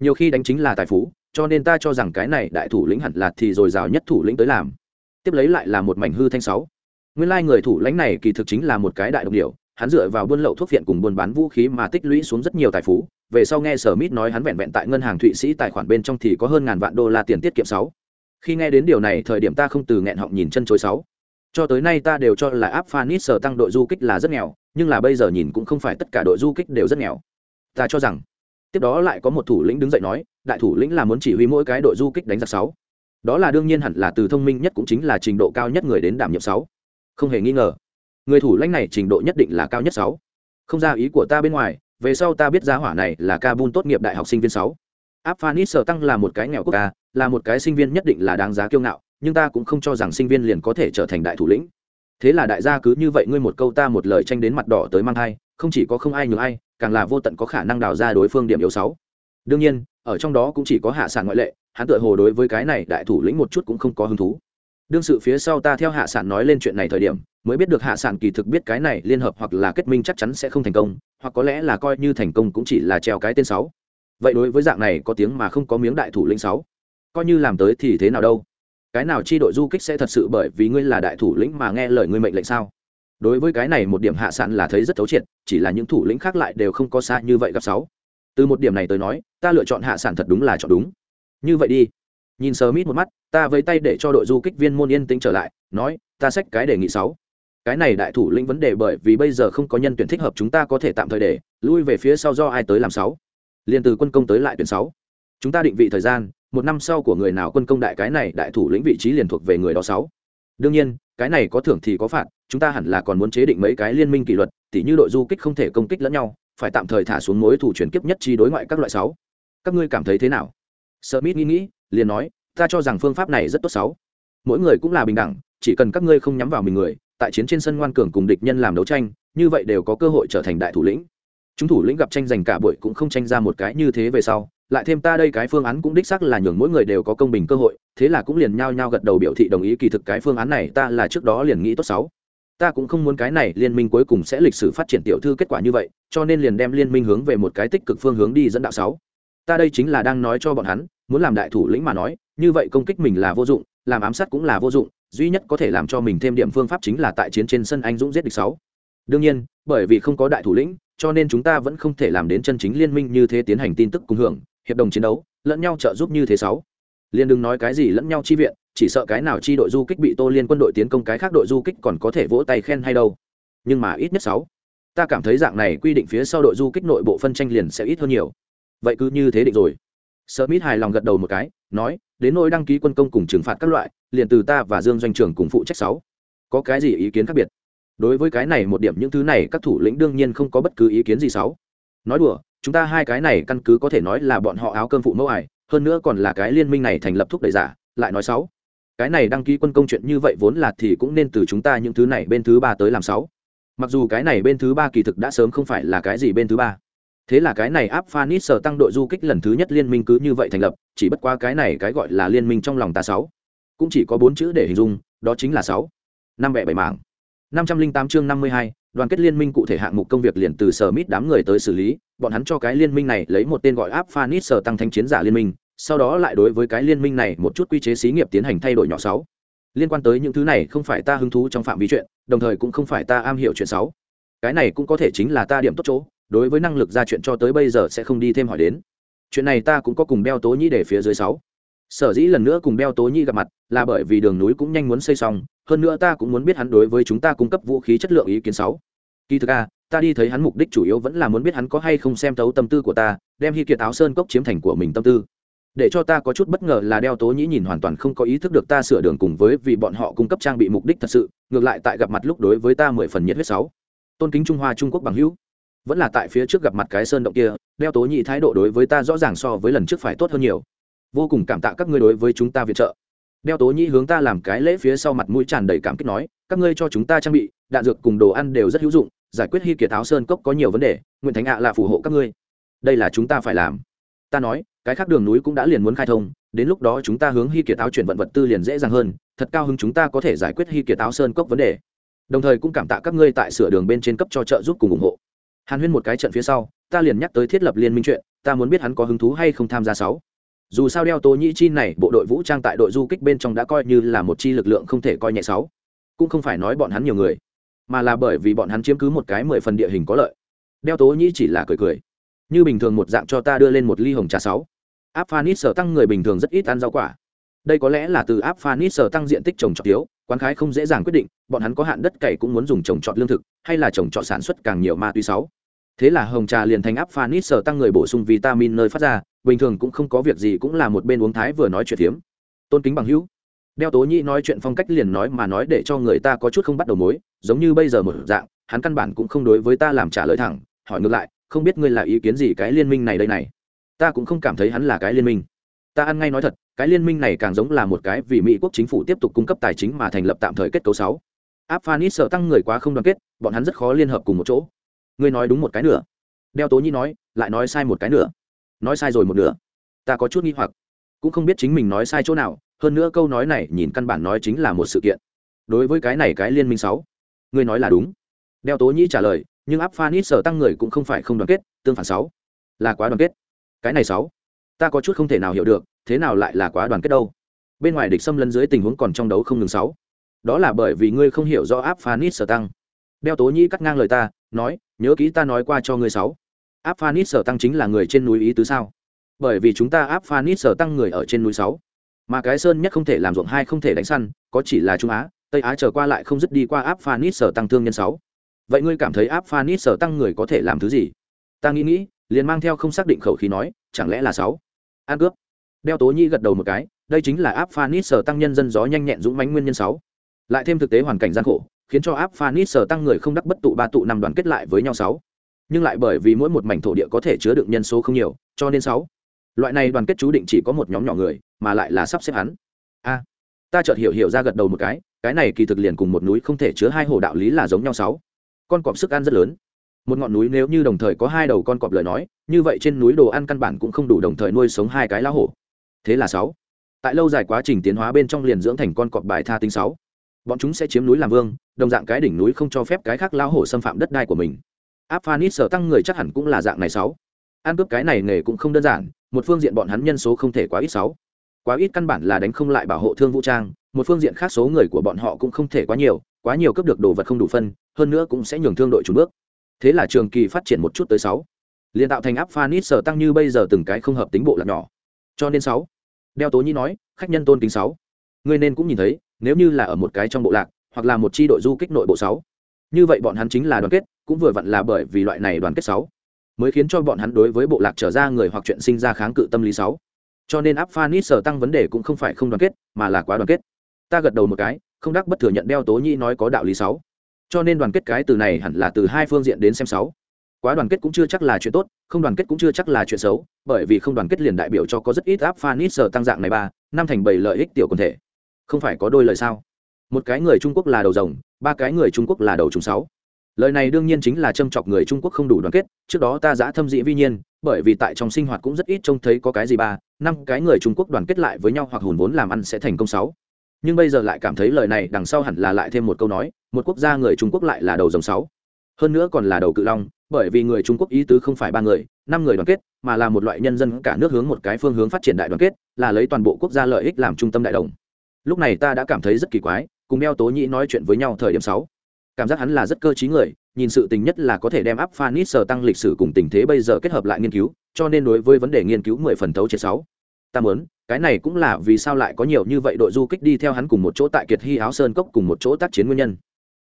Nhiều khi đánh chính là tài phú, cho nên ta cho rằng cái này đại thủ lĩnh hẳn là thì dồi dào nhất thủ lĩnh tới làm. Tiếp lấy lại là một mảnh hư thanh sáu. Nguyên lai người thủ lãnh này kỳ thực chính là một cái đại độc điều hắn dựa vào buôn lậu thuốc viện cùng buôn bán vũ khí mà tích lũy xuống rất nhiều tài phú. Về sau nghe sở mít nói hắn vẹn vẹn tại ngân hàng thụy sĩ tài khoản bên trong thì có hơn ngàn vạn đô la tiền tiết kiệm sáu. Khi nghe đến điều này, thời điểm ta không từ nghẹn họng nhìn chân chối sáu. Cho tới nay ta đều cho là áp phanit sở tăng đội du kích là rất nghèo, nhưng là bây giờ nhìn cũng không phải tất cả đội du kích đều rất nghèo. Ta cho rằng, tiếp đó lại có một thủ lĩnh đứng dậy nói, đại thủ lĩnh là muốn chỉ huy mỗi cái đội du kích đánh giặc sáu. Đó là đương nhiên hẳn là từ thông minh nhất cũng chính là trình độ cao nhất người đến đảm nhiệm sáu. Không hề nghi ngờ người thủ lãnh này trình độ nhất định là cao nhất sáu. Không ra ý của ta bên ngoài, về sau ta biết giá hỏa này là kabul tốt nghiệp đại học sinh viên sáu. Áp sở tăng là một cái nghèo quốc ca là một cái sinh viên nhất định là đáng giá kiêu ngạo, nhưng ta cũng không cho rằng sinh viên liền có thể trở thành đại thủ lĩnh. Thế là đại gia cứ như vậy ngươi một câu ta một lời tranh đến mặt đỏ tới mang thai, không chỉ có không ai nhường ai, càng là vô tận có khả năng đào ra đối phương điểm yếu sáu. Đương nhiên, ở trong đó cũng chỉ có hạ sản ngoại lệ, hắn tựa hồ đối với cái này đại thủ lĩnh một chút cũng không có hứng thú đương sự phía sau ta theo hạ sản nói lên chuyện này thời điểm, mới biết được hạ sản kỳ thực biết cái này liên hợp hoặc là kết minh chắc chắn sẽ không thành công, hoặc có lẽ là coi như thành công cũng chỉ là treo cái tên sáu. Vậy đối với dạng này có tiếng mà không có miếng đại thủ lĩnh sáu. Coi như làm tới thì thế nào đâu? Cái nào chi đội du kích sẽ thật sự bởi vì ngươi là đại thủ lĩnh mà nghe lời ngươi mệnh lệnh sao? Đối với cái này một điểm hạ sản là thấy rất thấu triệt, chỉ là những thủ lĩnh khác lại đều không có xa như vậy gặp sáu. Từ một điểm này tới nói, ta lựa chọn hạ sản thật đúng là chọn đúng. Như vậy đi nhìn sờ mít một mắt, ta với tay để cho đội du kích viên môn yên tĩnh trở lại, nói, ta xách cái đề nghị sáu. Cái này đại thủ lĩnh vấn đề bởi vì bây giờ không có nhân tuyển thích hợp chúng ta có thể tạm thời để, lui về phía sau do ai tới làm sáu. Liền từ quân công tới lại tuyển sáu. Chúng ta định vị thời gian, một năm sau của người nào quân công đại cái này đại thủ lĩnh vị trí liền thuộc về người đó sáu. Đương nhiên, cái này có thưởng thì có phạt, chúng ta hẳn là còn muốn chế định mấy cái liên minh kỷ luật, tỉ như đội du kích không thể công kích lẫn nhau, phải tạm thời thả xuống mối thủ chuyển kiếp nhất chi đối ngoại các loại sáu. Các ngươi cảm thấy thế nào? Smith nghĩ nghĩ liền nói, ta cho rằng phương pháp này rất tốt sáu. Mỗi người cũng là bình đẳng, chỉ cần các ngươi không nhắm vào mình người, tại chiến trên sân ngoan cường cùng địch nhân làm đấu tranh, như vậy đều có cơ hội trở thành đại thủ lĩnh. Chúng thủ lĩnh gặp tranh giành cả buổi cũng không tranh ra một cái như thế về sau, lại thêm ta đây cái phương án cũng đích xác là nhường mỗi người đều có công bình cơ hội, thế là cũng liền nhao nhao gật đầu biểu thị đồng ý kỳ thực cái phương án này ta là trước đó liền nghĩ tốt sáu. Ta cũng không muốn cái này liên minh cuối cùng sẽ lịch sử phát triển tiểu thư kết quả như vậy, cho nên liền đem liên minh hướng về một cái tích cực phương hướng đi dẫn đạo sáu. Ta đây chính là đang nói cho bọn hắn muốn làm đại thủ lĩnh mà nói, như vậy công kích mình là vô dụng, làm ám sát cũng là vô dụng, duy nhất có thể làm cho mình thêm điểm phương pháp chính là tại chiến trên sân anh dũng giết địch sáu. Đương nhiên, bởi vì không có đại thủ lĩnh, cho nên chúng ta vẫn không thể làm đến chân chính liên minh như thế tiến hành tin tức cùng hưởng, hiệp đồng chiến đấu, lẫn nhau trợ giúp như thế sáu. Liên đừng nói cái gì lẫn nhau chi viện, chỉ sợ cái nào chi đội du kích bị tô liên quân đội tiến công cái khác đội du kích còn có thể vỗ tay khen hay đâu. Nhưng mà ít nhất sáu, ta cảm thấy dạng này quy định phía sau đội du kích nội bộ phân tranh liền sẽ ít hơn nhiều. Vậy cứ như thế định rồi. Smith hài lòng gật đầu một cái, nói, đến nỗi đăng ký quân công cùng trừng phạt các loại, liền từ ta và Dương doanh trưởng cùng phụ trách sáu. Có cái gì ý kiến khác biệt? Đối với cái này một điểm những thứ này các thủ lĩnh đương nhiên không có bất cứ ý kiến gì sáu. Nói đùa, chúng ta hai cái này căn cứ có thể nói là bọn họ áo cơm phụ mẫu ải, hơn nữa còn là cái liên minh này thành lập thúc đẩy giả, lại nói sáu. Cái này đăng ký quân công chuyện như vậy vốn là thì cũng nên từ chúng ta những thứ này bên thứ ba tới làm sáu. Mặc dù cái này bên thứ ba kỳ thực đã sớm không phải là cái gì bên thứ ba thế là cái này áp phanis sở tăng đội du kích lần thứ nhất liên minh cứ như vậy thành lập, chỉ bất qua cái này cái gọi là liên minh trong lòng ta sáu. Cũng chỉ có bốn chữ để hình dung, đó chính là sáu. Năm bẻ bảy mảng. Năm trăm linh tám chương năm mươi hai, đoàn kết liên minh cụ thể hạng mục công việc liền từ sở mít đám người tới xử lý, bọn hắn cho cái liên minh này lấy một tên gọi áp phanis sở tăng thanh chiến giả liên minh, sau đó lại đối với cái liên minh này một chút quy chế xí nghiệp tiến hành thay đổi nhỏ sáu. Liên quan tới những thứ này không phải ta hứng thú trong phạm vi chuyện, đồng thời cũng không phải ta am hiểu chuyện sáu. Cái này cũng có thể chính là ta điểm tốt chỗ đối với năng lực ra chuyện cho tới bây giờ sẽ không đi thêm hỏi đến. Chuyện này ta cũng có cùng Beo tố nhĩ để phía dưới sáu. Sở dĩ lần nữa cùng Beo tố nhĩ gặp mặt là bởi vì đường núi cũng nhanh muốn xây xong, hơn nữa ta cũng muốn biết hắn đối với chúng ta cung cấp vũ khí chất lượng ý kiến sáu. Kỳ thực a ta đi thấy hắn mục đích chủ yếu vẫn là muốn biết hắn có hay không xem thấu tâm tư của ta, đem hy kiệt áo sơn cốc chiếm thành của mình tâm tư. Để cho ta có chút bất ngờ là đeo tố nhĩ nhìn hoàn toàn không có ý thức được ta sửa đường cùng với vì bọn họ cung cấp trang bị mục đích thật sự, ngược lại tại gặp mặt lúc đối với ta mười phần nhiệt huyết sáu. Tôn kính trung hoa trung quốc bằng hữu vẫn là tại phía trước gặp mặt cái sơn động kia, đeo tố nhị thái độ đối với ta rõ ràng so với lần trước phải tốt hơn nhiều. Vô cùng cảm tạ các ngươi đối với chúng ta viện trợ. Đeo tố nhị hướng ta làm cái lễ phía sau mặt mũi tràn đầy cảm kích nói, các ngươi cho chúng ta trang bị, đạn dược cùng đồ ăn đều rất hữu dụng, giải quyết hy kiệt áo sơn cốc có nhiều vấn đề, nguyện thánh ạ là phù hộ các ngươi. Đây là chúng ta phải làm. Ta nói, cái khác đường núi cũng đã liền muốn khai thông, đến lúc đó chúng ta hướng hy kiệt áo chuyển vận vật tư liền dễ dàng hơn, thật cao hứng chúng ta có thể giải quyết hy kiệt áo sơn cốc vấn đề. Đồng thời cũng cảm tạ các ngươi tại sửa đường bên trên cấp cho trợ giúp cùng ủng hộ hàn huyên một cái trận phía sau, ta liền nhắc tới thiết lập liên minh chuyện, ta muốn biết hắn có hứng thú hay không tham gia sáu. Dù sao đeo tố nhĩ chi này, bộ đội vũ trang tại đội du kích bên trong đã coi như là một chi lực lượng không thể coi nhẹ sáu. Cũng không phải nói bọn hắn nhiều người, mà là bởi vì bọn hắn chiếm cứ một cái mười phần địa hình có lợi. Đeo tố nhĩ chỉ là cười cười. Như bình thường một dạng cho ta đưa lên một ly hồng trà sáu. Áp phanit sở tăng người bình thường rất ít ăn rau quả đây có lẽ là từ áp phanit sở tăng diện tích trồng trọt thiếu, quán khái không dễ dàng quyết định, bọn hắn có hạn đất cày cũng muốn dùng trồng trọt lương thực, hay là trồng trọt sản xuất càng nhiều ma túy sáu. Thế là hồng trà liền thành áp phanit sở tăng người bổ sung vitamin nơi phát ra, bình thường cũng không có việc gì cũng là một bên uống thái vừa nói chuyện hiếm tôn kính bằng hữu. Đeo tố nhĩ nói chuyện phong cách liền nói mà nói để cho người ta có chút không bắt đầu mối, giống như bây giờ một dạng, hắn căn bản cũng không đối với ta làm trả lời thẳng, hỏi ngược lại, không biết ngươi là ý kiến gì cái liên minh này đây này? Ta cũng không cảm thấy hắn là cái liên minh ta ăn ngay nói thật, cái liên minh này càng giống là một cái vì mỹ quốc chính phủ tiếp tục cung cấp tài chính mà thành lập tạm thời kết cấu sáu. Áp phanis sợ tăng người quá không đoàn kết, bọn hắn rất khó liên hợp cùng một chỗ. Ngươi nói đúng một cái nữa đeo tố nhi nói, lại nói sai một cái nữa nói sai rồi một nửa. Ta có chút nghi hoặc. Cũng không biết chính mình nói sai chỗ nào, hơn nữa câu nói này nhìn căn bản nói chính là một sự kiện. Đối với cái này cái liên minh sáu, ngươi nói là đúng. Đeo tố nhĩ trả lời, nhưng áp phanit sở tăng người cũng không phải không đoàn kết, tương phản sáu. Là quá đoàn kết. Cái này sáu ta có chút không thể nào hiểu được, thế nào lại là quá đoàn kết đâu. Bên ngoài địch xâm lấn dưới tình huống còn trong đấu không ngừng sáu. Đó là bởi vì ngươi không hiểu rõ áp phanit sở tăng đeo tố nhĩ cắt ngang lời ta, nói, nhớ kỹ ta nói qua cho ngươi sáu. Áp phanit sở tăng chính là người trên núi ý tứ sao? Bởi vì chúng ta áp phanit sở tăng người ở trên núi sáu. Mà cái sơn nhất không thể làm ruộng hai không thể đánh săn, có chỉ là trung á, tây á trở qua lại không dứt đi qua áp phanit sở tăng thương nhân sáu. Vậy ngươi cảm thấy áp phanit sở tăng người có thể làm thứ gì? Ta nghĩ nghĩ, liền mang theo không xác định khẩu khí nói, chẳng lẽ là sáu? An cướp. Đeo tố nhi gật đầu một cái, đây chính là áp phanit sở tăng nhân dân gió nhanh nhẹn dũng mánh nguyên nhân sáu. Lại thêm thực tế hoàn cảnh gian khổ, khiến cho áp phanit sở tăng người không đắc bất tụ ba tụ năm đoàn kết lại với nhau sáu. Nhưng lại bởi vì mỗi một mảnh thổ địa có thể chứa đựng nhân số không nhiều, cho nên sáu. Loại này đoàn kết chú định chỉ có một nhóm nhỏ người, mà lại là sắp xếp hắn. A. Ta chợt hiểu hiểu ra gật đầu một cái cái này kỳ thực liền cùng một núi không thể chứa hai hồ đạo lý là giống nhau sáu. Con cọp sức ăn rất lớn một ngọn núi nếu như đồng thời có hai đầu con cọp lời nói, như vậy trên núi đồ ăn căn bản cũng không đủ đồng thời nuôi sống hai cái lá hổ. Thế là sáu. Tại lâu dài quá trình tiến hóa bên trong liền dưỡng thành con cọp bài tha tính sáu. Bọn chúng sẽ chiếm núi làm vương, đồng dạng cái đỉnh núi không cho phép cái khác lao hổ xâm phạm đất đai của mình. Áp phanit sở tăng người chắc hẳn cũng là dạng này sáu. Ăn cướp cái này nghề cũng không đơn giản, một phương diện bọn hắn nhân số không thể quá ít sáu. Quá ít căn bản là đánh không lại bảo hộ thương vũ trang, một phương diện khác số người của bọn họ cũng không thể quá nhiều quá nhiều cấp được đồ vật không đủ phân, hơn nữa cũng sẽ nhường thương đội chủ bước thế là trường kỳ phát triển một chút tới sáu. Liền tạo thành áp phanit sở tăng như bây giờ từng cái không hợp tính bộ lạc nhỏ. Cho nên sáu. Đeo tố nhi nói, khách nhân tôn kính sáu. Ngươi nên cũng nhìn thấy, nếu như là ở một cái trong bộ lạc, hoặc là một chi đội du kích nội bộ sáu. Như vậy bọn hắn chính là đoàn kết, cũng vừa vặn là bởi vì loại này đoàn kết sáu. Mới khiến cho bọn hắn đối với bộ lạc trở ra người hoặc chuyện sinh ra kháng cự tâm lý sáu. Cho nên áp phanit sở tăng vấn đề cũng không phải không đoàn kết, mà là quá đoàn kết. Ta gật đầu một cái, không đắc bất thừa nhận đeo tố nhi nói có đạo lý sáu cho nên đoàn kết cái từ này hẳn là từ hai phương diện đến xem sáu. Quá đoàn kết cũng chưa chắc là chuyện tốt, không đoàn kết cũng chưa chắc là chuyện xấu, bởi vì không đoàn kết liền đại biểu cho có rất ít áp phanit sở tăng dạng này ba, năm thành bảy lợi ích tiểu quần thể. Không phải có đôi lời sao? Một cái người trung quốc là đầu rồng, ba cái người trung quốc là đầu trùng sáu. Lời này đương nhiên chính là châm chọc người trung quốc không đủ đoàn kết, trước đó ta giã thâm dĩ vi nhiên, bởi vì tại trong sinh hoạt cũng rất ít trông thấy có cái gì ba, năm cái người trung quốc đoàn kết lại với nhau hoặc hùn vốn làm ăn sẽ thành công sáu nhưng bây giờ lại cảm thấy lời này đằng sau hẳn là lại thêm một câu nói, một quốc gia người trung quốc lại là đầu dòng sáu. Hơn nữa còn là đầu cự long, bởi vì người trung quốc ý tứ không phải ba người, năm người đoàn kết, mà là một loại nhân dân cả nước hướng một cái phương hướng phát triển đại đoàn kết, là lấy toàn bộ quốc gia lợi ích làm trung tâm đại đồng. Lúc này ta đã cảm thấy rất kỳ quái, cùng đeo tố nhĩ nói chuyện với nhau thời điểm sáu. Cảm giác hắn là rất cơ t r í người, nhìn sự tình nhất là có thể đem áp phanit sờ tăng lịch sử cùng tình thế bây giờ kết hợp lại nghiên cứu, cho nên đối với vấn đề nghiên cứu mười phần thấu triệt sáu ta muốn, cái này cũng là vì sao lại có nhiều như vậy đội du kích đi theo hắn cùng một chỗ tại kiệt hy áo sơn cốc cùng một chỗ tác chiến nguyên nhân.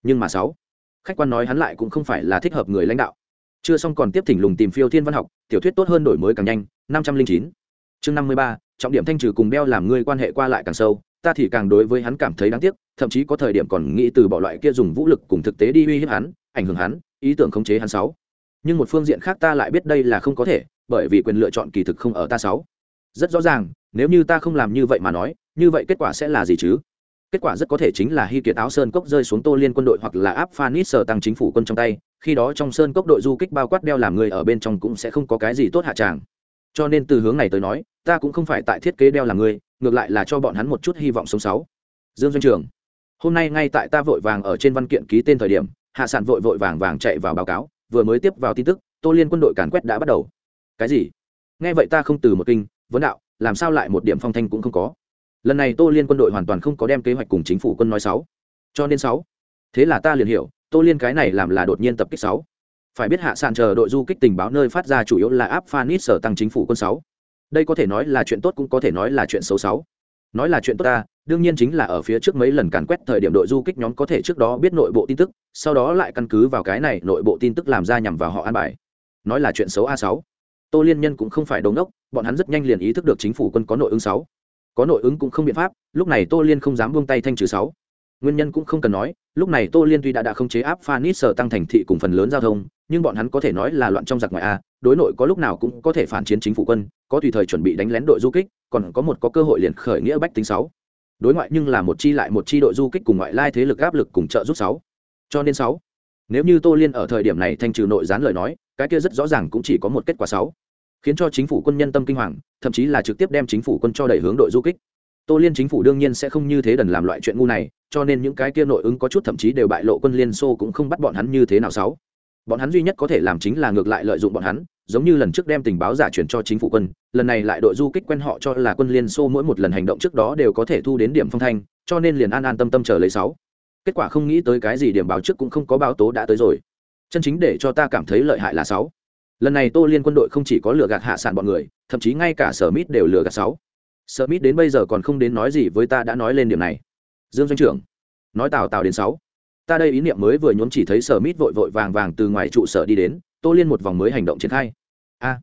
Nhưng mà sáu, khách quan nói hắn lại cũng không phải là thích hợp người lãnh đạo. Chưa xong còn tiếp thỉnh lùng tìm phiêu thiên văn học, tiểu thuyết tốt hơn đổi mới càng nhanh, năm trăm linh chín. Chương năm mươi ba, trọng điểm thanh trừ cùng beo làm ngươi quan hệ qua lại càng sâu, ta thì càng đối với hắn cảm thấy đáng tiếc, thậm chí có thời điểm còn nghĩ từ bỏ loại kia dùng vũ lực cùng thực tế đi uy hiếp hắn, ảnh hưởng hắn, ý tưởng khống chế hắn sáu. Nhưng một phương diện khác ta lại biết đây là không có thể, bởi vì quyền lựa chọn kỳ thực không ở ta sáu rất rõ ràng, nếu như ta không làm như vậy mà nói, như vậy kết quả sẽ là gì chứ? Kết quả rất có thể chính là hy kiệt áo sơn cốc rơi xuống tô liên quân đội hoặc là áp phanit sở tăng chính phủ quân trong tay, khi đó trong sơn cốc đội du kích bao quát đeo làm người ở bên trong cũng sẽ không có cái gì tốt hạ tràng. Cho nên từ hướng này tới nói, ta cũng không phải tại thiết kế đeo làm người, ngược lại là cho bọn hắn một chút hy vọng sống sáu dương doanh trường, hôm nay ngay tại ta vội vàng ở trên văn kiện ký tên thời điểm, hạ sản vội vội vàng vàng chạy vào báo cáo, vừa mới tiếp vào tin tức, tô liên quân đội càn quét đã bắt đầu. Cái gì? Nghe vậy ta không từ một kinh vấn đạo, làm sao lại một điểm phong thanh cũng không có? Lần này tô liên quân đội hoàn toàn không có đem kế hoạch cùng chính phủ quân nói sáu. Cho nên sáu. Thế là ta liền hiểu, tô liên cái này làm là đột nhiên tập kích sáu. Phải biết hạ sàn chờ đội du kích tình báo nơi phát ra chủ yếu là áp phanit sở tăng chính phủ quân sáu. Đây có thể nói là chuyện tốt cũng có thể nói là chuyện xấu sáu. Nói là chuyện tốt ta, đương nhiên chính là ở phía trước mấy lần càn quét thời điểm đội du kích nhóm có thể trước đó biết nội bộ tin tức, sau đó lại căn cứ vào cái này nội bộ tin tức làm ra nhằm vào họ an bài. Nói là chuyện xấu a sáu tô liên nhân cũng không phải đống đốc bọn hắn rất nhanh liền ý thức được chính phủ quân có nội ứng sáu. Có nội ứng cũng không biện pháp, lúc này tô liên không dám buông tay thanh trừ sáu. Nguyên nhân cũng không cần nói, lúc này tô liên tuy đã đã không chế áp phanit sở tăng thành thị cùng phần lớn giao thông, nhưng bọn hắn có thể nói là loạn trong giặc ngoại a, đối nội có lúc nào cũng có thể phản chiến chính phủ quân, có tùy thời chuẩn bị đánh lén đội du kích, còn có một có cơ hội liền khởi nghĩa bách tính sáu. Đối ngoại nhưng là một chi lại một chi đội du kích cùng ngoại lai thế lực áp lực cùng trợ giúp sáu. Cho nên sáu, nếu như tô liên ở thời điểm này thanh trừ nội gián lời nói cái kia rất rõ ràng cũng chỉ có một kết quả sáu. Khiến cho chính phủ quân nhân tâm kinh hoàng, thậm chí là trực tiếp đem chính phủ quân cho đẩy hướng đội du kích. Tô liên chính phủ đương nhiên sẽ không như thế đần làm loại chuyện ngu này, cho nên những cái kia nội ứng có chút thậm chí đều bại lộ quân liên xô cũng không bắt bọn hắn như thế nào sáu. Bọn hắn duy nhất có thể làm chính là ngược lại lợi dụng bọn hắn, giống như lần trước đem tình báo giả chuyển cho chính phủ quân, lần này lại đội du kích quen họ cho là quân liên xô mỗi một lần hành động trước đó đều có thể thu đến điểm phong thanh, cho nên liền an an tâm tâm chờ lấy sáu. Kết quả không nghĩ tới cái gì điểm báo trước cũng không có báo tố đã tới rồi chân chính để cho ta cảm thấy lợi hại là sáu. Lần này tô liên quân đội không chỉ có lừa gạt hạ sản bọn người, thậm chí ngay cả sở mít đều lừa gạt sáu. Sở mít đến bây giờ còn không đến nói gì với ta đã nói lên điểm này. Dương doanh trưởng, nói tào tào đến sáu. Ta đây ý niệm mới vừa nhốn chỉ thấy sở mít vội vội vàng vàng từ ngoài trụ sở đi đến, tô liên một vòng mới hành động triển khai. A,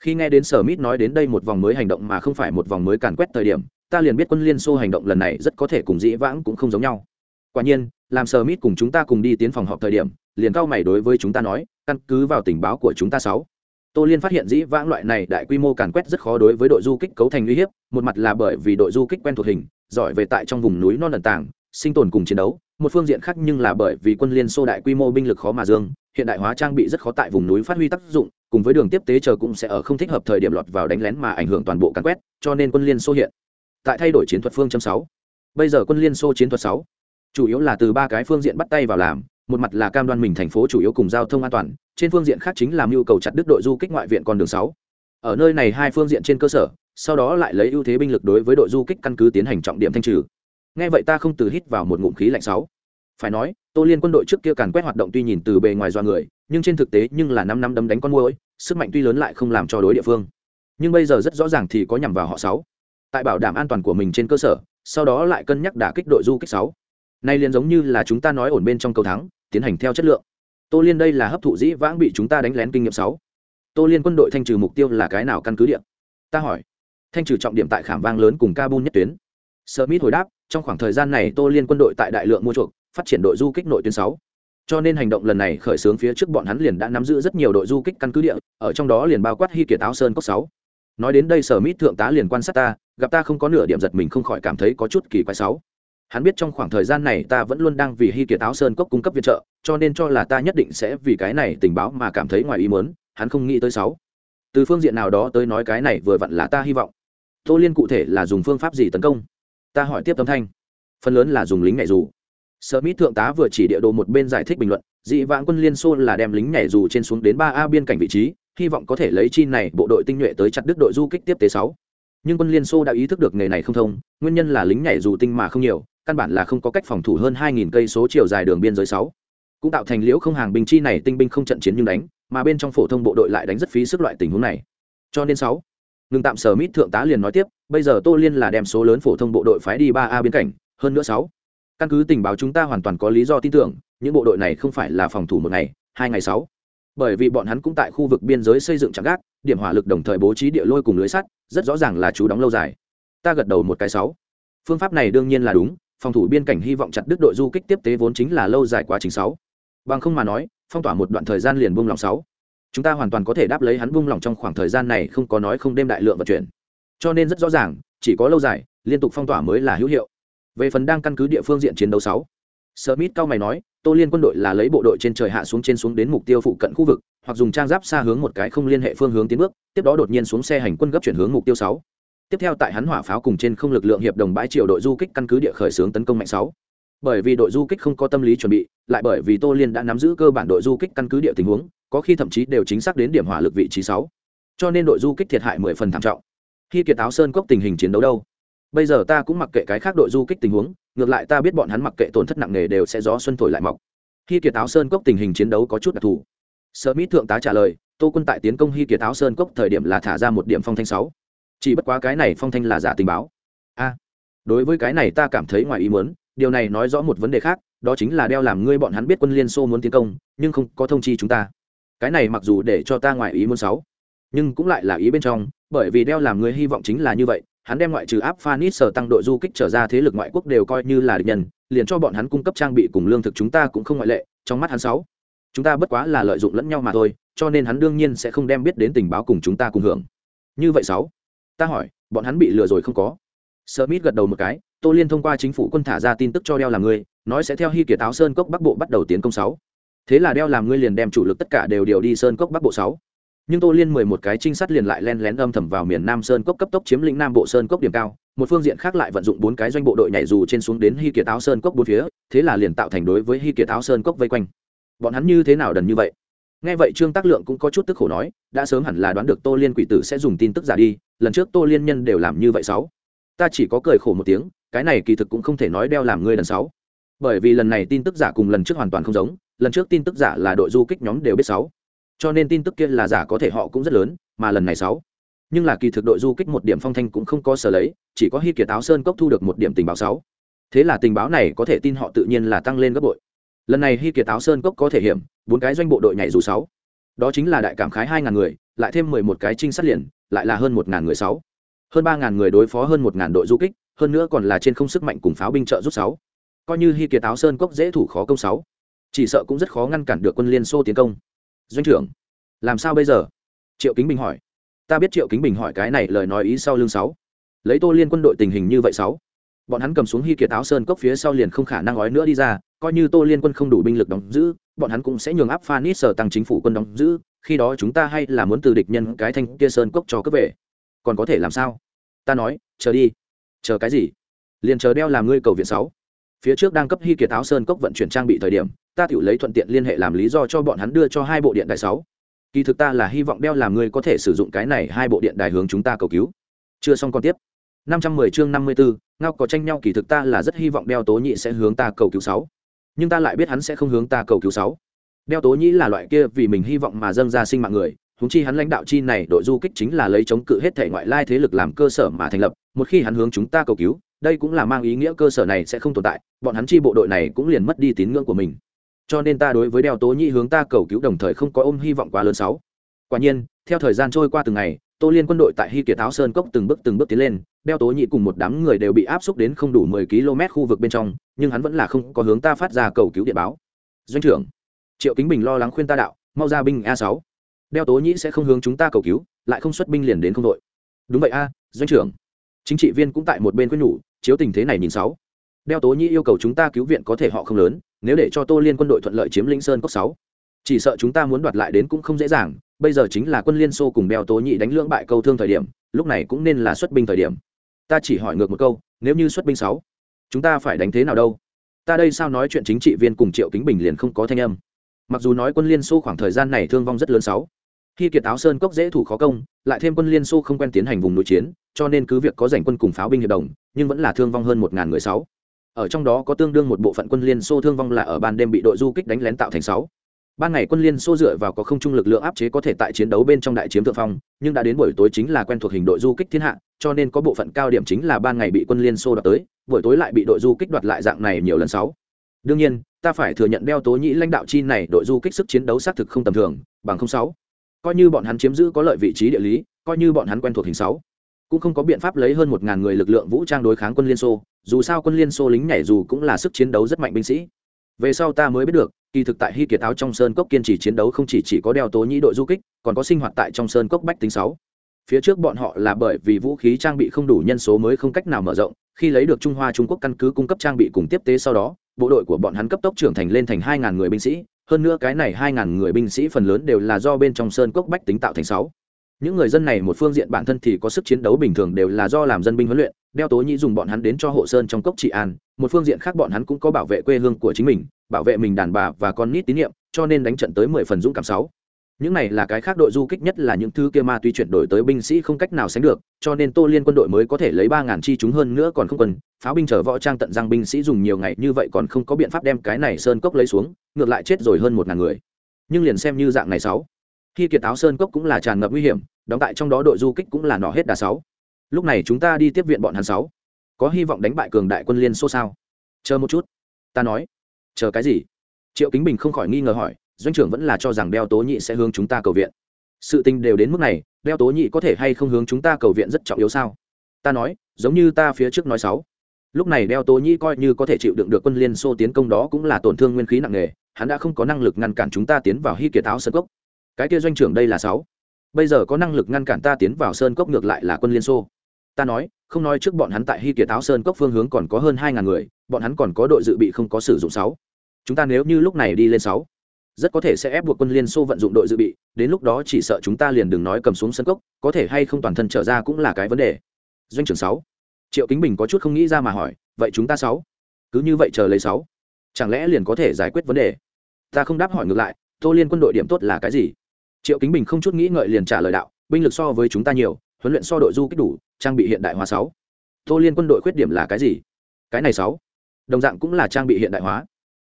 khi nghe đến sở mít nói đến đây một vòng mới hành động mà không phải một vòng mới càn quét thời điểm, ta liền biết quân liên xô hành động lần này rất có thể cùng dĩ vãng cũng không giống nhau. Quả nhiên làm sờ mít cùng chúng ta cùng đi tiến phòng họp thời điểm, liền cao mày đối với chúng ta nói, căn cứ vào tình báo của chúng ta sáu. Tô liên phát hiện dĩ vãng loại này đại quy mô càn quét rất khó đối với đội du kích cấu thành uy hiếp, một mặt là bởi vì đội du kích quen thuộc hình, giỏi về tại trong vùng núi non lần tảng sinh tồn cùng chiến đấu, một phương diện khác nhưng là bởi vì quân liên xô đại quy mô binh lực khó mà dương, hiện đại hóa trang bị rất khó tại vùng núi phát huy tác dụng, cùng với đường tiếp tế chờ cũng sẽ ở không thích hợp thời điểm lọt vào đánh lén mà ảnh hưởng toàn bộ càn quét, cho nên quân liên xô hiện tại thay đổi chiến thuật phương châm sáu. Bây giờ quân liên xô chiến thuật sáu chủ yếu là từ ba cái phương diện bắt tay vào làm, một mặt là cam đoan mình thành phố chủ yếu cùng giao thông an toàn, trên phương diện khác chính là mưu cầu chặt đứt đội du kích ngoại viện con đường sáu. Ở nơi này hai phương diện trên cơ sở, sau đó lại lấy ưu thế binh lực đối với đội du kích căn cứ tiến hành trọng điểm thanh trừ. Nghe vậy ta không từ hít vào một ngụm khí lạnh sáu. Phải nói, tô liên quân đội trước kia càn quét hoạt động tuy nhìn từ bề ngoài do người, nhưng trên thực tế nhưng là năm năm đấm đánh con môi sức mạnh tuy lớn lại không làm cho đối địa phương. Nhưng bây giờ rất rõ ràng thì có nhằm vào họ sáu. Tại bảo đảm an toàn của mình trên cơ sở, sau đó lại cân nhắc đả kích đội du kích sáu nay liền giống như là chúng ta nói ổn bên trong cầu thắng, tiến hành theo chất lượng. Tô liên đây là hấp thụ dĩ vãng bị chúng ta đánh lén kinh nghiệm sáu. Tô liên quân đội thanh trừ mục tiêu là cái nào căn cứ địa. ta hỏi. Thanh trừ trọng điểm tại khảm vang lớn cùng kabul nhất tuyến. Smith hồi đáp, trong khoảng thời gian này tô liên quân đội tại đại lượng mua chuộc, phát triển đội du kích nội tuyến sáu. Cho nên hành động lần này khởi xướng phía trước bọn hắn liền đã nắm giữ rất nhiều đội du kích căn cứ địa, ở trong đó liền bao quát hy kiệt áo sơn cốc sáu. Nói đến đây sở mít thượng tá liền quan sát ta, gặp ta không có nửa điểm giật mình không khỏi cảm thấy có chút kỳ quái sáu hắn biết trong khoảng thời gian này ta vẫn luôn đang vì hy kiệt áo sơn cốc cung cấp viện trợ cho nên cho là ta nhất định sẽ vì cái này tình báo mà cảm thấy ngoài ý mớn hắn không nghĩ tới sáu. Từ phương diện nào đó tới nói cái này vừa vặn là ta hy vọng. Tô liên cụ thể là dùng phương pháp gì tấn công? Ta hỏi tiếp tấm thanh. Phần lớn là dùng lính nhảy dù. Sở mỹ thượng tá vừa chỉ địa đồ một bên giải thích bình luận, dị vãng quân Liên Xô là đem lính nhảy dù trên xuống đến ba a biên cảnh vị trí, hy vọng có thể lấy chi này bộ đội tinh nhuệ tới chặt đứt đội du kích tiếp tế sáu. Nhưng quân Liên Xô đã ý thức được nghề này không thông, nguyên nhân là lính nhảy dù tinh mà không nhiều, căn bản là không có cách phòng thủ hơn 2000 cây số chiều dài đường biên giới sáu. Cũng tạo thành liễu không hàng binh chi này tinh binh không trận chiến nhưng đánh, mà bên trong phổ thông bộ đội lại đánh rất phí sức loại tình huống này. Cho nên sáu, ngừng tạm sở mít thượng tá liền nói tiếp, bây giờ Tô Liên là đem số lớn phổ thông bộ đội phái đi ba a biên cảnh, hơn nữa sáu căn cứ tình báo chúng ta hoàn toàn có lý do tin tưởng những bộ đội này không phải là phòng thủ một ngày hai ngày sáu bởi vì bọn hắn cũng tại khu vực biên giới xây dựng trạm gác điểm hỏa lực đồng thời bố trí địa lôi cùng lưới sắt rất rõ ràng là chú đóng lâu dài ta gật đầu một cái sáu phương pháp này đương nhiên là đúng phòng thủ biên cảnh hy vọng chặt đứt đội du kích tiếp tế vốn chính là lâu dài quá trình sáu. Bằng không mà nói, phong tỏa một đoạn thời gian liền buông lỏng sáu. Chúng ta hoàn toàn có thể đáp lấy hắn buông lỏng trong khoảng thời gian này không có nói không đêm đại lượng vận chuyển. Cho nên rất rõ ràng, chỉ có lâu dài, liên tục phong tỏa mới là hữu hiệu. Về phần đang căn cứ địa phương diện chiến đấu sáu, smith cao mày nói, tô liên quân đội là lấy bộ đội trên trời hạ xuống trên xuống đến mục tiêu phụ cận khu vực, hoặc dùng trang giáp xa hướng một cái không liên hệ phương hướng tiến bước, tiếp đó đột nhiên xuống xe hành quân gấp chuyển hướng mục tiêu sáu tiếp theo tại hắn hỏa pháo cùng trên không lực lượng hiệp đồng bãi triều đội du kích căn cứ địa khởi xướng tấn công mạnh sáu. Bởi vì đội du kích không có tâm lý chuẩn bị, lại bởi vì tô liên đã nắm giữ cơ bản đội du kích căn cứ địa tình huống, có khi thậm chí đều chính xác đến điểm hỏa lực vị trí sáu. Cho nên đội du kích thiệt hại mười phần thảm trọng. Khi kiệt áo sơn cốc tình hình chiến đấu đâu? Bây giờ ta cũng mặc kệ cái khác đội du kích tình huống, ngược lại ta biết bọn hắn mặc kệ tổn thất nặng nề đều sẽ gió xuân thổi lại mọc. Khi kiệt áo sơn cốc tình hình chiến đấu có chút đặc thù. Sở mỹ thượng tá trả lời, tô quân tại tiến công hy kiệt áo sơn cốc thời điểm là thả ra một điểm phong thanh sáu chỉ bất quá cái này phong thanh là giả tình báo. A, đối với cái này ta cảm thấy ngoài ý muốn, điều này nói rõ một vấn đề khác, đó chính là đeo làm ngươi bọn hắn biết quân liên xô muốn tiến công, nhưng không có thông chi chúng ta. Cái này mặc dù để cho ta ngoài ý muốn sáu nhưng cũng lại là ý bên trong, bởi vì đeo làm ngươi hy vọng chính là như vậy, hắn đem ngoại trừ áp phanis sở tăng đội du kích trở ra thế lực ngoại quốc đều coi như là địch nhân, liền cho bọn hắn cung cấp trang bị cùng lương thực chúng ta cũng không ngoại lệ, trong mắt hắn sáu chúng ta bất quá là lợi dụng lẫn nhau mà thôi, cho nên hắn đương nhiên sẽ không đem biết đến tình báo cùng chúng ta cùng hưởng. Như vậy sáu ta hỏi, bọn hắn bị lừa rồi không có? Smith gật đầu một cái, tô liên thông qua chính phủ quân thả ra tin tức cho đeo làm ngươi nói sẽ theo hy kiệt áo sơn cốc bắc bộ bắt đầu tiến công sáu. Thế là đeo làm ngươi liền đem chủ lực tất cả đều điều đi sơn cốc bắc bộ sáu. Nhưng tô liên mười một cái trinh sát liền lại len lén âm thầm vào miền nam sơn cốc cấp tốc chiếm lĩnh nam bộ sơn cốc điểm cao, một phương diện khác lại vận dụng bốn cái doanh bộ đội nhảy dù trên xuống đến hy kiệt áo sơn cốc bốn phía, thế là liền tạo thành đối với hy kiệt áo sơn cốc vây quanh. Bọn hắn như thế nào đần như vậy? Nghe vậy trương tác lượng cũng có chút tức khổ nói, đã sớm hẳn là đoán được tô liên quỷ tử sẽ dùng tin tức giả đi, lần trước tô liên nhân đều làm như vậy sáu. Ta chỉ có cười khổ một tiếng, cái này kỳ thực cũng không thể nói đeo làm ngươi lần sáu. Bởi vì lần này tin tức giả cùng lần trước hoàn toàn không giống, lần trước tin tức giả là đội du kích nhóm đều biết sáu. Cho nên tin tức kia là giả có thể họ cũng rất lớn, mà lần này sáu. Nhưng là kỳ thực đội du kích một điểm phong thanh cũng không có sở lấy, chỉ có hy kiệt áo sơn cốc thu được một điểm tình báo sáu. Thế là tình báo này có thể tin họ tự nhiên là tăng lên gấp bội lần này hy kiệt áo sơn cốc có thể hiểm, bốn cái doanh bộ đội nhảy dù sáu. Đó chính là đại cảm khái hai ngàn người, lại thêm mười một cái trinh sát liền, lại là hơn một ngàn người sáu. Hơn ba ngàn người đối phó hơn một ngàn đội du kích, hơn nữa còn là trên không sức mạnh cùng pháo binh trợ rút sáu. Coi như hy kiệt áo sơn cốc dễ thủ khó công sáu. Chỉ sợ cũng rất khó ngăn cản được quân liên xô tiến công. Doanh trưởng, làm sao bây giờ? Triệu kính bình hỏi. Ta biết triệu kính bình hỏi cái này lời nói ý sau lương sáu. Lấy tô liên quân đội tình hình như vậy sáu bọn hắn cầm xuống hy kiệt áo sơn cốc phía sau liền không khả năng ói nữa đi ra coi như tô liên quân không đủ binh lực đóng giữ bọn hắn cũng sẽ nhường áp phanit sở tăng chính phủ quân đóng giữ khi đó chúng ta hay là muốn từ địch nhân cái thanh kia sơn cốc cho cấp về. Còn có thể làm sao? Ta nói chờ đi. Chờ cái gì? Liền chờ đeo làm ngươi cầu viện sáu. Phía trước đang cấp hy kiệt áo sơn cốc vận chuyển trang bị thời điểm ta tự lấy thuận tiện liên hệ làm lý do cho bọn hắn đưa cho hai bộ điện đại sáu. Kỳ thực ta là hy vọng đeo làm ngươi có thể sử dụng cái này hai bộ điện đài hướng chúng ta cầu cứu. Chưa xong còn tiếp. 510 chương 54, ngao có tranh nhau kỳ thực ta là rất hy vọng đeo tố nhị sẽ hướng ta cầu cứu sáu. Nhưng ta lại biết hắn sẽ không hướng ta cầu cứu sáu. Đeo tố nhĩ là loại kia vì mình hy vọng mà dâng ra sinh mạng người húng chi hắn lãnh đạo chi này đội du kích chính là lấy chống cự hết thể ngoại lai thế lực làm cơ sở mà thành lập, một khi hắn hướng chúng ta cầu cứu, đây cũng là mang ý nghĩa cơ sở này sẽ không tồn tại, bọn hắn chi bộ đội này cũng liền mất đi tín ngưỡng của mình. Cho nên ta đối với đeo tố nhĩ hướng ta cầu cứu đồng thời không có ôm hy vọng quá lớn sáu. Quả nhiên, theo thời gian trôi qua từng ngày tô liên quân đội tại hy kiệt áo sơn cốc từng bước từng bước tiến lên, đeo tố nhị cùng một đám người đều bị áp xúc đến không đủ mười km khu vực bên trong, nhưng hắn vẫn là không có hướng ta phát ra cầu cứu điện báo. Doanh trưởng, triệu kính bình lo lắng khuyên ta đạo, mau ra binh a sáu. Đeo tố nhĩ sẽ không hướng chúng ta cầu cứu, lại không xuất binh liền đến không đội. Đúng vậy a, doanh trưởng. Chính trị viên cũng tại một bên quyết nhủ, chiếu tình thế này nhìn sáu. Đeo tố nhĩ yêu cầu chúng ta cứu viện có thể họ không lớn, nếu để cho tô liên quân đội thuận lợi chiếm lĩnh sơn cốc sáu. Chỉ sợ chúng ta muốn đoạt lại đến cũng không dễ dàng bây giờ chính là quân liên xô cùng bèo tố nhị đánh lưỡng bại câu thương thời điểm, lúc này cũng nên là xuất binh thời điểm. Ta chỉ hỏi ngược một câu, nếu như xuất binh sáu, chúng ta phải đánh thế nào đâu? Ta đây sao nói chuyện chính trị viên cùng triệu kính bình liền không có thanh âm. Mặc dù nói quân liên xô khoảng thời gian này thương vong rất lớn sáu, khi kiệt áo sơn cốc dễ thủ khó công, lại thêm quân liên xô không quen tiến hành vùng nội chiến, cho nên cứ việc có giành quân cùng pháo binh hiệp đồng, nhưng vẫn là thương vong hơn một ngàn người sáu. Ở trong đó có tương đương một bộ phận quân liên xô thương vong là ở ban đêm bị đội du kích đánh lén tạo thành sáu ban ngày quân liên xô dựa vào có không trung lực lượng áp chế có thể tại chiến đấu bên trong đại chiếm thượng phong, nhưng đã đến buổi tối chính là quen thuộc hình đội du kích thiên hạ, cho nên có bộ phận cao điểm chính là ban ngày bị quân liên xô đoạt tới, buổi tối lại bị đội du kích đoạt lại dạng này nhiều lần sáu. Đương nhiên, ta phải thừa nhận đeo tố nhĩ lãnh đạo chi này đội du kích sức chiến đấu xác thực không tầm thường, bằng không sáu. Coi như bọn hắn chiếm giữ có lợi vị trí địa lý, coi như bọn hắn quen thuộc hình sáu. Cũng không có biện pháp lấy hơn một ngàn người lực lượng vũ trang đối kháng quân liên xô, dù sao quân liên xô lính nhảy dù cũng là sức chiến đấu rất mạnh binh sĩ. Về sau ta mới biết được kỳ thực tại hy kiệt áo trong sơn cốc kiên trì chiến đấu không chỉ, chỉ có đeo tố nhĩ đội du kích còn có sinh hoạt tại trong sơn cốc bách tính sáu. Phía trước bọn họ là bởi vì vũ khí trang bị không đủ nhân số mới không cách nào mở rộng khi lấy được trung hoa trung quốc căn cứ cung cấp trang bị cùng tiếp tế sau đó bộ đội của bọn hắn cấp tốc trưởng thành lên thành hai ngàn người binh sĩ hơn nữa cái này hai ngàn người binh sĩ phần lớn đều là do bên trong sơn cốc bách tính tạo thành sáu những người dân này một phương diện bản thân thì có sức chiến đấu bình thường đều là do làm dân binh huấn luyện, đeo tố nhĩ dùng bọn hắn đến cho hộ sơn trong cốc trị an, một phương diện khác bọn hắn cũng có bảo vệ quê hương của chính mình, bảo vệ mình đàn bà và con nít tín nhiệm, cho nên đánh trận tới mười phần dũng cảm sáu. Những này là cái khác đội du kích nhất là những thứ kia ma túy chuyển đổi tới binh sĩ không cách nào sánh được, cho nên tô liên quân đội mới có thể lấy ba ngàn chi chúng hơn nữa còn không cần pháo binh chở võ trang tận răng binh sĩ dùng nhiều ngày như vậy còn không có biện pháp đem cái này sơn cốc lấy xuống, ngược lại chết rồi hơn một ngàn người. Nhưng liền xem như dạng này sáu khi kiệt áo sơn cốc cũng là tràn ngập nguy hiểm, đóng tại trong đó đội du kích cũng là nọ hết đà sáu. Lúc này chúng ta đi tiếp viện bọn hắn sáu. Có hy vọng đánh bại cường đại quân liên xô sao? Chờ một chút. Ta nói. Chờ cái gì? Triệu kính bình không khỏi nghi ngờ hỏi, doanh trưởng vẫn là cho rằng đeo tố nhị sẽ hướng chúng ta cầu viện. Sự tình đều đến mức này, đeo tố nhị có thể hay không hướng chúng ta cầu viện rất trọng yếu sao? Ta nói, giống như ta phía trước nói sáu. Lúc này đeo tố nhị coi như có thể chịu đựng được quân liên xô tiến công đó cũng là tổn thương nguyên khí nặng nề, hắn đã không có năng lực ngăn cản chúng ta tiến vào hy kiệt áo sơn cốc cái kia doanh trưởng đây là sáu. Bây giờ có năng lực ngăn cản ta tiến vào sơn cốc ngược lại là quân liên xô. Ta nói, không nói trước bọn hắn tại hy kiệt áo sơn cốc phương hướng còn có hơn hai ngàn người, bọn hắn còn có đội dự bị không có sử dụng sáu. Chúng ta nếu như lúc này đi lên sáu, rất có thể sẽ ép buộc quân liên xô vận dụng đội dự bị, đến lúc đó chỉ sợ chúng ta liền đừng nói cầm xuống sân cốc, có thể hay không toàn thân trở ra cũng là cái vấn đề. Doanh trưởng sáu. Triệu kính bình có chút không nghĩ ra mà hỏi, vậy chúng ta sáu, cứ như vậy chờ lấy sáu. Chẳng lẽ liền có thể giải quyết vấn đề? Ta không đáp hỏi ngược lại, tô liên quân đội điểm tốt là cái gì? Triệu kính bình không chút nghĩ ngợi liền trả lời đạo, binh lực so với chúng ta nhiều, huấn luyện so đội du kích đủ, trang bị hiện đại hóa sáu. Tô liên quân đội khuyết điểm là cái gì? Cái này sáu. Đồng dạng cũng là trang bị hiện đại hóa.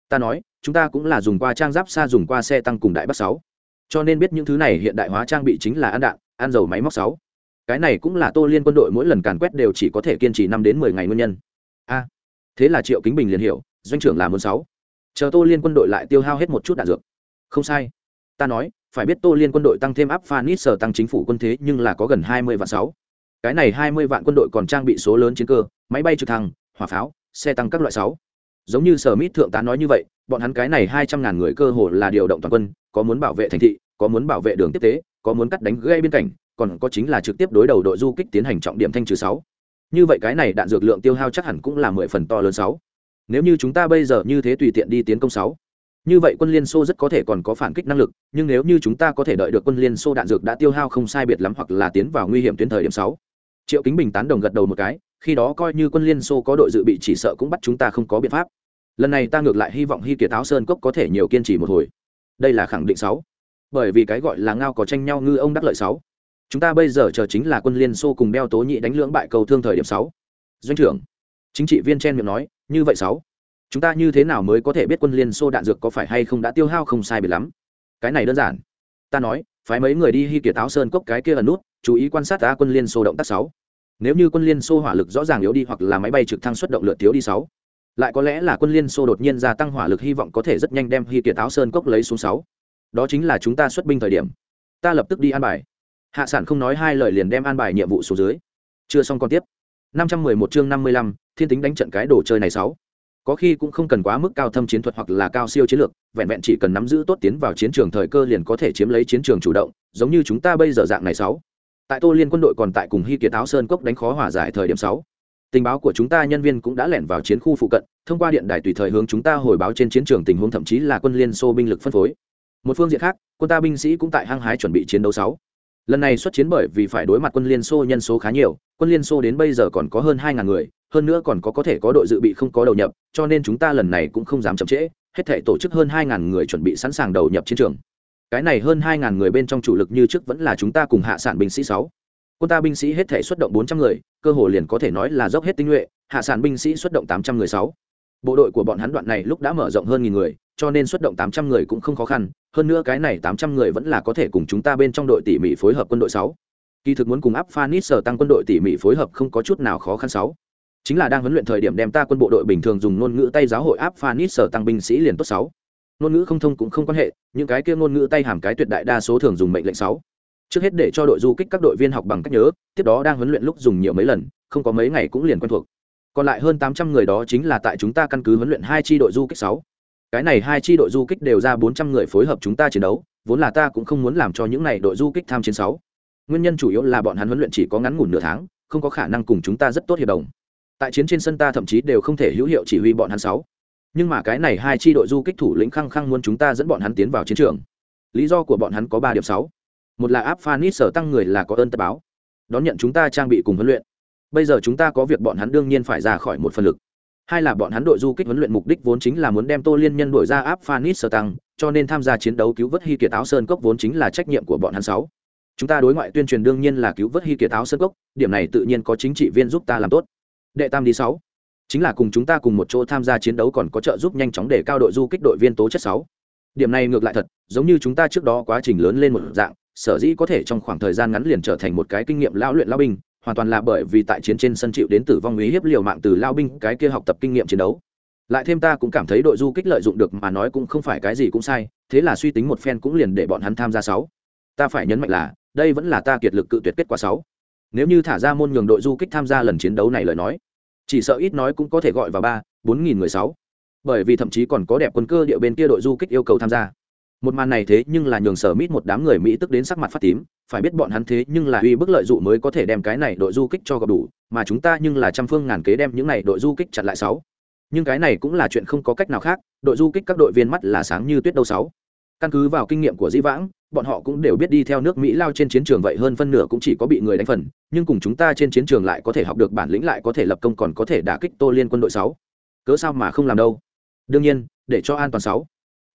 Ta nói, chúng ta cũng là dùng qua trang giáp xa dùng qua xe tăng cùng đại bắc sáu. Cho nên biết những thứ này hiện đại hóa trang bị chính là ăn đạn, ăn dầu máy móc sáu. Cái này cũng là tô liên quân đội mỗi lần càn quét đều chỉ có thể kiên trì năm đến mười ngày nguyên nhân. A, thế là triệu kính bình liền hiểu, doanh trưởng là muốn sáu. Chờ tô liên quân đội lại tiêu hao hết một chút đạn dược. Không sai. Ta nói phải biết tô liên quân đội tăng thêm áp phanis sở tăng chính phủ quân thế nhưng là có gần hai mươi vạn sáu. Cái này hai mươi vạn quân đội còn trang bị số lớn chiến cơ, máy bay trực thăng, hỏa pháo, xe tăng các loại sáu. Giống như sở mít thượng tá nói như vậy, bọn hắn cái này hai trăm ngàn người cơ hồ là điều động toàn quân, có muốn bảo vệ thành thị, có muốn bảo vệ đường tiếp tế, có muốn cắt đánh gây biên cảnh, còn có chính là trực tiếp đối đầu đội du kích tiến hành trọng điểm thanh trừ sáu. Như vậy cái này đạn dược lượng tiêu hao chắc hẳn cũng là mười phần to lớn sáu. Nếu như chúng ta bây giờ như thế tùy tiện đi tiến công sáu như vậy quân liên xô rất có thể còn có phản kích năng lực, nhưng nếu như chúng ta có thể đợi được quân liên xô đạn dược đã tiêu hao không sai biệt lắm hoặc là tiến vào nguy hiểm tuyến thời điểm sáu. Triệu kính bình tán đồng gật đầu một cái, khi đó coi như quân liên xô có đội dự bị chỉ sợ cũng bắt chúng ta không có biện pháp. Lần này ta ngược lại hy vọng hy kiệt áo sơn cốc có thể nhiều kiên trì một hồi. Đây là khẳng định sáu. Bởi vì cái gọi là ngao có tranh nhau ngư ông đắc lợi sáu. Chúng ta bây giờ chờ chính là quân liên xô cùng đeo tố nhị đánh lưỡng bại cầu thương thời điểm sáu. Doanh trưởng, chính trị viên chen miệng nói, như vậy sáu chúng ta như thế nào mới có thể biết quân liên xô đạn dược có phải hay không đã tiêu hao không sai biệt lắm? Cái này đơn giản. Ta nói phái mấy người đi hy kiệt áo sơn cốc cái kia ẩn nút chú ý quan sát ta quân liên xô động tác sáu. Nếu như quân liên xô hỏa lực rõ ràng yếu đi hoặc là máy bay trực thăng xuất động lượt thiếu đi sáu. Lại có lẽ là quân liên xô đột nhiên gia tăng hỏa lực hy vọng có thể rất nhanh đem hy kiệt áo sơn cốc lấy xuống sáu. Đó chính là chúng ta xuất binh thời điểm. Ta lập tức đi an bài. Hạ sản không nói hai lời liền đem an bài nhiệm vụ xuống dưới. Chưa xong còn tiếp. 511 chương 55, thiên tính đánh trận cái đồ chơi này sáu có khi cũng không cần quá mức cao thâm chiến thuật hoặc là cao siêu chiến lược, vẹn vẹn chỉ cần nắm giữ tốt tiến vào chiến trường thời cơ liền có thể chiếm lấy chiến trường chủ động, giống như chúng ta bây giờ dạng này sáu. Tại tô liên quân đội còn tại cùng hy kiệt áo sơn cốc đánh khó hòa giải thời điểm sáu. Tình báo của chúng ta nhân viên cũng đã lẻn vào chiến khu phụ cận, thông qua điện đài tùy thời hướng chúng ta hồi báo trên chiến trường tình huống, thậm chí là quân liên xô binh lực phân phối. Một phương diện khác, quân ta binh sĩ cũng tại hăng hái chuẩn bị chiến đấu sáu lần này xuất chiến bởi vì phải đối mặt quân liên xô nhân số khá nhiều, quân liên xô đến bây giờ còn có hơn hai ngàn người, hơn nữa còn có có thể có đội dự bị không có đầu nhập, cho nên chúng ta lần này cũng không dám chậm trễ, hết thể tổ chức hơn hai ngàn người chuẩn bị sẵn sàng đầu nhập chiến trường. Cái này hơn hai ngàn người bên trong chủ lực như trước vẫn là chúng ta cùng hạ sản binh sĩ sáu. Quân ta binh sĩ hết thể xuất động bốn trăm người, cơ hồ liền có thể nói là dốc hết tinh nhuệ, hạ sản binh sĩ xuất động tám trăm người sáu. Bộ đội của bọn hắn đoạn này lúc đã mở rộng hơn nghìn người, cho nên xuất động tám trăm người cũng không khó khăn hơn nữa cái này tám trăm người vẫn là có thể cùng chúng ta bên trong đội tỉ mỉ phối hợp quân đội sáu. Kỳ thực muốn cùng áp phanis sở tăng quân đội tỉ mỉ phối hợp không có chút nào khó khăn sáu. Chính là đang huấn luyện thời điểm đem ta quân bộ đội bình thường dùng ngôn ngữ tay giáo hội áp phanis sở tăng binh sĩ liền tốt sáu. Ngôn ngữ không thông cũng không quan hệ, những cái kia ngôn ngữ tay hàm cái tuyệt đại đa số thường dùng mệnh lệnh sáu. Trước hết để cho đội du kích các đội viên học bằng cách nhớ, tiếp đó đang huấn luyện lúc dùng nhiều mấy lần, không có mấy ngày cũng liền quen thuộc. Còn lại hơn tám trăm người đó chính là tại chúng ta căn cứ huấn luyện hai tri đội du kích sáu cái này hai tri đội du kích đều ra bốn trăm người phối hợp chúng ta chiến đấu, vốn là ta cũng không muốn làm cho những này đội du kích tham chiến sáu. Nguyên nhân chủ yếu là bọn hắn huấn luyện chỉ có ngắn ngủn nửa tháng, không có khả năng cùng chúng ta rất tốt hiệp đồng. Tại chiến trên sân ta thậm chí đều không thể hữu hiệu chỉ huy bọn hắn sáu. Nhưng mà cái này hai tri đội du kích thủ lĩnh khăng khăng muốn chúng ta dẫn bọn hắn tiến vào chiến trường. Lý do của bọn hắn có ba điểm sáu. Một là áp phanit sở tăng người là có ơn tập báo. Đón nhận chúng ta trang bị cùng huấn luyện. Bây giờ chúng ta có việc bọn hắn đương nhiên phải ra khỏi một phần lực hai là bọn hắn đội du kích huấn luyện mục đích vốn chính là muốn đem tô liên nhân đổi ra áp phanis sơ tăng, cho nên tham gia chiến đấu cứu vớt hy kiệt áo sơn cốc vốn chính là trách nhiệm của bọn hắn sáu. Chúng ta đối ngoại tuyên truyền đương nhiên là cứu vớt hy kiệt áo sơn cốc, điểm này tự nhiên có chính trị viên giúp ta làm tốt. Đệ tam đi sáu. Chính là cùng chúng ta cùng một chỗ tham gia chiến đấu còn có trợ giúp nhanh chóng để cao đội du kích đội viên tố chất sáu. Điểm này ngược lại thật, giống như chúng ta trước đó quá trình lớn lên một dạng, sở dĩ có thể trong khoảng thời gian ngắn liền trở thành một cái kinh nghiệm lão luyện lao binh hoàn toàn là bởi vì tại chiến trên sân chịu đến tử vong ý hiếp liều mạng từ lao binh cái kia học tập kinh nghiệm chiến đấu. Lại thêm ta cũng cảm thấy đội du kích lợi dụng được mà nói cũng không phải cái gì cũng sai, thế là suy tính một phen cũng liền để bọn hắn tham gia sáu. Ta phải nhấn mạnh là, đây vẫn là ta kiệt lực cự tuyệt kết quả sáu. Nếu như thả ra môn nhường đội du kích tham gia lần chiến đấu này lời nói, chỉ sợ ít nói cũng có thể gọi vào ba, bốn nghìn người sáu. Bởi vì thậm chí còn có đẹp quân cơ địa bên kia đội du kích yêu cầu tham gia một màn này thế nhưng là nhường sở mít một đám người mỹ tức đến sắc mặt phát tím, phải biết bọn hắn thế nhưng là uy bức lợi dụ mới có thể đem cái này đội du kích cho gặp đủ, mà chúng ta nhưng là trăm phương ngàn kế đem những này đội du kích chặn lại sáu. Nhưng cái này cũng là chuyện không có cách nào khác, đội du kích các đội viên mắt là sáng như tuyết đâu sáu. Căn cứ vào kinh nghiệm của dĩ vãng, bọn họ cũng đều biết đi theo nước mỹ lao trên chiến trường vậy hơn phân nửa cũng chỉ có bị người đánh phần, nhưng cùng chúng ta trên chiến trường lại có thể học được bản lĩnh lại có thể lập công còn có thể đả kích tô liên quân đội sáu. Cớ sao mà không làm đâu? Đương nhiên, để cho an toàn sáu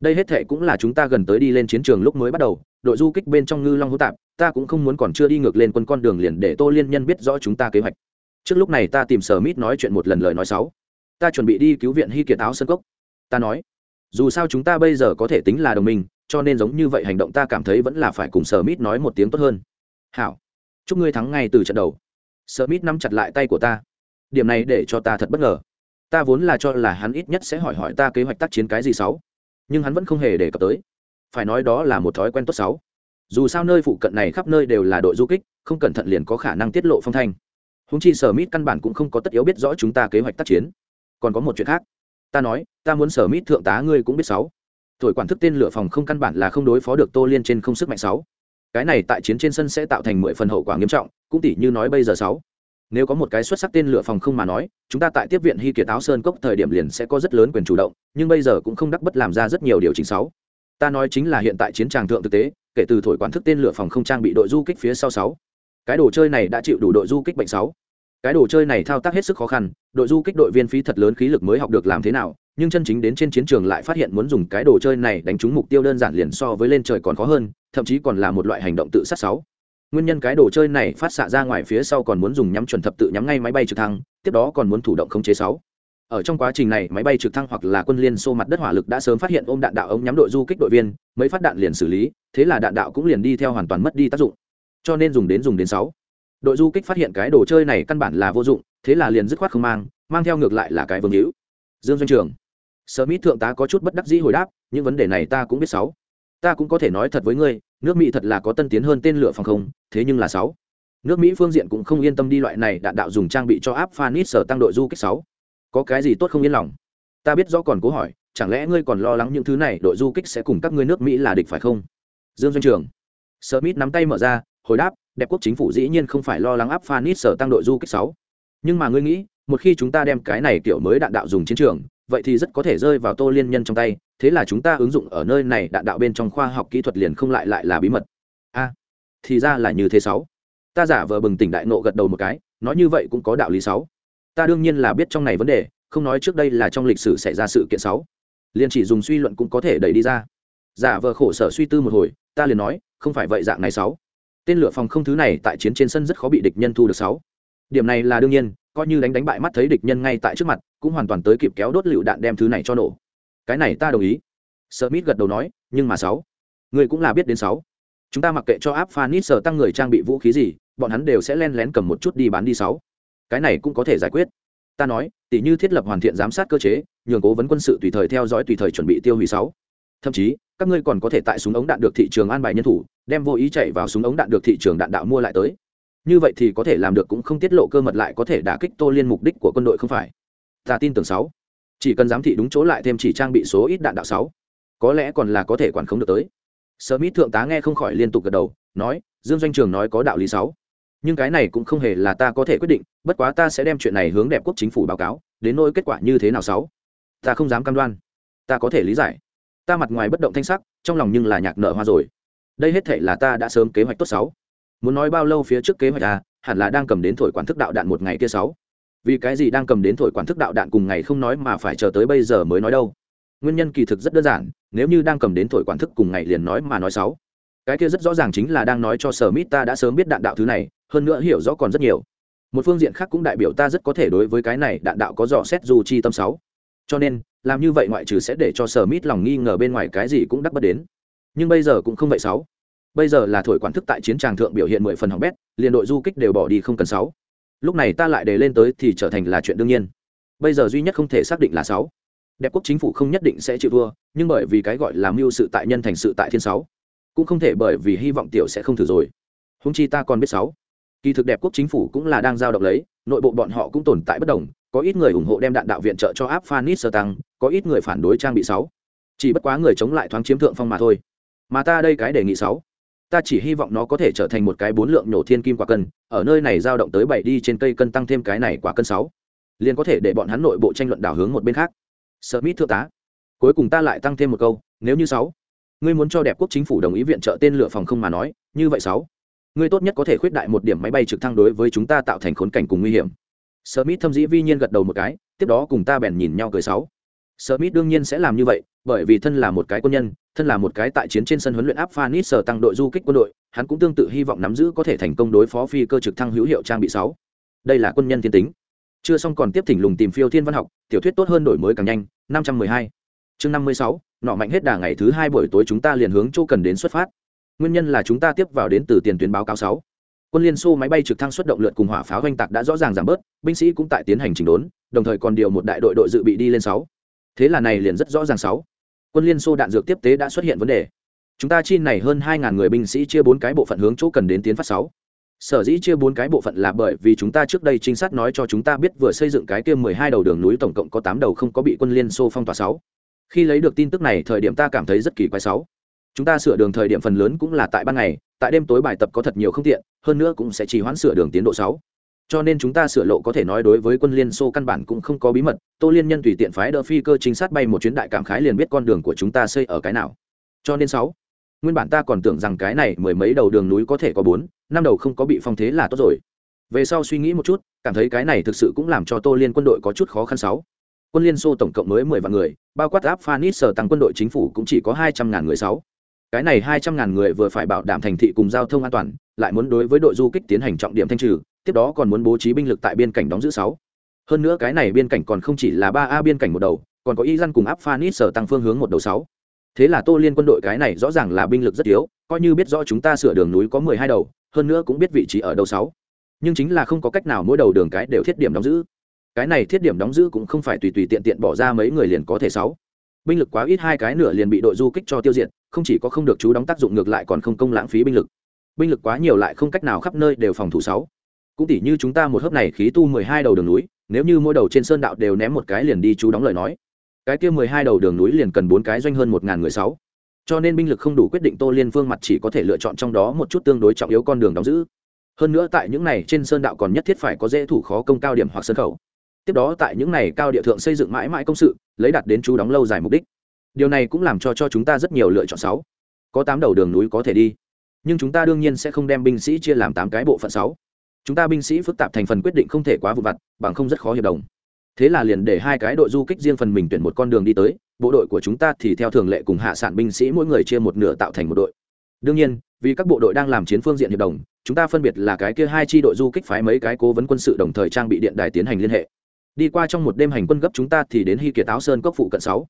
đây hết thệ cũng là chúng ta gần tới đi lên chiến trường lúc mới bắt đầu, đội du kích bên trong ngư long hữu tạp, ta cũng không muốn còn chưa đi ngược lên quân con đường liền để tô liên nhân biết rõ chúng ta kế hoạch. Trước lúc này ta tìm sở mít nói chuyện một lần lời nói sáu ta chuẩn bị đi cứu viện hy kiệt áo sân cốc. Ta nói, dù sao chúng ta bây giờ có thể tính là đồng minh, cho nên giống như vậy hành động ta cảm thấy vẫn là phải cùng sở mít nói một tiếng tốt hơn. Hảo, chúc ngươi thắng ngay từ trận đầu. Sở mít nắm chặt lại tay của ta. Điểm này để cho ta thật bất ngờ. Ta vốn là cho là hắn ít nhất sẽ hỏi hỏi ta kế hoạch tác chiến cái gì sáu nhưng hắn vẫn không hề đề cập tới. Phải nói đó là một thói quen tốt sáu dù sao nơi phụ cận này khắp nơi đều là đội du kích, không cẩn thận liền có khả năng tiết lộ phong thanh. Húng chi sở mít căn bản cũng không có tất yếu biết rõ chúng ta kế hoạch tác chiến. Còn có một chuyện khác. Ta nói, ta muốn sở mít thượng tá ngươi cũng biết sáu thổi quản thức tên lửa phòng không căn bản là không đối phó được tô liên trên không sức mạnh sáu cái này tại chiến trên sân sẽ tạo thành mười phần hậu quả nghiêm trọng, cũng tỷ như nói bây giờ sáu nếu có một cái xuất sắc tên lửa phòng không mà nói, chúng ta tại tiếp viện hy kiệt áo sơn cốc thời điểm liền sẽ có rất lớn quyền chủ động, nhưng bây giờ cũng không đắc bất làm ra rất nhiều điều chỉnh sáu ta nói chính là hiện tại chiến tràng thượng thực tế, kể từ thổi quán thức tên lửa phòng không trang bị đội du kích phía sau sáu. Cái đồ chơi này đã chịu đủ đội du kích bệnh sáu. Cái đồ chơi này thao tác hết sức khó khăn, đội du kích đội viên phí thật lớn khí lực mới học được làm thế nào, nhưng chân chính đến trên chiến trường lại phát hiện muốn dùng cái đồ chơi này đánh trúng mục tiêu đơn giản liền so với lên trời còn khó hơn, thậm chí còn là một loại hành động tự sát sáu nguyên nhân cái đồ chơi này phát xạ ra ngoài phía sau còn muốn dùng nhắm chuẩn thập tự nhắm ngay máy bay trực thăng tiếp đó còn muốn thủ động khống chế sáu. Ở trong quá trình này máy bay trực thăng hoặc là quân liên xô mặt đất hỏa lực đã sớm phát hiện ôm đạn đạo ống nhắm đội du kích đội viên mấy phát đạn liền xử lý thế là đạn đạo cũng liền đi theo hoàn toàn mất đi tác dụng. Cho nên dùng đến dùng đến sáu. Đội du kích phát hiện cái đồ chơi này căn bản là vô dụng thế là liền dứt khoát không mang mang theo ngược lại là cái vương hữu. Dương doanh trường. Smith thượng tá có chút bất đắc dĩ hồi đáp, những vấn đề này ta cũng biết sáu. Ta cũng có thể nói thật với ngươi, nước Mỹ thật là có tân tiến hơn tên lửa phòng không, thế nhưng là sáu. Nước Mỹ phương diện cũng không yên tâm đi loại này đạn đạo dùng trang bị cho áp Phanis sở tăng đội du kích sáu. Có cái gì tốt không yên lòng? Ta biết rõ còn cố hỏi, chẳng lẽ ngươi còn lo lắng những thứ này đội du kích sẽ cùng các ngươi nước Mỹ là địch phải không? Dương doanh Trường, Smith nắm tay mở ra, hồi đáp, đẹp quốc chính phủ dĩ nhiên không phải lo lắng áp Phanis sở tăng đội du kích sáu. Nhưng mà ngươi nghĩ, một khi chúng ta đem cái này kiểu mới đạn đạo dùng chiến trường, vậy thì rất có thể rơi vào tô liên nhân trong tay, thế là chúng ta ứng dụng ở nơi này, đạn đạo bên trong khoa học kỹ thuật liền không lại lại là bí mật. A, thì ra là như thế sáu. Ta giả vờ bừng tỉnh đại nộ gật đầu một cái, nói như vậy cũng có đạo lý sáu. Ta đương nhiên là biết trong này vấn đề, không nói trước đây là trong lịch sử xảy ra sự kiện sáu. Liền chỉ dùng suy luận cũng có thể đẩy đi ra. Giả vờ khổ sở suy tư một hồi, ta liền nói, không phải vậy dạng này sáu. Tên lửa phòng không thứ này tại chiến trên sân rất khó bị địch nhân thu được sáu. Điểm này là đương nhiên, coi như đánh đánh bại mắt thấy địch nhân ngay tại trước mặt cũng hoàn toàn tới kịp kéo đốt lựu đạn đem thứ này cho nổ. Cái này ta đồng ý. Smith gật đầu nói, nhưng mà sáu. Người cũng là biết đến sáu. Chúng ta mặc kệ cho áp phanit sở tăng người trang bị vũ khí gì, bọn hắn đều sẽ len lén cầm một chút đi bán đi sáu. Cái này cũng có thể giải quyết. Ta nói tỷ như thiết lập hoàn thiện giám sát cơ chế, nhường cố vấn quân sự tùy thời theo dõi tùy thời chuẩn bị tiêu hủy sáu. Thậm chí, các ngươi còn có thể tại súng ống đạn được thị trường an bài nhân thủ, đem vô ý chạy vào súng ống đạn được thị trường đạn đạo mua lại tới. Như vậy thì có thể làm được cũng không tiết lộ cơ mật lại có thể đả kích tô liên mục đích của quân đội không phải ta tin tưởng sáu. Chỉ cần giám thị đúng chỗ lại thêm chỉ trang bị số ít đạn đạo sáu. Có lẽ còn là có thể quản không được tới. Smith thượng tá nghe không khỏi liên tục gật đầu, nói, dương doanh trường nói có đạo lý sáu. Nhưng cái này cũng không hề là ta có thể quyết định, bất quá ta sẽ đem chuyện này hướng đẹp quốc chính phủ báo cáo, đến nỗi kết quả như thế nào sáu. Ta không dám cam đoan. Ta có thể lý giải. Ta mặt ngoài bất động thanh sắc, trong lòng nhưng là nhạc nợ hoa rồi. Đây hết thể là ta đã sớm kế hoạch tốt sáu. Muốn nói bao lâu phía trước kế hoạch à hẳn là đang cầm đến thổi quản thức đạo đạn một ngày kia sáu vì cái gì đang cầm đến thổi quản thức đạo đạn cùng ngày không nói mà phải chờ tới bây giờ mới nói đâu? Nguyên nhân kỳ thực rất đơn giản, nếu như đang cầm đến thổi quản thức cùng ngày liền nói mà nói sáu. Cái kia rất rõ ràng chính là đang nói cho sở mít ta đã sớm biết đạn đạo thứ này, hơn nữa hiểu rõ còn rất nhiều. Một phương diện khác cũng đại biểu ta rất có thể đối với cái này đạn đạo có dò xét dù chi tâm sáu. Cho nên, làm như vậy ngoại trừ sẽ để cho sở mít lòng nghi ngờ bên ngoài cái gì cũng đắc bất đến. Nhưng bây giờ cũng không vậy sáu. Bây giờ là thổi quản thức tại chiến tràng thượng biểu hiện mười phần hỏng bét, liền đội du kích đều bỏ đi không cần sáu lúc này ta lại đề lên tới thì trở thành là chuyện đương nhiên. Bây giờ duy nhất không thể xác định là sáu. Đẹp quốc chính phủ không nhất định sẽ chịu thua, nhưng bởi vì cái gọi là mưu sự tại nhân thành sự tại thiên sáu, cũng không thể bởi vì hy vọng tiểu sẽ không thử rồi. Húng chi ta còn biết sáu. Kỳ thực đẹp quốc chính phủ cũng là đang giao động lấy, nội bộ bọn họ cũng tồn tại bất đồng, có ít người ủng hộ đem đạn đạo viện trợ cho áp phanis sơ tăng có ít người phản đối trang bị sáu. Chỉ bất quá người chống lại thoáng chiếm thượng phong mà thôi. Mà ta đây cái đề nghị sáu ta chỉ hy vọng nó có thể trở thành một cái bốn lượng nhổ thiên kim quả cân, ở nơi này dao động tới bảy đi trên cây cân tăng thêm cái này quả cân sáu. Liền có thể để bọn hắn nội bộ tranh luận đảo hướng một bên khác. Smith thượng tá. Cuối cùng ta lại tăng thêm một câu, nếu như sáu. Ngươi muốn cho đẹp quốc chính phủ đồng ý viện trợ tên lửa phòng không mà nói, như vậy sáu. Ngươi tốt nhất có thể khuyết đại một điểm máy bay trực thăng đối với chúng ta tạo thành khốn cảnh cùng nguy hiểm. Smith thâm dĩ vi nhiên gật đầu một cái, tiếp đó cùng ta bèn nhìn nhau cười sáu smith đương nhiên sẽ làm như vậy, bởi vì thân là một cái quân nhân, thân là một cái tại chiến trên sân huấn luyện áp phanis sở tăng đội du kích quân đội, hắn cũng tương tự hy vọng nắm giữ có thể thành công đối phó phi cơ trực thăng hữu hiệu trang bị sáu. Đây là quân nhân thiên tính. Chưa xong còn tiếp thỉnh lùng tìm phiêu thiên văn học, tiểu thuyết tốt hơn đổi mới càng nhanh, năm trăm mười hai. Chương năm mươi sáu, nọ mạnh hết đà ngày thứ hai buổi tối chúng ta liền hướng chỗ cần đến xuất phát. Nguyên nhân là chúng ta tiếp vào đến từ tiền tuyến báo cáo sáu. Quân liên xô máy bay trực thăng xuất động lượt cùng hỏa pháo hoành tạc đã rõ ràng giảm bớt, binh sĩ cũng tại tiến hành chỉnh đốn, đồng thời còn điều một đại đội đội dự bị đi lên sáu thế là này liền rất rõ ràng sáu. Quân liên xô đạn dược tiếp tế đã xuất hiện vấn đề. Chúng ta chi này hơn hai ngàn người binh sĩ chia bốn cái bộ phận hướng chỗ cần đến tiến phát sáu. Sở dĩ chia bốn cái bộ phận là bởi vì chúng ta trước đây trinh sát nói cho chúng ta biết vừa xây dựng cái kia mười hai đầu đường núi tổng cộng có tám đầu không có bị quân liên xô phong tỏa sáu. Khi lấy được tin tức này, thời điểm ta cảm thấy rất kỳ quái sáu. Chúng ta sửa đường thời điểm phần lớn cũng là tại ban ngày, tại đêm tối bài tập có thật nhiều không tiện, hơn nữa cũng sẽ trì hoãn sửa đường tiến độ sáu cho nên chúng ta sửa lộ có thể nói đối với quân liên xô căn bản cũng không có bí mật, tô liên nhân tùy tiện phái đỡ phi cơ chính sát bay một chuyến đại cảm khái liền biết con đường của chúng ta xây ở cái nào. Cho nên sáu, nguyên bản ta còn tưởng rằng cái này mười mấy đầu đường núi có thể có bốn, năm đầu không có bị phong thế là tốt rồi. Về sau suy nghĩ một chút, cảm thấy cái này thực sự cũng làm cho tô liên quân đội có chút khó khăn sáu. Quân liên xô tổng cộng mới mười vạn người, bao quát áp phanit sở tăng quân đội chính phủ cũng chỉ có hai trăm ngàn người sáu. Cái này hai trăm ngàn người vừa phải bảo đảm thành thị cùng giao thông an toàn, lại muốn đối với đội du kích tiến hành trọng điểm thanh trừ tiếp đó còn muốn bố trí binh lực tại biên cảnh đóng giữ sáu. Hơn nữa cái này biên cảnh còn không chỉ là ba a biên cảnh một đầu, còn có y dân cùng áp phanit sở tăng phương hướng một đầu sáu. Thế là tô liên quân đội cái này rõ ràng là binh lực rất yếu, coi như biết rõ chúng ta sửa đường núi có mười hai đầu, hơn nữa cũng biết vị trí ở đâu sáu. Nhưng chính là không có cách nào mỗi đầu đường cái đều thiết điểm đóng giữ. Cái này thiết điểm đóng giữ cũng không phải tùy tùy tiện tiện bỏ ra mấy người liền có thể sáu. Binh lực quá ít hai cái nửa liền bị đội du kích cho tiêu diệt, không chỉ có không được chú đóng tác dụng ngược lại còn không công lãng phí binh lực. Binh lực quá nhiều lại không cách nào khắp nơi đều phòng thủ sáu cũng tỉ như chúng ta một hớp này khí tu mười hai đầu đường núi, nếu như mỗi đầu trên sơn đạo đều ném một cái liền đi chú đóng lời nói. Cái kia mười hai đầu đường núi liền cần bốn cái doanh hơn một ngàn người sáu. Cho nên binh lực không đủ quyết định tô liên phương mặt chỉ có thể lựa chọn trong đó một chút tương đối trọng yếu con đường đóng giữ. Hơn nữa tại những này trên sơn đạo còn nhất thiết phải có dễ thủ khó công cao điểm hoặc sân khẩu. Tiếp đó tại những này cao địa thượng xây dựng mãi mãi công sự, lấy đặt đến chú đóng lâu dài mục đích. Điều này cũng làm cho cho chúng ta rất nhiều lựa chọn sáu. Có tám đầu đường núi có thể đi. Nhưng chúng ta đương nhiên sẽ không đem binh sĩ chia làm tám cái bộ phận sáu chúng ta binh sĩ phức tạp thành phần quyết định không thể quá vụ vặt, bằng không rất khó hiệp đồng. Thế là liền để hai cái đội du kích riêng phần mình tuyển một con đường đi tới, bộ đội của chúng ta thì theo thường lệ cùng hạ sản binh sĩ mỗi người chia một nửa tạo thành một đội. Đương nhiên, vì các bộ đội đang làm chiến phương diện hiệp đồng, chúng ta phân biệt là cái kia hai chi đội du kích phái mấy cái cố vấn quân sự đồng thời trang bị điện đài tiến hành liên hệ. Đi qua trong một đêm hành quân gấp chúng ta thì đến hy kiệt áo sơn cốc phụ cận sáu.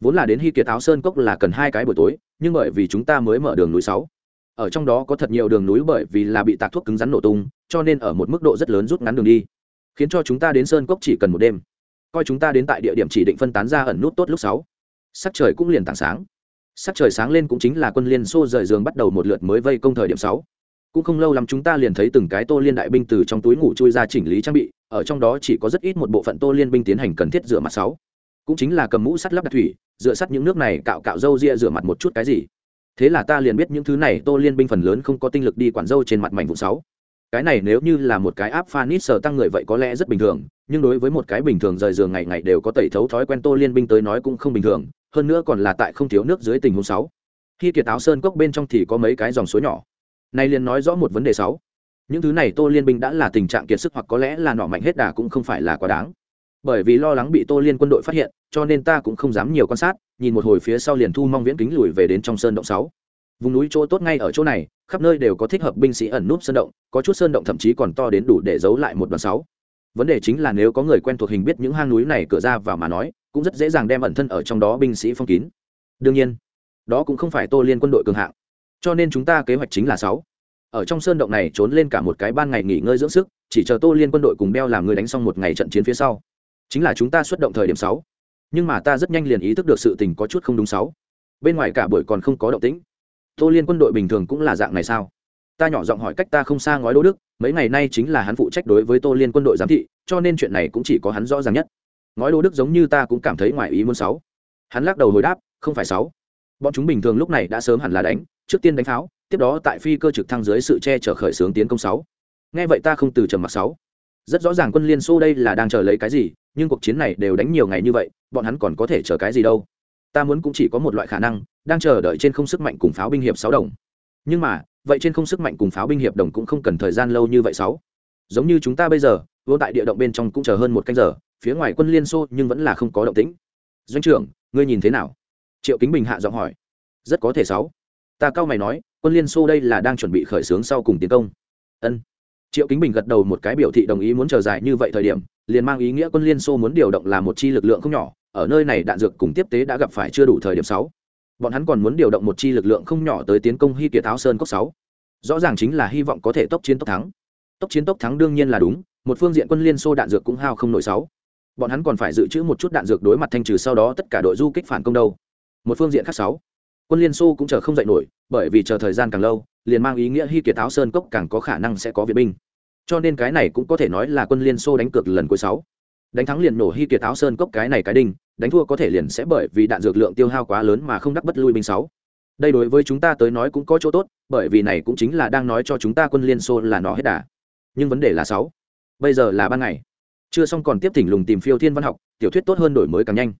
Vốn là đến hy kiệt áo sơn cốc là cần hai cái buổi tối, nhưng bởi vì chúng ta mới mở đường núi sáu ở trong đó có thật nhiều đường núi bởi vì là bị tạc thuốc cứng rắn nổ tung, cho nên ở một mức độ rất lớn rút ngắn đường đi. Khiến cho chúng ta đến sơn cốc chỉ cần một đêm. Coi chúng ta đến tại địa điểm chỉ định phân tán ra ẩn nút tốt lúc sáu. Sắc trời cũng liền tảng sáng. Sắc trời sáng lên cũng chính là quân liên xô rời giường bắt đầu một lượt mới vây công thời điểm sáu. Cũng không lâu lắm chúng ta liền thấy từng cái tô liên đại binh từ trong túi ngủ chui ra chỉnh lý trang bị, ở trong đó chỉ có rất ít một bộ phận tô liên binh tiến hành cần thiết rửa mặt sáu. Cũng chính là cầm mũ sắt lắp đặt thủy, rửa sắt những nước này cạo cạo râu ria rửa mặt một chút cái gì thế là ta liền biết những thứ này tô liên binh phần lớn không có tinh lực đi quản dâu trên mặt mảnh vụ sáu. Cái này nếu như là một cái áp phanit sờ tăng người vậy có lẽ rất bình thường, nhưng đối với một cái bình thường rời giường ngày ngày đều có tẩy thấu thói quen tô liên binh tới nói cũng không bình thường, hơn nữa còn là tại không thiếu nước dưới tình huống sáu. Khi kiệt áo sơn cốc bên trong thì có mấy cái dòng suối nhỏ. Nay liền nói rõ một vấn đề sáu. Những thứ này tô liên binh đã là tình trạng kiệt sức hoặc có lẽ là nọ mạnh hết đà cũng không phải là quá đáng bởi vì lo lắng bị tô liên quân đội phát hiện, cho nên ta cũng không dám nhiều quan sát, nhìn một hồi phía sau liền thu mong viễn kính lùi về đến trong sơn động sáu. Vùng núi chỗ tốt ngay ở chỗ này, khắp nơi đều có thích hợp binh sĩ ẩn núp sơn động, có chút sơn động thậm chí còn to đến đủ để giấu lại một đoàn sáu. Vấn đề chính là nếu có người quen thuộc hình biết những hang núi này cửa ra vào mà nói, cũng rất dễ dàng đem ẩn thân ở trong đó binh sĩ phong kín. Đương nhiên, đó cũng không phải tô liên quân đội cường hạng. Cho nên chúng ta kế hoạch chính là sáu. Ở trong sơn động này trốn lên cả một cái ban ngày nghỉ ngơi dưỡng sức, chỉ chờ tô liên quân đội cùng đeo làm người đánh xong một ngày trận chiến phía sau chính là chúng ta xuất động thời điểm sáu. Nhưng mà ta rất nhanh liền ý thức được sự tình có chút không đúng sáu. Bên ngoài cả buổi còn không có động tĩnh. Tô liên quân đội bình thường cũng là dạng này sao? Ta nhỏ giọng hỏi cách ta không xa ngói đô đức, mấy ngày nay chính là hắn phụ trách đối với tô liên quân đội giám thị, cho nên chuyện này cũng chỉ có hắn rõ ràng nhất. Ngói đô đức giống như ta cũng cảm thấy ngoài ý muốn sáu. Hắn lắc đầu hồi đáp, không phải sáu. Bọn chúng bình thường lúc này đã sớm hẳn là đánh, trước tiên đánh pháo, tiếp đó tại phi cơ trực thăng dưới sự che chở khởi xướng tiến công sáu. Nghe vậy ta không từ trầm mặc sáu. Rất rõ ràng quân liên xô đây là đang chờ lấy cái gì nhưng cuộc chiến này đều đánh nhiều ngày như vậy, bọn hắn còn có thể chờ cái gì đâu? Ta muốn cũng chỉ có một loại khả năng, đang chờ đợi trên không sức mạnh cùng pháo binh hiệp sáu đồng. Nhưng mà, vậy trên không sức mạnh cùng pháo binh hiệp đồng cũng không cần thời gian lâu như vậy sáu. Giống như chúng ta bây giờ vô tại địa động bên trong cũng chờ hơn một canh giờ, phía ngoài quân liên xô nhưng vẫn là không có động tĩnh. Doanh trưởng, ngươi nhìn thế nào? Triệu kính bình hạ giọng hỏi. Rất có thể sáu. Ta cao mày nói, quân liên xô đây là đang chuẩn bị khởi xướng sau cùng tiến công. Ân. Triệu kính bình gật đầu một cái biểu thị đồng ý muốn chờ dài như vậy thời điểm liền mang ý nghĩa quân liên xô muốn điều động là một chi lực lượng không nhỏ, ở nơi này đạn dược cùng tiếp tế đã gặp phải chưa đủ thời điểm sáu. Bọn hắn còn muốn điều động một chi lực lượng không nhỏ tới tiến công hy kiệt áo sơn cốc sáu. Rõ ràng chính là hy vọng có thể tốc chiến tốc thắng. Tốc chiến tốc thắng đương nhiên là đúng, một phương diện quân liên xô đạn dược cũng hao không nổi sáu. Bọn hắn còn phải dự trữ một chút đạn dược đối mặt thanh trừ sau đó tất cả đội du kích phản công đâu. Một phương diện khác sáu. Quân liên xô cũng chờ không dậy nổi, bởi vì chờ thời gian càng lâu, liền mang ý nghĩa hy kiệt áo sơn cốc càng có khả năng sẽ có viện binh cho nên cái này cũng có thể nói là quân liên xô đánh cược lần cuối sáu. Đánh thắng liền nổ hy kiệt áo sơn cốc cái này cái đinh, đánh thua có thể liền sẽ bởi vì đạn dược lượng tiêu hao quá lớn mà không đắc bất lui binh sáu. Đây đối với chúng ta tới nói cũng có chỗ tốt, bởi vì này cũng chính là đang nói cho chúng ta quân liên xô là nó hết đà. Nhưng vấn đề là sáu. Bây giờ là ban ngày. Chưa xong còn tiếp thỉnh lùng tìm phiêu thiên văn học, tiểu thuyết tốt hơn đổi mới càng nhanh.